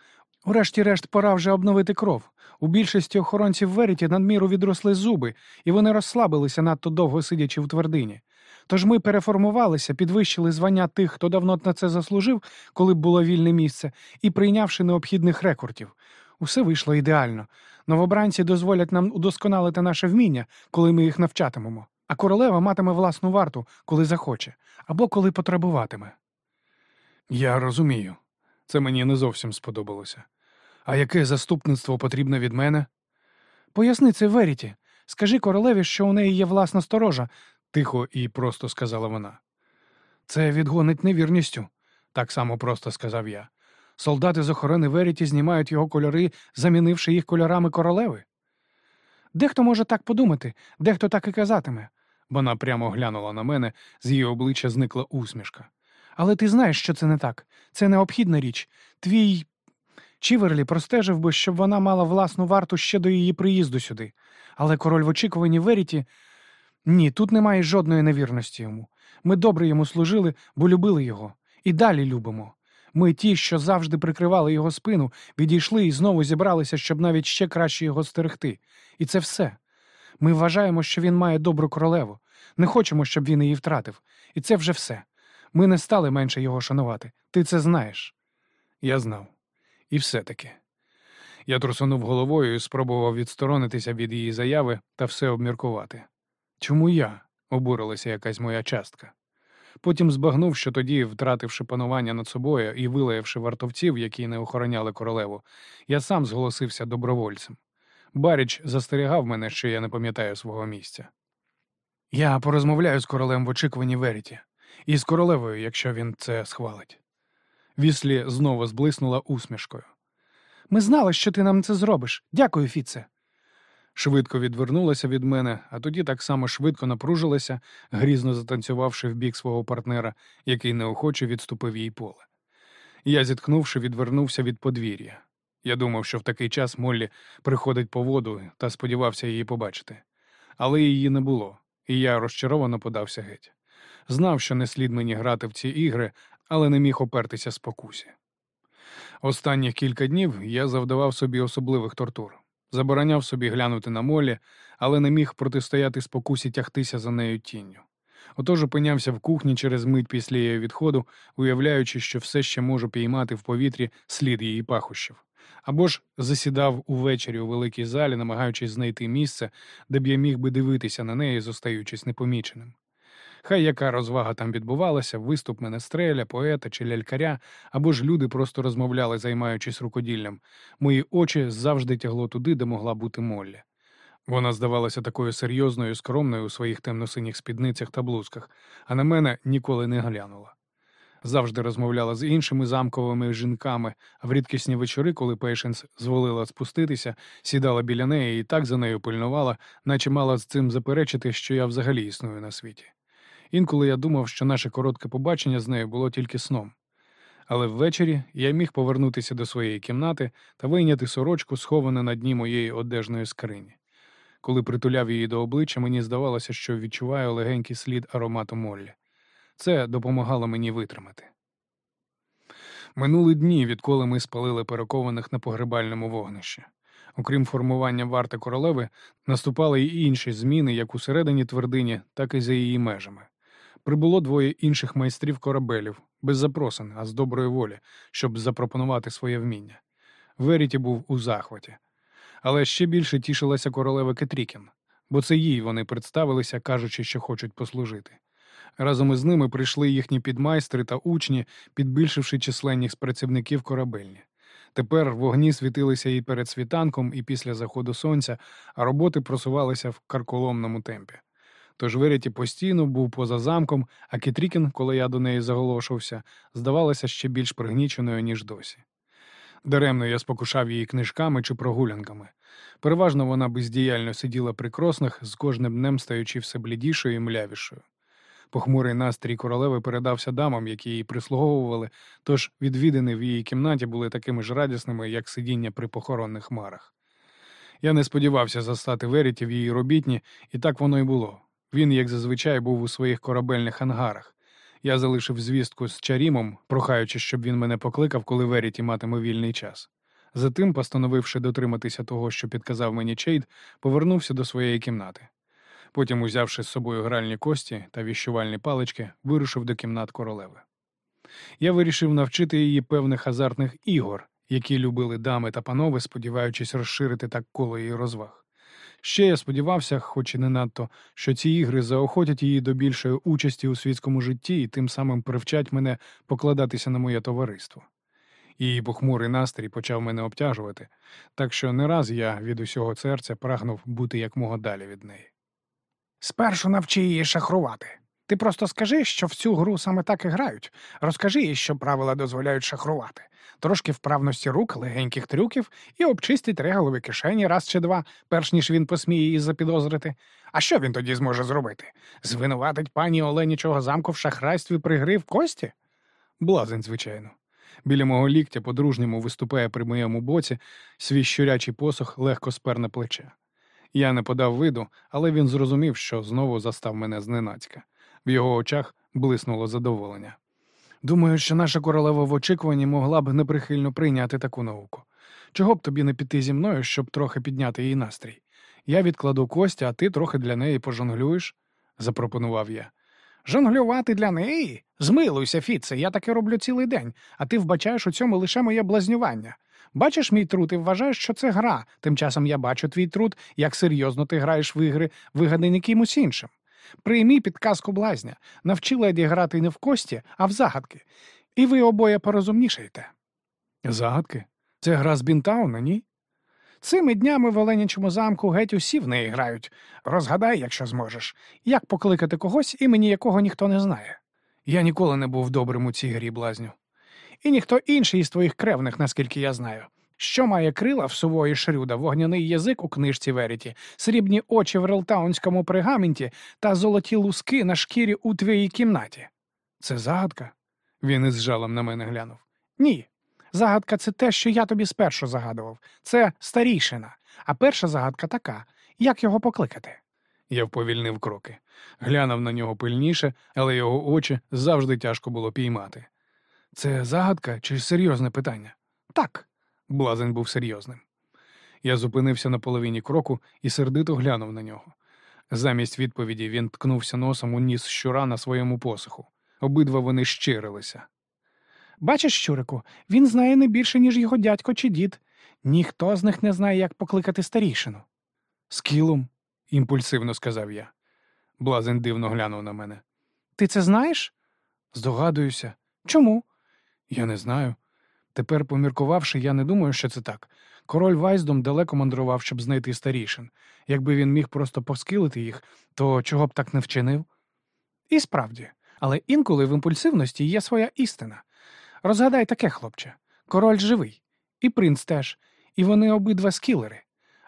Урешті-решт, пора вже обновити кров. У більшості охоронців Веріті надміру відросли зуби, і вони розслабилися надто довго сидячи в твердині. Тож ми переформувалися, підвищили звання тих, хто давно на це заслужив, коли б було вільне місце, і прийнявши необхідних рекордів. Усе вийшло ідеально. Новобранці дозволять нам удосконалити наше вміння, коли ми їх навчатимемо. А королева матиме власну варту, коли захоче, або коли потребуватиме. Я розумію. Це мені не зовсім сподобалося. А яке заступництво потрібно від мене? Поясни це Веріті. Скажи королеві, що у неї є власна сторожа, тихо і просто сказала вона. Це відгонить невірністю, так само просто сказав я. Солдати з охорони Веріті знімають його кольори, замінивши їх кольорами королеви. Дехто може так подумати, дехто так і казатиме. Вона прямо глянула на мене, з її обличчя зникла усмішка. Але ти знаєш, що це не так. Це необхідна річ. Твій Чіверлі простежив би, щоб вона мала власну варту ще до її приїзду сюди. Але король в очікуванні Веріті. Ні, тут немає жодної невірності йому. Ми добре йому служили, бо любили його. І далі любимо. Ми ті, що завжди прикривали його спину, відійшли і знову зібралися, щоб навіть ще краще його стерегти. І це все. Ми вважаємо, що він має добру королеву. Не хочемо, щоб він її втратив. І це вже все. Ми не стали менше його шанувати. Ти це знаєш. Я знав. І все-таки. Я трусунув головою і спробував відсторонитися від її заяви та все обміркувати. Чому я? обурилася якась моя частка. Потім збагнув, що тоді, втративши панування над собою і вилаявши вартовців, які не охороняли королеву, я сам зголосився добровольцем. Баріч застерігав мене, що я не пам'ятаю свого місця. Я порозмовляю з королем в очікуванні Веріті, і з королевою, якщо він це схвалить. Віслі знову зблиснула усмішкою. Ми знали, що ти нам це зробиш. Дякую, Фіце. Швидко відвернулася від мене, а тоді так само швидко напружилася, грізно затанцювавши в бік свого партнера, який неохоче відступив їй поле. Я, зітхнувши, відвернувся від подвір'я. Я думав, що в такий час Моллі приходить по воду та сподівався її побачити. Але її не було, і я розчаровано подався геть. Знав, що не слід мені грати в ці ігри, але не міг опертися спокусі. Останніх кілька днів я завдавав собі особливих тортур, забороняв собі глянути на молі, але не міг протистояти спокусі тягтися за нею тінню. Отож опинявся в кухні через мить після її відходу, уявляючи, що все ще можу піймати в повітрі слід її пахощів. Або ж засідав увечері у великій залі, намагаючись знайти місце, де б я міг би дивитися на неї, зостаючись непоміченим. Хай яка розвага там відбувалася, виступ менестреля, поета чи лялькаря, або ж люди просто розмовляли, займаючись рукоділлям. Мої очі завжди тягло туди, де могла бути Моллі. Вона здавалася такою серйозною і скромною у своїх темно-синіх спідницях та блузках, а на мене ніколи не глянула. Завжди розмовляла з іншими замковими жінками, а в рідкісні вечори, коли Пейшенс зволила спуститися, сідала біля неї і так за нею пильнувала, наче мала з цим заперечити, що я взагалі існую на світі. Інколи я думав, що наше коротке побачення з нею було тільки сном. Але ввечері я міг повернутися до своєї кімнати та вийняти сорочку, сховану на дні моєї одежної скрині. Коли притуляв її до обличчя, мені здавалося, що відчуваю легенький слід аромату Моллі. Це допомагало мені витримати. Минули дні, відколи ми спалили перекованих на погребальному вогнищі. Окрім формування варти королеви, наступали й інші зміни як усередині твердині, так і за її межами. Прибуло двоє інших майстрів корабелів, без запросин, а з доброї волі, щоб запропонувати своє вміння. Веріті був у захваті. Але ще більше тішилася королева Кетрікін, бо це їй вони представилися, кажучи, що хочуть послужити. Разом із ними прийшли їхні підмайстри та учні, підбільшивши численність працівників корабельні. Тепер вогні світилися і перед світанком, і після заходу сонця, а роботи просувалися в карколомному темпі. Тож Веріті постійно був поза замком, а Кетрікін, коли я до неї заголошувався, здавалася ще більш пригніченою, ніж досі. Даремно я спокушав її книжками чи прогулянками. Переважно вона бездіяльно сиділа при кроснах, з кожним днем стаючи все блідішою і млявішою. Похмурий настрій королеви передався дамам, які її прислуговували, тож відвідини в її кімнаті були такими ж радісними, як сидіння при похоронних хмарах. Я не сподівався застати Веріті в її робітні, і так воно й було. Він, як зазвичай, був у своїх корабельних ангарах. Я залишив звістку з чарімом, прохаючи, щоб він мене покликав, коли Веріті матиме вільний час. Затим, постановивши дотриматися того, що підказав мені Чейд, повернувся до своєї кімнати. Потім, узявши з собою гральні кості та віщувальні палички, вирушив до кімнат королеви. Я вирішив навчити її певних азартних ігор, які любили дами та панове, сподіваючись розширити так коло її розваг. Ще я сподівався, хоч і не надто, що ці ігри заохотять її до більшої участі у світському житті і тим самим привчать мене покладатися на моє товариство. Її похмурий настрій почав мене обтяжувати, так що не раз я від усього серця прагнув бути якмога далі від неї. Спершу навчи її шахрувати. Ти просто скажи, що в цю гру саме так і грають. Розкажи їй, що правила дозволяють шахрувати. Трошки вправності рук, легеньких трюків і обчистить реголові кишені раз чи два, перш ніж він посміє її запідозрити. А що він тоді зможе зробити? Звинуватить пані Оленічого замку в шахрайстві при в кості? Блазень, звичайно. Біля мого ліктя по-дружньому виступає при моєму боці, свій щурячий посох легко спер на плече. Я не подав виду, але він зрозумів, що знову застав мене зненацька. В його очах блиснуло задоволення. Думаю, що наша королева в очікуванні могла б неприхильно прийняти таку науку. Чого б тобі не піти зі мною, щоб трохи підняти її настрій? Я відкладу кості, а ти трохи для неї пожонглюєш, запропонував я. Жонглювати для неї? Змилуйся, Фіце, я таке роблю цілий день, а ти вбачаєш у цьому лише моє блазнювання. Бачиш мій труд і вважаєш, що це гра. Тим часом я бачу твій труд, як серйозно ти граєш в ігри, вигадані кимось іншим. Приймі підказку блазня, навчи леді грати не в кості, а в загадки. І ви обоє порозумнішаєте. Загадки? Це гра з Бінтауна, ні? Цими днями в Оленячому замку геть усі в неї грають. Розгадай, якщо зможеш, як покликати когось, імені якого ніхто не знає. Я ніколи не був добрим у цій грі, блазню. І ніхто інший із твоїх кревних, наскільки я знаю. Що має крила в сувої Шрюда, вогняний язик у книжці Веріті, срібні очі в релтаунському пергаменті та золоті луски на шкірі у твоїй кімнаті? Це загадка? Він із жалом на мене глянув. Ні. Загадка це те, що я тобі спершу загадував. Це старійшина. А перша загадка така як його покликати? Я вповільнив кроки, глянув на нього пильніше, але його очі завжди тяжко було піймати. Це загадка чи серйозне питання? Так. Блазень був серйозним. Я зупинився на половині кроку і сердито глянув на нього. Замість відповіді він ткнувся носом у ніс щура на своєму посоху. Обидва вони щирилися. Бачиш, щурику, він знає не більше, ніж його дядько чи дід. Ніхто з них не знає, як покликати старішину. Скілом, імпульсивно сказав я. Блазень дивно глянув на мене. Ти це знаєш? Здогадуюся. Чому? Я не знаю. Тепер, поміркувавши, я не думаю, що це так. Король Вайздом далеко мандрував, щоб знайти старішин. Якби він міг просто поскилити їх, то чого б так не вчинив? І справді, але інколи в імпульсивності є своя істина. Розгадай таке, хлопче. Король живий, і принц теж, і вони обидва скілери.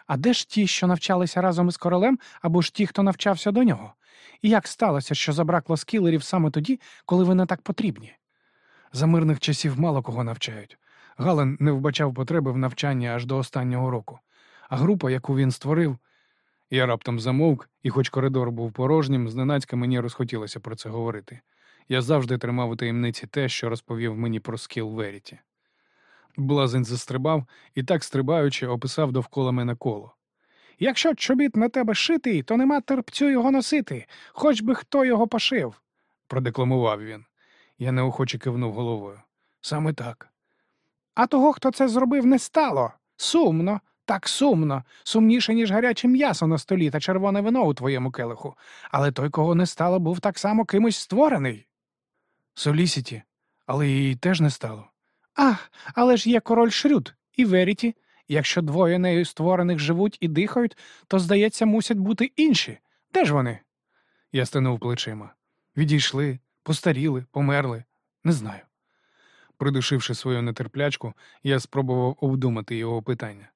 А де ж ті, що навчалися разом із королем, або ж ті, хто навчався до нього? І як сталося, що забракло скілерів саме тоді, коли вони так потрібні? За мирних часів мало кого навчають. Гален не вбачав потреби в навчанні аж до останнього року. А група, яку він створив, я раптом замовк, і хоч коридор був порожнім, зненацька мені розхотілося про це говорити. Я завжди тримав у таємниці те, що розповів мені про скіл Веріті. Блазень застрибав і так стрибаючи, описав довкола мене коло. Якщо чобіт на тебе шитий, то нема терпцю його носити, хоч би хто його пошив, продекламував він. Я неохоче кивнув головою. Саме так. А того, хто це зробив, не стало. Сумно, так сумно, сумніше, ніж гаряче м'ясо на столі та червоне вино у твоєму келиху. Але той, кого не стало, був так само кимось створений. Солісіті, але її теж не стало. Ах, але ж є король Шрюд і Веріті. Якщо двоє нею створених живуть і дихають, то, здається, мусять бути інші. Де ж вони? Я стенув плечима. Відійшли, постаріли, померли. Не знаю. Придушивши свою нетерплячку, я спробував обдумати його питання.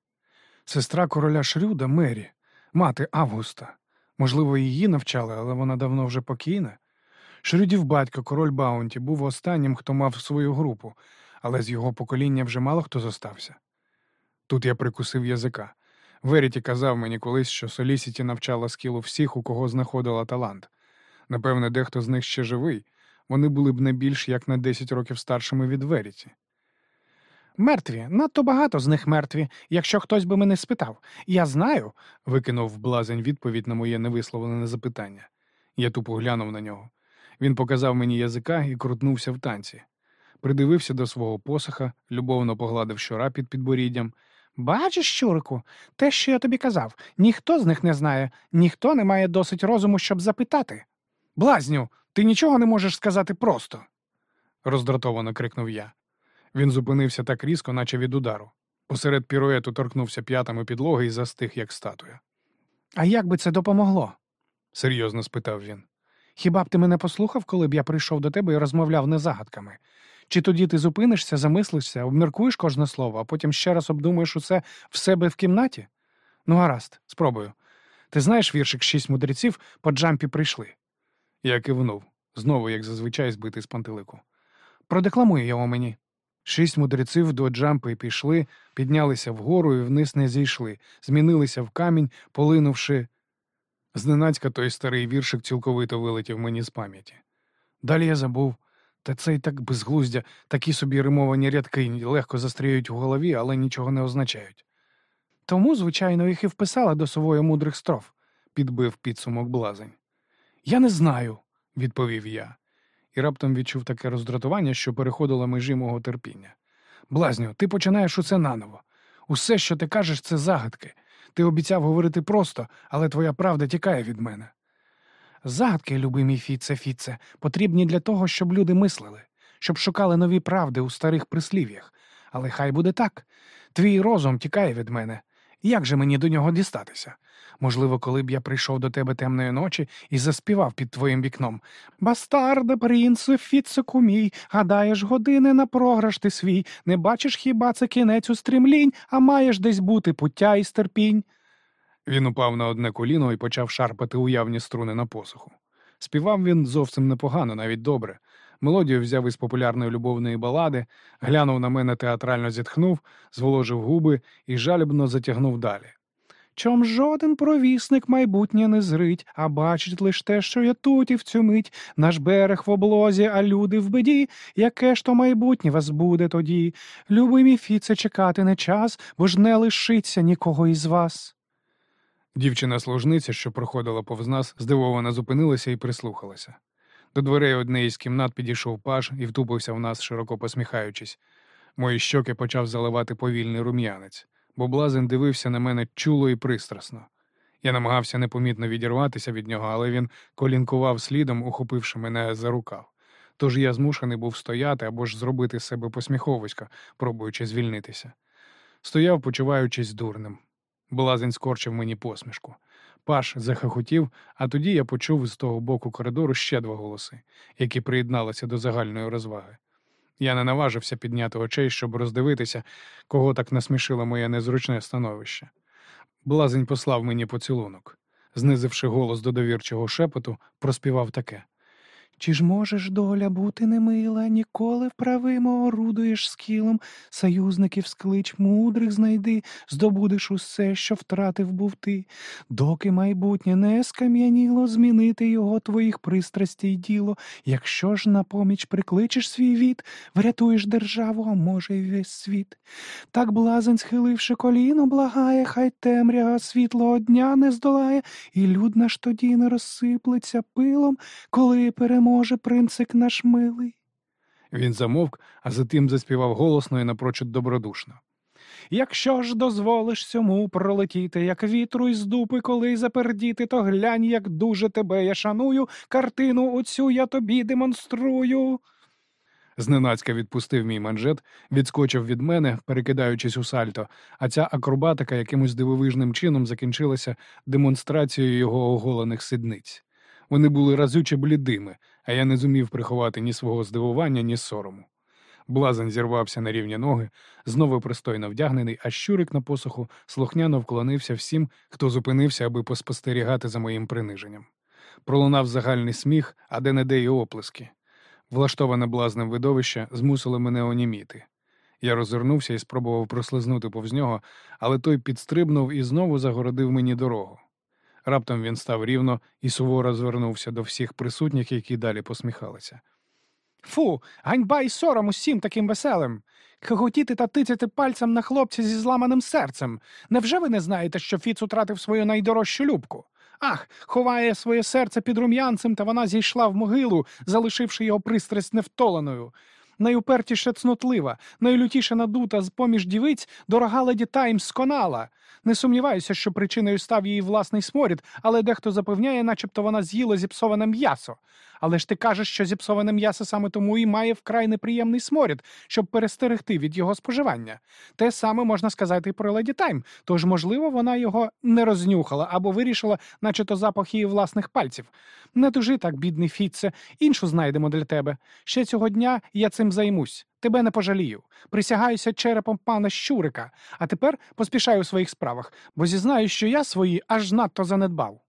Сестра короля Шрюда Мері, мати Августа. Можливо, її навчали, але вона давно вже покійна. Шрюдів батько, король Баунті, був останнім, хто мав свою групу, але з його покоління вже мало хто зостався. Тут я прикусив язика. Веріті казав мені колись, що Солісіті навчала скілу всіх, у кого знаходила талант. Напевне, дехто з них ще живий. Вони були б не більш як на 10 років старшими від Веріті. Мертві, надто багато з них мертві, якщо хтось би мене спитав. Я знаю, викинув блазень відповідь на моє невисловлене запитання. Я тупо глянув на нього. Він показав мені язика і крутнувся в танці. Придивився до свого посоха, любовно погладив щора під підборіддям. Бачиш, щурику, те, що я тобі казав, ніхто з них не знає, ніхто не має досить розуму, щоб запитати. Блазню, ти нічого не можеш сказати просто. роздратовано крикнув я. Він зупинився так різко, наче від удару. Посеред піруету торкнувся п'ятами підлоги і застиг, як статуя. А як би це допомогло? серйозно спитав він. Хіба б ти мене послухав, коли б я прийшов до тебе і розмовляв не загадками? Чи тоді ти зупинишся, замислишся, обміркуєш кожне слово, а потім ще раз обдумаєш усе в себе в кімнаті? Ну, гаразд, спробую. Ти знаєш віршик шість мудреців по джампі прийшли? Я кивнув, знову, як зазвичай, збитий з пантелику. Продекламуй його мені. Шість мудреців до джампи пішли, піднялися вгору і вниз не зійшли, змінилися в камінь, полинувши. Зненацька той старий віршик цілковито вилетів мені з пам'яті. Далі я забув. Та це й так безглуздя, такі собі римовані рядки легко застріють в голові, але нічого не означають. Тому, звичайно, їх і вписала до сової мудрих строф, підбив підсумок блазень. Я не знаю, відповів я, і раптом відчув таке роздратування, що переходило межі мого терпіння. Блазню, ти починаєш усе наново. Усе, що ти кажеш, це загадки. Ти обіцяв говорити просто, але твоя правда тікає від мене. Загадки, любий мій Фіце, Фіце, потрібні для того, щоб люди мислили, щоб шукали нові правди у старих прислів'ях. Але хай буде так. Твій розум тікає від мене. Як же мені до нього дістатися? Можливо, коли б я прийшов до тебе темної ночі і заспівав під твоїм вікном Бастарде, принце, Фіцику мій, гадаєш, години на програш ти свій, не бачиш хіба це кінець у стрімлінь, а маєш десь бути пуття і стерпінь. Він упав на одне коліно і почав шарпати уявні струни на посуху. Співав він зовсім непогано, навіть добре. Мелодію взяв із популярної любовної балади, глянув на мене театрально зітхнув, зволожив губи і жалібно затягнув далі. Чом жоден провісник майбутнє не зрить, а бачить лиш те, що я тут і в цю мить, наш берег в облозі, а люди в беді, яке ж то майбутнє вас буде тоді. Любий мій Фіце, чекати не час, бо ж не лишиться нікого із вас. Дівчина-служниця, що проходила повз нас, здивовано зупинилася і прислухалася. До дверей однієї з кімнат підійшов паж і втупився в нас, широко посміхаючись. Мої щоки почав заливати повільний рум'янець, бо блазен дивився на мене чуло і пристрасно. Я намагався непомітно відірватися від нього, але він колінкував слідом, ухопивши мене за рукав. Тож я змушений був стояти або ж зробити з себе посміховисько, пробуючи звільнитися. Стояв, почуваючись дурним. Блазень скорчив мені посмішку. Паш захохотів, а тоді я почув з того боку коридору ще два голоси, які приєдналися до загальної розваги. Я не наважився підняти очей, щоб роздивитися, кого так насмішило моє незручне становище. Блазень послав мені поцілунок. Знизивши голос до довірчого шепоту, проспівав таке. Чи ж можеш доля бути немила, ніколи вправимо орудуєш скілом, союзників склич мудрих знайди, здобудеш усе, що втратив був ти, доки майбутнє не скам'яніло, змінити його твоїх пристрастей діло. Якщо ж на поміч прикличеш свій від, врятуєш державу, а може, й весь світ. Так блазень, схиливши коліно, благає, хай темрява світлого дня не здолає, і люд наш тоді не розсиплеться пилом, коли переможе принцик наш милий. Він замовк, а затим заспівав голосно і напрочуд добродушно. Якщо ж дозволиш сьому пролетіти, як вітру із дупи, коли запердіти, то глянь, як дуже тебе я шаную, картину оцю я тобі демонструю. Зненацька відпустив мій манжет, відскочив від мене, перекидаючись у сальто, а ця акробатика якимось дивовижним чином закінчилася демонстрацією його оголених сидниць. Вони були разюче блідими, а я не зумів приховати ні свого здивування, ні сорому. Блазень зірвався на рівні ноги, знову пристойно вдягнений, а щурик на посоху слухняно вклонився всім, хто зупинився, аби поспостерігати за моїм приниженням. Пролунав загальний сміх, а де не де й оплески. Влаштоване блазнем видовище змусило мене оніміти. Я розвернувся і спробував прослизнути повз нього, але той підстрибнув і знову загородив мені дорогу. Раптом він став рівно і суворо звернувся до всіх присутніх, які далі посміхалися. Фу, ганьба і сором усім таким веселим. Хохотіти та тицяти пальцем на хлопця зі зламаним серцем. Невже ви не знаєте, що Фіц утратив свою найдорожчу любку? Ах, ховає своє серце під рум'янцем, та вона зійшла в могилу, залишивши його пристрасть невтоленою. Найупертіше цнотлива, найлютіше надута з поміж дівиць дорога леді Таймс сконала. Не сумніваюся, що причиною став її власний сморід, але дехто запевняє, начебто вона з'їла зіпсоване м'ясо. Але ж ти кажеш, що зіпсоване м'ясо саме тому і має вкрай неприємний сморід, щоб перестерегти від його споживання. Те саме можна сказати і про леді Тайм, тож, можливо, вона його не рознюхала або вирішила, наче то запах її власних пальців. Не тужи так, бідний Фітце, іншу знайдемо для тебе. Ще цього дня я цим займусь. Тебе не пожалію. Присягаюся черепом пана Щурика, а тепер поспішаю у своїх справах, бо зізнаю, що я свої аж надто занедбав.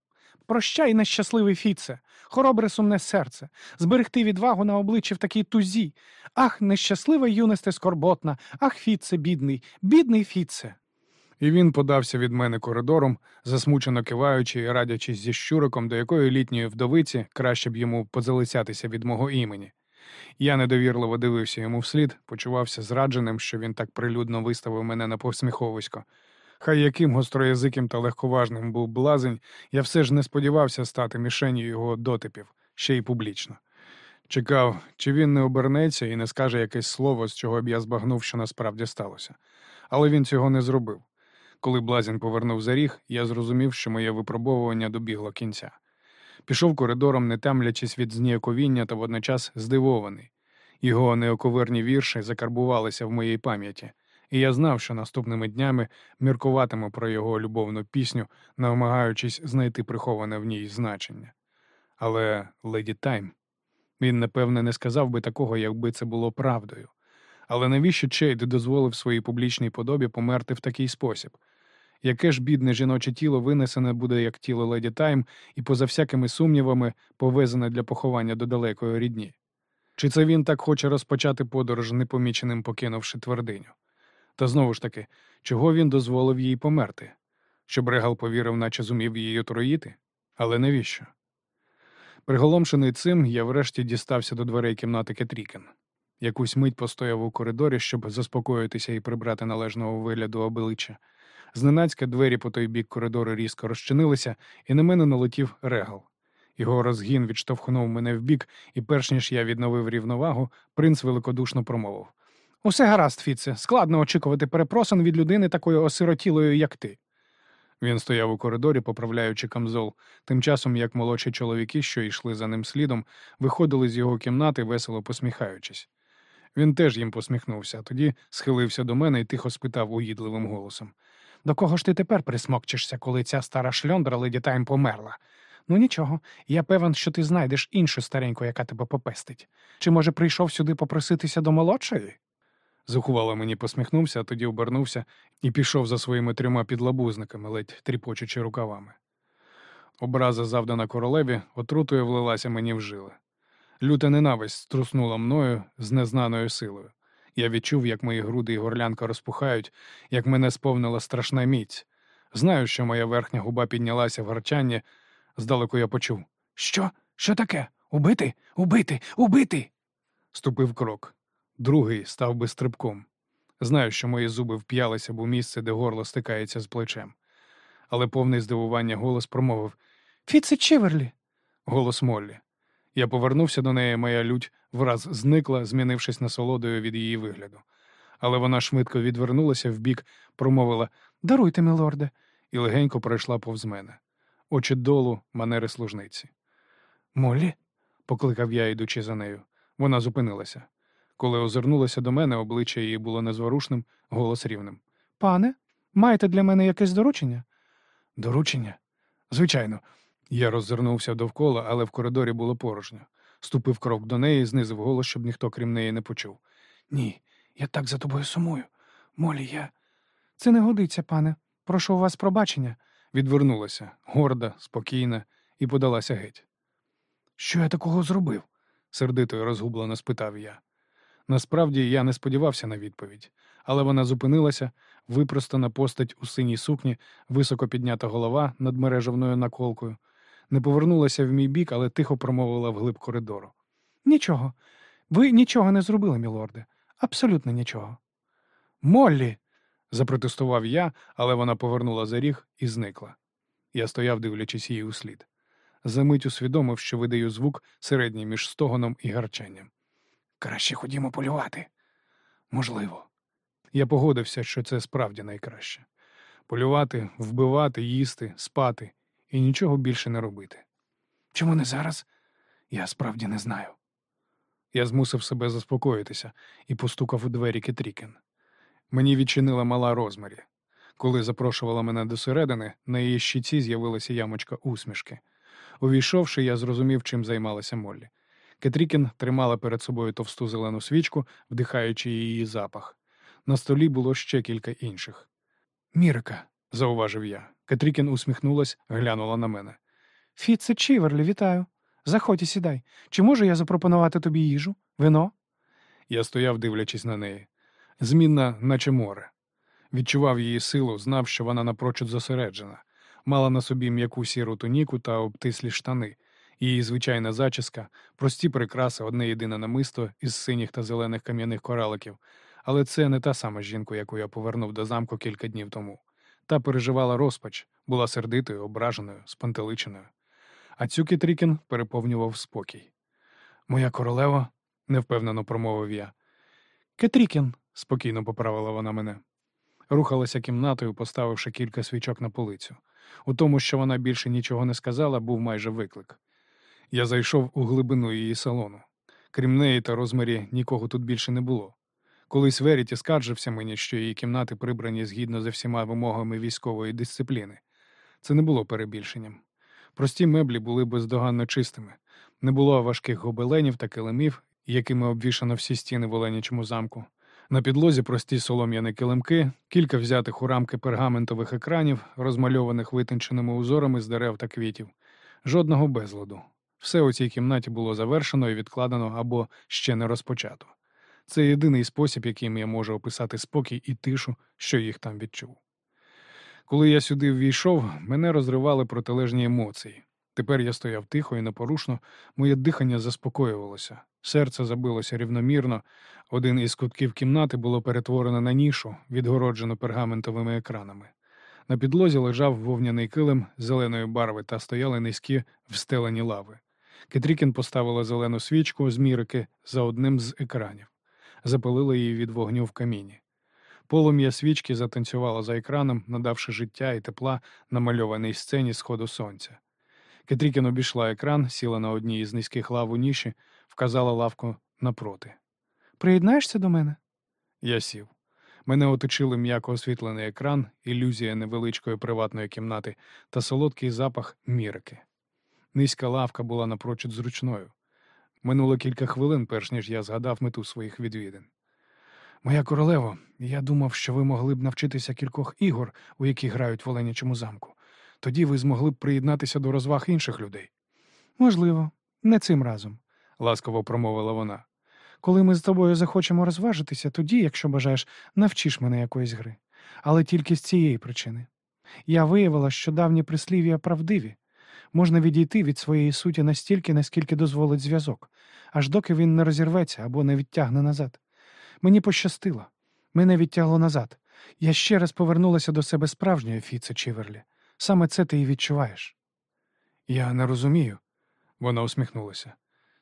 Прощай, нещасливий Фіце, хоробре сумне серце, зберегти відвагу на обличчі в такій тузі. Ах, нещаслива юносте скорботна, ах, Фіце, бідний, бідний Фіце. І він подався від мене коридором, засмучено киваючи і радячись зі щуриком, до якої літньої вдовиці краще б йому позалицятися від мого імені. Я недовірливо дивився йому вслід, почувався зрадженим, що він так прилюдно виставив мене на посміховисько. Хай яким гостроязиким та легковажним був блазень, я все ж не сподівався стати мішенью його дотипів, ще й публічно. Чекав, чи він не обернеться і не скаже якесь слово, з чого б я збагнув, що насправді сталося. Але він цього не зробив. Коли блазень повернув за ріг, я зрозумів, що моє випробовування добігло кінця. Пішов коридором, не тамлячись від зніяковіння та водночас здивований. Його неоковирні вірші закарбувалися в моїй пам'яті, і я знав, що наступними днями міркуватиму про його любовну пісню, намагаючись знайти приховане в ній значення. Але леді Тайм, він, напевне, не сказав би такого, якби це було правдою. Але навіщо Чейд дозволив своїй публічній подобі померти в такий спосіб? Яке ж бідне жіноче тіло винесене буде як тіло леді Тайм і, поза всякими сумнівами, повезене для поховання до далекої рідні? Чи це він так хоче розпочати подорож, непоміченим покинувши твердиню? Та знову ж таки, чого він дозволив їй померти? Щоб Регал повірив, наче зумів її отруїти? Але навіщо? Приголомшений цим, я врешті дістався до дверей кімнати Кетрікен. Якусь мить постояв у коридорі, щоб заспокоїтися і прибрати належного вигляду обличчя. Зненацька двері по той бік коридору різко розчинилися, і на мене налетів регал. Його розгін відштовхнув мене вбік, і перш ніж я відновив рівновагу, принц великодушно промовив. Усе гаразд, Фіце, складно очікувати перепросин від людини такою осиротілою, як ти. Він стояв у коридорі, поправляючи камзол, тим часом як молодші чоловіки, що йшли за ним слідом, виходили з його кімнати, весело посміхаючись. Він теж їм посміхнувся, тоді схилився до мене і тихо спитав уїдливим голосом. До кого ж ти тепер присмокчишся, коли ця стара шльондра леді Тайм померла? Ну нічого, я певен, що ти знайдеш іншу стареньку, яка тебе попестить. Чи, може, прийшов сюди попроситися до молодшої? Зухувало мені посміхнувся, а тоді обернувся і пішов за своїми трьома підлабузниками, ледь тріпочучи рукавами. Образа, завдана королеві, отрутою влилася мені в жили. Люта ненависть струснула мною з незнаною силою. Я відчув, як мої груди і горлянка розпухають, як мене сповнила страшна міць. Знаю, що моя верхня губа піднялася в гарчанні. Здалеку я почув. Що? Що таке? Убити? Убити? Убити? Ступив крок. Другий став би стрибком. Знаю, що мої зуби вп'ялися б у місце, де горло стикається з плечем. Але повний здивування голос промовив Фіце Чіверлі. голос Моллі. Я повернувся до неї, моя лють враз зникла, змінившись насолодою від її вигляду. Але вона швидко відвернулася вбік, промовила Даруйте, милорде. і легенько пройшла повз мене. Очі долу, манери служниці. Моллі? покликав я, йдучи за нею. Вона зупинилася. Коли озирнулася до мене, обличчя її було незворушним, голос рівним. Пане, маєте для мене якесь доручення? Доручення? Звичайно. Я роззирнувся довкола, але в коридорі було порожньо. Ступив крок до неї, знизив голос, щоб ніхто крім неї не почув. Ні, я так за тобою сумую. Молі, я. Це не годиться, пане. Прошу у вас пробачення. Відвернулася, горда, спокійна, і подалася геть. Що я такого зробив? сердито і розгублено спитав я. Насправді я не сподівався на відповідь, але вона зупинилася, випростана постать у синій сукні, високо піднята голова над мережевною наколкою, не повернулася в мій бік, але тихо промовила вглиб коридору. Нічого. Ви нічого не зробили, мілорде. Абсолютно нічого. Моллі. Запротестував я, але вона повернула за ріг і зникла. Я стояв, дивлячись її услід. Замить усвідомив, що видаю звук середній між стогоном і гарчанням. Краще ходімо полювати. Можливо. Я погодився, що це справді найкраще полювати, вбивати, їсти, спати і нічого більше не робити. Чому не зараз? Я справді не знаю. Я змусив себе заспокоїтися і постукав у двері Кетрікен. Мені відчинила мала розмірі. Коли запрошувала мене досередини, на її щиці з'явилася ямочка усмішки. Увійшовши, я зрозумів, чим займалася Моллі. Кетрікін тримала перед собою товсту зелену свічку, вдихаючи її запах. На столі було ще кілька інших. Мірика, зауважив я. Кетрікін усміхнулась, глянула на мене. Фіце Чіверлі, вітаю. Заходь і сідай. Чи можу я запропонувати тобі їжу? Вино? Я стояв, дивлячись на неї. Змінна, наче море. Відчував її силу, знав, що вона напрочуд зосереджена. Мала на собі м'яку сіру туніку та обтислі штани. Її звичайна зачіска, прості прикраси, одне єдине намисто із синіх та зелених кам'яних кораликів. Але це не та сама жінка, яку я повернув до замку кілька днів тому. Та переживала розпач, була сердитою, ображеною, спантеличеною. А цю Кітрікін переповнював спокій. моя королева, невпевнено промовив я. Кетрікін, спокійно поправила вона мене. Рухалася кімнатою, поставивши кілька свічок на полицю. У тому, що вона більше нічого не сказала, був майже виклик. Я зайшов у глибину її салону. Крім неї та розмірі, нікого тут більше не було. Колись Веріті скаржився мені, що її кімнати прибрані згідно за всіма вимогами військової дисципліни. Це не було перебільшенням. Прості меблі були бездоганно чистими, не було важких гобеленів та килимів, якими обвішано всі стіни в Оленячому замку. На підлозі прості солом'яні килимки, кілька взятих у рамки пергаментових екранів, розмальованих витонченими узорами з дерев та квітів, жодного безладу. Все у цій кімнаті було завершено і відкладено або ще не розпочато. Це єдиний спосіб, яким я можу описати спокій і тишу, що їх там відчув. Коли я сюди ввійшов, мене розривали протилежні емоції. Тепер я стояв тихо і непорушно, моє дихання заспокоювалося, серце забилося рівномірно. Один із кутків кімнати було перетворено на нішу, відгороджену пергаментовими екранами. На підлозі лежав вовняний килим зеленої барви та стояли низькі встелені лави. Кетрікін поставила зелену свічку з мірики за одним з екранів, запалила її від вогню в каміні. Полум'я свічки затанцювало за екраном, надавши життя і тепла намальованій сцені сходу сонця. Кетрікін обійшла екран, сіла на одній із низьких лав у ніші, вказала лавку напроти. приєднаєшся до мене? Я сів. Мене оточили м'яко освітлений екран, ілюзія невеличкої приватної кімнати та солодкий запах мірики. Низька лавка була напрочуд зручною. Минуло кілька хвилин, перш ніж я згадав мету своїх відвідин. моя королево, я думав, що ви могли б навчитися кількох ігор, у які грають в Оленячому замку. Тоді ви змогли б приєднатися до розваг інших людей. Можливо, не цим разом. ласково промовила вона. Коли ми з тобою захочемо розважитися, тоді, якщо бажаєш, навчиш мене якоїсь гри. Але тільки з цієї причини. Я виявила, що давні прислів'я правдиві. Можна відійти від своєї суті настільки, наскільки дозволить зв'язок, аж доки він не розірветься або не відтягне назад. Мені пощастило. Мене відтягло назад. Я ще раз повернулася до себе справжньої Фіце Чіверлі. Саме це ти і відчуваєш. Я не розумію. Вона усміхнулася.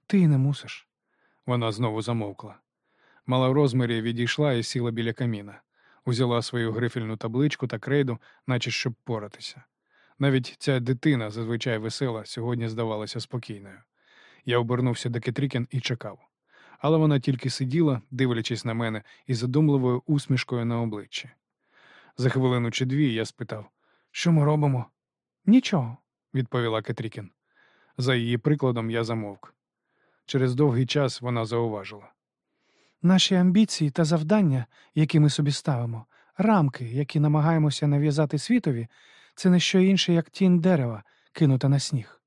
Ти і не мусиш. Вона знову замовкла. Мала в розмірі відійшла і сіла біля каміна, узяла свою грифельну табличку та крейду, наче щоб поратися. Навіть ця дитина, зазвичай весела, сьогодні здавалася спокійною. Я обернувся до Кетрікін і чекав. Але вона тільки сиділа, дивлячись на мене, із задумливою усмішкою на обличчі. За хвилину чи дві я спитав, що ми робимо? Нічого. відповіла Кетрікін. За її прикладом я замовк. Через довгий час вона зауважила. Наші амбіції та завдання, які ми собі ставимо, рамки, які намагаємося нав'язати світові, це не що інше, як тінь дерева, кинута на сніг.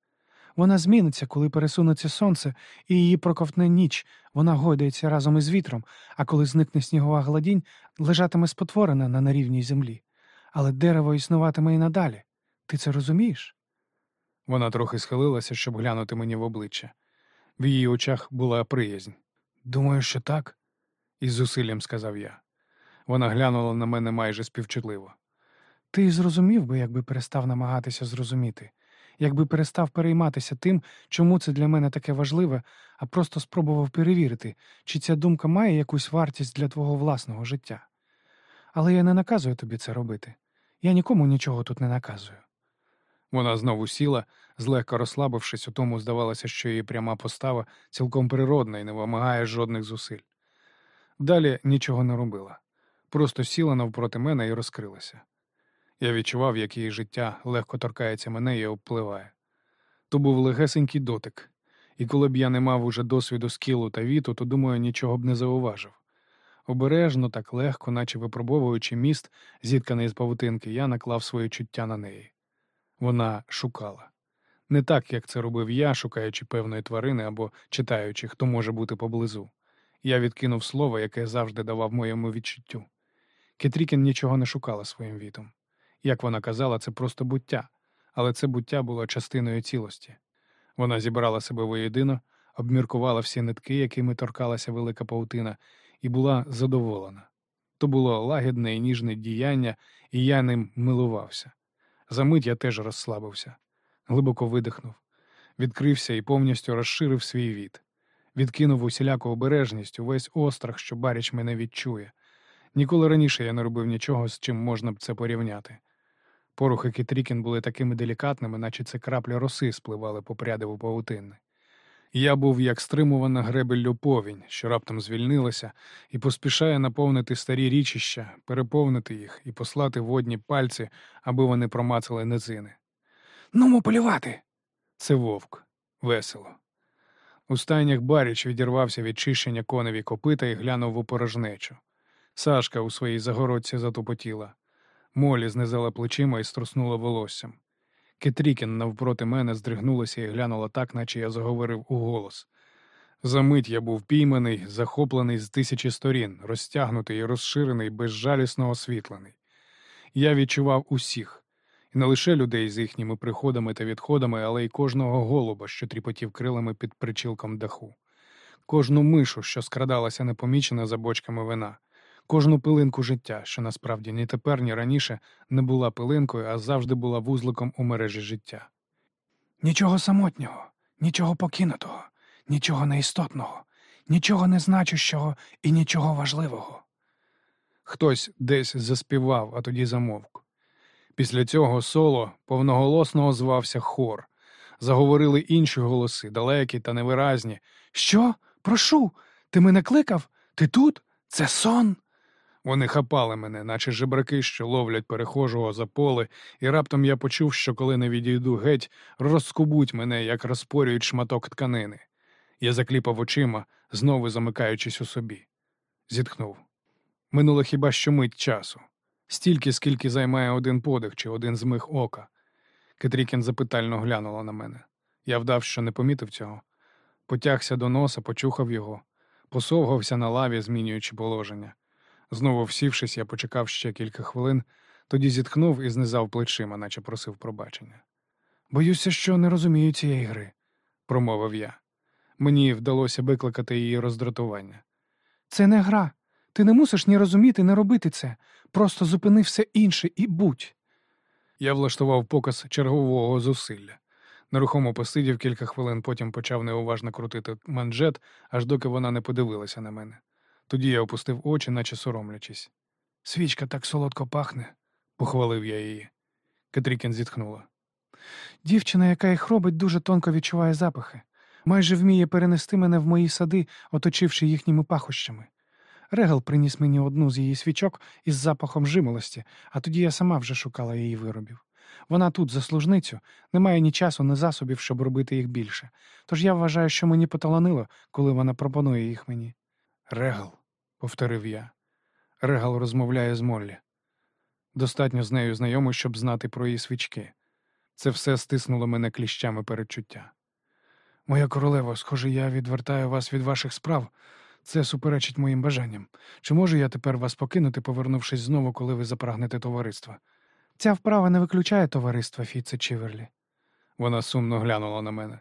Вона зміниться, коли пересунеться сонце, і її проковтне ніч, вона гойдається разом із вітром, а коли зникне снігова гладінь, лежатиме спотворена на нерівній землі. Але дерево існуватиме і надалі. Ти це розумієш? Вона трохи схилилася, щоб глянути мені в обличчя. В її очах була приязнь. Думаю, що так, із зусиллям сказав я. Вона глянула на мене майже співчутливо. Ти зрозумів би, якби перестав намагатися зрозуміти, якби перестав перейматися тим, чому це для мене таке важливе, а просто спробував перевірити, чи ця думка має якусь вартість для твого власного життя. Але я не наказую тобі це робити. Я нікому нічого тут не наказую. Вона знову сіла, злегка розслабившись, у тому здавалося, що її пряма постава цілком природна і не вимагає жодних зусиль. Далі нічого не робила, просто сіла навпроти мене і розкрилася. Я відчував, як її життя легко торкається мене і обпливає. То був легесенький дотик, і коли б я не мав уже досвіду скілу та віту, то, думаю, нічого б не зауважив. Обережно, так легко, наче випробовуючи міст, зітканий з павутинки, я наклав своє чуття на неї. Вона шукала. Не так, як це робив я, шукаючи певної тварини або читаючи, хто може бути поблизу. Я відкинув слово, яке завжди давав моєму відчуттю. Кетрікін нічого не шукала своїм вітом. Як вона казала, це просто буття, але це буття було частиною цілості. Вона зібрала себе воєдино, обміркувала всі нитки, якими торкалася велика паутина, і була задоволена. То було лагідне і ніжне діяння, і я ним милувався. Замить я теж розслабився, глибоко видихнув, відкрився і повністю розширив свій від. Відкинув усіляку обережність, увесь острах, що баріч мене відчує. Ніколи раніше я не робив нічого, з чим можна б це порівняти. Порухи Кітрікін були такими делікатними, наче це краплі роси спливали по прядиву павутинни. Я був як стримувана гребеллю повінь, що раптом звільнилася, і поспішає наповнити старі річища, переповнити їх і послати водні пальці, аби вони промацали низини. Нумо полювати. Це вовк. Весело. У стайнях Баріч відірвався від чищення коневі копита і глянув в опорожнечу. Сашка у своїй загородці затупотіла. Молі знизала плечима і струснула волоссям. Кетрікін навпроти мене здригнулася і глянула так, наче я заговорив у голос. Замить я був пійманий, захоплений з тисячі сторін, розтягнутий і розширений, безжалісно освітлений. Я відчував усіх, і не лише людей з їхніми приходами та відходами, але й кожного голуба, що тріпотів крилами під причілком даху, кожну мишу, що скрадалася непомічена за бочками вина, кожну пилинку життя, що насправді ні тепер, ні раніше не була пилинкою, а завжди була вузликом у мережі життя. Нічого самотнього, нічого покинутого, нічого неістотного, нічого незначущого і нічого важливого. Хтось десь заспівав, а тоді замовк. Після цього соло повноголосно звався хор. Заговорили інші голоси, далекі та невиразні. Що? Прошу, ти мене кликав? Ти тут? Це сон? Вони хапали мене, наче жебраки, що ловлять перехожого за поле, і раптом я почув, що коли не відійду геть, розскубуть мене, як розпорюють шматок тканини. Я закліпав очима, знову замикаючись у собі. Зітхнув. Минуло хіба що мить часу. Стільки, скільки займає один подих чи один змих ока. Кетрікін запитально глянула на мене. Я вдав, що не помітив цього. Потягся до носа, почухав його, посовгався на лаві, змінюючи положення. Знову всівшись, я почекав ще кілька хвилин, тоді зітхнув і знизав плечима, наче просив пробачення. Боюся, що не розумію цієї гри, промовив я. Мені вдалося викликати її роздратування. Це не гра. Ти не мусиш ні розуміти, ні робити це. Просто зупини все інше і будь. Я влаштував показ чергового зусилля. Нерухомо посидів кілька хвилин, потім почав неуважно крутити манжет, аж доки вона не подивилася на мене. Тоді я опустив очі, наче соромлячись. Свічка так солодко пахне, похвалив я її. Катрікін зітхнула. Дівчина, яка їх робить, дуже тонко відчуває запахи. Майже вміє перенести мене в мої сади, оточивши їхніми пахощами. Регал приніс мені одну з її свічок із запахом жимолості, а тоді я сама вже шукала її виробів. Вона тут, за служницю, не має ні часу, ні засобів, щоб робити їх більше. Тож я вважаю, що мені поталанило, коли вона пропонує їх мені. Регал, повторив я. Регал розмовляє з Моллі. Достатньо з нею знайомий, щоб знати про її свічки. Це все стиснуло мене кліщами передчуття. Моя королева, схоже, я відвертаю вас від ваших справ. Це суперечить моїм бажанням. Чи можу я тепер вас покинути, повернувшись знову, коли ви запрагнете товариства? Ця вправа не виключає товариства, Фіце Чіверлі. Вона сумно глянула на мене.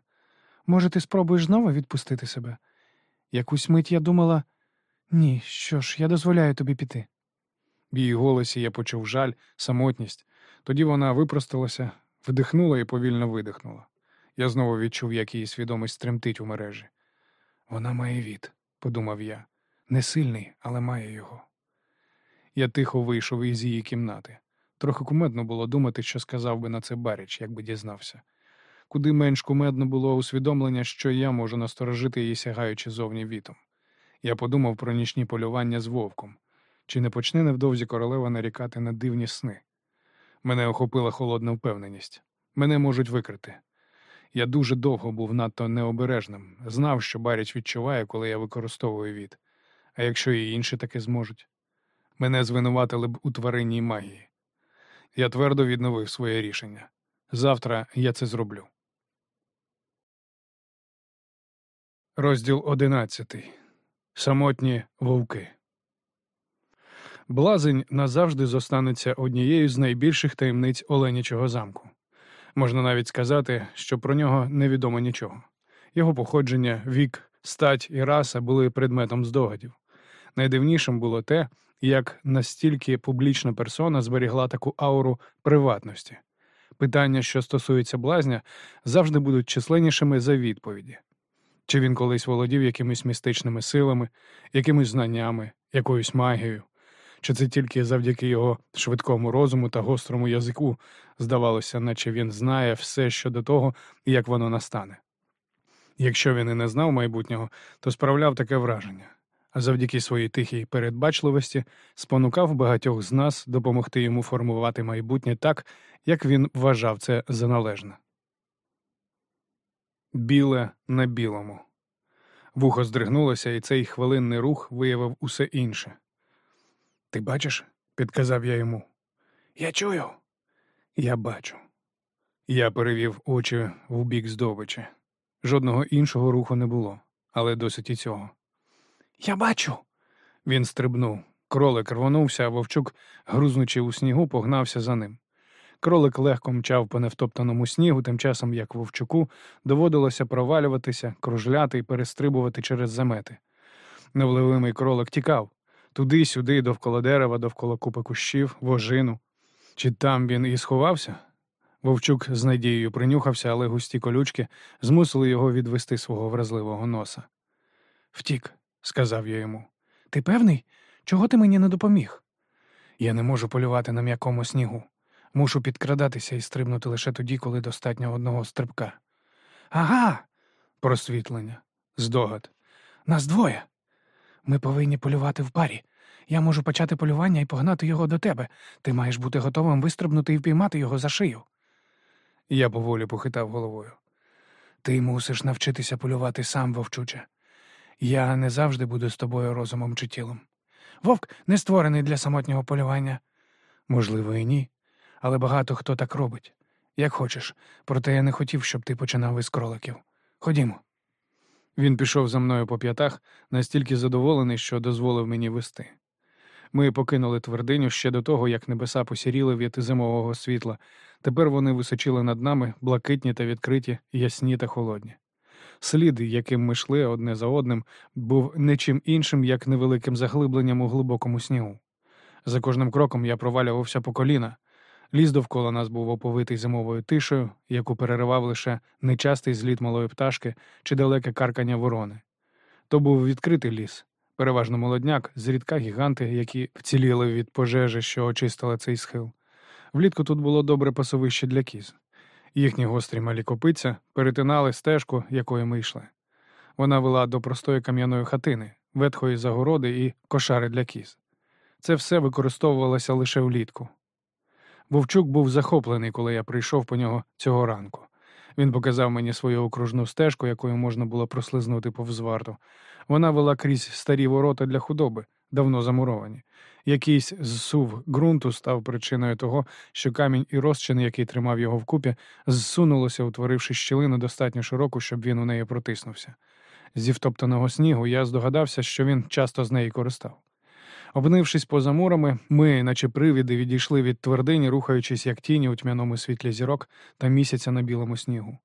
Може, ти спробуєш знову відпустити себе? Якусь мить я думала ні, що ж, я дозволяю тобі піти. В її голосі я почув жаль, самотність. Тоді вона випросталася, вдихнула і повільно видихнула. Я знову відчув, як її свідомість тремтить у мережі. Вона має від, подумав я. Не сильний, але має його. Я тихо вийшов із її кімнати. Трохи кумедно було думати, що сказав би на це Баріч, якби дізнався. Куди менш кумедно було усвідомлення, що я можу насторожити її, сягаючи зовні вітом. Я подумав про нічні полювання з вовком. Чи не почне невдовзі королева нарікати на дивні сни? Мене охопила холодна впевненість. Мене можуть викрити. Я дуже довго був надто необережним, знав, що Баріч відчуває, коли я використовую від. А якщо і інші таки зможуть? Мене звинуватили б у тваринній магії. Я твердо відновив своє рішення. Завтра я це зроблю. Розділ одинадцятий. Самотні вовки. Блазень назавжди зостанеться однією з найбільших таємниць Оленячого замку. Можна навіть сказати, що про нього невідомо нічого. Його походження, вік, стать і раса були предметом здогадів. Найдивнішим було те, як настільки публічна персона зберігла таку ауру приватності. Питання, що стосуються блазня, завжди будуть численнішими за відповіді. Чи він колись володів якимись містичними силами, якимись знаннями, якоюсь магією, чи це тільки завдяки його швидкому розуму та гострому язику здавалося, наче він знає все щодо того, як воно настане. Якщо він і не знав майбутнього, то справляв таке враження, а завдяки своїй тихій передбачливості спонукав багатьох з нас допомогти йому формувати майбутнє так, як він вважав це за належне. Біле на білому. Вухо здригнулося, і цей хвилинний рух виявив усе інше. Ти бачиш? підказав я йому. Я чую. Я бачу. Я перевів очі в бік здобичі. Жодного іншого руху не було, але досить і цього. Я бачу. Він стрибнув. Кролик рвонувся, а вовчук, грузнучи у снігу, погнався за ним. Кролик легко мчав по невтоптаному снігу, тим часом як вовчуку доводилося провалюватися, кружляти і перестрибувати через замети. Невливимий кролик тікав туди-сюди, довкола дерева, довкола купи кущів, вожину. Чи там він і сховався? Вовчук з надією принюхався, але густі колючки змусили його відвести свого вразливого носа. Втік, сказав я йому. Ти певний? Чого ти мені не допоміг? Я не можу полювати на м'якому снігу. Мушу підкрадатися і стрибнути лише тоді, коли достатньо одного стрибка. Ага, просвітлення, здогад. Нас двоє. Ми повинні полювати в парі. Я можу почати полювання і погнати його до тебе. Ти маєш бути готовим вистрибнути і впіймати його за шию. Я поволі похитав головою. Ти мусиш навчитися полювати сам, вовчуче. Я не завжди буду з тобою розумом чи тілом. Вовк не створений для самотнього полювання. Можливо, і ні, але багато хто так робить. Як хочеш, проте я не хотів, щоб ти починав із кроликів. Ходімо. Він пішов за мною по п'ятах, настільки задоволений, що дозволив мені вести. Ми покинули твердиню ще до того, як небеса посіріли від зимового світла. Тепер вони височили над нами, блакитні та відкриті, ясні та холодні. Слід, яким ми йшли одне за одним, був не чим іншим, як невеликим заглибленням у глибокому снігу. За кожним кроком я провалювався по коліна. Ліс довкола нас був оповитий зимовою тишею, яку переривав лише нечастий зліт малої пташки чи далеке каркання ворони. То був відкритий ліс, переважно молодняк, зрідка гіганти, які вціліли від пожежі, що очистила цей схил. Влітку тут було добре пасовище для кіз. Їхні гострі малі копиця перетинали стежку, якою ми йшли. Вона вела до простої кам'яної хатини, ветхої загороди і кошари для кіз. Це все використовувалося лише влітку. Вовчук був захоплений, коли я прийшов по нього цього ранку. Він показав мені свою окружну стежку, якою можна було прослизнути повз варту. Вона вела крізь старі ворота для худоби, давно замуровані. Якийсь зсув ґрунту став причиною того, що камінь і розчин, який тримав його вкупі, зсунулося, утворивши щілину достатньо широку, щоб він у неї протиснувся. Зі втоптаного снігу я здогадався, що він часто з неї користав. Обнившись поза мурами, ми, наче привіди, відійшли від твердині, рухаючись як тіні у тьмяному світлі зірок та місяця на білому снігу.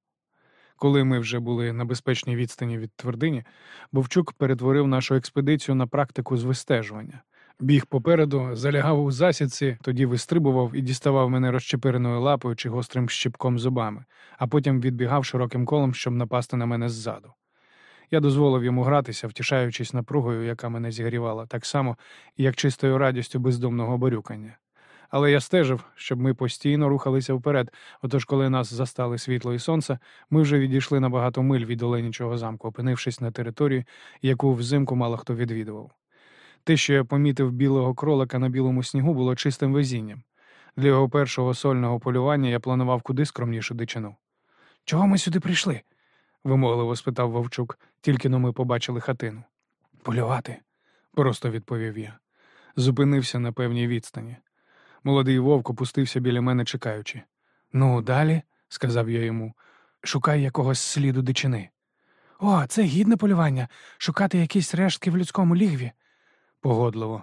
Коли ми вже були на безпечній відстані від твердині, Бовчук перетворив нашу експедицію на практику з вистежування. Біг попереду, залягав у засідці, тоді вистрибував і діставав мене розчепиреною лапою чи гострим щіпком зубами, а потім відбігав широким колом, щоб напасти на мене ззаду. Я дозволив йому гратися, втішаючись напругою, яка мене зігрівала, так само, як чистою радістю бездомного борюкання. Але я стежив, щоб ми постійно рухалися вперед, отож, коли нас застали світло і сонце, ми вже відійшли на багато миль від Оленічого замку, опинившись на території, яку взимку мало хто відвідував. Те, що я помітив білого кролика на білому снігу, було чистим везінням. Для його першого сольного полювання я планував куди скромнішу дичину. Чого ми сюди прийшли? Вимогливо спитав Вовчук, тільки но ми побачили хатину. Полювати, просто відповів я. Зупинився на певній відстані. Молодий вовк опустився біля мене, чекаючи. Ну, далі, сказав я йому, шукай якогось сліду дичини. О, це гідне полювання шукати якісь рештки в людському лігві. Погодливо.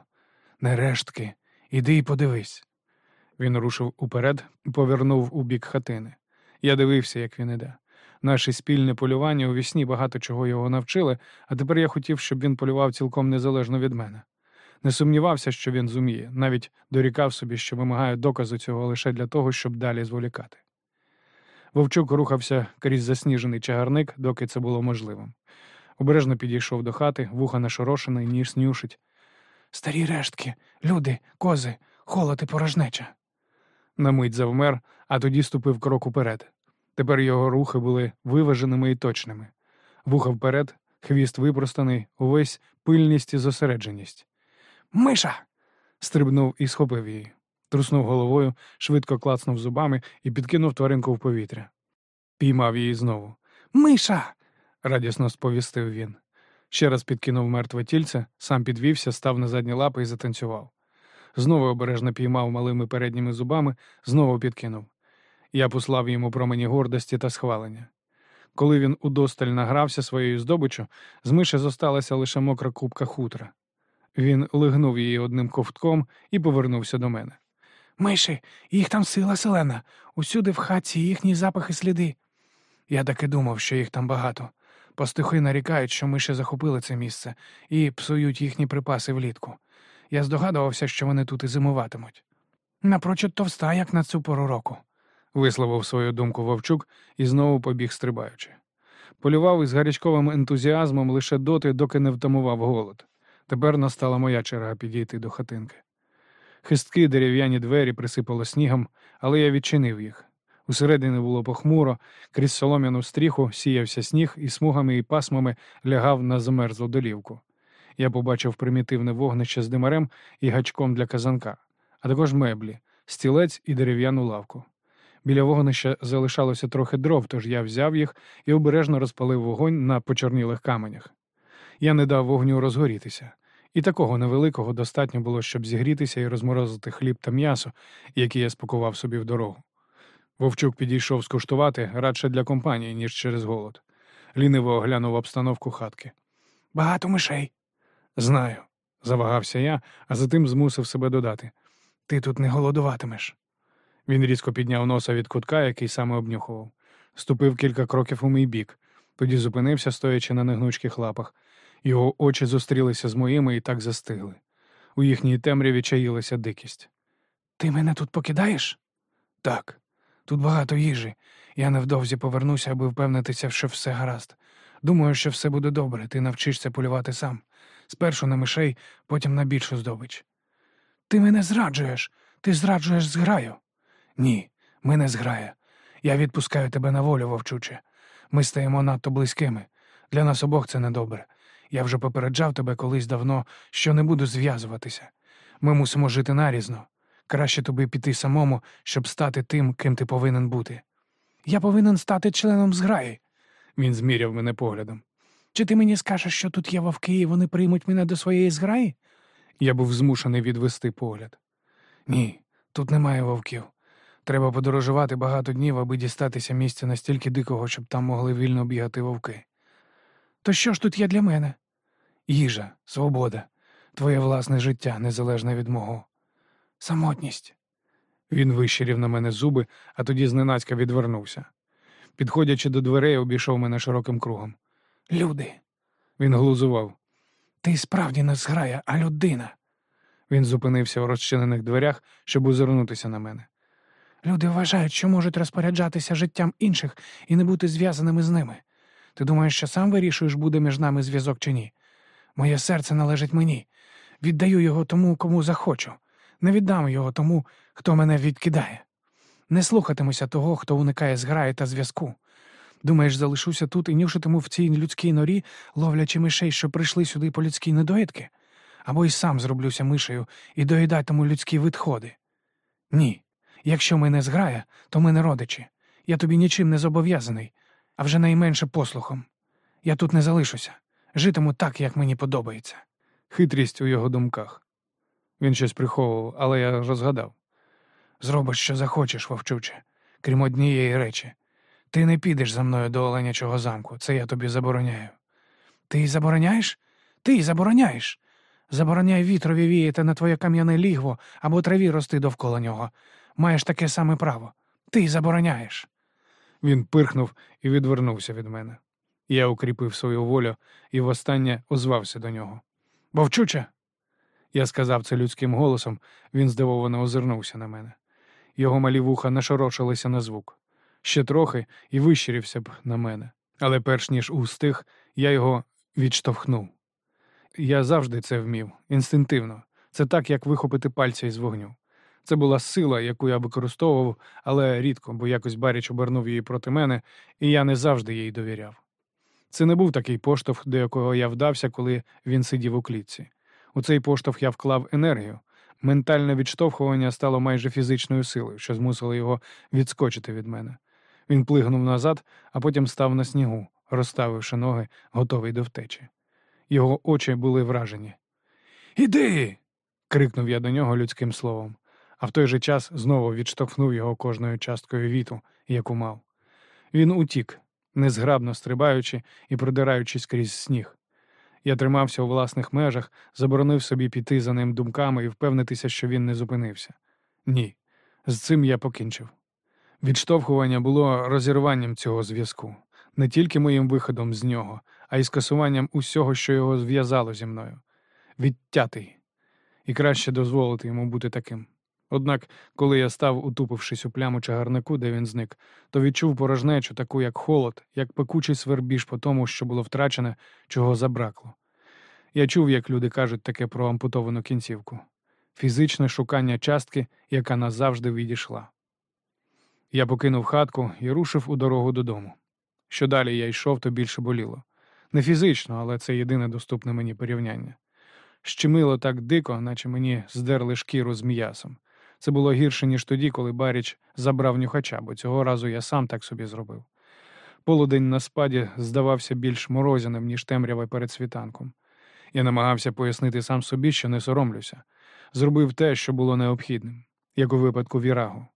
Не рештки. Іди і подивись. Він рушив уперед повернув у бік хатини. Я дивився, як він іде. Наші спільне полювання у вісні багато чого його навчили, а тепер я хотів, щоб він полював цілком незалежно від мене. Не сумнівався, що він зуміє, навіть дорікав собі, що вимагає доказу цього лише для того, щоб далі зволікати. Вовчук рухався крізь засніжений чагарник, доки це було можливим. Обережно підійшов до хати, вуха нашорошений, ніж снюшить. Старі рештки, люди, кози, холод і порожнеча. На мить завмер, а тоді ступив крок уперед. Тепер його рухи були виваженими і точними. Вуха вперед, хвіст випростаний, увесь пильність і зосередженість. Миша. стрибнув і схопив її. Труснув головою, швидко клацнув зубами і підкинув тваринку в повітря. Піймав її знову. Миша. радісно сповістив він. Ще раз підкинув мертве тільце, сам підвівся, став на задні лапи і затанцював. Знову обережно піймав малими передніми зубами, знову підкинув. Я послав йому промені гордості та схвалення. Коли він удосталь награвся своєю здобиччю, з миші зосталася лише мокра купка хутра. Він лигнув її одним ковтком і повернувся до мене. Миші, їх там сила селена, усюди в хатці їхні запахи сліди. Я так і думав, що їх там багато. Пастухи нарікають, що миші захопили це місце і псують їхні припаси влітку. Я здогадувався, що вони тут і зимуватимуть. Напрочуд товста, як на цю пору року, висловив свою думку Вовчук і знову побіг стрибаючи. Полював із гарячковим ентузіазмом лише доти, доки не втамував голод. Тепер настала моя черга підійти до хатинки. Хистки дерев'яні двері присипало снігом, але я відчинив їх. Усередині було похмуро, крізь солом'яну стріху сіявся сніг і смугами і пасмами лягав на замерзлу долівку. Я побачив примітивне вогнище з димарем і гачком для казанка, а також меблі, стілець і дерев'яну лавку. Біля вогнища залишалося трохи дров, тож я взяв їх і обережно розпалив вогонь на почорнілих каменях. Я не дав вогню розгорітися, і такого невеликого достатньо було, щоб зігрітися і розморозити хліб та м'ясо, які я спакував собі в дорогу. Вовчук підійшов скуштувати радше для компанії, ніж через голод. ліниво оглянув обстановку хатки. Багато мишей. Знаю, завагався я, а затим змусив себе додати. Ти тут не голодуватимеш. Він різко підняв носа від кутка, який саме обнюхував. Ступив кілька кроків у мій бік, тоді зупинився, стоячи на негнучких лапах. Його очі зустрілися з моїми і так застигли. У їхній темряві чаїлася дикість. Ти мене тут покидаєш? Так. Тут багато їжі. Я невдовзі повернуся, аби впевнитися, що все гаразд. Думаю, що все буде добре, ти навчишся полювати сам. Спершу на мишей, потім на більшу здобич. Ти мене зраджуєш, ти зраджуєш зграю. Ні, ми не зграя. Я відпускаю тебе на волю, вовчуче. Ми стаємо надто близькими. Для нас обох це недобре. Я вже попереджав тебе колись давно, що не буду зв'язуватися. Ми мусимо жити нарізно. Краще тобі піти самому, щоб стати тим, ким ти повинен бути. Я повинен стати членом зграї. Він зміряв мене поглядом. Чи ти мені скажеш, що тут є вовки, і вони приймуть мене до своєї зграї? Я був змушений відвести погляд. Ні, тут немає вовків. Треба подорожувати багато днів, аби дістатися місця настільки дикого, щоб там могли вільно бігати вовки. То що ж тут є для мене? Їжа, свобода, твоє власне життя, незалежне від мого. Самотність. Він вищирів на мене зуби, а тоді зненацька відвернувся. Підходячи до дверей, обійшов мене широким кругом. Люди. Він глузував. Ти справді не зграя, а людина. Він зупинився у розчинених дверях, щоб озирнутися на мене. Люди вважають, що можуть розпоряджатися життям інших і не бути зв'язаними з ними. Ти думаєш, що сам вирішуєш, буде між нами зв'язок чи ні? Моє серце належить мені. Віддаю його тому, кому захочу. Не віддам його тому, хто мене відкидає. Не слухатимуся того, хто уникає зграї та зв'язку. Думаєш, залишуся тут і нюшитиму в цій людській норі, ловлячи мишей, що прийшли сюди по людській недоїдки? Або й сам зроблюся мишею і доїдатиму людські відходи? Ні. Якщо ми не зграя, то ми не родичі. Я тобі нічим не зобов'язаний, а вже найменше послухом. Я тут не залишуся. Житиму так, як мені подобається. Хитрість у його думках. Він щось приховував, але я розгадав. Зробиш, що захочеш, вовчуче, крім однієї речі. Ти не підеш за мною до Оленячого замку, це я тобі забороняю. Ти забороняєш? Ти забороняєш. Забороняй вітрові віяти на твоє кам'яне лігво або траві рости довкола нього. Маєш таке саме право. Ти забороняєш. Він пирхнув і відвернувся від мене. Я укріпив свою волю і востаннє озвався до нього. Вовчуче. Я сказав це людським голосом, він здивовано озирнувся на мене. Його малі вуха нашорошилися на звук. Ще трохи і вищирівся б на мене. Але перш ніж устиг, я його відштовхнув. Я завжди це вмів, інстинктивно. Це так, як вихопити пальця із вогню. Це була сила, яку я використовував, але рідко, бо якось Баріч обернув її проти мене, і я не завжди їй довіряв. Це не був такий поштовх, до якого я вдався, коли він сидів у клітці. У цей поштовх я вклав енергію. Ментальне відштовхування стало майже фізичною силою, що змусило його відскочити від мене. Він плигнув назад, а потім став на снігу, розставивши ноги, готовий до втечі. Його очі були вражені. Іди. крикнув я до нього людським словом, а в той же час знову відштовхнув його кожною часткою віту, яку мав. Він утік, незграбно стрибаючи і продираючись крізь сніг. Я тримався у власних межах, заборонив собі піти за ним думками і впевнитися, що він не зупинився. Ні, з цим я покінчив. Відштовхування було розірванням цього зв'язку, не тільки моїм виходом з нього, а й скасуванням усього, що його зв'язало зі мною. Відтятий. І краще дозволити йому бути таким. Однак, коли я став, утупившись у пляму чагарнику, де він зник, то відчув порожнечу, таку як холод, як пекучий свербіж по тому, що було втрачене, чого забракло. Я чув, як люди кажуть таке про ампутовану кінцівку фізичне шукання частки, яка назавжди відійшла. Я покинув хатку і рушив у дорогу додому. Що далі я йшов, то більше боліло. Не фізично, але це єдине доступне мені порівняння. Щемило так дико, наче мені здерли шкіру з м'ясом. Це було гірше, ніж тоді, коли Баріч забрав нюхача, бо цього разу я сам так собі зробив. Полудень на спаді здавався більш морозяним, ніж темрява перед світанком. Я намагався пояснити сам собі, що не соромлюся. Зробив те, що було необхідним, як у випадку Вірагу.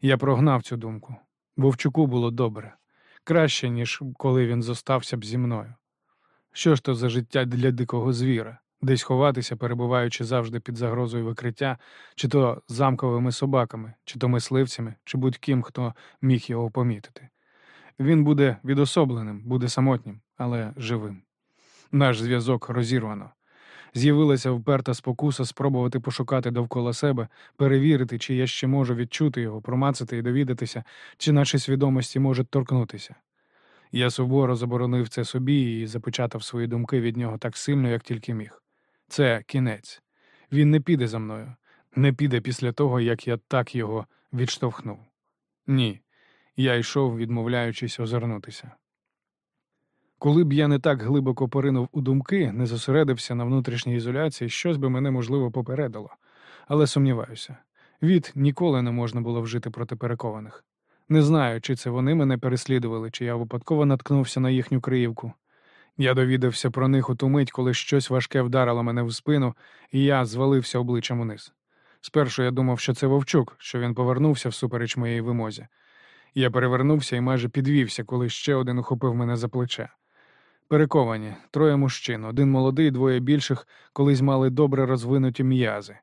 Я прогнав цю думку. Вовчуку було добре. краще, ніж коли він зостався б зі мною. Що ж то за життя для дикого звіра, десь ховатися, перебуваючи завжди під загрозою викриття, чи то замковими собаками, чи то мисливцями, чи будь-ким, хто міг його помітити. Він буде відособленим, буде самотнім, але живим. Наш зв'язок розірвано. З'явилася вперта спокуса спробувати пошукати довкола себе, перевірити, чи я ще можу відчути його, промацати і довідатися, чи наші свідомості можуть торкнутися. Я суворо заборонив це собі і запечатав свої думки від нього так сильно, як тільки міг. Це кінець. Він не піде за мною, не піде після того, як я так його відштовхнув. Ні, я йшов, відмовляючись озирнутися. Коли б я не так глибоко поринув у думки, не зосередився на внутрішній ізоляції, щось би мене, можливо, попередило. Але сумніваюся. Від ніколи не можна було вжити проти перекованих. Не знаю, чи це вони мене переслідували, чи я випадково наткнувся на їхню криївку. Я довідався про них у ту мить, коли щось важке вдарило мене в спину, і я звалився обличчям униз. Спершу я думав, що це вовчук, що він повернувся всупереч моєї вимозі. Я перевернувся і майже підвівся, коли ще один ухопив мене за плече. Перековані, троє мужчин, один молодий, двоє більших, колись мали добре розвинуті м'язи.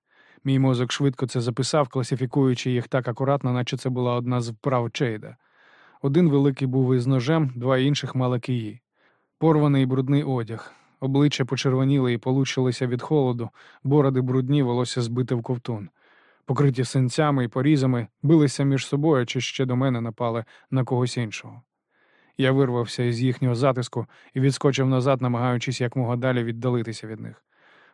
Мій мозок швидко це записав, класифікуючи їх так акуратно, наче це була одна з вправ Чейда. Один великий був із ножем, два інших мали киї. Порваний брудний одяг, обличчя почервоніли і получилися від холоду, бороди брудні, волосся збите в ковтун. Покриті синцями і порізами, билися між собою чи ще до мене напали на когось іншого. Я вирвався із їхнього затиску і відскочив назад, намагаючись якмога далі віддалитися від них.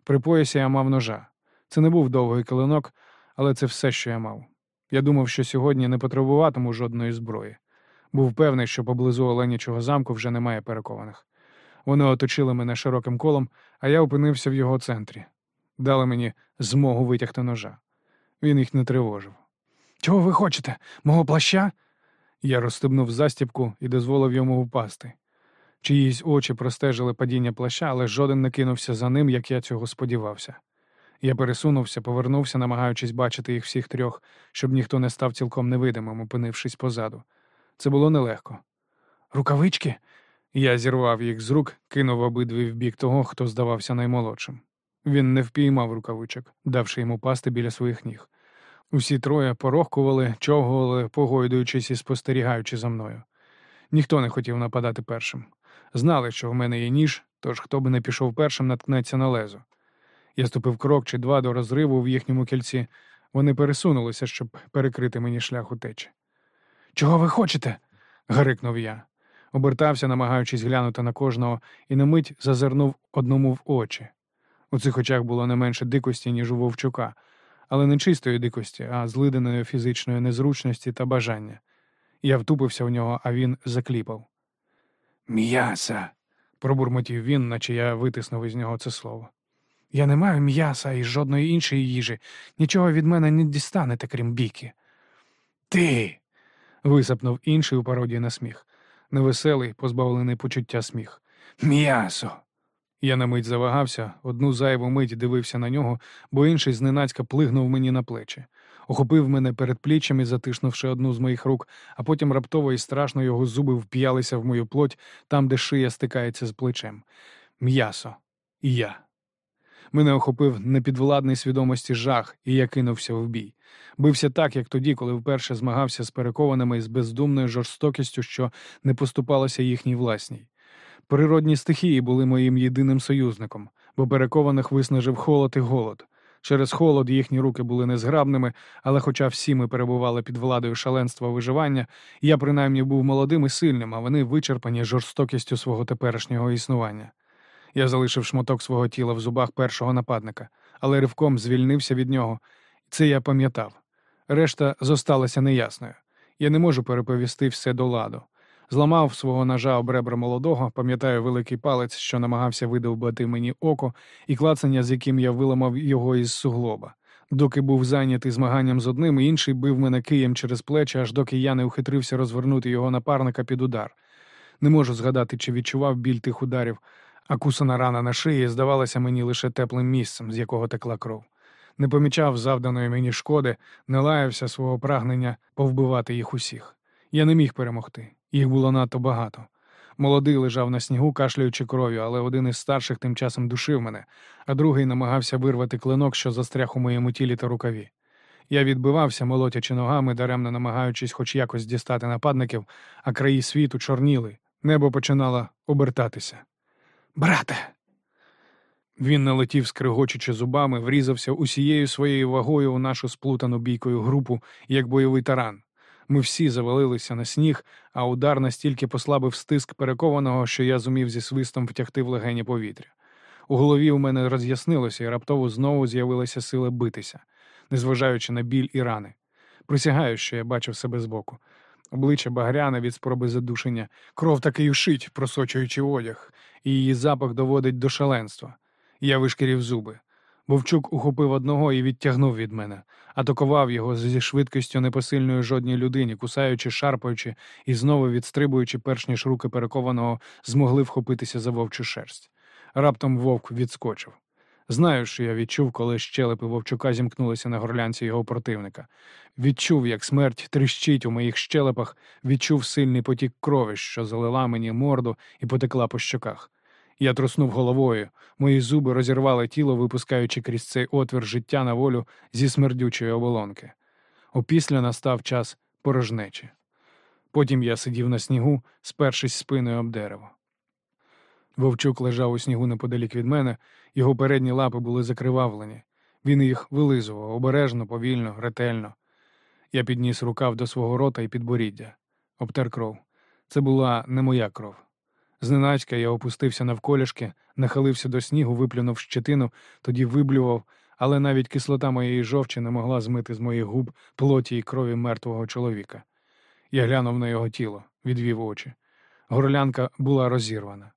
При поясі я мав ножа. Це не був довгий килинок, але це все, що я мав. Я думав, що сьогодні не потребуватиму жодної зброї. Був певний, що поблизу Оленячого замку вже немає перекованих. Вони оточили мене широким колом, а я опинився в його центрі. Дали мені змогу витягти ножа. Він їх не тривожив. Чого ви хочете? Мого плаща? Я розстебнув застібку і дозволив йому впасти. Чиїсь очі простежили падіння плаща, але жоден не кинувся за ним, як я цього сподівався. Я пересунувся, повернувся, намагаючись бачити їх всіх трьох, щоб ніхто не став цілком невидимим, опинившись позаду. Це було нелегко. Рукавички? Я зірвав їх з рук, кинув обидві в бік того, хто здавався наймолодшим. Він не впіймав рукавичок, давши йому пасти біля своїх ніг. Усі троє порохкували, човгували, погойдуючись і спостерігаючи за мною. Ніхто не хотів нападати першим. Знали, що в мене є ніж, тож хто би не пішов першим, наткнеться на лезо. Я ступив крок чи два до розриву в їхньому кільці. Вони пересунулися, щоб перекрити мені шлях утечі. Чого ви хочете? гарикнув я. Обертався, намагаючись глянути на кожного, і на мить зазирнув одному в очі. У цих очах було не менше дикості, ніж у вовчука, але не чистої дикості, а злиденої фізичної незручності та бажання. Я втупився в нього, а він закліпав. М'яса. Пробурмотів він, наче я витиснув із нього це слово. Я не маю м'яса і жодної іншої їжі. Нічого від мене не дістанете, крім біки. Ти. висапнув інший у пародії на сміх. Невеселий, позбавлений почуття сміх. М'ясо. Я на мить завагався, одну зайву мить дивився на нього, бо інший зненацька плигнув мені на плечі. Охопив мене перед пліччями, затиснувши одну з моїх рук, а потім раптово і страшно його зуби вп'ялися в мою плоть там, де шия стикається з плечем. М'ясо. І я. Мене охопив непідвладний свідомості жах, і я кинувся в бій. Бився так, як тоді, коли вперше змагався з перекованими з бездумною жорстокістю, що не поступалося їхній власній. Природні стихії були моїм єдиним союзником, бо перекованих виснажив холод і голод. Через холод їхні руки були незграбними, але, хоча всі ми перебували під владою шаленства виживання, я принаймні був молодим і сильним, а вони вичерпані жорстокістю свого теперішнього існування. Я залишив шматок свого тіла в зубах першого нападника, але ривком звільнився від нього. Це я пам'ятав. Решта зосталася неясною. Я не можу переповісти все до ладу. Зламав свого ножа об ребра молодого, пам'ятаю великий палець, що намагався видовбати мені око, і клацання, з яким я виламав його із суглоба. Доки був зайнятий змаганням з одним, інший бив мене києм через плечі, аж доки я не ухитрився розвернути його напарника під удар. Не можу згадати, чи відчував біль тих ударів, а кусана рана на шиї здавалася мені лише теплим місцем, з якого текла кров. Не помічав завданої мені шкоди, не лаявся свого прагнення повбивати їх усіх. Я не міг перемогти. Їх було надто багато. Молодий лежав на снігу, кашлюючи кров'ю, але один із старших тим часом душив мене, а другий намагався вирвати клинок, що застряг у моєму тілі та рукаві. Я відбивався, молотячи ногами, даремно намагаючись хоч якось дістати нападників, а краї світу чорніли, небо починало обертатися. Брате. Він налетів, скригочучи зубами, врізався усією своєю вагою у нашу сплутану бійкою групу, як бойовий таран. Ми всі завалилися на сніг, а удар настільки послабив стиск перекованого, що я зумів зі свистом втягти в легені повітря. У голові у мене роз'яснилося, і раптово знову з'явилася сила битися, незважаючи на біль і рани. Присягаю, що я бачив себе збоку. Обличчя багряне від спроби задушення, кров таки юшить, просочуючи одяг, і її запах доводить до шаленства. Я вишкірів зуби. Вовчук ухопив одного і відтягнув від мене, атакував його зі швидкістю непосильної жодній людині, кусаючи, шарпаючи і знову відстрибуючи, перш ніж руки перекованого змогли вхопитися за вовчу шерсть. Раптом вовк відскочив. Знаю, що я відчув, коли щелепи вовчука зімкнулися на горлянці його противника. Відчув, як смерть тріщить у моїх щелепах, відчув сильний потік крові, що залила мені морду і потекла по щоках. Я труснув головою, мої зуби розірвали тіло, випускаючи крізь цей отвір життя на волю зі смердючої оболонки. Опісля настав час порожнечі. Потім я сидів на снігу, спершись спиною об дерево. Вовчук лежав у снігу неподалік від мене, його передні лапи були закривавлені. Він їх вилизував обережно, повільно, ретельно. Я підніс рукав до свого рота і підборіддя, обтер кров. Це була не моя кров. Зненацька я опустився навколішки, нахилився до снігу, виплюнув щетину, тоді виблював, але навіть кислота моєї жовчі не могла змити з моїх губ плоті і крові мертвого чоловіка. Я глянув на його тіло, відвів очі. Горлянка була розірвана.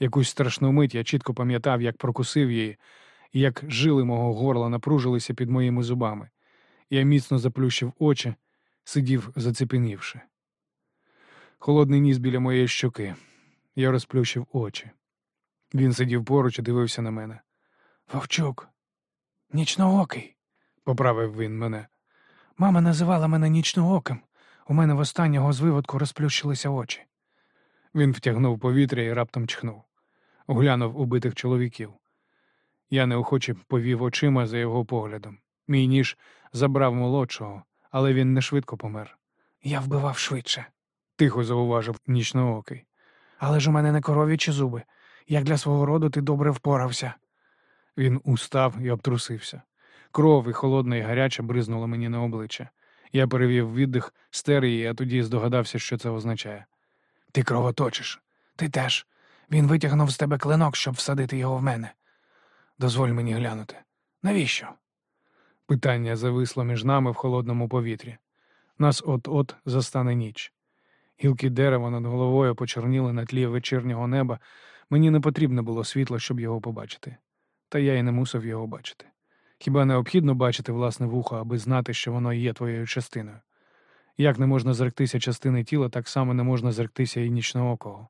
Якусь страшну мить я чітко пам'ятав, як прокусив її, як жили мого горла напружилися під моїми зубами. Я міцно заплющив очі, сидів, зацепенівши. Холодний ніс біля моєї щоки. Я розплющив очі. Він сидів поруч і дивився на мене. Вовчук, нічноокий, поправив він мене. Мама називала мене нічнооким. У мене в останнього з виводку розплющилися очі. Він втягнув повітря і раптом чхнув, оглянув убитих чоловіків. Я неохоче повів очима за його поглядом. Мій ніж забрав молодшого, але він не швидко помер. Я вбивав швидше, тихо зауважив нічноокий. Але ж у мене не коров'ячі зуби. Як для свого роду ти добре впорався. Він устав і обтрусився. Кров і холодна і гаряча бризнула мені на обличчя. Я перевів віддих, стер її, а тоді здогадався, що це означає. Ти кровоточиш. Ти теж. Він витягнув з тебе клинок, щоб всадити його в мене. Дозволь мені глянути. Навіщо? Питання зависло між нами в холодному повітрі. Нас от-от застане ніч. Гілки дерева над головою почорніли на тлі вечірнього неба. Мені не потрібно було світло, щоб його побачити. Та я й не мусив його бачити. Хіба необхідно бачити власне вухо, аби знати, що воно є твоєю частиною? Як не можна зректися частини тіла, так само не можна зректися і нічноокого.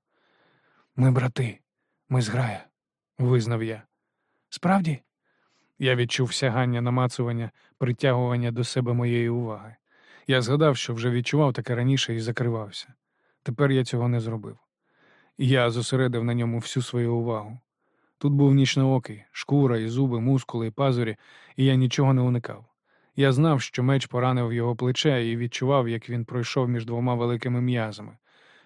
Ми брати, ми зграя, визнав я. Справді? Я відчув сягання намацування, притягування до себе моєї уваги. Я згадав, що вже відчував таке раніше і закривався. Тепер я цього не зробив. Я зосередив на ньому всю свою увагу. Тут був нічноокий, шкура, і зуби, мускули, і пазурі, і я нічого не уникав. Я знав, що меч поранив його плече і відчував, як він пройшов між двома великими м'язами.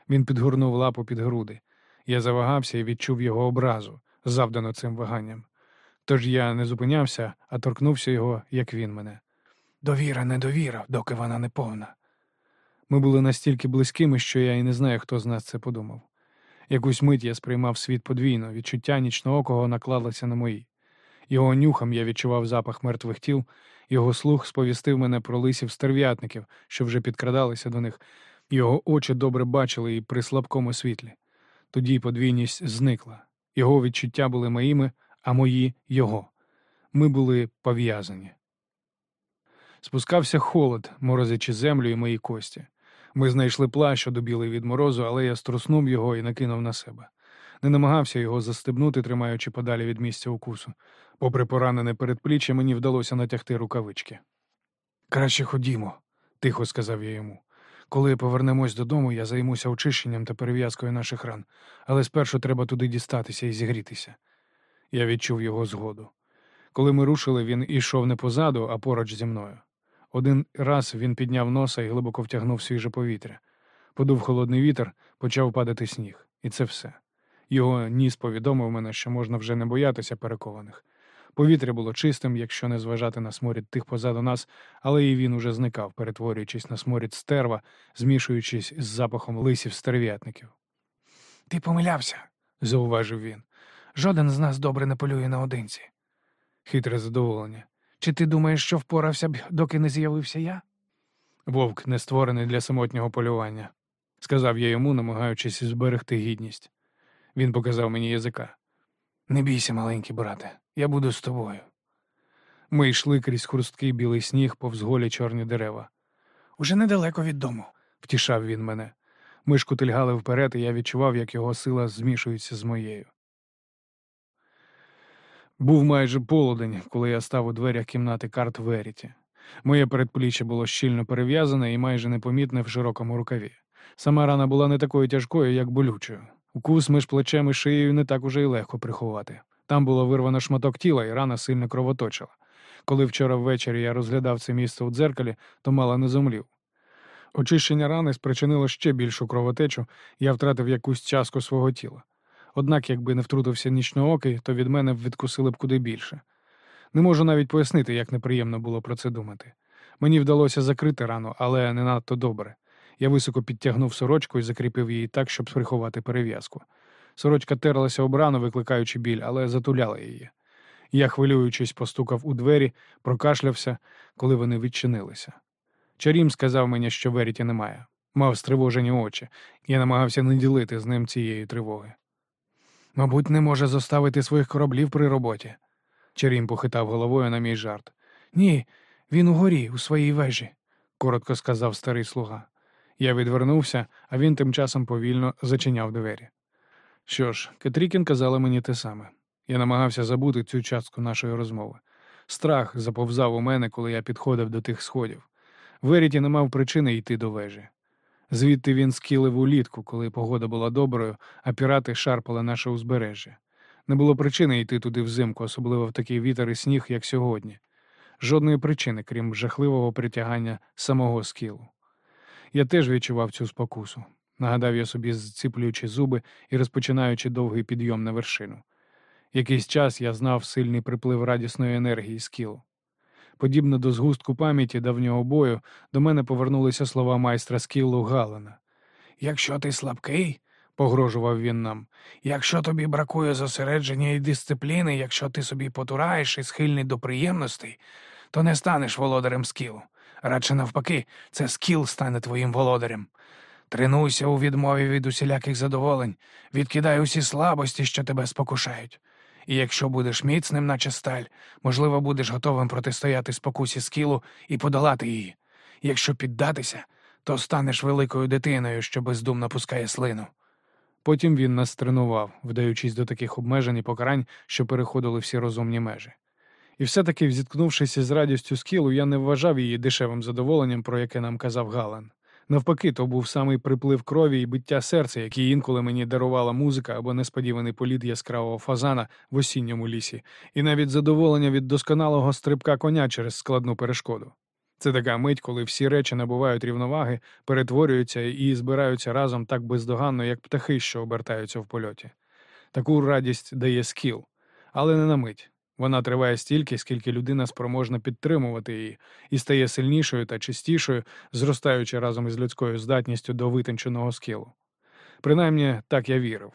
Він підгорнув лапу під груди. Я завагався і відчув його образу, завдану цим ваганням. Тож я не зупинявся, а торкнувся його, як він мене. Довіра, недовіра, доки вона не повна. Ми були настільки близькими, що я і не знаю, хто з нас це подумав. Якусь мить я сприймав світ подвійно, відчуття нічноокого накладалося на мої. Його нюхом я відчував запах мертвих тіл, його слух сповістив мене про лисів стерв'ятників, що вже підкрадалися до них, його очі добре бачили і при слабкому світлі. Тоді подвійність зникла. Його відчуття були моїми, а мої його. Ми були пов'язані. Спускався холод, морозячи землю і мої кості. Ми знайшли плащ, що добілий від морозу, але я струснув його і накинув на себе. Не намагався його застебнути, тримаючи подалі від місця укусу. Попри поранене передпліччя, мені вдалося натягти рукавички. Краще ходімо, тихо сказав я йому. Коли повернемось додому, я займуся очищенням та перев'язкою наших ран, але спершу треба туди дістатися і зігрітися. Я відчув його згоду. Коли ми рушили, він ішов не позаду, а поруч зі мною. Один раз він підняв носа і глибоко втягнув свіже повітря. Подув холодний вітер, почав падати сніг, і це все. Його ніс повідомив мене, що можна вже не боятися перекованих. Повітря було чистим, якщо не зважати на сморід тих позаду нас, але і він уже зникав, перетворюючись на сморід стерва, змішуючись з запахом лисів стерв'ятників. Ти помилявся, зауважив він. Жоден з нас добре не полює наодинці. Хитре задоволення. Чи ти думаєш, що впорався б, доки не з'явився я? Вовк не створений для самотнього полювання, сказав я йому, намагаючись зберегти гідність. Він показав мені язика. Не бійся, маленький брате, я буду з тобою. Ми йшли крізь хрусткий білий сніг повз голі чорні дерева. Уже недалеко від дому, втішав він мене. Ми шкутильгали вперед, і я відчував, як його сила змішується з моєю. Був майже полудень, коли я став у дверях кімнати карт Веріті. Моє передпліччя було щільно перев'язане і майже непомітне в широкому рукаві. Сама рана була не такою тяжкою, як болючою. Укус між плечем і шиєю не так уже й легко приховати. Там було вирвано шматок тіла, і рана сильно кровоточила. Коли вчора ввечері я розглядав це місце у дзеркалі, то мало не зумлів. Очищення рани спричинило ще більшу кровотечу, я втратив якусь частку свого тіла. Однак, якби не втрутився нічноокий, то від мене відкусили б куди більше. Не можу навіть пояснити, як неприємно було про це думати. Мені вдалося закрити рану, але не надто добре. Я високо підтягнув сорочку і закріпив її так, щоб приховати перев'язку. Сорочка терлася об рану, викликаючи біль, але затуляла її. Я, хвилюючись, постукав у двері, прокашлявся, коли вони відчинилися. Чарім сказав мені, що Веріті немає. Мав стривожені очі. Я намагався не ділити з ним цієї тривоги. Мабуть, не може зоставити своїх кораблів при роботі. Чарім похитав головою на мій жарт. Ні, він угорі, у своїй вежі, коротко сказав старий слуга. Я відвернувся, а він тим часом повільно зачиняв двері. Що ж, Кетрікін казала мені те саме. Я намагався забути цю частку нашої розмови. Страх заповзав у мене, коли я підходив до тих сходів. Веріті не мав причини йти до вежі. Звідти він скілив улітку, коли погода була доброю, а пірати шарпали наше узбережжя. Не було причини йти туди взимку, особливо в такий вітер і сніг, як сьогодні. Жодної причини, крім жахливого притягання самого скілу. Я теж відчував цю спокусу. Нагадав я собі, зціплюючи зуби і розпочинаючи довгий підйом на вершину. Якийсь час я знав сильний приплив радісної енергії скілу. Подібно до згустку пам'яті давнього бою, до мене повернулися слова майстра скілу Галена. Якщо ти слабкий, погрожував він нам, якщо тобі бракує зосередження і дисципліни, якщо ти собі потураєш і схильний до приємностей, то не станеш володарем скілу. Радше навпаки, це скіл стане твоїм володарем. Тренуйся у відмові від усіляких задоволень, відкидай усі слабості, що тебе спокушають. І якщо будеш міцним, наче сталь, можливо, будеш готовим протистояти спокусі скілу і подолати її. Якщо піддатися, то станеш великою дитиною, що бездумно пускає слину. Потім він нас тренував, вдаючись до таких обмежень і покарань, що переходили всі розумні межі. І все-таки, зіткнувшись із радістю скілу, я не вважав її дешевим задоволенням, про яке нам казав Галан. Навпаки, то був самий приплив крові і биття серця, який інколи мені дарувала музика або несподіваний політ яскравого фазана в осінньому лісі, і навіть задоволення від досконалого стрибка коня через складну перешкоду. Це така мить, коли всі речі набувають рівноваги, перетворюються і збираються разом так бездоганно, як птахи, що обертаються в польоті. Таку радість дає скіл, але не на мить. Вона триває стільки, скільки людина спроможна підтримувати її, і стає сильнішою та чистішою, зростаючи разом із людською здатністю до витонченого скілу. Принаймні, так я вірив.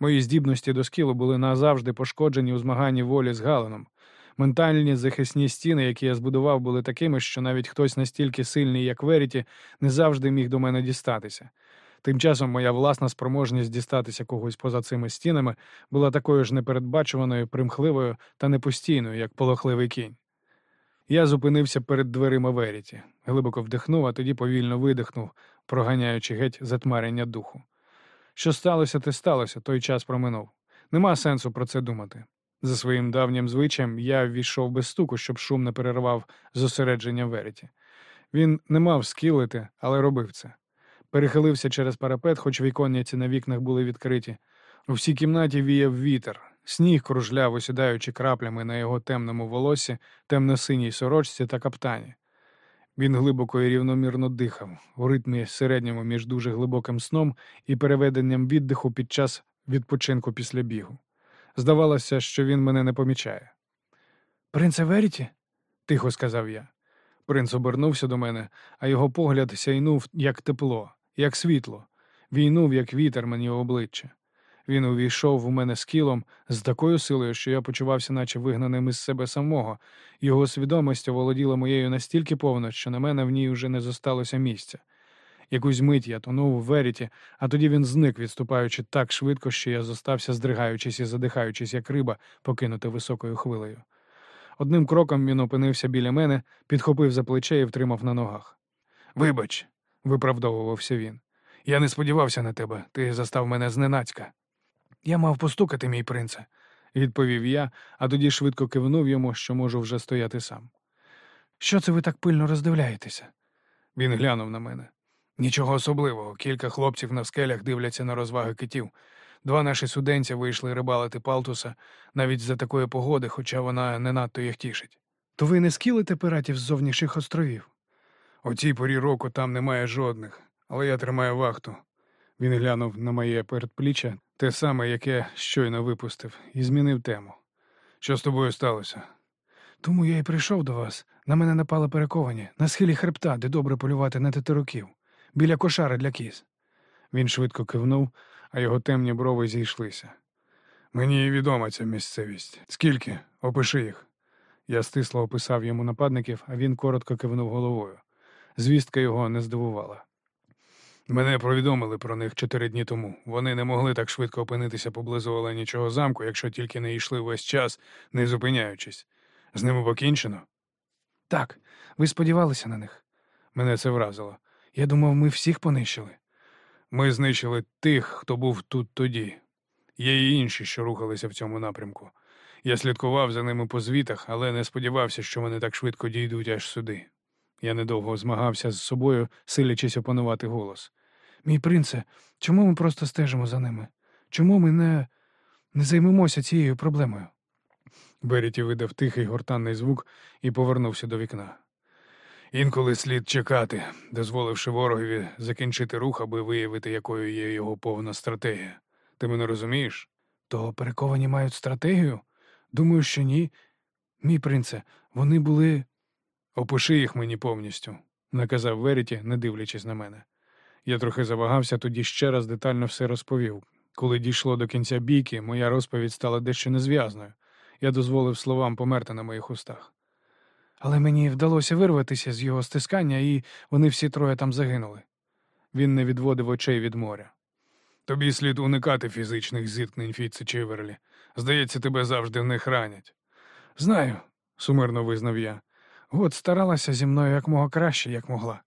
Мої здібності до скілу були назавжди пошкоджені у змаганні волі з Галаном. Ментальні захисні стіни, які я збудував, були такими, що навіть хтось настільки сильний, як Веріті, не завжди міг до мене дістатися. Тим часом моя власна спроможність дістатися когось поза цими стінами була такою ж непередбачуваною, примхливою та непостійною, як полохливий кінь. Я зупинився перед дверима Веріті, глибоко вдихнув, а тоді повільно видихнув, проганяючи геть затмарення духу. Що сталося, те сталося, той час проминув. Нема сенсу про це думати. За своїм давнім звичаєм я ввійшов без стуку, щоб шум не перервав зосередження Веріті. Він не мав скілити, але робив це. Перехилився через парапет, хоч віконниці на вікнах були відкриті. У всій кімнаті віяв вітер. Сніг кружляв, осідаючи краплями на його темному волосі, темно-синій сорочці та каптані. Він глибоко і рівномірно дихав у ритмі середньому між дуже глибоким сном і переведенням віддиху під час відпочинку після бігу. Здавалося, що він мене не помічає. Принце Веріті? Тихо сказав я. Принц обернувся до мене, а його погляд сяйнув як тепло, як світло, війнув, як вітер мені в обличчя. Він увійшов у мене з кілом з такою силою, що я почувався, наче вигнаним із себе самого. Його свідомість оволоділа моєю настільки повно, що на мене в ній вже не зосталося місця. Якусь мить я тонув у веріті, а тоді він зник, відступаючи так швидко, що я зостався, здригаючись і задихаючись, як риба, покинута високою хвилею. Одним кроком він опинився біля мене, підхопив за плече і втримав на ногах. Вибач, виправдовувався він. Я не сподівався на тебе, ти застав мене зненацька. Я мав постукати, мій принце, відповів я, а тоді швидко кивнув йому, що можу вже стояти сам. Що це ви так пильно роздивляєтеся? Він глянув на мене. Нічого особливого. Кілька хлопців на скелях дивляться на розваги китів. Два наші суденця вийшли рибалити палтуса навіть за такої погоди, хоча вона не надто їх тішить. То ви не скілите пиратів з зовнішніх островів? У цій порі року там немає жодних, але я тримаю вахту. Він глянув на моє передпліччя, те саме, яке щойно випустив, і змінив тему. Що з тобою сталося? Тому я й прийшов до вас. На мене напали перековані, на схилі хребта, де добре полювати на тетеруків, біля кошари для кіз. Він швидко кивнув, а його темні брови зійшлися. Мені відома ця місцевість. Скільки? Опиши їх. Я стисло описав йому нападників, а він коротко кивнув головою. Звістка його не здивувала. Мене повідомили про них чотири дні тому. Вони не могли так швидко опинитися поблизу Оленічого замку, якщо тільки не йшли весь час, не зупиняючись. З ними покінчено? Так, ви сподівалися на них. Мене це вразило. Я думав, ми всіх понищили. Ми знищили тих, хто був тут тоді. Є і інші, що рухалися в цьому напрямку. Я слідкував за ними по звітах, але не сподівався, що вони так швидко дійдуть аж сюди. Я недовго змагався з собою, силячись опанувати голос. Мій принце, чому ми просто стежимо за ними? Чому ми не, не займемося цією проблемою? Беріті видав тихий гортанний звук і повернувся до вікна. Інколи слід чекати, дозволивши ворогові закінчити рух, аби виявити, якою є його повна стратегія. Ти мене розумієш? То перековані мають стратегію? Думаю, що ні. Мій принце, вони були. Опиши їх мені повністю, наказав Веріті, не дивлячись на мене. Я трохи завагався, тоді ще раз детально все розповів. Коли дійшло до кінця бійки, моя розповідь стала дещо незв'язною. Я дозволив словам померти на моїх устах. Але мені вдалося вирватися з його стискання, і вони всі троє там загинули. Він не відводив очей від моря. Тобі слід уникати фізичних зіткнень, Фіце Чиверлі. Здається, тебе завжди в них ранять. Знаю, сумирно визнав я. От старалася зі мною як мога краще, як могла.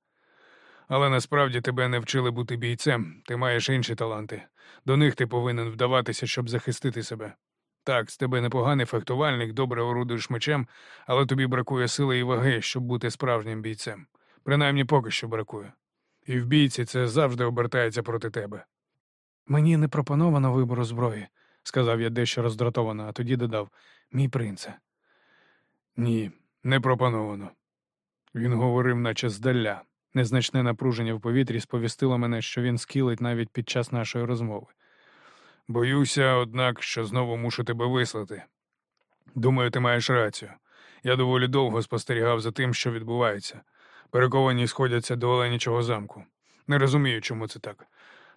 Але насправді тебе не вчили бути бійцем, ти маєш інші таланти. До них ти повинен вдаватися, щоб захистити себе. Так, з тебе непоганий фехтувальник, добре орудуєш мечем, але тобі бракує сили і ваги, щоб бути справжнім бійцем. Принаймні поки що бракує. І в бійці це завжди обертається проти тебе. Мені не пропоновано вибору зброї, сказав я дещо роздратовано, а тоді додав мій принце. Ні, не пропоновано. Він говорив, наче здаля. Незначне напруження в повітрі сповістило мене, що він скілить навіть під час нашої розмови. Боюся, однак, що знову мушу тебе вислати. Думаю, ти маєш рацію. Я доволі довго спостерігав за тим, що відбувається. Перековані сходяться до Оленічого замку. Не розумію, чому це так.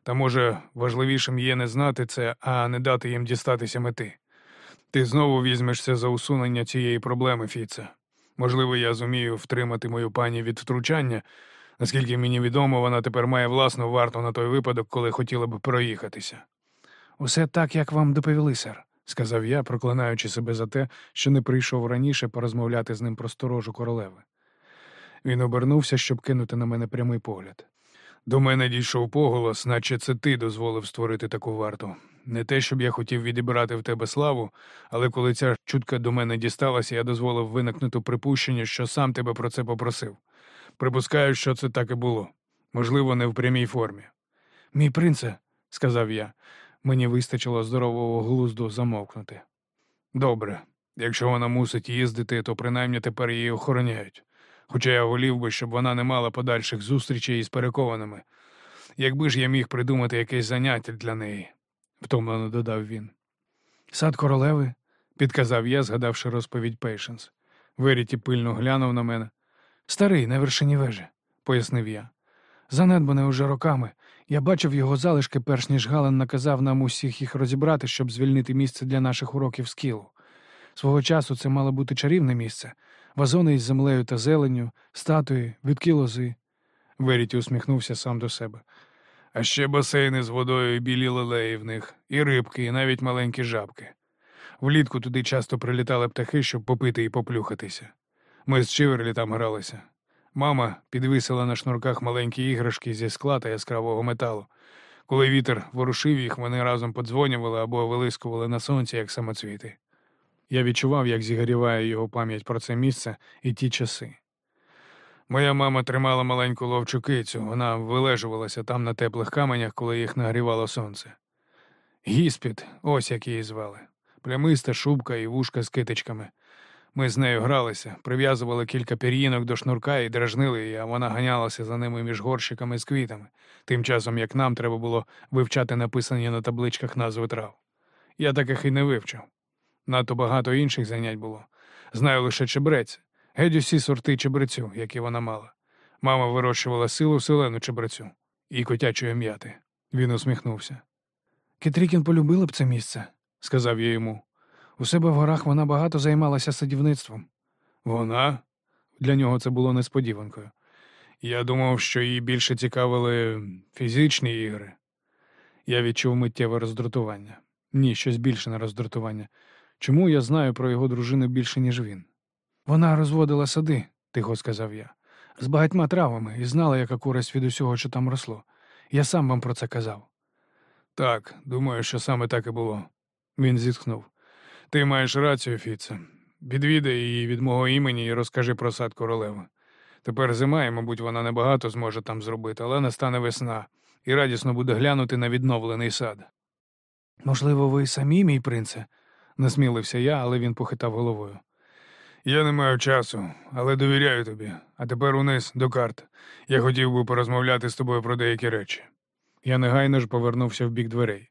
Та, може, важливішим є не знати це, а не дати їм дістатися мети. Ти знову візьмешся за усунення цієї проблеми, Фіце. Можливо, я зумію втримати мою пані від втручання. Наскільки мені відомо, вона тепер має власну варту на той випадок, коли хотіла б проїхатися. Усе так, як вам доповіли, сер, сказав я, проклинаючи себе за те, що не прийшов раніше порозмовляти з ним про сторожу королеви. Він обернувся, щоб кинути на мене прямий погляд. До мене дійшов поголос, наче це ти дозволив створити таку варту. Не те, щоб я хотів відібрати в тебе славу, але коли ця чутка до мене дісталася, я дозволив виникнути припущення, що сам тебе про це попросив. Припускаю, що це так і було. можливо, не в прямій формі. Мій принце, сказав я. Мені вистачило здорового глузду замовкнути. Добре, якщо вона мусить їздити, то принаймні тепер її охороняють. Хоча я волів би, щоб вона не мала подальших зустрічей із перекованими. Якби ж я міг придумати якесь заняття для неї, втомлено додав він. сад королеви, Підказав я, згадавши розповідь Пейшенс. Веріті пильно глянув на мене, старий на вершині вежі, пояснив я. занедбаний уже роками. Я бачив його залишки, перш ніж Гален наказав нам усіх їх розібрати, щоб звільнити місце для наших уроків скілу. Свого часу це мало бути чарівне місце, вазони із землею та зеленню, статуї, відки лози. Веріті усміхнувся сам до себе. А ще басейни з водою і білі лелеї в них, і рибки, і навіть маленькі жабки. Влітку туди часто прилітали птахи, щоб попити і поплюхатися. Ми з Чиверлі там гралися. Мама підвисила на шнурках маленькі іграшки зі скла та яскравого металу. Коли вітер ворушив їх, вони разом подзвонювали або вилискували на сонці, як самоцвіти. Я відчував, як зігріває його пам'ять про це місце і ті часи. Моя мама тримала маленьку ловчу кицю, вона вилежувалася там на теплих каменях, коли їх нагрівало сонце. Гіспід, ось як її звали. Плямиста шубка і вушка з китичками. Ми з нею гралися, прив'язували кілька пір'їнок до шнурка і дражнили її, а вона ганялася за ними між горщиками з квітами, тим часом як нам треба було вивчати написані на табличках назви трав. Я таких і не вивчив. Надто багато інших занять було. Знаю лише чебрець, геть усі сорти чебрецю, які вона мала. Мама вирощувала силу селену чебрецю і котячої м'яти. Він усміхнувся. Кітрікін полюбила б це місце, Сказав я йому. У себе в горах вона багато займалася садівництвом. Вона? Для нього це було несподіванкою. Я думав, що її більше цікавили фізичні ігри. Я відчув миттєве роздратування. Ні, щось більше на роздратування. Чому я знаю про його дружину більше, ніж він? Вона розводила сади, тихо сказав я, з багатьма травами і знала, яка користь від усього, що там росло. Я сам вам про це казав. Так, думаю, що саме так і було. Він зітхнув. Ти маєш рацію, Фіце. Відвідай її від мого імені і розкажи про сад королеви. Тепер зима, і, мабуть, вона небагато зможе там зробити, але настане весна, і радісно буде глянути на відновлений сад. Можливо, ви самі, мій принце? Насмілився я, але він похитав головою. Я не маю часу, але довіряю тобі. А тепер униз до карт. Я хотів би порозмовляти з тобою про деякі речі. Я негайно ж повернувся в бік дверей.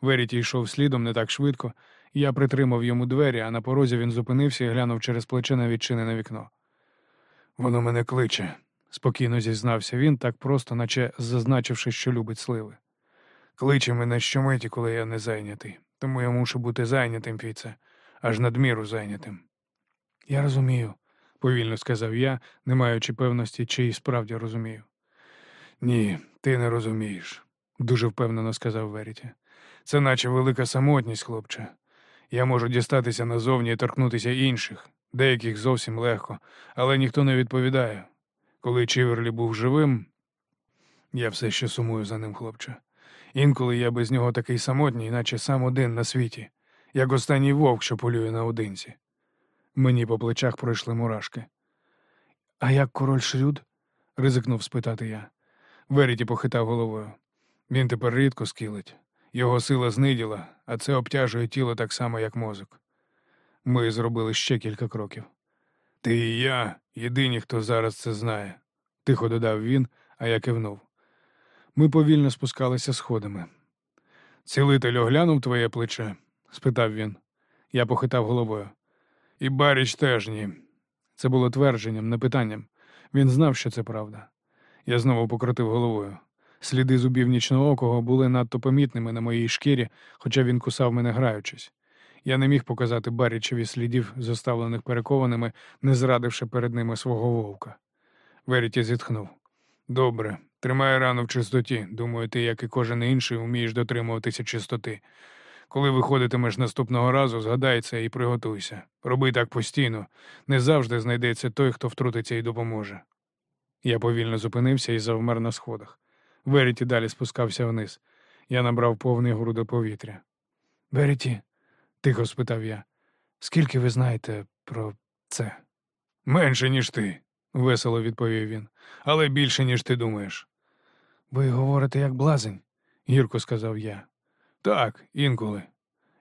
Веріті йшов слідом не так швидко, я притримав йому двері, а на порозі він зупинився і глянув через плече на відчинене вікно. Воно мене кличе, спокійно зізнався він, так просто, наче зазначивши, що любить сливи. Кличе мене щомиті, коли я не зайнятий, тому я мушу бути зайнятим, Фіце, аж надміру зайнятим. Я розумію. повільно сказав я, не маючи певності, чи й справді розумію. Ні, ти не розумієш, дуже впевнено сказав Веріті. Це наче велика самотність, хлопче. Я можу дістатися назовні і торкнутися інших, деяких зовсім легко, але ніхто не відповідає. Коли Чиверлі був живим, я все ще сумую за ним, хлопче. Інколи я без нього такий самотній, наче сам один на світі, як останній вовк, що полює наодинці. Мені по плечах пройшли мурашки. А як король Шрюд? ризикнув спитати я. Веріті похитав головою. Він тепер рідко скілить. Його сила зниділа, а це обтяжує тіло так само, як мозок. Ми зробили ще кілька кроків. Ти і я єдині, хто зараз це знає, тихо додав він, а я кивнув. Ми повільно спускалися сходами. Цілитель оглянув твоє плече? спитав він. Я похитав головою. І Баріч теж ні. Це було твердженням, не питанням. Він знав, що це правда. Я знову покрутив головою. Сліди зубів нічного окого були надто помітними на моїй шкірі, хоча він кусав мене граючись. Я не міг показати Барічеві слідів, зоставлених перекованими, не зрадивши перед ними свого вовка. Веріті зітхнув. Добре, тримай рану в чистоті. Думаю, ти, як і кожен інший, вмієш дотримуватися чистоти. Коли виходитимеш наступного разу, згадай це і приготуйся. Роби так постійно. Не завжди знайдеться той, хто втрутиться і допоможе. Я повільно зупинився і завмер на сходах. Веріті далі спускався вниз. Я набрав повний груди повітря. Веріті, Тихо спитав я. скільки ви знаєте про це? Менше, ніж ти, весело відповів він, але більше, ніж ти думаєш. Ви говорите як блазень. гірко сказав я. Так, інколи.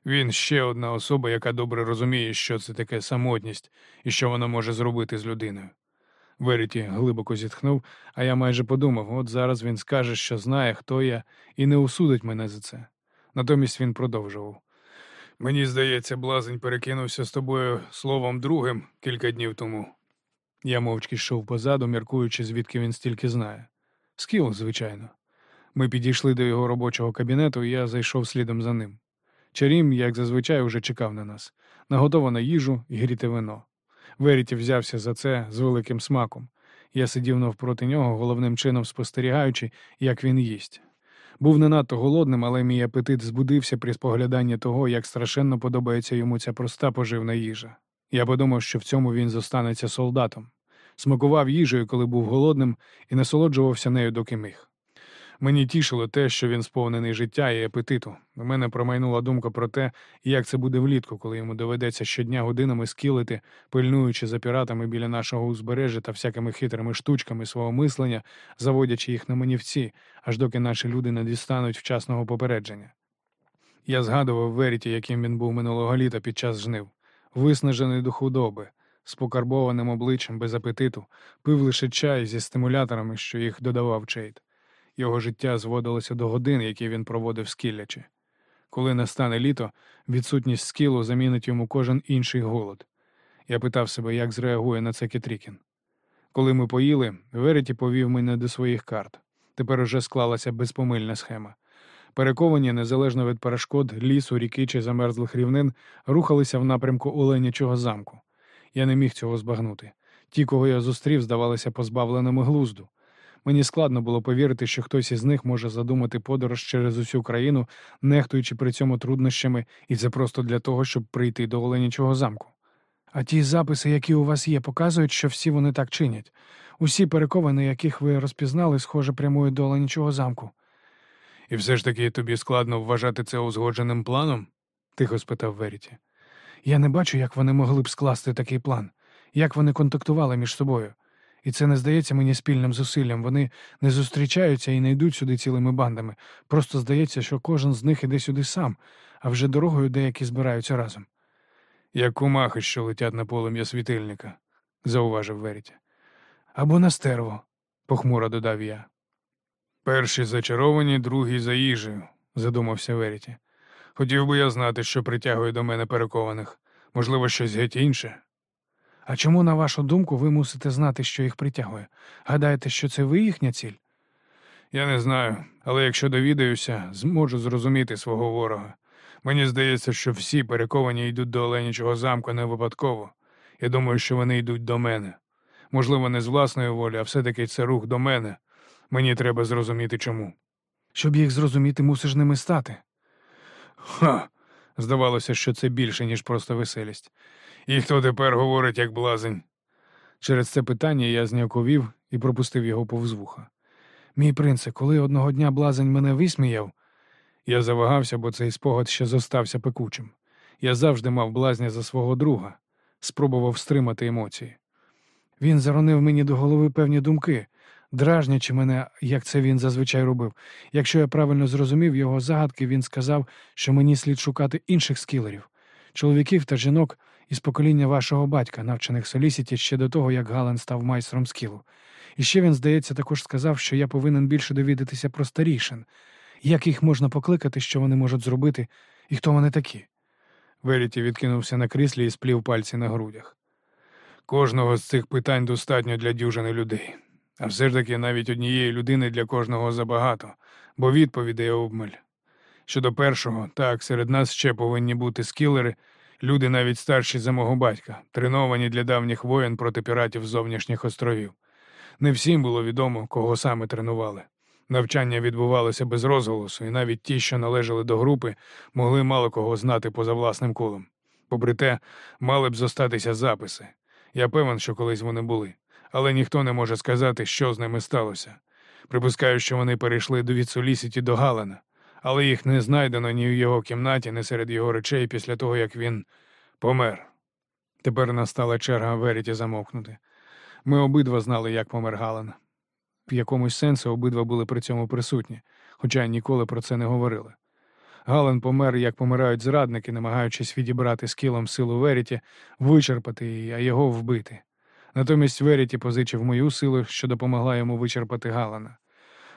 Він ще одна особа, яка добре розуміє, що це таке самотність і що вона може зробити з людиною. Веріті глибоко зітхнув, а я майже подумав: от зараз він скаже, що знає, хто я, і не осудить мене за це. Натомість він продовжував. Мені здається, блазень перекинувся з тобою словом другим кілька днів тому. Я мовчки йшов позаду, міркуючи, звідки він стільки знає. Скіл, звичайно. Ми підійшли до його робочого кабінету, і я зайшов слідом за ним. Чарім, як зазвичай, уже чекав на нас, наготовано їжу і гріте вино. Веріті взявся за це з великим смаком. Я сидів навпроти нього, головним чином спостерігаючи, як він їсть. Був не надто голодним, але мій апетит збудився при спогляданні того, як страшенно подобається йому ця проста поживна їжа. Я подумав, що в цьому він зостанеться солдатом. Смакував їжею, коли був голодним, і насолоджувався нею, доки міг. Мені тішило те, що він сповнений життя і апетиту. У мене промайнула думка про те, як це буде влітку, коли йому доведеться щодня годинами скілити, пильнуючи за піратами біля нашого узбережжя та всякими хитрими штучками свого мислення, заводячи їх на манівці, аж доки наші люди не дістануть вчасного попередження. Я згадував Веріті, яким він був минулого літа під час жнив, виснажений до худоби, з покарбованим обличчям без апетиту, пив лише чай зі стимуляторами, що їх додавав Чейт. Його життя зводилося до годин, які він проводив скіллячи. Коли настане літо, відсутність скілу замінить йому кожен інший голод. Я питав себе, як зреагує на це Кетрікін. Коли ми поїли, Вереті повів мене до своїх карт. Тепер уже склалася безпомильна схема. Перековані, незалежно від перешкод, лісу, ріки чи замерзлих рівнин, рухалися в напрямку Оленячого замку. Я не міг цього збагнути. Ті, кого я зустрів, здавалися позбавленими глузду. Мені складно було повірити, що хтось із них може задумати подорож через усю країну, нехтуючи при цьому труднощами, і це просто для того, щоб прийти до Оленячого замку. А ті записи, які у вас є, показують, що всі вони так чинять. Усі перековані, яких ви розпізнали, схоже, прямують до Оленячого замку. І все ж таки тобі складно вважати це узгодженим планом? тихо спитав Веріті. Я не бачу, як вони могли б скласти такий план, як вони контактували між собою. І це не здається мені спільним зусиллям. Вони не зустрічаються і не йдуть сюди цілими бандами. Просто здається, що кожен з них іде сюди сам, а вже дорогою деякі збираються разом. Як кумахи, що летять на полум'я світильника, зауважив Веріті. Або на стерво, похмуро додав я. Перші зачаровані, другі за їжею, задумався Веріті. Хотів би я знати, що притягує до мене перекованих. Можливо, щось геть інше. А чому, на вашу думку, ви мусите знати, що їх притягує? Гадаєте, що це ви їхня ціль? Я не знаю, але якщо довідаюся, зможу зрозуміти свого ворога. Мені здається, що всі перековані йдуть до Оленячого замку не випадково. Я думаю, що вони йдуть до мене. Можливо, не з власної волі, а все-таки це рух до мене. Мені треба зрозуміти чому. Щоб їх зрозуміти, мусиш ними стати. Ха. Здавалося, що це більше, ніж просто веселість. І хто тепер говорить як блазень? Через це питання я зняковів і пропустив його повз вуха. Мій принце, коли одного дня блазень мене висміяв, я завагався, бо цей спогад ще зостався пекучим. Я завжди мав блазня за свого друга, спробував стримати емоції. Він заронив мені до голови певні думки, дражнячи мене, як це він зазвичай робив. Якщо я правильно зрозумів його загадки, він сказав, що мені слід шукати інших скілерів, чоловіків та жінок, із покоління вашого батька, навчених Солісіті ще до того, як Гален став майстром скілу. І ще він, здається, також сказав, що я повинен більше довідатися про старішин, як їх можна покликати, що вони можуть зробити, і хто вони такі. Веріті відкинувся на кріслі і сплів пальці на грудях. Кожного з цих питань достатньо для дюжини людей, а все ж таки навіть однієї людини для кожного забагато, бо відповідей обмаль. Щодо першого, так, серед нас ще повинні бути скілери, Люди навіть старші за мого батька, треновані для давніх воєн проти піратів зовнішніх островів. Не всім було відомо, кого саме тренували. Навчання відбувалося без розголосу, і навіть ті, що належали до групи, могли мало кого знати поза власним колом. Попри те, мали б зостатися записи. Я певен, що колись вони були, але ніхто не може сказати, що з ними сталося. Припускаю, що вони перейшли до Віцулісіті до Галена але їх не знайдено ні в його кімнаті, ні серед його речей після того, як він помер. Тепер настала черга Веріті замовкнути. Ми обидва знали, як помер Гален. в якомусь сенсі обидва були при цьому присутні, хоча ніколи про це не говорили. Гален помер, як помирають зрадники, намагаючись відібрати скілом силу Веріті, вичерпати її, а його вбити. Натомість Веріті позичив мою силу, що допомогла йому вичерпати Галана.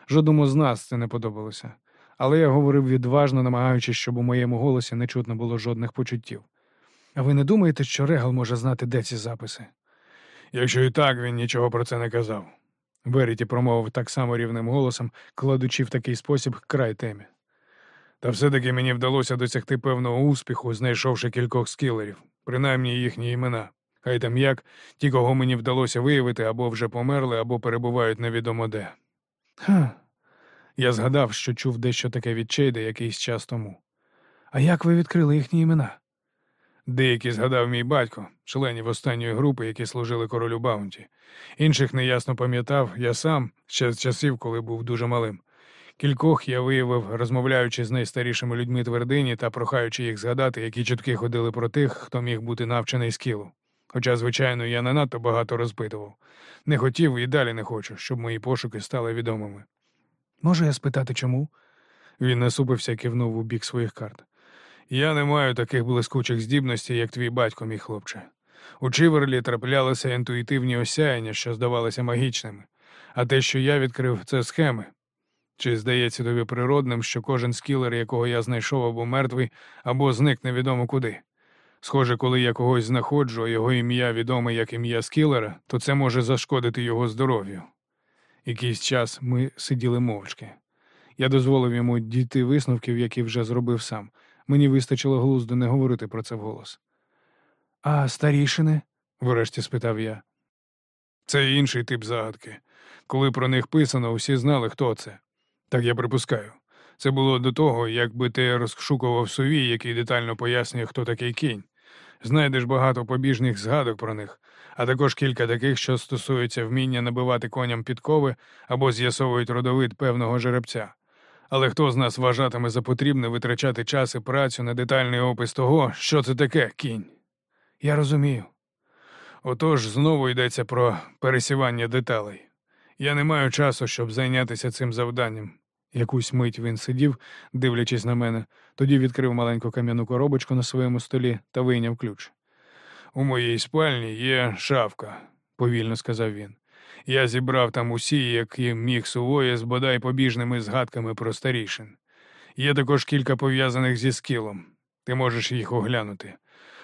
Жодному з нас це не подобалося, але я говорив відважно, намагаючись, щоб у моєму голосі не чутно було жодних почуттів. А ви не думаєте, що Регал може знати, де ці записи? Якщо і так, він нічого про це не казав. Веріті промовив так само рівним голосом, кладучи в такий спосіб край темі. Та все-таки мені вдалося досягти певного успіху, знайшовши кількох скілерів, принаймні їхні імена. Хай там як, ті, кого мені вдалося виявити, або вже померли, або перебувають невідомо де. Ха. Я згадав, що чув дещо таке від Чейда якийсь час тому. А як ви відкрили їхні імена? Деякі згадав мій батько, членів останньої групи, які служили королю Баунті. Інших неясно пам'ятав я сам ще з часів, коли був дуже малим. Кількох я виявив, розмовляючи з найстарішими людьми твердині та прохаючи їх згадати, які чутки ходили про тих, хто міг бути навчений скілу. Хоча, звичайно, я не надто багато розпитував. Не хотів і далі не хочу, щоб мої пошуки стали відомими. Можу я спитати, чому? Він насупився, кивнув у бік своїх карт. Я не маю таких блискучих здібностей, як твій батько, мій хлопче. У Чиверлі траплялися інтуїтивні осяяння, що здавалися магічними, а те, що я відкрив, це схеми. Чи здається тобі природним, що кожен скілер, якого я знайшов або мертвий, або зник невідомо куди? Схоже, коли я когось знаходжу, а його ім'я відоме як ім'я скілера, то це може зашкодити його здоров'ю. Якийсь час ми сиділи мовчки. Я дозволив йому дійти висновків, які вже зробив сам. Мені вистачило глузду не говорити про це вголос. А старішини? врешті спитав я. Це інший тип загадки. Коли про них писано, усі знали, хто це. Так я припускаю. Це було до того, якби ти розшукував совій, який детально пояснює, хто такий кінь. Знайдеш багато побіжних згадок про них, а також кілька таких, що стосуються вміння набивати коням підкови або з'ясовують родовид певного жеребця. Але хто з нас вважатиме за потрібне витрачати час і працю на детальний опис того, що це таке кінь? Я розумію. Отож, знову йдеться про пересівання деталей. Я не маю часу, щоб зайнятися цим завданням. Якусь мить він сидів, дивлячись на мене, тоді відкрив маленьку кам'яну коробочку на своєму столі та вийняв ключ. У моїй спальні є шафка, повільно сказав він. Я зібрав там усі, які міг сувої з бодай побіжними згадками про старішин. Є також кілька пов'язаних зі скілом. Ти можеш їх оглянути.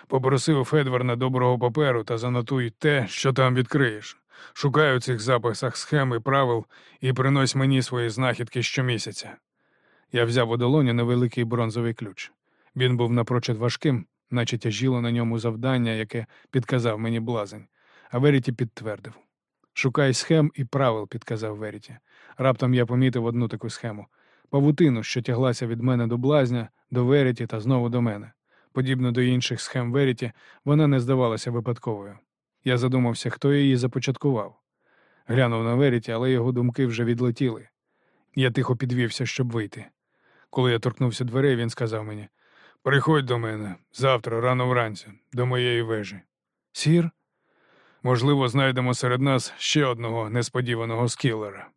Попросив Федварна доброго паперу та занотуй те, що там відкриєш. Шукай у цих записах схем і правил і принось мені свої знахідки щомісяця. Я взяв у долоні невеликий бронзовий ключ. Він був напрочуд важким, наче тяжіло на ньому завдання, яке підказав мені блазень, а Веріті підтвердив. Шукай схем і правил, підказав Веріті. Раптом я помітив одну таку схему павутину, що тяглася від мене до блазня, до Веріті та знову до мене. Подібно до інших схем Веріті, вона не здавалася випадковою. Я задумався, хто її започаткував. Глянув на Веріті, але його думки вже відлетіли. Я тихо підвівся, щоб вийти. Коли я торкнувся дверей, він сказав мені Приходь до мене завтра, рано вранці, до моєї вежі. Сір? Можливо, знайдемо серед нас ще одного несподіваного скілера.